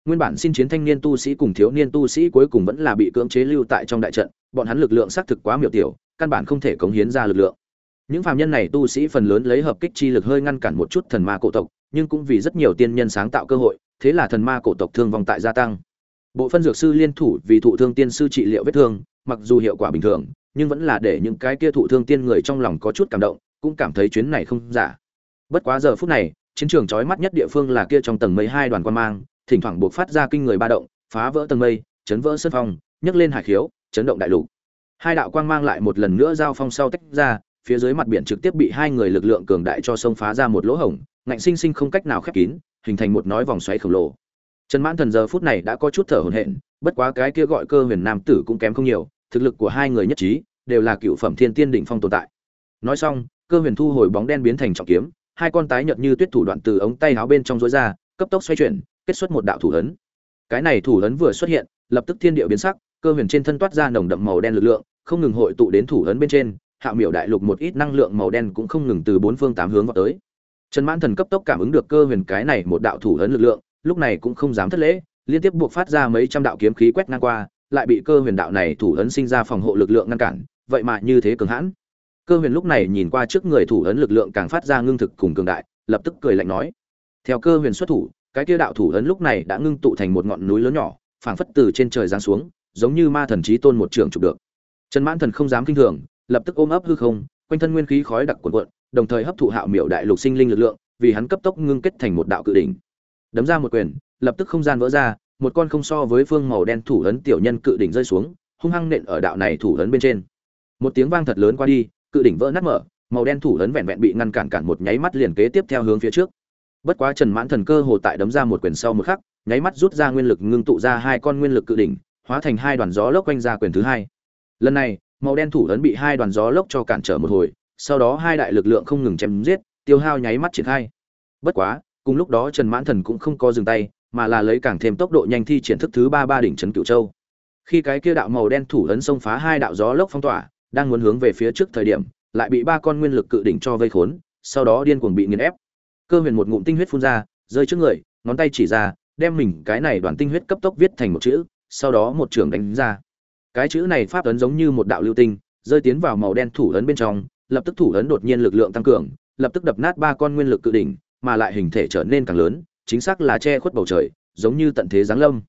Nguyên bản xin chiến thanh niên tu sĩ cùng thiếu niên tu sĩ cuối cùng vẫn là bị cưỡng chế lưu tại trong đại trận, bọn hắn lực lượng xác thực quá miểu tiểu, căn bản không thể cống hiến ra lực lượng. Những phàm nhân này tu sĩ phần lớn lấy hợp kích chi lực hơi ngăn cản một chút thần ma cổ tộc, nhưng cũng vì rất nhiều tiên nhân sáng tạo cơ hội, thế là thần ma cổ tộc thương vong tại gia tăng bộ phân dược sư liên thủ vì thụ thương tiên sư trị liệu vết thương, mặc dù hiệu quả bình thường, nhưng vẫn là để những cái kia thụ thương tiên người trong lòng có chút cảm động, cũng cảm thấy chuyến này không giả. Bất quá giờ phút này, chiến trường chói mắt nhất địa phương là kia trong tầng mây hai đoàn quan mang, thỉnh thoảng buộc phát ra kinh người ba động, phá vỡ tầng mây, chấn vỡ sân phong, nhấc lên hải khiếu, chấn động đại lục. Hai đạo quang mang lại một lần nữa giao phong sau tách ra, phía dưới mặt biển trực tiếp bị hai người lực lượng cường đại cho sông phá ra một lỗ hổng, ngạnh sinh sinh không cách nào khép kín, hình thành một nói vòng xoáy khổng lồ trần mãn thần giờ phút này đã có chút thở hổn hển, bất quá cái kia gọi cơ huyền nam tử cũng kém không nhiều, thực lực của hai người nhất trí, đều là cựu phẩm thiên tiên đỉnh phong tồn tại. Nói xong, cơ huyền thu hồi bóng đen biến thành trọng kiếm, hai con tái nhợt như tuyết thủ đoạn từ ống tay áo bên trong rối ra, cấp tốc xoay chuyển, kết xuất một đạo thủ ấn. Cái này thủ ấn vừa xuất hiện, lập tức thiên địa biến sắc, cơ huyền trên thân toát ra nồng đậm màu đen lực lượng, không ngừng hội tụ đến thủ ấn bên trên hạ miểu đại lục một ít năng lượng màu đen cũng không ngừng từ bốn phương tám hướng vào tới. Trần mãn thần cấp tốc cảm ứng được cơ huyền cái này một đạo thủ ấn lực lượng lúc này cũng không dám thất lễ, liên tiếp buộc phát ra mấy trăm đạo kiếm khí quét ngang qua, lại bị cơ huyền đạo này thủ ấn sinh ra phòng hộ lực lượng ngăn cản, vậy mà như thế cường hãn. Cơ huyền lúc này nhìn qua trước người thủ ấn lực lượng càng phát ra ngưng thực cùng cường đại, lập tức cười lạnh nói, theo cơ huyền xuất thủ, cái kia đạo thủ ấn lúc này đã ngưng tụ thành một ngọn núi lớn nhỏ, phảng phất từ trên trời giáng xuống, giống như ma thần chí tôn một trường chụp được. Trần mãn thần không dám kinh thường, lập tức ôm ấp hư không, quanh thân nguyên khí khói đặc cuộn cuộn, đồng thời hấp thụ hạo miểu đại lục sinh linh lực lượng, vì hắn cấp tốc ngưng kết thành một đạo cự đỉnh đấm ra một quyền, lập tức không gian vỡ ra, một con không so với phương màu đen thủ ấn tiểu nhân cự đỉnh rơi xuống, hung hăng nện ở đạo này thủ ấn bên trên. Một tiếng vang thật lớn qua đi, cự đỉnh vỡ nát mở, màu đen thủ ấn vẹn vẹn bị ngăn cản cản một nháy mắt liền kế tiếp theo hướng phía trước. Bất quá trần mãn thần cơ hồ tại đấm ra một quyền sau một khắc, nháy mắt rút ra nguyên lực ngưng tụ ra hai con nguyên lực cự đỉnh, hóa thành hai đoàn gió lốc quanh ra quyền thứ hai. Lần này, màu đen thủ ấn bị hai đoàn gió lốc cho cản trở một hồi, sau đó hai đại lực lượng không ngừng chém giết, tiêu hao nháy mắt triển khai. Bất quá cùng lúc đó trần mãn thần cũng không có dừng tay, mà là lấy càng thêm tốc độ nhanh thi triển thức thứ ba ba đỉnh trấn cửu châu. Khi cái kia đạo màu đen thủ ấn xông phá hai đạo gió lốc phong tỏa, đang muốn hướng về phía trước thời điểm, lại bị ba con nguyên lực cự đỉnh cho vây khốn, sau đó điên cuồng bị nghiền ép. Cơ huyền một ngụm tinh huyết phun ra, rơi trước người, ngón tay chỉ ra, đem mình cái này đoàn tinh huyết cấp tốc viết thành một chữ, sau đó một trường đánh ra. Cái chữ này pháp ấn giống như một đạo lưu tinh, rơi tiến vào màu đen thủ ấn bên trong, lập tức thủ ấn đột nhiên lực lượng tăng cường, lập tức đập nát ba con nguyên lực cự đỉnh mà lại hình thể trở nên càng lớn, chính xác là che khuất bầu trời, giống như tận thế giáng lâm.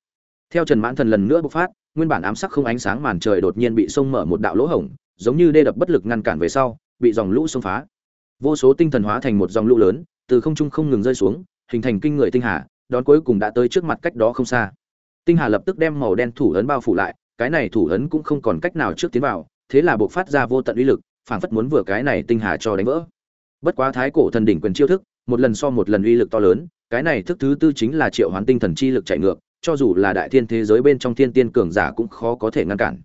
Theo trần mãn thần lần nữa bộc phát, nguyên bản ám sắc không ánh sáng màn trời đột nhiên bị sông mở một đạo lỗ hổng, giống như đê đập bất lực ngăn cản về sau, bị dòng lũ xông phá. Vô số tinh thần hóa thành một dòng lũ lớn, từ không trung không ngừng rơi xuống, hình thành kinh người tinh hà, đón cuối cùng đã tới trước mặt cách đó không xa. Tinh hà lập tức đem màu đen thủ ấn bao phủ lại, cái này thủ ấn cũng không còn cách nào trước tiến vào, thế là buộc phát ra vô tận uy lực, phảng phất muốn vừa cái này tinh hà cho đánh vỡ. Bất quá thái cổ thần đỉnh quyền chiêu thức một lần so một lần uy lực to lớn, cái này thức thứ tư chính là triệu hoán tinh thần chi lực chạy ngược, cho dù là đại thiên thế giới bên trong thiên tiên cường giả cũng khó có thể ngăn cản.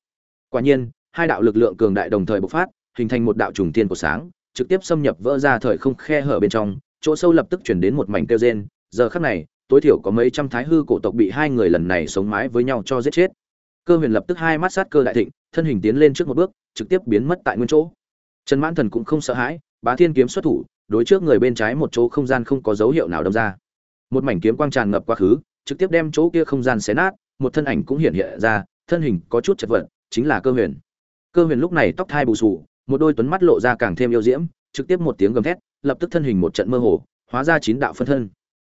Quả nhiên, hai đạo lực lượng cường đại đồng thời bộc phát, hình thành một đạo trùng tiên của sáng, trực tiếp xâm nhập vỡ ra thời không khe hở bên trong, chỗ sâu lập tức chuyển đến một mảnh kêu rên. Giờ khắc này, tối thiểu có mấy trăm thái hư cổ tộc bị hai người lần này sống mái với nhau cho giết chết. Cơ huyền lập tức hai mắt sát cơ đại thịnh, thân hình tiến lên trước một bước, trực tiếp biến mất tại nguyên chỗ. Trần mãn thần cũng không sợ hãi, bá thiên kiếm xuất thủ đối trước người bên trái một chỗ không gian không có dấu hiệu nào đâm ra. Một mảnh kiếm quang tràn ngập quá khứ, trực tiếp đem chỗ kia không gian xé nát, một thân ảnh cũng hiện hiện ra, thân hình có chút chật vật, chính là cơ huyền. Cơ huyền lúc này tóc thai bù sù, một đôi tuấn mắt lộ ra càng thêm yêu diễm, trực tiếp một tiếng gầm thét, lập tức thân hình một trận mơ hồ, hóa ra chín đạo phân thân.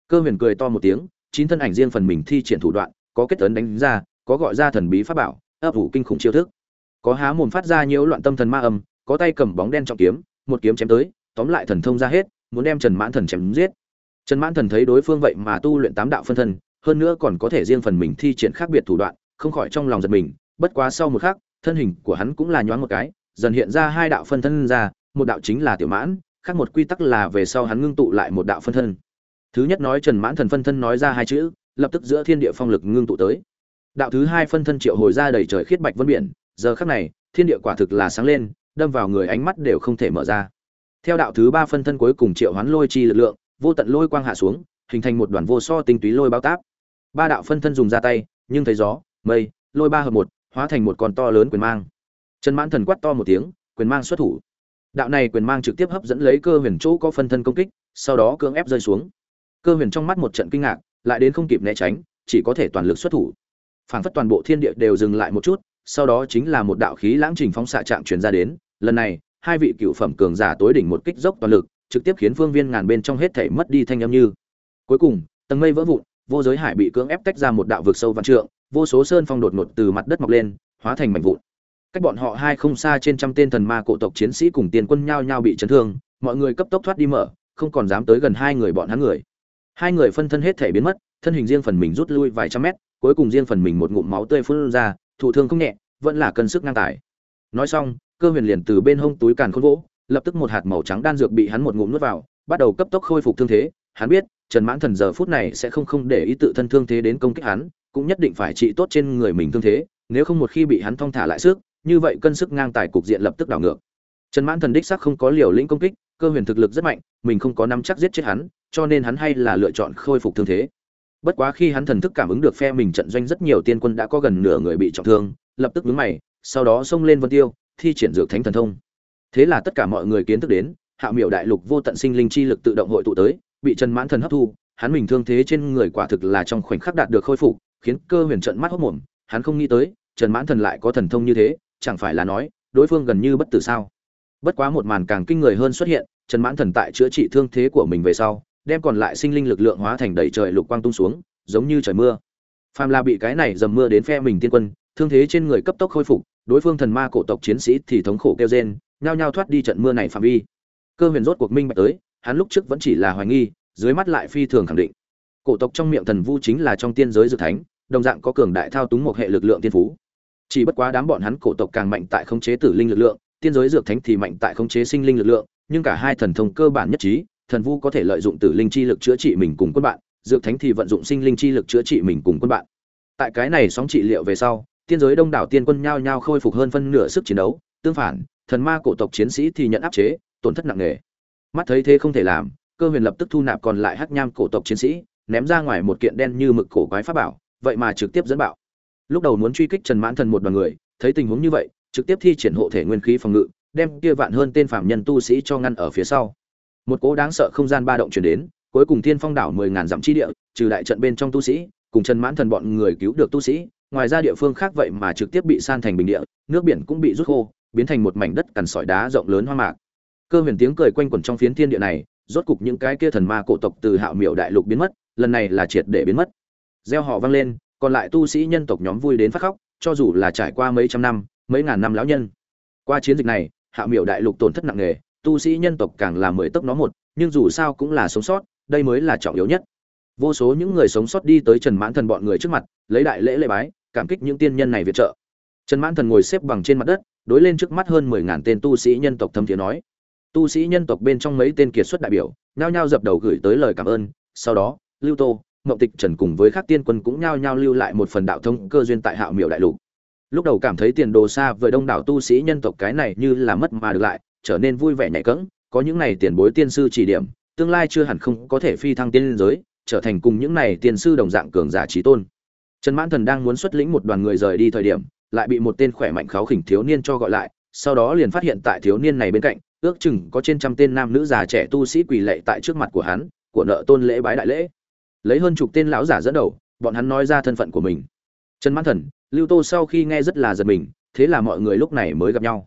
Cơ huyền cười to một tiếng, chín thân ảnh riêng phần mình thi triển thủ đoạn, có kết ấn đánh ra, có gọi ra thần bí pháp bảo, ấp ủ kinh khủng chiêu thức. Có há mồm phát ra nhiễu loạn tâm thần ma âm, có tay cầm bóng đen trọng kiếm, một kiếm chém tới tóm lại thần thông ra hết, muốn đem trần mãn thần chém giết. Trần mãn thần thấy đối phương vậy mà tu luyện tám đạo phân thân, hơn nữa còn có thể riêng phần mình thi triển khác biệt thủ đoạn, không khỏi trong lòng giật mình, bất quá sau một khắc, thân hình của hắn cũng là nhoáng một cái, dần hiện ra hai đạo phân thân ra, một đạo chính là tiểu mãn, khác một quy tắc là về sau hắn ngưng tụ lại một đạo phân thân. Thứ nhất nói trần mãn thần phân thân nói ra hai chữ, lập tức giữa thiên địa phong lực ngưng tụ tới. Đạo thứ hai phân thân triệu hồi ra đầy trời khiết bạch vân biển, giờ khắc này, thiên địa quả thực là sáng lên, đâm vào người ánh mắt đều không thể mở ra theo đạo thứ ba phân thân cuối cùng triệu hoán lôi chi lực lượng, vô tận lôi quang hạ xuống, hình thành một đoàn vô so tinh túy lôi bao táp. Ba đạo phân thân dùng ra tay, nhưng thấy gió, mây, lôi ba hợp một, hóa thành một con to lớn quyền mang. Trần mãn thần quát to một tiếng, quyền mang xuất thủ. Đạo này quyền mang trực tiếp hấp dẫn lấy cơ huyền chỗ có phân thân công kích, sau đó cưỡng ép rơi xuống. Cơ huyền trong mắt một trận kinh ngạc, lại đến không kịp né tránh, chỉ có thể toàn lực xuất thủ. Phảng phất toàn bộ thiên địa đều dừng lại một chút, sau đó chính là một đạo khí lãng trình phóng xạ trạng truyền ra đến, lần này hai vị cựu phẩm cường giả tối đỉnh một kích dốc toàn lực, trực tiếp khiến phương viên ngàn bên trong hết thể mất đi thanh âm như. Cuối cùng, tầng mây vỡ vụn, vô giới hải bị cưỡng ép tách ra một đạo vực sâu văn trượng, vô số sơn phong đột ngột từ mặt đất mọc lên, hóa thành mảnh vụn. Cách bọn họ hai không xa trên trăm tên thần ma cổ tộc chiến sĩ cùng tiền quân nhao nhao bị chấn thương, mọi người cấp tốc thoát đi mở, không còn dám tới gần hai người bọn hắn người. Hai người phân thân hết thể biến mất, thân hình riêng phần mình rút lui vài trăm mét, cuối cùng riêng phần mình một ngụm máu tươi phun ra, thụ thương không nhẹ, vẫn là cân sức ngang tài. Nói xong cơ huyền liền từ bên hông túi càn khôn vỗ lập tức một hạt màu trắng đan dược bị hắn một ngụm nuốt vào, bắt đầu cấp tốc khôi phục thương thế. Hắn biết, trần mãn thần giờ phút này sẽ không không để ý tự thân thương thế đến công kích hắn, cũng nhất định phải trị tốt trên người mình thương thế, nếu không một khi bị hắn thong thả lại sức, như vậy cân sức ngang tài cục diện lập tức đảo ngược. Trần mãn thần đích sắc không có liều lĩnh công kích, cơ huyền thực lực rất mạnh, mình không có nắm chắc giết chết hắn, cho nên hắn hay là lựa chọn khôi phục thương thế. Bất quá khi hắn thần thức cảm ứng được phe mình trận doanh rất nhiều tiên quân đã có gần nửa người bị trọng thương, lập tức vướng mày, sau đó xông lên vân tiêu thi triển dược thánh thần thông. Thế là tất cả mọi người kiến thức đến, hạ miểu đại lục vô tận sinh linh chi lực tự động hội tụ tới, bị trần mãn thần hấp thu, hắn mình thương thế trên người quả thực là trong khoảnh khắc đạt được khôi phục, khiến cơ huyền trận mắt hốc mồm, hắn không nghĩ tới, trần mãn thần lại có thần thông như thế, chẳng phải là nói, đối phương gần như bất tử sao? Bất quá một màn càng kinh người hơn xuất hiện, trần mãn thần tại chữa trị thương thế của mình về sau, đem còn lại sinh linh lực lượng hóa thành đầy trời lục quang tung xuống, giống như trời mưa. Phàm là bị cái này dầm mưa đến phe mình tiên quân thương thế trên người cấp tốc khôi phục, đối phương thần ma cổ tộc chiến sĩ thì thống khổ kêu rên, nhao nhao thoát đi trận mưa này phạm vi. Cơ huyền rốt cuộc minh bạch tới, hắn lúc trước vẫn chỉ là hoài nghi, dưới mắt lại phi thường khẳng định. Cổ tộc trong miệng thần vu chính là trong tiên giới dược thánh, đồng dạng có cường đại thao túng một hệ lực lượng tiên phú. Chỉ bất quá đám bọn hắn cổ tộc càng mạnh tại khống chế tử linh lực lượng, tiên giới dược thánh thì mạnh tại khống chế sinh linh lực lượng, nhưng cả hai thần thông cơ bản nhất trí, thần vu có thể lợi dụng tử linh chi lực chữa trị mình cùng quân bạn dược thánh thì vận dụng sinh linh chi lực chữa trị mình cùng quân bạn. Tại cái này sóng trị liệu về sau tiên giới đông đảo tiên quân nhao nhao khôi phục hơn phân nửa sức chiến đấu, tương phản, thần ma cổ tộc chiến sĩ thì nhận áp chế, tổn thất nặng nề. Mắt thấy thế không thể làm, cơ huyền lập tức thu nạp còn lại hắc nham cổ tộc chiến sĩ, ném ra ngoài một kiện đen như mực cổ quái pháp bảo, vậy mà trực tiếp dẫn bạo. Lúc đầu muốn truy kích trần mãn thần một đoàn người, thấy tình huống như vậy, trực tiếp thi triển hộ thể nguyên khí phòng ngự, đem kia vạn hơn tên phạm nhân tu sĩ cho ngăn ở phía sau. Một cỗ đáng sợ không gian ba động chuyển đến, cuối cùng thiên phong đảo mười ngàn dặm chi địa, trừ đại trận bên trong tu sĩ, cùng trần mãn thần bọn người cứu được tu sĩ ngoài ra địa phương khác vậy mà trực tiếp bị san thành bình địa, nước biển cũng bị rút khô, biến thành một mảnh đất cằn sỏi đá rộng lớn hoang mạc. Cơ huyền tiếng cười quanh quẩn trong phiến thiên địa này, rốt cục những cái kia thần ma cổ tộc từ hạo miểu đại lục biến mất, lần này là triệt để biến mất. Gieo họ vang lên, còn lại tu sĩ nhân tộc nhóm vui đến phát khóc, cho dù là trải qua mấy trăm năm, mấy ngàn năm lão nhân. Qua chiến dịch này, hạo miểu đại lục tổn thất nặng nề, tu sĩ nhân tộc càng là mười tốc nó một, nhưng dù sao cũng là sống sót, đây mới là trọng yếu nhất vô số những người sống sót đi tới trần mãn thần bọn người trước mặt, lấy đại lễ lễ bái, cảm kích những tiên nhân này viện trợ. Trần mãn thần ngồi xếp bằng trên mặt đất, đối lên trước mắt hơn mười ngàn tên tu sĩ nhân tộc thâm thiế nói. Tu sĩ nhân tộc bên trong mấy tên kiệt xuất đại biểu, nhao nhao dập đầu gửi tới lời cảm ơn. Sau đó, lưu tô mậu tịch trần cùng với các tiên quân cũng nhao nhao lưu lại một phần đạo thông cơ duyên tại hạo miệu đại lục. Lúc đầu cảm thấy tiền đồ xa với đông đảo tu sĩ nhân tộc cái này như là mất mà được lại, trở nên vui vẻ nhạy cẫng, có những này tiền bối tiên sư chỉ điểm, tương lai chưa hẳn không có thể phi thăng tiên giới trở thành cùng những này tiên sư đồng dạng cường giả trí tôn. Trần mãn thần đang muốn xuất lĩnh một đoàn người rời đi thời điểm, lại bị một tên khỏe mạnh kháo khỉnh thiếu niên cho gọi lại, sau đó liền phát hiện tại thiếu niên này bên cạnh, ước chừng có trên trăm tên nam nữ già trẻ tu sĩ quỳ lệ tại trước mặt của hắn, của nợ tôn lễ bái đại lễ. Lấy hơn chục tên lão giả dẫn đầu, bọn hắn nói ra thân phận của mình. Trần mãn thần, lưu tô sau khi nghe rất là giật mình, thế là mọi người lúc này mới gặp nhau.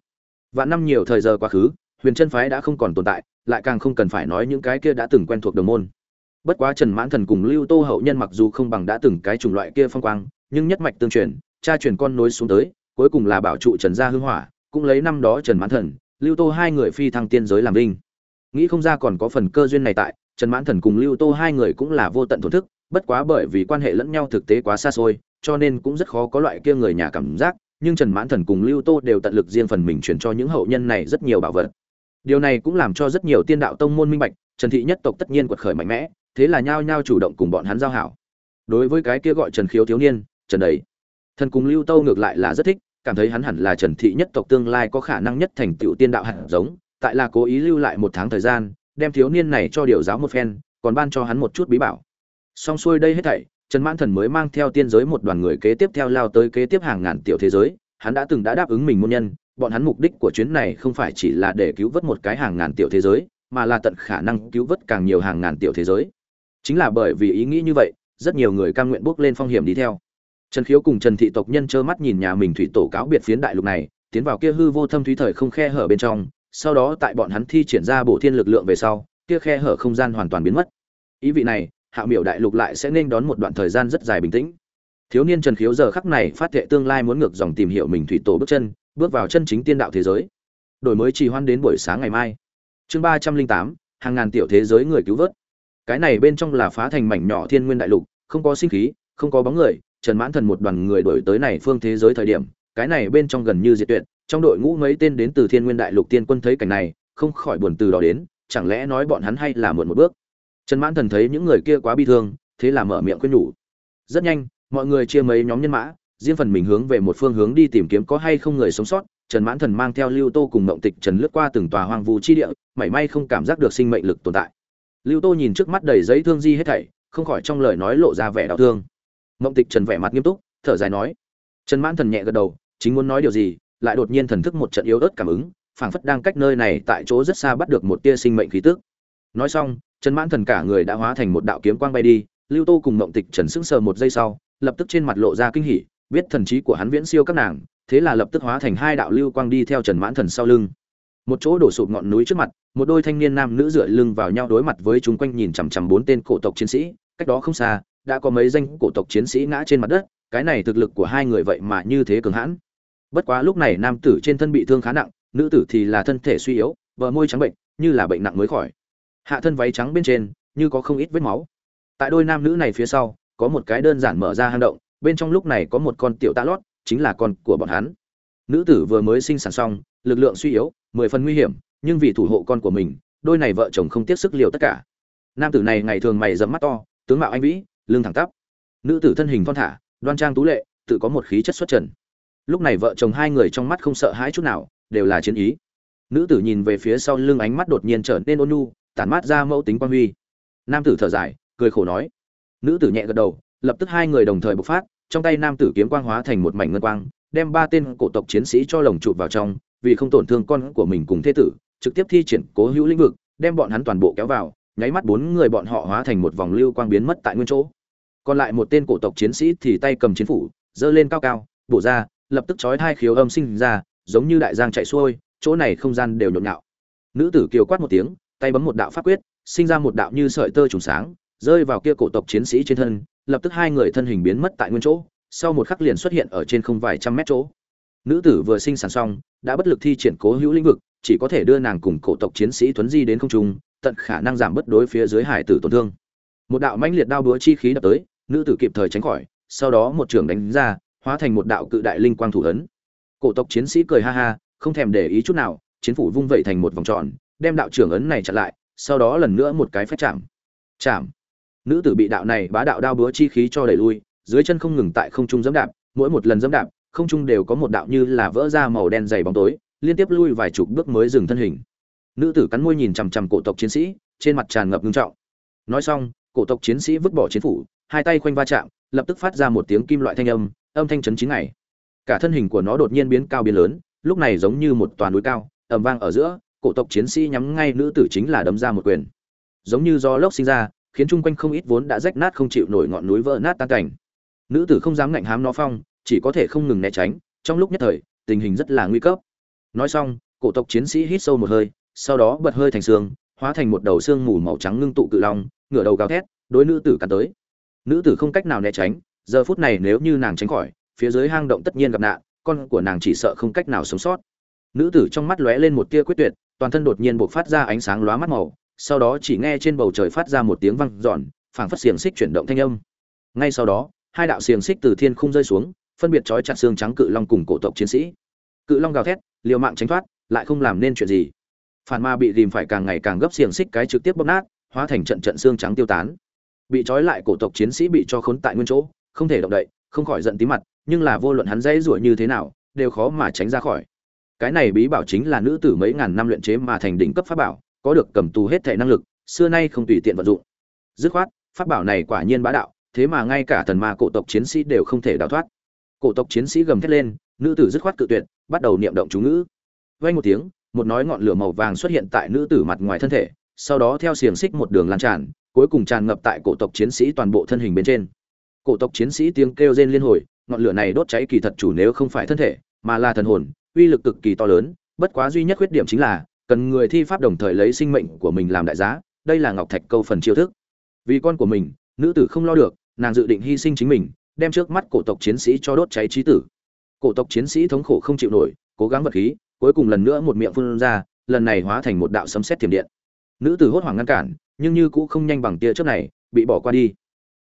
Vạn năm nhiều thời giờ quá khứ, huyền chân phái đã không còn tồn tại, lại càng không cần phải nói những cái kia đã từng quen thuộc đồng môn bất quá trần mãn thần cùng lưu tô hậu nhân mặc dù không bằng đã từng cái chủng loại kia phong quang, nhưng nhất mạch tương truyền, cha truyền con nối xuống tới, cuối cùng là bảo trụ trần gia hưng hỏa, cũng lấy năm đó trần mãn thần, lưu tô hai người phi thăng tiên giới làm linh nghĩ không ra còn có phần cơ duyên này tại, trần mãn thần cùng lưu tô hai người cũng là vô tận thổn thức, bất quá bởi vì quan hệ lẫn nhau thực tế quá xa xôi, cho nên cũng rất khó có loại kia người nhà cảm giác, nhưng trần mãn thần cùng lưu tô đều tận lực riêng phần mình chuyển cho những hậu nhân này rất nhiều bảo vật. Điều này cũng làm cho rất nhiều tiên đạo tông môn minh bạch, trần thị nhất tộc tất nhiên quật khởi mạnh mẽ thế là nhao nhao chủ động cùng bọn hắn giao hảo. Đối với cái kia gọi trần khiếu thiếu niên, trần đấy thần cùng lưu Tâu ngược lại là rất thích, cảm thấy hắn hẳn là trần thị nhất tộc tương lai có khả năng nhất thành tựu tiên đạo hạt giống, tại là cố ý lưu lại một tháng thời gian, đem thiếu niên này cho điều giáo một phen, còn ban cho hắn một chút bí bảo. Xong xuôi đây hết thảy, trần mãn thần mới mang theo tiên giới một đoàn người kế tiếp theo lao tới kế tiếp hàng ngàn tiểu thế giới, hắn đã từng đã đáp ứng mình môn nhân, bọn hắn mục đích của chuyến này không phải chỉ là để cứu vớt một cái hàng ngàn tiểu thế giới, mà là tận khả năng cứu vớt càng nhiều hàng ngàn tiểu thế giới chính là bởi vì ý nghĩ như vậy, rất nhiều người cam nguyện bước lên phong hiểm đi theo. Trần khiếu cùng trần thị tộc nhân trơ mắt nhìn nhà mình thủy tổ cáo biệt phiến đại lục này, tiến vào kia hư vô thâm thúy thời không khe hở bên trong, sau đó tại bọn hắn thi triển ra bổ thiên lực lượng về sau, kia khe hở không gian hoàn toàn biến mất. Ý vị này, hạ miểu đại lục lại sẽ nên đón một đoạn thời gian rất dài bình tĩnh. Thiếu niên trần khiếu giờ khắc này phát thệ tương lai muốn ngược dòng tìm hiểu mình thủy tổ bước chân, bước vào chân chính tiên đạo thế giới. Đổi mới trì hoãn đến buổi sáng ngày mai. Chương ba trăm linh tám, hàng ngàn tiểu thế giới người cứu vớt cái này bên trong là phá thành mảnh nhỏ thiên nguyên đại lục, không có sinh khí, không có bóng người, trần mãn thần một đoàn người đổi tới này phương thế giới thời điểm, cái này bên trong gần như diệt tuyệt, trong đội ngũ mấy tên đến từ thiên nguyên đại lục tiên quân thấy cảnh này, không khỏi buồn từ đó đến, chẳng lẽ nói bọn hắn hay là muộn một bước? Trần mãn thần thấy những người kia quá bi thương, thế là mở miệng khuyên nhủ. Rất nhanh, mọi người chia mấy nhóm nhân mã, riêng phần mình hướng về một phương hướng đi tìm kiếm có hay không người sống sót. Trần mãn thần mang theo lưu tô cùng mộng tịch trần lướt qua từng tòa hoang vu chi địa, mảy may không cảm giác được sinh mệnh lực tồn tại lưu tô nhìn trước mắt đầy giấy thương di hết thảy, không khỏi trong lời nói lộ ra vẻ đau thương. Mộng tịch trần vẻ mặt nghiêm túc, thở dài nói. Trần mãn thần nhẹ gật đầu, chính muốn nói điều gì, lại đột nhiên thần thức một trận yếu ớt cảm ứng, phảng phất đang cách nơi này tại chỗ rất xa bắt được một tia sinh mệnh khí tức. Nói xong, trần mãn thần cả người đã hóa thành một đạo kiếm quang bay đi, lưu tô cùng mộng tịch trần sững sờ một giây sau, lập tức trên mặt lộ ra kinh hỉ, biết thần trí của hắn viễn siêu các nàng, thế là lập tức hóa thành hai đạo lưu quang đi theo trần mãn thần sau lưng một chỗ đổ sụp ngọn núi trước mặt, một đôi thanh niên nam nữ dựa lưng vào nhau đối mặt với chúng quanh nhìn chằm chằm bốn tên cổ tộc chiến sĩ, cách đó không xa, đã có mấy danh cổ tộc chiến sĩ ngã trên mặt đất, cái này thực lực của hai người vậy mà như thế cường hãn. Bất quá lúc này nam tử trên thân bị thương khá nặng, nữ tử thì là thân thể suy yếu vợ môi trắng bệnh, như là bệnh nặng mới khỏi. Hạ thân váy trắng bên trên, như có không ít vết máu. Tại đôi nam nữ này phía sau, có một cái đơn giản mở ra hang động, bên trong lúc này có một con tiểu tạ lót, chính là con của bọn hắn. Nữ tử vừa mới sinh sản xong, lực lượng suy yếu mười phần nguy hiểm, nhưng vì thủ hộ con của mình, đôi này vợ chồng không tiếc sức liều tất cả. Nam tử này ngày thường mày dẫm mắt to, tướng mạo anh vĩ, lưng thẳng tắp. Nữ tử thân hình thon thả, đoan trang tú lệ, tự có một khí chất xuất trần. Lúc này vợ chồng hai người trong mắt không sợ hãi chút nào, đều là chiến ý. Nữ tử nhìn về phía sau lưng ánh mắt đột nhiên trở nên ôn nhu, tản mát ra mẫu tính quan huy. Nam tử thở dài, cười khổ nói. Nữ tử nhẹ gật đầu, lập tức hai người đồng thời bộc phát, trong tay nam tử kiếm quang hóa thành một mảnh ngân quang, đem ba tên cổ tộc chiến sĩ cho lồng chụp vào trong vì không tổn thương con của mình cùng thế tử, trực tiếp thi triển cố hữu lĩnh vực, đem bọn hắn toàn bộ kéo vào, nháy mắt bốn người bọn họ hóa thành một vòng lưu quang biến mất tại nguyên chỗ. Còn lại một tên cổ tộc chiến sĩ thì tay cầm chiến phủ, giơ lên cao cao, bổ ra, lập tức chói hai khiếu âm sinh ra, giống như đại giang chạy xuôi, chỗ này không gian đều nhộn nhạo. Nữ tử kiều quát một tiếng, tay bấm một đạo pháp quyết, sinh ra một đạo như sợi tơ trùng sáng, rơi vào kia cổ tộc chiến sĩ trên thân, lập tức hai người thân hình biến mất tại nguyên chỗ, sau một khắc liền xuất hiện ở trên không vài trăm mét chỗ nữ tử vừa sinh sản xong, đã bất lực thi triển cố hữu lĩnh vực, chỉ có thể đưa nàng cùng cổ tộc chiến sĩ thuấn di đến không trung, tận khả năng giảm bớt đối phía dưới hải tử tổn thương. Một đạo mãnh liệt đao búa chi khí đập tới, nữ tử kịp thời tránh khỏi, sau đó một trường đánh ra, hóa thành một đạo cự đại linh quang thủ ấn. Cổ tộc chiến sĩ cười ha ha, không thèm để ý chút nào, chiến phủ vung vẩy thành một vòng tròn, đem đạo trưởng ấn này chặn lại, sau đó lần nữa một cái phép chạm. Chạm. Nữ tử bị đạo này bá đạo đao búa chi khí cho đẩy lui, dưới chân không ngừng tại không trung dẫm đạp, mỗi một lần dẫm đạp không trung đều có một đạo như là vỡ ra màu đen dày bóng tối, liên tiếp lui vài chục bước mới dừng thân hình. Nữ tử cắn môi nhìn chằm chằm cổ tộc chiến sĩ, trên mặt tràn ngập ngưng trọng. Nói xong, cổ tộc chiến sĩ vứt bỏ chiến phủ, hai tay khoanh va chạm, lập tức phát ra một tiếng kim loại thanh âm âm thanh chấn chín ngày. Cả thân hình của nó đột nhiên biến cao biến lớn, lúc này giống như một toàn núi cao, ầm vang ở giữa, cổ tộc chiến sĩ nhắm ngay nữ tử chính là đấm ra một quyền. Giống như do lốc sinh ra, khiến chung quanh không ít vốn đã rách nát không chịu nổi ngọn núi vỡ nát tan cảnh. Nữ tử không dám ngạnh hám nó phong chỉ có thể không ngừng né tránh, trong lúc nhất thời, tình hình rất là nguy cấp. Nói xong, cổ tộc chiến sĩ hít sâu một hơi, sau đó bật hơi thành xương, hóa thành một đầu xương mù màu trắng ngưng tụ cự long, ngửa đầu gào thét, đối nữ tử cắn tới. Nữ tử không cách nào né tránh, giờ phút này nếu như nàng tránh khỏi, phía dưới hang động tất nhiên gặp nạn, con của nàng chỉ sợ không cách nào sống sót. Nữ tử trong mắt lóe lên một tia quyết tuyệt, toàn thân đột nhiên bộc phát ra ánh sáng lóa mắt màu, sau đó chỉ nghe trên bầu trời phát ra một tiếng vang giòn phảng phất xiềng xích chuyển động thanh âm. Ngay sau đó, hai đạo xiềng xích từ thiên không rơi xuống phân biệt trói chặt xương trắng cự long cùng cổ tộc chiến sĩ. Cự long gào thét, liều mạng tránh thoát, lại không làm nên chuyện gì. Phản ma bị dìm phải càng ngày càng gấp xiềng xích cái trực tiếp bóp nát, hóa thành trận trận xương trắng tiêu tán. Bị trói lại cổ tộc chiến sĩ bị cho khốn tại nguyên chỗ, không thể động đậy, không khỏi giận tí mặt, nhưng là vô luận hắn dãy ruổi như thế nào, đều khó mà tránh ra khỏi. Cái này bí bảo chính là nữ tử mấy ngàn năm luyện chế mà thành đỉnh cấp pháp bảo, có được cầm tù hết thể năng lực, xưa nay không tùy tiện vận dụng. Dứt khoát, pháp bảo này quả nhiên bá đạo, thế mà ngay cả thần ma cổ tộc chiến sĩ đều không thể đào thoát cổ tộc chiến sĩ gầm thét lên, nữ tử dứt khoát cự tuyệt, bắt đầu niệm động chú ngữ. Vay một tiếng, một nói ngọn lửa màu vàng xuất hiện tại nữ tử mặt ngoài thân thể, sau đó theo xiềng xích một đường lan tràn, cuối cùng tràn ngập tại cổ tộc chiến sĩ toàn bộ thân hình bên trên. Cổ tộc chiến sĩ tiếng kêu rên liên hồi, ngọn lửa này đốt cháy kỳ thật chủ nếu không phải thân thể, mà là thần hồn, uy lực cực kỳ to lớn, bất quá duy nhất khuyết điểm chính là, cần người thi pháp đồng thời lấy sinh mệnh của mình làm đại giá, đây là ngọc thạch câu phần chiêu thức. Vì con của mình, nữ tử không lo được, nàng dự định hy sinh chính mình đem trước mắt cổ tộc chiến sĩ cho đốt cháy trí tử. Cổ tộc chiến sĩ thống khổ không chịu nổi, cố gắng vật khí, cuối cùng lần nữa một miệng phun ra, lần này hóa thành một đạo sấm sét thiểm điện. Nữ tử hốt hoảng ngăn cản, nhưng như cũ không nhanh bằng tia trước này, bị bỏ qua đi.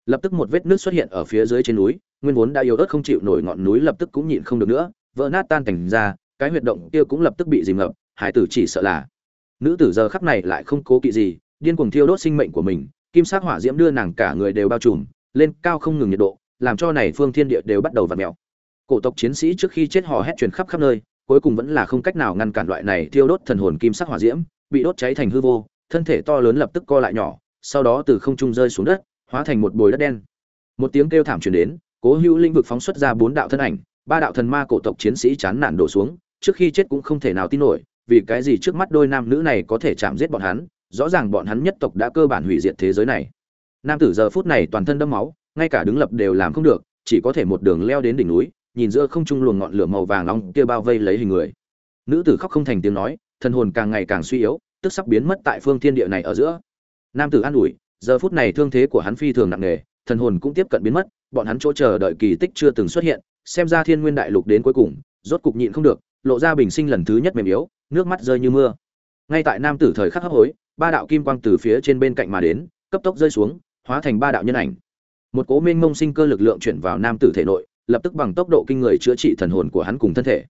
Lập tức một vết nước xuất hiện ở phía dưới trên núi, nguyên vốn đã yếu ớt không chịu nổi ngọn núi lập tức cũng nhịn không được nữa, vỡ nát tan thành ra, cái huyệt động kia cũng lập tức bị dìm ngập, hải tử chỉ sợ là. Nữ tử giờ khắp này lại không cố kỵ gì, điên cuồng thiêu đốt sinh mệnh của mình, kim sắc hỏa diễm đưa nàng cả người đều bao trùm, lên cao không ngừng nhiệt độ làm cho này phương thiên địa đều bắt đầu vặn mèo. Cổ tộc chiến sĩ trước khi chết hò hét truyền khắp khắp nơi, cuối cùng vẫn là không cách nào ngăn cản loại này thiêu đốt thần hồn kim sắc hỏa diễm, bị đốt cháy thành hư vô, thân thể to lớn lập tức co lại nhỏ, sau đó từ không trung rơi xuống đất, hóa thành một bồi đất đen. Một tiếng kêu thảm truyền đến, cố hữu linh vực phóng xuất ra bốn đạo thân ảnh, ba đạo thần ma cổ tộc chiến sĩ chán nản đổ xuống, trước khi chết cũng không thể nào tin nổi, vì cái gì trước mắt đôi nam nữ này có thể chạm giết bọn hắn, rõ ràng bọn hắn nhất tộc đã cơ bản hủy diệt thế giới này. Nam tử giờ phút này toàn thân đẫm máu ngay cả đứng lập đều làm không được, chỉ có thể một đường leo đến đỉnh núi, nhìn giữa không trung luồng ngọn lửa màu vàng nóng kia bao vây lấy hình người. Nữ tử khóc không thành tiếng nói, thần hồn càng ngày càng suy yếu, tức sắp biến mất tại phương thiên địa này ở giữa. Nam tử an ủi, giờ phút này thương thế của hắn phi thường nặng nề, thần hồn cũng tiếp cận biến mất, bọn hắn chỗ chờ đợi kỳ tích chưa từng xuất hiện, xem ra thiên nguyên đại lục đến cuối cùng, rốt cục nhịn không được, lộ ra bình sinh lần thứ nhất mềm yếu, nước mắt rơi như mưa. Ngay tại nam tử thời khắc hấp hối, ba đạo kim quang từ phía trên bên cạnh mà đến, cấp tốc rơi xuống, hóa thành ba đạo nhân ảnh một cố minh mông sinh cơ lực lượng chuyển vào nam tử thể nội, lập tức bằng tốc độ kinh người chữa trị thần hồn của hắn cùng thân thể.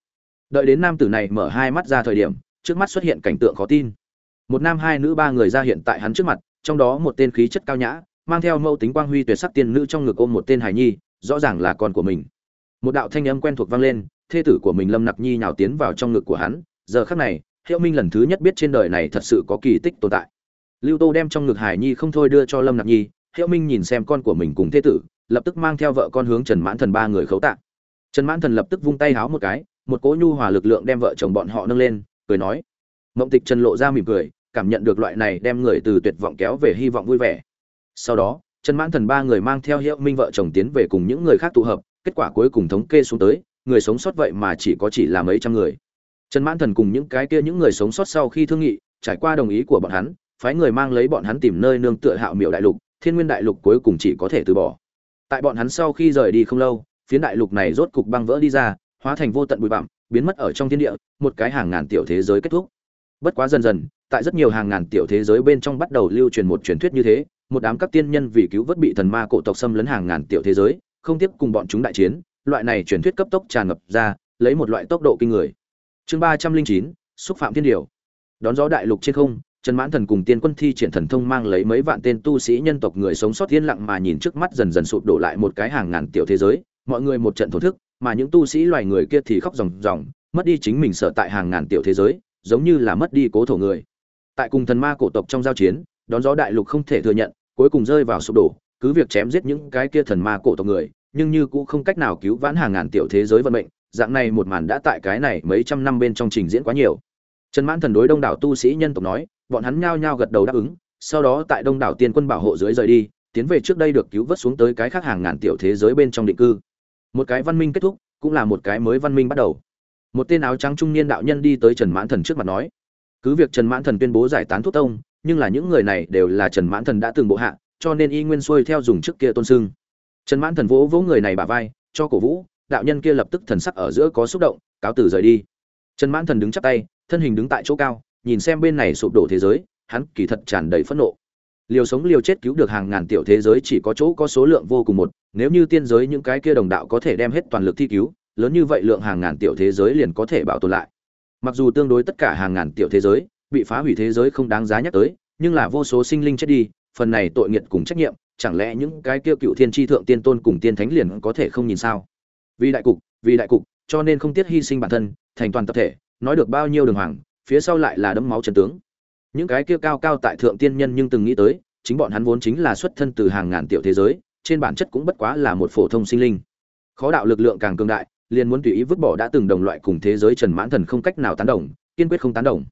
Đợi đến nam tử này mở hai mắt ra thời điểm, trước mắt xuất hiện cảnh tượng khó tin. Một nam hai nữ ba người ra hiện tại hắn trước mặt, trong đó một tên khí chất cao nhã, mang theo mẫu tính quang huy tuyệt sắc tiên nữ trong ngực ôm một tên hải nhi, rõ ràng là con của mình. Một đạo thanh âm quen thuộc vang lên, thê tử của mình lâm nặc nhi nhào tiến vào trong ngực của hắn. Giờ khắc này, hiệu minh lần thứ nhất biết trên đời này thật sự có kỳ tích tồn tại. Lưu tô đem trong ngực hải nhi không thôi đưa cho lâm nặc nhi hiệu minh nhìn xem con của mình cùng thế tử, lập tức mang theo vợ con hướng trần mãn thần ba người khấu tạ. Trần mãn thần lập tức vung tay háo một cái, một cỗ nhu hòa lực lượng đem vợ chồng bọn họ nâng lên, cười nói. Mộng tịch trần lộ ra mỉm cười, cảm nhận được loại này đem người từ tuyệt vọng kéo về hy vọng vui vẻ. Sau đó, trần mãn thần ba người mang theo hiệu minh vợ chồng tiến về cùng những người khác tụ hợp, kết quả cuối cùng thống kê xuống tới, người sống sót vậy mà chỉ có chỉ là mấy trăm người. Trần mãn thần cùng những cái kia những người sống sót sau khi thương nghị, trải qua đồng ý của bọn hắn, phái người mang lấy bọn hắn tìm nơi nương tựa hạo miệu đại lục thiên nguyên đại lục cuối cùng chỉ có thể từ bỏ. Tại bọn hắn sau khi rời đi không lâu, phiến đại lục này rốt cục băng vỡ đi ra, hóa thành vô tận bụi bặm, biến mất ở trong thiên địa, một cái hàng ngàn tiểu thế giới kết thúc. Bất quá dần dần, tại rất nhiều hàng ngàn tiểu thế giới bên trong bắt đầu lưu truyền một truyền thuyết như thế, một đám các tiên nhân vì cứu vớt bị thần ma cổ tộc xâm lấn hàng ngàn tiểu thế giới, không tiếp cùng bọn chúng đại chiến, loại này truyền thuyết cấp tốc tràn ngập ra, lấy một loại tốc độ kinh người. Chương ba trăm linh chín, xúc phạm thiên điều. Đón gió đại lục trên không trần mãn thần cùng tiên quân thi triển thần thông mang lấy mấy vạn tên tu sĩ nhân tộc người sống sót yên lặng mà nhìn trước mắt dần dần sụp đổ lại một cái hàng ngàn tiểu thế giới. Mọi người một trận thổ thức, mà những tu sĩ loài người kia thì khóc ròng ròng, mất đi chính mình sở tại hàng ngàn tiểu thế giới, giống như là mất đi cố thổ người. Tại cùng thần ma cổ tộc trong giao chiến, đón gió đại lục không thể thừa nhận, cuối cùng rơi vào sụp đổ, cứ việc chém giết những cái kia thần ma cổ tộc người, nhưng như cũng không cách nào cứu vãn hàng ngàn tiểu thế giới vận mệnh, dạng này một màn đã tại cái này mấy trăm năm bên trong trình diễn quá nhiều. Trần mãn thần đối đông đảo tu sĩ nhân tộc nói bọn hắn nhao nhao gật đầu đáp ứng, sau đó tại đông đảo tiên quân bảo hộ dưới rời đi, tiến về trước đây được cứu vớt xuống tới cái khác hàng ngàn tiểu thế giới bên trong định cư. Một cái văn minh kết thúc, cũng là một cái mới văn minh bắt đầu. Một tên áo trắng trung niên đạo nhân đi tới trần mãn thần trước mặt nói, cứ việc trần mãn thần tuyên bố giải tán thuốc tông, nhưng là những người này đều là trần mãn thần đã từng bộ hạ, cho nên y nguyên xuôi theo dùng trước kia tôn sưng trần mãn thần vỗ vỗ người này bả vai, cho cổ vũ, đạo nhân kia lập tức thần sắc ở giữa có xúc động, cáo từ rời đi. Trần mãn thần đứng chắp tay, thân hình đứng tại chỗ cao nhìn xem bên này sụp đổ thế giới, hắn kỳ thật tràn đầy phẫn nộ. Liều sống liều chết cứu được hàng ngàn tiểu thế giới chỉ có chỗ có số lượng vô cùng một, nếu như tiên giới những cái kia đồng đạo có thể đem hết toàn lực thi cứu, lớn như vậy lượng hàng ngàn tiểu thế giới liền có thể bảo tồn lại. Mặc dù tương đối tất cả hàng ngàn tiểu thế giới bị phá hủy thế giới không đáng giá nhắc tới, nhưng là vô số sinh linh chết đi, phần này tội nghiệt cùng trách nhiệm, chẳng lẽ những cái kia cựu thiên tri thượng tiên tôn cùng tiên thánh liền có thể không nhìn sao? Vì đại cục, vì đại cục, cho nên không tiếc hy sinh bản thân, thành toàn tập thể, nói được bao nhiêu đường hoàng phía sau lại là đấm máu chân tướng. Những cái kia cao cao tại thượng tiên nhân nhưng từng nghĩ tới, chính bọn hắn vốn chính là xuất thân từ hàng ngàn tiểu thế giới, trên bản chất cũng bất quá là một phổ thông sinh linh. Khó đạo lực lượng càng cường đại, liền muốn tùy ý vứt bỏ đã từng đồng loại cùng thế giới trần mãn thần không cách nào tán đồng, kiên quyết không tán đồng.